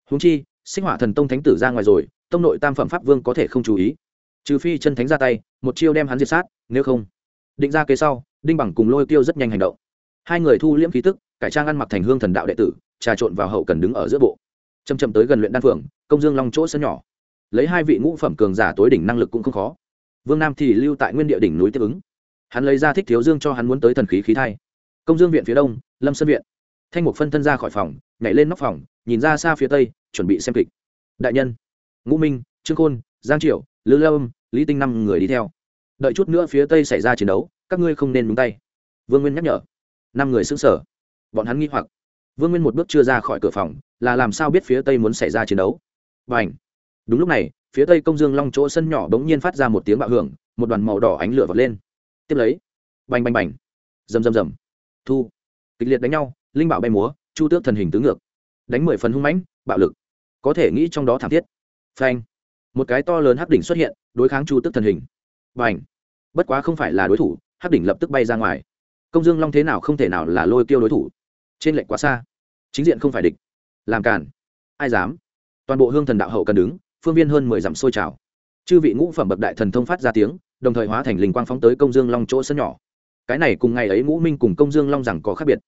Húng chi, sinh hỏa thần tông thánh tử ra ngoài rồi, tông nội tam phẩm pháp vương có thể không chú ý trừ phi chân thánh ra tay, một chiêu đem hắn diệt sát, nếu không, định ra kế sau, đinh bằng cùng lôi tiêu rất nhanh hành động. Hai người thu liễm khí tức, cải trang ăn mặc thành hương thần đạo đệ tử, trà trộn vào hậu cần đứng ở giữa bộ. Chầm chậm tới gần luyện đan phượng công dương long chỗ sân nhỏ. Lấy hai vị ngũ phẩm cường giả tối đỉnh năng lực cũng không khó. Vương nam thì lưu tại nguyên địa đỉnh núi tiếp ứng. Hắn lấy ra thích thiếu dương cho hắn muốn tới thần khí khí thai. Công dương viện phía đông, lâm sân viện. Thanh mục phân thân ra khỏi phòng, nhảy lên nóc phòng, nhìn ra xa phía tây, chuẩn bị xem kịch. Đại nhân, ngũ minh, trương khôn, giang triệu lư lâm lý tinh năm người đi theo. Đợi chút nữa phía tây xảy ra chiến đấu, các ngươi không nên đúng tay. Vương nguyên nhắc nhở. Năm người xứng sở bọn hắn nghi hoặc. Vương nguyên một bước chưa ra khỏi cửa phòng, là làm sao biết phía tây muốn xảy ra chiến đấu? Và ảnh đúng lúc này, phía tây công dương long chỗ sân nhỏ bỗng nhiên phát ra một tiếng bạo hưởng, một đoàn màu đỏ ánh lửa vọt lên. Tiếp lấy, bành bành bành. Rầm rầm rầm. Thu. Kịch liệt đánh nhau, linh bảo bay múa, chu tước thần hình tứ ngược. Đánh mười phần hung mãnh, bạo lực. Có thể nghĩ trong đó thảm thiết. Phanh. Một cái to lớn hắc đỉnh xuất hiện đối kháng chu tước thần hình. Và h bất quá không phải là đối thủ, hắc đỉnh lập tức bay ra ngoài. Công dương long thế nào không thể nào là lôi tiêu đối thủ. Trên lệnh quá xa. Chính diện không phải địch. Làm cản ai dám? Toàn bộ hương thần đạo hậu cần đứng, phương viên hơn mười dặm sôi trào. Chư vị ngũ phẩm bậc đại thần thông phát ra tiếng, đồng thời hóa thành linh quang phóng tới công dương long chỗ sân nhỏ. Cái này cùng ngày ấy ngũ minh cùng công dương long rằng có khác biệt.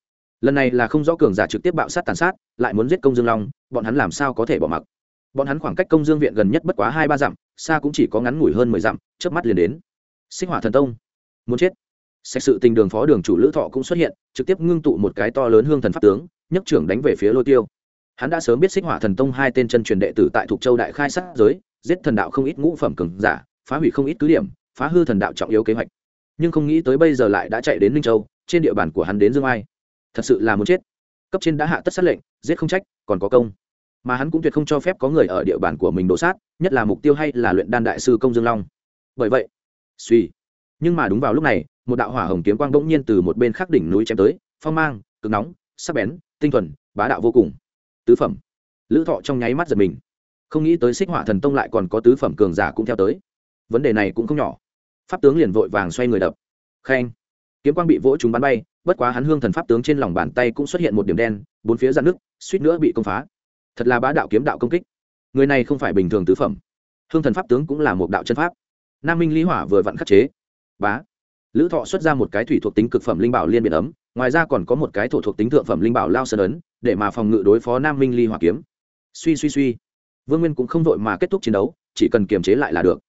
Lần này là không rõ cường giả trực tiếp bạo sát tàn sát, lại muốn giết công dương long, bọn hắn làm sao có thể bỏ mặc? Bọn hắn khoảng cách công dương viện gần nhất bất quá hai ba dặm xa cũng chỉ có ngắn ngủi hơn mười dặm, chớp mắt liền đến. Xích hỏa thần tông. Muốn chết. Sạch sự tình đường phó đường chủ lữ thọ cũng xuất hiện, trực tiếp ngưng tụ một cái to lớn hương thần pháp tướng, nhấc trưởng đánh về phía lôi tiêu. Hắn đã sớm biết xích hỏa thần tông hai tên chân truyền đệ tử tại thục châu đại khai sát giới, giết thần đạo không ít ngũ phẩm cường giả, phá hủy không ít cứ điểm, phá hư thần đạo trọng yếu kế hoạch. Nhưng không nghĩ tới bây giờ lại đã chạy đến ninh châu, trên địa bàn của hắn đến dương ai. Thật sự là muốn chết. Cấp trên đã hạ tất sát lệnh, giết không trách, còn có công mà hắn cũng tuyệt không cho phép có người ở địa bàn của mình đổ sát, nhất là mục tiêu hay là luyện đan đại sư công dương long. Bởi vậy, suy. Nhưng mà đúng vào lúc này, một đạo hỏa hồng kiếm quang bỗng nhiên từ một bên khác đỉnh núi chém tới, phong mang, cực nóng, sắc bén, tinh thuần, bá đạo vô cùng. Tứ phẩm. Lữ thọ trong nháy mắt giật mình. Không nghĩ tới xích hỏa thần tông lại còn có tứ phẩm cường giả cũng theo tới. Vấn đề này cũng không nhỏ. Pháp tướng liền vội vàng xoay người đập. Khen. Kiếm quang bị vỗ chúng bắn bay, bất quá hắn hương thần pháp tướng trên lòng bàn tay cũng xuất hiện một điểm đen, bốn phía dạn nước suýt nữa bị công phá thật là bá đạo kiếm đạo công kích. Người này không phải bình thường tứ phẩm. Hương thần pháp tướng cũng là một đạo chân pháp. Nam minh lý hỏa vừa vặn khắc chế. Bá. Lữ thọ xuất ra một cái thủy thuộc tính cực phẩm linh bảo liên biệt ấm, ngoài ra còn có một cái thổ thuộc tính thượng phẩm linh bảo lao sơn ấn, để mà phòng ngự đối phó nam minh ly hỏa kiếm. Suy suy suy. Vương nguyên cũng không vội mà kết thúc chiến đấu, chỉ cần kiềm chế lại là được.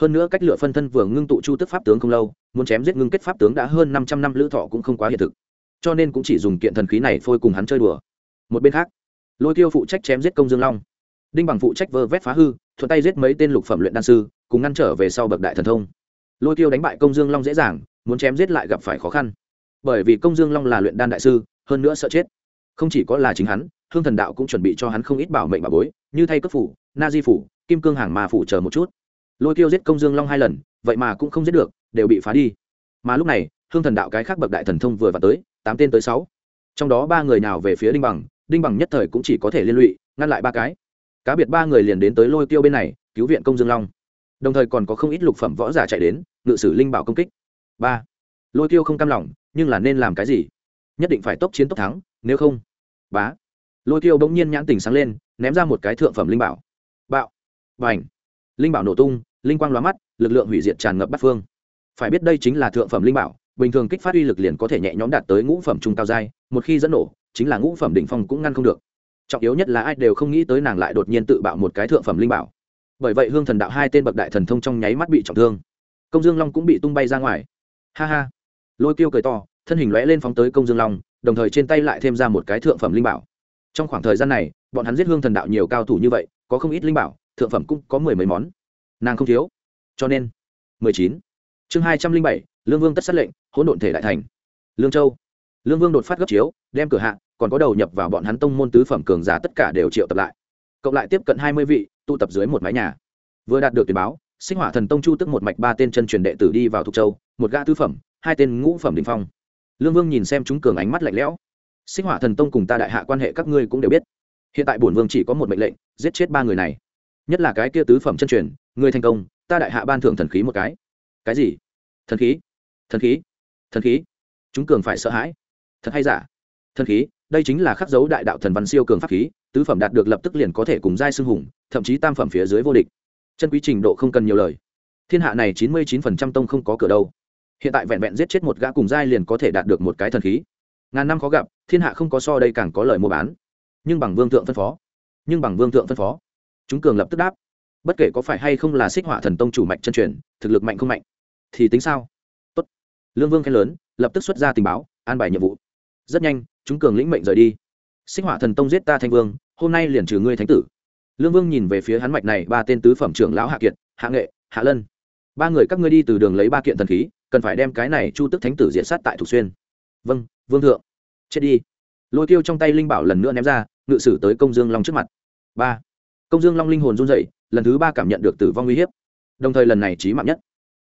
Hơn nữa cách lựa phân thân vừa ngưng tụ chu tức pháp tướng không lâu, muốn chém giết ngưng kết pháp tướng đã hơn năm trăm năm, lữ thọ cũng không quá hiện thực. Cho nên cũng chỉ dùng kiện thần khí này phôi cùng hắn chơi đùa. Một bên khác lôi tiêu phụ trách chém giết công dương long. Đinh bằng phụ trách vơ vét phá hư, thuận tay giết mấy tên lục phẩm luyện đan sư, cùng ngăn trở về sau bậc đại thần thông. Lôi tiêu đánh bại công dương long dễ dàng, muốn chém giết lại gặp phải khó khăn. Bởi vì công dương long là luyện đan đại sư, hơn nữa sợ chết. Không chỉ có là chính hắn, hương thần đạo cũng chuẩn bị cho hắn không ít bảo mệnh bà bối, như thay cấp phủ, na di phủ, kim cương hàng mà phủ chờ một chút. Lôi tiêu giết công dương long hai lần, vậy mà cũng không giết được, đều bị phá đi. Mà lúc này, hương thần đạo cái khác bậc đại thần thông vừa vào tới, tám tên tới sáu. Trong đó ba người nào về phía đinh bằng đinh bằng nhất thời cũng chỉ có thể liên lụy, ngăn lại ba cái. Cá biệt ba người liền đến tới lôi tiêu bên này, cứu viện công dương long. Đồng thời còn có không ít lục phẩm võ giả chạy đến, ngự sử linh bảo công kích. Ba. Lôi tiêu không cam lòng, nhưng là nên làm cái gì? Nhất định phải tốc chiến tốc thắng, nếu không. Bá. Lôi tiêu bỗng nhiên nhãn tình sáng lên, ném ra một cái thượng phẩm linh bảo. Bạo. Và ảnh linh bảo nổ tung, linh quang lóa mắt, lực lượng hủy diệt tràn ngập bắt phương. Phải biết đây chính là thượng phẩm linh bảo, bình thường kích phát uy lực liền có thể nhẹ nhõm đạt tới ngũ phẩm trung cao giai, một khi dẫn nổ chính là ngũ phẩm đỉnh phong cũng ngăn không được. Trọng yếu nhất là ai đều không nghĩ tới nàng lại đột nhiên tự bạo một cái thượng phẩm linh bảo. Bởi vậy hương thần đạo hai tên bậc đại thần thông trong nháy mắt bị trọng thương. Công dương long cũng bị tung bay ra ngoài. Ha ha. Lôi tiêu cười to, thân hình lóe lên phóng tới công dương long, đồng thời trên tay lại thêm ra một cái thượng phẩm linh bảo. Trong khoảng thời gian này, bọn hắn giết hương thần đạo nhiều cao thủ như vậy, có không ít linh bảo, thượng phẩm cũng có mười mấy món. Nàng không thiếu. Cho nên, mười chín. Chương hai trăm linh bảy, lương vương tất sát lệnh, hỗn độn thể đại thành. Lương châu. Lương vương đột phát gấp chiếu, đem cửa hạ còn có đầu nhập vào bọn hắn tông môn tứ phẩm cường giả tất cả đều triệu tập lại. Cộng lại tiếp cận hai mươi vị, tụ tập dưới một mái nhà. Vừa đạt được tuyển báo, sinh hỏa thần tông chu tức một mạch ba tên chân truyền đệ tử đi vào thục châu, một gã tứ phẩm, hai tên ngũ phẩm đình phong. Lương vương nhìn xem chúng cường ánh mắt lạnh lẽo. Sinh hỏa thần tông cùng ta đại hạ quan hệ các ngươi cũng đều biết. Hiện tại bổn vương chỉ có một mệnh lệnh, giết chết ba người này. Nhất là cái kia tứ phẩm chân truyền, người thành công, ta đại hạ ban thưởng thần khí một cái. Cái gì? Thần khí? Thần khí? Thần khí? Chúng cường phải sợ hãi. Thật hay giả? Thần khí? Đây chính là khắc dấu đại đạo thần văn siêu cường pháp khí, tứ phẩm đạt được lập tức liền có thể cùng giai xưng hùng, thậm chí tam phẩm phía dưới vô địch. Chân quý trình độ không cần nhiều lời. Thiên hạ này chín mươi chín phần trăm tông không có cửa đâu. Hiện tại vẹn vẹn giết chết một gã cùng giai liền có thể đạt được một cái thần khí. Ngàn năm khó gặp, thiên hạ không có so đây càng có lời mua bán. Nhưng bằng vương thượng phân phó. Nhưng bằng vương thượng phân phó, chúng cường lập tức đáp. Bất kể có phải hay không là xích họa thần tông chủ mạnh chân truyền, thực lực mạnh không mạnh, thì tính sao? Tốt. lương vương khen lớn, lập tức xuất ra tình báo, an bài nhiệm vụ. Rất nhanh chúng cường lĩnh mệnh rời đi. Xích hỏa thần tông giết ta thanh vương, hôm nay liền trừ ngươi thánh tử. Lương vương nhìn về phía hắn mạch này, ba tên tứ phẩm trưởng lão hạ kiệt, hạ nghệ, hạ lân. Ba người các ngươi đi từ đường lấy ba kiện thần khí, cần phải đem cái này chu tức thánh tử diện sát tại thủ xuyên. Vâng vương thượng. Chết đi. Lôi tiêu trong tay linh bảo lần nữa ném ra, ngự sử tới công dương long trước mặt. Ba. Công dương long linh hồn run dậy lần thứ ba cảm nhận được tử vong uy hiếp. Đồng thời lần này trí mạng nhất.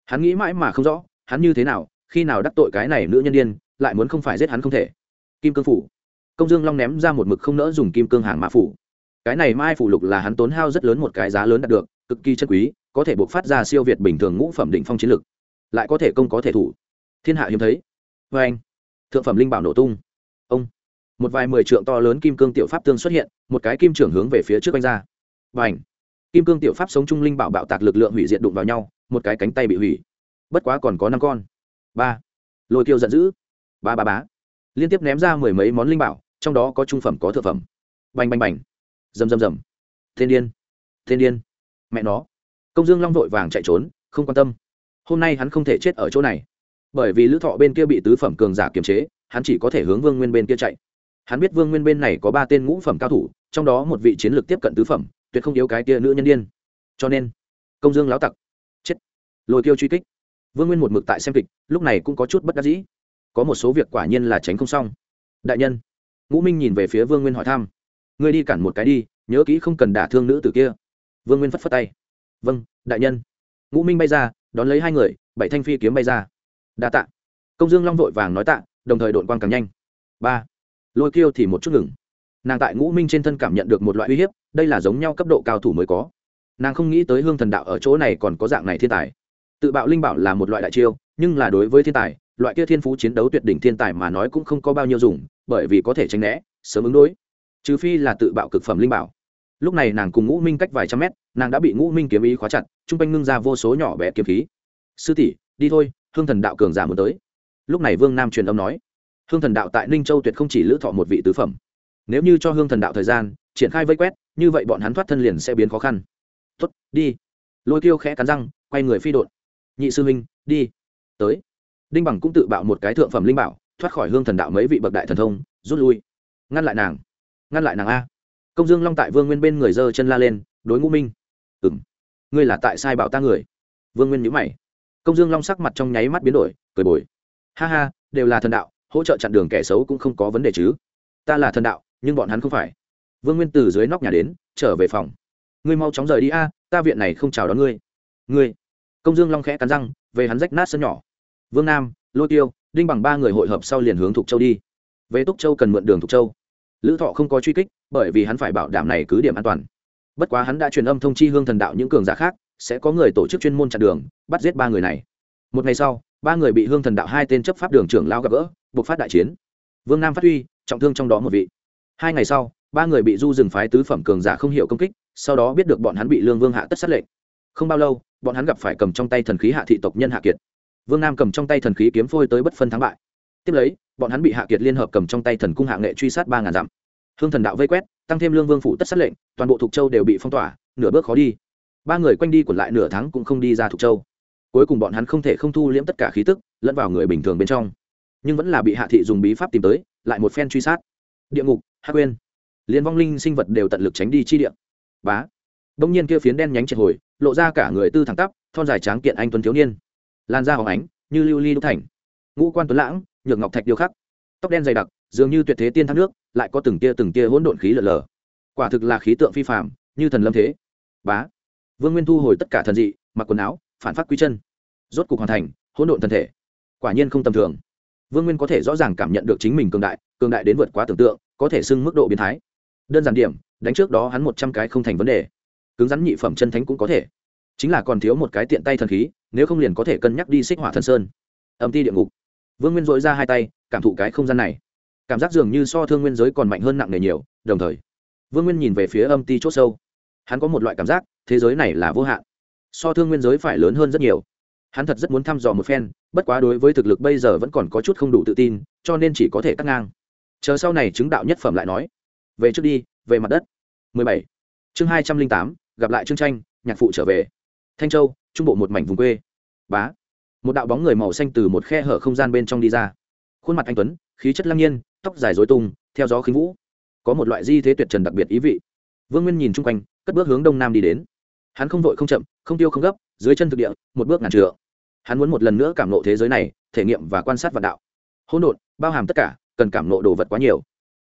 Hắn nghĩ mãi mà không rõ, hắn như thế nào, khi nào đắc tội cái này nữ nhân đ i ê n lại muốn không phải giết hắn không thể kim cương phủ. Công dương long ném ra một mực không nỡ dùng kim cương hàng mã phủ. Cái này mai phủ lục là hắn tốn hao rất lớn một cái giá lớn đạt được, cực kỳ chân quý, có thể buộc phát ra siêu việt bình thường ngũ phẩm định phong chiến lực. Lại có thể công có thể thủ. Thiên hạ hiếm thấy. Vê anh, thượng phẩm linh bảo nổ tung. Ông, một vài mười trượng to lớn kim cương tiểu pháp tương xuất hiện, một cái kim trưởng hướng về phía trước anh ra. Và ảnh kim cương tiểu pháp sống chung linh bảo bạo tạc lực lượng hủy diệt đụng vào nhau, một cái cánh tay bị hủy. Bất quá còn có năm con. Ba, lôi tiêu giận dữ. Ba ba bá liên tiếp ném ra mười mấy món linh bảo, trong đó có trung phẩm, có thượng phẩm. Bành bành bành. Rầm rầm rầm. Thiên điên. Thiên điên. Mẹ nó. Công dương long vội vàng chạy trốn, không quan tâm. Hôm nay hắn không thể chết ở chỗ này. Bởi vì lữ thọ bên kia bị tứ phẩm cường giả kiềm chế, hắn chỉ có thể hướng vương nguyên bên kia chạy. Hắn biết vương nguyên bên này có ba tên ngũ phẩm cao thủ, trong đó một vị chiến lược tiếp cận tứ phẩm, tuyệt không yếu cái tia nữ nhân đ i ê n cho nên, công dương láo tặc. Chết. Lôi tiêu truy kích. Vương nguyên một mực tại xem kịch, lúc này cũng có chút bất đắc dĩ có một số việc quả nhiên là tránh không xong. Đại nhân, ngũ minh nhìn về phía vương nguyên hỏi thăm. Ngươi đi cản một cái đi, nhớ kỹ không cần đả thương nữ từ kia. Vương nguyên phất phất tay. Vâng đại nhân. Ngũ minh bay ra, đón lấy hai người, bảy thanh phi kiếm bay ra. Đa tạ. Công dương long vội vàng nói tạ, đồng thời đội quang càng nhanh. Ba. Lôi kiêu thì một chút ngừng. Nàng tại ngũ minh trên thân cảm nhận được một loại uy hiếp, đây là giống nhau cấp độ cao thủ mới có. Nàng không nghĩ tới hương thần đạo ở chỗ này còn có dạng này thiên tài. Tự bạo linh bảo là một loại đại chiêu, nhưng là đối với thiên tài loại kia thiên phú chiến đấu tuyệt đỉnh thiên tài mà nói cũng không có bao nhiêu dùng, bởi vì có thể tránh né, sớm ứng đối. Trừ phi là tự bạo cực phẩm linh bảo. Lúc này nàng cùng ngũ minh cách vài trăm mét, nàng đã bị ngũ minh kiếm ý khóa chặt chung quanh ngưng ra vô số nhỏ bé kiếm khí. Sư tỷ, đi thôi, hương thần đạo cường giả muốn tới. Lúc này vương nam truyền âm nói. Hương thần đạo tại ninh châu tuyệt không chỉ lữ thọ một vị tứ phẩm. Nếu như cho hương thần đạo thời gian, triển khai vây quét, như vậy bọn hắn thoát thân liền sẽ biến khó khăn. Tuất đi. Lôi kiêu khẽ cắn răng, quay người phi đột nhị sư huynh, đi. Tới đinh bằng cũng tự bạo một cái thượng phẩm linh bảo, thoát khỏi hương thần đạo mấy vị bậc đại thần thông, rút lui. Ngăn lại nàng. Ngăn lại nàng a. Công dương long tại vương nguyên bên người giơ chân la lên, đối ngũ minh. Ừ m ngươi là tại sai bảo ta người. Vương nguyên nhữ mày. Công dương long sắc mặt trong nháy mắt biến đổi, cười bồi. Ha ha, đều là thần đạo, hỗ trợ chặn đường kẻ xấu cũng không có vấn đề chứ. Ta là thần đạo, nhưng bọn hắn không phải. Vương nguyên từ dưới nóc nhà đến, trở về phòng. Ngươi mau chóng rời đi a, ta viện này không chào đón ngươi. Ngươi? Công dương long khẽ cắn răng, về hắn rách nát sân nhỏ vương nam, lôi tiêu, đinh bằng ba người hội hợp sau liền hướng thục châu đi. Về túc châu cần mượn đường thục châu. Lữ thọ không có truy kích, bởi vì hắn phải bảo đảm này cứ điểm an toàn. Bất quá hắn đã truyền âm thông chi hương thần đạo những cường giả khác, sẽ có người tổ chức chuyên môn chặn đường, bắt giết ba người này. Một ngày sau, ba người bị hương thần đạo hai tên chấp pháp đường trưởng lao gặp gỡ, buộc phát đại chiến. Vương nam phát huy, trọng thương trong đó một vị. Hai ngày sau, ba người bị du rừng phái tứ phẩm cường giả không hiểu công kích, sau đó biết được bọn hắn bị lương vương hạ tất sát lệnh. Không bao lâu, bọn hắn gặp phải cầm trong tay thần khí hạ thị tộc nhân hạ kiệt vương nam cầm trong tay thần khí kiếm phôi tới bất phân thắng bại. Tiếp lấy, bọn hắn bị hạ kiệt liên hợp cầm trong tay thần cung hạ nghệ truy sát ba ngàn dặm. Hương thần đạo vây quét, tăng thêm lương vương phủ tất sát lệnh, toàn bộ thục châu đều bị phong tỏa, nửa bước khó đi. Ba người quanh đi quẩn lại nửa tháng cũng không đi ra thục châu. Cuối cùng bọn hắn không thể không thu liễm tất cả khí tức, lẫn vào người bình thường bên trong. Nhưng vẫn là bị hạ thị dùng bí pháp tìm tới, lại một phen truy sát. Địa ngục hạ quên liên vong linh sinh vật đều tận lực tránh đi chi địa. Bá. Đông nhiên kia phiến đen nhánh triệt hồi, lộ ra cả người tư thẳng tắp, thon dài tráng kiện anh tuấn thiếu niên lan da hóng ánh, như lưu ly đúc thành. Ngũ quan tuấn lãng, nhược ngọc thạch điêu khắc. Tóc đen dày đặc, dường như tuyệt thế tiên thác nước, lại có từng tia từng tia hỗn độn khí lở lở. Quả thực là khí tượng phi phạm như thần lâm thế. Bá. Vương nguyên thu hồi tất cả thần dị, mặc quần áo, phản phát quy chân. Rốt cục hoàn thành, hỗn độn thân thể. Quả nhiên không tầm thường. Vương nguyên có thể rõ ràng cảm nhận được chính mình cường đại cường đại đến vượt quá tưởng tượng, có thể xưng mức độ biến thái. Đơn giản điểm, đánh trước đó hắn một trăm cái không thành vấn đề. Cứng rắn nhị phẩm chân thánh cũng có thể. Chính là còn thiếu một cái tiện tay thần khí nếu không liền có thể cân nhắc đi xích hỏa thần sơn. Âm ti địa ngục. Vương nguyên dội ra hai tay cảm thụ cái không gian này. Cảm giác dường như so thương nguyên giới còn mạnh hơn nặng nề nhiều đồng thời vương nguyên nhìn về phía âm ti chốt sâu. Hắn có một loại cảm giác thế giới này là vô hạn. So thương nguyên giới phải lớn hơn rất nhiều. Hắn thật rất muốn thăm dò một phen bất quá đối với thực lực bây giờ vẫn còn có chút không đủ tự tin cho nên chỉ có thể cắt ngang. Chờ sau này chứng đạo nhất phẩm lại nói. Về trước đi về mặt đất. 17. chương 208, gặp lại chương tranh nhạc phụ trở về. Thanh châu trung bộ một mảnh vùng quê. Bá. Một đạo bóng người màu xanh từ một khe hở không gian bên trong đi ra. Khuôn mặt anh tuấn, khí chất lăng nhiên, tóc dài dối tung, theo gió khinh vũ. Có một loại di thế tuyệt trần đặc biệt ý vị. Vương nguyên nhìn chung quanh, cất bước hướng đông nam đi đến. Hắn không vội không chậm, không tiêu không gấp, dưới chân thực địa, một bước ngàn trượng. Hắn muốn một lần nữa cảm nộ thế giới này, thể nghiệm và quan sát vạn đạo. Hỗn độn, bao hàm tất cả, cần cảm nộ đồ vật quá nhiều.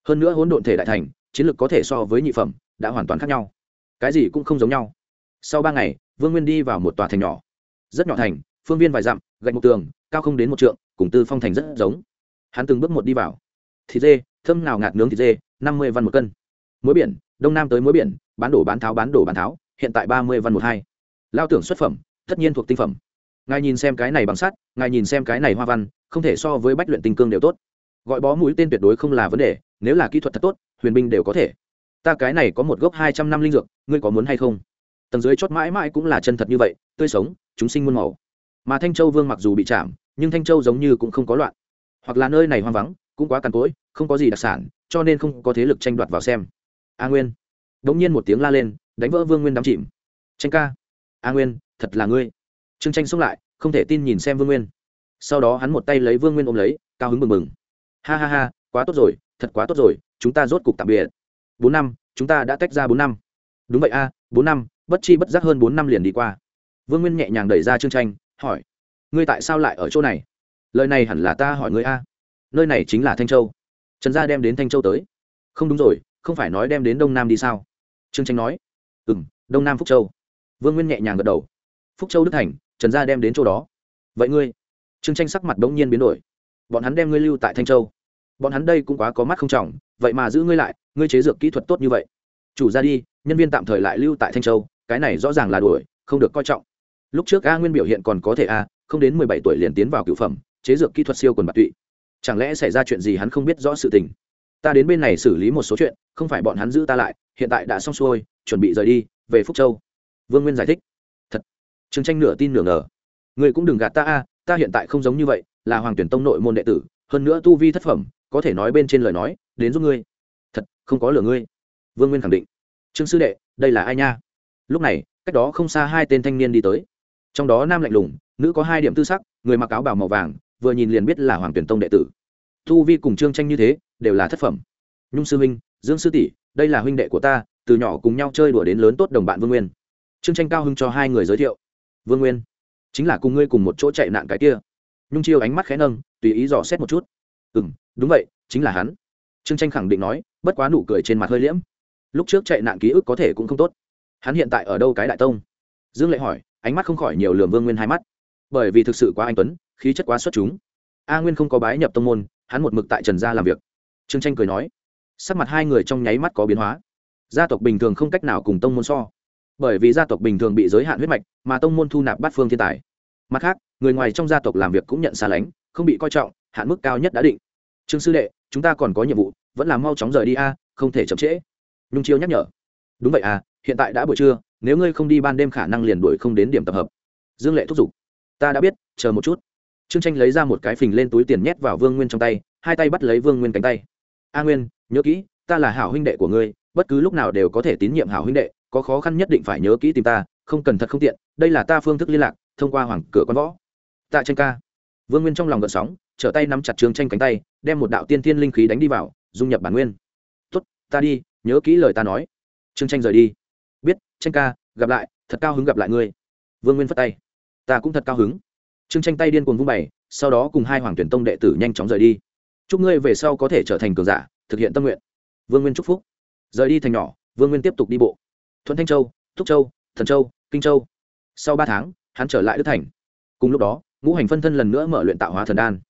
Hơn nữa hỗn độn thể đại thành, chiến lược có thể so với nhị phẩm, đã hoàn toàn khác nhau. Cái gì cũng không giống nhau sau ba ngày, vương nguyên đi vào một tòa thành nhỏ. Rất nhỏ thành, phương viên vài dặm, gạch một tường, cao không đến một trượng, cùng tư phong thành rất giống. Hắn từng bước một đi vào. Thịt dê, thơm nào ngạt nướng thịt dê, năm mươi văn một cân. Muối biển, đông nam tới muối biển, bán đổ bán tháo, bán đổ bán tháo, hiện tại ba mươi văn một hai. Lao tưởng xuất phẩm, tất nhiên thuộc tinh phẩm. Ngài nhìn xem cái này bằng sắt, ngài nhìn xem cái này hoa văn, không thể so với bách luyện tinh cương đều tốt. Gọi bó mũi tên tuyệt đối không là vấn đề, nếu là kỹ thuật thật tốt, huyền binh đều có thể. Ta cái này có một gốc hai trăm năm linh dược, ngươi có muốn hay không? Tầng dưới chót mãi mãi cũng là chân thật như vậy, tươi sống, chúng sinh muôn màu. Mà thanh châu vương mặc dù bị chạm, nhưng thanh châu giống như cũng không có loạn. Hoặc là nơi này hoang vắng, cũng quá cằn cỗi, không có gì đặc sản, cho nên không có thế lực tranh đoạt vào xem. A nguyên. Đ ỗ n g nhiên một tiếng la lên, đánh vỡ vương nguyên đắm chìm. Tranh ca. A nguyên, thật là ngươi. Trương tranh xông lại, không thể tin nhìn xem vương nguyên. Sau đó hắn một tay lấy vương nguyên ôm lấy, cao hứng mừng mừng ha ha ha, quá tốt rồi, thật quá tốt rồi, chúng ta rốt cục tạm biệt. Bốn năm, chúng ta đã tách ra bốn năm. Đúng vậy a, bốn năm bất chi bất giác hơn bốn năm liền đi qua. Vương nguyên nhẹ nhàng đẩy ra chương tranh, hỏi, ngươi tại sao lại ở chỗ này? Lời này hẳn là ta hỏi ngươi a. Nơi này chính là thanh châu. Trần gia đem đến thanh châu tới. Không đúng rồi, không phải nói đem đến đông nam đi sao? Trương tranh nói. Ừ m đông nam phúc châu. Vương nguyên nhẹ nhàng gật đầu. Phúc châu đức thành, trần gia đem đến chỗ đó. Vậy ngươi? Trương tranh sắc mặt đ ố n g nhiên biến đổi. Bọn hắn đem ngươi lưu tại thanh châu. Bọn hắn đây cũng quá có mắt không trọng, vậy mà giữ ngươi lại, ngươi chế dược kỹ thuật tốt như vậy. Chủ ra đi, nhân viên tạm thời lại lưu tại thanh châu cái này rõ ràng là đuổi, không được coi trọng. Lúc trước a nguyên biểu hiện còn có thể a, không đến mười bảy tuổi liền tiến vào cựu phẩm, chế dược kỹ thuật siêu quần bạc tụy. Chẳng lẽ xảy ra chuyện gì hắn không biết rõ sự tình? Ta đến bên này xử lý một số chuyện, không phải bọn hắn giữ ta lại, hiện tại đã xong xuôi, chuẩn bị rời đi, về phúc châu. Vương nguyên giải thích. Thật. Trương tranh nửa tin nửa ngờ. Người cũng đừng gạt ta a, ta hiện tại không giống như vậy, là hoàng tuyển tông nội môn đệ tử, hơn nữa tu vi thất phẩm, có thể nói bên trên lời nói, đến giúp ngươi. Thật, không có lừa ngươi. Vương nguyên khẳng định. Trương sư đệ, đây là ai nha? Lúc này, cách đó không xa hai tên thanh niên đi tới. Trong đó nam lạnh lùng, nữ có hai điểm tư sắc, người mặc áo bào màu vàng, vừa nhìn liền biết là hoàng tuyển tông đệ tử. Thu vi cùng trương tranh như thế, đều là thất phẩm. Nhung sư huynh, dương sư tỷ, đây là huynh đệ của ta, từ nhỏ cùng nhau chơi đùa đến lớn tốt đồng bạn vương nguyên. Trương tranh cao hưng cho hai người giới thiệu. Vương nguyên, chính là cùng ngươi cùng một chỗ chạy nạn cái kia. Nhung chiêu ánh mắt khẽ nâng, tùy ý dò xét một chút. Ừ m đúng vậy, chính là hắn. Trương tranh khẳng định nói, bất quá nụ cười trên mặt hơi liễm. Lúc trước chạy nạn ký ức có thể cũng không tốt hắn hiện tại ở đâu cái đại tông? Dương lệ hỏi, ánh mắt không khỏi nhiều lường vương nguyên hai mắt. Bởi vì thực sự quá anh tuấn, khí chất quá xuất chúng. A nguyên không có bái nhập tông môn, hắn một mực tại trần gia làm việc. Trương tranh cười nói, sắc mặt hai người trong nháy mắt có biến hóa. Gia tộc bình thường không cách nào cùng tông môn so. Bởi vì gia tộc bình thường bị giới hạn huyết mạch, mà tông môn thu nạp bát phương thiên tài. Mặt khác, người ngoài trong gia tộc làm việc cũng nhận xa lánh, không bị coi trọng, hạn mức cao nhất đã định. Trương sư đệ, chúng ta còn có nhiệm vụ, vẫn là mau chóng rời đi a, không thể chậm trễ. Nhung chiêu nhắc nhở. Đúng vậy à hiện tại đã buổi trưa, nếu ngươi không đi ban đêm khả năng liền đuổi không đến điểm tập hợp. Dương lệ thúc giục. Ta đã biết, chờ một chút. Trương tranh lấy ra một cái phình lên túi tiền nhét vào vương nguyên trong tay, hai tay bắt lấy vương nguyên cánh tay. A nguyên, nhớ kỹ, ta là hảo huynh đệ của ngươi, bất cứ lúc nào đều có thể tín nhiệm hảo huynh đệ, có khó khăn nhất định phải nhớ kỹ tìm ta, không cần thật không tiện, đây là ta phương thức liên lạc, thông qua hoàng cửa con võ. Tạ tranh ca. Vương nguyên trong lòng gợn sóng, trở tay nắm chặt trương tranh cánh tay, đem một đạo tiên thiên linh khí đánh đi vào, dung nhập bản nguyên. Tốt, ta đi, nhớ kỹ lời ta nói. Trương tranh rời đi tranh ca, gặp lại, thật cao hứng gặp lại ngươi. Vương nguyên phất tay. Ta cũng thật cao hứng. Trương tranh tay điên cuồng vung bày, sau đó cùng hai hoàng tuyển tông đệ tử nhanh chóng rời đi. Chúc ngươi về sau có thể trở thành cường giả, thực hiện tâm nguyện. Vương nguyên chúc phúc. Rời đi thành nhỏ, vương nguyên tiếp tục đi bộ. Thuận thanh châu, thúc châu, thần châu, kinh châu. Sau ba tháng, hắn trở lại đức thành. Cùng lúc đó, ngũ hành phân thân lần nữa mở luyện tạo hóa thần đan.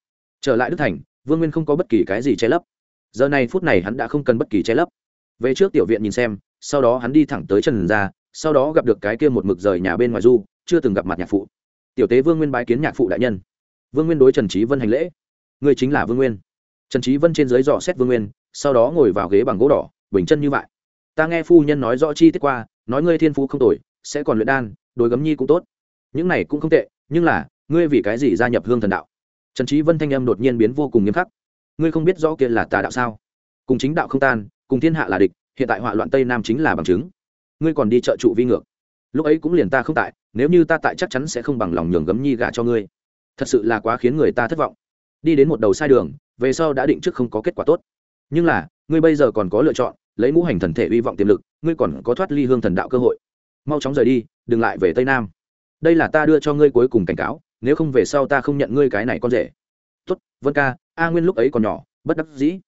Trở lại đức thành, vương nguyên không có bất kỳ cái gì che lấp. Giờ này phút này hắn đã không cần bất kỳ che lấp. Về trước tiểu viện nhìn xem sau đó hắn đi thẳng tới trần ra sau đó gặp được cái kia một mực rời nhà bên ngoài du, chưa từng gặp mặt nhạc phụ. Tiểu tế vương nguyên bái kiến nhạc phụ đại nhân. Vương nguyên đối trần trí vân hành lễ. Người chính là vương nguyên. Trần trí vân trên dưới dò xét vương nguyên, sau đó ngồi vào ghế bằng gỗ đỏ, bình chân như vậy. Ta nghe phu nhân nói rõ chi tiết qua, nói ngươi thiên phú không tồi, sẽ còn luyện đan, đối gấm nhi cũng tốt. Những này cũng không tệ, nhưng là, ngươi vì cái gì gia nhập hương thần đạo? Trần trí vân thanh âm đột nhiên biến vô cùng nghiêm khắc. Ngươi không biết rõ kia là tà đạo sao? Cùng chính đạo không tan, cùng thiên hạ là địch hiện tại họa loạn tây nam chính là bằng chứng. Ngươi còn đi trợ trụ vi ngược. Lúc ấy cũng liền ta không tại, nếu như ta tại chắc chắn sẽ không bằng lòng nhường gấm nhi gả cho ngươi. Thật sự là quá khiến người ta thất vọng. Đi đến một đầu sai đường, về sau đã định trước không có kết quả tốt. Nhưng là, ngươi bây giờ còn có lựa chọn, lấy ngũ hành thần thể hy vọng tiềm lực, ngươi còn có thoát ly hương thần đạo cơ hội. Mau chóng rời đi, đừng lại về tây nam. Đây là ta đưa cho ngươi cuối cùng cảnh cáo, nếu không về sau ta không nhận ngươi cái này con rể. Tốt, vân ca, a nguyên lúc ấy còn nhỏ, bất đắc dĩ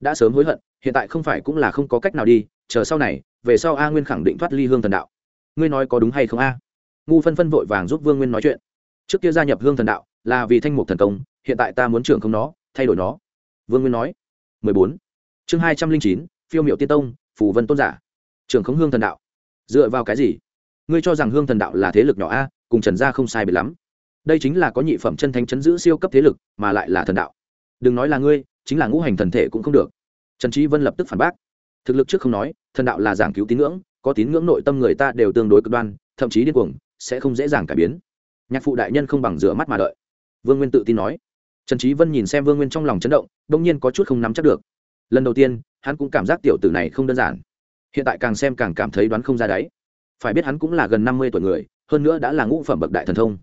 đã sớm hối hận hiện tại không phải cũng là không có cách nào đi chờ sau này về sau a nguyên khẳng định thoát ly hương thần đạo. Ngươi nói có đúng hay không a? Ngu phân phân vội vàng giúp vương nguyên nói chuyện. Trước kia gia nhập hương thần đạo là vì thanh mục thần công hiện tại ta muốn trưởng không nó thay đổi nó. Vương nguyên nói. 14. chương 209, phiêu miệu tiên tông phù vân tôn giả. Trưởng không hương thần đạo. Dựa vào cái gì? Ngươi cho rằng hương thần đạo là thế lực nhỏ a cùng trần gia không sai biệt lắm. Đây chính là có nhị phẩm chân thánh chấn giữ siêu cấp thế lực mà lại là thần đạo đừng nói là ngươi, chính là ngũ hành thần thể cũng không được. Trần trí vân lập tức phản bác. Thực lực trước không nói, thần đạo là giảng cứu tín ngưỡng, có tín ngưỡng nội tâm người ta đều tương đối cực đoan, thậm chí điên cuồng, sẽ không dễ dàng cải biến. Nhạc phụ đại nhân không bằng rửa mắt mà đợi. Vương nguyên tự tin nói. Trần trí vân nhìn xem vương nguyên trong lòng chấn động đông nhiên có chút không nắm chắc được. Lần đầu tiên, hắn cũng cảm giác tiểu tử này không đơn giản. Hiện tại càng xem càng cảm thấy đoán không ra đáy. Phải biết hắn cũng là gần năm mươi tuổi người, hơn nữa đã là ngũ phẩm bậc đại thần thông.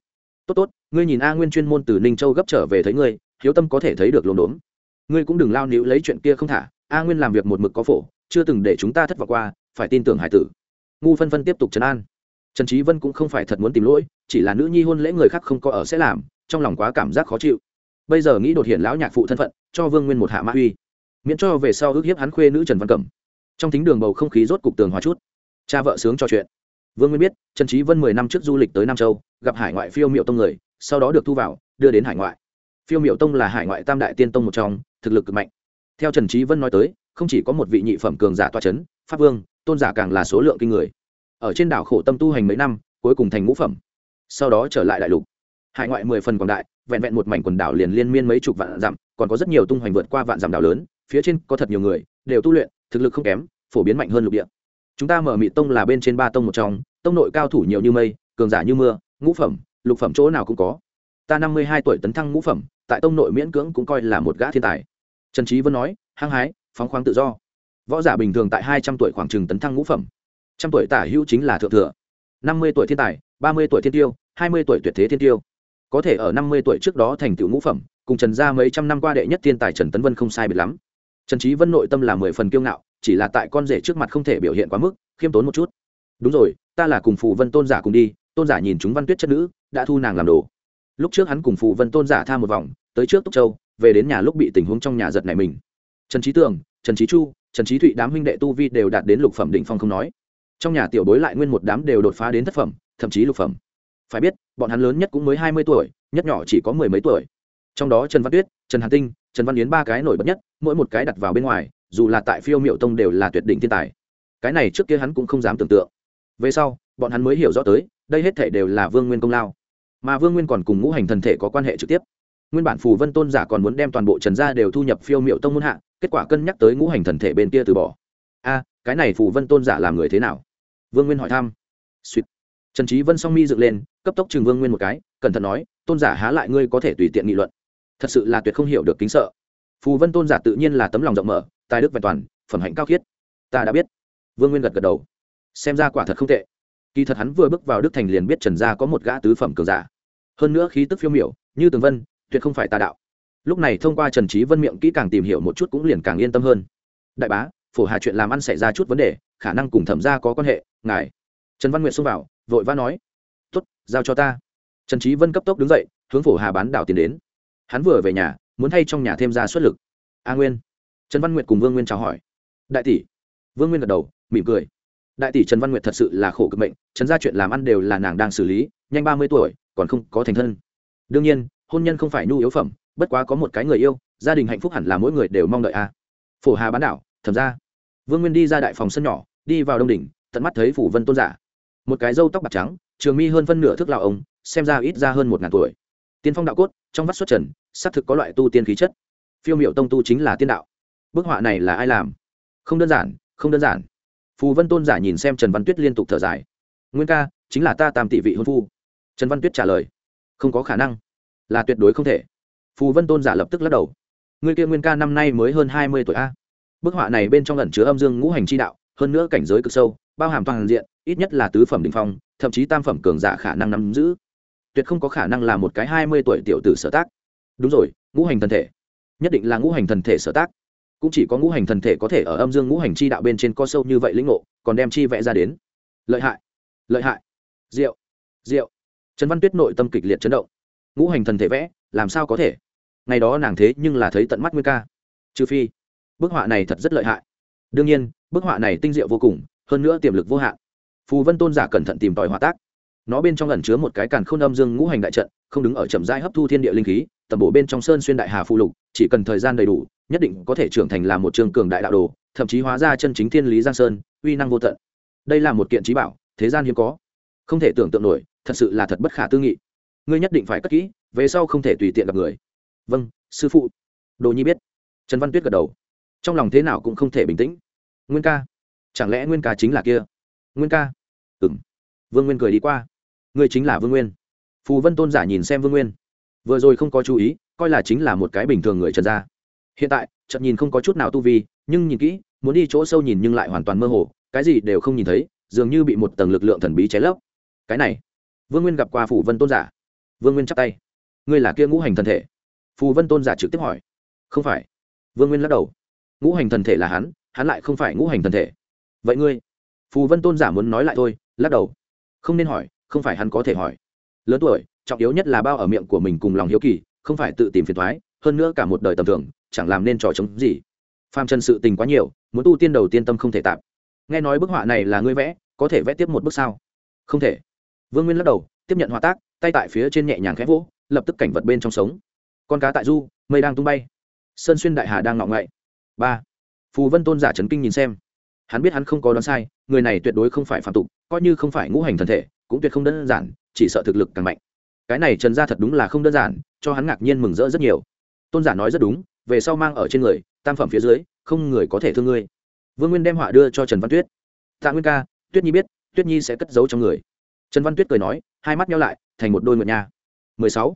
Tốt tốt, ngươi nhìn a nguyên chuyên môn từ ninh châu gấp trở về thấy ngươi hiếu tâm có thể thấy được lồn đốn. Ngươi cũng đừng lao níu lấy chuyện kia không thả, a nguyên làm việc một mực có phổ, chưa từng để chúng ta thất vọng qua, phải tin tưởng hải tử. Ngu phân phân tiếp tục trấn an. Trần trí vân cũng không phải thật muốn tìm lỗi, chỉ là nữ nhi hôn lễ người khác không có ở sẽ làm, trong lòng quá cảm giác khó chịu. Bây giờ nghĩ đột hiện lão nhạc phụ thân phận, cho vương nguyên một hạ mã uy. Miễn cho về sau ước hiếp hắn khuê nữ trần văn cẩm. Trong thính đường bầu không khí rốt cục tường hóa chút. Cha vợ sướng trò chuyện. Vương nguyên biết, trần trí vân mười năm trước du lịch tới nam châu, gặp hải ngoại phiêu miệu tông người, sau đó được thu vào, đưa đến hải ngoại phiêu miệu tông là hải ngoại tam đại tiên tông một trong, thực lực cực mạnh. Theo trần trí vân nói tới, không chỉ có một vị nhị phẩm cường giả toa c h ấ n pháp vương, tôn giả càng là số lượng kinh người. Ở trên đảo khổ tâm tu hành mấy năm, cuối cùng thành ngũ phẩm. Sau đó trở lại đại lục. Hải ngoại mười phần quảng đại, vẹn vẹn một mảnh quần đảo liền liên miên mấy chục vạn dặm, còn có rất nhiều tung hoành vượt qua vạn dặm đảo lớn, phía trên có thật nhiều người, đều tu luyện, thực lực không kém, phổ biến mạnh hơn lục địa. Chúng ta mở mị tông là bên trên ba tông một trong, tông nội cao thủ nhiều như mây, cường giả như mưa, ngũ phẩm, lục phẩm chỗ nào cũng có. Ta năm mươi hai tuổi tấn thăng ngũ phẩm tại tông nội miễn cưỡng cũng coi là một gã thiên tài. Trần trí vân nói, hăng hái, phóng khoáng tự do. Võ giả bình thường tại hai trăm tuổi khoảng trừng tấn thăng ngũ phẩm. Trăm tuổi tả hữu chính là thượng thừa. Năm mươi tuổi thiên tài, ba mươi tuổi thiên tiêu, hai mươi tuổi tuyệt thế thiên tiêu. Có thể ở năm mươi tuổi trước đó thành tựu ngũ phẩm, cùng trần gia mấy trăm năm qua đệ nhất thiên tài trần tấn vân không sai biệt lắm. Trần trí vân nội tâm là mười phần kiêu ngạo, chỉ là tại con rể trước mặt không thể biểu hiện quá mức, khiêm tốn một chút. Đúng rồi, ta là cùng phù vân tôn giả cùng đi, tôn giả nhìn chúng văn tuyết chất nữ, đã thu nàng làm đồ lúc trước hắn cùng phù vân tôn giả tha một vòng, tới trước túc châu, về đến nhà lúc bị tình huống trong nhà giật này mình. Trần trí tường, trần trí chu, trần trí thụy đám huynh đệ tu vi đều đạt đến lục phẩm đỉnh phong không nói. Trong nhà tiểu bối lại nguyên một đám đều đột phá đến thất phẩm, thậm chí lục phẩm. Phải biết, bọn hắn lớn nhất cũng mới hai mươi tuổi, nhất nhỏ chỉ có mười mấy tuổi. Trong đó trần văn tuyết, trần hà tinh, trần văn yến ba cái nổi bật nhất, mỗi một cái đặt vào bên ngoài, dù là tại phiêu miệu tông đều là tuyệt đỉnh thiên tài. Cái này trước kia hắn cũng không dám tưởng tượng. Về sau, bọn hắn mới hiểu rõ tới, đây hết thể đều là vương nguyên công lao mà vương nguyên còn cùng ngũ hành thần thể có quan hệ trực tiếp nguyên bản phù vân tôn giả còn muốn đem toàn bộ trần gia đều thu nhập phiêu miệu tông muôn hạ kết quả cân nhắc tới ngũ hành thần thể bên kia từ bỏ a cái này phù vân tôn giả làm người thế nào vương nguyên hỏi thăm suýt trần trí vân song mi dựng lên cấp tốc chừng vương nguyên một cái cẩn thận nói tôn giả há lại ngươi có thể tùy tiện nghị luận thật sự là tuyệt không hiểu được kính sợ phù vân tôn giả tự nhiên là tấm lòng rộng mở tài đức vẹn toàn phẩm hạnh cao khiết ta đã biết vương nguyên gật gật đầu xem ra quả thật không tệ kỳ thật hắn vừa bước vào đức thành liền biết trần gia có một gã tứ phẩm cường giả. Hơn nữa khí tức phiêu miểu, như tường vân, tuyệt không phải tà đạo. Lúc này thông qua trần trí vân miệng kỹ càng tìm hiểu một chút cũng liền càng yên tâm hơn. Đại bá, phổ hà chuyện làm ăn xảy ra chút vấn đề, khả năng cùng thẩm gia có quan hệ, ngài. Trần văn nguyện xông vào, vội vã nói t ố t giao cho ta. Trần trí vân cấp tốc đứng dậy, hướng phổ hà bán đảo tiến đến. Hắn vừa về nhà, muốn thay trong nhà thêm ra xuất lực. A nguyên. Trần văn nguyện cùng vương nguyên chào hỏi. Đại tỷ. Vương nguyên gật đầu, mỉm cười đại tỷ trần văn nguyệt thật sự là khổ cực mệnh, trần gia chuyện làm ăn đều là nàng đang xử lý, nhanh ba mươi tuổi, còn không có thành thân. Đương nhiên, hôn nhân không phải nhu yếu phẩm, bất quá có một cái người yêu, gia đình hạnh phúc hẳn là mỗi người đều mong đợi a. À. Phổ hà bán đảo, thẩm ra vương nguyên đi ra đại phòng sân nhỏ, đi vào đông đỉnh, tận mắt thấy phủ vân tôn giả. Một cái râu tóc bạc trắng, trường mi hơn phân nửa thước lào ông, xem ra ít ra hơn một ngàn tuổi. Tiên phong đạo cốt, trong vắt xuất trần, xác thực có loại tu tiên khí chất. Phiêu miệu tông tu chính là tiên đạo. Bức họa này là ai làm? Không đơn giản, không đơn giản phù vân tôn giả nhìn xem trần văn tuyết liên tục thở dài. Nguyên ca, chính là ta tam tỷ vị hôn phu. Trần văn tuyết trả lời. Không có khả năng. Là tuyệt đối không thể. Phù vân tôn giả lập tức lắc đầu. Người kia nguyên ca năm nay mới hơn hai mươi tuổi a. Bức họa này bên trong lần chứa âm dương ngũ hành chi đạo, hơn nữa cảnh giới cực sâu, bao hàm toàn diện, ít nhất là tứ phẩm đình phong, thậm chí tam phẩm cường giả khả năng nắm giữ. Tuyệt không có khả năng là một cái hai mươi tuổi tiểu tử sở tác. Đúng rồi, ngũ hành thần thể. Nhất định là ngũ hành thần thể sở tác cũng chỉ có ngũ hành thần thể có thể ở âm dương ngũ hành chi đạo bên trên co sâu như vậy lĩnh ngộ, còn đem chi vẽ ra đến. Lợi hại lợi hại. Diệu diệu. Trần văn tuyết nội tâm kịch liệt chấn động. Ngũ hành thần thể vẽ, làm sao có thể? Ngày đó nàng thế nhưng là thấy tận mắt nguyên ca. Trừ phi, bức họa này thật rất lợi hại. Đương nhiên, bức họa này tinh diệu vô cùng, hơn nữa tiềm lực vô hạn. Phù vân tôn giả cẩn thận tìm tòi họa tác. Nó bên trong ẩn chứa một cái càn k h ô n âm dương ngũ hành đại trận, không đứng ở chậm rãi hấp thu thiên địa linh khí tầm bộ bên trong sơn xuyên đại hà phụ lục, chỉ cần thời gian đầy đủ, nhất định có thể trưởng thành là một trường cường đại đạo đồ, thậm chí hóa ra chân chính thiên lý giang sơn, uy năng vô tận. Đây là một kiện trí bảo, thế gian hiếm có. Không thể tưởng tượng nổi, thật sự là thật bất khả tư nghị. Ngươi nhất định phải cất kỹ, về sau không thể tùy tiện gặp người. Vâng sư phụ. Đồ nhi biết. Trần văn tuyết gật đầu. Trong lòng thế nào cũng không thể bình tĩnh. Nguyên ca. Chẳng lẽ nguyên ca chính là kia? Nguyên ca. Ừ m vương nguyên cười đi qua. Ngươi chính là vương nguyên. Phù vân tôn giả nhìn xem vương nguyên vừa rồi không có chú ý, coi là chính là một cái bình thường người trần gia. Hiện tại trận nhìn không có chút nào tu vi, nhưng nhìn kỹ, muốn đi chỗ sâu nhìn nhưng lại hoàn toàn mơ hồ, cái gì đều không nhìn thấy, dường như bị một tầng lực lượng thần bí cháy lấp. Cái này, vương nguyên gặp qua phủ vân tôn giả. Vương nguyên chắp tay. Ngươi là kia ngũ hành thần thể? Phù vân tôn giả trực tiếp hỏi. Không phải. Vương nguyên lắc đầu. Ngũ hành thần thể là hắn hắn lại không phải ngũ hành thần thể. Vậy ngươi? Phù vân tôn giả muốn nói lại thôi, lắc đầu. Không nên hỏi, không phải hắn có thể hỏi. Lớn tuổi trọng yếu nhất là bao ở miệng của mình cùng lòng hiếu kỳ, không phải tự tìm phiền thoái, hơn nữa cả một đời tầm thường, chẳng làm nên trò chống gì. Phàm trần sự tình quá nhiều, muốn tu tiên đầu tiên tâm không thể tạp nghe nói bức họa này là ngươi vẽ, có thể vẽ tiếp một bức sao? Không thể. Vương nguyên lắc đầu, tiếp nhận họa tác, tay tại phía trên nhẹ nhàng khẽ vỗ, lập tức cảnh vật bên trong sống. Con cá tại du, mây đang tung bay. Sơn xuyên đại hà đang ngọng ngậy. Ba. Phù vân tôn giả trấn kinh nhìn xem. Hắn biết hắn không có đoán sai, người này tuyệt đối không phải phạm tục, coi như không phải ngũ hành thần thể, cũng tuyệt không đơn giản, chỉ sợ thực lực càng mạnh cái này trần gia thật đúng là không đơn giản, cho hắn ngạc nhiên mừng rỡ rất nhiều. Tôn giả nói rất đúng, về sau mang ở trên người, tam phẩm phía dưới, không người có thể thương ngươi. Vương nguyên đem họa đưa cho trần văn tuyết. Tạ nguyên ca, tuyết nhi biết, tuyết nhi sẽ cất giấu trong người. Trần văn tuyết cười nói, hai mắt nhau lại, thành một đôi ngựa nha. 16.